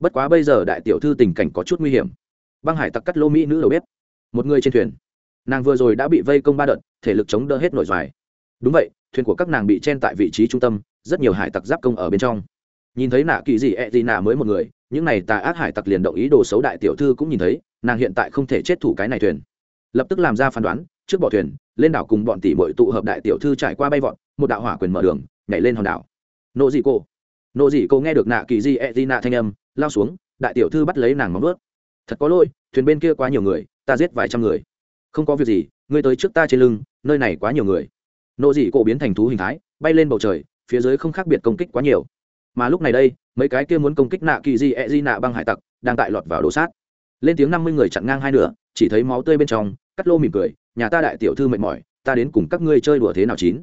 Bất quá bây giờ đại tiểu thư tình cảnh có chút nguy hiểm. Băng hải tặc cắt lô mỹ nữ đầu bếp. Một người trên thuyền. Nàng vừa rồi đã bị vây công ba đợt, thể lực chống đỡ hết nổi dài đúng vậy, thuyền của các nàng bị chen tại vị trí trung tâm, rất nhiều hải tặc giáp công ở bên trong nhìn thấy nạ kỳ gì ẹ gì nạ mới một người, những này tà ác hải tặc liền động ý đồ xấu đại tiểu thư cũng nhìn thấy, nàng hiện tại không thể chết thủ cái này thuyền. Lập tức làm ra phán đoán, trước bỏ thuyền, lên đảo cùng bọn tỷ bội tụ hợp đại tiểu thư trải qua bay vọt, một đạo hỏa quyền mở đường, nhảy lên hòn đảo. Nộ dị cô. Nộ dị cô nghe được nạ kỳ di e di nạ thanh âm, lao xuống, đại tiểu thư bắt lấy nàng móng ướt thật có lỗi, thuyền bên kia quá nhiều người, ta giết vài trăm người. Không có việc gì, ngươi tới trước ta trên lưng, nơi này quá nhiều người. Nộ dị cô biến thành thú hình thái, bay lên bầu trời, phía dưới không khác biệt công kích quá nhiều mà lúc này đây, mấy cái kia muốn công kích nạ kỳ di e di nạ băng hải tặc đang tại lọt vào đồ sát. Lên tiếng năm mươi người chặn ngang hai nửa, chỉ thấy máu tươi bên trong, cắt lô mỉm cười, nhà ta đại tiểu thư mệt mỏi, ta đến cùng các ngươi chơi đùa thế nào chín?